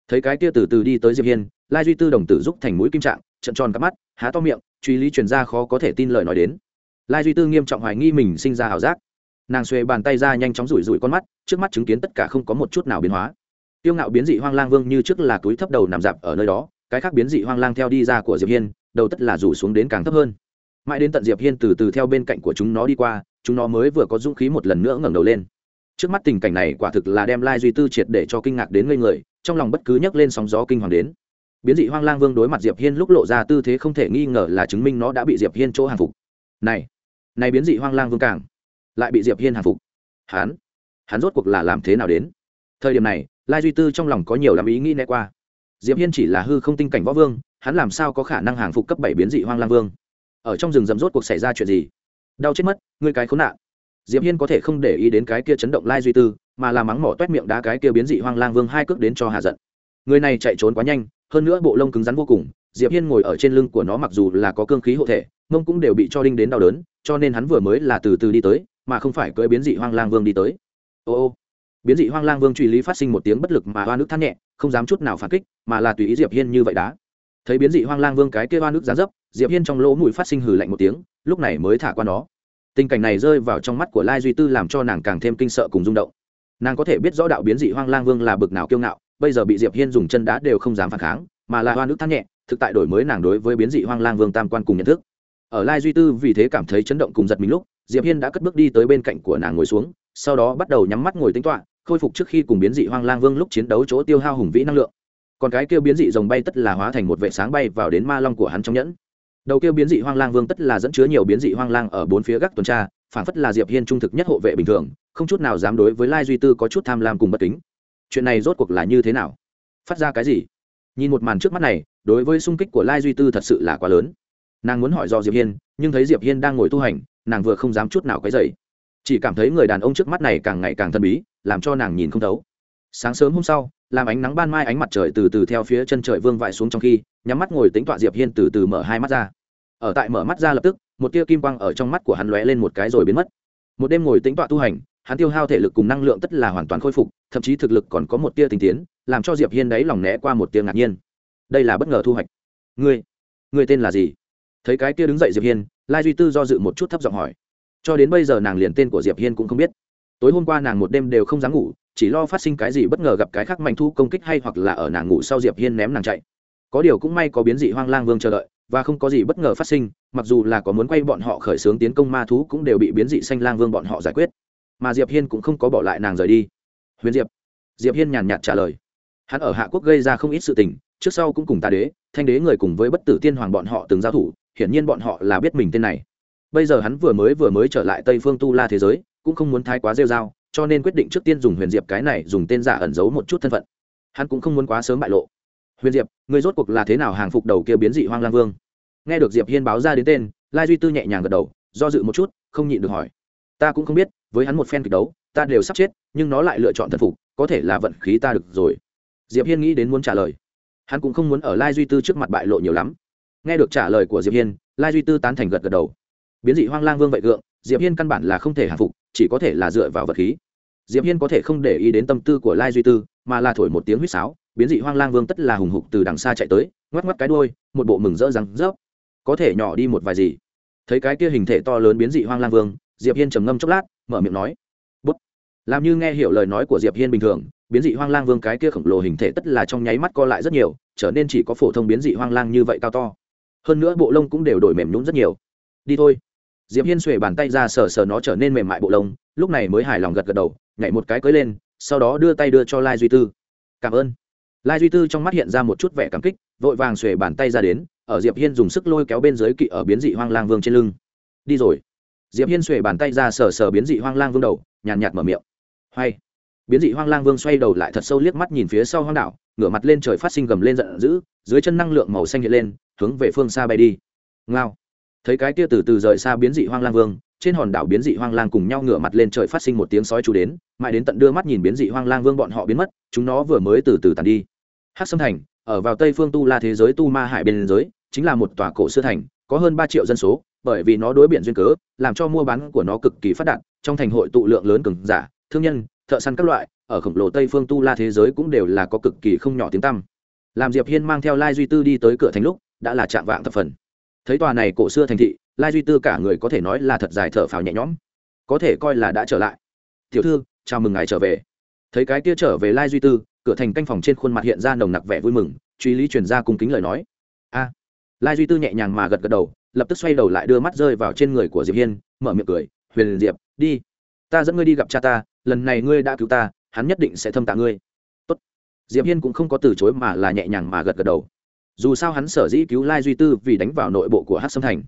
Thấy cái kia từ từ đi tới diệp hiên, lai duy tư đồng tử giúp thành mũi kim trạng trận tròn cắp mắt, há to miệng, truy lý truyền ra khó có thể tin lời nói đến. Lai duy tư nghiêm trọng hoài nghi mình sinh ra ảo giác. Nàng xuề bàn tay ra nhanh chóng rủi rủi con mắt, trước mắt chứng kiến tất cả không có một chút nào biến hóa. Tiêu ngạo biến dị hoang lang vương như trước là túi thấp đầu nằm dạp ở nơi đó, cái khác biến dị hoang lang theo đi ra của diệp hiên, đầu tất là rủ xuống đến càng thấp hơn. Mãi đến tận diệp hiên từ từ theo bên cạnh của chúng nó đi qua, chúng nó mới vừa có dũng khí một lần nữa ngẩng đầu lên. Trước mắt tình cảnh này quả thực là đem lai duy tư triệt để cho kinh ngạc đến ngây người, trong lòng bất cứ nhấc lên sóng gió kinh hoàng đến biến dị hoang lang vương đối mặt diệp hiên lúc lộ ra tư thế không thể nghi ngờ là chứng minh nó đã bị diệp hiên chỗ hàng phục. Này này biến dị hoang lang vương càng lại bị diệp hiên hàng phục. Hắn hắn rốt cuộc là làm thế nào đến? Thời điểm này, lai duy tư trong lòng có nhiều làm ý nghĩ né qua. Diệp hiên chỉ là hư không tinh cảnh võ vương, hắn làm sao có khả năng hàng phục cấp bảy biến dị hoang lang vương? Ở trong rừng rậm rốt cuộc xảy ra chuyện gì? Đau chết mất, ngươi cái khốn nạn. Diệp hiên có thể không để ý đến cái kia chấn động lai duy tư, mà là mắng mỏ toét miệng đá cái kia biến dị hoang lang vương hai cước đến cho hạ giận. Người này chạy trốn quá nhanh hơn nữa bộ lông cứng rắn vô cùng, diệp hiên ngồi ở trên lưng của nó mặc dù là có cương khí hộ thể, mông cũng đều bị cho đinh đến đau đớn, cho nên hắn vừa mới là từ từ đi tới, mà không phải cưỡi biến dị hoang lang vương đi tới. Ô ô, biến dị hoang lang vương truy lý phát sinh một tiếng bất lực mà hoa nước thắt nhẹ, không dám chút nào phản kích, mà là tùy ý diệp hiên như vậy đá. Thấy biến dị hoang lang vương cái kia hoa nước giá dấp, diệp hiên trong lỗ mũi phát sinh hừ lạnh một tiếng, lúc này mới thả qua nó. Tình cảnh này rơi vào trong mắt của lai duy tư làm cho nàng càng thêm kinh sợ cùng rung động. Nàng có thể biết rõ đạo biến dị hoang lang vương là bực nào kiêu ngạo bây giờ bị diệp hiên dùng chân đá đều không dám phản kháng, mà là hoa nước thắt nhẹ, thực tại đổi mới nàng đối với biến dị hoang lang vương tam quan cùng nhận thức. Ở lai duy tư vì thế cảm thấy chấn động cùng giật mình lúc, diệp hiên đã cất bước đi tới bên cạnh của nàng ngồi xuống, sau đó bắt đầu nhắm mắt ngồi tính toạ khôi phục trước khi cùng biến dị hoang lang vương lúc chiến đấu chỗ tiêu hao hùng vĩ năng lượng. Còn cái kêu biến dị rồng bay tất là hóa thành một vệ sáng bay vào đến ma long của hắn trong nhẫn. Đầu kêu biến dị hoang lang vương tất là dẫn chứa nhiều biến dị hoang lang ở bốn phía gác tuần tra phản phất là diệp hiên trung thực nhất hộ vệ bình thường, không chút nào dám đối với lai duy tư có chút tham lam cùng bất kính chuyện này rốt cuộc là như thế nào? Phát ra cái gì? Nhìn một màn trước mắt này đối với sung kích của lai duy tư thật sự là quá lớn. Nàng muốn hỏi do diệp hiên nhưng thấy diệp hiên đang ngồi tu hành nàng vừa không dám chút nào cái dậy, chỉ cảm thấy người đàn ông trước mắt này càng ngày càng thần bí làm cho nàng nhìn không thấu. Sáng sớm hôm sau làm ánh nắng ban mai ánh mặt trời từ từ theo phía chân trời vương vãi xuống trong khi nhắm mắt ngồi tính tọa diệp hiên từ từ mở hai mắt ra. Ở tại mở mắt ra lập tức một tia kim quang ở trong mắt của hắn lóe lên một cái rồi biến mất. Một đêm ngồi tính tọa tu hành hắn tiêu hao thể lực cùng năng lượng tất là hoàn toàn khôi phục, thậm chí thực lực còn có một tia tinh tiến, làm cho diệp hiên đấy lòng né qua một tia ngạc nhiên. Đây là bất ngờ thu hoạch. Ngươi ngươi tên là gì? Thấy cái kia đứng dậy diệp hiên, lai duy tư do dự một chút thấp giọng hỏi. Cho đến bây giờ nàng liền tên của diệp hiên cũng không biết. Tối hôm qua nàng một đêm đều không dám ngủ, chỉ lo phát sinh cái gì bất ngờ gặp cái khác mạnh thu công kích hay hoặc là ở nàng ngủ sau diệp hiên ném nàng chạy. Có điều cũng may có biến dị hoang lang vương chờ đợi, và không có gì bất ngờ phát sinh, mặc dù là có muốn quay bọn họ khởi xướng tiến công ma thú cũng đều bị biến dị xanh lang vương bọn họ giải quyết mà diệp hiên cũng không có bỏ lại nàng rời đi huyền diệp diệp hiên nhàn nhạt trả lời hắn ở hạ quốc gây ra không ít sự tình trước sau cũng cùng ta đế thanh đế người cùng với bất tử tiên hoàng bọn họ từng giao thủ hiển nhiên bọn họ là biết mình tên này bây giờ hắn vừa mới vừa mới trở lại tây phương tu la thế giới cũng không muốn thái quá rêu dao cho nên quyết định trước tiên dùng huyền diệp cái này dùng tên giả ẩn giấu một chút thân phận hắn cũng không muốn quá sớm bại lộ huyền diệp người rốt cuộc là thế nào hàng phục đầu kia biến dị hoang lang vương nghe được diệp hiên báo ra đến tên lai duy tư nhẹ nhàng gật đầu do dự một chút không nhịn được hỏi ta cũng không biết với hắn một phen kịch đấu, ta đều sắp chết, nhưng nó lại lựa chọn thần phục, có thể là vận khí ta được rồi. Diệp hiên nghĩ đến muốn trả lời. Hắn cũng không muốn ở lai duy tư trước mặt bại lộ nhiều lắm. Nghe được trả lời của diệp hiên, lai duy tư tán thành gật gật đầu. Biến dị hoang lang vương vậy gượng, diệp hiên căn bản là không thể hạ phục, chỉ có thể là dựa vào vật khí. Diệp hiên có thể không để ý đến tâm tư của lai duy tư, mà là thổi một tiếng huýt sáo, biến dị hoang lang vương tất là hùng hục từ đằng xa chạy tới ngoắc ngoắc cái đuôi, một bộ mừng rỡ răng rớp. Có thể nhỏ đi một vài gì. Thấy cái kia hình thể to lớn biến dị hoang lang vương, diệp hiên trầm ngâm chốc lát mở miệng nói. Bút. Làm như nghe hiểu lời nói của diệp hiên bình thường, biến dị hoang lang vương cái kia khổng lồ hình thể tất là trong nháy mắt co lại rất nhiều, trở nên chỉ có phổ thông biến dị hoang lang như vậy cao to. Hơn nữa bộ lông cũng đều đổi mềm nhún rất nhiều. Đi thôi. Diệp hiên xuề bàn tay ra sờ sờ nó trở nên mềm mại bộ lông, lúc này mới hài lòng gật gật đầu, nhảy một cái cưới lên, sau đó đưa tay đưa cho lai duy tư. Cảm ơn. Lai duy tư trong mắt hiện ra một chút vẻ cảm kích, vội vàng xuề bàn tay ra đến, ở diệp hiên dùng sức lôi kéo bên dưới kỵ ở biến dị hoang lang vương trên lưng. Đi rồi diệp hiên xuề bàn tay ra sờ sờ biến dị hoang lang vương đầu, nhàn nhạt mở miệng. Hay. Biến dị hoang lang vương xoay đầu lại thật sâu liếc mắt nhìn phía sau hoang đảo, ngửa mặt lên trời phát sinh gầm lên giận dữ, dưới chân năng lượng màu xanh hiện lên, hướng về phương xa bay đi. Ngao. Thấy cái kia từ từ rời xa biến dị hoang lang vương, trên hòn đảo biến dị hoang lang cùng nhau ngửa mặt lên trời phát sinh một tiếng sói chú đến, mãi đến tận đưa mắt nhìn biến dị hoang lang vương bọn họ biến mất, chúng nó vừa mới từ từ tàn đi. Hát sâm thành, ở vào tây phương tu la thế giới tu ma hải bên giới, chính là một tòa cổ xưa thành, có hơn ba triệu dân số bởi vì nó đối biển duyên cớ, làm cho mua bán của nó cực kỳ phát đạt, trong thành hội tụ lượng lớn cường giả, thương nhân, thợ săn các loại, ở khổng lồ tây phương tu la thế giới cũng đều là có cực kỳ không nhỏ tiếng tăm. Làm diệp hiên mang theo lai duy tư đi tới cửa thành lúc, đã là chạm vạng thập phần. Thấy tòa này cổ xưa thành thị, lai duy tư cả người có thể nói là thật dài thở phào nhẹ nhõm. Có thể coi là đã trở lại. Tiểu thư, chào mừng ngài trở về. Thấy cái kia trở về lai duy tư, cửa thành canh phòng trên khuôn mặt hiện ra nồng nặc vẻ vui mừng, truy lý truyền ra cung kính lời nói. A. Lai duy tư nhẹ nhàng mà gật gật đầu lập tức xoay đầu lại đưa mắt rơi vào trên người của diệp hiên, mở miệng cười, huyền diệp, đi. Ta dẫn ngươi đi gặp cha ta, lần này ngươi đã cứu ta, hắn nhất định sẽ thâm tạ ngươi. Tốt. diệp hiên cũng không có từ chối mà là nhẹ nhàng mà gật gật đầu. Dù sao hắn sở dĩ cứu lai duy tư vì đánh vào nội bộ của hát sâm thành.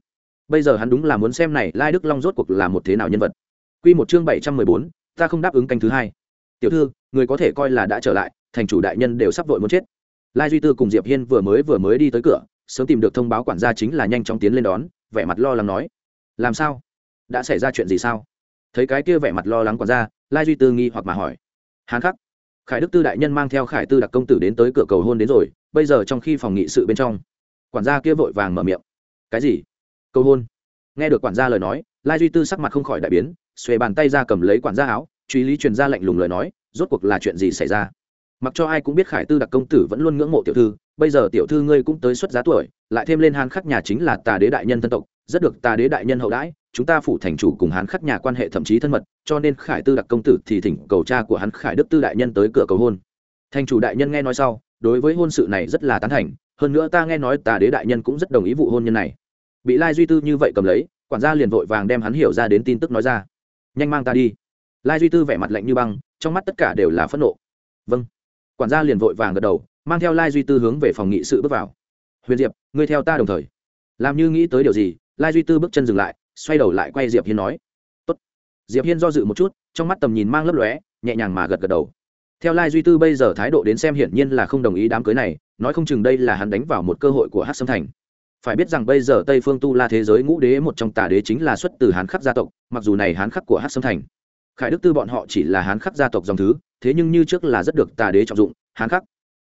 Bây giờ hắn đúng là muốn xem này lai đức long rốt cuộc là một thế nào nhân vật. Q một chương bảy trăm mười bốn, ta không đáp ứng canh thứ hai. Tiểu thư, người có thể coi là đã trở lại, thành chủ đại nhân đều sắp vội muốn chết. Lai duy tư cùng diệp hiên vừa mới vừa mới đi tới cửa sớm tìm được thông báo quản gia chính là nhanh chóng tiến lên đón, vẻ mặt lo lắng nói. Làm sao? Đã xảy ra chuyện gì sao? Thấy cái kia vẻ mặt lo lắng quản gia, lai duy tư nghi hoặc mà hỏi. Hán khắc, khải đức tư đại nhân mang theo khải tư đặc công tử đến tới cửa cầu hôn đến rồi, bây giờ trong khi phòng nghị sự bên trong, quản gia kia vội vàng mở miệng. Cái gì? Cầu hôn? Nghe được quản gia lời nói, lai duy tư sắc mặt không khỏi đại biến, xuề bàn tay ra cầm lấy quản gia áo, truy lý truyền ra lạnh lùng lời nói, rốt cuộc là chuyện gì xảy ra? Mặc cho ai cũng biết khải tư đặc công tử vẫn luôn ngưỡng mộ tiểu thư bây giờ tiểu thư ngươi cũng tới xuất giá tuổi, lại thêm lên hán khắc nhà chính là tà đế đại nhân thân tộc, rất được tà đế đại nhân hậu đãi, chúng ta phủ thành chủ cùng hán khắc nhà quan hệ thậm chí thân mật, cho nên khải tư đặc công tử thì thỉnh cầu cha của hắn khải đức tư đại nhân tới cửa cầu hôn. Thành chủ đại nhân nghe nói sau, đối với hôn sự này rất là tán thành, hơn nữa ta nghe nói tà đế đại nhân cũng rất đồng ý vụ hôn nhân này. Bị lai duy tư như vậy cầm lấy, quản gia liền vội vàng đem hắn hiểu ra đến tin tức nói ra. Nhanh mang ta đi. Lai duy tư vẻ mặt lạnh như băng, trong mắt tất cả đều là phẫn nộ. Vâng. Quản gia liền vội vàng gật đầu mang theo lai duy tư hướng về phòng nghị sự bước vào. Huyền diệp, ngươi theo ta đồng thời. Làm như nghĩ tới điều gì, lai duy tư bước chân dừng lại, xoay đầu lại quay diệp hiên nói, Tốt. diệp hiên do dự một chút, trong mắt tầm nhìn mang lấp lóe, nhẹ nhàng mà gật gật đầu. Theo lai duy tư bây giờ thái độ đến xem hiển nhiên là không đồng ý đám cưới này, nói không chừng đây là hắn đánh vào một cơ hội của hát sâm thành. Phải biết rằng bây giờ tây phương tu la thế giới ngũ đế một trong tà đế chính là xuất từ hán khắc gia tộc, mặc dù này hán khắc của hát sâm thành, khải đức tư bọn họ chỉ là hán khắc gia tộc dòng thứ, thế nhưng như trước là rất được tà đế trọng dụng, hán khắc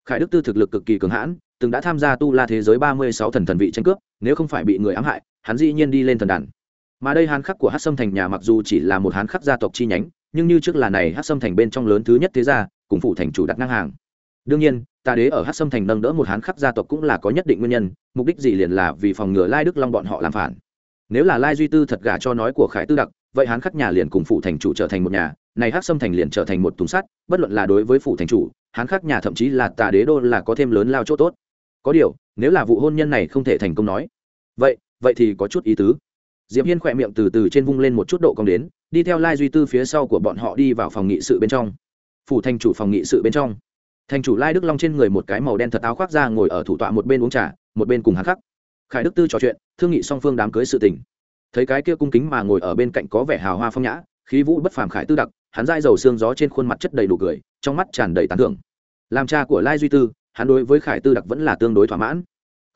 khải đức tư thực lực cực kỳ cường hãn, từng đã tham gia tu la thế giới ba mươi sáu thần thần vị tranh cướp, nếu không phải bị người ám hại, hắn dĩ nhiên đi lên thần đàn. Mà đây hán khắc của hát sâm thành nhà mặc dù chỉ là một hán khắc gia tộc chi nhánh, nhưng như trước là này hát sâm thành bên trong lớn thứ nhất thế gia, cùng phụ thành chủ đặt ngang hàng. Đương nhiên, tà đế ở hát sâm thành nâng đỡ một hán khắc gia tộc cũng là có nhất định nguyên nhân, mục đích gì liền là vì phòng ngừa lai đức long bọn họ làm phản. Nếu là lai duy tư thật gả cho nói của khải tư đặc, vậy hán khắc nhà liền cùng phụ thành chủ trở thành một nhà này hắc sâm thành liền trở thành một tùng sắt, bất luận là đối với phủ thành chủ, hán khác nhà thậm chí là tà đế đô là có thêm lớn lao chỗ tốt. Có điều, nếu là vụ hôn nhân này không thể thành công nói, vậy vậy thì có chút ý tứ. Diệp hiên khỏe miệng từ từ trên vung lên một chút độ cong đến, đi theo lai duy tư phía sau của bọn họ đi vào phòng nghị sự bên trong. Phủ thành chủ phòng nghị sự bên trong. Thành chủ lai đức long trên người một cái màu đen thật áo khoác ra ngồi ở thủ tọa một bên uống trà, một bên cùng hắn khắc khải đức tư trò chuyện, thương nghị song phương đám cưới sự tình. Thấy cái kia cung kính mà ngồi ở bên cạnh có vẻ hào hoa phong nhã, khí vũ bất phàm khải tư đặc hắn dai dầu xương gió trên khuôn mặt chất đầy đủ cười, trong mắt tràn đầy tán thưởng. Làm cha của lai duy tư, hắn đối với khải tư đặc vẫn là tương đối thỏa mãn.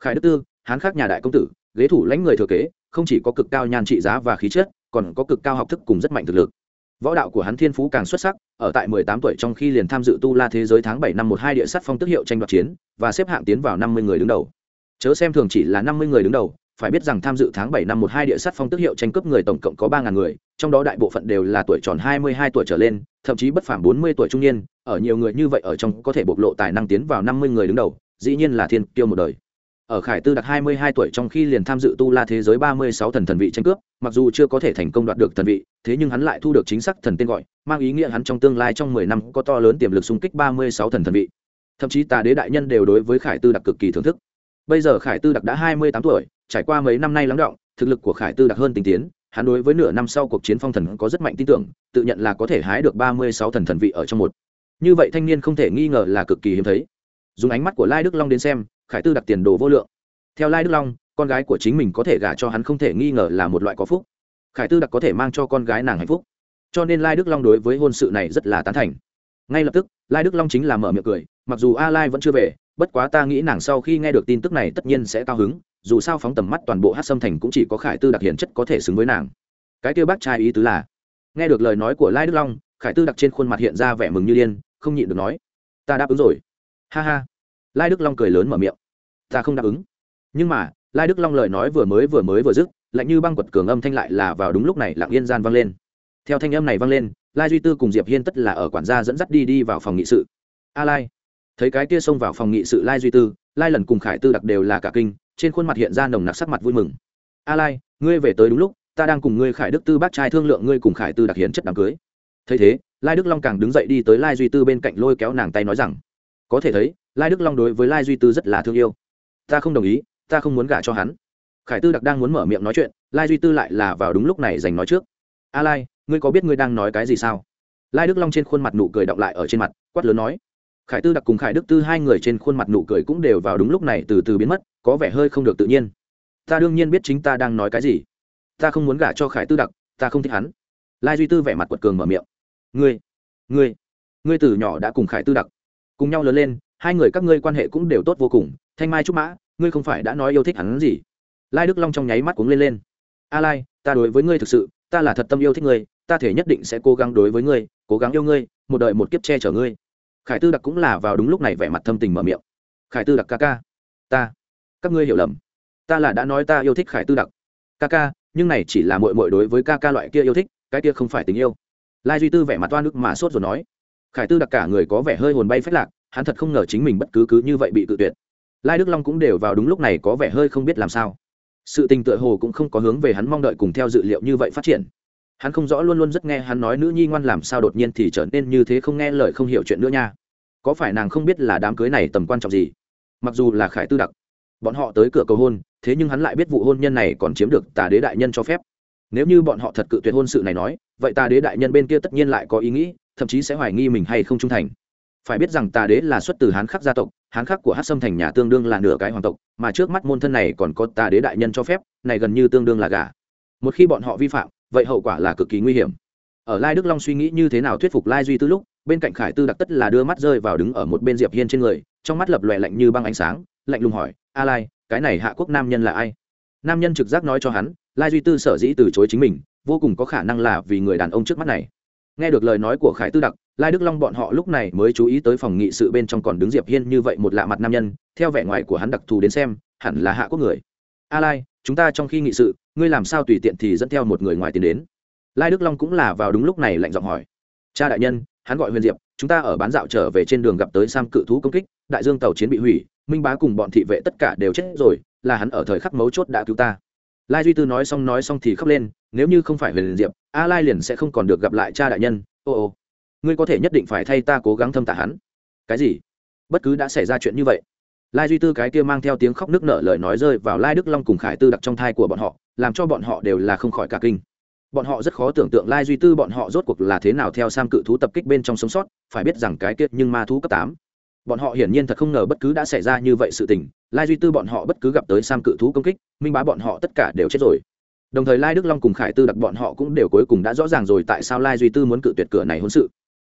Khải đức tư, hắn khác nhà đại công tử, ghế thủ lãnh người thừa kế, không chỉ có cực cao nhan trị giá và khí chất, còn có cực cao học thức cùng rất mạnh thực lực. Võ đạo của hắn thiên phú càng xuất sắc, ở tại 18 tuổi trong khi liền tham dự tu la thế giới tháng 7 năm 12 địa sát phong tức hiệu tranh đoạt chiến, và xếp hạng tiến vào 50 người đứng đầu. Chớ xem thường chỉ là 50 người đứng đầu phải biết rằng tham dự tháng 7 năm 12 địa sát phong tức hiệu tranh cướp người tổng cộng có ba ngàn người, trong đó đại bộ phận đều là tuổi tròn 22 tuổi trở lên, thậm chí bất phàm 40 tuổi trung niên, ở nhiều người như vậy ở trong có thể bộc lộ tài năng tiến vào 50 người đứng đầu, dĩ nhiên là thiên kiêu một đời. Ở khải tư đặc 22 tuổi trong khi liền tham dự tu la thế giới 36 thần thần vị tranh cướp, mặc dù chưa có thể thành công đoạt được thần vị, thế nhưng hắn lại thu được chính xác thần tên gọi, mang ý nghĩa hắn trong tương lai trong 10 năm có to lớn tiềm lực xung kích 36 thần thần vị. Thậm chí tà đế đại nhân đều đối với khải tư đặc cực kỳ thưởng thức. Bây giờ khải tư đặc đã 28 tuổi trải qua mấy năm nay lắng động, thực lực của khải tư đặc hơn tinh tiến, hắn đối với nửa năm sau cuộc chiến phong thần có rất mạnh tin tưởng, tự nhận là có thể hái được 36 thần thần vị ở trong một. Như vậy thanh niên không thể nghi ngờ là cực kỳ hiếm thấy. Dùng ánh mắt của lai đức long đến xem, khải tư đặc tiền đồ vô lượng. Theo lai đức long, con gái của chính mình có thể gả cho hắn không thể nghi ngờ là một loại có phúc. Khải tư đặc có thể mang cho con gái nàng hạnh phúc. Cho nên lai đức long đối với hôn sự này rất là tán thành. Ngay lập tức, lai đức long chính là mở miệng cười, mặc dù a lai vẫn chưa về, bất quá ta nghĩ nàng sau khi nghe được tin tức này tất nhiên sẽ cao hứng dù sao phóng tầm mắt toàn bộ hát sâm thành cũng chỉ có khải tư đặc hiển chất có thể xứng với nàng. Cái kêu bác trai ý tứ là, nghe được lời nói của lai đức long, khải tư đặc trên khuôn mặt hiện ra vẻ mừng như điên, không nhịn được nói, ta đáp ứng rồi. Ha ha. Lai đức long cười lớn mở miệng, ta không đáp ứng. Nhưng mà, lai đức long lời nói vừa mới vừa mới vừa dứt, lạnh như băng quật cường âm thanh lại là vào đúng lúc này lặng yên gian vang lên. Theo thanh âm này vang lên, lai duy tư cùng diệp hiên tất là ở quản gia dẫn dắt đi đi vào phòng nghị sự. A lai. Thấy cái kia xông vào phòng nghị sự lai duy tư, lai lần cùng khải tư đặc đều là cả kinh trên khuôn mặt hiện ra nồng nặc sắc mặt vui mừng. A lai, ngươi về tới đúng lúc, ta đang cùng ngươi khải đức tư bác trai thương lượng ngươi cùng khải tư đặc hiến chất đám cưới. Thấy thế, lai đức long càng đứng dậy đi tới lai duy tư bên cạnh lôi kéo nàng tay nói rằng, có thể thấy, lai đức long đối với lai duy tư rất là thương yêu. Ta không đồng ý, ta không muốn gả cho hắn. Khải tư đặc đang muốn mở miệng nói chuyện, lai duy tư lại là vào đúng lúc này giành nói trước, a lai, ngươi có biết ngươi đang nói cái gì sao? Lai đức long trên khuôn mặt nụ cười đọng lại ở trên mặt, quát lớn nói khải tư đặc cùng khải đức tư hai người trên khuôn mặt nụ cười cũng đều vào đúng lúc này từ từ biến mất, có vẻ hơi không được tự nhiên. Ta đương nhiên biết chính ta đang nói cái gì. Ta không muốn gả cho khải tư đặc, ta không thích hắn. Lai duy tư vẻ mặt quật cường mở miệng. Ngươi ngươi ngươi từ nhỏ đã cùng khải tư đặc cùng nhau lớn lên, hai người các ngươi quan hệ cũng đều tốt vô cùng. Thanh mai trúc mã, ngươi không phải đã nói yêu thích hắn gì? Lai đức long trong nháy mắt cuống lên lên. A lai, ta đối với ngươi thực sự, ta là thật tâm yêu thích ngươi, ta thể nhất định sẽ cố gắng đối với ngươi, cố gắng yêu ngươi, một đời một kiếp che chở ngươi khải tư đặc cũng là vào đúng lúc này vẻ mặt thâm tình mở miệng. Khải tư đặc ca ca, ta, các ngươi hiểu lầm. Ta là đã nói ta yêu thích khải tư đặc. Ca ca, nhưng này chỉ là mội mội đối với ca ca loại kia yêu thích, cái kia không phải tình yêu. Lai duy tư vẻ mặt toa nước mà sốt rồi nói. Khải tư đặc cả người có vẻ hơi hồn bay phách lạc, hắn thật không ngờ chính mình bất cứ cứ như vậy bị tự tuyệt. Lai đức long cũng đều vào đúng lúc này có vẻ hơi không biết làm sao. Sự tình tựa hồ cũng không có hướng về hắn mong đợi cùng theo dự liệu như vậy phát triển hắn không rõ luôn luôn rất nghe hắn nói nữ nhi ngoan làm sao đột nhiên thì trở nên như thế không nghe lời không hiểu chuyện nữa nha. Có phải nàng không biết là đám cưới này tầm quan trọng gì? Mặc dù là khải tư đặc, bọn họ tới cửa cầu hôn, thế nhưng hắn lại biết vụ hôn nhân này còn chiếm được tà đế đại nhân cho phép. Nếu như bọn họ thật cự tuyệt hôn sự này nói, vậy tà đế đại nhân bên kia tất nhiên lại có ý nghĩ, thậm chí sẽ hoài nghi mình hay không trung thành. Phải biết rằng tà đế là xuất từ hán khắc gia tộc, hán khắc của hát sâm thành nhà tương đương là nửa cái hoàng tộc, mà trước mắt môn thân này còn có tà đế đại nhân cho phép, này gần như tương đương là gả một khi bọn họ vi phạm vậy hậu quả là cực kỳ nguy hiểm. Ở lai đức long suy nghĩ như thế nào thuyết phục lai duy tư lúc, bên cạnh khải tư đặc tất là đưa mắt rơi vào đứng ở một bên diệp hiên trên người, trong mắt lập lòe lạnh như băng ánh sáng, lạnh lùng hỏi, a lai, cái này hạ quốc nam nhân là ai? Nam nhân trực giác nói cho hắn, lai duy tư sở dĩ từ chối chính mình, vô cùng có khả năng là vì người đàn ông trước mắt này. Nghe được lời nói của khải tư đặc, lai đức long bọn họ lúc này mới chú ý tới phòng nghị sự bên trong còn đứng diệp hiên như vậy một lạ mặt nam nhân, theo vẻ ngoài của hắn đặc thù đến xem, hẳn là hạ quốc người. A lai chúng ta trong khi nghị sự, ngươi làm sao tùy tiện thì dẫn theo một người ngoài tiền đến? Lai đức long cũng là vào đúng lúc này lạnh giọng hỏi. Cha đại nhân, hắn gọi huyền diệp, chúng ta ở bán dạo trở về trên đường gặp tới sam cự thú công kích, đại dương tàu chiến bị hủy, minh bá cùng bọn thị vệ tất cả đều chết rồi, là hắn ở thời khắc mấu chốt đã cứu ta. Lai duy tư nói xong nói xong thì khóc lên, nếu như không phải huyền diệp, a lai liền sẽ không còn được gặp lại cha đại nhân, ô ô. Ngươi có thể nhất định phải thay ta cố gắng thâm tả hắn. Cái gì? Bất cứ đã xảy ra chuyện như vậy lai duy tư cái kia mang theo tiếng khóc nước nở lời nói rơi vào lai đức long cùng khải tư đặc trong thai của bọn họ, làm cho bọn họ đều là không khỏi cả kinh. Bọn họ rất khó tưởng tượng lai duy tư bọn họ rốt cuộc là thế nào theo sam cự thú tập kích bên trong sống sót, phải biết rằng cái kiết nhưng ma thú cấp tám. Bọn họ hiển nhiên thật không ngờ bất cứ đã xảy ra như vậy sự tình, lai duy tư bọn họ bất cứ gặp tới sam cự thú công kích, minh bá bọn họ tất cả đều chết rồi. Đồng thời lai đức long cùng khải tư đặc bọn họ cũng đều cuối cùng đã rõ ràng rồi tại sao lai duy tư muốn cự tuyệt cửa này hôn sự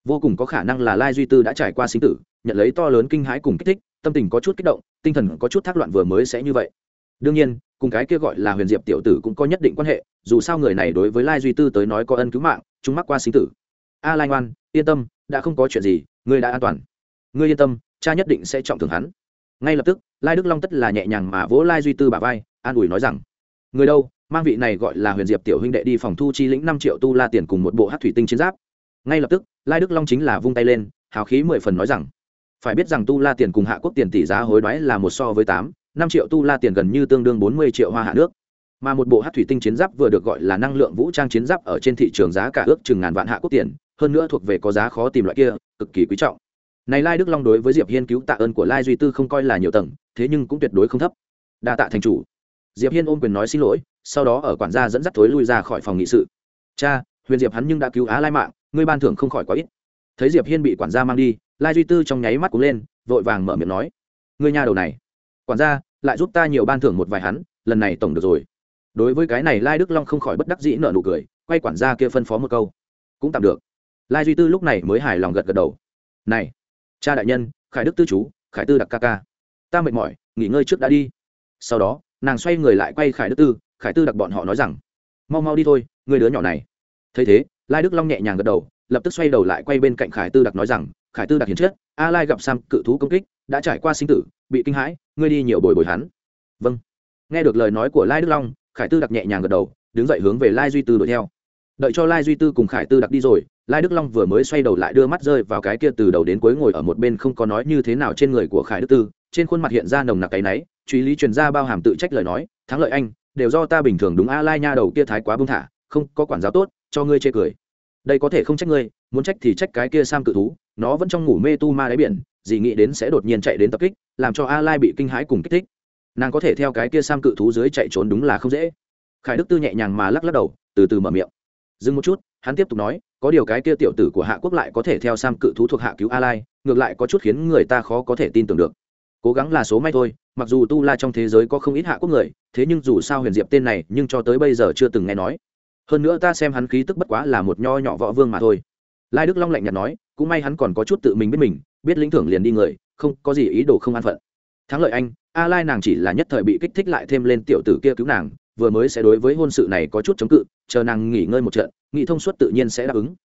vô cùng có khả năng là lai duy tư đã trải qua sinh tử, nhận lấy to lớn kinh hãi cùng kích thích, tâm tình có chút kích động, tinh thần có chút thác loạn vừa mới sẽ như vậy. Đương nhiên, cùng cái kia gọi là huyền diệp tiểu tử cũng có nhất định quan hệ, dù sao người này đối với lai duy tư tới nói có ân cứu mạng, chúng mắc qua sinh tử. A lai ngoan, yên tâm, đã không có chuyện gì, ngươi đã an toàn. Ngươi yên tâm, cha nhất định sẽ trọng thưởng hắn. Ngay lập tức, lai đức long tất là nhẹ nhàng mà vỗ lai duy tư bà vai, an ủi nói rằng người đâu, mang vị này gọi là huyền diệp tiểu huynh đệ đi phòng thu chi lĩnh năm triệu tu la tiền cùng một bộ hát thủy tinh chiến giáp ngay lập tức, lai đức long chính là vung tay lên, hào khí mười phần nói rằng, phải biết rằng tu la tiền cùng hạ quốc tiền tỷ giá hối đoái là một so với tám, năm triệu tu la tiền gần như tương đương bốn mươi triệu hoa hạ nước. Mà một bộ hát thủy tinh chiến giáp vừa được gọi là năng lượng vũ trang chiến giáp ở trên thị trường giá cả ước chừng ngàn vạn hạ quốc tiền, hơn nữa thuộc về có giá khó tìm loại kia, cực kỳ quý trọng. Này lai đức long đối với diệp hiên cứu tạ ơn của lai duy tư không coi là nhiều tầng, thế nhưng cũng tuyệt đối không thấp. Đa tạ thành chủ. Diệp hiên ôm quyền nói xin lỗi, sau đó ở quản gia dẫn dắt thối lui ra khỏi phòng nghị sự. Cha, huyền diệp hắn nhưng đã cứu á lai mạng ngươi ban thưởng không khỏi quá ít. Thấy diệp hiên bị quản gia mang đi, lai duy tư trong nháy mắt cũng lên, vội vàng mở miệng nói, ngươi nhà đầu này, quản gia, lại giúp ta nhiều ban thưởng một vài hắn, lần này tổng được rồi. Đối với cái này, lai đức long không khỏi bất đắc dĩ nợ nụ cười, quay quản gia kia phân phó một câu, cũng tạm được. Lai duy tư lúc này mới hài lòng gật gật đầu, này, cha đại nhân, khải đức tư chú, khải tư đặc ca ca, ta mệt mỏi, nghỉ ngơi trước đã đi. Sau đó, nàng xoay người lại quay khải đức tư, khải tư đặc bọn họ nói rằng, mau mau đi thôi, người đứa nhỏ này. Thấy thế lai đức long nhẹ nhàng gật đầu, lập tức xoay đầu lại quay bên cạnh khải tư đặc nói rằng, khải tư đặc hiến chết, a lai gặp sam cự thú công kích, đã trải qua sinh tử, bị kinh hãi, ngươi đi nhiều bồi bồi hắn. Vâng. Nghe được lời nói của lai đức long, khải tư đặc nhẹ nhàng gật đầu, đứng dậy hướng về lai duy tư đuổi theo. Đợi cho lai duy tư cùng khải tư đặc đi rồi, lai đức long vừa mới xoay đầu lại đưa mắt rơi vào cái kia từ đầu đến cuối ngồi ở một bên không có nói như thế nào trên người của khải đức tư, trên khuôn mặt hiện ra nồng nặc cái náy, truy lý truyền ra bao hàm tự trách lời nói, thắng lợi anh, đều do ta bình thường đúng a lai nha đầu kia thái quá bưng thả, không có quản giáo tốt cho ngươi chê cười. Đây có thể không trách ngươi, muốn trách thì trách cái kia sam cự thú, nó vẫn trong ngủ mê tu ma đáy biển, dì nghĩ đến sẽ đột nhiên chạy đến tập kích, làm cho a lai bị kinh hãi cùng kích thích. Nàng có thể theo cái kia sam cự thú dưới chạy trốn đúng là không dễ. Khải đức tư nhẹ nhàng mà lắc lắc đầu, từ từ mở miệng. Dừng một chút, hắn tiếp tục nói, có điều cái kia tiểu tử của hạ quốc lại có thể theo sam cự thú thuộc hạ cứu a lai, ngược lại có chút khiến người ta khó có thể tin tưởng được. Cố gắng là số may thôi, mặc dù tu la trong thế giới có không ít hạ quốc người, thế nhưng dù sao huyền diệp tên này nhưng cho tới bây giờ chưa từng nghe nói hơn nữa ta xem hắn khí tức bất quá là một nho nhỏ võ vương mà thôi. Lai đức long lạnh nhạt nói, cũng may hắn còn có chút tự mình biết mình, biết lĩnh thưởng liền đi người, không có gì ý đồ không an phận. Thắng lợi anh, a lai nàng chỉ là nhất thời bị kích thích lại thêm lên tiểu tử kia cứu nàng, vừa mới sẽ đối với hôn sự này có chút chống cự, chờ nàng nghỉ ngơi một trận, nghị thông suốt tự nhiên sẽ đáp ứng.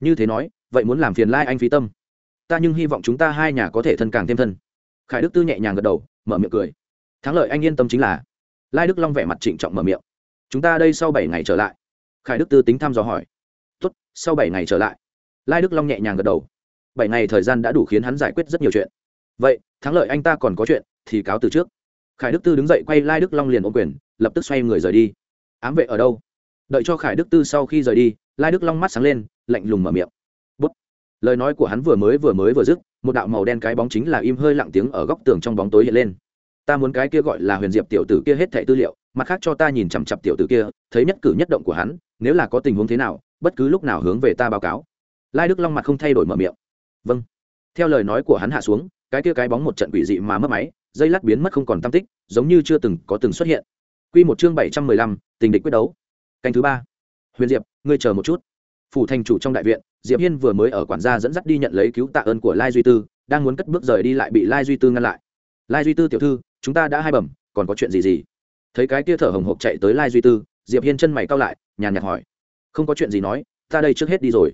Như thế nói, vậy muốn làm phiền lai anh phí tâm. Ta nhưng hy vọng chúng ta hai nhà có thể thân càng thêm thân. Khải đức tư nhẹ nhàng gật đầu, mở miệng cười. Thắng lợi anh yên tâm chính là. Lai đức long vẻ mặt trịnh trọng mở miệng. Chúng ta đây sau bảy ngày trở lại khải đức tư tính thăm dò hỏi. Tốt, sau bảy ngày trở lại. Lai đức long nhẹ nhàng gật đầu. Bảy ngày thời gian đã đủ khiến hắn giải quyết rất nhiều chuyện. Vậy, thắng lợi anh ta còn có chuyện thì cáo từ trước. Khải đức tư đứng dậy quay lai đức long liền ôm quyền, lập tức xoay người rời đi. Ám vệ ở đâu? Đợi cho khải đức tư sau khi rời đi, lai đức long mắt sáng lên, lạnh lùng mở miệng. Bút. Lời nói của hắn vừa mới vừa mới vừa dứt, một đạo màu đen cái bóng chính là im hơi lặng tiếng ở góc tường trong bóng tối hiện lên. Ta muốn cái kia gọi là huyền diệp tiểu tử kia hết thẻ tư liệu, mặt khác cho ta nhìn chằm chặp tiểu tử kia, thấy nhất cử nhất động của hắn nếu là có tình huống thế nào, bất cứ lúc nào hướng về ta báo cáo. Lai đức long mặt không thay đổi mở miệng. Vâng. Theo lời nói của hắn hạ xuống, cái kia cái bóng một trận quỷ dị mà mất máy, dây lát biến mất không còn tam tích, giống như chưa từng có từng xuất hiện. Quy một chương bảy trăm mười lăm, tình địch quyết đấu. Canh thứ ba. Huyền diệp, ngươi chờ một chút. Phủ thành chủ trong đại viện, diệp hiên vừa mới ở quản gia dẫn dắt đi nhận lấy cứu tạ ơn của lai duy tư, đang muốn cất bước rời đi lại bị lai duy tư ngăn lại. Lai duy tư tiểu thư, chúng ta đã hai bẩm, còn có chuyện gì gì? Thấy cái kia thở hồng hộc chạy tới lai duy tư, diệp hiên chân mày cau lại nhàn nhạt hỏi. Không có chuyện gì nói, ta đây trước hết đi rồi.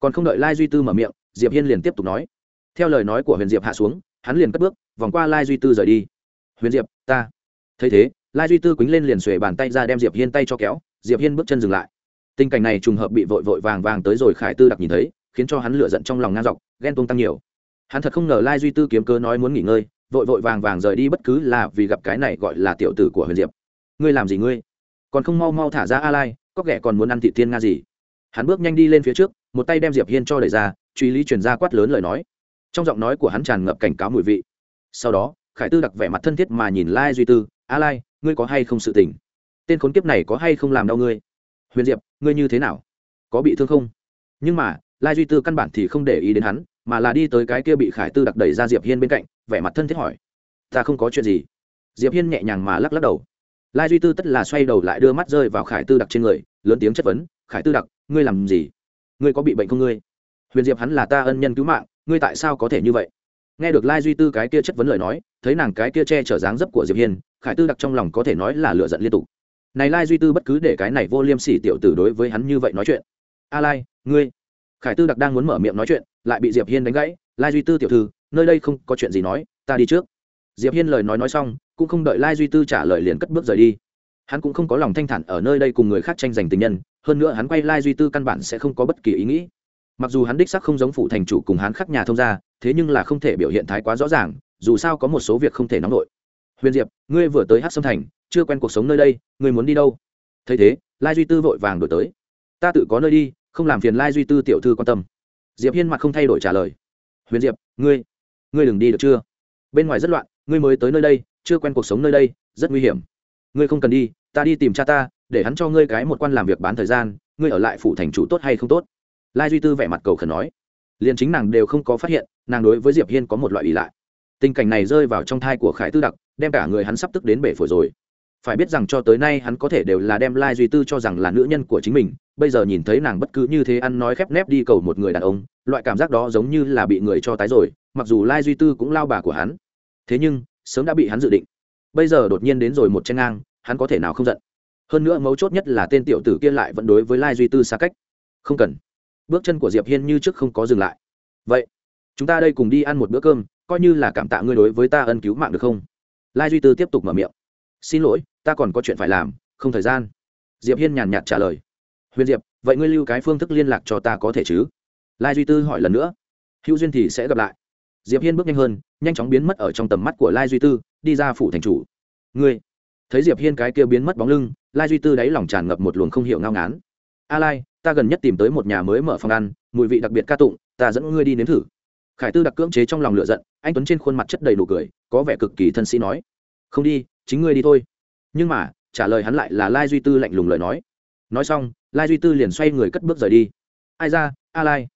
Còn không đợi lai duy tư mở miệng, diệp hiên liền tiếp tục nói. Theo lời nói của huyền diệp hạ xuống, hắn liền cất bước, vòng qua lai duy tư rời đi. Huyền diệp, ta. Thấy thế, lai duy tư quýnh lên liền xuề bàn tay ra đem diệp hiên tay cho kéo, diệp hiên bước chân dừng lại. Tình cảnh này trùng hợp bị vội vội vàng vàng tới rồi khải tư đặc nhìn thấy, khiến cho hắn lửa giận trong lòng ngang dọc, ghen tuông tăng nhiều. Hắn thật không ngờ lai duy tư kiếm cơ nói muốn nghỉ ngơi, vội vội vàng vàng rời đi bất cứ là vì gặp cái này gọi là tiểu tử của huyền diệp. Ngươi làm gì ngươi? Còn không mau mau thả ra a lai cóc ghẻ còn muốn ăn thị thiên nga gì. Hắn bước nhanh đi lên phía trước, một tay đem diệp hiên cho đẩy ra, truy lý truyền ra quát lớn lời nói. Trong giọng nói của hắn tràn ngập cảnh cáo mùi vị. Sau đó, khải tư đặc vẻ mặt thân thiết mà nhìn lai duy tư, a lai, ngươi có hay không sự tình? Tên khốn kiếp này có hay không làm đau ngươi? Huyền diệp, ngươi như thế nào? Có bị thương không? Nhưng mà, lai duy tư căn bản thì không để ý đến hắn, mà là đi tới cái kia bị khải tư đặc đẩy ra diệp hiên bên cạnh, vẻ mặt thân thiết hỏi, ta không có chuyện gì? Diệp hiên nhẹ nhàng mà lắc lắc đầu lai duy tư tất là xoay đầu lại đưa mắt rơi vào khải tư đặc trên người, lớn tiếng chất vấn, khải tư đặc, ngươi làm gì? Ngươi có bị bệnh không ngươi? Huyền diệp hắn là ta ân nhân cứu mạng, ngươi tại sao có thể như vậy? Nghe được lai duy tư cái kia chất vấn lời nói, thấy nàng cái kia che chở dáng dấp của diệp hiên, khải tư đặc trong lòng có thể nói là lựa giận liên tục. Này lai duy tư bất cứ để cái này vô liêm sỉ tiểu tử đối với hắn như vậy nói chuyện. A lai, ngươi? Khải tư đặc đang muốn mở miệng nói chuyện, lại bị diệp hiên đánh gãy, lai duy tư tiểu thư, nơi đây không có chuyện gì nói, ta đi trước diệp hiên lời nói nói xong, cũng không đợi lai duy tư trả lời liền cất bước rời đi. Hắn cũng không có lòng thanh thản ở nơi đây cùng người khác tranh giành tình nhân, hơn nữa hắn quay lai duy tư căn bản sẽ không có bất kỳ ý nghĩ. Mặc dù hắn đích sắc không giống phụ thành chủ cùng hắn khắc nhà thông gia, thế nhưng là không thể biểu hiện thái quá rõ ràng, dù sao có một số việc không thể nóng nổi. Huyền diệp, ngươi vừa tới hát sâm thành, chưa quen cuộc sống nơi đây, ngươi muốn đi đâu? Thấy thế, lai duy tư vội vàng đổi tới. Ta tự có nơi đi, không làm phiền lai duy tư tiểu thư quan tâm. Diệp hiên mặt không thay đổi trả lời. Huyền diệp, ngươi ngươi đừng đi được chưa? Bên ngoài rất loạn ngươi mới tới nơi đây, chưa quen cuộc sống nơi đây, rất nguy hiểm. Ngươi không cần đi, ta đi tìm cha ta, để hắn cho ngươi cái một quan làm việc bán thời gian, ngươi ở lại phủ thành chủ tốt hay không tốt? Lai duy tư vẻ mặt cầu khẩn nói. Liền chính nàng đều không có phát hiện, nàng đối với diệp hiên có một loại ý lại tình cảnh này rơi vào trong thai của khải tư đặc, đem cả người hắn sắp tức đến bể phổi rồi. Phải biết rằng cho tới nay hắn có thể đều là đem lai duy tư cho rằng là nữ nhân của chính mình, bây giờ nhìn thấy nàng bất cứ như thế ăn nói khép nép đi cầu một người đàn ông, loại cảm giác đó giống như là bị người cho tái rồi, mặc dù lai duy tư cũng lao bà của hắn thế nhưng, sớm đã bị hắn dự định. Bây giờ đột nhiên đến rồi một chen ngang, hắn có thể nào không giận? Hơn nữa mấu chốt nhất là tên tiểu tử kia lại vẫn đối với lai duy tư xa cách. Không cần. Bước chân của diệp hiên như trước không có dừng lại. Vậy, chúng ta đây cùng đi ăn một bữa cơm, coi như là cảm tạ ngươi đối với ta ân cứu mạng được không? Lai duy tư tiếp tục mở miệng. Xin lỗi, ta còn có chuyện phải làm, không thời gian. Diệp hiên nhàn nhạt trả lời. Huyền diệp, vậy ngươi lưu cái phương thức liên lạc cho ta có thể chứ? Lai duy tư hỏi lần nữa. Hữu duyên thì sẽ gặp lại diệp hiên bước nhanh hơn, nhanh chóng biến mất ở trong tầm mắt của lai duy tư, đi ra phủ thành chủ. Ngươi? Thấy diệp hiên cái kia biến mất bóng lưng, lai duy tư đáy lòng tràn ngập một luồng không hiểu ngao ngán. A lai, ta gần nhất tìm tới một nhà mới mở phòng ăn, mùi vị đặc biệt ca tụng, ta dẫn ngươi đi nếm thử. Khải tư đặc cưỡng chế trong lòng lửa giận, anh tuấn trên khuôn mặt chất đầy nụ cười, có vẻ cực kỳ thân sĩ nói, không đi, chính ngươi đi thôi. Nhưng mà, trả lời hắn lại là lai duy tư lạnh lùng lời nói. Nói xong, lai duy tư liền xoay người cất bước rời đi. Ai ra, a lai?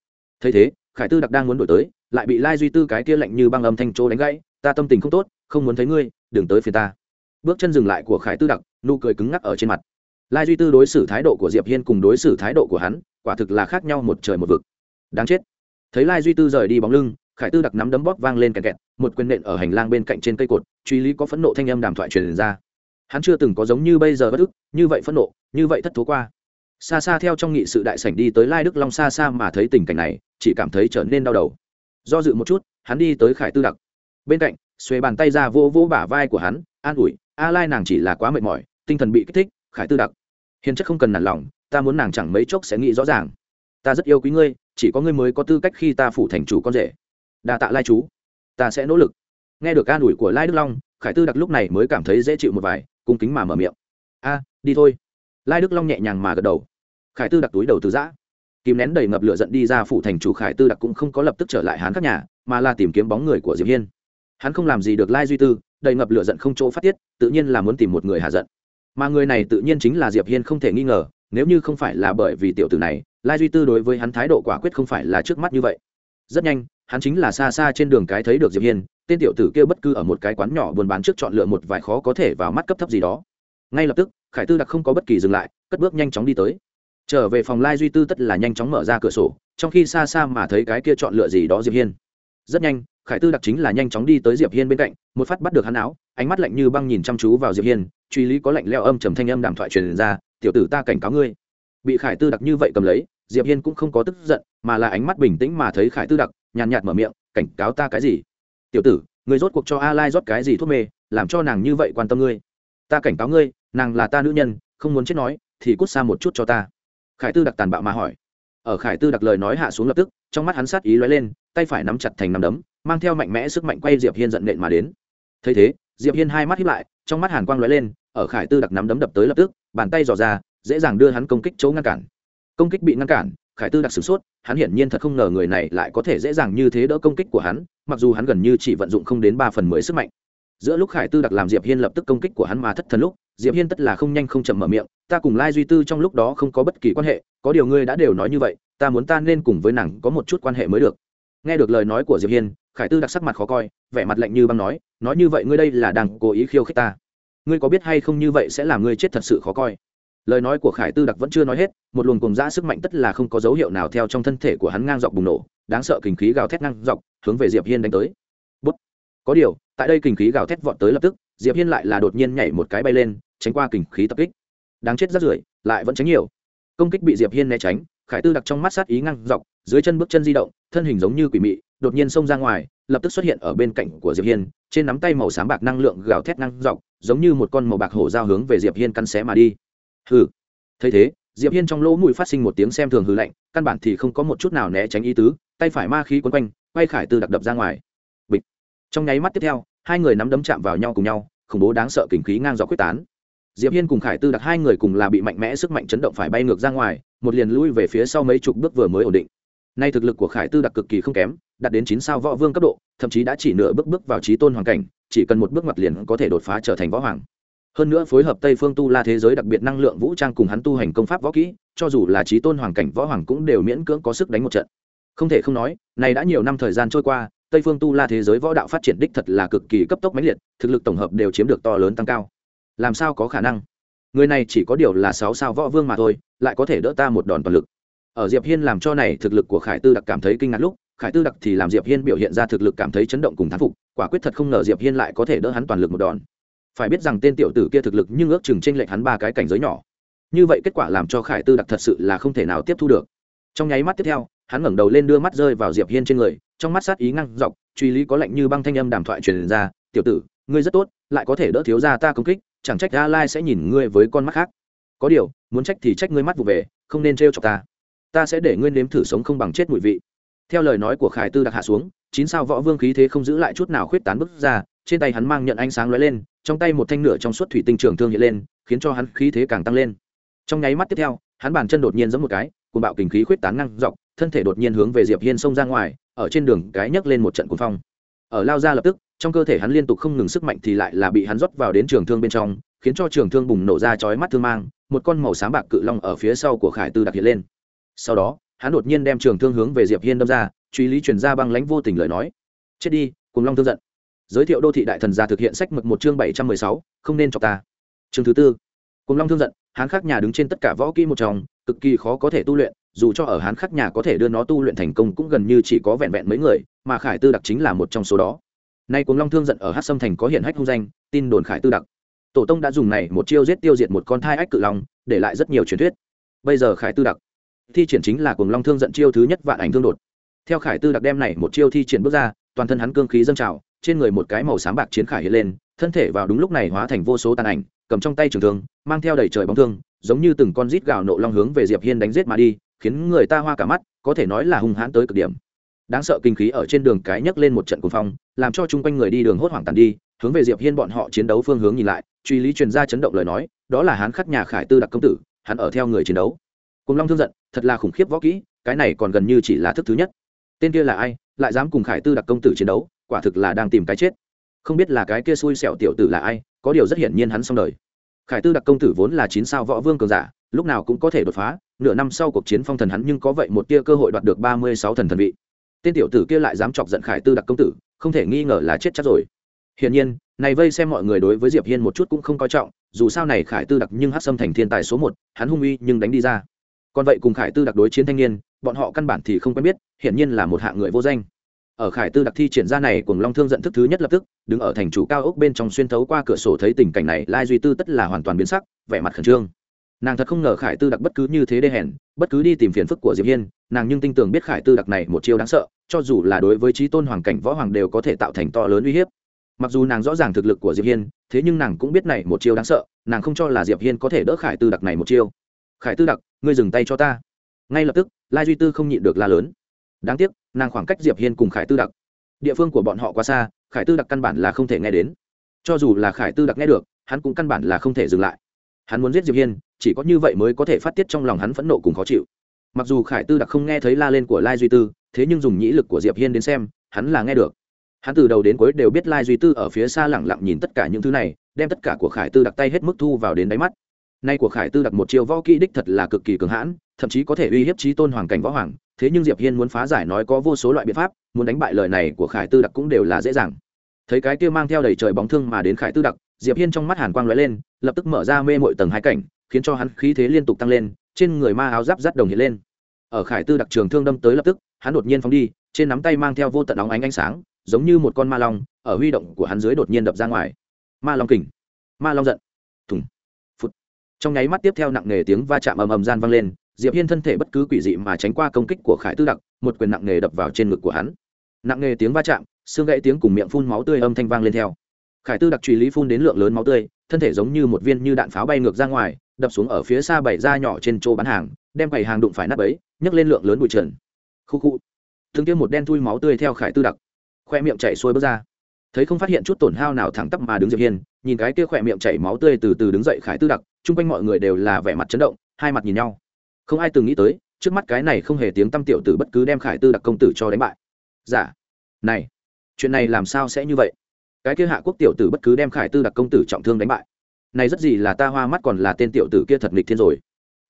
Thấy thế, khải tư đặc đang muốn đổi tới lại bị lai duy tư cái kia lạnh như băng âm thanh chỗ đánh gãy, ta tâm tình không tốt, không muốn thấy ngươi, đừng tới phía ta. Bước chân dừng lại của khải tư đặc, nụ cười cứng ngắc ở trên mặt. Lai duy tư đối xử thái độ của diệp hiên cùng đối xử thái độ của hắn, quả thực là khác nhau một trời một vực. Đáng chết. Thấy lai duy tư rời đi bóng lưng, khải tư đặc nắm đấm bóp vang lên kẹt kẹt, một quyền nện ở hành lang bên cạnh trên cây cột, truy lý có phẫn nộ thanh âm đàm thoại truyền ra. Hắn chưa từng có giống như bây giờ bất ức, như vậy phẫn nộ, như vậy thất thố qua. Xa xa theo trong nghị sự đại sảnh đi tới lai đức long xa xa mà thấy tình cảnh này, chỉ cảm thấy trở nên đau đầu do dự một chút, hắn đi tới khải tư đặc. Bên cạnh, xuề bàn tay ra vô vô bả vai của hắn, an ủi, a lai nàng chỉ là quá mệt mỏi, tinh thần bị kích thích, khải tư đặc. Hiền chất không cần nản lòng, ta muốn nàng chẳng mấy chốc sẽ nghĩ rõ ràng. Ta rất yêu quý ngươi, chỉ có ngươi mới có tư cách khi ta phủ thành chủ con rể. Đa tạ lai chú. Ta sẽ nỗ lực. Nghe được an ủi của lai đức long, khải tư đặc lúc này mới cảm thấy dễ chịu một vài, cung kính mà mở miệng. A, đi thôi. Lai đức long nhẹ nhàng mà gật đầu. Khải tư đặc túi đầu từ giã kìm nén đầy ngập lửa giận đi ra phủ thành chủ khải tư đặc cũng không có lập tức trở lại hán các nhà, mà là tìm kiếm bóng người của diệp hiên. Hắn không làm gì được lai duy tư, đầy ngập lửa giận không chỗ phát tiết, tự nhiên là muốn tìm một người hạ giận. Mà người này tự nhiên chính là diệp hiên không thể nghi ngờ, nếu như không phải là bởi vì tiểu tử này, lai duy tư đối với hắn thái độ quả quyết không phải là trước mắt như vậy. Rất nhanh, hắn chính là xa xa trên đường cái thấy được diệp hiên, tên tiểu tử kia bất cứ ở một cái quán nhỏ buôn bán trước chọn lựa một vài khó có thể vào mắt cấp thấp gì đó. Ngay lập tức, khải tư đặc không có bất kỳ dừng lại, cất bước nhanh chóng đi tới trở về phòng lai duy tư tất là nhanh chóng mở ra cửa sổ, trong khi xa xa mà thấy cái kia chọn lựa gì đó diệp hiên. Rất nhanh, khải tư đặc chính là nhanh chóng đi tới diệp hiên bên cạnh, một phát bắt được hắn áo, ánh mắt lạnh như băng nhìn chăm chú vào diệp hiên, truy lý có lạnh leo âm trầm thanh âm đàm thoại truyền ra, tiểu tử ta cảnh cáo ngươi. Bị khải tư đặc như vậy cầm lấy, diệp hiên cũng không có tức giận, mà là ánh mắt bình tĩnh mà thấy khải tư đặc, nhàn nhạt mở miệng, cảnh cáo ta cái gì? Tiểu tử, ngươi rốt cuộc cho a lai rót cái gì thuốc mê, làm cho nàng như vậy quan tâm ngươi. Ta cảnh cáo ngươi, nàng là ta nữ nhân, không muốn chết nói, thì cút xa một chút cho ta khải tư đặc tàn bạo mà hỏi. Ở khải tư đặc lời nói hạ xuống lập tức, trong mắt hắn sát ý lóe lên, tay phải nắm chặt thành nắm đấm, mang theo mạnh mẽ sức mạnh quay diệp hiên giận nện mà đến. Thấy thế, diệp hiên hai mắt hiếp lại, trong mắt hàn quang lóe lên, ở khải tư đặc nắm đấm đập tới lập tức, bàn tay dò ra, dễ dàng đưa hắn công kích chỗ ngăn cản. Công kích bị ngăn cản, khải tư đặc sửng sốt, hắn hiển nhiên thật không ngờ người này lại có thể dễ dàng như thế đỡ công kích của hắn, mặc dù hắn gần như chỉ vận dụng không đến ba phần mười sức mạnh giữa lúc khải tư đặc làm diệp hiên lập tức công kích của hắn mà thất thần lúc, diệp hiên tất là không nhanh không chậm mở miệng, ta cùng lai duy tư trong lúc đó không có bất kỳ quan hệ, có điều ngươi đã đều nói như vậy, ta muốn ta nên cùng với nàng có một chút quan hệ mới được. Nghe được lời nói của diệp hiên, khải tư đặc sắc mặt khó coi, vẻ mặt lạnh như băng nói nói như vậy ngươi đây là đang cố ý khiêu khích ta. Ngươi có biết hay không như vậy sẽ làm ngươi chết thật sự khó coi? Lời nói của khải tư đặc vẫn chưa nói hết, một luồng cùng dã sức mạnh tất là không có dấu hiệu nào theo trong thân thể của hắn ngang dọc bùng nổ, đáng sợ kinh khí gào thét ngang dọc hướng về diệp hiên đánh tới. Bút. có điều tại đây kinh khí gào thét vọt tới lập tức, diệp hiên lại là đột nhiên nhảy một cái bay lên, tránh qua kinh khí tập kích. Đáng chết rất rưởi, lại vẫn tránh nhiều. Công kích bị diệp hiên né tránh, khải tư đặc trong mắt sát ý ngang dọc, dưới chân bước chân di động, thân hình giống như quỷ mị, đột nhiên xông ra ngoài, lập tức xuất hiện ở bên cạnh của diệp hiên, trên nắm tay màu xám bạc năng lượng gào thét ngang dọc, giống như một con màu bạc hổ giao hướng về diệp hiên căn xé mà đi. Hừ. Thấy thế, diệp hiên trong lỗ mũi phát sinh một tiếng xem thường hừ lạnh, căn bản thì không có một chút nào né tránh ý tứ, tay phải ma khí quấn quanh, quay khải tư đặc đập ra ngoài trong nháy mắt tiếp theo, hai người nắm đấm chạm vào nhau cùng nhau, khủng bố đáng sợ kinh khí ngang dọc quyết tán. Diệp hiên cùng khải tư đặc hai người cùng là bị mạnh mẽ sức mạnh chấn động phải bay ngược ra ngoài, một liền lui về phía sau mấy chục bước vừa mới ổn định. Nay thực lực của khải tư đặc cực kỳ không kém, đạt đến chín sao võ vương cấp độ, thậm chí đã chỉ nửa bước bước vào trí tôn hoàng cảnh, chỉ cần một bước ngoặt liền có thể đột phá trở thành võ hoàng. Hơn nữa phối hợp tây phương tu la thế giới đặc biệt năng lượng vũ trang cùng hắn tu hành công pháp võ kỹ, cho dù là trí tôn hoàng cảnh võ hoàng cũng đều miễn cưỡng có sức đánh một trận. Không thể không nói, này đã nhiều năm thời gian trôi qua tây phương tu la thế giới võ đạo phát triển đích thật là cực kỳ cấp tốc mãnh liệt, thực lực tổng hợp đều chiếm được to lớn tăng cao. Làm sao có khả năng? Người này chỉ có điều là sáu sao võ vương mà thôi, lại có thể đỡ ta một đòn toàn lực. Ở diệp hiên làm cho này thực lực của khải tư đặc cảm thấy kinh ngạc lúc, khải tư đặc thì làm diệp hiên biểu hiện ra thực lực cảm thấy chấn động cùng thán phục, quả quyết thật không ngờ diệp hiên lại có thể đỡ hắn toàn lực một đòn. Phải biết rằng tên tiểu tử kia thực lực nhưng ước chừng trên lệch hắn ba cái cảnh giới nhỏ. Như vậy kết quả làm cho khải tư đặc thật sự là không thể nào tiếp thu được. Trong nháy mắt tiếp theo, hắn ngẩng đầu lên đưa mắt rơi vào diệp hiên trên người trong mắt sát ý ngăn dọc, truy lý có lạnh như băng thanh âm đàm thoại truyền ra, tiểu tử, ngươi rất tốt, lại có thể đỡ thiếu gia ta công kích, chẳng trách a lai sẽ nhìn ngươi với con mắt khác. Có điều, muốn trách thì trách ngươi mắt vụ về, không nên trêu chọc ta. Ta sẽ để ngươi nếm thử sống không bằng chết mùi vị. Theo lời nói của khải tư đặc hạ xuống, chín sao võ vương khí thế không giữ lại chút nào khuyết tán bức ra, trên tay hắn mang nhận ánh sáng lóe lên, trong tay một thanh nửa trong suốt thủy tinh trường thương hiện lên, khiến cho hắn khí thế càng tăng lên. Trong nháy mắt tiếp theo, hắn bàn chân đột nhiên giống một cái cùng bạo kình khí khuyết tán ngang dọc, thân thể đột nhiên hướng về diệp hiên xông ra ngoài ở trên đường cái nhấc lên một trận cuồng phong. Ở lao ra lập tức, trong cơ thể hắn liên tục không ngừng sức mạnh thì lại là bị hắn rót vào đến trường thương bên trong, khiến cho trường thương bùng nổ ra chói mắt thương mang, một con màu xám bạc cự long ở phía sau của khải tư đặc hiện lên. Sau đó, hắn đột nhiên đem trường thương hướng về diệp hiên đâm ra, truy lý truyền ra băng lãnh vô tình lời nói. Chết đi cùng long thương giận. Giới thiệu đô thị đại thần gia thực hiện sách mực một chương bảy trăm mười sáu, không nên chọc ta. Chương thứ tư cùng long thương giận hắn khác nhà đứng trên tất cả võ kỹ một trong, cực kỳ khó có thể tu luyện dù cho ở hán khắc nhà có thể đưa nó tu luyện thành công cũng gần như chỉ có vẹn vẹn mấy người, mà khải tư đặc chính là một trong số đó. Nay cùng long thương giận ở hát sâm thành có hiện hách hung danh, tin đồn khải tư đặc. Tổ tông đã dùng này một chiêu giết tiêu diệt một con thai ách cự long, để lại rất nhiều truyền thuyết. Bây giờ khải tư đặc thi triển chính là cùng long thương giận chiêu thứ nhất vạn ảnh thương đột. Theo khải tư đặc đem này một chiêu thi triển bước ra, toàn thân hắn cương khí dâng trào, trên người một cái màu sáng bạc chiến khải hiện lên, thân thể vào đúng lúc này hóa thành vô số tàn ảnh, cầm trong tay trường thương, mang theo đầy trời bóng thương, giống như từng con rít gào nộ long hướng về diệp hiên đánh giết mà đi khiến người ta hoa cả mắt, có thể nói là hung hãn tới cực điểm. Đáng sợ kinh khí ở trên đường cái nhấc lên một trận cuồng phong, làm cho chung quanh người đi đường hốt hoảng tàn đi, hướng về diệp hiên bọn họ chiến đấu phương hướng nhìn lại, truy lý truyền ra chấn động lời nói, đó là hắn khắc nhà khải tư đặc công tử, hắn ở theo người chiến đấu. Cùng long thương giận, thật là khủng khiếp võ kỹ, cái này còn gần như chỉ là thức thứ nhất. Tên kia là ai, lại dám cùng khải tư đặc công tử chiến đấu, quả thực là đang tìm cái chết. Không biết là cái kia xui xẻo tiểu tử là ai, có điều rất hiển nhiên hắn xong đời. Khải tư đặc công tử vốn là chín sao võ vương cường giả lúc nào cũng có thể đột phá, nửa năm sau cuộc chiến phong thần hắn nhưng có vậy một tia cơ hội đoạt được ba mươi sáu thần thần vị. Tên tiểu tử kia lại dám chọc giận khải tư đặc công tử, không thể nghi ngờ là chết chắc rồi. Hiển nhiên, này vây xem mọi người đối với diệp hiên một chút cũng không coi trọng, dù sao này khải tư đặc nhưng hát xâm thành thiên tài số một, hắn hung uy nhưng đánh đi ra. Còn vậy cùng khải tư đặc đối chiến thanh niên, bọn họ căn bản thì không quen biết, hiển nhiên là một hạng người vô danh. Ở khải tư đặc thi triển ra này cùng long thương giận thức thứ nhất lập tức, đứng ở thành chủ cao ốc bên trong xuyên thấu qua cửa sổ thấy tình cảnh này, lai duy tư tất là hoàn toàn biến sắc, vẻ mặt khẩn trương nàng thật không ngờ khải tư đặc bất cứ như thế đê hèn, bất cứ đi tìm phiền phức của diệp hiên, nàng nhưng tin tưởng biết khải tư đặc này một chiêu đáng sợ, cho dù là đối với trí tôn hoàng cảnh võ hoàng đều có thể tạo thành to lớn uy hiếp. Mặc dù nàng rõ ràng thực lực của diệp hiên, thế nhưng nàng cũng biết này một chiêu đáng sợ, nàng không cho là diệp hiên có thể đỡ khải tư đặc này một chiêu. Khải tư đặc, ngươi dừng tay cho ta. Ngay lập tức, lai duy tư không nhịn được la lớn. Đáng tiếc, nàng khoảng cách diệp hiên cùng khải tư đặc, địa phương của bọn họ quá xa, khải tư đặc căn bản là không thể nghe đến. Cho dù là khải tư đặc nghe được, hắn cũng căn bản là không thể dừng lại hắn muốn giết diệp hiên, chỉ có như vậy mới có thể phát tiết trong lòng hắn phẫn nộ cùng khó chịu. Mặc dù khải tư đặc không nghe thấy la lên của lai duy tư, thế nhưng dùng nhĩ lực của diệp hiên đến xem, hắn là nghe được. Hắn từ đầu đến cuối đều biết lai duy tư ở phía xa lẳng lặng nhìn tất cả những thứ này, đem tất cả của khải tư đặc tay hết mức thu vào đến đáy mắt. Nay của khải tư đặc một chiêu võ kỹ đích thật là cực kỳ cường hãn, thậm chí có thể uy hiếp trí tôn hoàng cảnh võ hoàng, thế nhưng diệp hiên muốn phá giải nói có vô số loại biện pháp, muốn đánh bại lời này của khải tư đặc cũng đều là dễ dàng. Thấy cái kia mang theo đầy trời bóng thương mà đến khải tư đặc diệp hiên trong mắt hàn quang lóe lên, lập tức mở ra mê mội tầng hai cảnh, khiến cho hắn khí thế liên tục tăng lên, trên người ma áo giáp rắt đồng hiện lên. Ở khải tư đặc trường thương đâm tới lập tức, hắn đột nhiên phóng đi, trên nắm tay mang theo vô tận óng ánh ánh sáng, giống như một con ma long, ở huy động của hắn dưới đột nhiên đập ra ngoài. Ma long kình, ma long giận. Thùng phút trong nháy mắt tiếp theo nặng nề tiếng va chạm ầm ầm gian vang lên, diệp hiên thân thể bất cứ quỷ dị mà tránh qua công kích của khải tư đặc, một quyền nặng nề đập vào trên ngực của hắn. Nặng nề tiếng va chạm, xương gãy tiếng cùng miệng phun máu tươi âm thanh vang lên theo khải tư đặc truy lý phun đến lượng lớn máu tươi, thân thể giống như một viên như đạn pháo bay ngược ra ngoài, đập xuống ở phía xa bảy da nhỏ trên chỗ bán hàng, đem bảy hàng đụng phải nắp ấy, nhấc lên lượng lớn bụi trần. Khu khu. Thương kia một đen thui máu tươi theo khải tư đặc. Khoe miệng chảy xuôi bước ra. Thấy không phát hiện chút tổn hao nào thẳng tắp mà đứng diệp hiên, nhìn cái kia khoe miệng chảy máu tươi từ từ đứng dậy khải tư đặc, chung quanh mọi người đều là vẻ mặt chấn động, hai mặt nhìn nhau. Không ai từng nghĩ tới, trước mắt cái này không hề tiếng tâm tiểu tử bất cứ đem khải tư đặc công tử cho đánh bại. Giả dạ. này, chuyện này làm sao sẽ như vậy? Cái kia hạ quốc tiểu tử bất cứ đem khải tư đặc công tử trọng thương đánh bại. Này rất gì là ta hoa mắt còn là tên tiểu tử kia thật nghịch thiên rồi.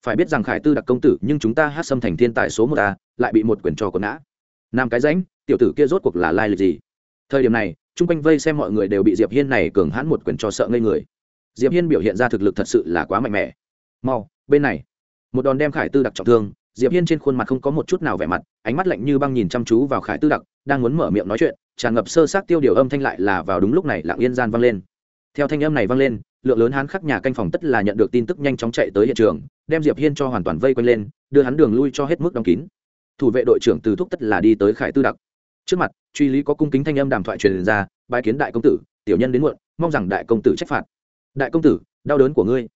Phải biết rằng khải tư đặc công tử nhưng chúng ta hát xâm thành thiên tại số một a, lại bị một quyền trò con nã nam cái ránh tiểu tử kia rốt cuộc là lai lịch gì? Thời điểm này, chung quanh vây xem mọi người đều bị diệp hiên này cường hãn một quyền cho sợ ngây người. Diệp hiên biểu hiện ra thực lực thật sự là quá mạnh mẽ. Mau, bên này. Một đòn đem khải tư đặc trọng thương, diệp hiên trên khuôn mặt không có một chút nào vẻ mặt, ánh mắt lạnh như băng nhìn chăm chú vào khải tư đặc đang muốn mở miệng nói chuyện, tràn ngập sơ sát tiêu điều âm thanh lại là vào đúng lúc này lặng yên gian vang lên. Theo thanh âm này vang lên, lượng lớn hán khắc nhà canh phòng tất là nhận được tin tức nhanh chóng chạy tới hiện trường, đem diệp hiên cho hoàn toàn vây quanh lên, đưa hắn đường lui cho hết mức đóng kín. Thủ vệ đội trưởng từ thúc tất là đi tới khải tư đặc. Trước mặt, truy lý có cung kính thanh âm đàm thoại truyền ra, bái kiến đại công tử, tiểu nhân đến muộn, mong rằng đại công tử trách phạt. Đại công tử, đau đớn của ngươi.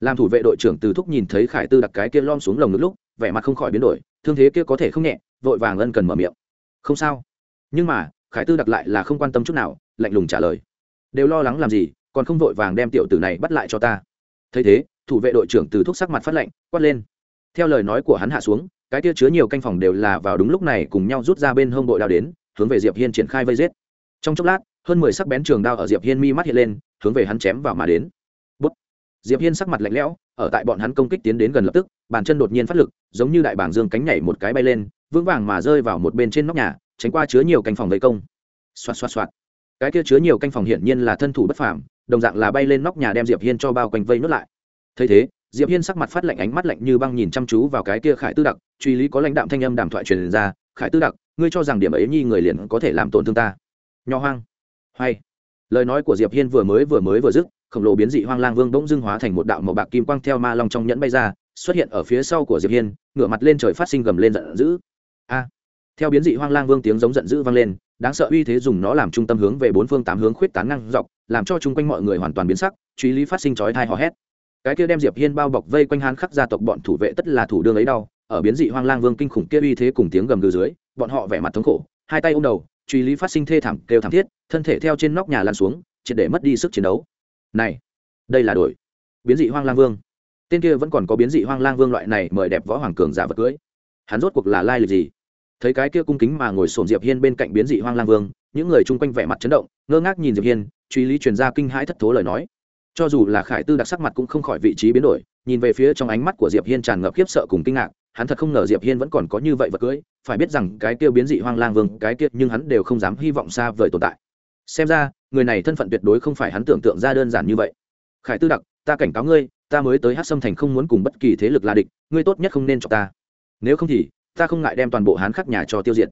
Làm thủ vệ đội trưởng từ thúc nhìn thấy khải tư đặc cái kia lom xuống lồng ngực lúc, vẻ mặt không khỏi biến đổi, thương thế kia có thể không nhẹ, vội vàng ân cần mở miệng. Không sao nhưng mà, khải tư đặc lại là không quan tâm chút nào, lạnh lùng trả lời. Đều lo lắng làm gì, còn không vội vàng đem tiểu tử này bắt lại cho ta. Thấy thế, thủ vệ đội trưởng từ thúc sắc mặt phát lạnh, quát lên. Theo lời nói của hắn hạ xuống, cái kia chứa nhiều canh phòng đều là vào đúng lúc này cùng nhau rút ra bên hông đội đao đến, hướng về diệp hiên triển khai vây giết. Trong chốc lát, hơn mười sắc bén trường đao ở diệp hiên mi mắt hiện lên, hướng về hắn chém vào mà đến. Bút. diệp hiên sắc mặt lạnh lẽo, ở tại bọn hắn công kích tiến đến gần lập tức, bàn chân đột nhiên phát lực, giống như đại bảng dương cánh nhảy một cái bay lên, vững vàng mà rơi vào một bên trên nóc nhà tránh qua chứa nhiều canh phòng vây công. Xoạt xoạt xoạt. Cái kia chứa nhiều canh phòng hiển nhiên là thân thủ bất phàm, đồng dạng là bay lên nóc nhà đem diệp hiên cho bao quanh vây nuốt lại. Thấy thế, diệp hiên sắc mặt phát lạnh ánh mắt lạnh như băng nhìn chăm chú vào cái kia khải tư đặc, truy lý có lãnh đạm thanh âm đàm thoại truyền ra, khải tư đặc, ngươi cho rằng điểm ấy nhi người liền có thể làm tổn thương ta? Nho hoang. Hay. Lời nói của diệp hiên vừa mới vừa mới vừa dứt, khổng lồ biến dị hoang lang vương bỗng dưng hóa thành một đạo màu bạc kim quang theo ma long trong nhẫn bay ra, xuất hiện ở phía sau của diệp hiên, ngửa mặt lên trời phát sinh gầm lên giận dữ. A theo biến dị hoang lang vương tiếng giống giận dữ vang lên, đáng sợ uy thế dùng nó làm trung tâm hướng về bốn phương tám hướng khuyết tán ngang dọc, làm cho chung quanh mọi người hoàn toàn biến sắc, truy lý phát sinh chói thai hò hét. Cái kia đem diệp hiên bao bọc vây quanh hán khắc gia tộc bọn thủ vệ tất là thủ đương ấy đau, ở biến dị hoang lang vương kinh khủng kia uy thế cùng tiếng gầm gừ dưới, bọn họ vẻ mặt thống khổ, hai tay ôm đầu, truy lý phát sinh thê thảm, kêu thảm thiết, thân thể theo trên nóc nhà lăn xuống, triệt để mất đi sức chiến đấu. Này, đây là đổi biến dị hoang lang vương. Tên kia vẫn còn có biến dị hoang lang vương loại này mời đẹp võ hoàng cường giả vật cưới. Hắn rốt cuộc là lai lịch gì? Thấy cái kia cung kính mà ngồi sồn diệp hiên bên cạnh biến dị hoang lang vương, những người chung quanh vẻ mặt chấn động, ngơ ngác nhìn diệp hiên, truy lý truyền ra kinh hãi thất thố lời nói. Cho dù là khải tư đặc sắc mặt cũng không khỏi vị trí biến đổi, nhìn về phía trong ánh mắt của diệp hiên tràn ngập khiếp sợ cùng kinh ngạc, hắn thật không ngờ diệp hiên vẫn còn có như vậy vật cưới, phải biết rằng cái kia biến dị hoang lang vương, cái kia nhưng hắn đều không dám hy vọng xa vời tồn tại. Xem ra, người này thân phận tuyệt đối không phải hắn tưởng tượng ra đơn giản như vậy. Khải tư đặc, ta cảnh cáo ngươi, ta mới tới hát sâm thành không muốn cùng bất kỳ thế lực la địch, ngươi tốt nhất không nên cho ta. Nếu không thì ta không ngại đem toàn bộ hán khắc nhà cho tiêu diệt.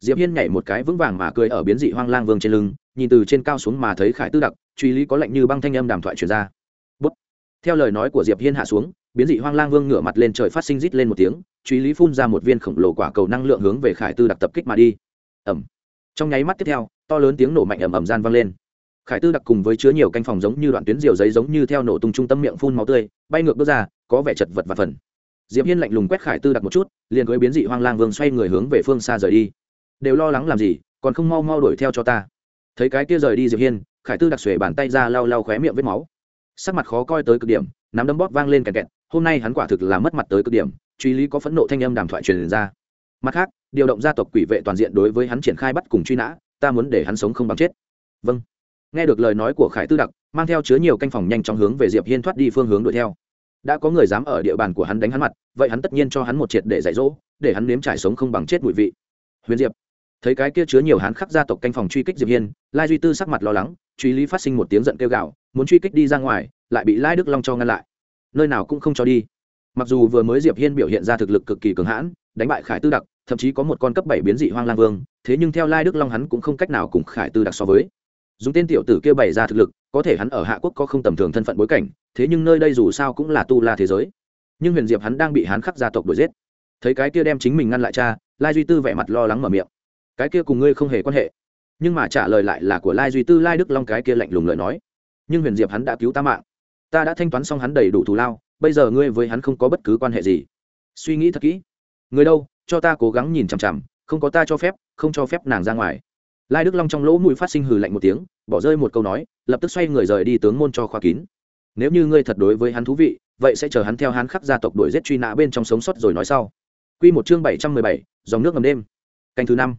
Diệp hiên nhảy một cái vững vàng mà cười ở biến dị hoang lang vương trên lưng, nhìn từ trên cao xuống mà thấy khải tư đặc, truy lý có lệnh như băng thanh âm đàm thoại truyền ra. Bút. theo lời nói của diệp hiên hạ xuống, biến dị hoang lang vương ngửa mặt lên trời phát sinh rít lên một tiếng, truy lý phun ra một viên khổng lồ quả cầu năng lượng hướng về khải tư đặc tập kích mà đi. Ẩm trong nháy mắt tiếp theo, to lớn tiếng nổ mạnh ầm ầm gian vang lên. Khải tư đặc cùng với chứa nhiều canh phòng giống như đoạn tuyến diều giấy giống như theo nổ tung trung tâm miệng phun máu tươi, bay ngược bước ra, có vẻ chật vật và phần diệp hiên lạnh lùng quét khải tư đặc một chút, liền cưới biến dị hoang lang vương xoay người hướng về phương xa rời đi. Đều lo lắng làm gì, còn không mau mau đuổi theo cho ta. Thấy cái kia rời đi diệp hiên, khải tư đặc xuề bàn tay ra lau lau khóe miệng vết máu. Sắc mặt khó coi tới cực điểm, nắm đấm bóp vang lên kẹt kẹt, hôm nay hắn quả thực là mất mặt tới cực điểm, truy lý có phẫn nộ thanh âm đàm thoại truyền ra. Mặt khác, điều động gia tộc quỷ vệ toàn diện đối với hắn triển khai bắt cùng truy nã, ta muốn để hắn sống không bằng chết. Vâng. Nghe được lời nói của khải tư đặc, mang theo chứa nhiều canh phòng nhanh chóng hướng về diệp hiên thoát đi phương hướng đuổi theo đã có người dám ở địa bàn của hắn đánh hắn mặt, vậy hắn tất nhiên cho hắn một triệt để dạy dỗ, để hắn nếm trải sống không bằng chết bụi vị. Huyền diệp. Thấy cái kia chứa nhiều hắn khắc gia tộc canh phòng truy kích diệp hiên, lai duy tư sắc mặt lo lắng, truy lý phát sinh một tiếng giận kêu gào, muốn truy kích đi ra ngoài, lại bị lai đức long cho ngăn lại. Nơi nào cũng không cho đi. Mặc dù vừa mới diệp hiên biểu hiện ra thực lực cực kỳ cường hãn, đánh bại khải tư đặc, thậm chí có một con cấp bảy biến dị hoang lang vương, thế nhưng theo lai đức long hắn cũng không cách nào cùng khải tư đặc so với dùng tên tiểu tử kia bày ra thực lực, có thể hắn ở hạ quốc có không tầm thường thân phận bối cảnh, thế nhưng nơi đây dù sao cũng là tu la thế giới. Nhưng huyền diệp hắn đang bị hắn khắc gia tộc đuổi giết. Thấy cái kia đem chính mình ngăn lại cha, lai duy tư vẻ mặt lo lắng mở miệng. Cái kia cùng ngươi không hề quan hệ. Nhưng mà trả lời lại là của lai duy tư, lai đức long cái kia lạnh lùng lời nói. Nhưng huyền diệp hắn đã cứu ta mạng. Ta đã thanh toán xong hắn đầy đủ thù lao, bây giờ ngươi với hắn không có bất cứ quan hệ gì. Suy nghĩ thật kỹ. Người đâu, cho ta cố gắng nhìn chằm chằm, không có ta cho phép, không cho phép nàng ra ngoài lai đức long trong lỗ mũi phát sinh hừ lạnh một tiếng, bỏ rơi một câu nói, lập tức xoay người rời đi tướng môn cho khóa kín. Nếu như ngươi thật đối với hắn thú vị, vậy sẽ chờ hắn theo hắn khắc gia tộc đuổi giết truy nã bên trong sống sót rồi nói sau. Quy một chương bảy trăm mười bảy, dòng nước ngầm đêm. Canh thứ năm.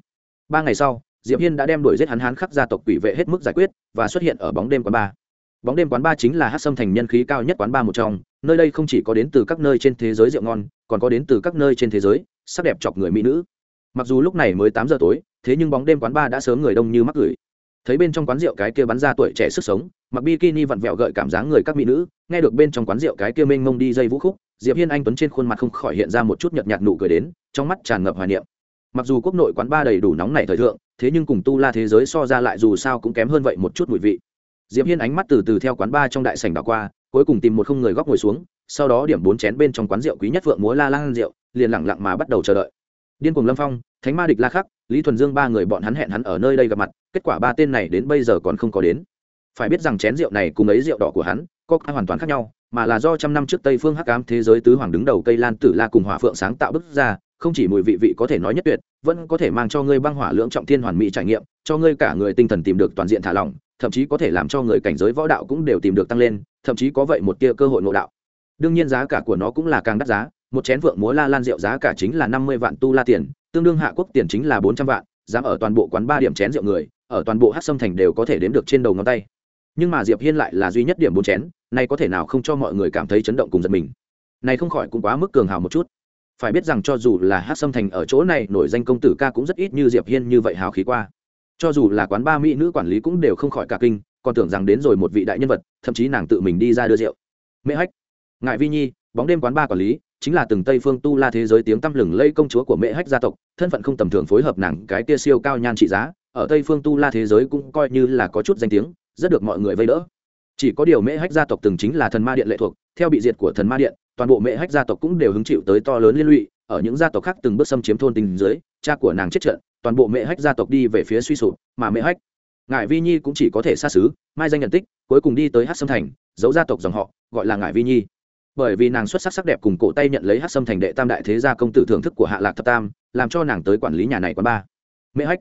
Ba ngày sau, diệp hiên đã đem đuổi giết hắn hắn khắc gia tộc quỷ vệ hết mức giải quyết, và xuất hiện ở bóng đêm quán ba. Bóng đêm quán ba chính là hát sâm thành nhân khí cao nhất quán ba một trong, nơi đây không chỉ có đến từ các nơi trên thế giới rượu ngon, còn có đến từ các nơi trên thế giới, sắc đẹp chọc người mỹ nữ. Mặc dù lúc này mới tám giờ tối thế nhưng bóng đêm quán ba đã sớm người đông như mắc gửi. Thấy bên trong quán rượu cái kia bắn ra tuổi trẻ sức sống, mặc bikini vặn vẹo gợi cảm giác người các mỹ nữ, nghe được bên trong quán rượu cái kia mênh mông đi dây vũ khúc, diệp hiên anh tuấn trên khuôn mặt không khỏi hiện ra một chút nhợt nhạt nụ cười đến, trong mắt tràn ngập hoài niệm. Mặc dù quốc nội quán ba đầy đủ nóng nảy thời thượng, thế nhưng cùng tu la thế giới so ra lại dù sao cũng kém hơn vậy một chút mùi vị. Diệp hiên ánh mắt từ từ theo quán ba trong đại sảnh đảo qua, cuối cùng tìm một không người góc ngồi xuống, sau đó điểm bốn chén bên trong quán rượu quý nhất vượng múa la lan rượu, liền lặng lặng mà bắt đầu chờ đợi. Điên cuồng lâm phong thánh ma địch la khắc, lý thuần dương ba người bọn hắn hẹn hắn ở nơi đây gặp mặt, kết quả ba tên này đến bây giờ còn không có đến. Phải biết rằng chén rượu này cùng ấy rượu đỏ của hắn, có hoàn toàn khác nhau, mà là do trăm năm trước tây phương hắc ám thế giới tứ hoàng đứng đầu cây lan tử la cùng hỏa phượng sáng tạo bức ra, không chỉ mùi vị vị có thể nói nhất tuyệt, vẫn có thể mang cho ngươi băng hỏa lưỡng trọng thiên hoàn mỹ trải nghiệm, cho ngươi cả người tinh thần tìm được toàn diện thả lỏng, thậm chí có thể làm cho người cảnh giới võ đạo cũng đều tìm được tăng lên, thậm chí có vậy một tia cơ hội ngộ đạo. Đương nhiên giá cả của nó cũng là càng đắt giá, một chén vượng múa la lan rượu giá cả chính là năm mươi vạn tu la tiền tương đương hạ quốc tiền chính là bốn trăm vạn, dám ở toàn bộ quán ba điểm chén rượu người, ở toàn bộ hát sâm thành đều có thể đếm được trên đầu ngón tay. Nhưng mà diệp hiên lại là duy nhất điểm bốn chén này có thể nào không cho mọi người cảm thấy chấn động cùng giật mình. Này không khỏi cũng quá mức cường hào một chút. Phải biết rằng cho dù là hát sâm thành ở chỗ này, nổi danh công tử ca cũng rất ít như diệp hiên như vậy hào khí qua. Cho dù là quán ba mỹ nữ quản lý cũng đều không khỏi cả kinh, còn tưởng rằng đến rồi một vị đại nhân vật, thậm chí nàng tự mình đi ra đưa rượu. Mễ hách! Ngại vi nhi, bóng đêm quán ba quản lý chính là từng tây phương tu la thế giới tiếng tăm lừng lây công chúa của mễ hách gia tộc, thân phận không tầm thường phối hợp nàng cái tia siêu cao nhan trị giá, ở tây phương tu la thế giới cũng coi như là có chút danh tiếng, rất được mọi người vây đỡ. Chỉ có điều mễ hách gia tộc từng chính là thần ma điện lệ thuộc, theo bị diệt của thần ma điện, toàn bộ mễ hách gia tộc cũng đều hứng chịu tới to lớn liên lụy, ở những gia tộc khác từng bước xâm chiếm thôn tình dưới, cha của nàng chết trận, toàn bộ mễ hách gia tộc đi về phía suy sụp, mà mễ hách, ngải vi nhi cũng chỉ có thể xa xứ, mai danh nhận tích, cuối cùng đi tới hát sâm thành, giấu gia tộc dòng họ, gọi là ngải vi nhi bởi vì nàng xuất sắc sắc đẹp cùng cổ tay nhận lấy hát sâm thành đệ tam đại thế gia công tử thưởng thức của hạ lạc thập tam, làm cho nàng tới quản lý nhà này quán ba. Mễ hách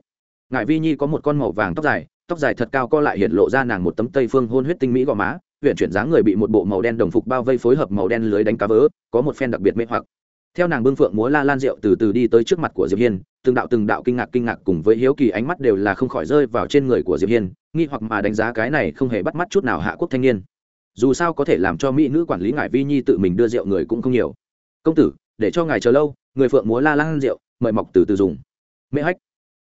ngải vi nhi có một con màu vàng tóc dài tóc dài thật cao co lại hiện lộ ra nàng một tấm tây phương hôn huyết tinh mỹ gò má, huyện chuyển dáng người bị một bộ màu đen đồng phục bao vây phối hợp màu đen lưới đánh cá vỡ có một phen đặc biệt mê hoặc. Theo nàng bưng phượng múa la lan rượu từ từ đi tới trước mặt của diệp hiên, từng đạo từng đạo kinh ngạc kinh ngạc cùng với hiếu kỳ ánh mắt đều là không khỏi rơi vào trên người của diệp hiên, nghi hoặc mà đánh giá cái này không hề bắt mắt chút nào hạ quốc thanh niên dù sao có thể làm cho mỹ nữ quản lý ngài vi nhi tự mình đưa rượu người cũng không nhiều. Công tử, để cho ngài chờ lâu, người phượng múa la lan rượu, mời mọc từ từ dùng. Mễ hách.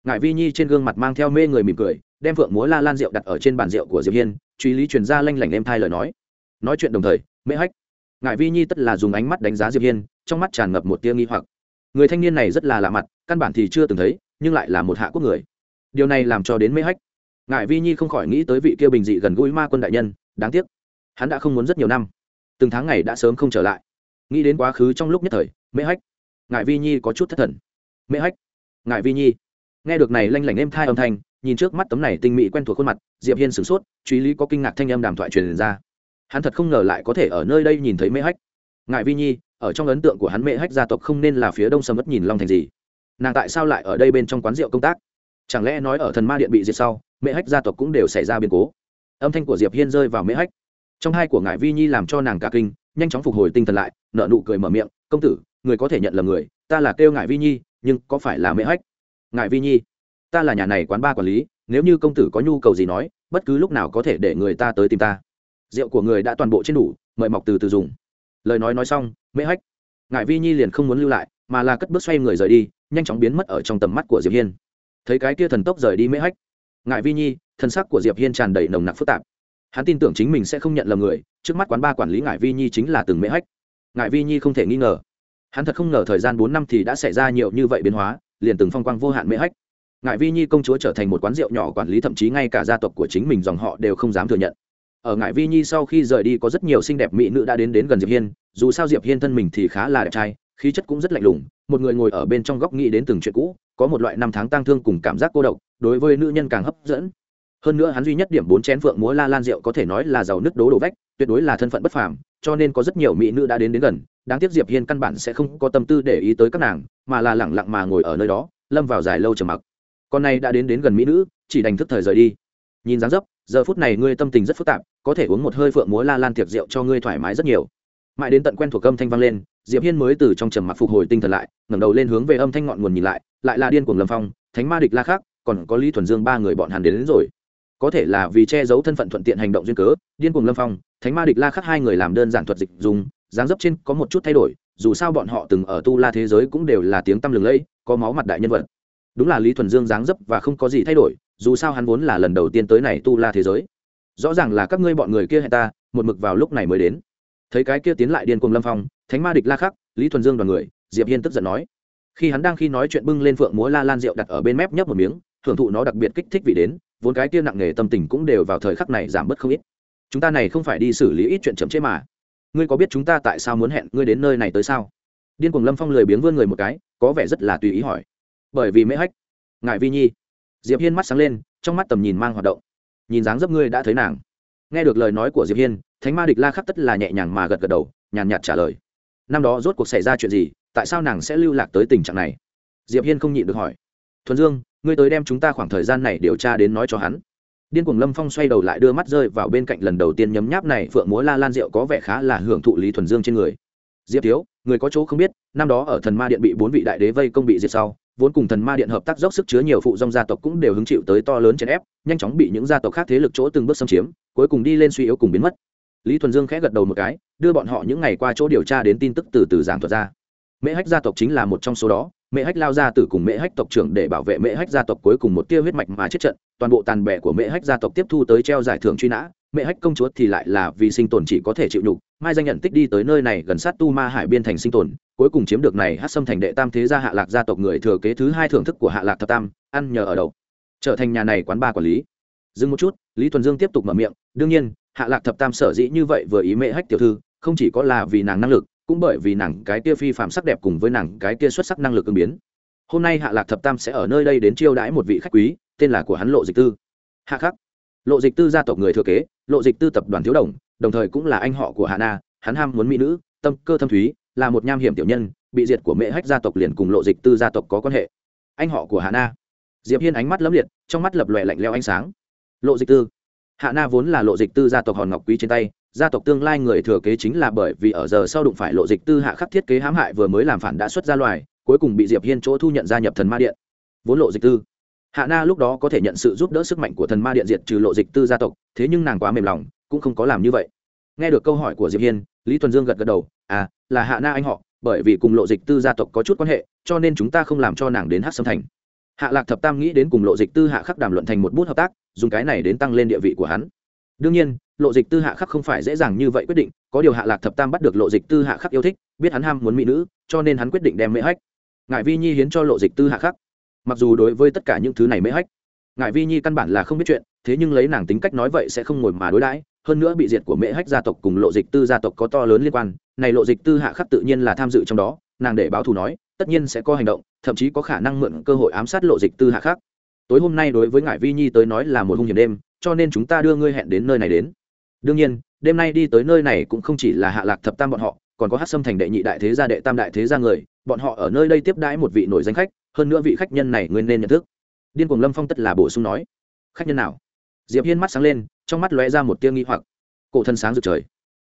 Ngài vi nhi trên gương mặt mang theo mê người mỉm cười, đem phượng múa la lan rượu đặt ở trên bàn rượu của diệp hiên, truy lý truyền ra lanh lảnh em thai lời nói. Nói chuyện đồng thời mễ hách. Ngài vi nhi tất là dùng ánh mắt đánh giá diệp hiên, trong mắt tràn ngập một tia nghi hoặc. Người thanh niên này rất là lạ mặt, căn bản thì chưa từng thấy, nhưng lại là một hạ quốc người. Điều này làm cho đến mễ hách. Ngài vi nhi không khỏi nghĩ tới vị kia bình dị gần gũi ma quân đại nhân, đáng tiếc hắn đã không muốn rất nhiều năm. Từng tháng ngày đã sớm không trở lại. Nghĩ đến quá khứ trong lúc nhất thời, mễ hách ngại vi nhi có chút thất thần. Mễ hách ngại vi nhi. Nghe được này lanh lảnh êm thai âm thanh, nhìn trước mắt tấm này tinh mỹ quen thuộc khuôn mặt, diệp hiên sửng sốt, truy lý có kinh ngạc thanh âm đàm thoại truyền ra. Hắn thật không ngờ lại có thể ở nơi đây nhìn thấy mễ hách. Ngại vi nhi, ở trong ấn tượng của hắn mễ hách gia tộc không nên là phía đông sầm mất nhìn long thành gì. Nàng tại sao lại ở đây bên trong quán rượu công tác? Chẳng lẽ nói ở thần ma điện bị diệt sau, mễ hách gia tộc cũng đều xảy ra biến cố? Âm thanh của diệp hiên rơi vào mễ hách trong hai của ngài vi nhi làm cho nàng cả kinh, nhanh chóng phục hồi tinh thần lại nợ nụ cười mở miệng, công tử, người có thể nhận là người, ta là kêu ngài vi nhi, nhưng có phải là mễ hách? Ngài vi nhi, ta là nhà này quán ba quản lý, nếu như công tử có nhu cầu gì nói, bất cứ lúc nào có thể để người ta tới tìm ta. Rượu của người đã toàn bộ trên đủ, mời mọc từ từ dùng. Lời nói nói xong mễ hách. Ngài vi nhi liền không muốn lưu lại, mà là cất bước xoay người rời đi, nhanh chóng biến mất ở trong tầm mắt của diệp hiên. Thấy cái kia thần tốc rời đi mễ hách. Ngài vi nhi, thân sắc của diệp hiên tràn đầy nồng nặc phức tạp hắn tin tưởng chính mình sẽ không nhận lầm người, trước mắt quán ba quản lý ngại vi nhi chính là từng mễ hách. Ngại vi nhi không thể nghi ngờ. Hắn thật không ngờ thời gian bốn năm thì đã xảy ra nhiều như vậy biến hóa, liền từng phong quang vô hạn mễ hách. Ngại vi nhi công chúa trở thành một quán rượu nhỏ quản lý thậm chí ngay cả gia tộc của chính mình dòng họ đều không dám thừa nhận. Ở ngại vi nhi sau khi rời đi có rất nhiều xinh đẹp mỹ nữ đã đến đến gần diệp hiên, dù sao diệp hiên thân mình thì khá là đẹp trai, khí chất cũng rất lạnh lùng, một người ngồi ở bên trong góc nghĩ đến từng chuyện cũ, có một loại năm tháng tang thương cùng cảm giác cô độc, đối với nữ nhân càng hấp dẫn hơn nữa hắn duy nhất điểm bốn chén phượng múa la lan rượu có thể nói là giàu nứt đố đổ vách tuyệt đối là thân phận bất phàm cho nên có rất nhiều mỹ nữ đã đến đến gần. Đáng tiếc diệp hiên căn bản sẽ không có tâm tư để ý tới các nàng mà là lẳng lặng mà ngồi ở nơi đó lâm vào dài lâu trầm mặc. Con này đã đến đến gần mỹ nữ chỉ đành thức thời rời đi. Nhìn dáng dấp giờ phút này ngươi tâm tình rất phức tạp có thể uống một hơi phượng múa la lan tiệc rượu cho ngươi thoải mái rất nhiều. Mãi đến tận quen thuộc âm thanh vang lên diệp hiên mới từ trong trầm mặc phục hồi tinh thần lại ngẩng đầu lên hướng về âm thanh ngọn nguồn nhìn lại lại là điên cuồng lâm phong thánh ma địch la khác còn có lý thuần dương ba người bọn Hàn đến, đến rồi có thể là vì che giấu thân phận thuận tiện hành động duyên cớ, điên cuồng lâm phong, thánh ma địch la khắc hai người làm đơn giản thuật dịch dùng, dáng dấp trên có một chút thay đổi, dù sao bọn họ từng ở tu la thế giới cũng đều là tiếng tăm lừng lẫy, có máu mặt đại nhân vật. Đúng là lý thuần dương dáng dấp và không có gì thay đổi, dù sao hắn vốn là lần đầu tiên tới này tu la thế giới. Rõ ràng là các ngươi bọn người kia hẹn ta, một mực vào lúc này mới đến. Thấy cái kia tiến lại điên cuồng lâm phong, thánh ma địch la khắc, lý thuần dương đoàn người, diệp hiên tức giận nói. Khi hắn đang khi nói chuyện bưng lên phượng múa la lan rượu đặt ở bên mép nhấp một miếng, thưởng thụ nó đặc biệt kích thích vị đến vốn cái kia nặng nề tâm tình cũng đều vào thời khắc này giảm bớt không ít. Chúng ta này không phải đi xử lý ít chuyện chậm chế mà. Ngươi có biết chúng ta tại sao muốn hẹn ngươi đến nơi này tới sao? Điên cuồng lâm phong lười biếng vươn người một cái, có vẻ rất là tùy ý hỏi. Bởi vì mễ hách. Ngại vi nhi. Diệp hiên mắt sáng lên, trong mắt tầm nhìn mang hoạt động. Nhìn dáng dấp ngươi đã thấy nàng. Nghe được lời nói của diệp hiên, thánh ma địch la khắc tất là nhẹ nhàng mà gật gật đầu, nhàn nhạt trả lời. Năm đó rốt cuộc xảy ra chuyện gì, tại sao nàng sẽ lưu lạc tới tình trạng này? Diệp hiên không nhịn được hỏi. Thuần dương ngươi tới đem chúng ta khoảng thời gian này điều tra đến nói cho hắn. Điên cuồng lâm phong xoay đầu lại đưa mắt rơi vào bên cạnh lần đầu tiên nhấm nháp này, phượng múa la lan rượu có vẻ khá là hưởng thụ lý thuần dương trên người. Diệp thiếu, người có chỗ không biết, năm đó ở thần ma điện bị bốn vị đại đế vây công bị diệt sau, vốn cùng thần ma điện hợp tác dốc sức chứa nhiều phụ dòng gia tộc cũng đều hứng chịu tới to lớn chèn ép, nhanh chóng bị những gia tộc khác thế lực chỗ từng bước xâm chiếm, cuối cùng đi lên suy yếu cùng biến mất. Lý thuần dương khẽ gật đầu một cái, đưa bọn họ những ngày qua chỗ điều tra đến tin tức từ từ giảng thuật ra. Mễ hách gia tộc chính là một trong số đó mễ hách lao ra từ cùng mễ hách tộc trưởng để bảo vệ mễ hách gia tộc cuối cùng một tia huyết mạch mà chết trận, toàn bộ tàn bệ của mễ hách gia tộc tiếp thu tới treo giải thưởng truy nã. Mễ hách công chúa thì lại là vì sinh tồn chỉ có thể chịu nhục, mai danh nhận tích đi tới nơi này gần sát tu ma hải biên thành sinh tồn, cuối cùng chiếm được này hát xâm thành đệ tam thế gia hạ lạc gia tộc người thừa kế thứ hai thưởng thức của hạ lạc thập tam, ăn nhờ ở đầu trở thành nhà này quán ba quản lý. Dừng một chút, lý thuần dương tiếp tục mở miệng, đương nhiên, hạ lạc thập tam sở dĩ như vậy vừa ý mễ hách tiểu thư, không chỉ có là vì nàng năng lực cũng bởi vì nàng cái kia phi phạm sắc đẹp cùng với nàng cái kia xuất sắc năng lực ứng biến. Hôm nay hạ lạc thập tam sẽ ở nơi đây đến chiêu đãi một vị khách quý, tên là của hắn lộ dịch tư. Hạ khắc. Lộ dịch tư gia tộc người thừa kế, lộ dịch tư tập đoàn thiếu đồng đồng thời cũng là anh họ của hạ na, hắn ham muốn mỹ nữ, tâm cơ thâm thúy, là một nham hiểm tiểu nhân, bị diệt của mẹ hách gia tộc liền cùng lộ dịch tư gia tộc có quan hệ. Anh họ của hạ na. Diệp hiên ánh mắt lấm liệt, trong mắt lập lòe lạnh leo ánh sáng. Lộ dịch tư. Hạ na vốn là lộ dịch tư gia tộc hòn ngọc quý trên tay gia tộc tương lai người thừa kế chính là bởi vì ở giờ sau đụng phải lộ dịch tư hạ khắc thiết kế hãm hại vừa mới làm phản đã xuất ra loài, cuối cùng bị diệp hiên chỗ thu nhận gia nhập thần ma điện. Vốn lộ dịch tư. Hạ na lúc đó có thể nhận sự giúp đỡ sức mạnh của thần ma điện diệt trừ lộ dịch tư gia tộc, thế nhưng nàng quá mềm lòng, cũng không có làm như vậy. Nghe được câu hỏi của diệp hiên, lý tuần dương gật gật đầu à là hạ na anh họ, bởi vì cùng lộ dịch tư gia tộc có chút quan hệ, cho nên chúng ta không làm cho nàng đến hát sâm thành. Hạ lạc thập tam nghĩ đến cùng lộ dịch tư hạ khắc đàm luận thành một bút hợp tác, dùng cái này đến tăng lên địa vị của hắn. Đương nhiên lộ dịch tư hạ khắc không phải dễ dàng như vậy quyết định, có điều hạ lạc thập tam bắt được lộ dịch tư hạ khắc yêu thích, biết hắn ham muốn mỹ nữ, cho nên hắn quyết định đem mễ hách. Ngại vi nhi hiến cho lộ dịch tư hạ khắc. Mặc dù đối với tất cả những thứ này mễ hách ngại vi nhi căn bản là không biết chuyện, thế nhưng lấy nàng tính cách nói vậy sẽ không ngồi mà đối đãi, hơn nữa bị diệt của mễ hách gia tộc cùng lộ dịch tư gia tộc có to lớn liên quan, này lộ dịch tư hạ khắc tự nhiên là tham dự trong đó, nàng để báo thù nói, tất nhiên sẽ có hành động, thậm chí có khả năng mượn cơ hội ám sát lộ dịch tư hạ khắc. Tối hôm nay đối với ngải vi nhi tới nói là một hung hiểm đêm, cho nên chúng ta đưa ngươi hẹn đến nơi này đến đương nhiên, đêm nay đi tới nơi này cũng không chỉ là hạ lạc thập tam bọn họ, còn có hát xâm thành đệ nhị đại thế gia đệ tam đại thế gia người, bọn họ ở nơi đây tiếp đãi một vị nổi danh khách, hơn nữa vị khách nhân này nguyên nên nhận thức. Điên cuồng lâm phong tất là bổ sung nói. Khách nhân nào? Diệp hiên mắt sáng lên, trong mắt lóe ra một tia nghi hoặc. Cổ thân sáng rực trời.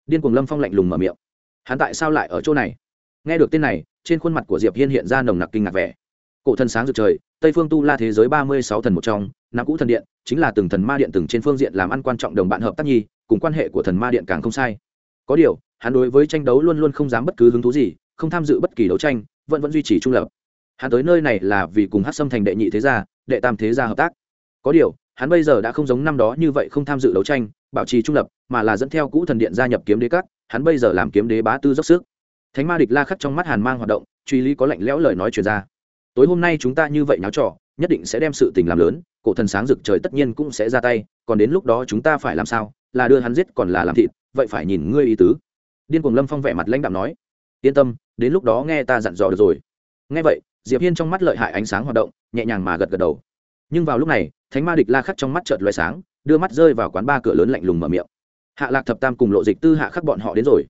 Điên cuồng lâm phong lạnh lùng mở miệng. Hắn tại sao lại ở chỗ này? Nghe được tên này, trên khuôn mặt của diệp hiên hiện ra nồng nặc kinh ngạc vẻ. Cổ thân sáng rực trời, tây phương tu la thế giới ba mươi sáu thần một trong nam cũ thần điện, chính là từng thần ma điện từng trên phương diện làm ăn quan trọng đồng bạn hợp tác nhi cùng quan hệ của thần ma điện càng không sai. Có điều, hắn đối với tranh đấu luôn luôn không dám bất cứ hứng thú gì, không tham dự bất kỳ đấu tranh, vẫn vẫn duy trì trung lập. Hắn tới nơi này là vì cùng hát xâm thành đệ nhị thế gia, đệ tam thế gia hợp tác. Có điều, hắn bây giờ đã không giống năm đó như vậy không tham dự đấu tranh, bảo trì trung lập, mà là dẫn theo cũ thần điện gia nhập kiếm đế cắt hắn bây giờ làm kiếm đế bá tư dốc sức. Thánh ma địch la khắc trong mắt hàn mang hoạt động, truy lý có lạnh lẽo lời nói truyền ra. Tối hôm nay chúng ta như vậy náo trò, nhất định sẽ đem sự tình làm lớn, cổ thần sáng rực trời tất nhiên cũng sẽ ra tay, còn đến lúc đó chúng ta phải làm sao? Là đưa hắn giết còn là làm thịt, vậy phải nhìn ngươi ý tứ. Điên cuồng lâm phong vẻ mặt lãnh đạm nói, yên tâm, đến lúc đó nghe ta dặn dò được rồi. Nghe vậy, diệp hiên trong mắt lợi hại ánh sáng hoạt động, nhẹ nhàng mà gật gật đầu. Nhưng vào lúc này, thánh ma địch la khắc trong mắt chợt loài sáng, đưa mắt rơi vào quán ba cửa lớn lạnh lùng mở miệng. Hạ lạc thập tam cùng lộ dịch tư hạ khắc bọn họ đến rồi.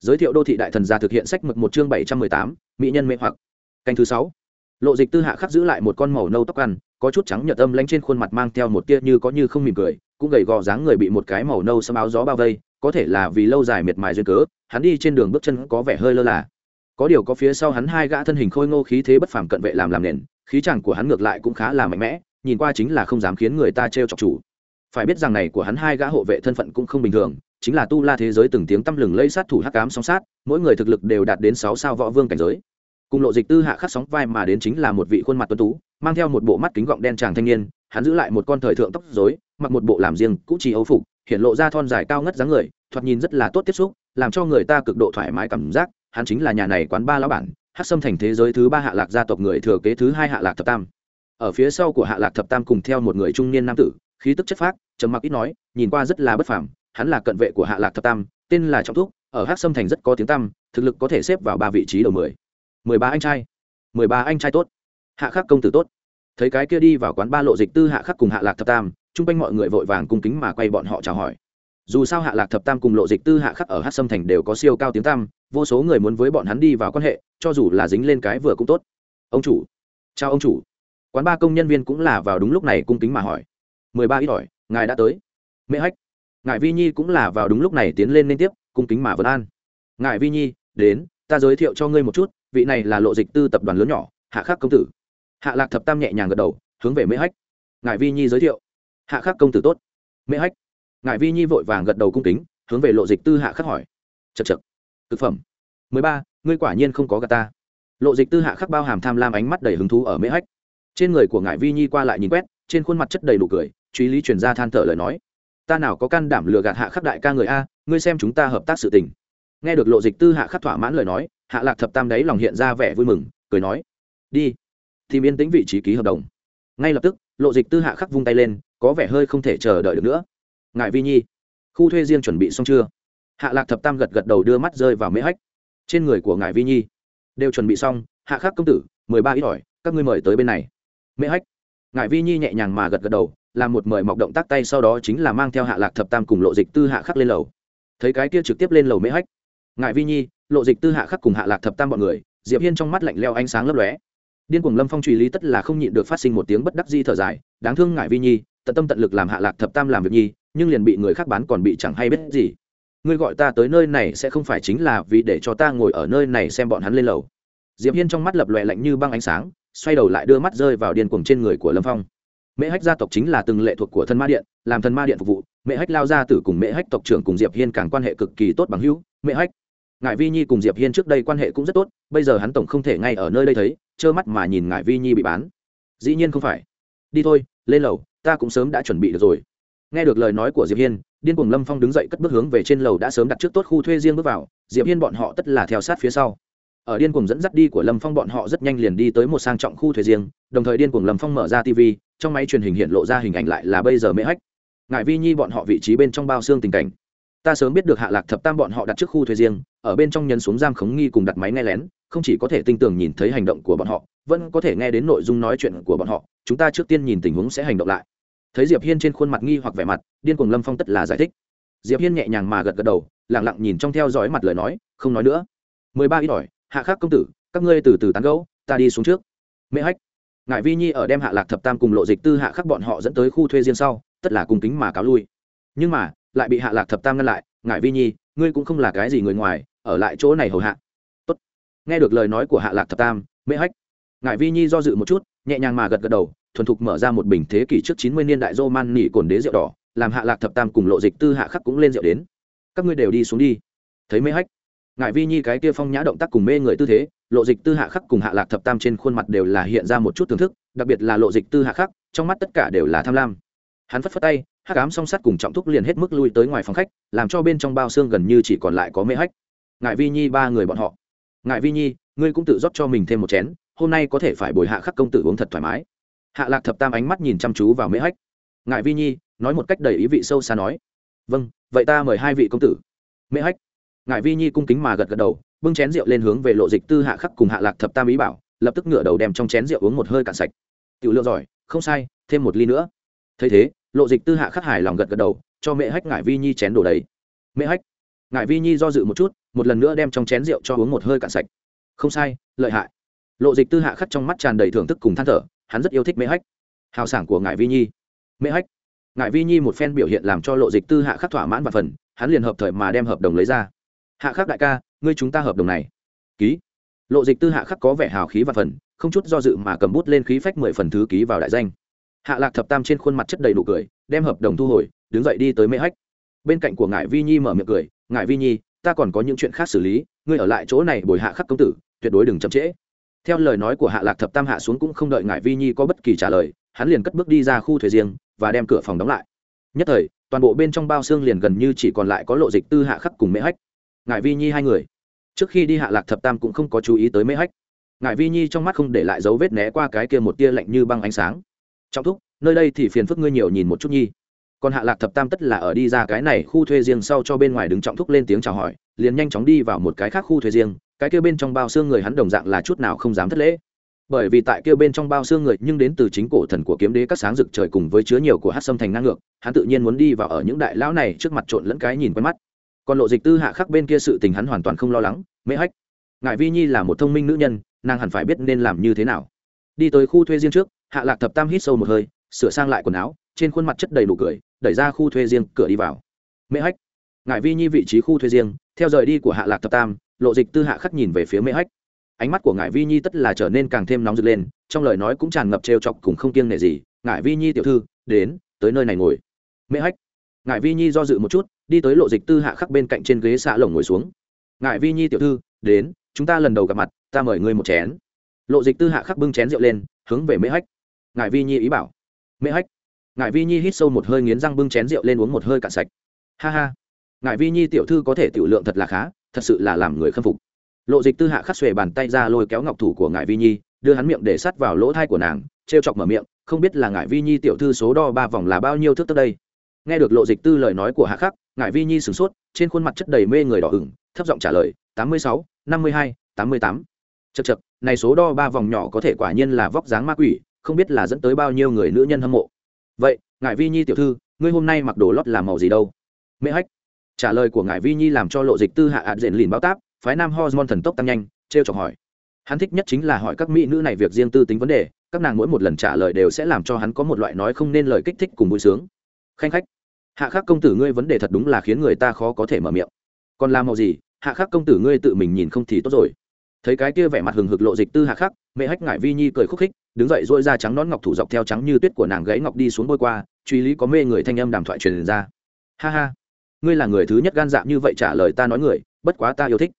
Giới thiệu đô thị đại thần gia thực hiện sách mực một chương bảy trăm mười tám, mỹ nhân mê hoặc. Canh thứ sáu. Lộ dịch tư hạ khắc giữ lại một con màu nâu tóc ăn, có chút trắng nhợt âm lánh trên khuôn mặt mang theo một tia như có như không mỉm cười cũng gầy gò dáng người bị một cái màu nâu xâm áo gió bao vây, có thể là vì lâu dài miệt mài duyên cớ, hắn đi trên đường bước chân có vẻ hơi lơ là. Có điều có phía sau hắn hai gã thân hình khôi ngô khí thế bất phàm cận vệ làm làm nền, khí chàng của hắn ngược lại cũng khá là mạnh mẽ, nhìn qua chính là không dám khiến người ta trêu chọc chủ. Phải biết rằng này của hắn hai gã hộ vệ thân phận cũng không bình thường, chính là tu la thế giới từng tiếng tăm lừng lây sát thủ hắc cám song sát, mỗi người thực lực đều đạt đến sáu sao võ vương cảnh giới. Cùng lộ dịch tư hạ khắc sóng vai mà đến chính là một vị khuôn mặt tuấn tú, mang theo một bộ mắt kính gọng đen tràng thanh niên hắn giữ lại một con thời thượng tóc dối mặc một bộ làm riêng cũ trì âu phục, hiện lộ ra thon dài cao ngất dáng người, thoạt nhìn rất là tốt tiếp xúc, làm cho người ta cực độ thoải mái cảm giác, hắn chính là nhà này quán ba lão bản, hát xâm thành thế giới thứ ba hạ lạc gia tộc người thừa kế thứ hai hạ lạc thập tam. Ở phía sau của hạ lạc thập tam cùng theo một người trung niên nam tử, khí tức chất phác, trầm mặc ít nói, nhìn qua rất là bất phàm, hắn là cận vệ của hạ lạc thập tam, tên là trọng thúc, ở hát xâm thành rất có tiếng tăm, thực lực có thể xếp vào ba vị trí đầu mười. mười ba anh trai. mười ba anh trai tốt. Hạ khắc công tử tốt thấy cái kia đi vào quán ba lộ dịch tư hạ khắc cùng hạ lạc thập tam, chung quanh mọi người vội vàng cung kính mà quay bọn họ chào hỏi. Dù sao hạ lạc thập tam cùng lộ dịch tư hạ khắc ở hát sâm thành đều có siêu cao tiếng tam vô số người muốn với bọn hắn đi vào quan hệ, cho dù là dính lên cái vừa cũng tốt. Ông chủ, chào ông chủ. Quán ba công nhân viên cũng là vào đúng lúc này cung kính mà hỏi. Mười ba ít ỏi, ngài đã tới. Mễ hách. Ngài vi nhi cũng là vào đúng lúc này tiến lên liên tiếp, cung kính mà vấn an. Ngài vi nhi, đến, ta giới thiệu cho ngươi một chút, vị này là lộ dịch tư tập đoàn lớn nhỏ, hạ khắc công tử hạ lạc thập tam nhẹ nhàng gật đầu, hướng về mễ hách. Ngài vi nhi giới thiệu. Hạ khắc công tử tốt. Mễ hách. Ngài vi nhi vội vàng gật đầu cung kính, hướng về lộ dịch tư hạ khắc hỏi. Chật chật thực phẩm. Mười ba, ngươi quả nhiên không có gà ta. Lộ dịch tư hạ khắc bao hàm tham lam ánh mắt đầy hứng thú ở mễ hách. Trên người của ngài vi nhi qua lại nhìn quét, trên khuôn mặt chất đầy đủ cười, truy lý truyền ra than thở lời nói. Ta nào có can đảm lừa gạt hạ khắc đại ca người a, ngươi xem chúng ta hợp tác sự tình. Nghe được lộ dịch tư hạ khắc thỏa mãn lời nói, hạ lạc thập tam đấy lòng hiện ra vẻ vui mừng, cười nói. Đi tìm yên tĩnh vị trí ký hợp đồng. Ngay lập tức, lộ dịch tư hạ khắc vung tay lên, có vẻ hơi không thể chờ đợi được nữa. Ngài vi nhi, khu thuê riêng chuẩn bị xong chưa? Hạ lạc thập tam gật gật đầu đưa mắt rơi vào mễ hách. Trên người của ngài vi nhi, đều chuẩn bị xong, hạ khắc công tử, mười ba ít ỏi, các ngươi mời tới bên này. Mễ hách, ngài vi nhi nhẹ nhàng mà gật gật đầu, làm một mời mọc động tác tay sau đó chính là mang theo hạ lạc thập tam cùng lộ dịch tư hạ khắc lên lầu. Thấy cái kia trực tiếp lên lầu mễ hách, ngài vi nhi, lộ dịch tư hạ khắc cùng hạ lạc thập tam bọn người, diệp hiên trong mắt lạnh leo ánh sáng lấp lóe điên cuồng lâm phong truy lý tất là không nhịn được phát sinh một tiếng bất đắc di thở dài, đáng thương ngại vi nhi, tận tâm tận lực làm hạ lạc thập tam làm việc nhi, nhưng liền bị người khác bán còn bị chẳng hay biết gì. Ngươi gọi ta tới nơi này sẽ không phải chính là vì để cho ta ngồi ở nơi này xem bọn hắn lên lầu. Diệp hiên trong mắt lập lòe lạnh như băng ánh sáng, xoay đầu lại đưa mắt rơi vào điên cuồng trên người của lâm phong. Mễ hách gia tộc chính là từng lệ thuộc của thần ma điện, làm thần ma điện phục vụ mễ hách lao gia tử cùng mễ hách tộc trưởng cùng diệp hiên càng quan hệ cực kỳ tốt bằng hữu. Mễ hách ngài vi nhi cùng diệp hiên trước đây quan hệ cũng rất tốt, bây giờ hắn tổng không thể ngay ở nơi đây thấy, trơ mắt mà nhìn ngài vi nhi bị bán. Dĩ nhiên không phải. Đi thôi, lên lầu, ta cũng sớm đã chuẩn bị được rồi. Nghe được lời nói của diệp hiên, điên cuồng lâm phong đứng dậy cất bước hướng về trên lầu đã sớm đặt trước tốt khu thuê riêng bước vào, diệp hiên bọn họ tất là theo sát phía sau. Ở điên cuồng dẫn dắt đi của lâm phong bọn họ rất nhanh liền đi tới một sang trọng khu thuê riêng, đồng thời điên cuồng lâm phong mở ra tv trong máy truyền hình hiện lộ ra hình ảnh lại là bây giờ mễ hách. Ngài vi nhi bọn họ vị trí bên trong bao xương tình cảnh ta sớm biết được hạ lạc thập tam bọn họ đặt trước khu thuê riêng, ở bên trong nhân xuống giam khống nghi cùng đặt máy nghe lén, không chỉ có thể tinh tường nhìn thấy hành động của bọn họ, vẫn có thể nghe đến nội dung nói chuyện của bọn họ, chúng ta trước tiên nhìn tình huống sẽ hành động lại. Thấy diệp hiên trên khuôn mặt nghi hoặc vẻ mặt, điên cuồng lâm phong tất là giải thích. Diệp hiên nhẹ nhàng mà gật gật đầu lẳng lặng nhìn trong theo dõi mặt lời nói, không nói nữa. Mười ba ít ỏi, hạ khắc công tử, các ngươi từ từ tán gẫu, ta đi xuống trước. Mễ hách. Ngại vi nhi ở đem hạ lạc thập tam cùng lộ dịch tư hạ khắc bọn họ dẫn tới khu thuê riêng sau, tất là cùng kính mà cáo lui. Nhưng mà lại bị hạ lạc thập tam ngăn lại ngại vi nhi, ngươi cũng không là cái gì người ngoài, ở lại chỗ này hầu hạ. Tốt. nghe được lời nói của hạ lạc thập tam mễ hách. Ngại vi nhi do dự một chút, nhẹ nhàng mà gật gật đầu, thuần thục mở ra một bình thế kỷ trước chín mươi niên đại dô man nỉ cồn đế rượu đỏ, làm hạ lạc thập tam cùng lộ dịch tư hạ khắc cũng lên rượu đến. Các ngươi đều đi xuống đi. Thấy mê hách ngại vi nhi cái kia phong nhã động tác cùng mê người tư thế, lộ dịch tư hạ khắc cùng hạ lạc thập tam trên khuôn mặt đều là hiện ra một chút thưởng thức, đặc biệt là lộ dịch tư hạ khắc, trong mắt tất cả đều là tham lam. Hắn phất phất tay hắc ám song sắt cùng trọng thúc liền hết mức lui tới ngoài phòng khách, làm cho bên trong bao xương gần như chỉ còn lại có mê hách. Ngại vi nhi ba người bọn họ. Ngại vi nhi, ngươi cũng tự rót cho mình thêm một chén, hôm nay có thể phải bồi hạ khắc công tử uống thật thoải mái. Hạ lạc thập tam ánh mắt nhìn chăm chú vào mễ hách. Ngại vi nhi, nói một cách đầy ý vị sâu xa nói. Vâng vậy ta mời hai vị công tử. Mễ hách. Ngại vi nhi cung kính mà gật gật đầu, bưng chén rượu lên hướng về lộ dịch tư hạ khắc cùng hạ lạc thập tam ý bảo, lập tức ngửa đầu đem trong chén rượu uống một hơi cạn sạch. Tiểu lượng giỏi, không sai, thêm một ly nữa. Thấy thế lộ dịch tư hạ khắc Hải lòng gật gật đầu, cho mẹ hách ngại vi nhi chén đổ đầy. Mẹ hách ngại vi nhi do dự một chút, một lần nữa đem trong chén rượu cho uống một hơi cạn sạch. Không sai, lợi hại. Lộ dịch tư hạ khắc trong mắt tràn đầy thưởng thức cùng than thở, hắn rất yêu thích mễ hách. Hào sảng của ngại vi nhi. Mễ hách ngại vi nhi một phen biểu hiện làm cho lộ dịch tư hạ khắc thỏa mãn và phần, hắn liền hợp thời mà đem hợp đồng lấy ra. Hạ khắc đại ca, ngươi chúng ta hợp đồng này. Ký. Lộ dịch tư hạ khắc có vẻ hào khí và phần, không chút do dự mà cầm bút lên khí phách mười phần thứ ký vào đại danh hạ lạc thập tam trên khuôn mặt chất đầy đủ cười, đem hợp đồng thu hồi, đứng dậy đi tới mễ hách. Bên cạnh của ngài vi nhi mở miệng cười ngài vi nhi, ta còn có những chuyện khác xử lý, ngươi ở lại chỗ này bồi hạ khắc công tử, tuyệt đối đừng chậm trễ. Theo lời nói của hạ lạc thập tam hạ xuống cũng không đợi ngài vi nhi có bất kỳ trả lời, hắn liền cất bước đi ra khu thuế riêng và đem cửa phòng đóng lại. Nhất thời, toàn bộ bên trong bao xương liền gần như chỉ còn lại có lộ dịch tư hạ khắc cùng mễ hách. Ngài vi nhi hai người. Trước khi đi hạ lạc thập tam cũng không có chú ý tới mễ hách. Ngài vi nhi trong mắt không để lại dấu vết né qua cái kia một tia lạnh như băng ánh sáng trọng thúc, nơi đây thì phiền phức ngươi nhiều nhìn một chút nhi. Còn hạ lạc thập tam tất là ở đi ra cái này khu thuê riêng sau cho bên ngoài đứng trọng thúc lên tiếng chào hỏi, liền nhanh chóng đi vào một cái khác khu thuê riêng, cái kia bên trong bao xương người hắn đồng dạng là chút nào không dám thất lễ. Bởi vì tại kia bên trong bao xương người, nhưng đến từ chính cổ thần của kiếm đế các sáng rực trời cùng với chứa nhiều của hát sâm thành năng ngược, hắn tự nhiên muốn đi vào ở những đại lão này trước mặt trộn lẫn cái nhìn quen mắt. Còn lộ dịch tư hạ khắc bên kia sự tình hắn hoàn toàn không lo lắng mễ hách. Ngại vi nhi là một thông minh nữ nhân, nàng hẳn phải biết nên làm như thế nào. Đi tới khu thuê riêng trước hạ lạc thập tam hít sâu một hơi, sửa sang lại quần áo, trên khuôn mặt chất đầy nụ cười, đẩy ra khu thuê riêng cửa đi vào. Mễ hách. Ngại vi nhi vị trí khu thuê riêng, theo rời đi của hạ lạc thập tam, lộ dịch tư hạ khắc nhìn về phía mễ hách. Ánh mắt của ngải vi nhi tất là trở nên càng thêm nóng rực lên, trong lời nói cũng tràn ngập trêu chọc cùng không kiêng nể gì. Ngải vi nhi tiểu thư, đến, tới nơi này ngồi. Mễ hách. Ngải vi nhi do dự một chút, đi tới lộ dịch tư hạ khắc bên cạnh trên ghế xạ lồng ngồi xuống. Ngải vi nhi tiểu thư, đến, chúng ta lần đầu gặp mặt, ta mời ngươi một chén. Lộ dịch tư hạ khắc bưng chén rượu lên, hướng về mễ hách ngải vi nhi ý bảo. Mễ hách. Ngải vi nhi hít sâu một hơi nghiến răng bưng chén rượu lên uống một hơi cạn sạch. Ha ha. Ngải vi nhi tiểu thư có thể tiểu lượng thật là khá, thật sự là làm người khâm phục. Lộ dịch tư hạ khắc xuề bàn tay ra lôi kéo ngọc thủ của ngải vi nhi, đưa hắn miệng để sắt vào lỗ thai của nàng t r e o chọc mở miệng, không biết là ngải vi nhi tiểu thư số đo ba vòng là bao nhiêu thước tới đây. Nghe được lộ dịch tư lời nói của hạ khắc ngải vi nhi sửng sốt, trên khuôn mặt chất đầy mê người đỏ ửng, thấp giọng trả lời, tám mươi sáu, năm mươi hai, tám mươi tám. Chật chật này số đo ba vòng nhỏ có thể quả nhiên là vóc dáng ma quỷ không biết là dẫn tới bao nhiêu người nữ nhân hâm mộ. Vậy ngài vi nhi tiểu thư, ngươi hôm nay mặc đồ lót làm màu gì đâu? Mễ hách. Trả lời của ngài vi nhi làm cho lộ dịch tư hạ ạt diện lìn báo táp, phái nam hormone thần tốc tăng nhanh, trêu chọc hỏi. Hắn thích nhất chính là hỏi các mỹ nữ này việc riêng tư tính vấn đề, các nàng mỗi một lần trả lời đều sẽ làm cho hắn có một loại nói không nên lời kích thích cùng vui sướng. Khanh khách. Hạ khắc công tử ngươi vấn đề thật đúng là khiến người ta khó có thể mở miệng. Còn làm màu gì? Hạ khắc công tử ngươi tự mình nhìn không thì tốt rồi thấy cái kia vẻ mặt hừng hực lộ dịch tư hạ khắc, mẹ hách ngại vi nhi cười khúc khích, đứng dậy dỗi ra trắng nón ngọc thủ dọc theo trắng như tuyết của nàng gãy ngọc đi xuống bôi qua, truy lý có mê người thanh âm đàm thoại truyền ra. Ha ha, ngươi là người thứ nhất gan dạ như vậy trả lời ta nói người, bất quá ta yêu thích.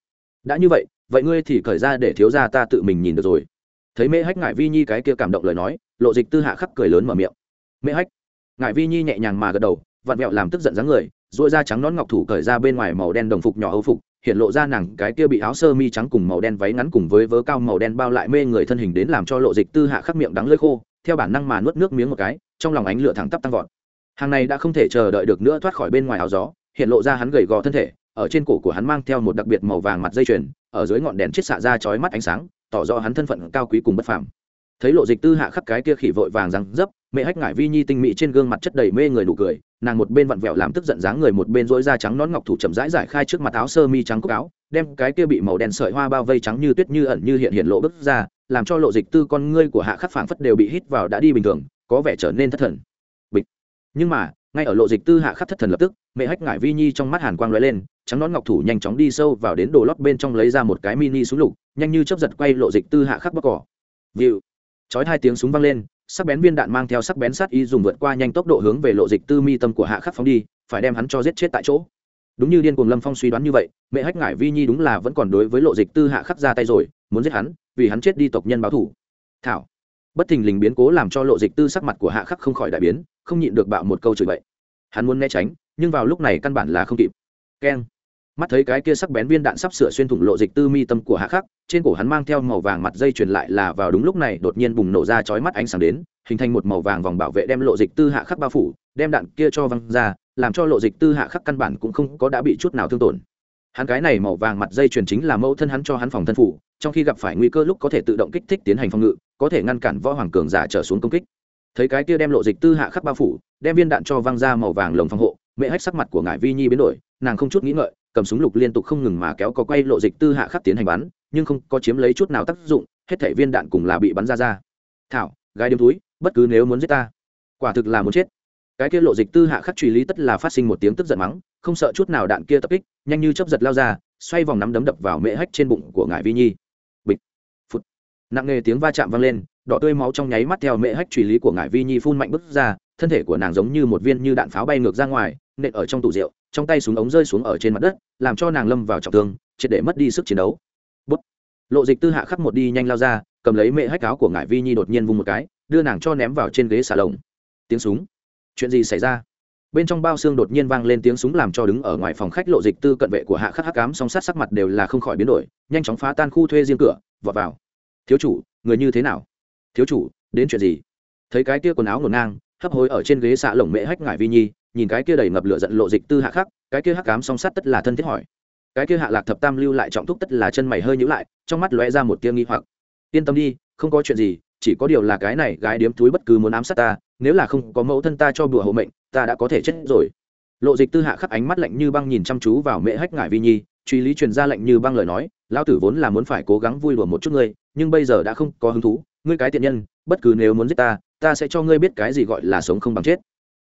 Đã như vậy vậy ngươi thì cởi ra để thiếu ra ta tự mình nhìn được rồi. Thấy mẹ hách ngại vi nhi cái kia cảm động lời nói, lộ dịch tư hạ khắc cười lớn mở miệng. Mẹ hách ngại vi nhi nhẹ nhàng mà gật đầu, vặn vẹo làm tức giận dáng người dội da trắng nón ngọc thủ cởi ra bên ngoài màu đen đồng phục nhỏ âu phục hiện lộ ra nàng cái kia bị áo sơ mi trắng cùng màu đen váy ngắn cùng với vớ cao màu đen bao lại mê người thân hình đến làm cho lộ dịch tư hạ khắc miệng đắng lơi khô, theo bản năng mà nuốt nước miếng một cái, trong lòng ánh lửa thẳng tắp tăng vọt. Hàng này đã không thể chờ đợi được nữa thoát khỏi bên ngoài áo gió, hiện lộ ra hắn gầy gò thân thể, ở trên cổ của hắn mang theo một đặc biệt màu vàng mặt dây chuyền, ở dưới ngọn đèn chiết xạ ra chói mắt ánh sáng, tỏ rõ hắn thân phận cao quý cùng bất phàm. Thấy lộ dịch tư hạ khắc cái kia khỉ vội vàng răng dấp mẹ hách ngải vi nhi tinh mỹ trên gương mặt chất đầy mê người nụ cười, nàng một bên vặn vẹo làm tức giận dáng người một bên dỗi da trắng nón ngọc thủ chậm rãi giải khai trước mặt áo sơ mi trắng cúc áo, đem cái kia bị màu đen sợi hoa bao vây trắng như tuyết như ẩn như hiện hiện lộ bức ra, làm cho lộ dịch tư con ngươi của hạ khắc phảng phất đều bị hít vào đã đi bình thường, có vẻ trở nên thất thần. Bịch. Nhưng mà, ngay ở lộ dịch tư hạ khắc thất thần lập tức, mẹ hách ngải vi nhi trong mắt hàn quang lóe lên, trắng nón ngọc thủ nhanh chóng đi sâu vào đến đồ lót bên trong lấy ra một cái mini súng lục, nhanh như chớp giật quay lộ dịch tư hạ khắc bóc cỏ. Vịu. Chói hai tiếng súng vang lên sắc bén viên đạn mang theo sắc bén sát ý dùng vượt qua nhanh tốc độ hướng về lộ dịch tư mi tâm của hạ khắc phóng đi, phải đem hắn cho giết chết tại chỗ. Đúng như điên cuồng lâm phong suy đoán như vậy, mẹ hách ngải vi nhi đúng là vẫn còn đối với lộ dịch tư hạ khắc ra tay rồi, muốn giết hắn, vì hắn chết đi tộc nhân báo thủ. Thảo. Bất thình lình biến cố làm cho lộ dịch tư sắc mặt của hạ khắc không khỏi đại biến, không nhịn được bạo một câu chửi bậy. Hắn muốn né tránh, nhưng vào lúc này căn bản là không kịp. Keng mắt thấy cái kia sắc bén viên đạn sắp sửa xuyên thủng lộ dịch tư mi tâm của hạ khắc, trên cổ hắn mang theo màu vàng mặt dây truyền lại là vào đúng lúc này đột nhiên bùng nổ ra chói mắt ánh sáng đến, hình thành một màu vàng vòng bảo vệ đem lộ dịch tư hạ khắc bao phủ, đem đạn kia cho văng ra, làm cho lộ dịch tư hạ khắc căn bản cũng không có đã bị chút nào thương tổn. Hắn cái này màu vàng mặt dây truyền chính là mẫu thân hắn cho hắn phòng thân phủ, trong khi gặp phải nguy cơ lúc có thể tự động kích thích tiến hành phòng ngự, có thể ngăn cản võ hoàng cường giả trở xuống công kích. Thấy cái kia đem lộ dịch tư hạ khắc bao phủ, đem viên đạn cho văng ra màu vàng lồng phòng hộ mẹ hách sắc mặt của ngải vi nhi biến đổi, nàng không chút nghĩ ngợi, cầm súng lục liên tục không ngừng mà kéo có quay lộ dịch tư hạ khắc tiến hành bắn, nhưng không có chiếm lấy chút nào tác dụng, hết thể viên đạn cùng là bị bắn ra ra. Thảo, gái đêm túi, bất cứ nếu muốn giết ta, quả thực là muốn chết. Cái kia lộ dịch tư hạ khắc truy lý tất là phát sinh một tiếng tức giận mắng, không sợ chút nào đạn kia tập kích, nhanh như chấp giật lao ra, xoay vòng nắm đấm đập vào mễ hách trên bụng của ngải vi nhi. Bịch phút nặng nề tiếng va chạm vang lên, đỏ tươi máu trong nháy mắt theo mễ hách truy lý của ngải vi nhi phun mạnh bứt ra thân thể của nàng giống như một viên như đạn pháo bay ngược ra ngoài, nện ở trong tủ rượu, trong tay súng ống rơi xuống ở trên mặt đất, làm cho nàng lâm vào trọng thương, triệt để mất đi sức chiến đấu. Bút. lộ dịch tư hạ khắc một đi nhanh lao ra, cầm lấy mẹ hách áo của ngải vi nhi đột nhiên vung một cái, đưa nàng cho ném vào trên ghế xà lồng. Tiếng súng. Chuyện gì xảy ra? Bên trong bao xương đột nhiên vang lên tiếng súng làm cho đứng ở ngoài phòng khách lộ dịch tư cận vệ của hạ khắc hắc cám song sát sắc mặt đều là không khỏi biến đổi, nhanh chóng phá tan khu thuê riêng cửa, vọt vào. Thiếu chủ, người như thế nào? Thiếu chủ, đến chuyện gì? Thấy cái kia quần áo ngổn ngang hấp hối ở trên ghế xạ lồng mẹ hách ngải vi nhi, nhìn cái kia đầy ngập lửa giận lộ dịch tư hạ khắc, cái kia hắc cám song sát tất là thân thiết hỏi. Cái kia hạ lạc thập tam lưu lại trọng thúc tất là chân mày hơi nhữ lại, trong mắt lóe ra một tia nghi hoặc. Yên tâm đi, không có chuyện gì, chỉ có điều là cái này gái điếm túi bất cứ muốn ám sát ta, nếu là không có mẫu thân ta cho bùa hộ mệnh, ta đã có thể chết rồi. Lộ dịch tư hạ khắc ánh mắt lạnh như băng nhìn chăm chú vào mẹ hách ngải vi nhi, truy lý truyền ra lạnh như băng lời nói, lão tử vốn là muốn phải cố gắng vui đùa một chút ngươi, nhưng bây giờ đã không có hứng thú ngươi cái tiện nhân, bất cứ nếu muốn giết ta ta sẽ cho ngươi biết cái gì gọi là sống không bằng chết.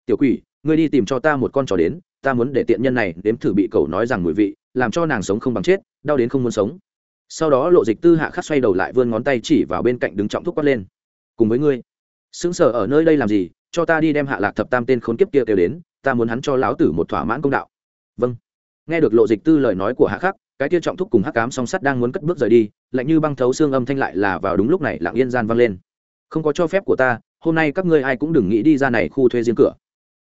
Tiểu quỷ, ngươi đi tìm cho ta một con chó đến, ta muốn để tiện nhân này đếm thử bị cậu nói rằng mùi vị, làm cho nàng sống không bằng chết, đau đến không muốn sống. Sau đó lộ dịch tư hạ khắc xoay đầu lại vươn ngón tay chỉ vào bên cạnh đứng trọng thúc quát lên. Cùng với ngươi xứng sở ở nơi đây làm gì, cho ta đi đem hạ lạc thập tam tên khốn kiếp kia kêu đến, ta muốn hắn cho lão tử một thỏa mãn công đạo. Vâng. Nghe được lộ dịch tư lời nói của hạ khắc cái kia trọng thúc cùng hắc cám song sắt đang muốn cất bước rời đi, lạnh như băng thấu xương âm thanh lại là vào đúng lúc này lặng yên gian vang lên. Không có cho phép của ta, hôm nay các ngươi ai cũng đừng nghĩ đi ra này khu thuê riêng cửa.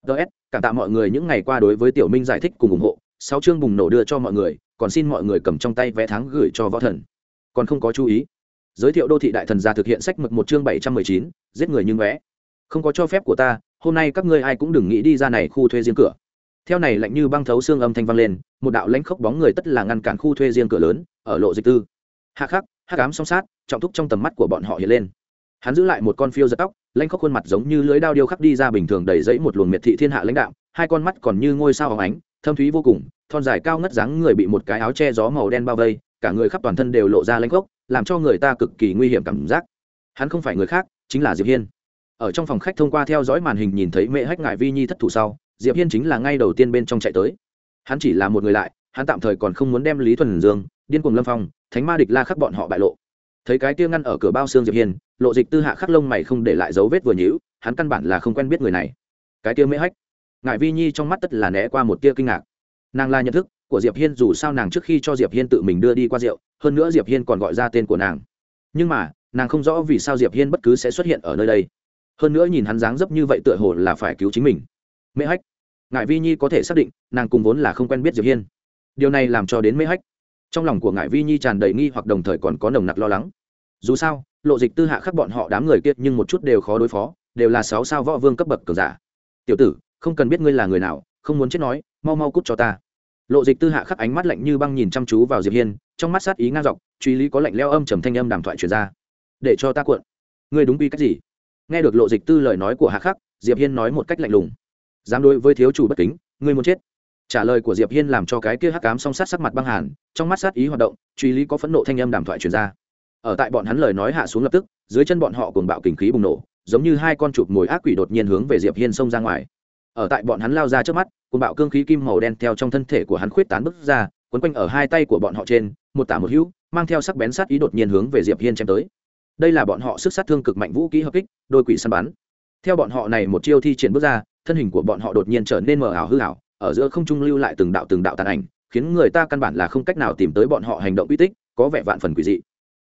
Ts cảm tạ mọi người những ngày qua đối với tiểu minh giải thích cùng ủng hộ, sáu chương bùng nổ đưa cho mọi người, còn xin mọi người cầm trong tay vé tháng gửi cho võ thần. Còn không có chú ý. Giới thiệu đô thị đại thần gia thực hiện sách mực một chương bảy trăm mười chín, giết người nhưng vẽ. không có cho phép của ta, hôm nay các ngươi ai cũng đừng nghĩ đi ra này khu thuê riêng cửa theo này lạnh như băng thấu xương âm thanh vang lên, một đạo lãnh khốc bóng người tất là ngăn cản khu thuê riêng cửa lớn, ở lộ dịch tư. Hạ khắc, hắc ám song sát, trọng thúc trong tầm mắt của bọn họ hiện lên. Hắn giữ lại một con phiêu giật tóc, lãnh khóc khuôn mặt giống như lưới đao điêu khắc đi ra bình thường đầy dẫy một luồng miệt thị thiên hạ lãnh đạo, hai con mắt còn như ngôi sao hóng ánh, thâm thúy vô cùng, thon dài cao ngất dáng người bị một cái áo che gió màu đen bao vây, cả người khắp toàn thân đều lộ ra lãnh khốc, làm cho người ta cực kỳ nguy hiểm cảm giác. Hắn không phải người khác, chính là diệp hiên. Ở trong phòng khách thông qua theo dõi màn hình nhìn thấy mẹ hách ngại vi nhi thất thủ sau diệp hiên chính là ngay đầu tiên bên trong chạy tới. Hắn chỉ là một người lại, hắn tạm thời còn không muốn đem lý thuần dương, điên cuồng lâm phong, thánh ma địch la khắc bọn họ bại lộ. Thấy cái kia ngăn ở cửa bao xương diệp hiên, lộ dịch tư hạ khắc lông mày không để lại dấu vết vừa nhữ hắn căn bản là không quen biết người này. Cái kia mễ hách. Ngại vi nhi trong mắt tất là né qua một tia kinh ngạc. Nàng là nhận thức của diệp hiên dù sao nàng trước khi cho diệp hiên tự mình đưa đi qua rượu, hơn nữa diệp hiên còn gọi ra tên của nàng. Nhưng mà, nàng không rõ vì sao diệp hiên bất cứ sẽ xuất hiện ở nơi đây. Hơn nữa nhìn hắn dáng dấp như vậy tựa hồ là phải cứu chính mình mễ hách. Ngài vi nhi có thể xác định, nàng cùng vốn là không quen biết diệp hiên. Điều này làm cho đến mễ hách. Trong lòng của ngài vi nhi tràn đầy nghi hoặc đồng thời còn có nồng nặc lo lắng. Dù sao, lộ dịch tư hạ khắc bọn họ đám người kia nhưng một chút đều khó đối phó, đều là sáu sao võ vương cấp bậc cường giả. Tiểu tử, không cần biết ngươi là người nào, không muốn chết nói, mau mau cút cho ta. Lộ dịch tư hạ khắc ánh mắt lạnh như băng nhìn chăm chú vào diệp hiên, trong mắt sát ý ngang dọc, truy lý có lạnh leo âm trầm thanh âm đàm thoại truyền ra. Để cho ta cuộn. Ngươi đúng quy cách gì? Nghe được lộ dịch tư lời nói của hạ khắc, diệp hiên nói một cách lạnh lùng dám đối với thiếu chủ bất kính, ngươi muốn chết. Trả lời của diệp hiên làm cho cái kia hắc cám song sát sắc mặt băng hàn, trong mắt sát ý hoạt động, truy lý có phẫn nộ thanh âm đàm thoại truyền ra. Ở tại bọn hắn lời nói hạ xuống lập tức, dưới chân bọn họ cùng bạo kình khí bùng nổ, giống như hai con chụp mồi ác quỷ đột nhiên hướng về diệp hiên xông ra ngoài. Ở tại bọn hắn lao ra trước mắt cùng bạo cương khí kim màu đen theo trong thân thể của hắn khuyết tán bứt ra, quấn quanh ở hai tay của bọn họ trên, một tả một hữu, mang theo sắc bén sát ý đột nhiên hướng về diệp hiên chém tới. Đây là bọn họ sức sát thương cực mạnh vũ kỹ hợp kích, đôi quỷ săn bắn theo bọn họ này một chiêu thi triển bước ra, thân hình của bọn họ đột nhiên trở nên mờ ảo hư ảo, ở giữa không trung lưu lại từng đạo từng đạo tàn ảnh, khiến người ta căn bản là không cách nào tìm tới bọn họ hành động uy tích, có vẻ vạn phần quỷ dị.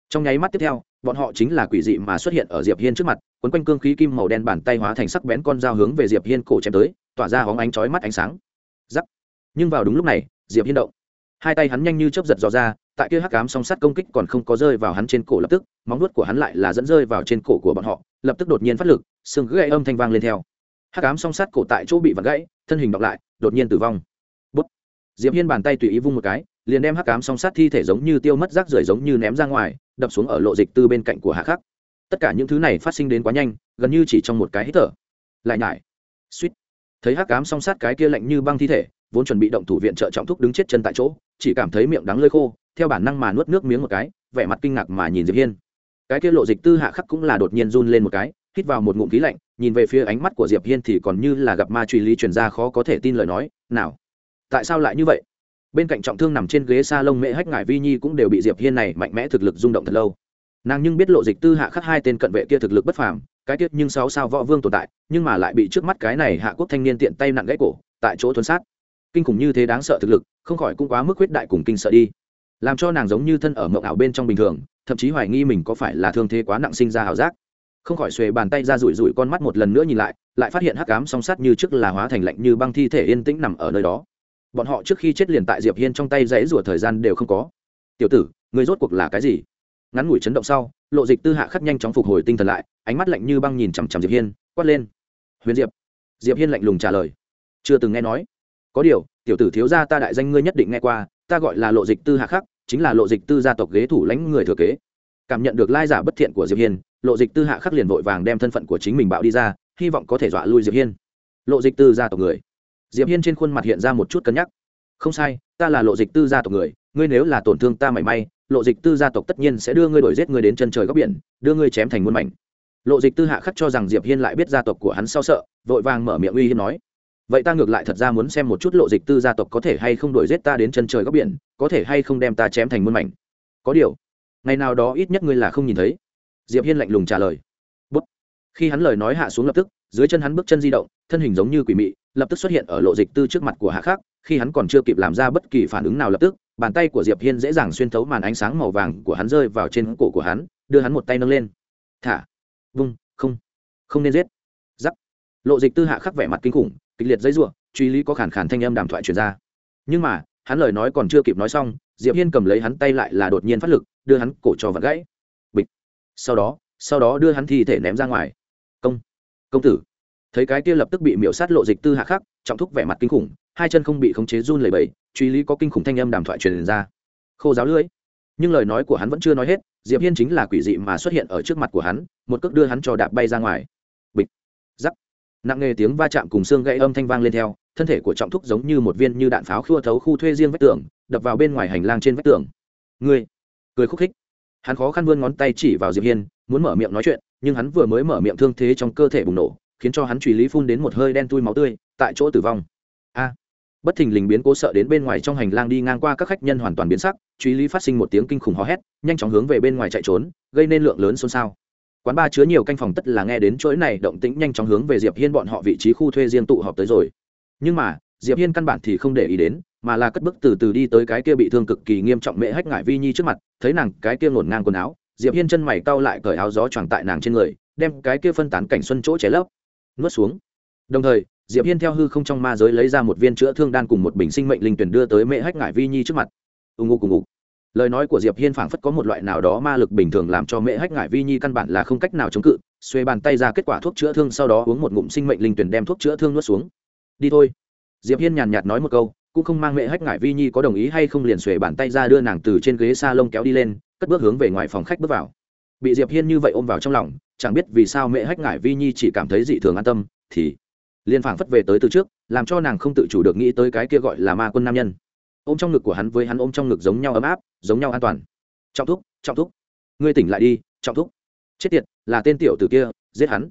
Trong nháy mắt tiếp theo, bọn họ chính là quỷ dị mà xuất hiện ở diệp hiên trước mặt quấn quanh cương khí kim màu đen bàn tay hóa thành sắc bén con dao hướng về diệp hiên cổ chém tới, tỏa ra hóng ánh chói mắt ánh sáng. Giắc. Nhưng vào đúng lúc này, diệp hiên động. Hai tay hắn nhanh như chớp giật dò ra tại kia hắc ám song sắt công kích còn không có rơi vào hắn trên cổ lập tức, móng vuốt của hắn lại là dẫn rơi vào trên cổ của bọn họ, lập tức đột nhiên phát lực, xương gãy âm thanh vang lên theo. Hắc ám song sắt cổ tại chỗ bị vặn gãy, thân hình đọc lại, đột nhiên tử vong. Bút. Diệp hiên bàn tay tùy ý vung một cái, liền đem hắc ám song sắt thi thể giống như tiêu mất rác rưởi giống như ném ra ngoài, đập xuống ở lộ dịch tư bên cạnh của hạ khắc. Tất cả những thứ này phát sinh đến quá nhanh, gần như chỉ trong một cái hít thở. Lại nhải. Suýt. Thấy hắc ám song sát cái kia lạnh như băng thi thể, vốn chuẩn bị động thủ viện trợ trọng thúc đứng chết chân tại chỗ, chỉ cảm thấy miệng đắng lơi khô theo bản năng mà nuốt nước miếng một cái, vẻ mặt kinh ngạc mà nhìn diệp hiên. Cái kia lộ dịch tư hạ khắc cũng là đột nhiên run lên một cái, hít vào một ngụm khí lạnh, nhìn về phía ánh mắt của diệp hiên thì còn như là gặp ma truy lý truyền ra khó có thể tin lời nói, nào, tại sao lại như vậy? Bên cạnh trọng thương nằm trên ghế sa lông mễ hách ngải vi nhi cũng đều bị diệp hiên này mạnh mẽ thực lực rung động thật lâu. Nàng nhưng biết lộ dịch tư hạ khắc hai tên cận vệ kia thực lực bất phàm, cái tiết nhưng sáu sao võ vương tồn tại, nhưng mà lại bị trước mắt cái này hạ quốc thanh niên tiện tay nặng gãy cổ, tại chỗ thuấn sát. Kinh khủng như thế đáng sợ thực lực, không khỏi cũng quá mức huyết đại cùng kinh sợ đi làm cho nàng giống như thân ở mộng ảo bên trong bình thường, thậm chí hoài nghi mình có phải là thương thế quá nặng sinh ra ảo giác. Không khỏi xuề bàn tay ra rủi rủi con mắt một lần nữa nhìn lại lại phát hiện hắc cám song sát như trước là hóa thành lạnh như băng thi thể yên tĩnh nằm ở nơi đó. Bọn họ trước khi chết liền tại diệp hiên trong tay dãy rủa thời gian đều không có. Tiểu tử người rốt cuộc là cái gì? Ngắn ngủi chấn động sau, lộ dịch tư hạ khắc nhanh chóng phục hồi tinh thần lại, ánh mắt lạnh như băng nhìn chằm chằm diệp hiên, quát lên. Huyền diệp. Diệp hiên lạnh lùng trả lời. Chưa từng nghe nói. Có điều, tiểu tử thiếu gia ta đại danh ngươi nhất định nghe qua, ta gọi là lộ dịch tư hạ khắc chính là lộ dịch tư gia tộc ghế thủ lãnh người thừa kế. Cảm nhận được lai giả bất thiện của diệp hiên, lộ dịch tư hạ khắc liền vội vàng đem thân phận của chính mình bạo đi ra, hy vọng có thể dọa lui diệp hiên. Lộ dịch tư gia tộc người. Diệp hiên trên khuôn mặt hiện ra một chút cân nhắc. Không sai, ta là lộ dịch tư gia tộc người, ngươi nếu là tổn thương ta mảy may, lộ dịch tư gia tộc tất nhiên sẽ đưa ngươi đổi giết ngươi đến chân trời góc biển, đưa ngươi chém thành muôn mảnh. Lộ dịch tư hạ khắc cho rằng diệp hiên lại biết gia tộc của hắn sao sợ, vội vàng mở miệng uy hiếp nói vậy ta ngược lại thật ra muốn xem một chút lộ dịch tư gia tộc có thể hay không đuổi giết ta đến chân trời góc biển, có thể hay không đem ta chém thành muôn mảnh. Có điều, ngày nào đó ít nhất ngươi là không nhìn thấy. Diệp hiên lạnh lùng trả lời. Bút. khi hắn lời nói hạ xuống lập tức, dưới chân hắn bước chân di động, thân hình giống như quỷ mị, lập tức xuất hiện ở lộ dịch tư trước mặt của hạ khắc khi hắn còn chưa kịp làm ra bất kỳ phản ứng nào lập tức, bàn tay của diệp hiên dễ dàng xuyên thấu màn ánh sáng màu vàng của hắn rơi vào trên cổ của hắn, đưa hắn một tay nâng lên. Thả. Vung. Không. Không nên giết. Giắc. Lộ dịch tư hạ khắc vẻ mặt kinh khủng kịch liệt dây rủa, truy lý có khản khản thanh âm đàm thoại truyền ra. Nhưng mà, hắn lời nói còn chưa kịp nói xong, diệp hiên cầm lấy hắn tay lại là đột nhiên phát lực, đưa hắn cổ cho vặn gãy. Bịch. Sau đó sau đó đưa hắn thi thể ném ra ngoài. Công. Công tử. Thấy cái kia lập tức bị miễu sát lộ dịch tư hạ khắc, trọng thúc vẻ mặt kinh khủng, hai chân không bị khống chế run lẩy bẩy, truy lý có kinh khủng thanh âm đàm thoại truyền ra. Khô giáo lưỡi. Nhưng lời nói của hắn vẫn chưa nói hết, diệp hiên chính là quỷ dị mà xuất hiện ở trước mặt của hắn, một cước đưa hắn cho đạp bay ra ngoài. Bịch. Rắc nặng nghề tiếng va chạm cùng xương gãy âm thanh vang lên theo, thân thể của trọng thúc giống như một viên như đạn pháo khua thấu khu thuê riêng vách tường, đập vào bên ngoài hành lang trên vách tường. Người cười khúc khích. Hắn khó khăn vươn ngón tay chỉ vào diệp hiên, muốn mở miệng nói chuyện, nhưng hắn vừa mới mở miệng thương thế trong cơ thể bùng nổ, khiến cho hắn truy lý phun đến một hơi đen tui máu tươi, tại chỗ tử vong. A à, bất thình lình biến cố sợ đến bên ngoài trong hành lang đi ngang qua các khách nhân hoàn toàn biến sắc truy lý phát sinh một tiếng kinh khủng hò hét, nhanh chóng hướng về bên ngoài chạy trốn, gây nên lượng lớn xôn xao quán ba chứa nhiều canh phòng tất là nghe đến chuỗi này động tĩnh nhanh chóng hướng về diệp hiên bọn họ vị trí khu thuê riêng tụ họp tới rồi. Nhưng mà, diệp hiên căn bản thì không để ý đến, mà là cất bước từ từ đi tới cái kia bị thương cực kỳ nghiêm trọng mẹ hách ngải vi nhi trước mặt, thấy nàng cái kia ngổn ngang quần áo, diệp hiên chân mày cau lại cởi áo gió choàng tại nàng trên người, đem cái kia phân tán cảnh xuân chỗ cháy lấp, nuốt xuống. Đồng thời, diệp hiên theo hư không trong ma giới lấy ra một viên chữa thương đan cùng một bình sinh mệnh linh tuyển đưa tới mẹ hách ngải vi nhi trước mặt. Ù ngụ cùng ngụ lời nói của diệp hiên phảng phất có một loại nào đó ma lực bình thường làm cho mẹ hách ngải vi nhi căn bản là không cách nào chống cự, xuê bàn tay ra kết quả thuốc chữa thương sau đó uống một ngụm sinh mệnh linh tuyển đem thuốc chữa thương nuốt xuống. Đi thôi. Diệp hiên nhàn nhạt nói một câu, cũng không mang mẹ hách ngải vi nhi có đồng ý hay không liền xuề bàn tay ra đưa nàng từ trên ghế sa lông kéo đi lên, cất bước hướng về ngoài phòng khách bước vào. Bị diệp hiên như vậy ôm vào trong lòng, chẳng biết vì sao mẹ hách ngải vi nhi chỉ cảm thấy dị thường an tâm, thì liền phảng phất về tới từ trước, làm cho nàng không tự chủ được nghĩ tới cái kia gọi là ma quân nam nhân ôm trong ngực của hắn với hắn ôm trong ngực giống nhau ấm áp, giống nhau an toàn. Trọng thúc trọng thúc. Ngươi tỉnh lại đi, trọng thúc. Chết tiệt, là tên tiểu tử kia, giết hắn.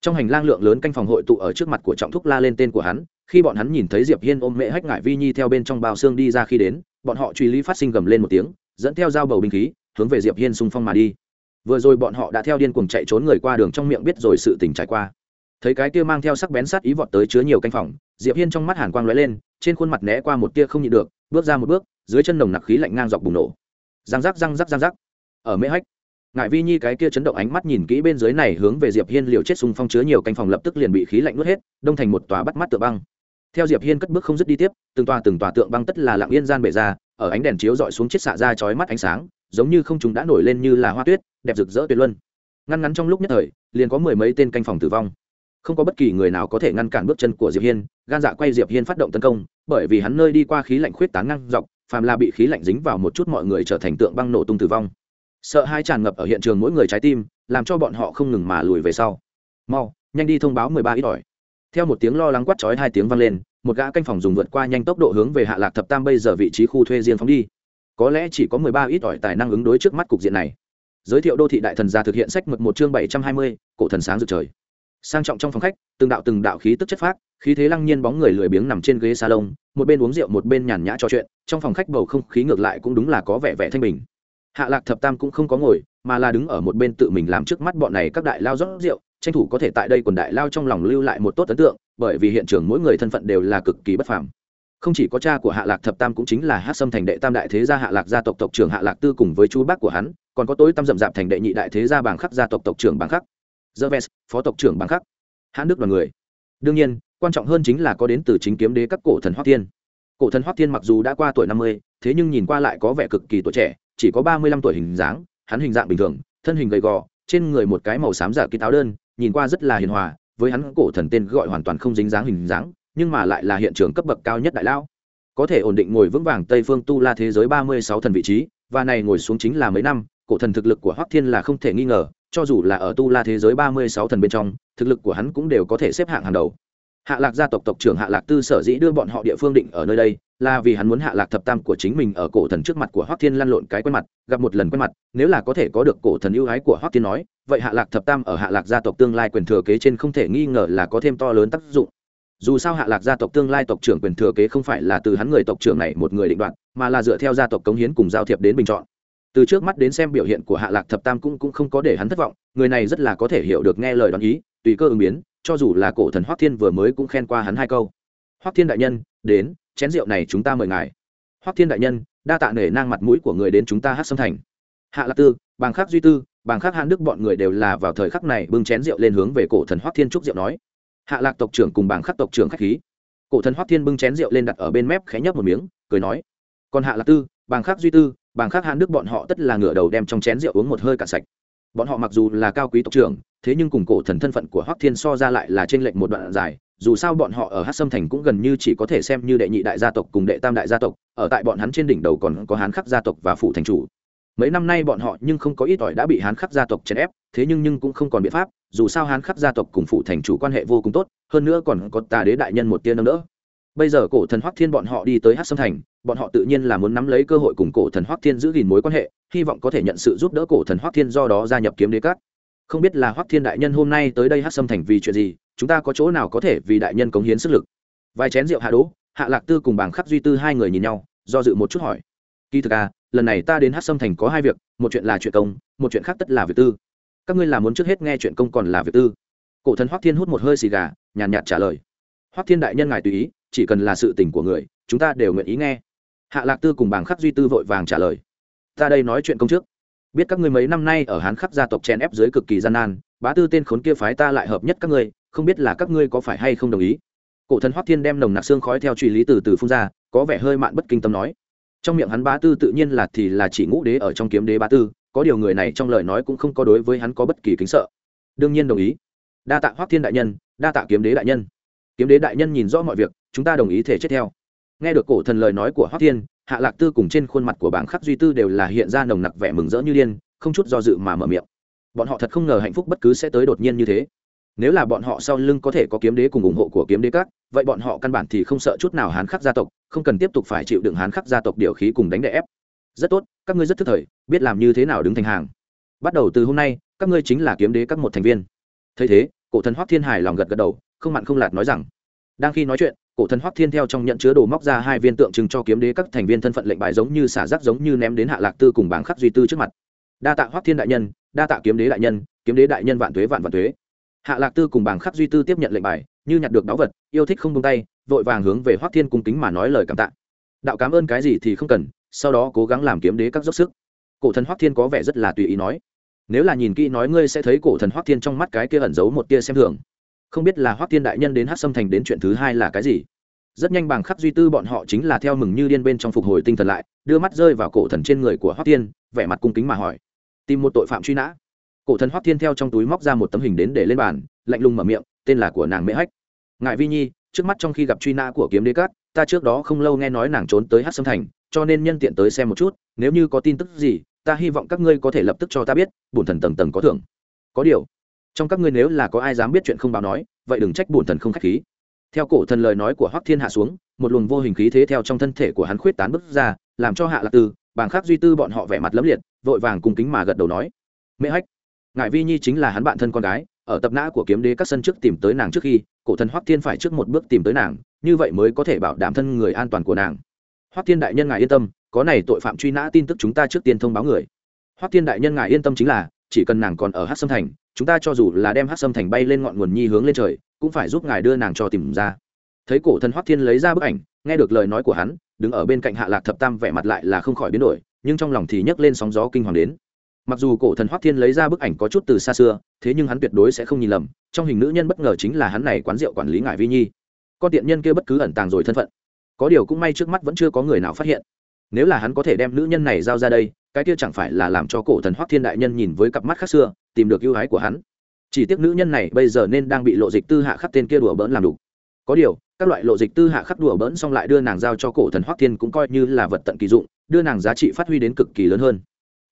Trong hành lang lượng lớn canh phòng hội tụ ở trước mặt của trọng thúc la lên tên của hắn, khi bọn hắn nhìn thấy diệp hiên ôm mẹ hách ngải vi nhi theo bên trong bao xương đi ra khi đến, bọn họ truy lý phát sinh gầm lên một tiếng, dẫn theo dao bầu binh khí, hướng về diệp hiên xung phong mà đi. Vừa rồi bọn họ đã theo điên cuồng chạy trốn người qua đường trong miệng biết rồi sự tình trải qua. Thấy cái kia mang theo sắc bén sát ý vọt tới chứa nhiều canh phòng, diệp hiên trong mắt hàn quang lóe lên, trên khuôn mặt né qua một tia không nhịn được bước ra một bước, dưới chân nồng nặc khí lạnh ngang dọc bùng nổ. Răng rắc răng rắc răng rắc. Ở mễ hách ngại vi nhi cái kia chấn động ánh mắt nhìn kỹ bên dưới này hướng về diệp hiên liều chết xung phong chứa nhiều canh phòng lập tức liền bị khí lạnh nuốt hết, đông thành một tòa bắt mắt tượng băng. Theo diệp hiên cất bước không dứt đi tiếp, từng tòa từng tòa tượng băng tất là lặng yên gian bể ra, ở ánh đèn chiếu dọi xuống chiếc xạ ra chói mắt ánh sáng, giống như không chúng đã nổi lên như là hoa tuyết, đẹp rực rỡ tuyệt luân. Ngăn ngắn trong lúc nhất thời, liền có mười mấy tên canh phòng tử vong không có bất kỳ người nào có thể ngăn cản bước chân của diệp hiên, gan dạ quay diệp hiên phát động tấn công, bởi vì hắn nơi đi qua khí lạnh khuyết tán ngang dọc, phàm là bị khí lạnh dính vào một chút mọi người trở thành tượng băng nổ tung tử vong. Sợ hai tràn ngập ở hiện trường mỗi người trái tim, làm cho bọn họ không ngừng mà lùi về sau. Mau, nhanh đi thông báo mười ba ít ỏi. Theo một tiếng lo lắng quát chói hai tiếng vang lên, một gã canh phòng dùng vượt qua nhanh tốc độ hướng về hạ lạc thập tam bây giờ vị trí khu thuê riêng phóng đi. Có lẽ chỉ có mười ba ít ỏi tài năng ứng đối trước mắt cục diện này. Giới thiệu đô thị đại thần gia thực hiện sách mực một chương bảy trăm hai mươi, cổ thần sáng rực trời sang trọng trong phòng khách, từng đạo từng đạo khí tức chất phác, khí thế lăng nhiên bóng người lười biếng nằm trên ghế salon, một bên uống rượu một bên nhàn nhã trò chuyện, trong phòng khách bầu không khí ngược lại cũng đúng là có vẻ vẻ thanh bình. Hạ lạc thập tam cũng không có ngồi, mà là đứng ở một bên tự mình làm trước mắt bọn này các đại lao rót rượu, tranh thủ có thể tại đây quần đại lao trong lòng lưu lại một tốt ấn tượng, bởi vì hiện trường mỗi người thân phận đều là cực kỳ bất phàm. Không chỉ có cha của hạ lạc thập tam cũng chính là hát sâm thành đệ tam đại thế gia hạ lạc gia tộc tộc trưởng hạ lạc tư cùng với chú bác của hắn, còn có tối tam dậm rạp thành đệ nhị đại thế gia bảng khắc gia tộc tộc trưởng bảng khắc dơ vest phó tộc trưởng bằng khắc. Hãn đức đoàn người. Đương nhiên, quan trọng hơn chính là có đến từ chính kiếm đế các cổ thần hoắc thiên. Cổ thần hoắc thiên mặc dù đã qua tuổi năm mươi, thế nhưng nhìn qua lại có vẻ cực kỳ tuổi trẻ, chỉ có ba mươi lăm tuổi hình dáng, hắn hình dạng bình thường, thân hình gầy gò, trên người một cái màu xám giả ký táo đơn, nhìn qua rất là hiền hòa, với hắn cổ thần tên gọi hoàn toàn không dính dáng hình dáng, nhưng mà lại là hiện trường cấp bậc cao nhất đại lão. Có thể ổn định ngồi vững vàng tây phương tu la thế giới ba mươi sáu thần vị trí, và này ngồi xuống chính là mấy năm cổ thần thực lực của hoắc thiên là không thể nghi ngờ, cho dù là ở tu la thế giới ba mươi sáu thần bên trong, thực lực của hắn cũng đều có thể xếp hạng hàng đầu. Hạ lạc gia tộc tộc trưởng hạ lạc tư sở dĩ đưa bọn họ địa phương định ở nơi đây, là vì hắn muốn hạ lạc thập tam của chính mình ở cổ thần trước mặt của hoắc thiên lăn lộn cái quen mặt, gặp một lần quen mặt, nếu là có thể có được cổ thần ưu ái của hoắc thiên nói, vậy hạ lạc thập tam ở hạ lạc gia tộc tương lai quyền thừa kế trên không thể nghi ngờ là có thêm to lớn tác dụng. Dù sao hạ lạc gia tộc tương lai tộc trưởng quyền thừa kế không phải là từ hắn người tộc trưởng này một người định đoạt, mà là dựa theo gia tộc cống hiến cùng giao thiệp đến bình chọn từ trước mắt đến xem biểu hiện của hạ lạc thập tam cũng cũng không có để hắn thất vọng, người này rất là có thể hiểu được nghe lời đoán ý, tùy cơ ứng biến, cho dù là cổ thần hoắc thiên vừa mới cũng khen qua hắn hai câu. Hoắc thiên đại nhân, đến, chén rượu này chúng ta mời ngài. Hoắc thiên đại nhân, đa tạ nể nang mặt mũi của người đến chúng ta hát xâm thành. Hạ lạc tư, bàng khắc duy tư, bàng khắc hàn đức bọn người đều là vào thời khắc này bưng chén rượu lên hướng về cổ thần hoắc thiên trúc rượu nói. Hạ lạc tộc trưởng cùng bàng khắc tộc trưởng khách khí. Cổ thần hoắc thiên bưng chén rượu lên đặt ở bên mép khẽ nhấp một miếng, cười nói. Còn hạ lạc tư, bàng khắc duy tư bàng khác hán đức bọn họ tất là ngửa đầu đem trong chén rượu uống một hơi cạn sạch. Bọn họ mặc dù là cao quý tộc trưởng, thế nhưng cùng cổ thần thân phận của hoắc thiên so ra lại là trên lệnh một đoạn dài, dù sao bọn họ ở hát sâm thành cũng gần như chỉ có thể xem như đệ nhị đại gia tộc cùng đệ tam đại gia tộc, ở tại bọn hắn trên đỉnh đầu còn có hán khắc gia tộc và phủ thành chủ. Mấy năm nay bọn họ nhưng không có ít ỏi đã bị hán khắc gia tộc chèn ép, thế nhưng nhưng cũng không còn biện pháp, dù sao hán khắc gia tộc cùng phủ thành chủ quan hệ vô cùng tốt, hơn nữa còn có tà đế đại nhân một tia nâng đỡ. Bây giờ cổ thần hoắc thiên bọn họ đi tới hát sâm thành bọn họ tự nhiên là muốn nắm lấy cơ hội cùng cổ thần hoắc thiên giữ gìn mối quan hệ, hy vọng có thể nhận sự giúp đỡ cổ thần hoắc thiên do đó gia nhập kiếm đế cát không biết là hoắc thiên đại nhân hôm nay tới đây hát sâm thành vì chuyện gì, chúng ta có chỗ nào có thể vì đại nhân cống hiến sức lực? Vài chén rượu hạ đỗ, hạ lạc tư cùng bàng khắc duy tư hai người nhìn nhau, do dự một chút hỏi. Kỳ thực à lần này ta đến hát sâm thành có hai việc, một chuyện là chuyện công, một chuyện khác tất là việc tư. Các ngươi làm muốn trước hết nghe chuyện công còn là việc tư? Cổ thần hoắc thiên hút một hơi xì gà, nhàn nhạt trả lời. Hoắc thiên đại nhân ngài tùy ý, chỉ cần là sự tình của người, chúng ta đều nguyện ý nghe hạ lạc tư cùng bàng khắc duy tư vội vàng trả lời. Ta đây nói chuyện công trước. Biết các ngươi mấy năm nay ở hán khắc gia tộc chen ép dưới cực kỳ gian nan, bá tư tên khốn kia phái ta lại hợp nhất các ngươi, không biết là các ngươi có phải hay không đồng ý? Cổ thần hoắc thiên đem nồng nặc xương khói theo truy lý từ từ phun ra, có vẻ hơi mạn bất kinh tâm nói. Trong miệng hắn bá tư tự nhiên là thì là chỉ ngũ đế ở trong kiếm đế bá tư, có điều người này trong lời nói cũng không có đối với hắn có bất kỳ kính sợ. Đương nhiên đồng ý. Đa tạ hoắc thiên đại nhân, đa tạ kiếm đế đại nhân. Kiếm đế đại nhân nhìn rõ mọi việc, chúng ta đồng ý thể chết theo nghe được cổ thần lời nói của hoắc thiên, hạ lạc tư cùng trên khuôn mặt của bảng khắc duy tư đều là hiện ra nồng nặc vẻ mừng rỡ như điên, không chút do dự mà mở miệng. Bọn họ thật không ngờ hạnh phúc bất cứ sẽ tới đột nhiên như thế. Nếu là bọn họ sau lưng có thể có kiếm đế cùng ủng hộ của kiếm đế các, vậy bọn họ căn bản thì không sợ chút nào hán khắc gia tộc, không cần tiếp tục phải chịu đựng hán khắc gia tộc điều khí cùng đánh đè ép. Rất tốt, các ngươi rất thức thời, biết làm như thế nào đứng thành hàng. Bắt đầu từ hôm nay, các ngươi chính là kiếm đế các một thành viên. Thấy thế, cổ thần hoắc thiên hải lòng gật gật đầu, không mặn không lạt nói rằng, đang khi nói chuyện cổ thần hoắc thiên theo trong nhận chứa đồ móc ra hai viên tượng trưng cho kiếm đế các thành viên thân phận lệnh bài giống như xả rác giống như ném đến hạ lạc tư cùng bảng khắc duy tư trước mặt. Đa tạ hoắc thiên đại nhân, đa tạ kiếm đế đại nhân, kiếm đế đại nhân vạn tuế vạn vạn tuế. Hạ lạc tư cùng bảng khắc duy tư tiếp nhận lệnh bài, như nhặt được báu vật, yêu thích không tung tay, vội vàng hướng về hoắc thiên cung kính mà nói lời cảm tạ. Đạo cảm ơn cái gì thì không cần, sau đó cố gắng làm kiếm đế các dốc sức. Cổ thần hoắc thiên có vẻ rất là tùy ý nói. Nếu là nhìn kỹ nói ngươi sẽ thấy cổ thần hoắc thiên trong mắt cái kia ẩn giấu một tia xem thường không biết là hoắc thiên đại nhân đến hát xâm thành đến chuyện thứ hai là cái gì rất nhanh bàng khắc duy tư bọn họ chính là theo mừng như điên bên trong phục hồi tinh thần lại đưa mắt rơi vào cổ thần trên người của hoắc thiên vẻ mặt cung kính mà hỏi tìm một tội phạm truy nã cổ thần hoắc thiên theo trong túi móc ra một tấm hình đến để lên bàn lạnh lùng mở miệng tên là của nàng mễ hách ngại vi nhi trước mắt trong khi gặp truy nã của kiếm đế cát ta trước đó không lâu nghe nói nàng trốn tới hát xâm thành cho nên nhân tiện tới xem một chút nếu như có tin tức gì ta hy vọng các ngươi có thể lập tức cho ta biết bổn thần tầng tầng có thưởng có điều trong các ngươi nếu là có ai dám biết chuyện không báo nói, vậy đừng trách bổn thần không khách khí. Theo cổ thần lời nói của hoắc thiên hạ xuống, một luồng vô hình khí thế theo trong thân thể của hắn khuyết tán bước ra, làm cho hạ lạc tư, bàng khác duy tư bọn họ vẻ mặt lấm liệt, vội vàng cùng kính mà gật đầu nói mễ hách ngại vi nhi chính là hắn bạn thân con gái, ở tập nã của kiếm đế các sân trước tìm tới nàng trước khi, cổ thần hoắc thiên phải trước một bước tìm tới nàng, như vậy mới có thể bảo đảm thân người an toàn của nàng. Hoắc thiên đại nhân ngài yên tâm, có này tội phạm truy nã tin tức chúng ta trước tiên thông báo người. Hoắc thiên đại nhân ngài yên tâm chính là, chỉ cần nàng còn ở hát sâm thành chúng ta cho dù là đem hát sâm thành bay lên ngọn nguồn nhi hướng lên trời, cũng phải giúp ngài đưa nàng cho tìm ra. Thấy cổ thần hoắc thiên lấy ra bức ảnh, nghe được lời nói của hắn, đứng ở bên cạnh hạ lạc thập tam vẻ mặt lại là không khỏi biến đổi, nhưng trong lòng thì nhấc lên sóng gió kinh hoàng đến. Mặc dù cổ thần hoắc thiên lấy ra bức ảnh có chút từ xa xưa, thế nhưng hắn tuyệt đối sẽ không nhìn lầm, trong hình nữ nhân bất ngờ chính là hắn này quán rượu quản lý ngải vi nhi. Con tiện nhân kia bất cứ ẩn tàng rồi thân phận. Có điều cũng may trước mắt vẫn chưa có người nào phát hiện. Nếu là hắn có thể đem nữ nhân này giao ra đây, cái kia chẳng phải là làm cho cổ thần hoắc thiên đại nhân nhìn với cặp mắt khác xưa tìm được ưu ái của hắn. Chỉ tiếc nữ nhân này bây giờ nên đang bị lộ dịch tư hạ khắc tên kia đùa bỡn làm đủ có điều, các loại lộ dịch tư hạ khắc đùa bỡn xong lại đưa nàng giao cho cổ thần hoắc thiên cũng coi như là vật tận kỳ dụng, đưa nàng giá trị phát huy đến cực kỳ lớn hơn.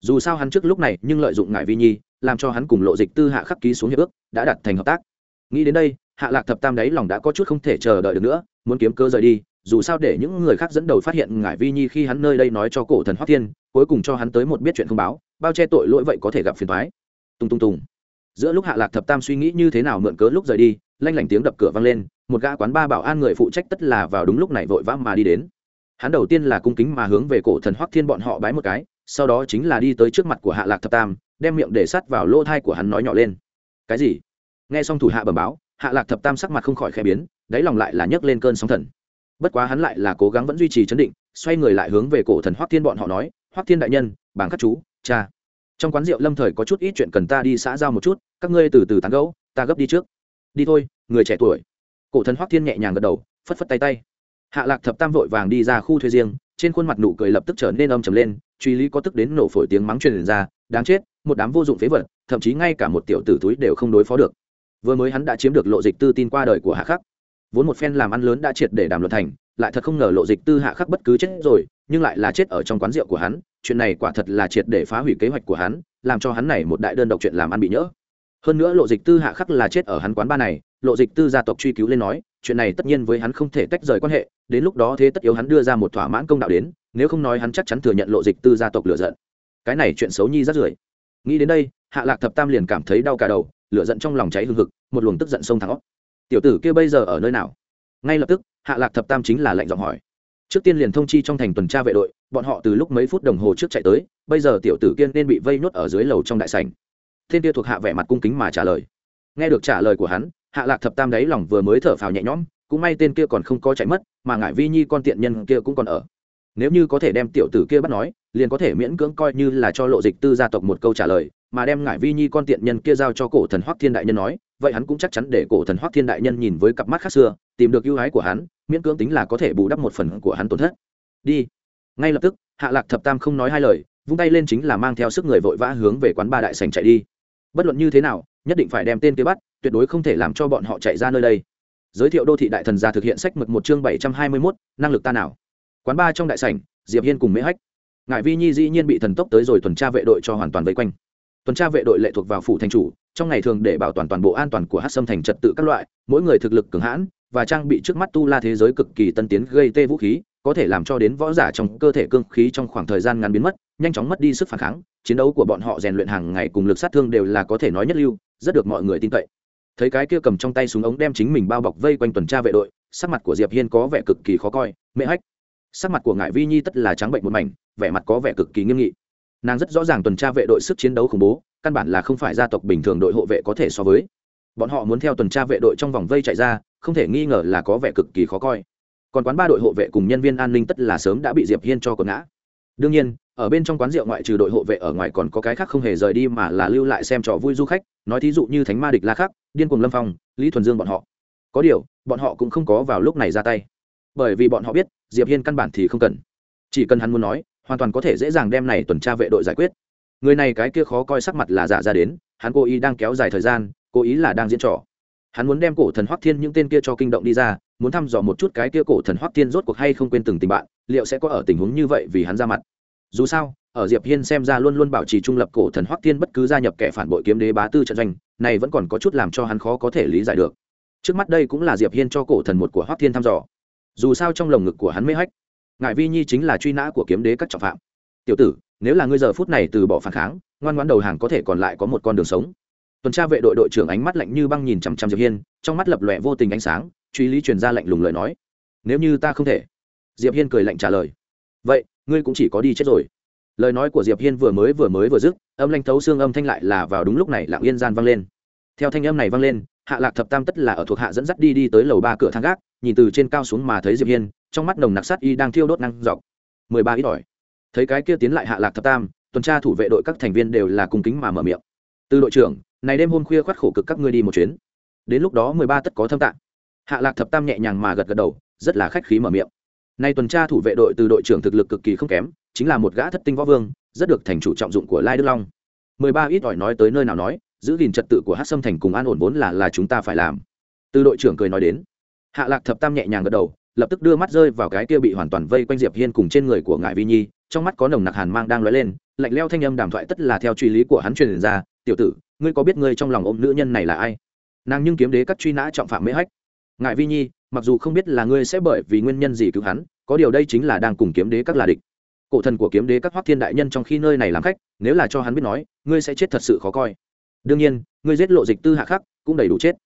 Dù sao hắn trước lúc này nhưng lợi dụng ngại vi nhi, làm cho hắn cùng lộ dịch tư hạ khắc ký xuống hiệp ước, đã đặt thành hợp tác. Nghĩ đến đây, hạ lạc thập tam đấy lòng đã có chút không thể chờ đợi được nữa, muốn kiếm cơ rời đi, dù sao để những người khác dẫn đầu phát hiện ngải vi nhi khi hắn nơi đây nói cho cổ thần hoắc thiên, cuối cùng cho hắn tới một biết chuyện không báo, bao che tội lỗi vậy có thể gặp phiền thoái tung tung tung. Giữa lúc hạ lạc thập tam suy nghĩ như thế nào mượn cớ lúc rời đi, lanh lảnh tiếng đập cửa vang lên, một gã quán ba bảo an người phụ trách tất là vào đúng lúc này vội vã mà đi đến. Hắn đầu tiên là cung kính mà hướng về cổ thần hoắc thiên bọn họ bái một cái, sau đó chính là đi tới trước mặt của hạ lạc thập tam, đem miệng để sắt vào lỗ thai của hắn nói nhỏ lên. Cái gì? Nghe xong thủ hạ bẩm báo, hạ lạc thập tam sắc mặt không khỏi khẽ biến, đáy lòng lại là nhấc lên cơn sóng thần. Bất quá hắn lại là cố gắng vẫn duy trì chấn định, xoay người lại hướng về cổ thần hoắc thiên bọn họ nói, hoắc thiên đại nhân, bảng các chú, cha trong quán rượu lâm thời có chút ít chuyện cần ta đi xã giao một chút, các ngươi từ từ tán gẫu, ta gấp đi trước. Đi thôi, người trẻ tuổi. Cổ thần hoắc thiên nhẹ nhàng gật đầu, phất phất tay tay. Hạ lạc thập tam vội vàng đi ra khu thuê riêng, trên khuôn mặt nụ cười lập tức trở nên âm trầm lên, truy lý có tức đến nổ phổi tiếng mắng truyền ra, đáng chết, một đám vô dụng phế vật, thậm chí ngay cả một tiểu tử túi đều không đối phó được. Vừa mới hắn đã chiếm được lộ dịch tư tin qua đời của hạ khắc. Vốn một phen làm ăn lớn đã triệt để đàm luận thành, lại thật không ngờ lộ dịch tư hạ khắc bất cứ chết rồi nhưng lại là chết ở trong quán rượu của hắn, chuyện này quả thật là triệt để phá hủy kế hoạch của hắn, làm cho hắn này một đại đơn độc chuyện làm ăn bị nhỡ. Hơn nữa lộ dịch tư hạ khắc là chết ở hắn quán ba này, lộ dịch tư gia tộc truy cứu lên nói, chuyện này tất nhiên với hắn không thể tách rời quan hệ, đến lúc đó thế tất yếu hắn đưa ra một thỏa mãn công đạo đến, nếu không nói hắn chắc chắn thừa nhận lộ dịch tư gia tộc lựa giận. Cái này chuyện xấu nhi rất rưởi. Nghĩ đến đây, hạ lạc thập tam liền cảm thấy đau cả đầu, lửa giận trong lòng cháy hừng hực, một luồng tức giận sông thẳng óc. Tiểu tử kia bây giờ ở nơi nào? Ngay lập tức, hạ lạc thập tam chính là lệnh giọng hỏi trước tiên liền thông chi trong thành tuần tra vệ đội, bọn họ từ lúc mấy phút đồng hồ trước chạy tới, bây giờ tiểu tử kiên nên bị vây nhốt ở dưới lầu trong đại sảnh. Thiên kia thuộc hạ vẻ mặt cung kính mà trả lời. Nghe được trả lời của hắn, hạ lạc thập tam đáy lòng vừa mới thở phào nhẹ nhõm, cũng may tên kia còn không có chạy mất, mà ngại vi nhi con tiện nhân kia cũng còn ở. Nếu như có thể đem tiểu tử kia bắt nói, liền có thể miễn cưỡng coi như là cho lộ dịch tư gia tộc một câu trả lời, mà đem ngải vi nhi con tiện nhân kia giao cho cổ thần hoắc thiên đại nhân nói, vậy hắn cũng chắc chắn để cổ thần hoắc thiên đại nhân nhìn với cặp mắt khác xưa, tìm được ưu ái của hắn miễn cưỡng tính là có thể bù đắp một phần của hắn tổn thất. Đi. Ngay lập tức, hạ lạc thập tam không nói hai lời, vung tay lên chính là mang theo sức người vội vã hướng về quán ba đại sành chạy đi. Bất luận như thế nào, nhất định phải đem tên kia bắt, tuyệt đối không thể làm cho bọn họ chạy ra nơi đây. Giới thiệu đô thị đại thần gia thực hiện sách mực một chương bảy trăm hai mươi mốt, năng lực ta nào? Quán ba trong đại sảnh, diệp hiên cùng mễ hách. Ngại vi nhi dĩ nhiên bị thần tốc tới rồi tuần tra vệ đội cho hoàn toàn vây quanh. Tuần tra vệ đội lệ thuộc vào phủ thành chủ, trong ngày thường để bảo toàn toàn bộ an toàn của hát sâm thành trật tự các loại, mỗi người thực lực cường hãn và trang bị trước mắt tu la thế giới cực kỳ tân tiến gây tê vũ khí, có thể làm cho đến võ giả trong cơ thể cương khí trong khoảng thời gian ngắn biến mất, nhanh chóng mất đi sức phản kháng, chiến đấu của bọn họ rèn luyện hàng ngày cùng lực sát thương đều là có thể nói nhất lưu, rất được mọi người tin cậy. Thấy cái kia cầm trong tay súng ống đem chính mình bao bọc vây quanh tuần tra vệ đội, sắc mặt của diệp hiên có vẻ cực kỳ khó coi mễ hách. Sắc mặt của ngải vi nhi tất là trắng bệnh một mảnh, vẻ mặt có vẻ cực kỳ nghiêm nghị. Nàng rất rõ ràng tuần tra vệ đội sức chiến đấu khủng bố, căn bản là không phải gia tộc bình thường đội hộ vệ có thể so với. Bọn họ muốn theo tuần tra vệ đội trong vòng vây chạy ra không thể nghi ngờ là có vẻ cực kỳ khó coi. Còn quán ba đội hộ vệ cùng nhân viên an ninh tất là sớm đã bị diệp hiên cho quần ngã. Đương nhiên, ở bên trong quán rượu ngoại trừ đội hộ vệ ở ngoài còn có cái khác không hề rời đi mà là lưu lại xem trò vui du khách, nói thí dụ như thánh ma địch la khắc, điên cuồng lâm phong, lý thuần dương bọn họ. Có điều, bọn họ cũng không có vào lúc này ra tay. Bởi vì bọn họ biết, diệp hiên căn bản thì không cần. Chỉ cần hắn muốn nói, hoàn toàn có thể dễ dàng đem này tuần tra vệ đội giải quyết. Người này cái kia khó coi sắc mặt là giả ra đến, hắn cố ý đang kéo dài thời gian, cố ý là đang diễn trò hắn muốn đem cổ thần hoắc thiên những tên kia cho kinh động đi ra, muốn thăm dò một chút cái kia cổ thần hoắc thiên rốt cuộc hay không quên từng tình bạn, liệu sẽ có ở tình huống như vậy vì hắn ra mặt. Dù sao, ở diệp hiên xem ra luôn luôn bảo trì trung lập cổ thần hoắc thiên bất cứ gia nhập kẻ phản bội kiếm đế bá tư trận doanh, này vẫn còn có chút làm cho hắn khó có thể lý giải được. Trước mắt đây cũng là diệp hiên cho cổ thần một của hoắc thiên thăm dò. Dù sao trong lồng ngực của hắn mê hách ngại vi nhi chính là truy nã của kiếm đế các trọng phạm. Tiểu tử, nếu là ngươi giờ phút này từ bỏ phản kháng, ngoan ngoãn đầu hàng có thể còn lại có một con đường sống tuần tra vệ đội đội trưởng ánh mắt lạnh như băng nhìn chằm chằm diệp hiên, trong mắt lập lòe vô tình ánh sáng, truy lý truyền ra lạnh lùng lời nói. Nếu như ta không thể. Diệp hiên cười lạnh trả lời. Vậy, ngươi cũng chỉ có đi chết rồi. Lời nói của diệp hiên vừa mới vừa mới vừa dứt, âm lanh thấu xương âm thanh lại là vào đúng lúc này lặng yên gian vang lên. Theo thanh âm này vang lên, hạ lạc thập tam tất là ở thuộc hạ dẫn dắt đi đi tới lầu ba cửa thang gác, nhìn từ trên cao xuống mà thấy diệp hiên, trong mắt nồng nặc sát y đang thiêu đốt năng dọc. Mười ba ít ỏi. Thấy cái kia tiến lại hạ lạc thập tam, tuần tra thủ vệ đội các thành viên đều là cung kính mà mở miệng từ đội trưởng, này đêm hôm khuya khoát khổ cực các ngươi đi một chuyến. Đến lúc đó mười ba tất có thâm tạng. Hạ lạc thập tam nhẹ nhàng mà gật gật đầu, rất là khách khí mở miệng. Nay tuần tra thủ vệ đội từ đội trưởng thực lực cực kỳ không kém, chính là một gã thất tinh võ vương, rất được thành chủ trọng dụng của lai đức long. Mười ba ít ỏi nói tới nơi nào nói, giữ gìn trật tự của hát sâm thành cùng an ổn vốn là là chúng ta phải làm. Từ đội trưởng cười nói đến. Hạ lạc thập tam nhẹ nhàng gật đầu, lập tức đưa mắt rơi vào cái kia bị hoàn toàn vây quanh diệp hiên cùng trên người của ngài vi nhi, trong mắt có nồng nặc hàn mang đang lóe lên, lạnh leo thanh âm đàm thoại tất là theo truy lý của hắn truyền ra tiểu tử, ngươi có biết ngươi trong lòng ôm nữ nhân này là ai? Nàng nhưng kiếm đế cắt truy nã trọng phạm mễ hách. Ngại vi nhi, mặc dù không biết là ngươi sẽ bởi vì nguyên nhân gì cứu hắn, có điều đây chính là đang cùng kiếm đế các là địch. Cổ thần của kiếm đế các hoắc thiên đại nhân trong khi nơi này làm khách, nếu là cho hắn biết nói, ngươi sẽ chết thật sự khó coi. Đương nhiên, ngươi giết lộ dịch tư hạ khắc, cũng đầy đủ chết.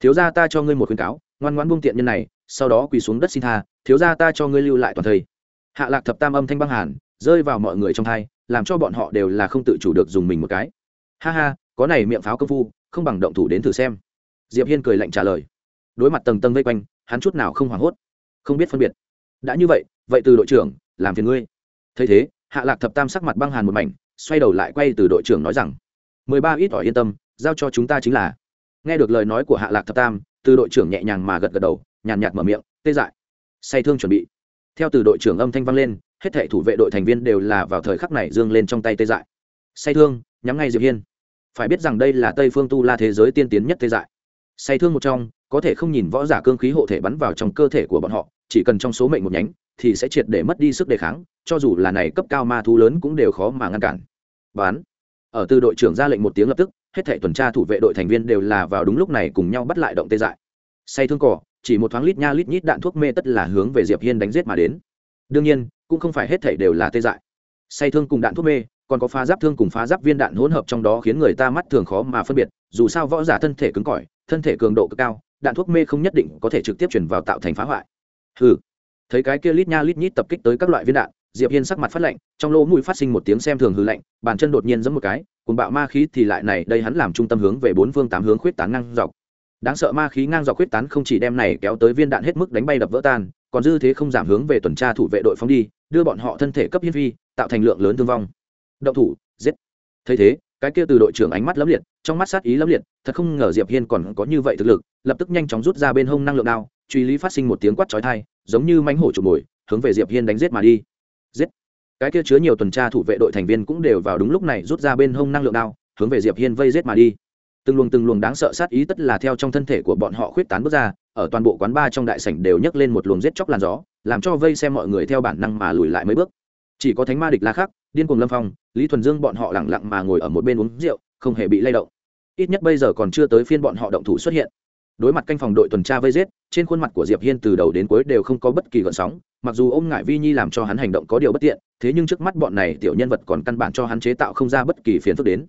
Thiếu gia ta cho ngươi một khuyên cáo, ngoan ngoãn buông tiện nhân này, sau đó quỳ xuống đất xin tha, thiếu gia ta cho ngươi lưu lại toàn thây. Hạ lạc thập tam âm thanh băng hàn, rơi vào mọi người trong thai, làm cho bọn họ đều là không tự chủ được dùng mình một cái ha ha, có này miệng pháo công phu, không bằng động thủ đến thử xem. Diệp hiên cười lạnh trả lời. Đối mặt tầng tầng vây quanh, hắn chút nào không hoảng hốt. Không biết phân biệt. Đã như vậy vậy từ đội trưởng, làm phiền ngươi. Thấy thế, hạ lạc thập tam sắc mặt băng hàn một mảnh, xoay đầu lại quay từ đội trưởng nói rằng, mười ba ít ỏi yên tâm, giao cho chúng ta chính là. Nghe được lời nói của hạ lạc thập tam, từ đội trưởng nhẹ nhàng mà gật gật đầu, nhàn nhạt mở miệng, tê dại. Say thương chuẩn bị. Theo từ đội trưởng âm thanh vang lên, hết thảy thủ vệ đội thành viên đều là vào thời khắc này dương lên trong tay tê dại. Say thương nhắm ngay diệp hiên phải biết rằng đây là tây phương tu la thế giới tiên tiến nhất thế dại say thương một trong có thể không nhìn võ giả cương khí hộ thể bắn vào trong cơ thể của bọn họ chỉ cần trong số mệnh một nhánh thì sẽ triệt để mất đi sức đề kháng cho dù là này cấp cao ma thú lớn cũng đều khó mà ngăn cản bán. ở từ đội trưởng ra lệnh một tiếng lập tức hết thảy tuần tra thủ vệ đội thành viên đều là vào đúng lúc này cùng nhau bắt lại động tê dại say thương cỏ chỉ một thoáng lít nha lít nhít đạn thuốc mê tất là hướng về diệp hiên đánh giết mà đến đương nhiên cũng không phải hết thảy đều là tê dại say thương cùng đạn thuốc mê còn có phá giáp thương cùng phá giáp viên đạn hỗn hợp trong đó khiến người ta mắt thường khó mà phân biệt, dù sao võ giả thân thể cứng cỏi, thân thể cường độ cực cao, đạn thuốc mê không nhất định có thể trực tiếp chuyển vào tạo thành phá hoại. Hừ. Thấy cái kia lít nha lít nhít tập kích tới các loại viên đạn, diệp hiên sắc mặt phát lạnh, trong lỗ mũi phát sinh một tiếng xem thường hư lạnh, bàn chân đột nhiên giẫm một cái cùng bạo ma khí thì lại này, đây hắn làm trung tâm hướng về bốn phương tám hướng khuyết tán ngang dọc. Đáng sợ ma khí ngang dọc khuyết tán không chỉ đem này kéo tới viên đạn hết mức đánh bay đập vỡ tan, còn dư thế không giảm hướng về tuần tra thủ vệ đội phóng đi, đưa bọn họ thân thể cấp hiên vi tạo thành lượng lớn thương vong động thủ, giết. Thấy thế, cái kia từ đội trưởng ánh mắt lấm liệt, trong mắt sát ý lấm liệt, thật không ngờ diệp hiên còn có như vậy thực lực, lập tức nhanh chóng rút ra bên hông năng lượng đao, truy lý phát sinh một tiếng quát chói tai, giống như mánh hổ chụp mồi hướng về diệp hiên đánh giết mà đi. Giết. Cái kia chứa nhiều tuần tra thủ vệ đội thành viên cũng đều vào đúng lúc này rút ra bên hông năng lượng đao, hướng về diệp hiên vây giết mà đi. Từng luồng từng luồng đáng sợ sát ý tất là theo trong thân thể của bọn họ khuyết tán bước ra, ở toàn bộ quán ba trong đại sảnh đều nhấc lên một luồng giết chóc làn gió, làm cho vây xem mọi người theo bản năng mà lùi lại mấy bước. Chỉ có thánh ma địch la khắc điên cuồng lâm phong, lý thuần dương bọn họ lẳng lặng mà ngồi ở một bên uống rượu, không hề bị lay động. Ít nhất bây giờ còn chưa tới phiên bọn họ động thủ xuất hiện. Đối mặt canh phòng đội tuần tra vây giết, trên khuôn mặt của diệp hiên từ đầu đến cuối đều không có bất kỳ gợn sóng, mặc dù ông ngại vi nhi làm cho hắn hành động có điều bất tiện, thế nhưng trước mắt bọn này tiểu nhân vật còn căn bản cho hắn chế tạo không ra bất kỳ phiền phức đến.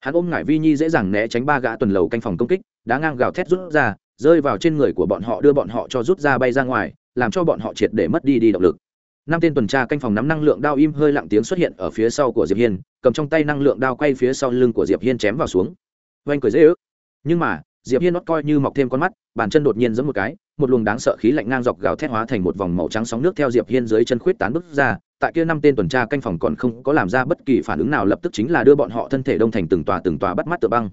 Hắn ôm ngại vi nhi dễ dàng né tránh ba gã tuần lầu canh phòng công kích đã ngang gào thét rút ra, rơi vào trên người của bọn họ đưa bọn họ cho rút ra bay ra ngoài, làm cho bọn họ triệt để mất đi đi động lực năm tên tuần tra canh phòng nắm năng lượng đao im hơi lặng tiếng xuất hiện ở phía sau của diệp hiên, cầm trong tay năng lượng đao quay phía sau lưng của diệp hiên chém vào xuống. Oanh cười dễ ức nhưng mà, diệp hiên nót coi như mọc thêm con mắt, bàn chân đột nhiên giẫm một cái, một luồng đáng sợ khí lạnh ngang dọc gào thét hóa thành một vòng màu trắng sóng nước theo diệp hiên dưới chân khuyết tán bứt ra, tại kia năm tên tuần tra canh phòng còn không có làm ra bất kỳ phản ứng nào lập tức chính là đưa bọn họ thân thể đông thành từng tòa từng tòa bắt mắt tựa băng.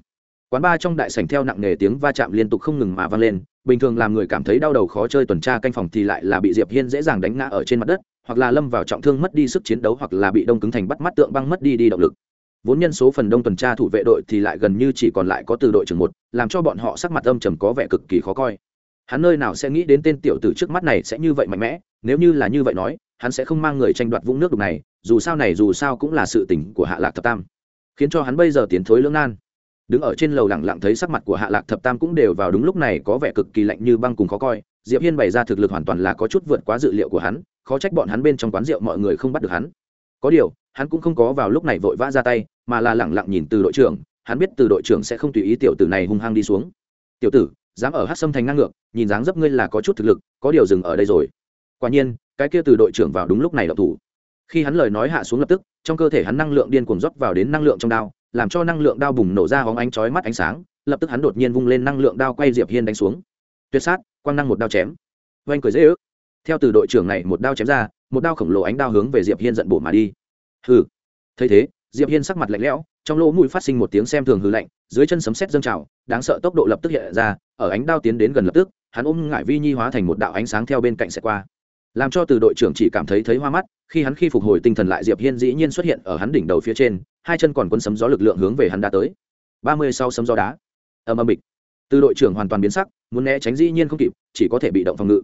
Quán ba trong đại sảnh theo nặng nề tiếng va chạm liên tục không ngừng mà vang lên, bình thường làm người cảm thấy đau đầu khó chơi tuần tra canh phòng thì lại là bị diệp hiên dễ dàng đánh ngã ở trên mặt đất hoặc là lâm vào trọng thương mất đi sức chiến đấu hoặc là bị đông cứng thành bắt mắt tượng băng mất đi đi động lực. Vốn nhân số phần đông tuần tra thủ vệ đội thì lại gần như chỉ còn lại có từ đội trưởng một, làm cho bọn họ sắc mặt âm trầm có vẻ cực kỳ khó coi. Hắn nơi nào sẽ nghĩ đến tên tiểu tử trước mắt này sẽ như vậy mạnh mẽ, nếu như là như vậy nói, hắn sẽ không mang người tranh đoạt vũng nước đục này, dù sao này dù sao cũng là sự tỉnh của hạ lạc thập tam. Khiến cho hắn bây giờ tiến thối lưỡng nan. Đứng ở trên lầu lẳng lặng thấy sắc mặt của hạ lạc thập tam cũng đều vào đúng lúc này có vẻ cực kỳ lạnh như băng cùng khó coi diệp hiên bày ra thực lực hoàn toàn là có chút vượt quá dự liệu của hắn, khó trách bọn hắn bên trong quán rượu mọi người không bắt được hắn. Có điều, hắn cũng không có vào lúc này vội vã ra tay, mà là lẳng lặng nhìn từ đội trưởng, hắn biết từ đội trưởng sẽ không tùy ý tiểu tử này hung hăng đi xuống. Tiểu tử, dám ở hát sâm thành ngang ngược, nhìn dáng dấp ngươi là có chút thực lực, có điều dừng ở đây rồi. Quả nhiên, cái kia từ đội trưởng vào đúng lúc này đậu thủ. Khi hắn lời nói hạ xuống lập tức, trong cơ thể hắn năng lượng điên cuồng dốc vào đến năng lượng trong đao, làm cho năng lượng đao bùng nổ ra hóng ánh chói mắt ánh sáng, lập tức hắn đột nhiên vung lên năng lượng đao quay diệp hiên đánh xuống. Tuyệt sát! Quang năng một đao chém. Oanh cười dễ ước. Theo từ đội trưởng này một đao chém ra, một đao khổng lồ ánh đao hướng về diệp hiên giận bổ mà đi. Hừ. Thấy thế, diệp hiên sắc mặt lạnh lẽo, trong lỗ mũi phát sinh một tiếng xem thường hư lạnh, dưới chân sấm sét dâng trào, đáng sợ tốc độ lập tức hiện ra, ở ánh đao tiến đến gần lập tức, hắn ôm ngải vi nhi hóa thành một đạo ánh sáng theo bên cạnh sẽ qua. Làm cho từ đội trưởng chỉ cảm thấy thấy hoa mắt, khi hắn khi phục hồi tinh thần lại diệp hiên dĩ nhiên xuất hiện ở hắn đỉnh đầu phía trên, hai chân còn quân sấm gió lực lượng hướng về hắn đã tới. Ba mươi sau sấm gió đá. Ầm ầm bịch từ đội trưởng hoàn toàn biến sắc, muốn né tránh dĩ nhiên không kịp, chỉ có thể bị động phòng ngự.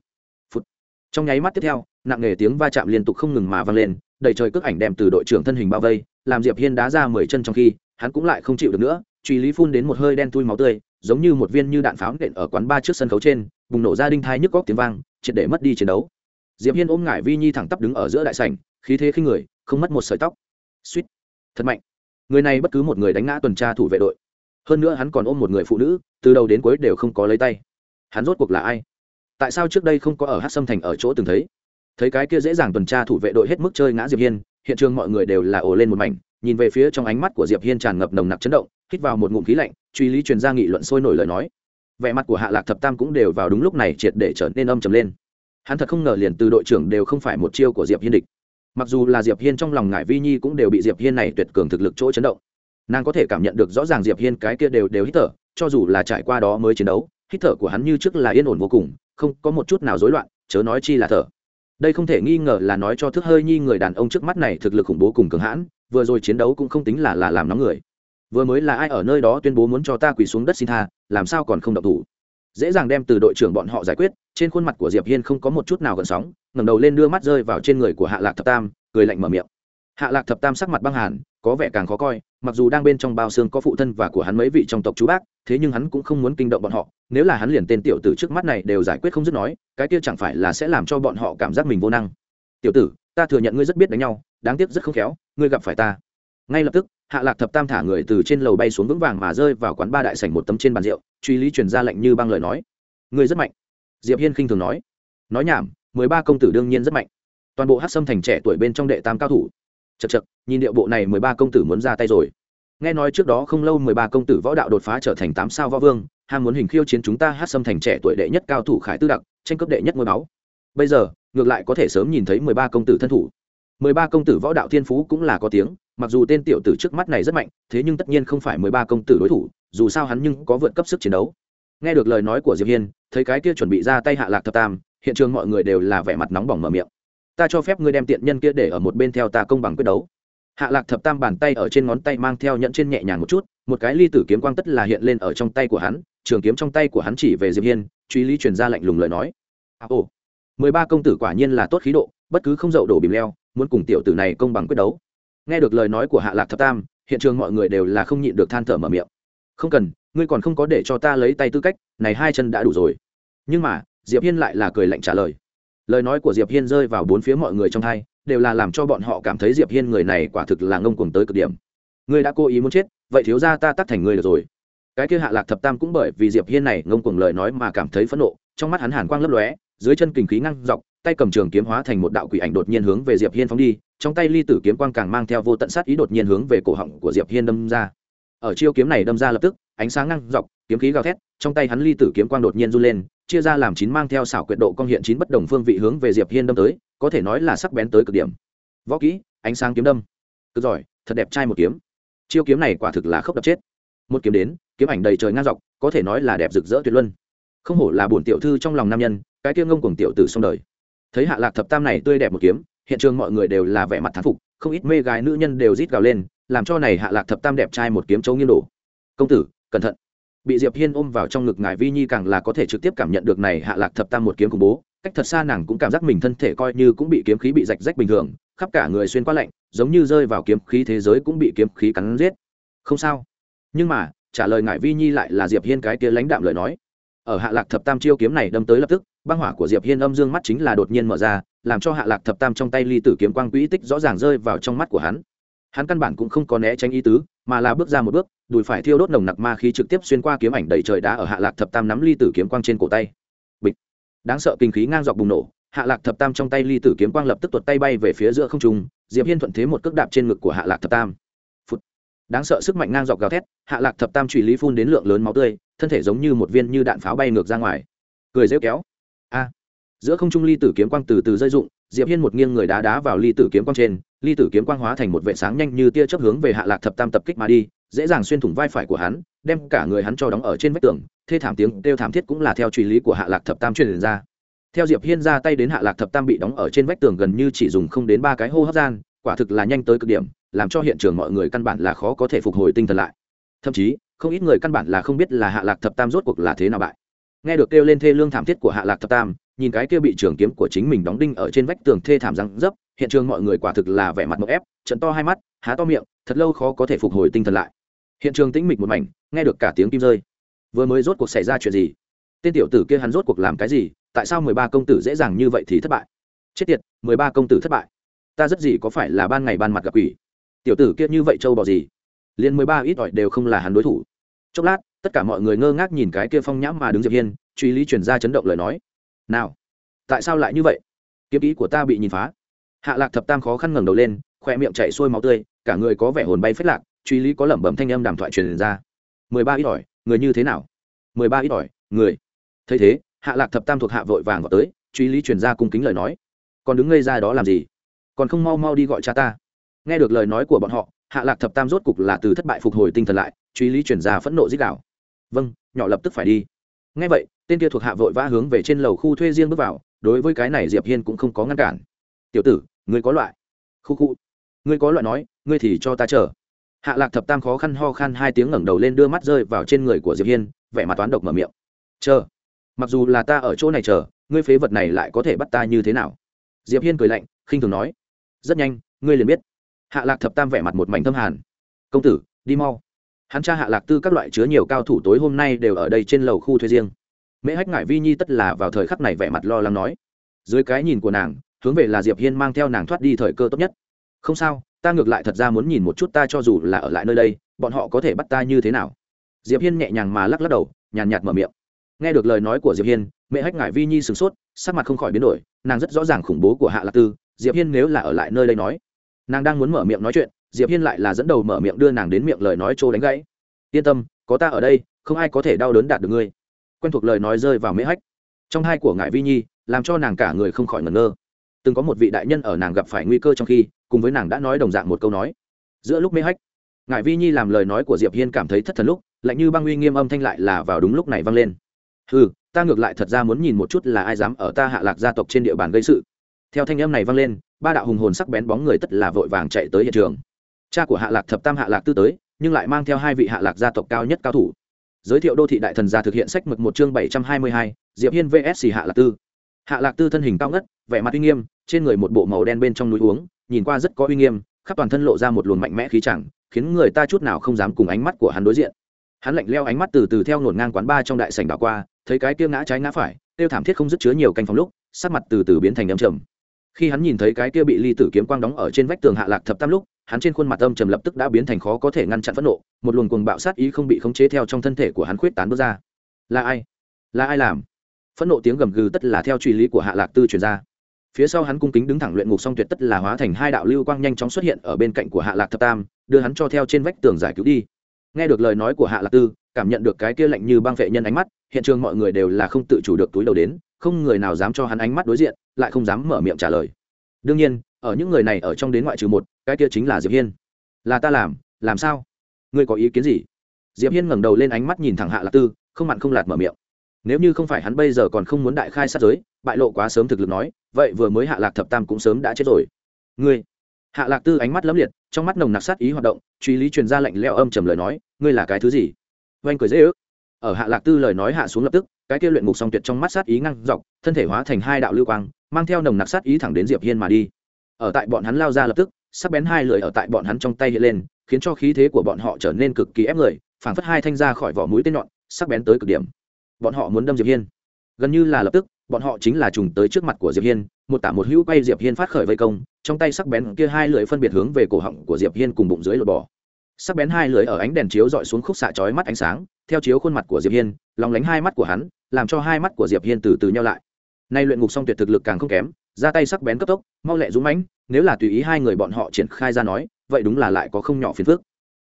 Phụt. trong nháy mắt tiếp theo, nặng nề tiếng va chạm liên tục không ngừng mà vang lên, đầy trời cước ảnh đem từ đội trưởng thân hình bao vây, làm diệp hiên đá ra mười chân trong khi, hắn cũng lại không chịu được nữa, truy lý phun đến một hơi đen tui máu tươi, giống như một viên như đạn pháo nện ở quán ba trước sân khấu trên, bùng nổ ra đinh thai nhức góc tiếng vang, triệt để mất đi chiến đấu. Diệp hiên ôm ngải vi nhi thẳng tắp đứng ở giữa đại sảnh, khí thế khinh người, không mất một sợi tóc. Suýt. Thật mạnh. Người này bất cứ một người đánh ngã tuần tra thủ vệ đội hơn nữa hắn còn ôm một người phụ nữ, từ đầu đến cuối đều không có lấy tay. Hắn rốt cuộc là ai? Tại sao trước đây không có ở hát sâm thành ở chỗ từng thấy? Thấy cái kia dễ dàng tuần tra thủ vệ đội hết mức chơi ngã diệp hiên, hiện trường mọi người đều là ồ lên một mảnh, nhìn về phía trong ánh mắt của diệp hiên tràn ngập nồng nặc chấn động, hít vào một ngụm khí lạnh, truy lý truyền ra nghị luận sôi nổi lời nói. Vẻ mặt của hạ lạc thập tam cũng đều vào đúng lúc này triệt để trở nên âm trầm lên. Hắn thật không ngờ liền từ đội trưởng đều không phải một chiêu của diệp hiên địch. Mặc dù là diệp hiên trong lòng ngải vi nhi cũng đều bị diệp hiên này tuyệt cường thực lực chỗ chấn động nàng có thể cảm nhận được rõ ràng diệp hiên cái kia đều đều hít thở, cho dù là trải qua đó mới chiến đấu, hít thở của hắn như trước là yên ổn vô cùng, không có một chút nào rối loạn, chớ nói chi là thở. Đây không thể nghi ngờ là nói cho thức hơi nhi người đàn ông trước mắt này thực lực khủng bố cùng cường hãn, vừa rồi chiến đấu cũng không tính là là làm nóng người. Vừa mới là ai ở nơi đó tuyên bố muốn cho ta quỳ xuống đất xin tha, làm sao còn không động thủ? Dễ dàng đem từ đội trưởng bọn họ giải quyết, trên khuôn mặt của diệp hiên không có một chút nào gần sóng, ngẩng đầu lên đưa mắt rơi vào trên người của hạ lạc thập tam, cười lạnh mở miệng. Hạ lạc thập tam sắc mặt băng hàn có vẻ càng khó coi, mặc dù đang bên trong bao xương có phụ thân và của hắn mấy vị trong tộc chú bác, thế nhưng hắn cũng không muốn kinh động bọn họ, nếu là hắn liền tên tiểu tử trước mắt này đều giải quyết không dứt nói, cái kia chẳng phải là sẽ làm cho bọn họ cảm giác mình vô năng. Tiểu tử, ta thừa nhận ngươi rất biết đánh nhau, đáng tiếc rất không khéo, ngươi gặp phải ta. Ngay lập tức, hạ lạc thập tam thả người từ trên lầu bay xuống vững vàng mà rơi vào quán ba đại sảnh một tấm trên bàn rượu, truy lý truyền ra lệnh như băng lời nói. Ngươi rất mạnh. Diệp hiên khinh thường nói. Nói nhảm, mười ba công tử đương nhiên rất mạnh. Toàn bộ hát sâm thành trẻ tuổi bên trong đệ tam cao thủ chật chật nhìn điệu bộ này mười ba công tử muốn ra tay rồi. Nghe nói trước đó không lâu mười ba công tử võ đạo đột phá trở thành tám sao võ vương, ham muốn hình khiêu chiến chúng ta hát xâm thành trẻ tuổi đệ nhất cao thủ khải tư đặc, tranh cấp đệ nhất ngôi máu bây giờ, ngược lại có thể sớm nhìn thấy mười ba công tử thân thủ. Mười ba công tử võ đạo thiên phú cũng là có tiếng, mặc dù tên tiểu tử trước mắt này rất mạnh, thế nhưng tất nhiên không phải mười ba công tử đối thủ, dù sao hắn nhưng có vượt cấp sức chiến đấu. Nghe được lời nói của diệp hiên, thấy cái kia chuẩn bị ra tay hạ lạc thập tam, hiện trường mọi người đều là vẻ mặt nóng bỏng mở miệng ta cho phép ngươi đem tiện nhân kia để ở một bên theo ta công bằng quyết đấu. Hạ lạc thập tam bàn tay ở trên ngón tay mang theo nhẫn trên nhẹ nhàng một chút một cái ly tử kiếm quang tất là hiện lên ở trong tay của hắn trường kiếm trong tay của hắn chỉ về diệp hiên truy lý truyền ra lạnh lùng lời nói. À, ồ mười ba công tử quả nhiên là tốt khí độ bất cứ không dậu đổ bìm leo muốn cùng tiểu tử này công bằng quyết đấu. Nghe được lời nói của hạ lạc thập tam hiện trường mọi người đều là không nhịn được than thở mở miệng. Không cần ngươi còn không có để cho ta lấy tay tư cách này hai chân đã đủ rồi. Nhưng mà diệp hiên lại là cười lạnh trả lời lời nói của diệp hiên rơi vào bốn phía mọi người trong thai đều là làm cho bọn họ cảm thấy diệp hiên người này quả thực là ngông cuồng tới cực điểm. Ngươi đã cố ý muốn chết, vậy thiếu ra ta tắt thành ngươi được rồi. Cái kia hạ lạc thập tam cũng bởi vì diệp hiên này ngông cuồng lời nói mà cảm thấy phẫn nộ, trong mắt hắn hàn quang lấp lóe, dưới chân kình khí ngăn dọc, tay cầm trường kiếm hóa thành một đạo quỷ ảnh đột nhiên hướng về diệp hiên phóng đi, trong tay ly tử kiếm quang càng mang theo vô tận sát ý đột nhiên hướng về cổ họng của diệp hiên đâm ra. Ở chiêu kiếm này đâm ra lập tức, ánh sáng ngăn dọc, kiếm khí gào thét, trong tay hắn ly tử kiếm quang đột nhiên run lên chia ra làm chín mang theo xảo quyệt độ công hiện chín bất đồng phương vị hướng về diệp hiên đâm tới, có thể nói là sắc bén tới cực điểm. Võ kỹ, ánh sáng kiếm đâm. Cực giỏi, thật đẹp trai một kiếm. Chiêu kiếm này quả thực là khốc đập chết. Một kiếm đến, kiếm ảnh đầy trời ngang dọc, có thể nói là đẹp rực rỡ tuyệt luân. Không hổ là bổn tiểu thư trong lòng nam nhân, cái kia ngông cuồng tiểu tử xong đời. Thấy hạ lạc thập tam này tươi đẹp một kiếm, hiện trường mọi người đều là vẻ mặt thán phục, không ít mê gái nữ nhân đều rít gào lên, làm cho này hạ lạc thập tam đẹp trai một kiếm châu nghiêng đổ. Công tử, cẩn thận bị diệp hiên ôm vào trong ngực ngài vi nhi càng là có thể trực tiếp cảm nhận được này hạ lạc thập tam một kiếm khủng bố. Cách thật xa nàng cũng cảm giác mình thân thể coi như cũng bị kiếm khí bị rạch rách bình thường, khắp cả người xuyên qua lạnh, giống như rơi vào kiếm khí thế giới cũng bị kiếm khí cắn giết. Không sao. Nhưng mà, trả lời ngài vi nhi lại là diệp hiên cái kia lãnh đạm lời nói. Ở hạ lạc thập tam chiêu kiếm này đâm tới lập tức, băng hỏa của diệp hiên âm dương mắt chính là đột nhiên mở ra, làm cho hạ lạc thập tam trong tay ly tử kiếm quang quỹ tích rõ ràng rơi vào trong mắt của hắn hắn căn bản cũng không có né tránh ý tứ, mà là bước ra một bước, đùi phải thiêu đốt nồng nặc ma khí trực tiếp xuyên qua kiếm ảnh đầy trời đá ở hạ lạc thập tam nắm ly tử kiếm quang trên cổ tay. Bịch. Đáng sợ kinh khí ngang dọc bùng nổ, hạ lạc thập tam trong tay ly tử kiếm quang lập tức tuột tay bay về phía giữa không trung, diệp hiên thuận thế một cước đạp trên ngực của hạ lạc thập tam. Phụt. đáng sợ sức mạnh ngang dọc gào thét, hạ lạc thập tam truy lý phun đến lượng lớn máu tươi, thân thể giống như một viên như đạn pháo bay ngược ra ngoài. Cười rêu kéo. A. Giữa không trung ly tử kiếm quang từ từ rơi dụng diệp hiên một nghiêng người đá đá vào ly tử kiếm quang trên, ly tử kiếm quang hóa thành một vệ sáng nhanh như tia chớp hướng về hạ lạc thập tam tập kích mà đi, dễ dàng xuyên thủng vai phải của hắn, đem cả người hắn cho đóng ở trên vách tường, thê thảm tiếng kêu thảm thiết cũng là theo truy lý của hạ lạc thập tam truyền ra. Theo diệp hiên ra tay đến hạ lạc thập tam bị đóng ở trên vách tường gần như chỉ dùng không đến ba cái hô hấp gian, quả thực là nhanh tới cực điểm, làm cho hiện trường mọi người căn bản là khó có thể phục hồi tinh thần lại. Thậm chí, không ít người căn bản là không biết là hạ lạc thập tam rốt cuộc là thế nào bại. Nghe được kêu lên thê lương thảm thiết của hạ lạc thập tam nhìn cái kia bị trường kiếm của chính mình đóng đinh ở trên vách tường thê thảm răng dấp, hiện trường mọi người quả thực là vẻ mặt mộc ép, trận to hai mắt, há to miệng, thật lâu khó có thể phục hồi tinh thần lại. Hiện trường tĩnh mịch một mảnh, nghe được cả tiếng kim rơi. Vừa mới rốt cuộc xảy ra chuyện gì? Tên tiểu tử kia hắn rốt cuộc làm cái gì? Tại sao mười ba công tử dễ dàng như vậy thì thất bại? Chết tiệt, mười ba công tử thất bại. Ta rất gì có phải là ban ngày ban mặt gặp quỷ? Tiểu tử kia như vậy trâu bỏ gì? Liền mười ba ít ỏi đều không là hắn đối thủ. Chốc lát, tất cả mọi người ngơ ngác nhìn cái kia phong nhãm mà đứng diệp hiên, truy lý chuyển ra chấn động lời nói nào, tại sao lại như vậy? Kiếm ý của ta bị nhìn phá. Hạ lạc thập tam khó khăn ngẩng đầu lên khoe miệng chảy xuôi máu tươi, cả người có vẻ hồn bay phết lạc, truy lý có lẩm bẩm thanh âm đàm thoại truyền ra. Mười ba ít ỏi, người như thế nào? Mười ba ít ỏi, người. Thấy thế, hạ lạc thập tam thuộc hạ vội vàng vào tới, truy lý truyền ra cung kính lời nói. Còn đứng ngây ra đó làm gì? Còn không mau mau đi gọi cha ta. Nghe được lời nói của bọn họ, hạ lạc thập tam rốt cục là từ thất bại phục hồi tinh thần lại, truy lý chuyển ra phẫn nộ dích đạo. Vâng nhỏ lập tức phải đi ngay vậy, tên kia thuộc hạ vội vã hướng về trên lầu khu thuê riêng bước vào, đối với cái này diệp hiên cũng không có ngăn cản. Tiểu tử, ngươi có loại. Khu khu, ngươi có loại nói, ngươi thì cho ta chờ. Hạ lạc thập tam khó khăn ho khan hai tiếng ngẩng đầu lên đưa mắt rơi vào trên người của diệp hiên, vẻ mặt toán độc mở miệng. Chờ, mặc dù là ta ở chỗ này chờ, ngươi phế vật này lại có thể bắt ta như thế nào? Diệp hiên cười lạnh, khinh thường nói. Rất nhanh, ngươi liền biết. Hạ lạc thập tam vẻ mặt một mảnh thâm hàn. Công tử, đi mau hắn cha hạ lạc tư các loại chứa nhiều cao thủ tối hôm nay đều ở đây trên lầu khu thuê riêng. Mễ hách Ngải vi nhi tất là vào thời khắc này vẻ mặt lo lắng nói, dưới cái nhìn của nàng, hướng về là diệp hiên mang theo nàng thoát đi thời cơ tốt nhất. Không sao, ta ngược lại thật ra muốn nhìn một chút ta cho dù là ở lại nơi đây, bọn họ có thể bắt ta như thế nào? Diệp hiên nhẹ nhàng mà lắc lắc đầu, nhàn nhạt mở miệng. Nghe được lời nói của diệp hiên mẹ hách ngải vi nhi sửng sốt, sắc mặt không khỏi biến đổi, nàng rất rõ ràng khủng bố của hạ lạc tư. Diệp hiên nếu là ở lại nơi đây nói, nàng đang muốn mở miệng nói chuyện diệp hiên lại là dẫn đầu mở miệng đưa nàng đến miệng lời nói trô đánh gãy. Yên tâm, có ta ở đây, không ai có thể đau đớn đạt được ngươi. Quen thuộc lời nói rơi vào mễ hách. Trong hai của ngải vi nhi, làm cho nàng cả người không khỏi ngẩn ngơ. Từng có một vị đại nhân ở nàng gặp phải nguy cơ trong khi, cùng với nàng đã nói đồng dạng một câu nói. Giữa lúc mễ hách ngải vi nhi làm lời nói của diệp hiên cảm thấy thất thần lúc, lạnh như băng uy nghiêm âm thanh lại là vào đúng lúc này vang lên. Ừ ta ngược lại thật ra muốn nhìn một chút là ai dám ở ta hạ lạc gia tộc trên địa bàn gây sự. Theo thanh âm này vang lên, ba đạo hùng hồn sắc bén bóng người tất là vội vàng chạy tới hiện trường cha của hạ lạc thập tam hạ lạc tư tới, nhưng lại mang theo hai vị hạ lạc gia tộc cao nhất cao thủ. Giới thiệu đô thị đại thần gia thực hiện sách mực một chương bảy trăm hai mươi hai, diệp hiên vsc hạ lạc tư. Hạ lạc tư thân hình cao ngất, vẻ mặt uy nghiêm, trên người một bộ màu đen bên trong núi uống, nhìn qua rất có uy nghiêm, khắp toàn thân lộ ra một luồng mạnh mẽ khí chẳng, khiến người ta chút nào không dám cùng ánh mắt của hắn đối diện. Hắn lạnh leo ánh mắt từ từ theo nổn ngang quán ba trong đại sảnh đảo qua, thấy cái kia ngã trái ngã phải, tiêu thảm thiết không dứt chứa nhiều canh phòng lúc, sắc mặt từ từ biến thành âm trầm khi hắn nhìn thấy cái kia bị ly tử kiếm quang đóng ở trên vách tường hạ lạc thập tam lúc, hắn trên khuôn mặt âm trầm lập tức đã biến thành khó có thể ngăn chặn phẫn nộ, một luồng cuồng bạo sát ý không bị khống chế theo trong thân thể của hắn khuyết tán bước ra. Là ai? Là ai làm? Phẫn nộ tiếng gầm gừ tất là theo truy lý của hạ lạc tư truyền ra. Phía sau hắn cung kính đứng thẳng luyện ngục song tuyệt tất là hóa thành hai đạo lưu quang nhanh chóng xuất hiện ở bên cạnh của hạ lạc thập tam, đưa hắn cho theo trên vách tường giải cứu đi. Nghe được lời nói của hạ lạc tư cảm nhận được cái kia lạnh như băng vệ nhân ánh mắt, hiện trường mọi người đều là không tự chủ được túi đầu đến, không người nào dám cho hắn ánh mắt đối diện, lại không dám mở miệng trả lời. Đương nhiên, ở những người này ở trong đến ngoại trừ một, cái kia chính là diệp hiên. Là ta làm làm sao? Ngươi có ý kiến gì? Diệp hiên ngẩng đầu lên ánh mắt nhìn thẳng hạ lạc tư, không mặn không lạt mở miệng. Nếu như không phải hắn bây giờ còn không muốn đại khai sát giới, bại lộ quá sớm thực lực nói, vậy vừa mới hạ lạc thập tam cũng sớm đã chết rồi. Ngươi? Hạ lạc tư ánh mắt lấm liệt, trong mắt nồng nặc sát ý hoạt động, truy lý truyền ra lệnh leo âm trầm lời nói, ngươi là cái thứ gì? Oanh cười dễ ước. Ở hạ lạc tư lời nói hạ xuống lập tức, cái kia luyện ngục song tuyệt trong mắt sát ý ngăn dọc, thân thể hóa thành hai đạo lưu quang, mang theo nồng nặc sát ý thẳng đến diệp hiên mà đi. Ở tại bọn hắn lao ra lập tức, sắc bén hai lưỡi ở tại bọn hắn trong tay hiện lên, khiến cho khí thế của bọn họ trở nên cực kỳ ép người, phảng phất hai thanh ra khỏi vỏ mũi tên nhọn, sắc bén tới cực điểm. Bọn họ muốn đâm diệp hiên. Gần như là lập tức, bọn họ chính là trùng tới trước mặt của diệp hiên, một tả một hữu quay diệp hiên phát khởi vây công, trong tay sắc bén kia hai lưỡi phân biệt hướng về cổ họng của diệp hiên cùng bụng dưới lột bỏ sắc bén hai lưỡi ở ánh đèn chiếu dọi xuống khúc xạ chói mắt ánh sáng, theo chiếu khuôn mặt của diệp hiên, lòng lánh hai mắt của hắn, làm cho hai mắt của diệp hiên từ từ nhau lại. Nay luyện ngục song tuyệt thực lực càng không kém, ra tay sắc bén cấp tốc, mau lẹ dũng mãnh, nếu là tùy ý hai người bọn họ triển khai ra nói, vậy đúng là lại có không nhỏ phiền phức.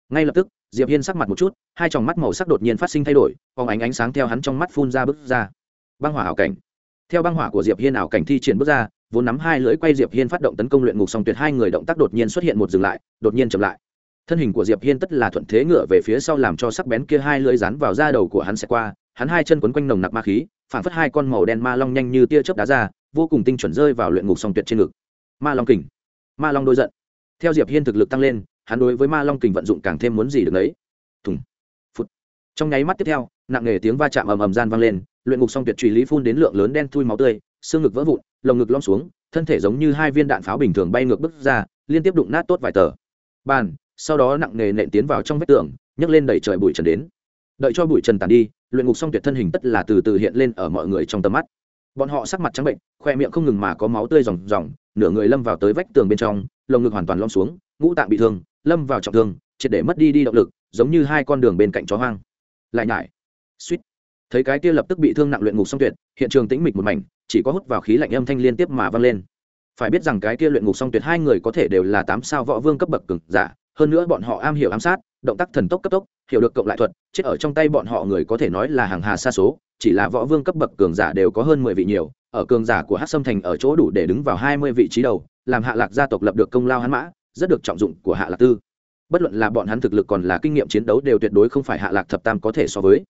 Ngay lập tức, diệp hiên sắc mặt một chút, hai tròng mắt màu sắc đột nhiên phát sinh thay đổi, phóng ánh ánh sáng theo hắn trong mắt phun ra bước ra. Băng hỏa ảo cảnh. Theo băng hỏa của diệp hiên ảo cảnh thi triển bước ra, vốn nắm hai lưỡi quay diệp hiên phát động tấn công luyện ngục song tuyệt hai người động tác đột nhiên xuất hiện một dừng lại, đột nhiên chậm lại thân hình của diệp hiên tất là thuận thế ngựa về phía sau làm cho sắc bén kia hai lưỡi rán vào da đầu của hắn sẽ qua, hắn hai chân quấn quanh nồng nặc ma khí, phản phất hai con màu đen ma long nhanh như tia chớp đá ra, vô cùng tinh chuẩn rơi vào luyện ngục song tuyệt trên ngực. Ma long kình. Ma long đôi giận. Theo diệp hiên thực lực tăng lên, hắn đối với ma long kình vận dụng càng thêm muốn gì được đấy thùng. Phút trong nháy mắt tiếp theo, nặng nề tiếng va chạm ầm ầm gian vang lên, luyện ngục song tuyệt truy lý phun đến lượng lớn đen thui máu tươi, xương ngực vỡ vụn, lồng ngực lom xuống, thân thể giống như hai viên đạn pháo bình thường bay ngược bứt ra, liên tiếp đụng nát tốt vài tờ. Bàn sau đó nặng nề nện tiến vào trong vách tường, nhấc lên đẩy trời bụi trần đến. Đợi cho bụi trần tàn đi, luyện ngục song tuyệt thân hình tất là từ từ hiện lên ở mọi người trong tầm mắt. Bọn họ sắc mặt trắng bệnh, khoe miệng không ngừng mà có máu tươi ròng ròng, nửa người lâm vào tới vách tường bên trong, lồng ngực hoàn toàn lom xuống, ngũ tạng bị thương, lâm vào trọng thương, triệt để mất đi đi động lực, giống như hai con đường bên cạnh chó hoang. Lại nhải. Suýt. Thấy cái kia lập tức bị thương nặng luyện ngục song tuyệt, hiện trường tĩnh mịch một mảnh, chỉ có hút vào khí lạnh âm thanh liên tiếp mà vang lên. Phải biết rằng cái kia luyện ngục song tuyệt hai người có thể đều là tám sao võ vương cấp bậc cường giả hơn nữa bọn họ am hiểu ám sát, động tác thần tốc cấp tốc, hiểu được cộng lại thuật, chết ở trong tay bọn họ người có thể nói là hàng hà xa số, chỉ là võ vương cấp bậc cường giả đều có hơn mười vị nhiều, ở cường giả của hát sâm thành ở chỗ đủ để đứng vào hai mươi vị trí đầu, làm hạ lạc gia tộc lập được công lao hắn mã, rất được trọng dụng của hạ lạc tư. Bất luận là bọn hắn thực lực còn là kinh nghiệm chiến đấu đều tuyệt đối không phải hạ lạc thập tam có thể so với.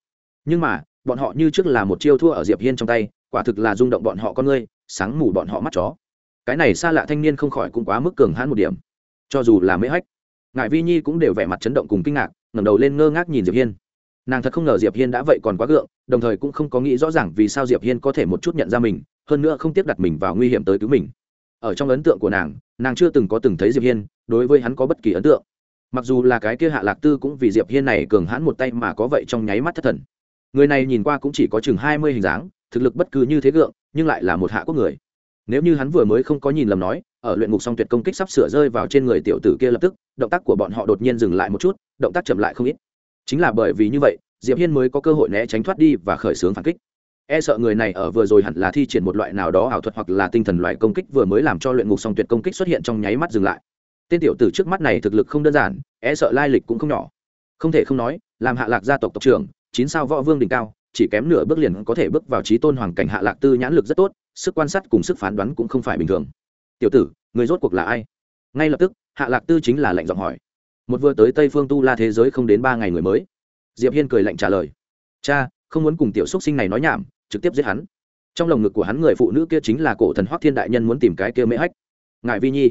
Nhưng mà, bọn họ như trước là một chiêu thua ở diệp hiên trong tay, quả thực là rung động bọn họ con ngươi, sáng mù bọn họ mắt chó. Cái này xa lạ thanh niên không khỏi cũng quá mức cường hãn một điểm. Cho dù là mễ hách ngại vi nhi cũng đều vẻ mặt chấn động cùng kinh ngạc, ngẩng đầu lên ngơ ngác nhìn diệp hiên. Nàng thật không ngờ diệp hiên đã vậy còn quá gượng, đồng thời cũng không có nghĩ rõ ràng vì sao diệp hiên có thể một chút nhận ra mình, hơn nữa không tiếp đặt mình vào nguy hiểm tới cứu mình. Ở trong ấn tượng của nàng nàng chưa từng có từng thấy diệp hiên, đối với hắn có bất kỳ ấn tượng. Mặc dù là cái kia hạ lạc tư cũng vì diệp hiên này cường hãn một tay mà có vậy trong nháy mắt thất thần. Người này nhìn qua cũng chỉ có chừng hai mươi hình dáng, thực lực bất cứ như thế gượng, nhưng lại là một hạ quốc người nếu như hắn vừa mới không có nhìn lầm nói, ở luyện ngục song tuyệt công kích sắp sửa rơi vào trên người tiểu tử kia lập tức, động tác của bọn họ đột nhiên dừng lại một chút, động tác chậm lại không ít. Chính là bởi vì như vậy, diệp hiên mới có cơ hội né tránh thoát đi và khởi xướng phản kích. E sợ người này ở vừa rồi hẳn là thi triển một loại nào đó ảo thuật hoặc là tinh thần loại công kích vừa mới làm cho luyện ngục song tuyệt công kích xuất hiện trong nháy mắt dừng lại. Tên tiểu tử trước mắt này thực lực không đơn giản e sợ lai lịch cũng không nhỏ. Không thể không nói, làm hạ lạc gia tộc tộc trưởng, chín sao võ vương đỉnh cao, chỉ kém nửa bước liền có thể bước vào trí tôn hoàng cảnh hạ lạc tư nhãn lực rất tốt sức quan sát cùng sức phán đoán cũng không phải bình thường. Tiểu tử, người rốt cuộc là ai? Ngay lập tức, hạ lạc tư chính là lệnh giọng hỏi. Một vừa tới tây phương tu la thế giới không đến ba ngày người mới. Diệp hiên cười lạnh trả lời. Cha, không muốn cùng tiểu xúc sinh này nói nhảm, trực tiếp giết hắn. Trong lồng ngực của hắn người phụ nữ kia chính là cổ thần hoắc thiên đại nhân muốn tìm cái kia mễ hách. Ngài vi nhi.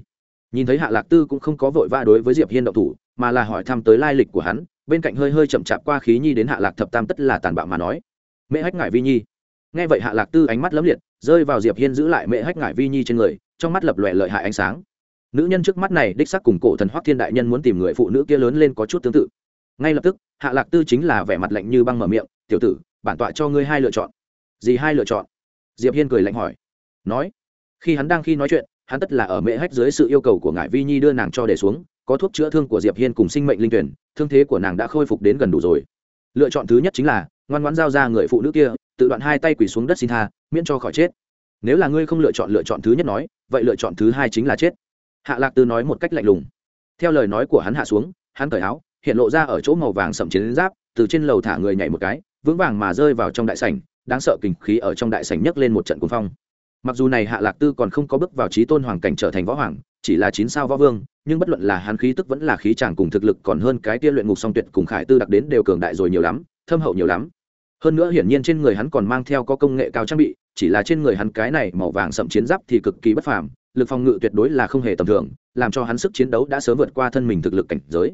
Nhìn thấy hạ lạc tư cũng không có vội vã đối với diệp hiên động thủ, mà là hỏi thăm tới lai lịch của hắn, bên cạnh hơi hơi chậm chạp qua khí nhi đến hạ lạc thập tam tất là tàn bạo mà nói. Mễ hách ngài vi nhi. Nghe vậy hạ lạc tư ánh mắt lấm liệt rơi vào diệp hiên giữ lại Mẹ hách ngải vi nhi trên người, trong mắt lập lòe lợi hại ánh sáng. Nữ nhân trước mắt này đích sắc cùng cổ thần hoắc thiên đại nhân muốn tìm người phụ nữ kia lớn lên có chút tương tự. Ngay lập tức, hạ lạc tư chính là vẻ mặt lạnh như băng mở miệng, tiểu tử, bản tọa cho ngươi hai lựa chọn. Gì hai lựa chọn? Diệp hiên cười lạnh hỏi. Nói, khi hắn đang khi nói chuyện, hắn tất là ở mễ hách dưới sự yêu cầu của ngải vi nhi đưa nàng cho để xuống, có thuốc chữa thương của diệp hiên cùng sinh mệnh linh tuyển, thương thế của nàng đã khôi phục đến gần đủ rồi. Lựa chọn thứ nhất chính là ngoan ngoãn giao ra người phụ nữ kia, tự đoạn hai tay quỳ xuống đất xin tha, miễn cho khỏi chết. Nếu là ngươi không lựa chọn lựa chọn thứ nhất nói, vậy lựa chọn thứ hai chính là chết. Hạ lạc tư nói một cách lạnh lùng. Theo lời nói của hắn hạ xuống, hắn cởi áo, hiện lộ ra ở chỗ màu vàng sậm chiến giáp, từ trên lầu thả người nhảy một cái, vững vàng mà rơi vào trong đại sảnh, đáng sợ kình khí ở trong đại sảnh nhấc lên một trận cuồng phong. Mặc dù này hạ lạc tư còn không có bước vào trí tôn hoàng cảnh trở thành võ hoàng, chỉ là chín sao võ vương, nhưng bất luận là hắn khí tức vẫn là khí chàng cùng thực lực còn hơn cái tiên luyện ngục song tuyệt cùng khải tư đặc đến đều cường đại rồi nhiều lắm thâm hậu nhiều lắm. Hơn nữa hiển nhiên trên người hắn còn mang theo có công nghệ cao trang bị, chỉ là trên người hắn cái này màu vàng sậm chiến giáp thì cực kỳ bất phàm, lực phòng ngự tuyệt đối là không hề tầm thường, làm cho hắn sức chiến đấu đã sớm vượt qua thân mình thực lực cảnh giới.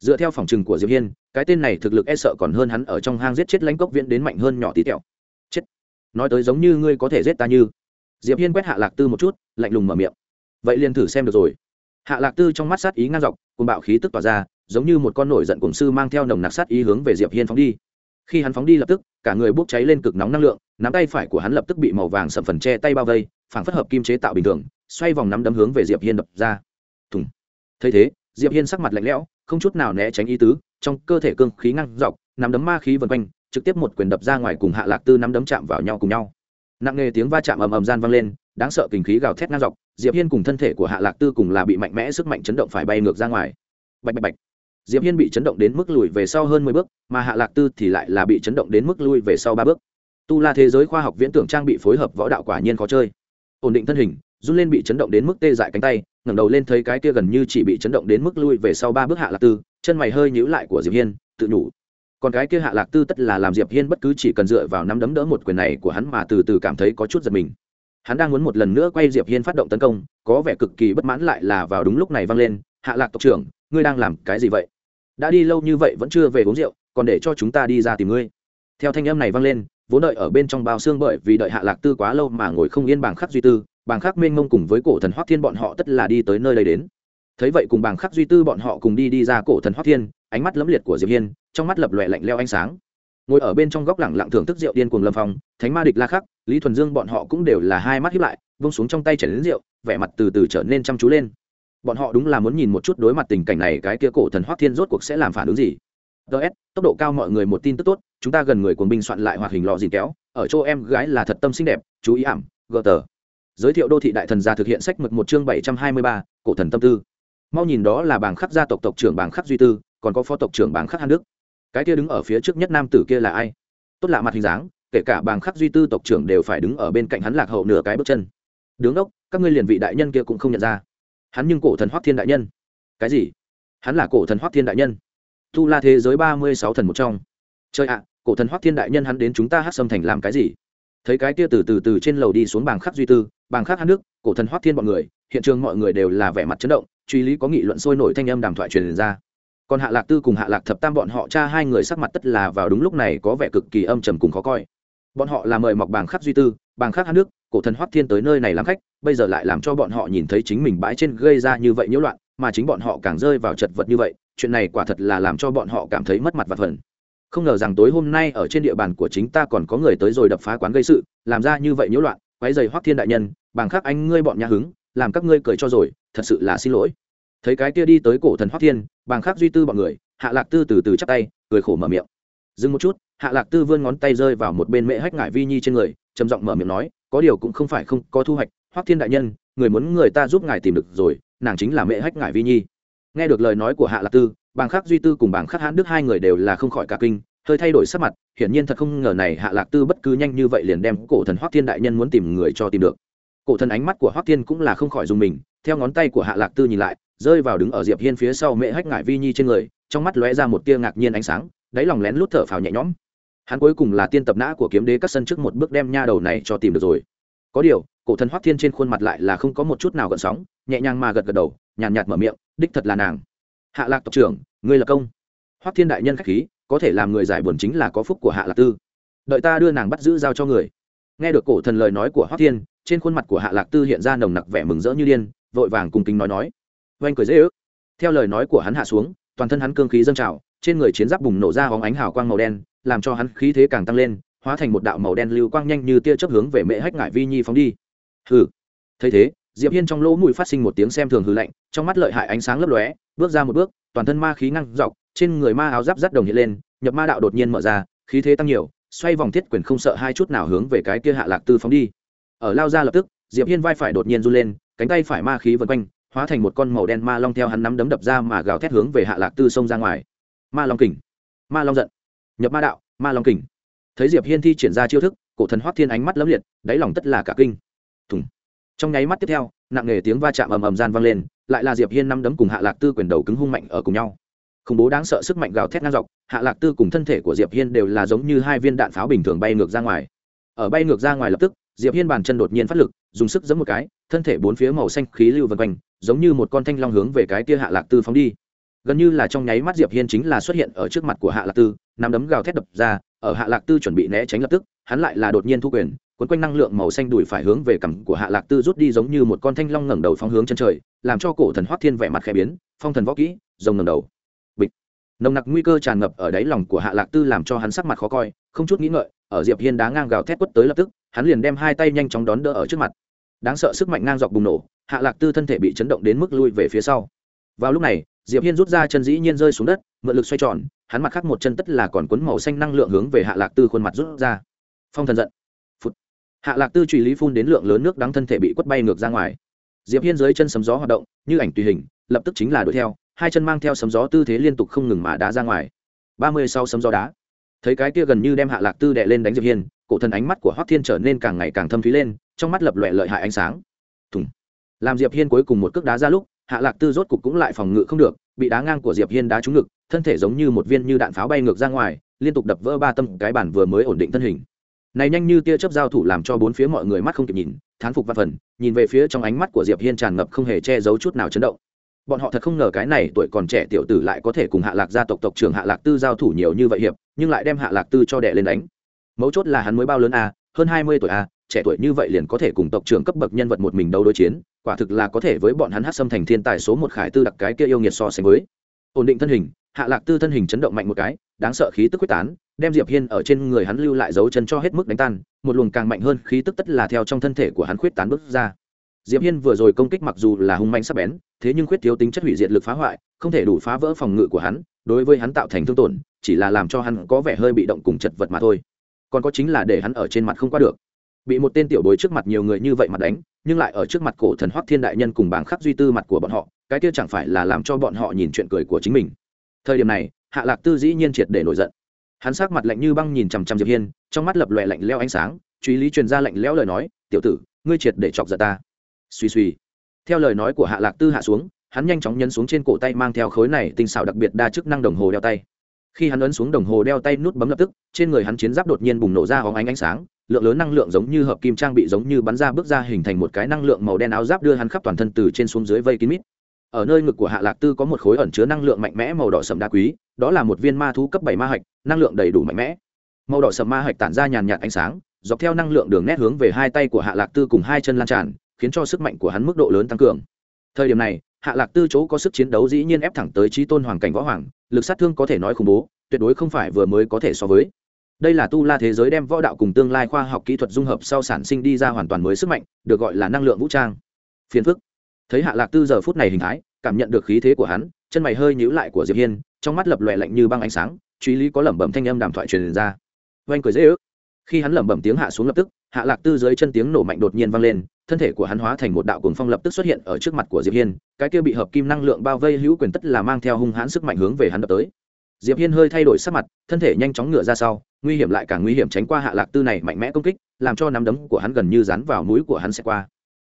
Dựa theo phòng trừng của diệp hiên, cái tên này thực lực e sợ còn hơn hắn ở trong hang giết chết lãnh cốc viễn đến mạnh hơn nhỏ tí tẹo. Chết. Nói tới giống như ngươi có thể giết ta như. Diệp hiên quét hạ lạc tư một chút, lạnh lùng mở miệng. Vậy liền thử xem được rồi. Hạ lạc tư trong mắt sát ý ngang dọc cùng bạo khí tức tỏa ra, giống như một con nổi giận cùng sư mang theo nồng nặc sát ý hướng về diệp hiên phóng đi khi hắn phóng đi lập tức, cả người bốc cháy lên cực nóng năng lượng, nắm tay phải của hắn lập tức bị màu vàng sầm phần che tay bao vây, phảng phất hợp kim chế tạo bình thường, xoay vòng nắm đấm hướng về diệp hiên đập ra. Thùng. Thấy thế, diệp hiên sắc mặt lạnh lẽo, không chút nào né tránh ý tứ, trong cơ thể cương khí ngang dọc, nắm đấm ma khí vần quanh, trực tiếp một quyền đập ra ngoài cùng hạ lạc tư nắm đấm chạm vào nhau cùng nhau. Nặng nề tiếng va chạm ầm ầm gian vang lên, đáng sợ kinh khí gào thét ngang dọc, diệp hiên cùng thân thể của hạ lạc tư cùng là bị mạnh mẽ sức mạnh chấn động phải bay ngược ra ngoài. Bạch bạch bạch diệp hiên bị chấn động đến mức lùi về sau hơn mười bước, mà hạ lạc tư thì lại là bị chấn động đến mức lùi về sau ba bước. Tu la thế giới khoa học viễn tưởng trang bị phối hợp võ đạo quả nhiên khó chơi. Ổn định thân hình, run lên bị chấn động đến mức tê dại cánh tay, ngẩng đầu lên thấy cái kia gần như chỉ bị chấn động đến mức lui về sau ba bước hạ lạc tư, chân mày hơi nhíu lại của diệp hiên, tự nhủ. Còn cái kia hạ lạc tư tất là làm diệp hiên bất cứ chỉ cần dựa vào nắm đấm đỡ một quyền này của hắn mà từ từ cảm thấy có chút giật mình. Hắn đang muốn một lần nữa quay diệp hiên phát động tấn công, có vẻ cực kỳ bất mãn lại là vào đúng lúc này vang lên, hạ lạc tộc trưởng, ngươi đang làm cái gì vậy? Đã đi lâu như vậy vẫn chưa về uống rượu, còn để cho chúng ta đi ra tìm ngươi. Theo thanh âm này vang lên, vốn đợi ở bên trong bao xương bởi vì đợi hạ lạc tư quá lâu mà ngồi không yên bàng khắc duy tư, bàng khắc mênh mông cùng với cổ thần hoác thiên bọn họ tất là đi tới nơi đây đến. Thấy vậy cùng bàng khắc duy tư bọn họ cùng đi đi ra cổ thần hoác thiên, ánh mắt lấm liệt của diệp hiên, trong mắt lập lòe lạnh leo ánh sáng. Ngồi ở bên trong góc lẳng lặng thưởng thức rượu điên cuồng lâm phong, thánh ma địch la khắc, lý thuần dương bọn họ cũng đều là hai mắt hiếp lại vung xuống trong tay chảy đến rượu, vẻ mặt từ từ trở nên chăm chú lên bọn họ đúng là muốn nhìn một chút đối mặt tình cảnh này, cái kia cổ thần hoắc thiên rốt cuộc sẽ làm phản ứng gì. Ts tốc độ cao mọi người một tin tức tốt, chúng ta gần người cuồng binh soạn lại hoạt hình lò dìn kéo, ở chỗ em gái là thật tâm xinh đẹp, chú ý ảm gờ tờ giới thiệu đô thị đại thần gia thực hiện sách mực một chương bảy trăm hai mươi ba, cổ thần tâm tư. Mau nhìn đó là bảng khắc gia tộc tộc trưởng bảng khắc duy tư, còn có phó tộc trưởng bảng khắc hàn đức. Cái kia đứng ở phía trước nhất nam tử kia là ai? Tốt lạ mặt hình dáng, kể cả bảng khắc duy tư tộc trưởng đều phải đứng ở bên cạnh hắn lạc hậu nửa cái bước chân. Đứng đốc, các ngươi liền vị đại nhân kia cũng không nhận ra hắn nhưng cổ thần hoắc thiên đại nhân. Cái gì? Hắn là cổ thần hoắc thiên đại nhân. Tu la thế giới ba mươi sáu thần một trong. Chơi ạ, cổ thần hoắc thiên đại nhân hắn đến chúng ta hát xâm thành làm cái gì? Thấy cái kia từ từ từ trên lầu đi xuống bảng khắc duy tư, bảng khắc hát nước, cổ thần hoắc thiên bọn người, hiện trường mọi người đều là vẻ mặt chấn động, truy lý có nghị luận sôi nổi thanh âm đàm thoại truyền ra. Còn hạ lạc tư cùng hạ lạc thập tam bọn họ cha hai người sắc mặt tất là vào đúng lúc này có vẻ cực kỳ âm trầm cùng khó coi. Bọn họ là mời mọc bảng khắc duy tư, bảng khắc hát nước, cổ thần hoắc thiên tới nơi này làm khách bây giờ lại làm cho bọn họ nhìn thấy chính mình bãi trên gây ra như vậy nhiễu loạn, mà chính bọn họ càng rơi vào chật vật như vậy, chuyện này quả thật là làm cho bọn họ cảm thấy mất mặt và phần. Không ngờ rằng tối hôm nay ở trên địa bàn của chính ta còn có người tới rồi đập phá quán gây sự, làm ra như vậy nhiễu loạn quái dày hoắc thiên đại nhân, bằng khác anh ngươi bọn nhà hứng, làm các ngươi cười cho rồi, thật sự là xin lỗi. Thấy cái kia đi tới cổ thần hoắc thiên, bằng khác duy tư bọn người, hạ lạc tư từ từ chắp tay, cười khổ mở miệng. Dừng một chút, hạ lạc tư vươn ngón tay rơi vào một bên mễ hách ngải vi nhi trên người, trầm giọng mở miệng nói, có điều cũng không phải không có thu hoạch hoắc thiên đại nhân, người muốn người ta giúp ngài tìm được rồi, nàng chính là mẹ hách ngải vi nhi. Nghe được lời nói của hạ lạc tư, bàng khắc duy tư cùng bàng khắc hãn đức hai người đều là không khỏi cả kinh, hơi thay đổi sắc mặt, hiển nhiên thật không ngờ này hạ lạc tư bất cứ nhanh như vậy liền đem cổ thần hoắc thiên đại nhân muốn tìm người cho tìm được. Cổ thần ánh mắt của hoắc thiên cũng là không khỏi dùng mình, theo ngón tay của hạ lạc tư nhìn lại, rơi vào đứng ở diệp hiên phía sau mẹ hách ngải vi nhi trên người, trong mắt lóe ra một tia ngạc nhiên ánh sáng, đáy lòng lén lút thở phào nhẹ nhõm. Hắn cuối cùng là tiên tập nã của kiếm đế các sân trước một bước đem nha đầu này cho tìm được rồi. Có điều cổ thần hoắc thiên trên khuôn mặt lại là không có một chút nào gợn sóng nhẹ nhàng mà gật gật đầu nhàn nhạt, mở miệng đích thật là nàng. Hạ lạc tộc trưởng ngươi là công. Hoắc thiên đại nhân khách khí có thể làm người giải buồn chính là có phúc của hạ lạc tư. Đợi ta đưa nàng bắt giữ giao cho người. Nghe được cổ thần lời nói của hoắc thiên trên khuôn mặt của hạ lạc tư hiện ra nồng nặc vẻ mừng rỡ như điên vội vàng cùng kính nói nói oanh cười dễ ước. Theo lời nói của hắn hạ xuống toàn thân hắn cương khí dâng trào trên người chiến giáp bùng nổ ra hóng ánh hào quang màu đen làm cho hắn khí thế càng tăng lên hóa thành một đạo màu đen lưu quang nhanh như tia chớp hướng về mễ hách ngải vi nhi phóng đi hừ. Thấy thế, diệp hiên trong lỗ mũi phát sinh một tiếng xem thường hư lạnh, trong mắt lợi hại ánh sáng lấp lóe, bước ra một bước, toàn thân ma khí ngăn dọc, trên người ma áo giáp rắt đồng hiện lên, nhập ma đạo đột nhiên mở ra, khí thế tăng nhiều, xoay vòng thiết quyền không sợ hai chút nào hướng về cái kia hạ lạc tư phóng đi. Ở lao ra lập tức, diệp hiên vai phải đột nhiên run lên, cánh tay phải ma khí vần quanh, hóa thành một con màu đen ma long theo hắn nắm đấm đập ra mà gào thét hướng về hạ lạc tư xông ra ngoài. Ma long kình. Ma long giận. Nhập ma đạo, ma long kình. Thấy diệp hiên thi triển ra chiêu thức, cổ thần hoắc thiên ánh mắt lấm liệt, đáy lòng tất là cả kinh trong nháy mắt tiếp theo, nặng nề tiếng va chạm ầm ầm gian vang lên, lại là diệp hiên năm đấm cùng hạ lạc tư quyền đầu cứng hung mạnh ở cùng nhau. Khủng bố đáng sợ sức mạnh gào thét ngang dọc, hạ lạc tư cùng thân thể của diệp hiên đều là giống như hai viên đạn pháo bình thường bay ngược ra ngoài. Ở bay ngược ra ngoài lập tức, diệp hiên bàn chân đột nhiên phát lực, dùng sức giẫm một cái, thân thể bốn phía màu xanh khí lưu vần quanh, giống như một con thanh long hướng về cái kia hạ lạc tư phóng đi. Gần như là trong nháy mắt diệp hiên chính là xuất hiện ở trước mặt của hạ lạc tư nắm đấm gào thét đập ra, ở hạ lạc tư chuẩn bị né tránh lập tức, hắn lại là đột nhiên thu quyền quấn quanh năng lượng màu xanh đùi phải hướng về cằm của hạ lạc tư rút đi giống như một con thanh long ngẩng đầu phóng hướng chân trời, làm cho cổ thần hoắc thiên vẻ mặt khẽ biến, phong thần võ kỹ, rồng ngẩng đầu. Bịch. Nồng nặc nguy cơ tràn ngập ở đáy lòng của hạ lạc tư làm cho hắn sắc mặt khó coi, không chút nghĩ ngợi, ở diệp hiên đá ngang gào thét quất tới lập tức, hắn liền đem hai tay nhanh chóng đón đỡ ở trước mặt. Đáng sợ sức mạnh ngang dọc bùng nổ, hạ lạc tư thân thể bị chấn động đến mức lui về phía sau. Vào lúc này, diệp hiên rút ra chân dĩ nhiên rơi xuống đất, mượn lực xoay tròn, hắn mặt khác một chân tất là còn cuốn màu xanh năng lượng hướng về hạ lạc tư khuôn mặt rút ra. Phong thần giận hạ lạc tư truy lý phun đến lượng lớn nước đắng thân thể bị quất bay ngược ra ngoài. Diệp hiên dưới chân sấm gió hoạt động, như ảnh tùy hình, lập tức chính là đuổi theo, hai chân mang theo sấm gió tư thế liên tục không ngừng mà đá ra ngoài. Ba mươi sau sấm gió đá. Thấy cái kia gần như đem hạ lạc tư đè lên đánh diệp hiên, cổ thần ánh mắt của hoắc thiên trở nên càng ngày càng thâm thúy lên, trong mắt lập lòe lợi hại ánh sáng. Thùng. Làm diệp hiên cuối cùng một cước đá ra lúc, hạ lạc tư rốt cục cũng lại phòng ngự không được, bị đá ngang của diệp hiên đá trúng ngực, thân thể giống như một viên như đạn pháo bay ngược ra ngoài, liên tục đập vỡ ba tâm cái bản vừa mới ổn định thân hình này nhanh như tia chớp giao thủ làm cho bốn phía mọi người mắt không kịp nhìn, thán phục văn phần, nhìn về phía trong ánh mắt của diệp hiên tràn ngập không hề che giấu chút nào chấn động. Bọn họ thật không ngờ cái này tuổi còn trẻ tiểu tử lại có thể cùng hạ lạc gia tộc tộc trưởng hạ lạc tư giao thủ nhiều như vậy hiệp, nhưng lại đem hạ lạc tư cho đẻ lên đánh. Mấu chốt là hắn mới bao lớn a hơn hai mươi tuổi a trẻ tuổi như vậy liền có thể cùng tộc trưởng cấp bậc nhân vật một mình đấu đối chiến, quả thực là có thể với bọn hắn hát xâm thành thiên tài số một khải tư đặc cái kia yêu nghiệt so sánh với. Ổn định thân hình hạ lạc tư thân hình chấn động mạnh một cái, đáng sợ khí tức quyết tán, đem diệp hiên ở trên người hắn lưu lại dấu chân cho hết mức đánh tan, một luồng càng mạnh hơn khí tức tất là theo trong thân thể của hắn khuyết tán bước ra. Diệp hiên vừa rồi công kích mặc dù là hung manh sắc bén, thế nhưng khuyết thiếu tính chất hủy diệt lực phá hoại, không thể đủ phá vỡ phòng ngự của hắn, đối với hắn tạo thành thương tổn, chỉ là làm cho hắn có vẻ hơi bị động cùng chật vật mà thôi. Còn có chính là để hắn ở trên mặt không qua được. Bị một tên tiểu bối trước mặt nhiều người như vậy mặt đánh, nhưng lại ở trước mặt cổ thần hoắc thiên đại nhân cùng bảng khắc duy tư mặt của bọn họ, cái kia chẳng phải là làm cho bọn họ nhìn chuyện cười của chính mình thời điểm này, hạ lạc tư dĩ nhiên triệt để nổi giận. Hắn sắc mặt lạnh như băng nhìn chằm chằm diệp hiên, trong mắt lập lòe lạnh leo ánh sáng, truy lý truyền ra lạnh lẽo lời nói, tiểu tử, ngươi triệt để chọc giận ta. Suy suy. Theo lời nói của hạ lạc tư hạ xuống, hắn nhanh chóng nhấn xuống trên cổ tay mang theo khối này tinh xảo đặc biệt đa chức năng đồng hồ đeo tay. Khi hắn ấn xuống đồng hồ đeo tay nút bấm lập tức, trên người hắn chiến giáp đột nhiên bùng nổ ra hóng ánh ánh sáng, lượng lớn năng lượng giống như hợp kim trang bị giống như bắn ra bước ra hình thành một cái năng lượng màu đen áo giáp đưa hắn khắp toàn thân từ trên xuống dưới vây kín mít ở nơi ngực của hạ lạc tư có một khối ẩn chứa năng lượng mạnh mẽ màu đỏ sầm đá quý, đó là một viên ma thú cấp bảy ma hạch, năng lượng đầy đủ mạnh mẽ. Màu đỏ sầm ma hạch tản ra nhàn nhạt ánh sáng, dọc theo năng lượng đường nét hướng về hai tay của hạ lạc tư cùng hai chân lan tràn, khiến cho sức mạnh của hắn mức độ lớn tăng cường. Thời điểm này, hạ lạc tư chỗ có sức chiến đấu dĩ nhiên ép thẳng tới trí tôn hoàng cảnh võ hoàng, lực sát thương có thể nói khủng bố, tuyệt đối không phải vừa mới có thể so với. Đây là tu la thế giới đem võ đạo cùng tương lai khoa học kỹ thuật dung hợp sau sản sinh đi ra hoàn toàn mới sức mạnh, được gọi là năng lượng vũ trang. Phiền phức thấy hạ lạc tư giờ phút này hình thái, cảm nhận được khí thế của hắn, chân mày hơi nhíu lại của diệp hiên, trong mắt lập lòe lạnh như băng ánh sáng, truy lý có lẩm bẩm thanh âm đàm thoại truyền ra. Oanh cười dễ ước. Khi hắn lẩm bẩm tiếng hạ xuống lập tức, hạ lạc tư dưới chân tiếng nổ mạnh đột nhiên vang lên, thân thể của hắn hóa thành một đạo cuồng phong lập tức xuất hiện ở trước mặt của diệp hiên, cái kia bị hợp kim năng lượng bao vây hữu quyền tất là mang theo hung hãn sức mạnh hướng về hắn đập tới. Diệp hiên hơi thay đổi sắc mặt, thân thể nhanh chóng ngựa ra sau, nguy hiểm lại càng nguy hiểm tránh qua hạ lạc tư này mạnh mẽ công kích, làm cho nắm đấm của hắn gần như dán vào mũi của hắn sẽ qua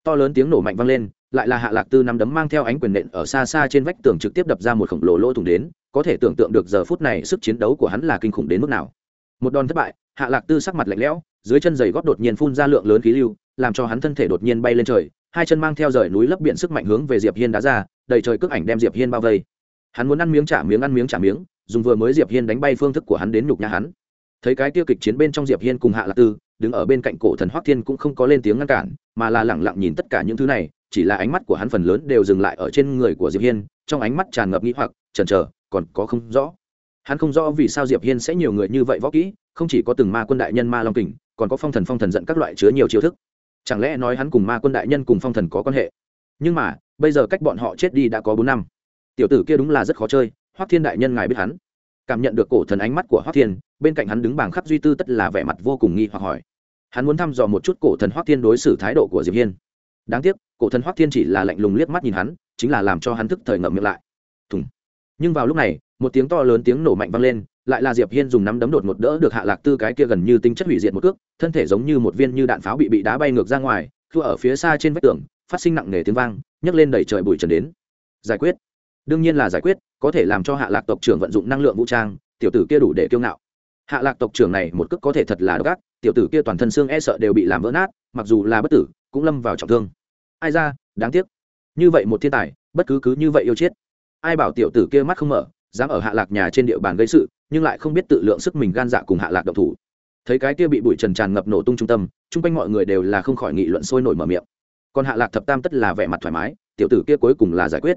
to lớn tiếng nổ mạnh vang lên, lại là hạ lạc tư nắm đấm mang theo ánh quyền nện ở xa xa trên vách tường trực tiếp đập ra một khổng lồ lỗ thủng đến, có thể tưởng tượng được giờ phút này sức chiến đấu của hắn là kinh khủng đến mức nào. Một đòn thất bại, hạ lạc tư sắc mặt lạnh lẽo, dưới chân giày góp đột nhiên phun ra lượng lớn khí lưu, làm cho hắn thân thể đột nhiên bay lên trời, hai chân mang theo rời núi lấp biển sức mạnh hướng về diệp hiên đá ra, đầy trời cước ảnh đem diệp hiên bao vây. Hắn muốn ăn miếng trả miếng ăn miếng trả miếng, dùng vừa mới diệp hiên đánh bay phương thức của hắn đến nhục nhã hắn. Thấy cái tiêu kịch chiến bên trong diệp hiên cùng hạ lạc tư đứng ở bên cạnh cổ thần hoắc thiên cũng không có lên tiếng ngăn cản, mà là lẳng lặng nhìn tất cả những thứ này, chỉ là ánh mắt của hắn phần lớn đều dừng lại ở trên người của diệp hiên, trong ánh mắt tràn ngập nghĩ hoặc, chần chờ, còn có không rõ. Hắn không rõ vì sao diệp hiên sẽ nhiều người như vậy võ kỹ, không chỉ có từng ma quân đại nhân ma long kình, còn có phong thần phong thần giận các loại chứa nhiều chiêu thức. Chẳng lẽ nói hắn cùng ma quân đại nhân cùng phong thần có quan hệ? Nhưng mà, bây giờ cách bọn họ chết đi đã có bốn năm. Tiểu tử kia đúng là rất khó chơi, hoắc thiên đại nhân ngài biết hắn cảm nhận được cổ thần ánh mắt của hoắc thiên, bên cạnh hắn đứng bảng khắc duy tư tất là vẻ mặt vô cùng nghi hoặc hỏi. Hắn muốn thăm dò một chút cổ thần hoắc thiên đối xử thái độ của diệp hiên. Đáng tiếc, cổ thần hoắc thiên chỉ là lạnh lùng liếc mắt nhìn hắn, chính là làm cho hắn thức thời ngậm miệng lại. Thùng. Nhưng vào lúc này, một tiếng to lớn tiếng nổ mạnh vang lên, lại là diệp hiên dùng nắm đấm đột ngột đỡ được hạ lạc tư cái kia gần như tinh chất hủy diệt một cước, thân thể giống như một viên như đạn pháo bị bị đá bay ngược ra ngoài thua ở phía xa trên vách tường, phát sinh nặng nề tiếng vang, nhấc lên đẩy trời bụi trần đến. Giải quyết đương nhiên là giải quyết, có thể làm cho hạ lạc tộc trưởng vận dụng năng lượng vũ trang, tiểu tử kia đủ để kiêu ngạo. Hạ lạc tộc trưởng này một cước có thể thật là độc ác, tiểu tử kia toàn thân xương e sợ đều bị làm vỡ nát, mặc dù là bất tử, cũng lâm vào trọng thương. Ai ra, đáng tiếc. Như vậy một thiên tài, bất cứ cứ như vậy yêu chết. Ai bảo tiểu tử kia mắt không mở, dám ở hạ lạc nhà trên địa bàn gây sự, nhưng lại không biết tự lượng sức mình gan dạ cùng hạ lạc độc thủ. Thấy cái kia bị bụi trần tràn ngập nổ tung trung tâm, chung quanh mọi người đều là không khỏi nghị luận sôi nổi mở miệng. Còn hạ lạc thập tam tất là vẻ mặt thoải mái, tiểu tử kia cuối cùng là giải quyết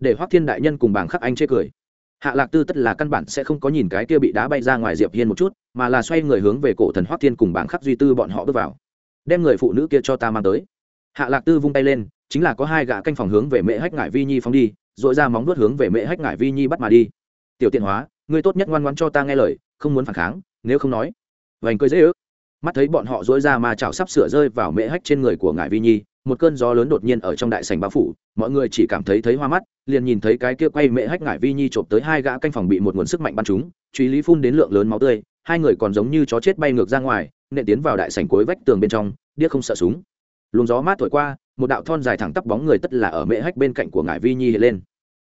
để hoắc thiên đại nhân cùng bảng khắc anh chê cười hạ lạc tư tất là căn bản sẽ không có nhìn cái kia bị đá bay ra ngoài diệp hiên một chút mà là xoay người hướng về cổ thần hoắc thiên cùng bảng khắc duy tư bọn họ bước vào đem người phụ nữ kia cho ta mang tới hạ lạc tư vung tay lên chính là có hai gã canh phòng hướng về mẹ hách ngải vi nhi phóng đi dội ra móng vuốt hướng về mẹ hách ngải vi nhi bắt mà đi tiểu tiện hóa ngươi tốt nhất ngoan ngoan cho ta nghe lời không muốn phản kháng nếu không nói vành cười dễ ước mắt thấy bọn họ dỗi ra mà chảo sắp sửa rơi vào mễ hách trên người của ngải vi nhi một cơn gió lớn đột nhiên ở trong đại sảnh bao phủ mọi người chỉ cảm thấy thấy hoa mắt liền nhìn thấy cái kia quay mẹ hách ngải vi nhi trộm tới hai gã canh phòng bị một nguồn sức mạnh bắn chúng truy lý phun đến lượng lớn máu tươi hai người còn giống như chó chết bay ngược ra ngoài nện tiến vào đại sảnh cuối vách tường bên trong điếc không sợ súng. Luồng gió mát thổi qua một đạo thon dài thẳng tắp bóng người tất là ở mẹ hách bên cạnh của ngải vi nhi hiện lên.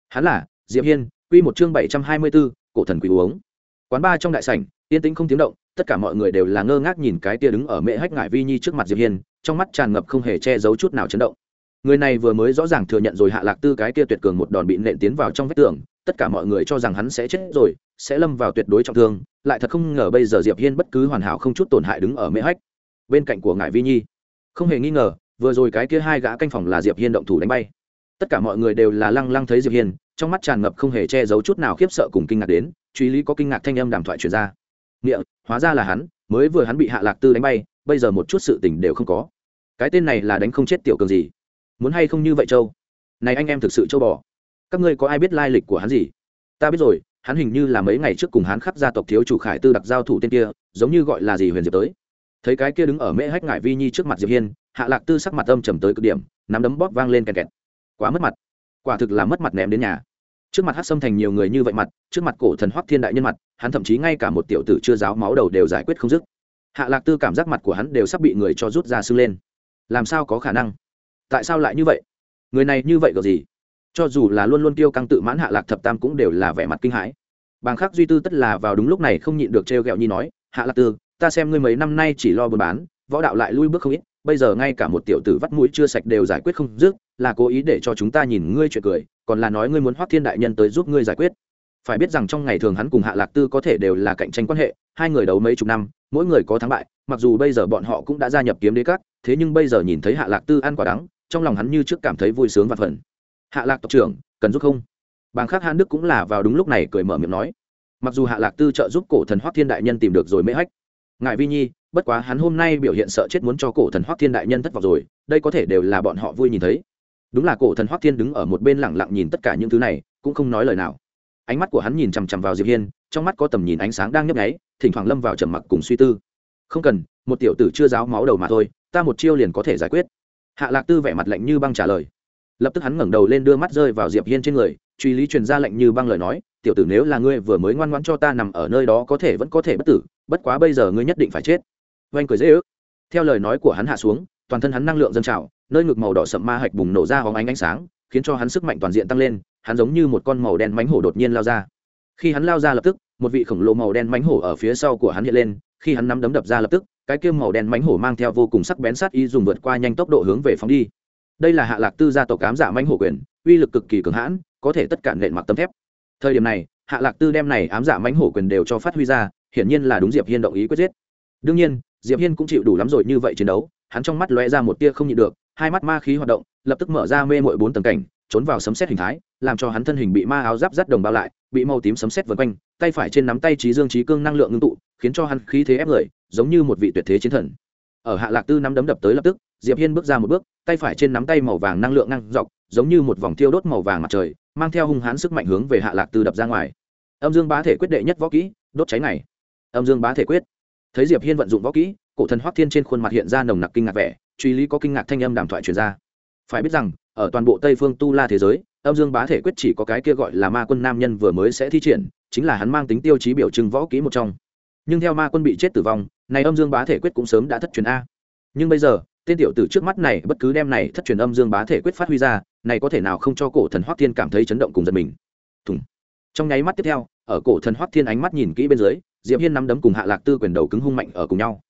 Hắn là diệp hiên quy một chương bảy trăm hai mươi 724, cổ thần quỷ uống. Quán ba trong đại sảnh yên tĩnh không tiếng động tất cả mọi người đều là ngơ ngác nhìn cái tia đứng ở mẹ hách ngải vi nhi trước mặt diệp hiên trong mắt tràn ngập không hề che giấu chút nào chấn động. Người này vừa mới rõ ràng thừa nhận rồi hạ lạc tư cái kia tuyệt cường một đòn bị nện tiến vào trong vách tường, tất cả mọi người cho rằng hắn sẽ chết rồi, sẽ lâm vào tuyệt đối trọng thương, lại thật không ngờ bây giờ diệp hiên bất cứ hoàn hảo không chút tổn hại đứng ở mễ hách. Bên cạnh của ngải vi nhi, không hề nghi ngờ, vừa rồi cái kia hai gã canh phòng là diệp hiên động thủ đánh bay. Tất cả mọi người đều là lăng lăng thấy diệp hiên, trong mắt tràn ngập không hề che giấu chút nào khiếp sợ cùng kinh ngạc đến, truy lý có kinh ngạc thanh âm đàm thoại truyền ra. Nghĩa, hóa ra là hắn, mới vừa hắn bị hạ lạc tư đánh bay, bây giờ một chút sự tình đều không có cái tên này là đánh không chết tiểu cường gì? Muốn hay không như vậy châu? Này anh em thực sự châu bò. Các ngươi có ai biết lai lịch của hắn gì? Ta biết rồi, hắn hình như là mấy ngày trước cùng hắn khắp gia tộc thiếu chủ khải tư đặc giao thủ tên kia, giống như gọi là gì huyền diệp tới. Thấy cái kia đứng ở mễ hách ngải vi nhi trước mặt diệp hiên, hạ lạc tư sắc mặt âm trầm tới cực điểm, nắm đấm bóp vang lên kẹt kẹt. Quá mất mặt. Quả thực là mất mặt ném đến nhà. Trước mặt hát xâm thành nhiều người như vậy mặt, trước mặt cổ thần hoắc thiên đại nhân mặt, hắn thậm chí ngay cả một tiểu tử chưa giáo máu đầu đều giải quyết không dứt. Hạ lạc tư cảm giác mặt của hắn đều sắp bị người cho rút ra sưng lên làm sao có khả năng? Tại sao lại như vậy? Người này như vậy gợi gì? Cho dù là luôn luôn tiêu căng tự mãn hạ lạc thập tam cũng đều là vẻ mặt kinh hãi. Bàng khắc duy tư tất là vào đúng lúc này không nhịn được trêu ghẹo nhi nói, hạ lạc tư, ta xem ngươi mấy năm nay chỉ lo buôn bán, võ đạo lại lui bước không ít, bây giờ ngay cả một tiểu tử vắt mũi chưa sạch đều giải quyết không dứt, là cố ý để cho chúng ta nhìn ngươi chuyện cười, còn là nói ngươi muốn hoác thiên đại nhân tới giúp ngươi giải quyết phải biết rằng trong ngày thường hắn cùng hạ lạc tư có thể đều là cạnh tranh quan hệ, hai người đấu mấy chục năm, mỗi người có thắng bại, mặc dù bây giờ bọn họ cũng đã gia nhập kiếm đế các, thế nhưng bây giờ nhìn thấy hạ lạc tư ăn quả đắng, trong lòng hắn như trước cảm thấy vui sướng và phần hạ lạc tộc trưởng, cần giúp không? Bàng khắc hàn đức cũng là vào đúng lúc này cười mở miệng nói. Mặc dù hạ lạc tư trợ giúp cổ thần hoác thiên đại nhân tìm được rồi mễ hách, ngài vi nhi, bất quá hắn hôm nay biểu hiện sợ chết muốn cho cổ thần hoắc thiên đại nhân thất vọng rồi, đây có thể đều là bọn họ vui nhìn thấy. Đúng là cổ thần hoắc thiên đứng ở một bên lẳng lặng nhìn tất cả những thứ này, cũng không nói lời nào ánh mắt của hắn nhìn chằm chằm vào diệp hiên, trong mắt có tầm nhìn ánh sáng đang nhấp nháy, thỉnh thoảng lâm vào trầm mặc cùng suy tư. Không cần, một tiểu tử chưa giáo máu đầu mà thôi, ta một chiêu liền có thể giải quyết. Hạ lạc tư vẻ mặt lạnh như băng trả lời. Lập tức hắn ngẩng đầu lên đưa mắt rơi vào diệp hiên trên người, truy lý truyền ra lệnh như băng lời nói, tiểu tử nếu là ngươi vừa mới ngoan ngoãn cho ta nằm ở nơi đó có thể vẫn có thể bất tử, bất quá bây giờ ngươi nhất định phải chết. Oanh cười dễ ước. Theo lời nói của hắn hạ xuống, toàn thân hắn năng lượng dâng trào, nơi ngực màu đỏ sậm ma hạch bùng nổ ra hóng ánh ánh sáng, khiến cho hắn sức mạnh toàn diện tăng lên hắn giống như một con màu đen mánh hổ đột nhiên lao ra. Khi hắn lao ra lập tức, một vị khổng lồ màu đen mánh hổ ở phía sau của hắn hiện lên, khi hắn nắm đấm đập ra lập tức, cái kia màu đen mánh hổ mang theo vô cùng sắc bén sát y dùng vượt qua nhanh tốc độ hướng về phóng đi. Đây là hạ lạc tư gia tộc cám giả mánh hổ quyền, uy lực cực kỳ cường hãn, có thể tất cả nện mặc tấm thép. Thời điểm này, hạ lạc tư đem này ám giả mánh hổ quyền đều cho phát huy ra, hiển nhiên là đúng diệp hiên động ý quyết giết. Đương nhiên, diệp hiên cũng chịu đủ lắm rồi như vậy chiến đấu, hắn trong mắt lóe ra một tia không nhịn được, hai mắt ma khí hoạt động, lập tức mở ra mê mội bốn tầng cảnh trốn vào sấm xét hình thái, làm cho hắn thân hình bị ma áo giáp rắt đồng bao lại, bị màu tím sấm xét vần quanh, tay phải trên nắm tay trí dương trí cương năng lượng ngưng tụ, khiến cho hắn khí thế ép người, giống như một vị tuyệt thế chiến thần. Ở hạ lạc tư nắm đấm đập tới lập tức, diệp hiên bước ra một bước, tay phải trên nắm tay màu vàng năng lượng ngang dọc, giống như một vòng thiêu đốt màu vàng mặt trời, mang theo hung hãn sức mạnh hướng về hạ lạc tư đập ra ngoài. Âm dương bá thể quyết đệ nhất võ kỹ, đốt cháy này âm dương bá thể quyết. Thấy diệp hiên vận dụng võ kỹ, cổ thần hoắc thiên trên khuôn mặt hiện ra nồng nặc kinh ngạc vẻ, truy lý có kinh ngạc thanh âm đàm thoại truyền ra. Phải biết rằng ở toàn bộ tây phương tu la thế giới, âm dương bá thể quyết chỉ có cái kia gọi là ma quân nam nhân vừa mới sẽ thi triển, chính là hắn mang tính tiêu chí biểu trưng võ kỹ một trong. Nhưng theo ma quân bị chết tử vong, này âm dương bá thể quyết cũng sớm đã thất truyền a. Nhưng bây giờ, tên tiểu tử trước mắt này bất cứ đem này thất truyền âm dương bá thể quyết phát huy ra, này có thể nào không cho cổ thần hoắc thiên cảm thấy chấn động cùng giật mình? Thùng. Trong nháy mắt tiếp theo, ở cổ thần hoắc thiên ánh mắt nhìn kỹ bên dưới, diệp hiên nắm đấm cùng hạ lạc tư quyền đầu cứng hung mạnh ở cùng nhau.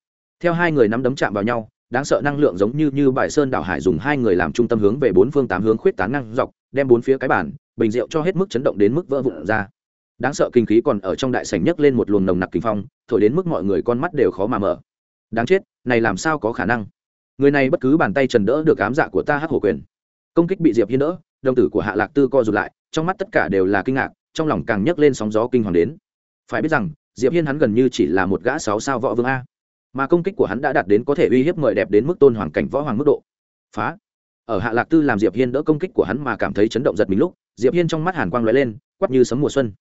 Theo hai người nắm đấm chạm vào nhau đáng sợ năng lượng giống như như bài sơn đảo hải dùng hai người làm trung tâm hướng về bốn phương tám hướng khuyết tán năng dọc, đem bốn phía cái bản bình rượu cho hết mức chấn động đến mức vỡ vụn ra. Đáng sợ kinh khí còn ở trong đại sảnh nhấc lên một luồng nồng nặc kinh phong, thổi đến mức mọi người con mắt đều khó mà mở. Đáng chết, này làm sao có khả năng? Người này bất cứ bàn tay trần đỡ được ám dạ của ta hắc hổ quyền. Công kích bị diệp hiên đỡ, đồng tử của hạ lạc tư co rụt lại, trong mắt tất cả đều là kinh ngạc, trong lòng càng nhấc lên sóng gió kinh hoàng đến. Phải biết rằng, diệp hiên hắn gần như chỉ là một gã sáu sao võ vương a mà công kích của hắn đã đạt đến có thể uy hiếp mời đẹp đến mức tôn hoàng cảnh võ hoàng mức độ. Phá. Ở hạ lạc tư làm diệp hiên đỡ công kích của hắn mà cảm thấy chấn động giật mình lúc, diệp hiên trong mắt hàn quang lóe lên, quắp như sấm mùa xuân.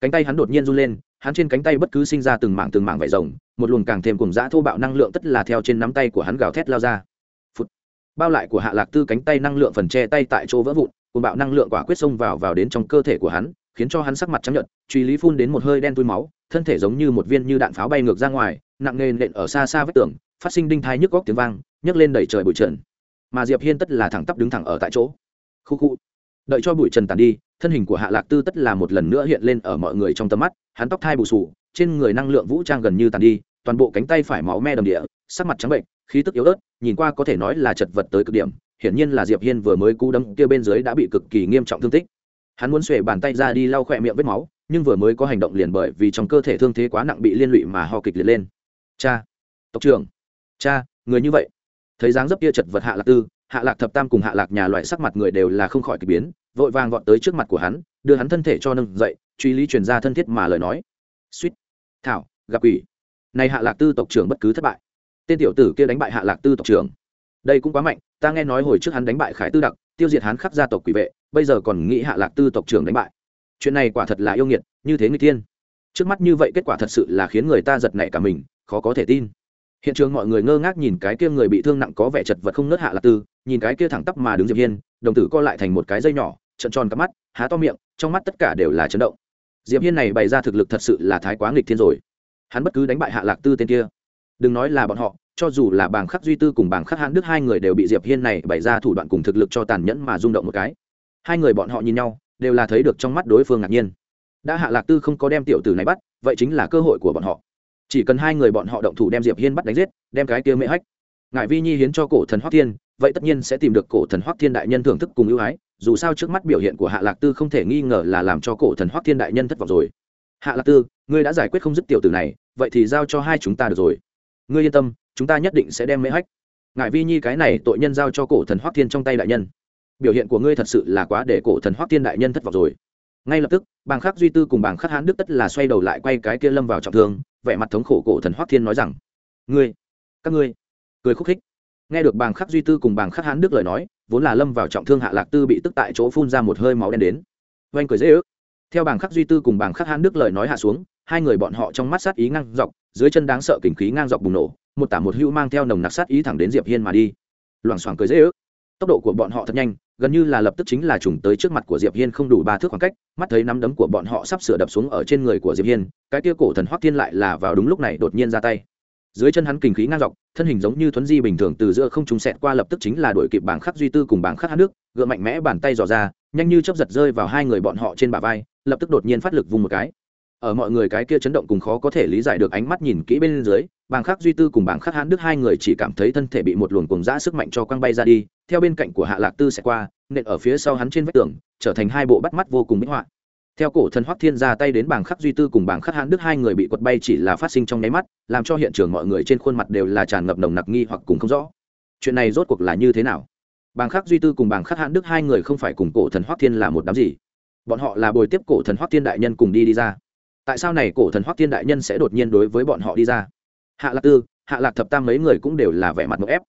Cánh tay hắn đột nhiên run lên, hắn trên cánh tay bất cứ sinh ra từng mảng từng mảng vải rồng, một luồng càng thêm cùng dã thô bạo năng lượng tất là theo trên nắm tay của hắn gào thét lao ra. Phụt. bao lại của hạ lạc tư cánh tay năng lượng phần che tay tại chỗ vỡ vụn cùng bạo năng lượng quả quyết xông vào vào đến trong cơ thể của hắn, khiến cho hắn sắc mặt chấp nhận truy lý phun đến một hơi đen tui máu, thân thể giống như một viên như đạn pháo bay ngược ra ngoài nặng nề nện ở xa xa vách tường, phát sinh đinh thai nhức góc tiếng vang, nhấc lên đẩy trời bụi trần. Mà diệp hiên tất là thẳng tắp đứng thẳng ở tại chỗ. Khu khu. Đợi cho bụi trần tàn đi, thân hình của hạ lạc tư tất là một lần nữa hiện lên ở mọi người trong tầm mắt, hắn tóc thai bù sù trên người năng lượng vũ trang gần như tàn đi, toàn bộ cánh tay phải máu me đầm địa, sắc mặt trắng bệnh, khí tức yếu ớt, nhìn qua có thể nói là chật vật tới cực điểm, hiển nhiên là diệp hiên vừa mới cú đâm kia bên dưới đã bị cực kỳ nghiêm trọng thương tích. Hắn muốn xuề bàn tay ra đi lau khỏe miệng vết máu, nhưng vừa mới có hành động liền bởi vì trong cơ thể thương thế quá nặng bị liên lụy mà ho kịch liệt lên cha. Tộc trưởng. Cha, người như vậy. Thấy dáng dấp kia chật vật hạ lạc tư, hạ lạc thập tam cùng hạ lạc nhà loại sắc mặt người đều là không khỏi k ỳ biến, vội vàng gọn tới trước mặt của hắn, đưa hắn thân thể cho nâng dậy, truy lý truyền ra thân thiết mà lời nói. Suýt. Thảo, gặp ủy này hạ lạc tư tộc trưởng bất cứ thất bại. Tên tiểu tử kia đánh bại hạ lạc tư tộc trưởng. Đây cũng quá mạnh, ta nghe nói hồi trước hắn đánh bại khải tư đặc, tiêu diệt hắn khắp gia tộc quỷ vệ, bây giờ còn nghĩ hạ lạc tư tộc trưởng đánh bại. Chuyện này quả thật là yêu nghiệt, như thế người tiên trước mắt như vậy kết quả thật sự là khiến người ta giật nảy cả mình khó có thể tin. Hiện trường mọi người ngơ ngác nhìn cái kia người bị thương nặng có vẻ chật vật không nớt hạ lạc tư, nhìn cái kia thẳng tắp mà đứng diệp hiên, đồng tử co lại thành một cái dây nhỏ trận tròn cắp mắt, há to miệng, trong mắt tất cả đều là chấn động. Diệp hiên này bày ra thực lực thật sự là thái quá nghịch thiên rồi. Hắn bất cứ đánh bại hạ lạc tư tên kia. Đừng nói là bọn họ, cho dù là bàng khắc duy tư cùng bàng khắc hãn đức hai người đều bị diệp hiên này bày ra thủ đoạn cùng thực lực cho tàn nhẫn mà rung động một cái. Hai người bọn họ nhìn nhau, đều là thấy được trong mắt đối phương ngạc nhiên. Đã hạ lạc tư không có đem tiểu tử này bắt, vậy chính là cơ hội của bọn họ chỉ cần hai người bọn họ động thủ đem diệp hiên bắt đánh giết, đem cái kia mễ hách. Ngài vi nhi hiến cho cổ thần hoắc thiên, vậy tất nhiên sẽ tìm được cổ thần hoắc thiên đại nhân thưởng thức cùng ưu ái, dù sao trước mắt biểu hiện của hạ lạc tư không thể nghi ngờ là làm cho cổ thần hoắc thiên đại nhân thất vọng rồi. Hạ lạc tư, ngươi đã giải quyết không dứt tiểu tử này, vậy thì giao cho hai chúng ta được rồi. Ngươi yên tâm, chúng ta nhất định sẽ đem mễ hách. Ngài vi nhi cái này tội nhân giao cho cổ thần hoắc thiên trong tay đại nhân. Biểu hiện của ngươi thật sự là quá để cổ thần hoắc thiên đại nhân thất vọng rồi. Ngay lập tức, bàng khắc duy tư cùng bàng khắc hán đức tất là xoay đầu lại quay cái kia lâm vào trọng thương vẻ mặt thống khổ cổ thần hoắc thiên nói rằng, ngươi, các ngươi. Cười khúc khích. Nghe được bàng khắc duy tư cùng bàng khắc hán đức lời nói, vốn là lâm vào trọng thương hạ lạc tư bị tức tại chỗ phun ra một hơi máu đen đến. Oanh cười dễ ước. Theo bàng khắc duy tư cùng bàng khắc hán đức lời nói hạ xuống, hai người bọn họ trong mắt sát ý ngang dọc, dưới chân đáng sợ kình khí ngang dọc bùng nổ, một tả một hữu mang theo nồng nặc sát ý thẳng đến diệp hiên mà đi. Loảng xoảng cười dễ ước. Tốc độ của bọn họ thật nhanh gần như là lập tức chính là trùng tới trước mặt của diệp hiên không đủ ba thước khoảng cách, mắt thấy nắm đấm của bọn họ sắp sửa đập xuống ở trên người của diệp hiên, cái kia cổ thần hoắc thiên lại là vào đúng lúc này đột nhiên ra tay. Dưới chân hắn kình khí ngang dọc, thân hình giống như thuấn di bình thường từ giữa không trung xẹt qua lập tức chính là đuổi kịp bảng khắc duy tư cùng bảng khắc hát nước, gượng mạnh mẽ bàn tay dò ra, nhanh như chớp giật rơi vào hai người bọn họ trên bả vai, lập tức đột nhiên phát lực vùng một cái. Ở mọi người cái kia chấn động cùng khó có thể lý giải được ánh mắt nhìn kỹ bên dưới Bàng khắc duy tư cùng Bàng khắc hãn đức hai người chỉ cảm thấy thân thể bị một luồng cùng giã sức mạnh cho quăng bay ra đi, theo bên cạnh của hạ lạc tư sẽ qua, nện ở phía sau hắn trên vách tường, trở thành hai bộ bắt mắt vô cùng minh họa. Theo cổ thần hoắc thiên ra tay đến bảng khắc duy tư cùng bảng khắc hãn đức hai người bị quật bay chỉ là phát sinh trong nháy mắt, làm cho hiện trường mọi người trên khuôn mặt đều là tràn ngập nồng nặc nghi hoặc cùng không rõ. Chuyện này rốt cuộc là như thế nào? Bảng khắc duy tư cùng bảng khắc hãn đức hai người không phải cùng cổ thần hoắc thiên là một đám gì? Bọn họ là bồi tiếp cổ thần hoắc thiên đại nhân cùng đi đi ra. Tại sao này cổ thần hoắc thiên đại nhân sẽ đột nhiên đối với bọn họ đi ra? Hạ lạc tư, hạ lạc thập tam mấy người cũng đều là vẻ mặt ngốc ép.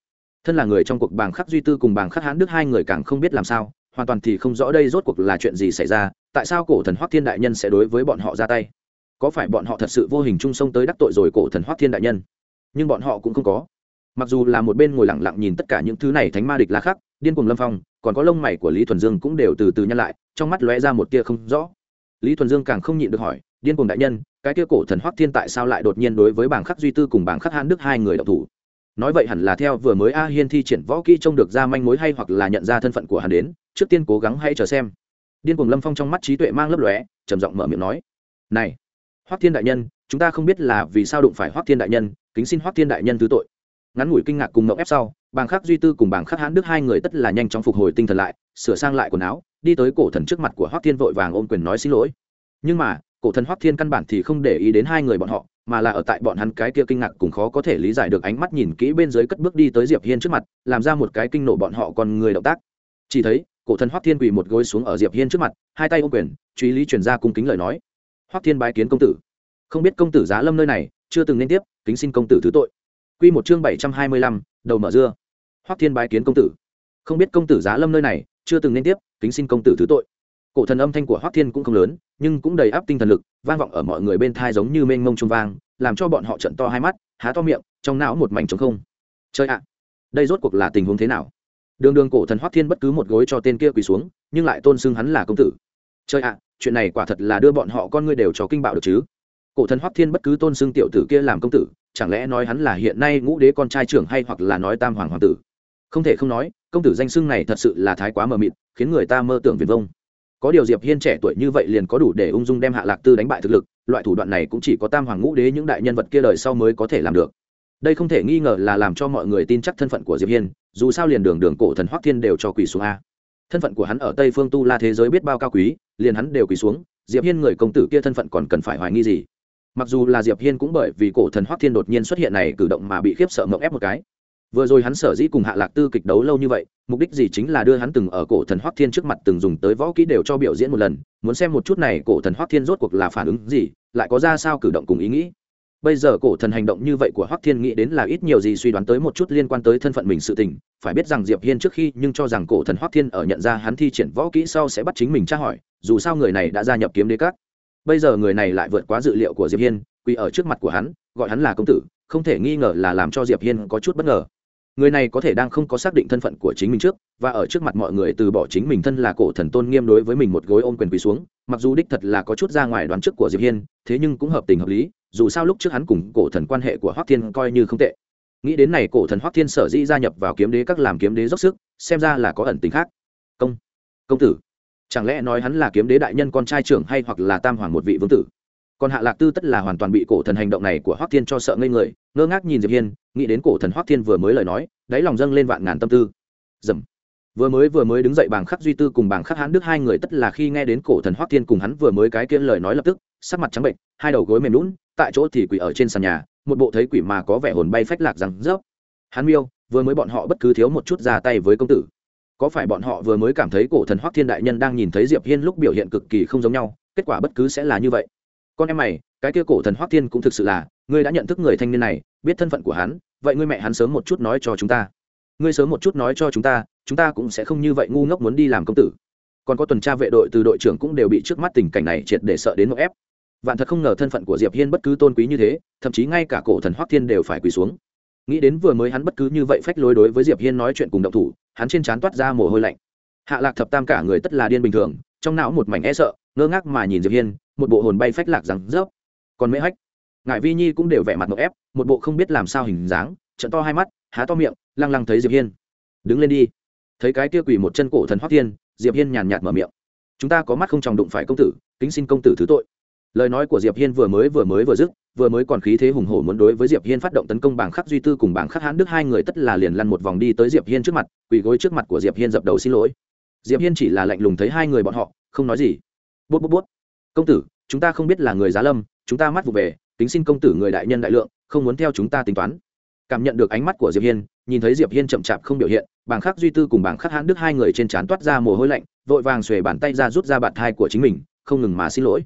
Thân là người trong cuộc bàng khắc duy tư cùng bàng khắc hãn đức hai người càng không biết làm sao, hoàn toàn thì không rõ đây rốt cuộc là chuyện gì xảy ra, tại sao cổ thần hoắc thiên đại nhân sẽ đối với bọn họ ra tay? Có phải bọn họ thật sự vô hình chung sông tới đắc tội rồi cổ thần hoắc thiên đại nhân? Nhưng bọn họ cũng không có. Mặc dù là một bên ngồi lặng lặng nhìn tất cả những thứ này thánh ma địch la khắc, điên cùng lâm phong, còn có lông mày của lý thuần dương cũng đều từ từ nhăn lại, trong mắt lóe ra một tia không rõ. Lý thuần dương càng không nhịn được hỏi điên cùng đại nhân, cái kia cổ thần hoắc thiên tại sao lại đột nhiên đối với bảng khắc duy tư cùng bảng khắc hãn đức hai người độc thủ? Nói vậy hẳn là theo vừa mới a hiên thi triển võ kỹ trông được ra manh mối hay hoặc là nhận ra thân phận của hắn đến, trước tiên cố gắng hay chờ xem. Điên cuồng lâm phong trong mắt trí tuệ mang lấp lóe, trầm giọng mở miệng nói, này, hoắc thiên đại nhân, chúng ta không biết là vì sao đụng phải hoắc thiên đại nhân, kính xin hoắc thiên đại nhân thứ tội. Ngắn ngủi kinh ngạc cùng mộng ép sau bàng khắc duy tư cùng bàng khắc hãn đức hai người tất là nhanh chóng phục hồi tinh thần lại, sửa sang lại quần áo, đi tới cổ thần trước mặt của hoắc thiên vội vàng ôm quyền nói xin lỗi. Nhưng mà cổ thần hoắc thiên căn bản thì không để ý đến hai người bọn họ mà là ở tại bọn hắn cái kia kinh ngạc cùng khó có thể lý giải được ánh mắt nhìn kỹ bên dưới cất bước đi tới diệp hiên trước mặt làm ra một cái kinh nổ bọn họ còn người động tác. Chỉ thấy cổ thần hoắc thiên quỳ một gối xuống ở diệp hiên trước mặt hai tay ôm quyền truy lý truyền ra cung kính lời nói. Hoắc thiên bái kiến công tử. Không biết công tử giá lâm nơi này chưa từng nên tiếp kính xin công tử thứ tội. Quy một chương bảy trăm hai mươi lăm, đầu mở dưa. Hoắc thiên bái kiến công tử. Không biết công tử giá lâm nơi này chưa từng nên tiếp kính xin công tử thứ tội. Cổ thần âm thanh của hoắc thiên cũng không lớn nhưng cũng đầy áp tinh thần lực, vang vọng ở mọi người bên thai giống như mênh mông trung vang, làm cho bọn họ trận to hai mắt, há to miệng, trong não một mảnh trống không. Chơi ạ, đây rốt cuộc là tình huống thế nào? Đường đường cổ thần hoắc thiên bất cứ một gối cho tên kia quỳ xuống, nhưng lại tôn xưng hắn là công tử. Chơi ạ, chuyện này quả thật là đưa bọn họ con ngươi đều cho kinh bạo được chứ? Cổ thần hoắc thiên bất cứ tôn xưng tiểu tử kia làm công tử, chẳng lẽ nói hắn là hiện nay ngũ đế con trai trưởng hay hoặc là nói tam hoàng hoàng tử? Không thể không nói, công tử danh xưng này thật sự là thái quá mờ mịt, khiến người ta mơ tưởng viền vông có điều diệp hiên trẻ tuổi như vậy liền có đủ để ung dung đem hạ lạc tư đánh bại thực lực, loại thủ đoạn này cũng chỉ có tam hoàng ngũ đế những đại nhân vật kia đời sau mới có thể làm được. Đây không thể nghi ngờ là làm cho mọi người tin chắc thân phận của diệp hiên, dù sao liền đường đường cổ thần hoắc thiên đều cho quỳ xuống a. Thân phận của hắn ở tây phương tu la thế giới biết bao cao quý, liền hắn đều quỳ xuống, diệp hiên người công tử kia thân phận còn cần phải hoài nghi gì? Mặc dù là diệp hiên cũng bởi vì cổ thần hoắc thiên đột nhiên xuất hiện này cử động mà bị khiếp sợ mộng ép một cái vừa rồi hắn sở dĩ cùng hạ lạc tư kịch đấu lâu như vậy, mục đích gì chính là đưa hắn từng ở cổ thần hoắc thiên trước mặt từng dùng tới võ kỹ đều cho biểu diễn một lần, muốn xem một chút này cổ thần hoắc thiên rốt cuộc là phản ứng gì, lại có ra sao cử động cùng ý nghĩ. Bây giờ cổ thần hành động như vậy của hoắc thiên nghĩ đến là ít nhiều gì suy đoán tới một chút liên quan tới thân phận mình sự tình, phải biết rằng diệp hiên trước khi nhưng cho rằng cổ thần hoắc thiên ở nhận ra hắn thi triển võ kỹ sau sẽ bắt chính mình tra hỏi, dù sao người này đã gia nhập kiếm đế các. Bây giờ người này lại vượt quá dự liệu của diệp hiên, quỳ ở trước mặt của hắn, gọi hắn là công tử, không thể nghi ngờ là làm cho diệp hiên có chút bất ngờ người này có thể đang không có xác định thân phận của chính mình trước, và ở trước mặt mọi người từ bỏ chính mình thân là cổ thần tôn nghiêm đối với mình một gối ôm quyền quỳ xuống, mặc dù đích thật là có chút ra ngoài đoán trước của diệp hiên, thế nhưng cũng hợp tình hợp lý, dù sao lúc trước hắn cùng cổ thần quan hệ của hoắc thiên coi như không tệ. Nghĩ đến này, cổ thần hoắc thiên sở dĩ gia nhập vào kiếm đế các làm kiếm đế dốc sức, xem ra là có ẩn tính khác. Công công tử, chẳng lẽ nói hắn là kiếm đế đại nhân con trai trưởng hay hoặc là tam hoàng một vị vương tử? Còn hạ lạc tư tất là hoàn toàn bị cổ thần hành động này của hoắc thiên cho sợ ngây người, ngơ ngác nhìn diệp hiên, nghĩ đến cổ thần hoắc thiên vừa mới lời nói, đáy lòng dâng lên vạn ngàn tâm tư. Dầm. Vừa mới vừa mới đứng dậy bàng khắc duy tư cùng bàng khắc hán đức hai người tất là khi nghe đến cổ thần hoắc thiên cùng hắn vừa mới cái kia lời nói lập tức, sắc mặt trắng bệnh, hai đầu gối mềm lún, tại chỗ thì quỷ ở trên sàn nhà, một bộ thấy quỷ mà có vẻ hồn bay phách lạc rằng rớp hắn miêu, vừa mới bọn họ bất cứ thiếu một chút ra tay với công tử. Có phải bọn họ vừa mới cảm thấy cổ thần hoắc thiên đại nhân đang nhìn thấy diệp hiên lúc biểu hiện cực kỳ không giống nhau, kết quả bất cứ sẽ là như vậy con em mày, cái kia cổ thần hoắc thiên cũng thực sự là, ngươi đã nhận thức người thanh niên này, biết thân phận của hắn, vậy ngươi mẹ hắn sớm một chút nói cho chúng ta. Ngươi sớm một chút nói cho chúng ta chúng ta cũng sẽ không như vậy ngu ngốc muốn đi làm công tử. Còn có tuần tra vệ đội từ đội trưởng cũng đều bị trước mắt tình cảnh này triệt để sợ đến nỗi ép. Vạn thật không ngờ thân phận của diệp hiên bất cứ tôn quý như thế, thậm chí ngay cả cổ thần hoắc thiên đều phải quỳ xuống. Nghĩ đến vừa mới hắn bất cứ như vậy phách lối đối với diệp hiên nói chuyện cùng động thủ, hắn trên trán toát ra mồ hôi lạnh. Hạ lạc thập tam cả người tất là điên bình thường, trong não một mảnh e sợ, ngơ ngác mà nhìn diệp hiên một bộ hồn bay phách lạc rằng rớp còn mễ hách ngại vi nhi cũng đều vẻ mặt ngộ ép, một bộ không biết làm sao hình dáng trận to hai mắt, há to miệng, lăng lăng thấy diệp hiên. Đứng lên đi. Thấy cái kia quỳ một chân cổ thần hoắc thiên, diệp hiên nhàn nhạt mở miệng. Chúng ta có mắt không tròng đụng phải công tử, kính xin công tử thứ tội. Lời nói của diệp hiên vừa mới vừa mới vừa dứt, vừa mới còn khí thế hùng hổ muốn đối với diệp hiên phát động tấn công bảng khắc duy tư cùng bảng khắc hãn đức hai người tất là liền lăn một vòng đi tới diệp hiên trước mặt, quỳ gối trước mặt của diệp hiên dập đầu xin lỗi. Diệp hiên chỉ là lạnh lùng thấy hai người bọn họ, không nói gì. Bút bút bút công tử, chúng ta không biết là người giá lâm, chúng ta mắt vụ về tính xin công tử người đại nhân đại lượng, không muốn theo chúng ta tính toán. Cảm nhận được ánh mắt của diệp hiên, nhìn thấy diệp hiên chậm chạp không biểu hiện bảng khắc duy tư cùng bảng khắc hãn đức hai người trên trán toát ra mồ hôi lạnh, vội vàng xuề bàn tay ra rút ra bạt thai của chính mình, không ngừng mà xin lỗi.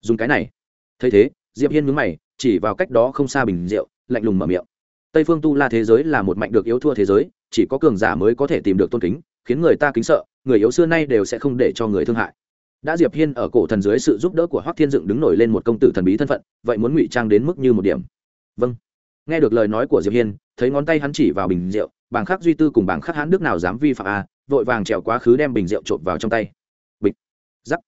Dùng cái này. Thấy thế, diệp hiên nhướng mày, chỉ vào cách đó không xa bình rượu, lạnh lùng mở miệng. Tây phương tu la thế giới là một mạnh được yếu thua thế giới, chỉ có cường giả mới có thể tìm được tôn kính, khiến người ta kính sợ, người yếu xưa nay đều sẽ không để cho người thương hại đã diệp hiên ở cổ thần dưới sự giúp đỡ của hoắc thiên dựng đứng nổi lên một công tử thần bí thân phận, vậy muốn ngụy trang đến mức như một điểm. Vâng. Nghe được lời nói của diệp hiên, thấy ngón tay hắn chỉ vào bình rượu, bảng khắc duy tư cùng bảng khắc hãn đức nào dám vi phạm à vội vàng trèo quá khứ đem bình rượu trộn vào trong tay. Bịch. Giắc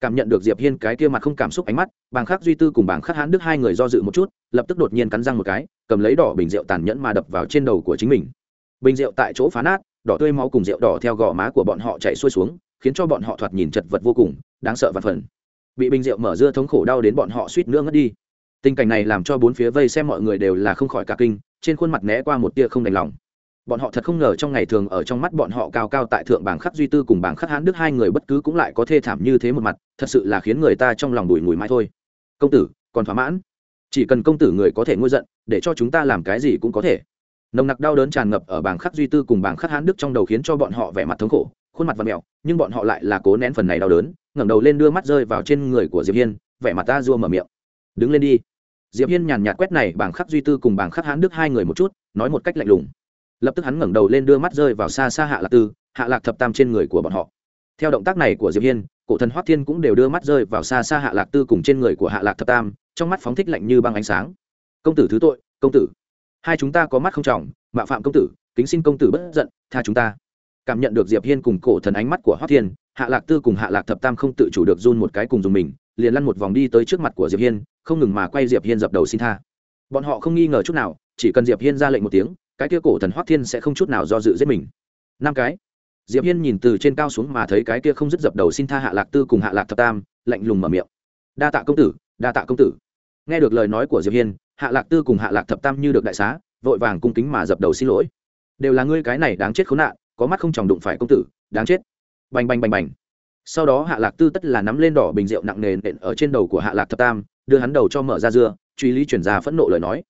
cảm nhận được diệp hiên cái kia mặt không cảm xúc ánh mắt, bảng khắc duy tư cùng bảng khắc hãn đức hai người do dự một chút, lập tức đột nhiên cắn răng một cái, cầm lấy đỏ bình rượu tàn nhẫn mà đập vào trên đầu của chính mình. Bình rượu tại chỗ phá nát, đỏ tươi máu cùng rượu đỏ theo gò má của bọn họ chảy xuôi xuống khiến cho bọn họ thoạt nhìn chật vật vô cùng, đáng sợ và phần. Bị bình rượu mở dưa thống khổ đau đến bọn họ suýt nữa ngất đi. Tình cảnh này làm cho bốn phía vây xem mọi người đều là không khỏi cả kinh, trên khuôn mặt né qua một tia không đành lòng. Bọn họ thật không ngờ trong ngày thường ở trong mắt bọn họ cao cao tại thượng bảng khắc duy tư cùng bảng khắc hãn đức hai người bất cứ cũng lại có thê thảm như thế một mặt, thật sự là khiến người ta trong lòng đùi ngùi mãi thôi. Công tử, còn thỏa mãn. Chỉ cần công tử người có thể ngôi giận, để cho chúng ta làm cái gì cũng có thể. Nồng nặc đau đớn tràn ngập ở bảng khắc duy tư cùng bảng khắc hãn đức trong đầu khiến cho bọn họ vẻ mặt thống khổ khuôn mặt và mẹo, nhưng bọn họ lại là cố nén phần này đau đớn, ngẩng đầu lên đưa mắt rơi vào trên người của diệp hiên, vẻ mặt ta dua mở miệng. Đứng lên đi. Diệp hiên nhàn nhạt quét này, bảng khắc duy tư cùng bảng khắc hán đức hai người một chút, nói một cách lạnh lùng. Lập tức hắn ngẩng đầu lên đưa mắt rơi vào xa xa hạ lạc tư, hạ lạc thập tam trên người của bọn họ. Theo động tác này của diệp hiên, cổ thần hoắc thiên cũng đều đưa mắt rơi vào xa xa hạ lạc tư cùng trên người của hạ lạc thập tam, trong mắt phóng thích lạnh như băng ánh sáng. Công tử thứ tội, công tử. Hai chúng ta có mắt không trọng, mạo phạm công tử, kính xin công tử bất giận, tha chúng ta cảm nhận được diệp hiên cùng cổ thần ánh mắt của hoắc thiên, hạ lạc tư cùng hạ lạc thập tam không tự chủ được run một cái cùng dùng mình, liền lăn một vòng đi tới trước mặt của diệp hiên, không ngừng mà quay diệp hiên dập đầu xin tha. Bọn họ không nghi ngờ chút nào, chỉ cần diệp hiên ra lệnh một tiếng, cái kia cổ thần hoắc thiên sẽ không chút nào do dự giết mình. Năm cái. Diệp hiên nhìn từ trên cao xuống mà thấy cái kia không dứt dập đầu xin tha hạ lạc tư cùng hạ lạc thập tam, lạnh lùng mở miệng. Đa tạ công tử, đa tạ công tử. Nghe được lời nói của diệp hiên, hạ lạc tư cùng hạ lạc thập tam như được đại xá, vội vàng cung kính mà dập đầu xin lỗi. Đều là ngươi cái này đáng chết khốn nạn có mắt không chồng đụng phải công tử, đáng chết. Bành bành bành bành. Sau đó hạ lạc tư tất là nắm lên đỏ bình rượu nặng nề nện ở trên đầu của hạ lạc thập tam, đưa hắn đầu cho mở ra dưa, truy lý chuyển ra phẫn nộ lời nói.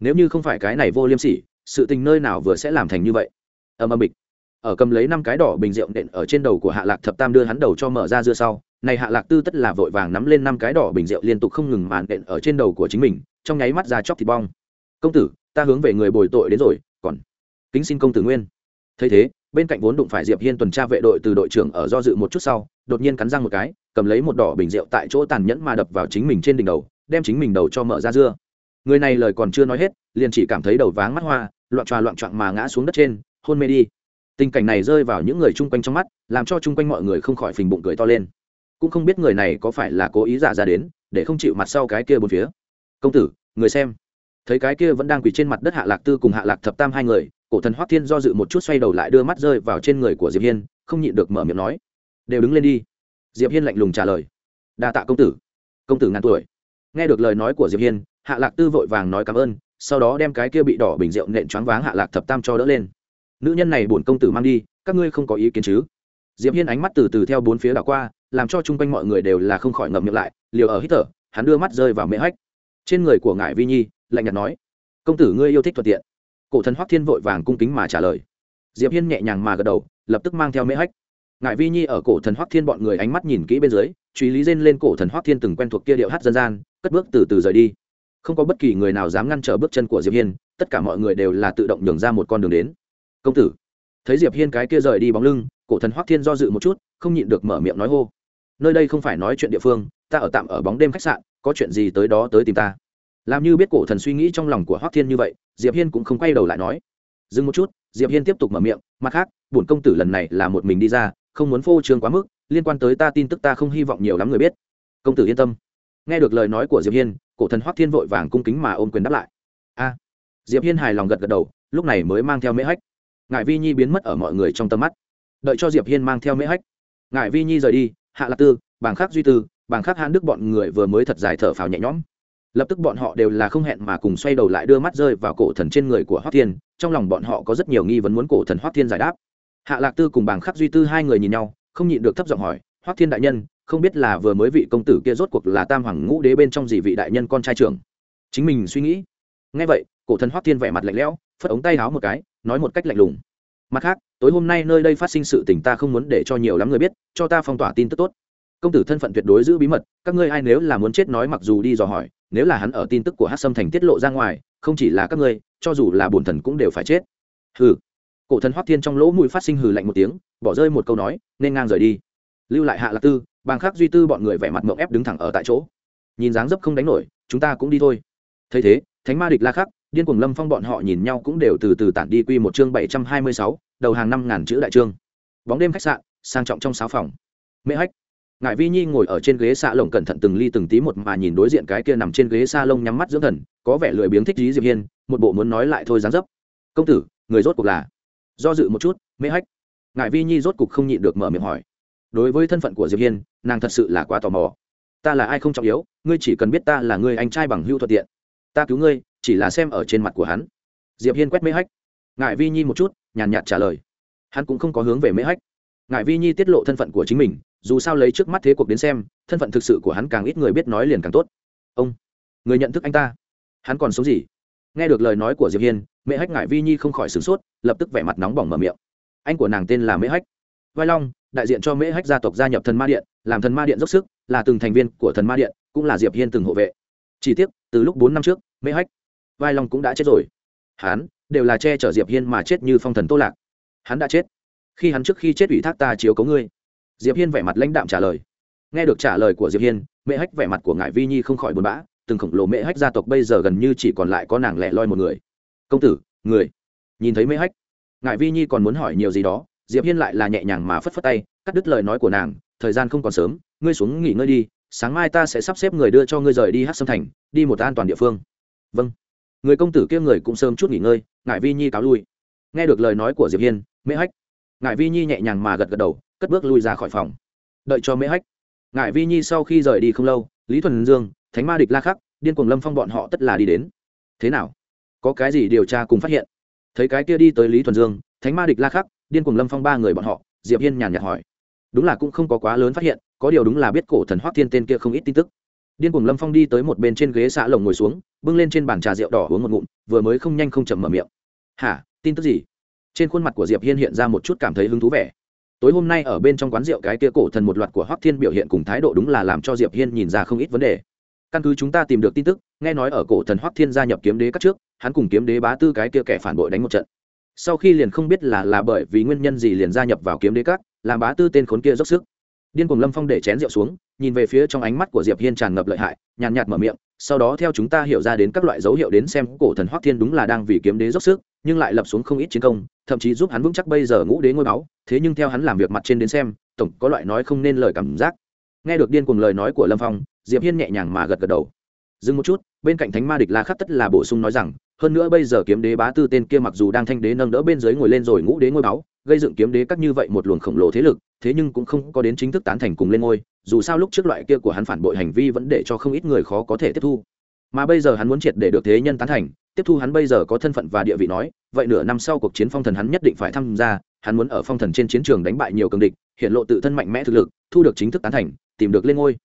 Nếu như không phải cái này vô liêm sỉ, sự tình nơi nào vừa sẽ làm thành như vậy? Ầm ầm bịch. Ở cầm lấy năm cái đỏ bình rượu nện ở trên đầu của hạ lạc thập tam đưa hắn đầu cho mở ra dưa sau, này hạ lạc tư tất là vội vàng nắm lên năm cái đỏ bình rượu liên tục không ngừng màn nện ở trên đầu của chính mình, trong nháy mắt ra chóc thịt bong. Công tử, ta hướng về người bồi tội đến rồi, còn kính xin công tử nguyên. Thấy thế bên cạnh vốn đụng phải diệp hiên tuần tra vệ đội từ đội trưởng ở do dự một chút sau, đột nhiên cắn răng một cái, cầm lấy một đỏ bình rượu tại chỗ tàn nhẫn mà đập vào chính mình trên đỉnh đầu, đem chính mình đầu cho mở ra dưa. Người này lời còn chưa nói hết, liền chỉ cảm thấy đầu váng mắt hoa, loạn tròa loạn trọng mà ngã xuống đất trên, hôn mê đi. Tình cảnh này rơi vào những người chung quanh trong mắt, làm cho chung quanh mọi người không khỏi phình bụng cười to lên. Cũng không biết người này có phải là cố ý giả ra đến, để không chịu mặt sau cái kia bốn phía. Công tử, người xem. Thấy cái kia vẫn đang quỳ trên mặt đất hạ lạc tư cùng hạ lạc thập tam hai người cổ thần hoắc thiên do dự một chút xoay đầu lại đưa mắt rơi vào trên người của diệp hiên, không nhịn được mở miệng nói, đều đứng lên đi. Diệp hiên lạnh lùng trả lời, đa tạ công tử. Công tử ngàn tuổi. Nghe được lời nói của diệp hiên, hạ lạc tư vội vàng nói cảm ơn, sau đó đem cái kia bị đỏ bình rượu nện choáng váng hạ lạc thập tam cho đỡ lên. Nữ nhân này bổn công tử mang đi, các ngươi không có ý kiến chứ? Diệp hiên ánh mắt từ từ theo bốn phía đảo qua, làm cho chung quanh mọi người đều là không khỏi ngậm miệng lại, liều ở hít thở, hắn đưa mắt rơi vào mễ hách. Trên người của ngải vi nhi, lạnh nhạt nói, công tử ngươi yêu thích thuận tiện cổ thần hoắc thiên vội vàng cung kính mà trả lời. Diệp hiên nhẹ nhàng mà gật đầu, lập tức mang theo mễ hách. Ngại vi nhi ở cổ thần hoắc thiên bọn người ánh mắt nhìn kỹ bên dưới, truy lý rên lên cổ thần hoắc thiên từng quen thuộc kia điệu hát dân gian, cất bước từ từ rời đi. Không có bất kỳ người nào dám ngăn trở bước chân của diệp hiên, tất cả mọi người đều là tự động nhường ra một con đường đến. Công tử. Thấy diệp hiên cái kia rời đi bóng lưng, cổ thần hoắc thiên do dự một chút, không nhịn được mở miệng nói hô. Nơi đây không phải nói chuyện địa phương, ta ở tạm ở bóng đêm khách sạn, có chuyện gì tới đó tới tìm ta làm như biết cổ thần suy nghĩ trong lòng của hoắc thiên như vậy, diệp hiên cũng không quay đầu lại nói. Dừng một chút, diệp hiên tiếp tục mở miệng, mặt khác, bổn công tử lần này là một mình đi ra, không muốn phô trương quá mức, liên quan tới ta tin tức ta không hy vọng nhiều lắm người biết. Công tử yên tâm. Nghe được lời nói của diệp hiên, cổ thần hoắc thiên vội vàng cung kính mà ôm quyền đáp lại. A. Diệp hiên hài lòng gật gật đầu, lúc này mới mang theo mễ hách. Ngài vi nhi biến mất ở mọi người trong tầm mắt. Đợi cho diệp hiên mang theo mễ hách. Ngài vi nhi rời đi, hạ lạc tư bàng khắc duy tư bàng khắc hãn đức bọn người vừa mới thật dài thở phào nhẹ nhõm lập tức bọn họ đều là không hẹn mà cùng xoay đầu lại đưa mắt rơi vào cổ thần trên người của hoắc thiên, trong lòng bọn họ có rất nhiều nghi vấn muốn cổ thần hoắc thiên giải đáp. Hạ lạc tư cùng bàng khắc duy tư hai người nhìn nhau, không nhịn được thấp giọng hỏi hoắc thiên đại nhân, không biết là vừa mới vị công tử kia rốt cuộc là tam hoàng ngũ đế bên trong gì vị đại nhân con trai trưởng? Chính mình suy nghĩ. Ngay vậy, cổ thần hoắc thiên vẻ mặt lạnh lẽo, phất ống tay háo một cái, nói một cách lạnh lùng, mặt khác, tối hôm nay nơi đây phát sinh sự tình ta không muốn để cho nhiều lắm người biết, cho ta phong tỏa tin tức tốt công tử thân phận tuyệt đối giữ bí mật, các ngươi ai nếu là muốn chết nói mặc dù đi dò hỏi, nếu là hắn ở tin tức của hát sâm thành tiết lộ ra ngoài, không chỉ là các ngươi, cho dù là bổn thần cũng đều phải chết. Hừ. Cổ thần hoắc thiên trong lỗ mũi phát sinh hừ lạnh một tiếng, bỏ rơi một câu nói, nên ngang rời đi. Lưu lại hạ lạc tư, bàng khắc duy tư bọn người vẻ mặt mộng ép đứng thẳng ở tại chỗ. Nhìn dáng dấp không đánh nổi, chúng ta cũng đi thôi. Thấy thế, thánh ma địch la khắc, điên cuồng lâm phong bọn họ nhìn nhau cũng đều từ từ tản đi quy một chương bảy trăm hai mươi sáu, đầu hàng năm ngàn chữ đại trương. Bóng đêm khách sạn, sang trọng trong sáu phòng. Mễ hách ngài vi nhi ngồi ở trên ghế xạ lồng cẩn thận từng ly từng tí một mà nhìn đối diện cái kia nằm trên ghế xa lông nhắm mắt dưỡng thần, có vẻ lười biếng thích lý diệp hiên, một bộ muốn nói lại thôi dáng dấp. Công tử, người rốt cuộc là? Do dự một chút mễ hách. Ngài vi nhi rốt cuộc không nhịn được mở miệng hỏi. Đối với thân phận của diệp hiên, nàng thật sự là quá tò mò. Ta là ai không trọng yếu, ngươi chỉ cần biết ta là người anh trai bằng hưu thuận tiện. Ta cứu ngươi, chỉ là xem ở trên mặt của hắn. Diệp hiên quét mễ hách. Ngài vi nhi một chút, nhàn nhạt trả lời. Hắn cũng không có hướng về mễ hách. Ngài vi nhi tiết lộ thân phận của chính mình dù sao lấy trước mắt thế cuộc đến xem, thân phận thực sự của hắn càng ít người biết nói liền càng tốt. Ông, người nhận thức anh ta. Hắn còn sống gì? Nghe được lời nói của diệp hiên mẹ hách ngại vi nhi không khỏi sửng sốt, lập tức vẻ mặt nóng bỏng mở miệng. Anh của nàng tên là mễ hách. Vai long, đại diện cho mễ hách gia tộc gia nhập thần ma điện, làm thần ma điện dốc sức, là từng thành viên của thần ma điện, cũng là diệp hiên từng hộ vệ. Chỉ tiếc, từ lúc bốn năm trước, mễ hách, vai long cũng đã chết rồi. Hắn đều là che chở diệp hiên mà chết như phong thần tô lạc. Hắn đã chết. Khi hắn trước khi chết ủy thác ta chiếu cấu ngươi diệp hiên vẻ mặt lãnh đạm trả lời. Nghe được trả lời của diệp hiên, mẹ hách vẻ mặt của ngải vi nhi không khỏi buồn bã, từng khổng lồ mẹ hách gia tộc bây giờ gần như chỉ còn lại có nàng lẻ loi một người. Công tử, người. Nhìn thấy mẹ hách, ngải vi nhi còn muốn hỏi nhiều gì đó, diệp hiên lại là nhẹ nhàng mà phất phất tay, cắt đứt lời nói của nàng, thời gian không còn sớm, ngươi xuống nghỉ ngơi đi, sáng mai ta sẽ sắp xếp người đưa cho ngươi rời đi hát sâm thành, đi một an toàn địa phương. Vâng. Người công tử kia người cũng sớm chút nghỉ ngơi, ngải vi nhi cáo lui. Nghe được lời nói của diệp hiên mễ hách, ngải vi nhi nhẹ nhàng mà gật gật đầu cất bước lui ra khỏi phòng. Đợi cho mễ hách. Ngải vi nhi sau khi rời đi không lâu, lý thuần dương, thánh ma địch la khắc, điên cuồng lâm phong bọn họ tất là đi đến. Thế nào? Có cái gì điều tra cùng phát hiện? Thấy cái kia đi tới lý thuần dương, thánh ma địch la khắc, điên cuồng lâm phong ba người bọn họ, diệp hiên nhàn nhạt hỏi. Đúng là cũng không có quá lớn phát hiện, có điều đúng là biết cổ thần hoắc thiên tên kia không ít tin tức. Điên cuồng lâm phong đi tới một bên trên ghế xạ lồng ngồi xuống, bưng lên trên bàn trà rượu đỏ uống một ngụm, vừa mới không nhanh không chậm mở miệng. Hả? Tin tức gì? Trên khuôn mặt của diệp hiên hiện ra một chút cảm thấy hứng thú vẻ tối hôm nay ở bên trong quán rượu cái kia cổ thần một loạt của hoắc thiên biểu hiện cùng thái độ đúng là làm cho diệp hiên nhìn ra không ít vấn đề. Căn cứ chúng ta tìm được tin tức, nghe nói ở cổ thần hoắc thiên gia nhập kiếm đế các trước, hắn cùng kiếm đế bá tư cái kia kẻ phản bội đánh một trận. Sau khi liền không biết là là bởi vì nguyên nhân gì liền gia nhập vào kiếm đế các, làm bá tư tên khốn kia dốc sức. Điên cùng lâm phong để chén rượu xuống, nhìn về phía trong ánh mắt của diệp hiên tràn ngập lợi hại, nhàn nhạt mở miệng, sau đó theo chúng ta hiểu ra đến các loại dấu hiệu đến xem cổ thần hoắc thiên đúng là đang vì kiếm đế dốc sức nhưng lại lập xuống không ít chiến công, thậm chí giúp hắn vững chắc bây giờ ngũ đế ngôi máu thế nhưng theo hắn làm việc mặt trên đến xem, tổng có loại nói không nên lời cảm giác. Nghe được điên cuồng lời nói của lâm phong, diệp hiên nhẹ nhàng mà gật gật đầu. Dừng một chút, bên cạnh thánh ma địch la khắc tất là bổ sung nói rằng, hơn nữa bây giờ kiếm đế bá tư tên kia mặc dù đang thanh đế nâng đỡ bên dưới ngồi lên rồi ngũ đế ngôi máu gây dựng kiếm đế các như vậy một luồng khổng lồ thế lực, thế nhưng cũng không có đến chính thức tán thành cùng lên ngôi, dù sao lúc trước loại kia của hắn phản bội hành vi vẫn để cho không ít người khó có thể tiếp thu mà bây giờ hắn muốn triệt để được thế nhân tán thành, tiếp thu hắn bây giờ có thân phận và địa vị nói, vậy nửa năm sau cuộc chiến phong thần hắn nhất định phải tham gia, hắn muốn ở phong thần trên chiến trường đánh bại nhiều cường địch, hiện lộ tự thân mạnh mẽ thực lực, thu được chính thức tán thành, tìm được lên ngôi.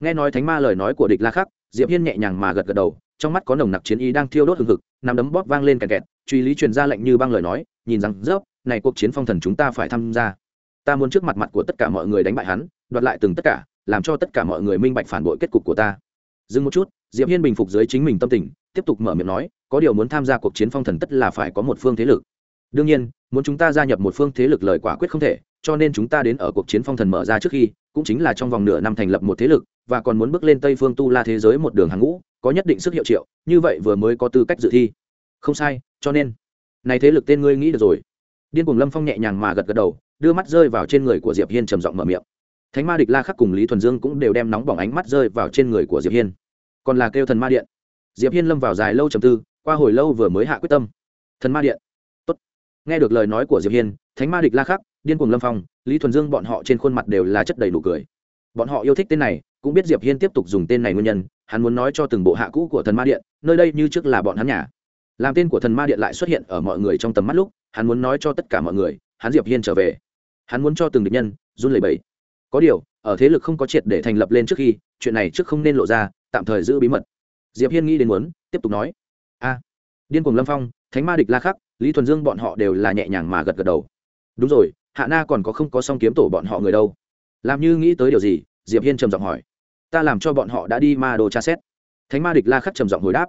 Nghe nói thánh ma lời nói của địch la khắc, diệp hiên nhẹ nhàng mà gật gật đầu, trong mắt có nồng nặc chiến ý đang thiêu đốt hừng hực nằm đấm bóp vang lên kẹt kẹt, truy lý truyền ra lệnh như băng lời nói, nhìn rằng rớp này cuộc chiến phong thần chúng ta phải tham gia. Ta muốn trước mặt mặt của tất cả mọi người đánh bại hắn, đoạt lại từng tất cả, làm cho tất cả mọi người minh bạch phản bội kết cục của ta dừng một chút, diệp hiên bình phục dưới chính mình tâm tình, tiếp tục mở miệng nói, có điều muốn tham gia cuộc chiến phong thần tất là phải có một phương thế lực. Đương nhiên, muốn chúng ta gia nhập một phương thế lực lời quả quyết không thể, cho nên chúng ta đến ở cuộc chiến phong thần mở ra trước khi, cũng chính là trong vòng nửa năm thành lập một thế lực, và còn muốn bước lên tây phương tu la thế giới một đường hàng ngũ, có nhất định sức hiệu triệu, như vậy vừa mới có tư cách dự thi. Không sai, cho nên, này thế lực tên ngươi nghĩ được rồi. Điên cùng lâm phong nhẹ nhàng mà gật gật đầu, đưa mắt rơi vào trên người của diệp hiên trầm giọng mở miệng thánh ma địch la khắc cùng lý thuần dương cũng đều đem nóng bỏng ánh mắt rơi vào trên người của diệp hiên. Còn là kêu thần ma điện. Diệp hiên lâm vào dài lâu trầm tư, qua hồi lâu vừa mới hạ quyết tâm. Thần ma điện. Tốt. nghe được lời nói của diệp hiên, thánh ma địch la khắc, điên cuồng lâm phong, lý thuần dương bọn họ trên khuôn mặt đều là chất đầy nụ cười. Bọn họ yêu thích tên này, cũng biết diệp hiên tiếp tục dùng tên này nguyên nhân, hắn muốn nói cho từng bộ hạ cũ của thần ma điện, nơi đây như trước là bọn hắn nhà. Làm tên của thần ma điện lại xuất hiện ở mọi người trong tầm mắt lúc, hắn muốn nói cho tất cả mọi người, hắn diệp hiên trở về. Hắn muốn cho từng địch nhân run lẩy bẩy có điều, ở thế lực không có triệt để thành lập lên trước khi, chuyện này trước không nên lộ ra, tạm thời giữ bí mật. Diệp hiên nghĩ đến muốn, tiếp tục nói. A, điên cuồng lâm phong, thánh ma địch la khắc, lý thuần dương bọn họ đều là nhẹ nhàng mà gật gật đầu. Đúng rồi, hạ na còn có không có song kiếm tổ bọn họ người đâu. Làm như nghĩ tới điều gì, diệp hiên trầm giọng hỏi. Ta làm cho bọn họ đã đi ma đô tra xét. Thánh ma địch la khắc trầm giọng hồi đáp.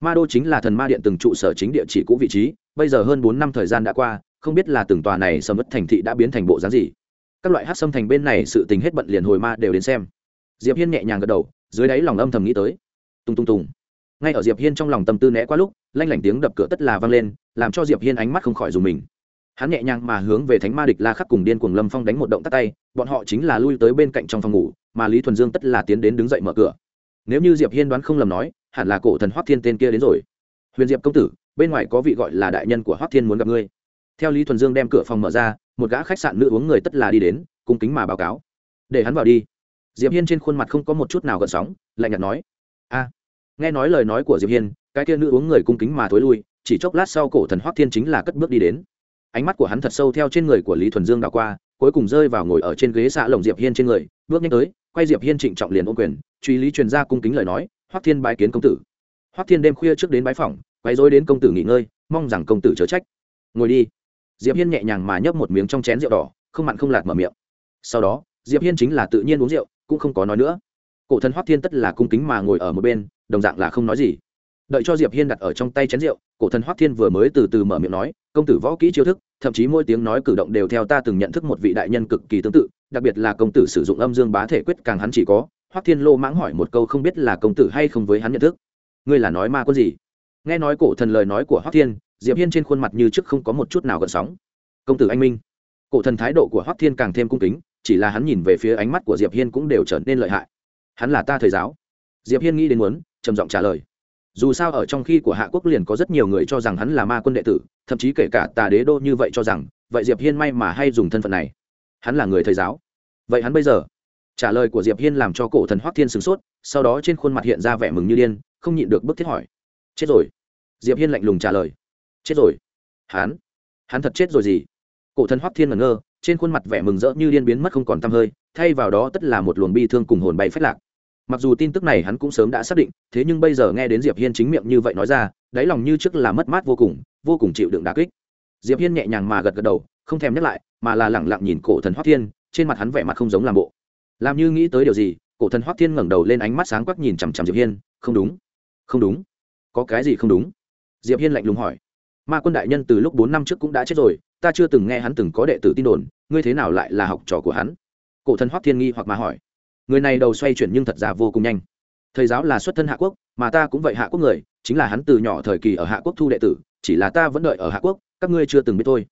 Ma đô chính là thần ma điện từng trụ sở chính địa chỉ cũ vị trí, bây giờ hơn bốn năm thời gian đã qua, không biết là từng tòa này sầm mất thành thị đã biến thành bộ dáng gì các loại hát xâm thành bên này sự tình hết bận liền hồi ma đều đến xem. Diệp hiên nhẹ nhàng gật đầu, dưới đáy lòng âm thầm nghĩ tới. Tung tung tùng. Ngay ở diệp hiên trong lòng tâm tư né qua lúc, lanh lảnh tiếng đập cửa tất là vang lên, làm cho diệp hiên ánh mắt không khỏi dùng mình. Hắn nhẹ nhàng mà hướng về thánh ma địch la khắc cùng điên cuồng lâm phong đánh một động tắt tay, bọn họ chính là lui tới bên cạnh trong phòng ngủ, mà lý thuần dương tất là tiến đến đứng dậy mở cửa. Nếu như diệp hiên đoán không lầm nói, hẳn là cổ thần hoắc thiên tên kia đến rồi. Huyền diệp công tử, bên ngoài có vị gọi là đại nhân của hoắc thiên muốn gặp ngươi. Theo lý thuần dương đem cửa phòng mở ra một gã khách sạn nữ uống người tất là đi đến, cung kính mà báo cáo. Để hắn vào đi. Diệp hiên trên khuôn mặt không có một chút nào gợn sóng, lạnh nhạt nói. A. Nghe nói lời nói của diệp hiên, cái kia nữ uống người cung kính mà thối lui, chỉ chốc lát sau cổ thần hoắc thiên chính là cất bước đi đến. Ánh mắt của hắn thật sâu theo trên người của lý thuần dương đảo qua, cuối cùng rơi vào ngồi ở trên ghế xạ lồng diệp hiên trên người, bước nhanh tới, quay diệp hiên trịnh trọng liền ôm quyền, truy lý truyền ra cung kính lời nói, hoắc thiên bái kiến công tử. Hoắc thiên đêm khuya trước đến bái phòng quay rối đến công tử nghỉ ngơi, mong rằng công tử chớ trách. Ngồi đi diệp hiên nhẹ nhàng mà nhấp một miếng trong chén rượu đỏ, không mặn không lạt mở miệng. Sau đó, diệp hiên chính là tự nhiên uống rượu, cũng không có nói nữa. Cổ thần hoắc thiên tất là cung kính mà ngồi ở một bên, đồng dạng là không nói gì. Đợi cho diệp hiên đặt ở trong tay chén rượu, cổ thần hoắc thiên vừa mới từ từ mở miệng nói, công tử võ kỹ chiêu thức, thậm chí mỗi tiếng nói cử động đều theo ta từng nhận thức một vị đại nhân cực kỳ tương tự, đặc biệt là công tử sử dụng âm dương bá thể quyết càng hắn chỉ có. Hoắc thiên lô mãng hỏi một câu không biết là công tử hay không với hắn nhận thức. Ngươi là nói ma quân gì? Nghe nói cổ thần lời nói của hoắc thiên diệp hiên trên khuôn mặt như trước không có một chút nào gợn sóng công tử anh minh cổ thần thái độ của hoắc thiên càng thêm cung kính chỉ là hắn nhìn về phía ánh mắt của diệp hiên cũng đều trở nên lợi hại hắn là ta thầy giáo diệp hiên nghĩ đến muốn trầm giọng trả lời dù sao ở trong khi của hạ quốc liền có rất nhiều người cho rằng hắn là ma quân đệ tử thậm chí kể cả tà đế đô như vậy cho rằng vậy diệp hiên may mà hay dùng thân phận này hắn là người thầy giáo vậy hắn bây giờ trả lời của diệp hiên làm cho cổ thần hoắc thiên sửng sốt sau đó trên khuôn mặt hiện ra vẻ mừng như điên không nhịn được bức thiết hỏi chết rồi diệp hiên lạnh lùng trả lời chết rồi. Hắn? Hắn thật chết rồi gì? Cổ thần hoắc thiên ngẩn ngơ, trên khuôn mặt vẻ mừng rỡ như điên biến mất không còn tăm hơi, thay vào đó tất là một luồng bi thương cùng hồn bay phách lạc. Mặc dù tin tức này hắn cũng sớm đã xác định, thế nhưng bây giờ nghe đến diệp hiên chính miệng như vậy nói ra, đáy lòng như trước là mất mát vô cùng vô cùng chịu đựng đả kích. Diệp hiên nhẹ nhàng mà gật gật đầu, không thèm nhắc lại, mà là lẳng lặng nhìn cổ thần hoắc thiên, trên mặt hắn vẻ mặt không giống làm bộ. Làm như nghĩ tới điều gì, cổ thần hoắc thiên ngẩng đầu lên ánh mắt sáng quắc nhìn chằm chằm diệp hiên, không đúng không đúng, có cái gì không đúng? Diệp hiên lạnh lùng hỏi ma quân đại nhân từ lúc bốn năm trước cũng đã chết rồi, ta chưa từng nghe hắn từng có đệ tử tin đồn, ngươi thế nào lại là học trò của hắn? Cổ thần hoắc thiên nghi hoặc mà hỏi. Người này đầu xoay chuyển nhưng thật ra vô cùng nhanh. Thầy giáo là xuất thân hạ quốc, mà ta cũng vậy hạ quốc người, chính là hắn từ nhỏ thời kỳ ở hạ quốc thu đệ tử, chỉ là ta vẫn đợi ở hạ quốc, các ngươi chưa từng biết thôi.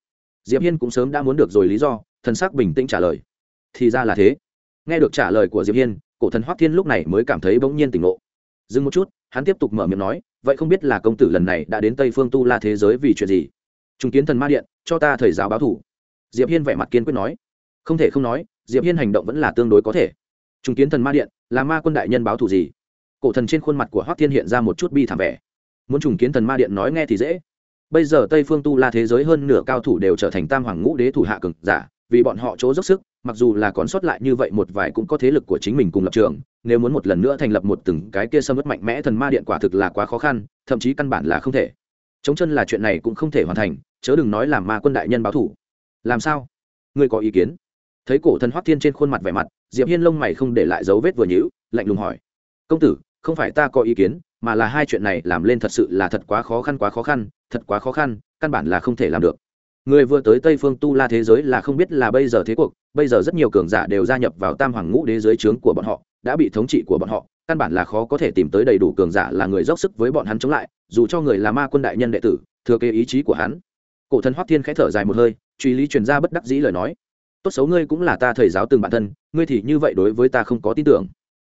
Diệp hiên cũng sớm đã muốn được rồi lý do, thần sắc bình tĩnh trả lời. Thì ra là thế. Nghe được trả lời của diệp hiên, cổ thần hoắc thiên lúc này mới cảm thấy bỗng nhiên tỉnh ngộ. Dừng một chút, hắn tiếp tục mở miệng nói vậy không biết là công tử lần này đã đến tây phương tu la thế giới vì chuyện gì? Trung kiến thần ma điện, cho ta thầy giáo báo thủ. Diệp hiên vẻ mặt kiên quyết nói. Không thể không nói, diệp hiên hành động vẫn là tương đối có thể. Trung kiến thần ma điện, là ma quân đại nhân báo thủ gì? Cổ thần trên khuôn mặt của hoắc thiên hiện ra một chút bi thảm vẻ. Muốn trùng kiến thần ma điện nói nghe thì dễ. Bây giờ tây phương tu la thế giới hơn nửa cao thủ đều trở thành tam hoàng ngũ đế thủ hạ cường giả, vì bọn họ chỗ dốc sức, mặc dù là còn sót lại như vậy một vài cũng có thế lực của chính mình cùng lập trường nếu muốn một lần nữa thành lập một từng cái kia sâm ướt mạnh mẽ thần ma điện quả thực là quá khó khăn, thậm chí căn bản là không thể. Chống chân là chuyện này cũng không thể hoàn thành, chớ đừng nói làm ma quân đại nhân báo thủ. Làm sao? Ngươi có ý kiến? Thấy cổ thần hoắc thiên trên khuôn mặt vẻ mặt, diệp hiên lông mày không để lại dấu vết vừa nhữ lạnh lùng hỏi. Công tử, không phải ta có ý kiến, mà là hai chuyện này làm lên thật sự là thật quá khó khăn, quá khó khăn, thật quá khó khăn, căn bản là không thể làm được. Người vừa tới tây phương tu la thế giới là không biết là bây giờ thế cuộc, bây giờ rất nhiều cường giả đều gia nhập vào tam hoàng ngũ đế giới trướng của bọn họ đã bị thống trị của bọn họ, căn bản là khó có thể tìm tới đầy đủ cường giả là người dốc sức với bọn hắn chống lại, dù cho người là ma quân đại nhân đệ tử, thừa kế ý chí của hắn. Cổ thần hoắc thiên khẽ thở dài một hơi, truy lý truyền ra bất đắc dĩ lời nói. Tốt xấu ngươi cũng là ta thầy giáo từng bản thân, ngươi thì như vậy đối với ta không có tin tưởng.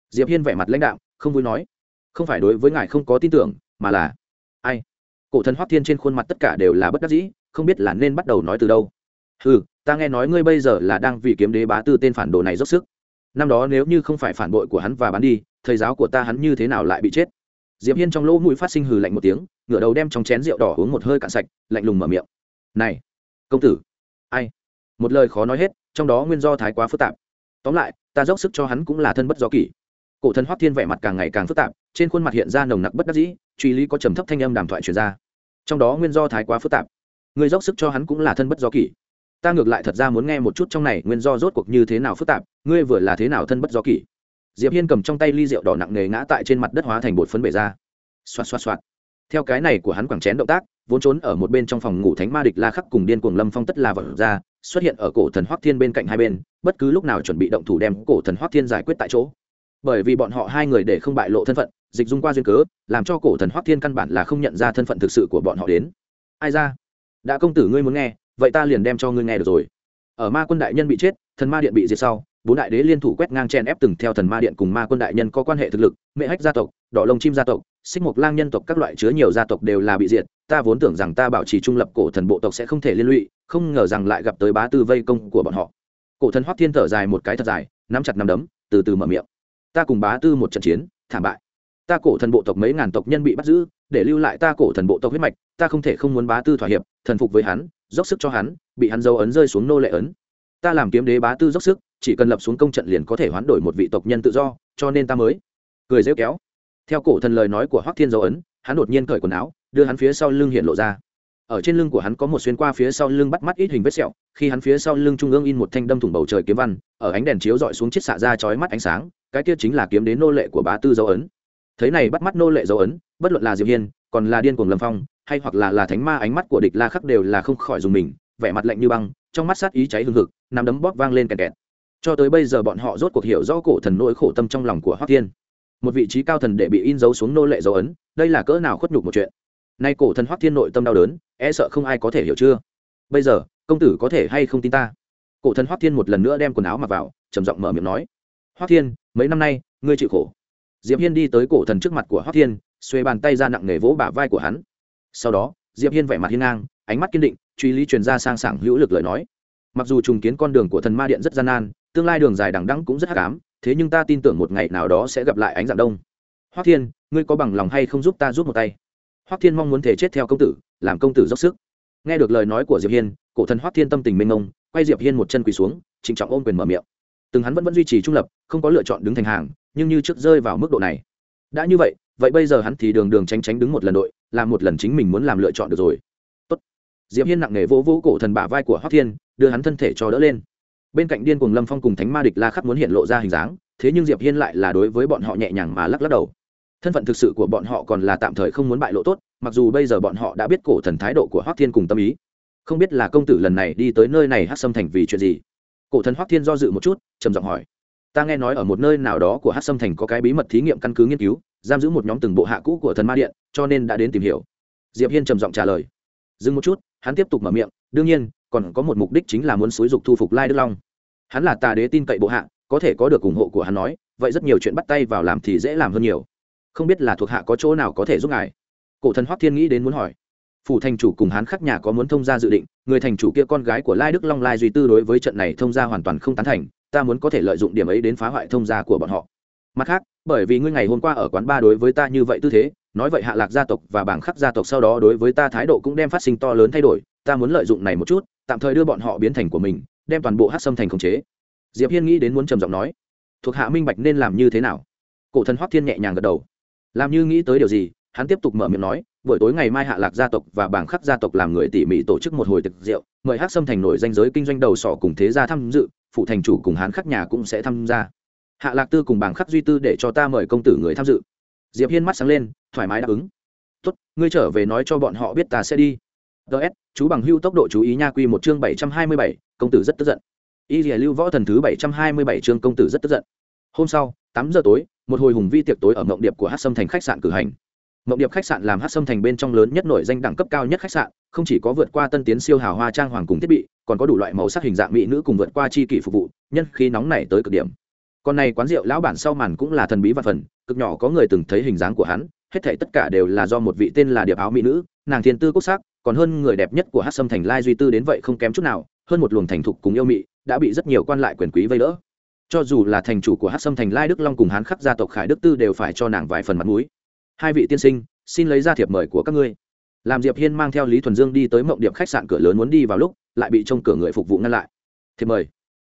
Diệp hiên vẻ mặt lãnh đạo không vui nói. Không phải đối với ngài không có tin tưởng, mà là ai? Cổ thần hoắc thiên trên khuôn mặt tất cả đều là bất đắc dĩ, không biết là nên bắt đầu nói từ đâu. Ừ ta nghe nói ngươi bây giờ là đang vì kiếm đế bá tư tên phản đồ này dốc sức năm đó nếu như không phải phản bội của hắn và bán đi, thầy giáo của ta hắn như thế nào lại bị chết? Diệp hiên trong lỗ mũi phát sinh hừ lạnh một tiếng, ngửa đầu đem trong chén rượu đỏ uống một hơi cạn sạch, lạnh lùng mở miệng. Này, công tử. Ai? Một lời khó nói hết, trong đó nguyên do thái quá phức tạp. Tóm lại, ta dốc sức cho hắn cũng là thân bất do kỷ. Cổ thần hoắc thiên vẻ mặt càng ngày càng phức tạp, trên khuôn mặt hiện ra nồng nặc bất đắc dĩ, truy lý có trầm thấp thanh âm đàm thoại truyền ra. Trong đó nguyên do thái quá phức tạp. Người dốc sức cho hắn cũng là thân bất do kỷ. Ta ngược lại thật ra muốn nghe một chút trong này nguyên do rốt cuộc như thế nào phức tạp ngươi vừa là thế nào thân bất do kỷ? Diệp hiên cầm trong tay ly rượu đỏ nặng nề ngã tại trên mặt đất hóa thành bột phấn bể ra. Xoạt xoạt xoạt. Theo cái này của hắn quẳng chén động tác, vốn trốn ở một bên trong phòng ngủ thánh ma địch la khắc cùng điên cuồng lâm phong tất là vật ra, xuất hiện ở cổ thần hoắc thiên bên cạnh hai bên, bất cứ lúc nào chuẩn bị động thủ đem cổ thần hoắc thiên giải quyết tại chỗ. Bởi vì bọn họ hai người để không bại lộ thân phận, dịch dung qua duyên cớ, làm cho cổ thần hoắc thiên căn bản là không nhận ra thân phận thực sự của bọn họ đến. Ai ra? Đã công tử ngươi muốn nghe, vậy ta liền đem cho ngươi nghe được rồi. Ở ma quân đại nhân bị chết, thần ma điện bị diệt sau bốn đại đế liên thủ quét ngang chen ép từng theo thần ma điện cùng ma quân đại nhân có quan hệ thực lực, mẹ hách gia tộc, đỏ lông chim gia tộc, xích mục lang nhân tộc các loại chứa nhiều gia tộc đều là bị diệt, ta vốn tưởng rằng ta bảo trì trung lập cổ thần bộ tộc sẽ không thể liên lụy, không ngờ rằng lại gặp tới bá tư vây công của bọn họ. Cổ thần hoắc thiên thở dài một cái thật dài, nắm chặt nắm đấm, từ từ mở miệng. Ta cùng bá tư một trận chiến, thảm bại. Ta cổ thần bộ tộc mấy ngàn tộc nhân bị bắt giữ, để lưu lại ta cổ thần bộ tộc huyết mạch, ta không thể không muốn bá tư thỏa hiệp, thần phục với hắn, dốc sức cho hắn, bị hắn dấu ấn rơi xuống nô lệ ấn. Ta làm kiếm đế bá tư dốc sức chỉ cần lập xuống công trận liền có thể hoán đổi một vị tộc nhân tự do, cho nên ta mới cười rêu kéo. Theo cổ thần lời nói của hoắc thiên dấu ấn, hắn đột nhiên cởi quần áo, đưa hắn phía sau lưng hiện lộ ra. Ở trên lưng của hắn có một xuyên qua phía sau lưng bắt mắt ít hình vết sẹo, khi hắn phía sau lưng trung ương in một thanh đâm thủng bầu trời kiếm văn, ở ánh đèn chiếu dọi xuống chiếc xạ ra chói mắt ánh sáng, cái kia chính là kiếm đến nô lệ của bá tư dấu ấn. Thấy này bắt mắt nô lệ dấu ấn, bất luận là diệu hiên, còn là điên cuồng lâm phong, hay hoặc là là thánh ma ánh mắt của địch la khắc đều là không khỏi dùng mình, vẻ mặt lạnh như băng, trong mắt sát ý cháy hừng hực, nắm đấm bóp vang lên kẹt kẹt cho tới bây giờ bọn họ rốt cuộc hiểu rõ cổ thần nỗi khổ tâm trong lòng của hoắc thiên. Một vị trí cao thần để bị in dấu xuống nô lệ dấu ấn, đây là cỡ nào khuất nhục một chuyện. Nay cổ thần hoắc thiên nội tâm đau đớn e sợ không ai có thể hiểu chưa? Bây giờ, công tử có thể hay không tin ta? Cổ thần hoắc thiên một lần nữa đem quần áo mặc vào, trầm giọng mở miệng nói. Hoắc thiên, mấy năm nay, ngươi chịu khổ. Diệp hiên đi tới cổ thần trước mặt của hoắc thiên, xuê bàn tay ra nặng nề vỗ bả vai của hắn. Sau đó, diệp hiên vẻ mặt hiên ngang, ánh mắt kiên định, truy lý truyền ra sang sảng hữu lực lời nói. Mặc dù trùng kiến con đường của thần ma điện rất gian nan tương lai đường dài đằng đẵng cũng rất hắc ám, thế nhưng ta tin tưởng một ngày nào đó sẽ gặp lại ánh dạng đông. Hoắc thiên, ngươi có bằng lòng hay không giúp ta giúp một tay? Hoắc thiên mong muốn thể chết theo công tử, làm công tử dốc sức. Nghe được lời nói của diệp hiên, cổ thần hoắc thiên tâm tình mênh mông, quay diệp hiên một chân quỳ xuống, trịnh trọng ôm quyền mở miệng. Từng hắn vẫn vẫn duy trì trung lập, không có lựa chọn đứng thành hàng, nhưng như trước rơi vào mức độ này. Đã như vậy vậy bây giờ hắn thì đường đường tránh tránh đứng một lần đội, làm một lần chính mình muốn làm lựa chọn được rồi. Tốt. diệp hiên nặng nề vỗ vỗ cổ thần bả vai của hoắc thiên, đưa hắn thân thể cho đỡ lên bên cạnh điên cuồng lâm phong cùng thánh ma địch la khắc muốn hiện lộ ra hình dáng, thế nhưng diệp hiên lại là đối với bọn họ nhẹ nhàng mà lắc lắc đầu. Thân phận thực sự của bọn họ còn là tạm thời không muốn bại lộ tốt, mặc dù bây giờ bọn họ đã biết cổ thần thái độ của hoắc thiên cùng tâm ý. Không biết là công tử lần này đi tới nơi này hát xâm thành vì chuyện gì? Cổ thần hoắc thiên do dự một chút, trầm giọng hỏi. Ta nghe nói ở một nơi nào đó của hát xâm thành có cái bí mật thí nghiệm căn cứ nghiên cứu, giam giữ một nhóm từng bộ hạ cũ của thần ma điện, cho nên đã đến tìm hiểu. Diệp hiên trầm giọng trả lời. Dừng một chút, hắn tiếp tục mở miệng, đương nhiên còn có một mục đích chính là muốn xúi dục thu phục lai đức long. Hắn là tà đế tin cậy bộ hạ, có thể có được ủng hộ của hắn nói, vậy rất nhiều chuyện bắt tay vào làm thì dễ làm hơn nhiều. Không biết là thuộc hạ có chỗ nào có thể giúp ngài? Cổ thần hoắc thiên nghĩ đến muốn hỏi. Phủ thành chủ cùng hắn khắc nhà có muốn thông gia dự định, người thành chủ kia con gái của lai đức long lai duy tư đối với trận này thông gia hoàn toàn không tán thành, ta muốn có thể lợi dụng điểm ấy đến phá hoại thông gia của bọn họ. Mặt khác, bởi vì ngươi ngày hôm qua ở quán ba đối với ta như vậy tư thế, nói vậy hạ lạc gia tộc và bảng khắc gia tộc sau đó đối với ta thái độ cũng đem phát sinh to lớn thay đổi, ta muốn lợi dụng này một chút tạm thời đưa bọn họ biến thành của mình, đem toàn bộ hát sâm thành khống chế. Diệp hiên nghĩ đến muốn trầm giọng nói, thuộc hạ minh bạch nên làm như thế nào? Cổ thần hoắc thiên nhẹ nhàng gật đầu. Làm như nghĩ tới điều gì, hắn tiếp tục mở miệng nói, buổi tối ngày mai hạ lạc gia tộc và bảng khắc gia tộc làm người tỉ mỉ tổ chức một hồi thực rượu, mời hát sâm thành nổi danh giới kinh doanh đầu sỏ cùng thế gia tham dự, phụ thành chủ cùng hán khắc nhà cũng sẽ tham gia. Hạ lạc tư cùng bảng khắc duy tư để cho ta mời công tử người tham dự. Diệp hiên mắt sáng lên, thoải mái đáp ứng. Tốt, ngươi trở về nói cho bọn họ biết ta sẽ đi ts chú bằng hưu tốc độ chú ý nha quy một chương bảy trăm hai mươi bảy, công tử rất tức giận. Y dìa lưu võ thần thứ bảy trăm hai mươi bảy chương công tử rất tức giận. Hôm sau, tám giờ tối, một hồi hùng vi tiệc tối ở mộng điệp của hát sâm thành khách sạn cử hành. Mộng điệp khách sạn làm hát sâm thành bên trong lớn nhất nổi danh đẳng cấp cao nhất khách sạn, không chỉ có vượt qua tân tiến siêu hào hoa trang hoàng cùng thiết bị, còn có đủ loại màu sắc hình dạng mỹ nữ cùng vượt qua chi kỷ phục vụ, nhân khi nóng này tới cực điểm. Con này quán rượu lão bản sau màn cũng là thần bí và phần, cực nhỏ có người từng thấy hình dáng của hắn, hết thảy tất cả đều là do một vị tên là điệp áo mỹ nữ, nàng thiên tư quốc sắc còn hơn người đẹp nhất của hát sâm thành lai duy tư đến vậy không kém chút nào, hơn một luồng thành thục cùng yêu mị đã bị rất nhiều quan lại quyền quý vây đỡ. Cho dù là thành chủ của hát sâm thành lai đức long cùng hán khắc gia tộc khải đức tư đều phải cho nàng vài phần mặt mũi. Hai vị tiên sinh, xin lấy ra thiệp mời của các ngươi. Làm diệp hiên mang theo lý thuần dương đi tới mộng điệp khách sạn cửa lớn muốn đi vào lúc, lại bị trông cửa người phục vụ ngăn lại. Thiệp mời.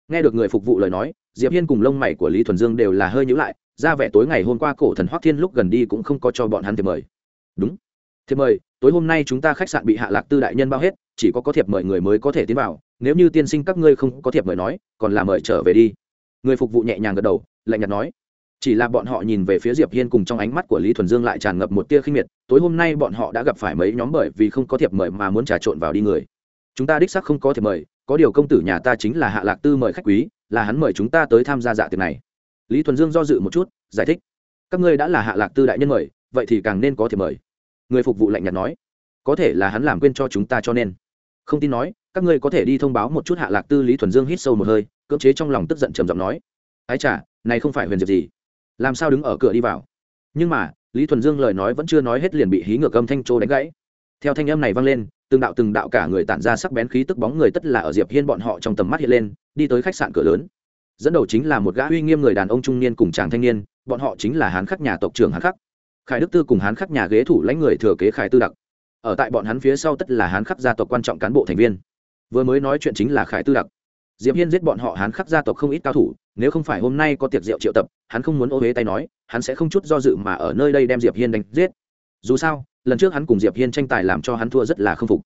Nghe được người phục vụ lời nói, diệp hiên cùng lông mày của lý thuần dương đều là hơi nhíu lại, ra vẻ tối ngày hôm qua cổ thần hoắc thiên lúc gần đi cũng không có cho bọn hắn thiệp mời. Đúng. Thiệp mời tối hôm nay chúng ta khách sạn bị hạ lạc tư đại nhân bao hết, chỉ có có thiệp mời người mới có thể tiến vào, nếu như tiên sinh các ngươi không có thiệp mời nói, còn là mời trở về đi. Người phục vụ nhẹ nhàng gật đầu, lạnh nhạt nói. Chỉ là bọn họ nhìn về phía diệp hiên cùng trong ánh mắt của lý thuần dương lại tràn ngập một tia khinh miệt, tối hôm nay bọn họ đã gặp phải mấy nhóm bởi vì không có thiệp mời mà muốn trà trộn vào đi người. Chúng ta đích xác không có thiệp mời, có điều công tử nhà ta chính là hạ lạc tư mời khách quý, là hắn mời chúng ta tới tham gia dạ tiệc này. Lý thuần dương do dự một chút, giải thích. Các ngươi đã là hạ lạc tư đại nhân mời, vậy thì càng nên có thiệp mời người phục vụ lạnh nhạt nói, có thể là hắn làm quên cho chúng ta cho nên. Không tin nói, các ngươi có thể đi thông báo một chút hạ lạc tư lý thuần dương hít sâu một hơi, cưỡng chế trong lòng tức giận trầm giọng nói, ái chả này không phải huyền diệp gì. Làm sao đứng ở cửa đi vào? Nhưng mà, lý thuần dương lời nói vẫn chưa nói hết liền bị hí ngược âm thanh trô đánh gãy. Theo thanh âm này vang lên, từng đạo từng đạo cả người tản ra sắc bén khí tức bóng người tất là ở diệp hiên bọn họ trong tầm mắt hiện lên, đi tới khách sạn cửa lớn. Dẫn đầu chính là một gã uy nghiêm người đàn ông trung niên cùng chàng thanh niên, bọn họ chính là hán khắc nhà tộc trưởng hán khắc khải đức tư cùng hán khắc nhà ghế thủ lãnh người thừa kế khải tư đặc. Ở tại bọn hắn phía sau tất là hán khắc gia tộc quan trọng cán bộ thành viên. Vừa mới nói chuyện chính là khải tư đặc. Diệp hiên giết bọn họ hán khắc gia tộc không ít cao thủ, nếu không phải hôm nay có tiệc rượu triệu tập, hắn không muốn ô huế tay nói, hắn sẽ không chút do dự mà ở nơi đây đem diệp hiên đánh giết. Dù sao, lần trước hắn cùng diệp hiên tranh tài làm cho hắn thua rất là không phục.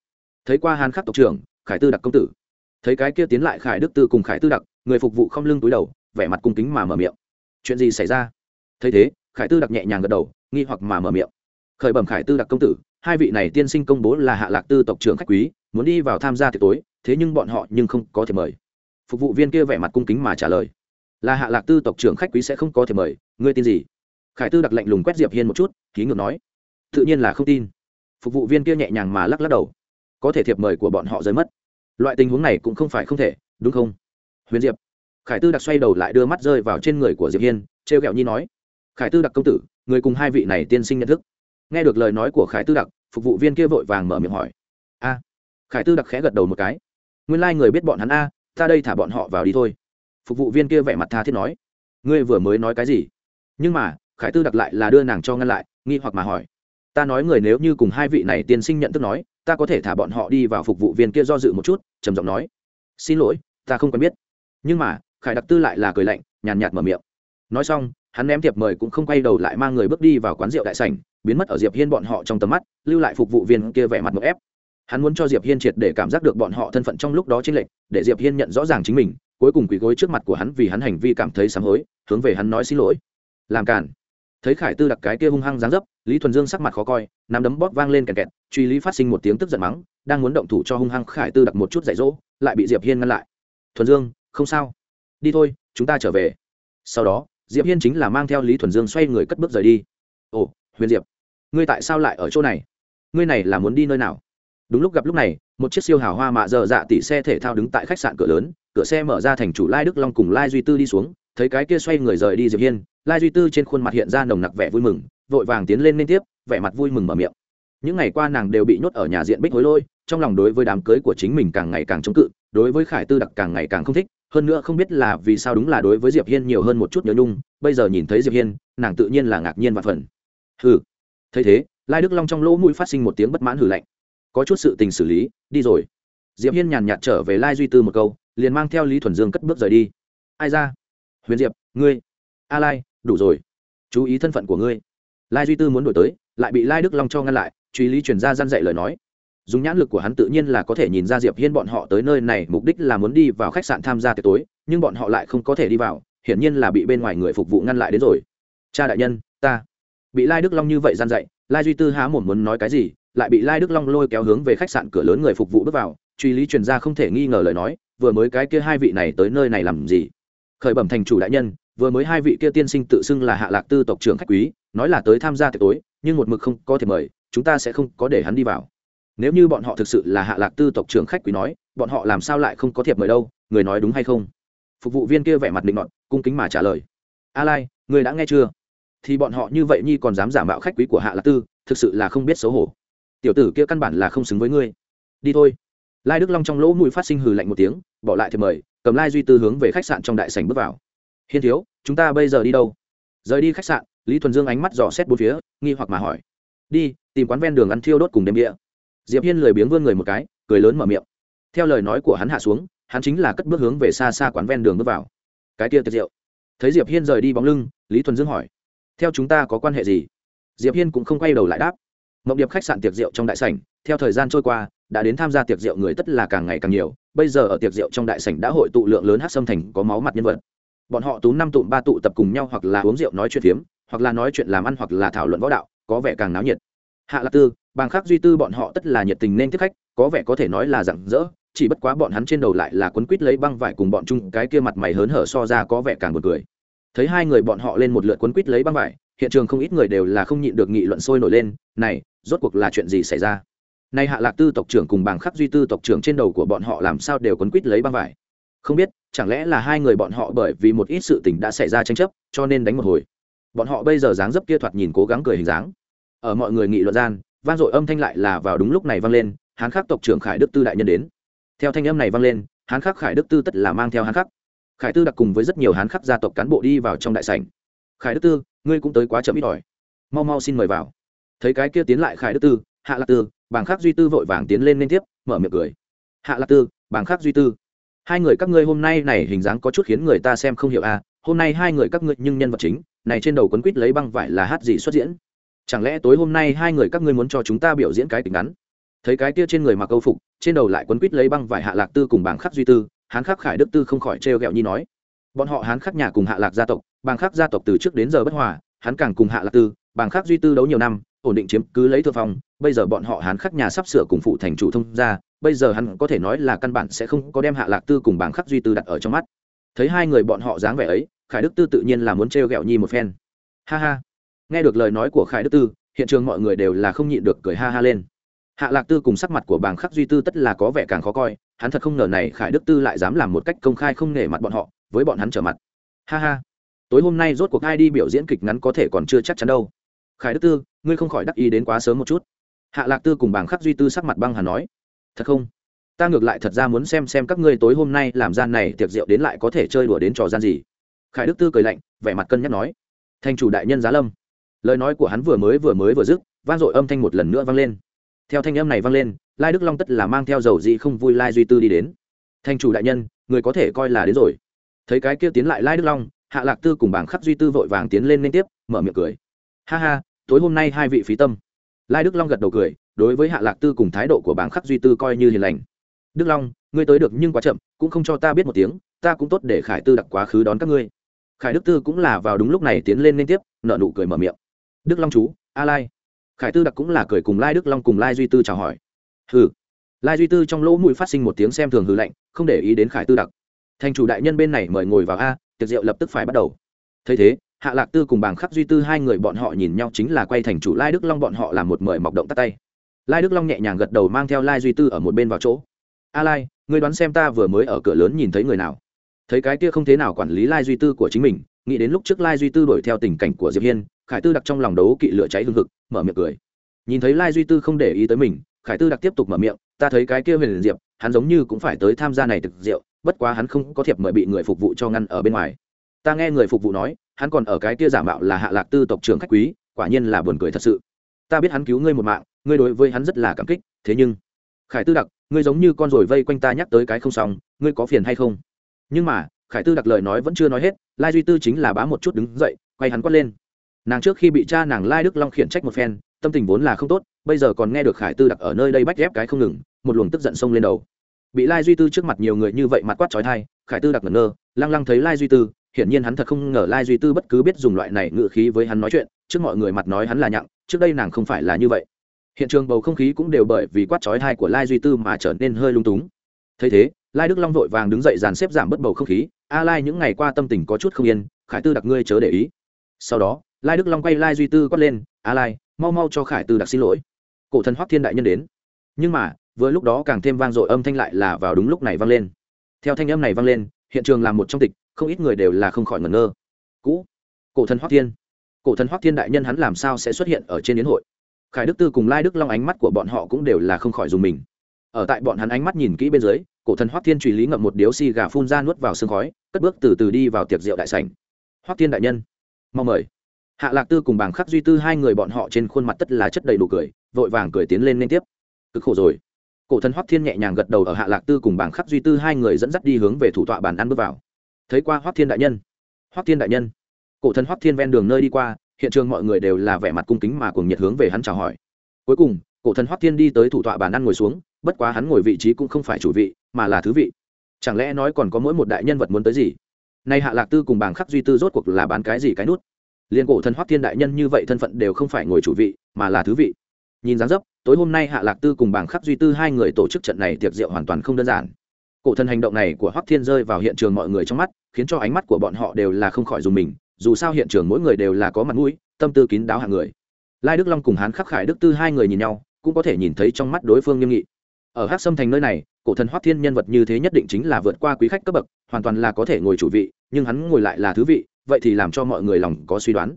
Thấy qua hán khắc tộc trưởng, khải tư đặc công tử. Thấy cái kia tiến lại khải đức tư cùng khải tư đặc, người phục vụ không lưng túi đầu, vẻ mặt cung kính mà mở miệng. Chuyện gì xảy ra? Thấy thế khải tư đặc nhẹ nhàng gật đầu, nghi hoặc mà mở miệng. Khởi bẩm khải tư đặc công tử, hai vị này tiên sinh công bố là hạ lạc tư tộc trưởng khách quý, muốn đi vào tham gia tiệc tối, thế nhưng bọn họ nhưng không có thể mời. Phục vụ viên kia vẻ mặt cung kính mà trả lời. Là hạ lạc tư tộc trưởng khách quý sẽ không có thể mời, ngươi tin gì? Khải tư đặc lạnh lùng quét diệp hiên một chút ký ngược nói. Tự nhiên là không tin. Phục vụ viên kia nhẹ nhàng mà lắc lắc đầu. Có thể thiệp mời của bọn họ rơi mất. Loại tình huống này cũng không phải không thể, đúng không? Huyền diệp. Khải tư đặc xoay đầu lại đưa mắt rơi vào trên người của diệp hiên, trêu ghẹo nhi nói khải tư đặc công tử, người cùng hai vị này tiên sinh nhận thức. Nghe được lời nói của khải tư đặc, phục vụ viên kia vội vàng mở miệng hỏi. A. Khải tư đặc khẽ gật đầu một cái. Nguyên lai、like、người biết bọn hắn a, ta đây thả bọn họ vào đi thôi. Phục vụ viên kia vẻ mặt tha thiết nói. Ngươi vừa mới nói cái gì? Nhưng mà, khải tư đặc lại là đưa nàng cho ngăn lại, nghi hoặc mà hỏi. Ta nói người nếu như cùng hai vị này tiên sinh nhận thức nói, ta có thể thả bọn họ đi vào phục vụ viên kia do dự một chút, trầm giọng nói. Xin lỗi, ta không quen biết. Nhưng mà, khải đặc tư lại là cười lạnh, nhàn nhạt mở miệng. Nói xong hắn ném thiệp mời cũng không quay đầu lại mang người bước đi vào quán rượu đại sảnh, biến mất ở diệp hiên bọn họ trong tầm mắt, lưu lại phục vụ viên kia vẻ mặt một ép. Hắn muốn cho diệp hiên triệt để cảm giác được bọn họ thân phận trong lúc đó chênh lệch, để diệp hiên nhận rõ ràng chính mình, cuối cùng quỳ gối trước mặt của hắn vì hắn hành vi cảm thấy sám hối, hướng về hắn nói xin lỗi. Làm cản thấy khải tư đặc cái kia hung hăng dáng dấp, lý thuần dương sắc mặt khó coi, nắm đấm bóp vang lên kẹt kẹt, truy lý phát sinh một tiếng tức giận mắng, đang muốn động thủ cho hung hăng khải tư đặc một chút dạy dỗ, lại bị diệp hiên ngăn lại. Thuần dương, không sao. Đi thôi, chúng ta trở về. Sau đó diệp hiên chính là mang theo lý thuần dương xoay người cất bước rời đi. Ồ, huyền diệp, ngươi tại sao lại ở chỗ này? Ngươi này là muốn đi nơi nào? Đúng lúc gặp lúc này, một chiếc siêu hào hoa mạ dở dạ tỷ xe thể thao đứng tại khách sạn cửa lớn, cửa xe mở ra thành chủ lai đức long cùng lai duy tư đi xuống, thấy cái kia xoay người rời đi diệp hiên, lai duy tư trên khuôn mặt hiện ra nồng nặc vẻ vui mừng, vội vàng tiến lên liên tiếp, vẻ mặt vui mừng mở miệng. Những ngày qua nàng đều bị nhốt ở nhà diện bích hối lôi, trong lòng đối với đám cưới của chính mình càng ngày càng chống cự, đối với khải tư đặc càng ngày càng không thích hơn nữa không biết là vì sao đúng là đối với diệp hiên nhiều hơn một chút nhớ nhung, bây giờ nhìn thấy diệp hiên, nàng tự nhiên là ngạc nhiên và phần hừ. Thấy thế, lai đức long trong lỗ mũi phát sinh một tiếng bất mãn hử lạnh. Có chút sự tình xử lý, đi rồi. Diệp hiên nhàn nhạt trở về lai duy tư một câu, liền mang theo lý thuần dương cất bước rời đi. Ai ra? Huyền diệp, ngươi. A lai, đủ rồi. Chú ý thân phận của ngươi. Lai duy tư muốn đổi tới, lại bị lai đức long cho ngăn lại, truy lý truyền ra gian dạy lời nói dùng nhãn lực của hắn tự nhiên là có thể nhìn ra diệp hiên bọn họ tới nơi này, mục đích là muốn đi vào khách sạn tham gia tiệc tối, nhưng bọn họ lại không có thể đi vào, hiển nhiên là bị bên ngoài người phục vụ ngăn lại đến rồi. Cha đại nhân, ta. Bị lai đức long như vậy gian dạy, lai duy tư há mồm muốn nói cái gì, lại bị lai đức long lôi kéo hướng về khách sạn cửa lớn người phục vụ bước vào, truy lý truyền ra không thể nghi ngờ lời nói, vừa mới cái kia hai vị này tới nơi này làm gì? Khởi bẩm thành chủ đại nhân, vừa mới hai vị kia tiên sinh tự xưng là hạ lạc tư tộc trưởng khách quý, nói là tới tham gia tiệc tối, nhưng một mực không có thể mời, chúng ta sẽ không có để hắn đi vào nếu như bọn họ thực sự là hạ lạc tư tộc trưởng khách quý nói, bọn họ làm sao lại không có thiệp mời đâu, người nói đúng hay không? Phục vụ viên kia vẻ mặt định nọt, cung kính mà trả lời. A lai, người đã nghe chưa? Thì bọn họ như vậy nhi còn dám giả mạo khách quý của hạ lạc tư, thực sự là không biết xấu hổ. Tiểu tử kia căn bản là không xứng với ngươi. Đi thôi. Lai đức long trong lỗ mũi phát sinh hừ lạnh một tiếng, bỏ lại thiệp mời, cầm lai duy tư hướng về khách sạn trong đại sảnh bước vào. Hiên thiếu, chúng ta bây giờ đi đâu? Rời đi khách sạn, lý thuần dương ánh mắt dò xét bốn phía, nghi hoặc mà hỏi. Đi, tìm quán ven đường ăn thiêu đốt cùng đêm địa diệp hiên lười biếng vươn người một cái, cười lớn mở miệng. Theo lời nói của hắn hạ xuống, hắn chính là cất bước hướng về xa xa quán ven đường bước vào. Cái kia tiệc rượu. Thấy diệp hiên rời đi bóng lưng, lý thuần dương hỏi, theo chúng ta có quan hệ gì? Diệp hiên cũng không quay đầu lại đáp. Mộng điệp khách sạn tiệc rượu trong đại sảnh, theo thời gian trôi qua, đã đến tham gia tiệc rượu người tất là càng ngày càng nhiều. Bây giờ ở tiệc rượu trong đại sảnh đã hội tụ lượng lớn hát sâm thành, có máu mặt nhân vật. Bọn họ tú năm tụm ba tụ tập cùng nhau hoặc là uống rượu nói chuyện phiếm, hoặc là nói chuyện làm ăn hoặc là thảo luận võ đạo, có vẻ càng náo nhiệt. Hạ lạc tư bàng khắc duy tư bọn họ tất là nhiệt tình nên tiếp khách, có vẻ có thể nói là rạng rỡ, chỉ bất quá bọn hắn trên đầu lại là quấn quít lấy băng vải cùng bọn chung cái kia mặt mày hớn hở so ra có vẻ càng một cười. Thấy hai người bọn họ lên một lượt quấn quít lấy băng vải, hiện trường không ít người đều là không nhịn được nghị luận sôi nổi lên, này, rốt cuộc là chuyện gì xảy ra? Nay hạ lạc tư tộc trưởng cùng bàng khắc duy tư tộc trưởng trên đầu của bọn họ làm sao đều quấn quít lấy băng vải? Không biết, chẳng lẽ là hai người bọn họ bởi vì một ít sự tình đã xảy ra tranh chấp, cho nên đánh một hồi? Bọn họ bây giờ dáng dấp kia thoạt nhìn cố gắng cười hình dáng. Ở mọi người nghị luận gian vang dội âm thanh lại là vào đúng lúc này vang lên, hán khắc tộc trưởng khải đức tư đại nhân đến. Theo thanh âm này vang lên, hán khắc khải đức tư tất là mang theo hán khắc. Khải tư đặc cùng với rất nhiều hán khắc gia tộc cán bộ đi vào trong đại sảnh. Khải đức tư, ngươi cũng tới quá chậm ít ỏi. Mau mau xin mời vào. Thấy cái kia tiến lại khải đức tư, hạ lạc tư, bàng khắc duy tư vội vàng tiến lên liên tiếp, mở miệng cười. Hạ lạc tư, bàng khắc duy tư. Hai người các ngươi hôm nay này hình dáng có chút khiến người ta xem không hiểu à hôm nay hai người các ngươi nhưng nhân vật chính, này trên đầu quấn quýt lấy băng vải là hát gì xuất diễn? Chẳng lẽ tối hôm nay hai người các ngươi muốn cho chúng ta biểu diễn cái kịch ngắn? Thấy cái kia trên người mặc câu phục, trên đầu lại quấn quít lấy băng vải hạ lạc tư cùng bảng khắc duy tư, hán khắc khải đức tư không khỏi trêu ghẹo nhi nói. Bọn họ hán khắc nhà cùng hạ lạc gia tộc bảng khắc gia tộc từ trước đến giờ bất hòa, hắn càng cùng hạ lạc tư bảng khắc duy tư đấu nhiều năm, ổn định chiếm cứ lấy thượng phong, bây giờ bọn họ hán khắc nhà sắp sửa cùng phụ thành chủ thông ra bây giờ hắn có thể nói là căn bản sẽ không có đem hạ lạc tư cùng bảng khắc duy tư đặt ở trong mắt. Thấy hai người bọn họ dáng vẻ ấy, khải đức tư tự nhiên là muốn trêu ghẹo nhi một phen. Ha ha nghe được lời nói của khải đức tư, hiện trường mọi người đều là không nhịn được cười ha ha lên. Hạ lạc tư cùng sắc mặt của bàng khắc duy tư tất là có vẻ càng khó coi, hắn thật không ngờ này khải đức tư lại dám làm một cách công khai không nể mặt bọn họ, với bọn hắn trở mặt. Ha ha. Tối hôm nay rốt cuộc ai đi biểu diễn kịch ngắn có thể còn chưa chắc chắn đâu. Khải đức tư, ngươi không khỏi đắc ý đến quá sớm một chút. Hạ lạc tư cùng bàng khắc duy tư sắc mặt băng hà nói. Thật không? Ta ngược lại thật ra muốn xem xem các ngươi tối hôm nay làm gian này tiệc rượu đến lại có thể chơi đùa đến trò gian gì. Khải đức tư cười lạnh, vẻ mặt cân nhắc nói. Thành chủ đại nhân giá lâm lời nói của hắn vừa mới vừa mới vừa dứt, vang dội âm thanh một lần nữa vang lên. Theo thanh âm này vang lên, lai đức long tất là mang theo dầu dị không vui lai duy tư đi đến. Thành chủ đại nhân, người có thể coi là đến rồi. Thấy cái kia tiến lại lai đức long, hạ lạc tư cùng bảng khắc duy tư vội vàng tiến lên liên tiếp, mở miệng cười. Ha ha, tối hôm nay hai vị phí tâm. Lai đức long gật đầu cười, đối với hạ lạc tư cùng thái độ của bảng khắc duy tư coi như hiền lành. Đức long, ngươi tới được nhưng quá chậm, cũng không cho ta biết một tiếng, ta cũng tốt để khải tư đặc quá khứ đón các ngươi. Khải đức tư cũng là vào đúng lúc này tiến lên liên tiếp nợ nụ cười mở miệng đức long chú, a lai. Khải tư đặc cũng là cười cùng lai đức long cùng lai duy tư chào hỏi. Hừ. Lai duy tư trong lỗ mũi phát sinh một tiếng xem thường hư lạnh, không để ý đến khải tư đặc. Thành chủ đại nhân bên này mời ngồi vào a, tiệc rượu lập tức phải bắt đầu. Thấy thế, hạ lạc tư cùng bàng khắc duy tư hai người bọn họ nhìn nhau chính là quay thành chủ lai đức long bọn họ làm một mời mọc động tắt tay. Lai đức long nhẹ nhàng gật đầu mang theo lai duy tư ở một bên vào chỗ. A lai, ngươi đoán xem ta vừa mới ở cửa lớn nhìn thấy người nào? Thấy cái kia không thế nào quản lý lai duy tư của chính mình, nghĩ đến lúc trước lai duy tư đuổi theo tình cảnh của diệp hiên khải tư đặc trong lòng đấu kỵ lửa cháy hương hực, mở miệng cười. Nhìn thấy lai duy tư không để ý tới mình, khải tư đặc tiếp tục mở miệng, ta thấy cái kia huyền diệp, hắn giống như cũng phải tới tham gia này thực rượu, bất quá hắn không có thiệp mời bị người phục vụ cho ngăn ở bên ngoài. Ta nghe người phục vụ nói, hắn còn ở cái kia giả mạo là hạ lạc tư tộc trưởng khách quý, quả nhiên là buồn cười thật sự. Ta biết hắn cứu ngươi một mạng, ngươi đối với hắn rất là cảm kích, thế nhưng khải tư đặc, ngươi giống như con rồi vây quanh ta nhắc tới cái không xong, ngươi có phiền hay không? Nhưng mà, khải tư đặc lời nói vẫn chưa nói hết, lai duy tư chính là bá một chút đứng dậy, quay hắn quát lên nàng trước khi bị cha nàng lai đức long khiển trách một phen, tâm tình vốn là không tốt, bây giờ còn nghe được khải tư đặc ở nơi đây bách ghép cái không ngừng, một luồng tức giận xông lên đầu. Bị lai duy tư trước mặt nhiều người như vậy mặt quát trói thai khải tư đặc ngẩn ngơ, lăng lăng thấy lai duy tư, hiển nhiên hắn thật không ngờ lai duy tư bất cứ biết dùng loại này ngự khí với hắn nói chuyện, trước mọi người mặt nói hắn là nhặng, trước đây nàng không phải là như vậy. Hiện trường bầu không khí cũng đều bởi vì quát trói thai của lai duy tư mà trở nên hơi lung túng. Thấy thế, lai đức long vội vàng đứng dậy dàn xếp giảm bớt bầu không khí. A lai, những ngày qua tâm tình có chút không yên, khải tư đặc ngươi chớ để ý. Sau đó lai đức long quay lai duy tư quát lên, a lai, mau mau cho khải tư đặc xin lỗi. Cổ thần hoắc thiên đại nhân đến. Nhưng mà, vừa lúc đó càng thêm vang dội âm thanh lại là vào đúng lúc này vang lên. Theo thanh âm này vang lên, hiện trường làm một trong tịch, không ít người đều là không khỏi ngẩn ngơ. Cũ. Cổ thần hoắc thiên. Cổ thần hoắc thiên đại nhân hắn làm sao sẽ xuất hiện ở trên yến hội? Khải đức tư cùng lai đức long ánh mắt của bọn họ cũng đều là không khỏi dùng mình. Ở tại bọn hắn ánh mắt nhìn kỹ bên dưới, cổ thần hoắc thiên truy lý ngậm một điếu xì gà phun ra nuốt vào sương khói, cất bước từ từ đi vào tiệc rượu đại sảnh. Hoắc thiên đại nhân mong mời hạ lạc tư cùng bảng khắc duy tư hai người bọn họ trên khuôn mặt tất là chất đầy đủ cười, vội vàng cười tiến lên liên tiếp. Cực khổ rồi. Cổ thần hoắc thiên nhẹ nhàng gật đầu ở hạ lạc tư cùng bảng khắc duy tư hai người dẫn dắt đi hướng về thủ tọa bàn ăn bước vào. Thấy qua hoắc thiên đại nhân. Hoắc thiên đại nhân. Cổ thần hoắc thiên ven đường nơi đi qua, hiện trường mọi người đều là vẻ mặt cung kính mà cùng nhiệt hướng về hắn chào hỏi. Cuối cùng, cổ thần hoắc thiên đi tới thủ tọa bàn ăn ngồi xuống, bất quá hắn ngồi vị trí cũng không phải chủ vị, mà là thứ vị. Chẳng lẽ nói còn có mỗi một đại nhân vật muốn tới gì? Nay hạ lạc tư cùng bảng khắc duy tư rốt cuộc là bán cái gì cái nút? Liên cổ thần hoắc thiên đại nhân như vậy thân phận đều không phải ngồi chủ vị, mà là thứ vị. Nhìn dáng dấp, tối hôm nay hạ lạc tư cùng bảng khắc duy tư hai người tổ chức trận này tiệc rượu hoàn toàn không đơn giản. Cổ thần hành động này của hoắc thiên rơi vào hiện trường mọi người trong mắt, khiến cho ánh mắt của bọn họ đều là không khỏi dùng mình, dù sao hiện trường mỗi người đều là có mặt mũi, tâm tư kín đáo hạng người. Lai đức long cùng hán khắc khải đức tư hai người nhìn nhau, cũng có thể nhìn thấy trong mắt đối phương nghiêm nghị. Ở hắc sâm thành nơi này, cổ thần hoắc thiên nhân vật như thế nhất định chính là vượt qua quý khách cấp bậc, hoàn toàn là có thể ngồi chủ vị, nhưng hắn ngồi lại là thứ vị vậy thì làm cho mọi người lòng có suy đoán.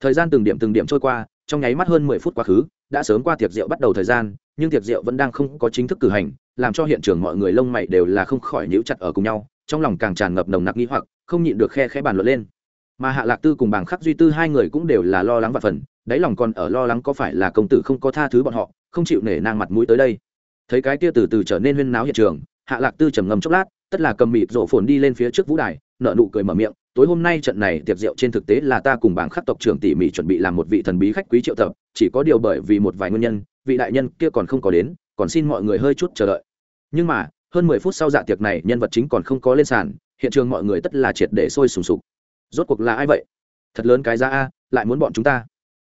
Thời gian từng điểm từng điểm trôi qua, trong nháy mắt hơn mười phút quá khứ, đã sớm qua tiệc rượu bắt đầu thời gian, nhưng tiệc rượu vẫn đang không có chính thức cử hành, làm cho hiện trường mọi người lông mày đều là không khỏi nhíu chặt ở cùng nhau, trong lòng càng tràn ngập nồng nặc nghi hoặc, không nhịn được khe khẽ bàn luận lên. Mà hạ lạc tư cùng bảng khắc duy tư hai người cũng đều là lo lắng và phần, đáy lòng còn ở lo lắng có phải là công tử không có tha thứ bọn họ, không chịu nể nang mặt mũi tới đây. Thấy cái kia từ từ trở nên huyên náo hiện trường, hạ lạc tư trầm ngâm chốc lát, tất là cầm mịt rổ phồn đi lên phía trước vũ đài nợ nụ cười mở miệng tối hôm nay trận này tiệc rượu trên thực tế là ta cùng bảng khắc tộc trưởng tỉ mỉ chuẩn bị làm một vị thần bí khách quý triệu tập, chỉ có điều bởi vì một vài nguyên nhân, vị đại nhân kia còn không có đến, còn xin mọi người hơi chút chờ đợi. Nhưng mà, hơn mười phút sau dạ tiệc này nhân vật chính còn không có lên sàn, hiện trường mọi người tất là triệt để sôi sùng sục. Rốt cuộc là ai vậy? Thật lớn cái ra a, lại muốn bọn chúng ta.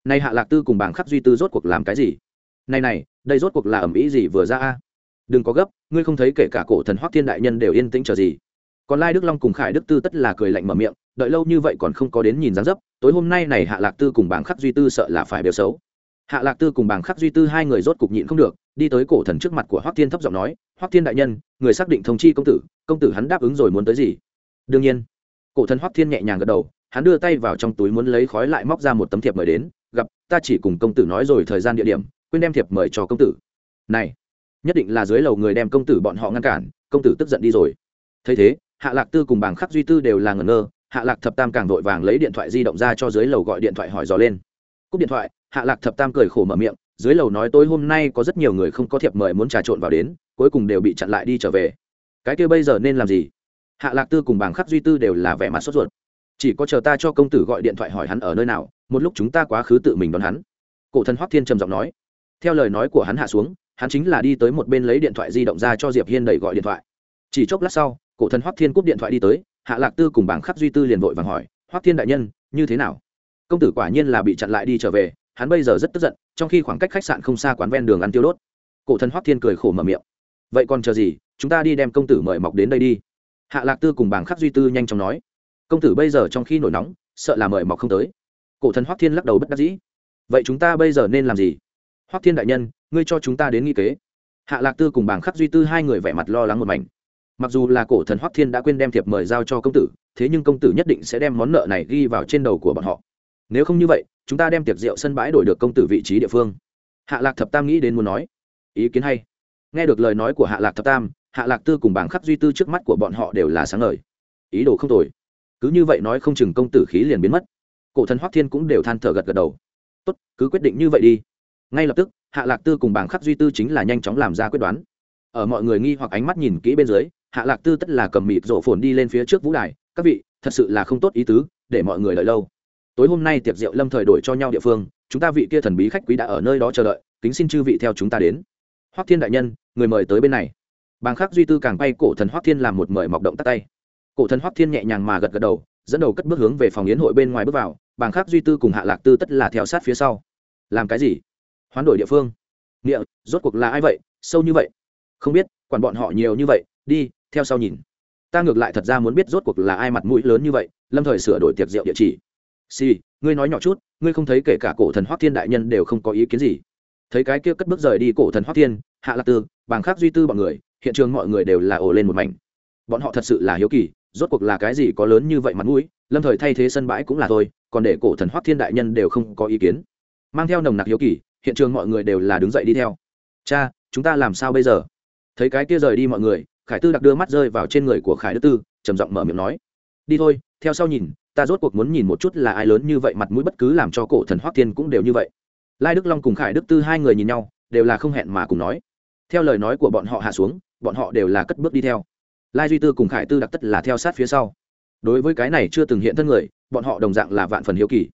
Nay hạ lạc tư cùng bảng khắc duy tư rốt cuộc làm cái gì? Này này, đây rốt cuộc là ẩm ý gì vừa ra a? Đừng có gấp, ngươi không thấy kể cả cổ thần hoắc thiên đại nhân đều yên tĩnh chờ gì? Còn lai đức long cùng khải đức tư tất là cười lạnh mở miệng, đợi lâu như vậy còn không có đến nhìn dáng dấp, tối hôm nay này hạ lạc tư cùng bảng khắc duy tư sợ là phải đều xấu. Hạ lạc tư cùng bảng khắc duy tư hai người rốt cục nhịn không được, đi tới cổ thần trước mặt của hoắc thiên thấp giọng nói, hoắc thiên đại nhân, người xác định thông chi công tử công tử hắn đáp ứng rồi muốn tới gì? Đương nhiên. Cổ thần hoắc thiên nhẹ nhàng gật đầu, hắn đưa tay vào trong túi muốn lấy khói lại móc ra một tấm thiệp mời đến, gặp, ta chỉ cùng công tử nói rồi thời gian địa điểm, quên đem thiệp mời cho công tử. Này, nhất định là dưới lầu người đem công tử bọn họ ngăn cản, công tử tức giận đi rồi. Thấy thế hạ lạc tư cùng bảng khắc duy tư đều là ngẩn ngơ, hạ lạc thập tam càng vội vàng lấy điện thoại di động ra cho dưới lầu gọi điện thoại hỏi dò lên. Cúp điện thoại, hạ lạc thập tam cười khổ mở miệng, dưới lầu nói tối hôm nay có rất nhiều người không có thiệp mời muốn trà trộn vào đến, cuối cùng đều bị chặn lại đi trở về. Cái kia bây giờ nên làm gì? Hạ lạc tư cùng bảng khắc duy tư đều là vẻ mặt sốt ruột. Chỉ có chờ ta cho công tử gọi điện thoại hỏi hắn ở nơi nào, một lúc chúng ta quá khứ tự mình đón hắn. Cổ thần hoắc thiên trầm giọng nói. Theo lời nói của hắn hạ xuống, hắn chính là đi tới một bên lấy điện thoại di động ra cho diệp hiên đẩy gọi điện thoại. Chỉ chốc lát sau cổ thần hoắc thiên cúp điện thoại đi tới, hạ lạc tư cùng bảng khắc duy tư liền vội vàng hỏi, hoắc thiên đại nhân, như thế nào? Công tử quả nhiên là bị chặn lại đi trở về, hắn bây giờ rất tức giận, trong khi khoảng cách khách sạn không xa quán ven đường ăn tiêu đốt. Cổ thần hoắc thiên cười khổ mở miệng, vậy còn chờ gì, chúng ta đi đem công tử mời mọc đến đây đi. Hạ lạc tư cùng bảng khắc duy tư nhanh chóng nói, công tử bây giờ trong khi nổi nóng, sợ là mời mọc không tới. Cổ thần hoắc thiên lắc đầu bất đắc dĩ, vậy chúng ta bây giờ nên làm gì? Hoắc thiên đại nhân, ngươi cho chúng ta đến nghi kế. Hạ lạc tư cùng bảng khắc duy tư hai người vẻ mặt lo lắng một mảnh mặc dù là cổ thần hoắc thiên đã quên đem thiệp mời giao cho công tử, thế nhưng công tử nhất định sẽ đem món nợ này ghi vào trên đầu của bọn họ. Nếu không như vậy, chúng ta đem tiệc rượu sân bãi đổi được công tử vị trí địa phương. Hạ lạc thập tam nghĩ đến muốn nói. Ý kiến hay. Nghe được lời nói của hạ lạc thập tam, hạ lạc tư cùng bảng khắc duy tư trước mắt của bọn họ đều là sáng ngời. Ý đồ không tồi. Cứ như vậy nói không chừng công tử khí liền biến mất. Cổ thần hoắc thiên cũng đều than thở gật gật đầu. Tốt, cứ quyết định như vậy đi. Ngay lập tức, hạ lạc tư cùng bảng khắc duy tư chính là nhanh chóng làm ra quyết đoán. Ở mọi người nghi hoặc ánh mắt nhìn kỹ bên dưới hạ lạc tư tất là cầm mịt rổ phồn đi lên phía trước vũ đài, các vị, thật sự là không tốt ý tứ, để mọi người đợi lâu. Tối hôm nay tiệc rượu lâm thời đổi cho nhau địa phương, chúng ta vị kia thần bí khách quý đã ở nơi đó chờ đợi, kính xin chư vị theo chúng ta đến. Hoắc thiên đại nhân, người mời tới bên này. Bàng khắc duy tư càng bay cổ thần hoắc thiên làm một mời mọc động tắt tay. Cổ thần hoắc thiên nhẹ nhàng mà gật gật đầu, dẫn đầu cất bước hướng về phòng yến hội bên ngoài bước vào, bàng khắc duy tư cùng hạ lạc tư tất là theo sát phía sau. Làm cái gì? Hoán đổi địa phương. Nghĩa, rốt cuộc là ai vậy? Sâu như vậy? Không biết, quản bọn họ nhiều như vậy, đi theo sau nhìn. Ta ngược lại thật ra muốn biết rốt cuộc là ai mặt mũi lớn như vậy, lâm thời sửa đổi tiệc rượu địa chỉ. Si ngươi nói nhỏ chút, ngươi không thấy kể cả cổ thần hoắc thiên đại nhân đều không có ý kiến gì. Thấy cái kia cất bước rời đi cổ thần hoắc thiên, hạ lạc tư, bàng khác duy tư bọn người, hiện trường mọi người đều là ồ lên một mảnh. Bọn họ thật sự là hiếu kỳ, rốt cuộc là cái gì có lớn như vậy mặt mũi, lâm thời thay thế sân bãi cũng là thôi, còn để cổ thần hoắc thiên đại nhân đều không có ý kiến. Mang theo nồng nặc hiếu kỳ, hiện trường mọi người đều là đứng dậy đi theo. Cha, chúng ta làm sao bây giờ? Thấy cái kia rời đi mọi người khải tư đặc đưa mắt rơi vào trên người của khải đức tư, trầm giọng mở miệng nói, đi thôi, theo sau nhìn, ta rốt cuộc muốn nhìn một chút là ai lớn như vậy, mặt mũi bất cứ làm cho cổ thần hoắc thiên cũng đều như vậy. Lai đức long cùng khải đức tư hai người nhìn nhau, đều là không hẹn mà cùng nói. Theo lời nói của bọn họ hạ xuống, bọn họ đều là cất bước đi theo. Lai duy tư cùng khải tư đặc tất là theo sát phía sau. Đối với cái này chưa từng hiện thân người, bọn họ đồng dạng là vạn phần hiếu kỳ.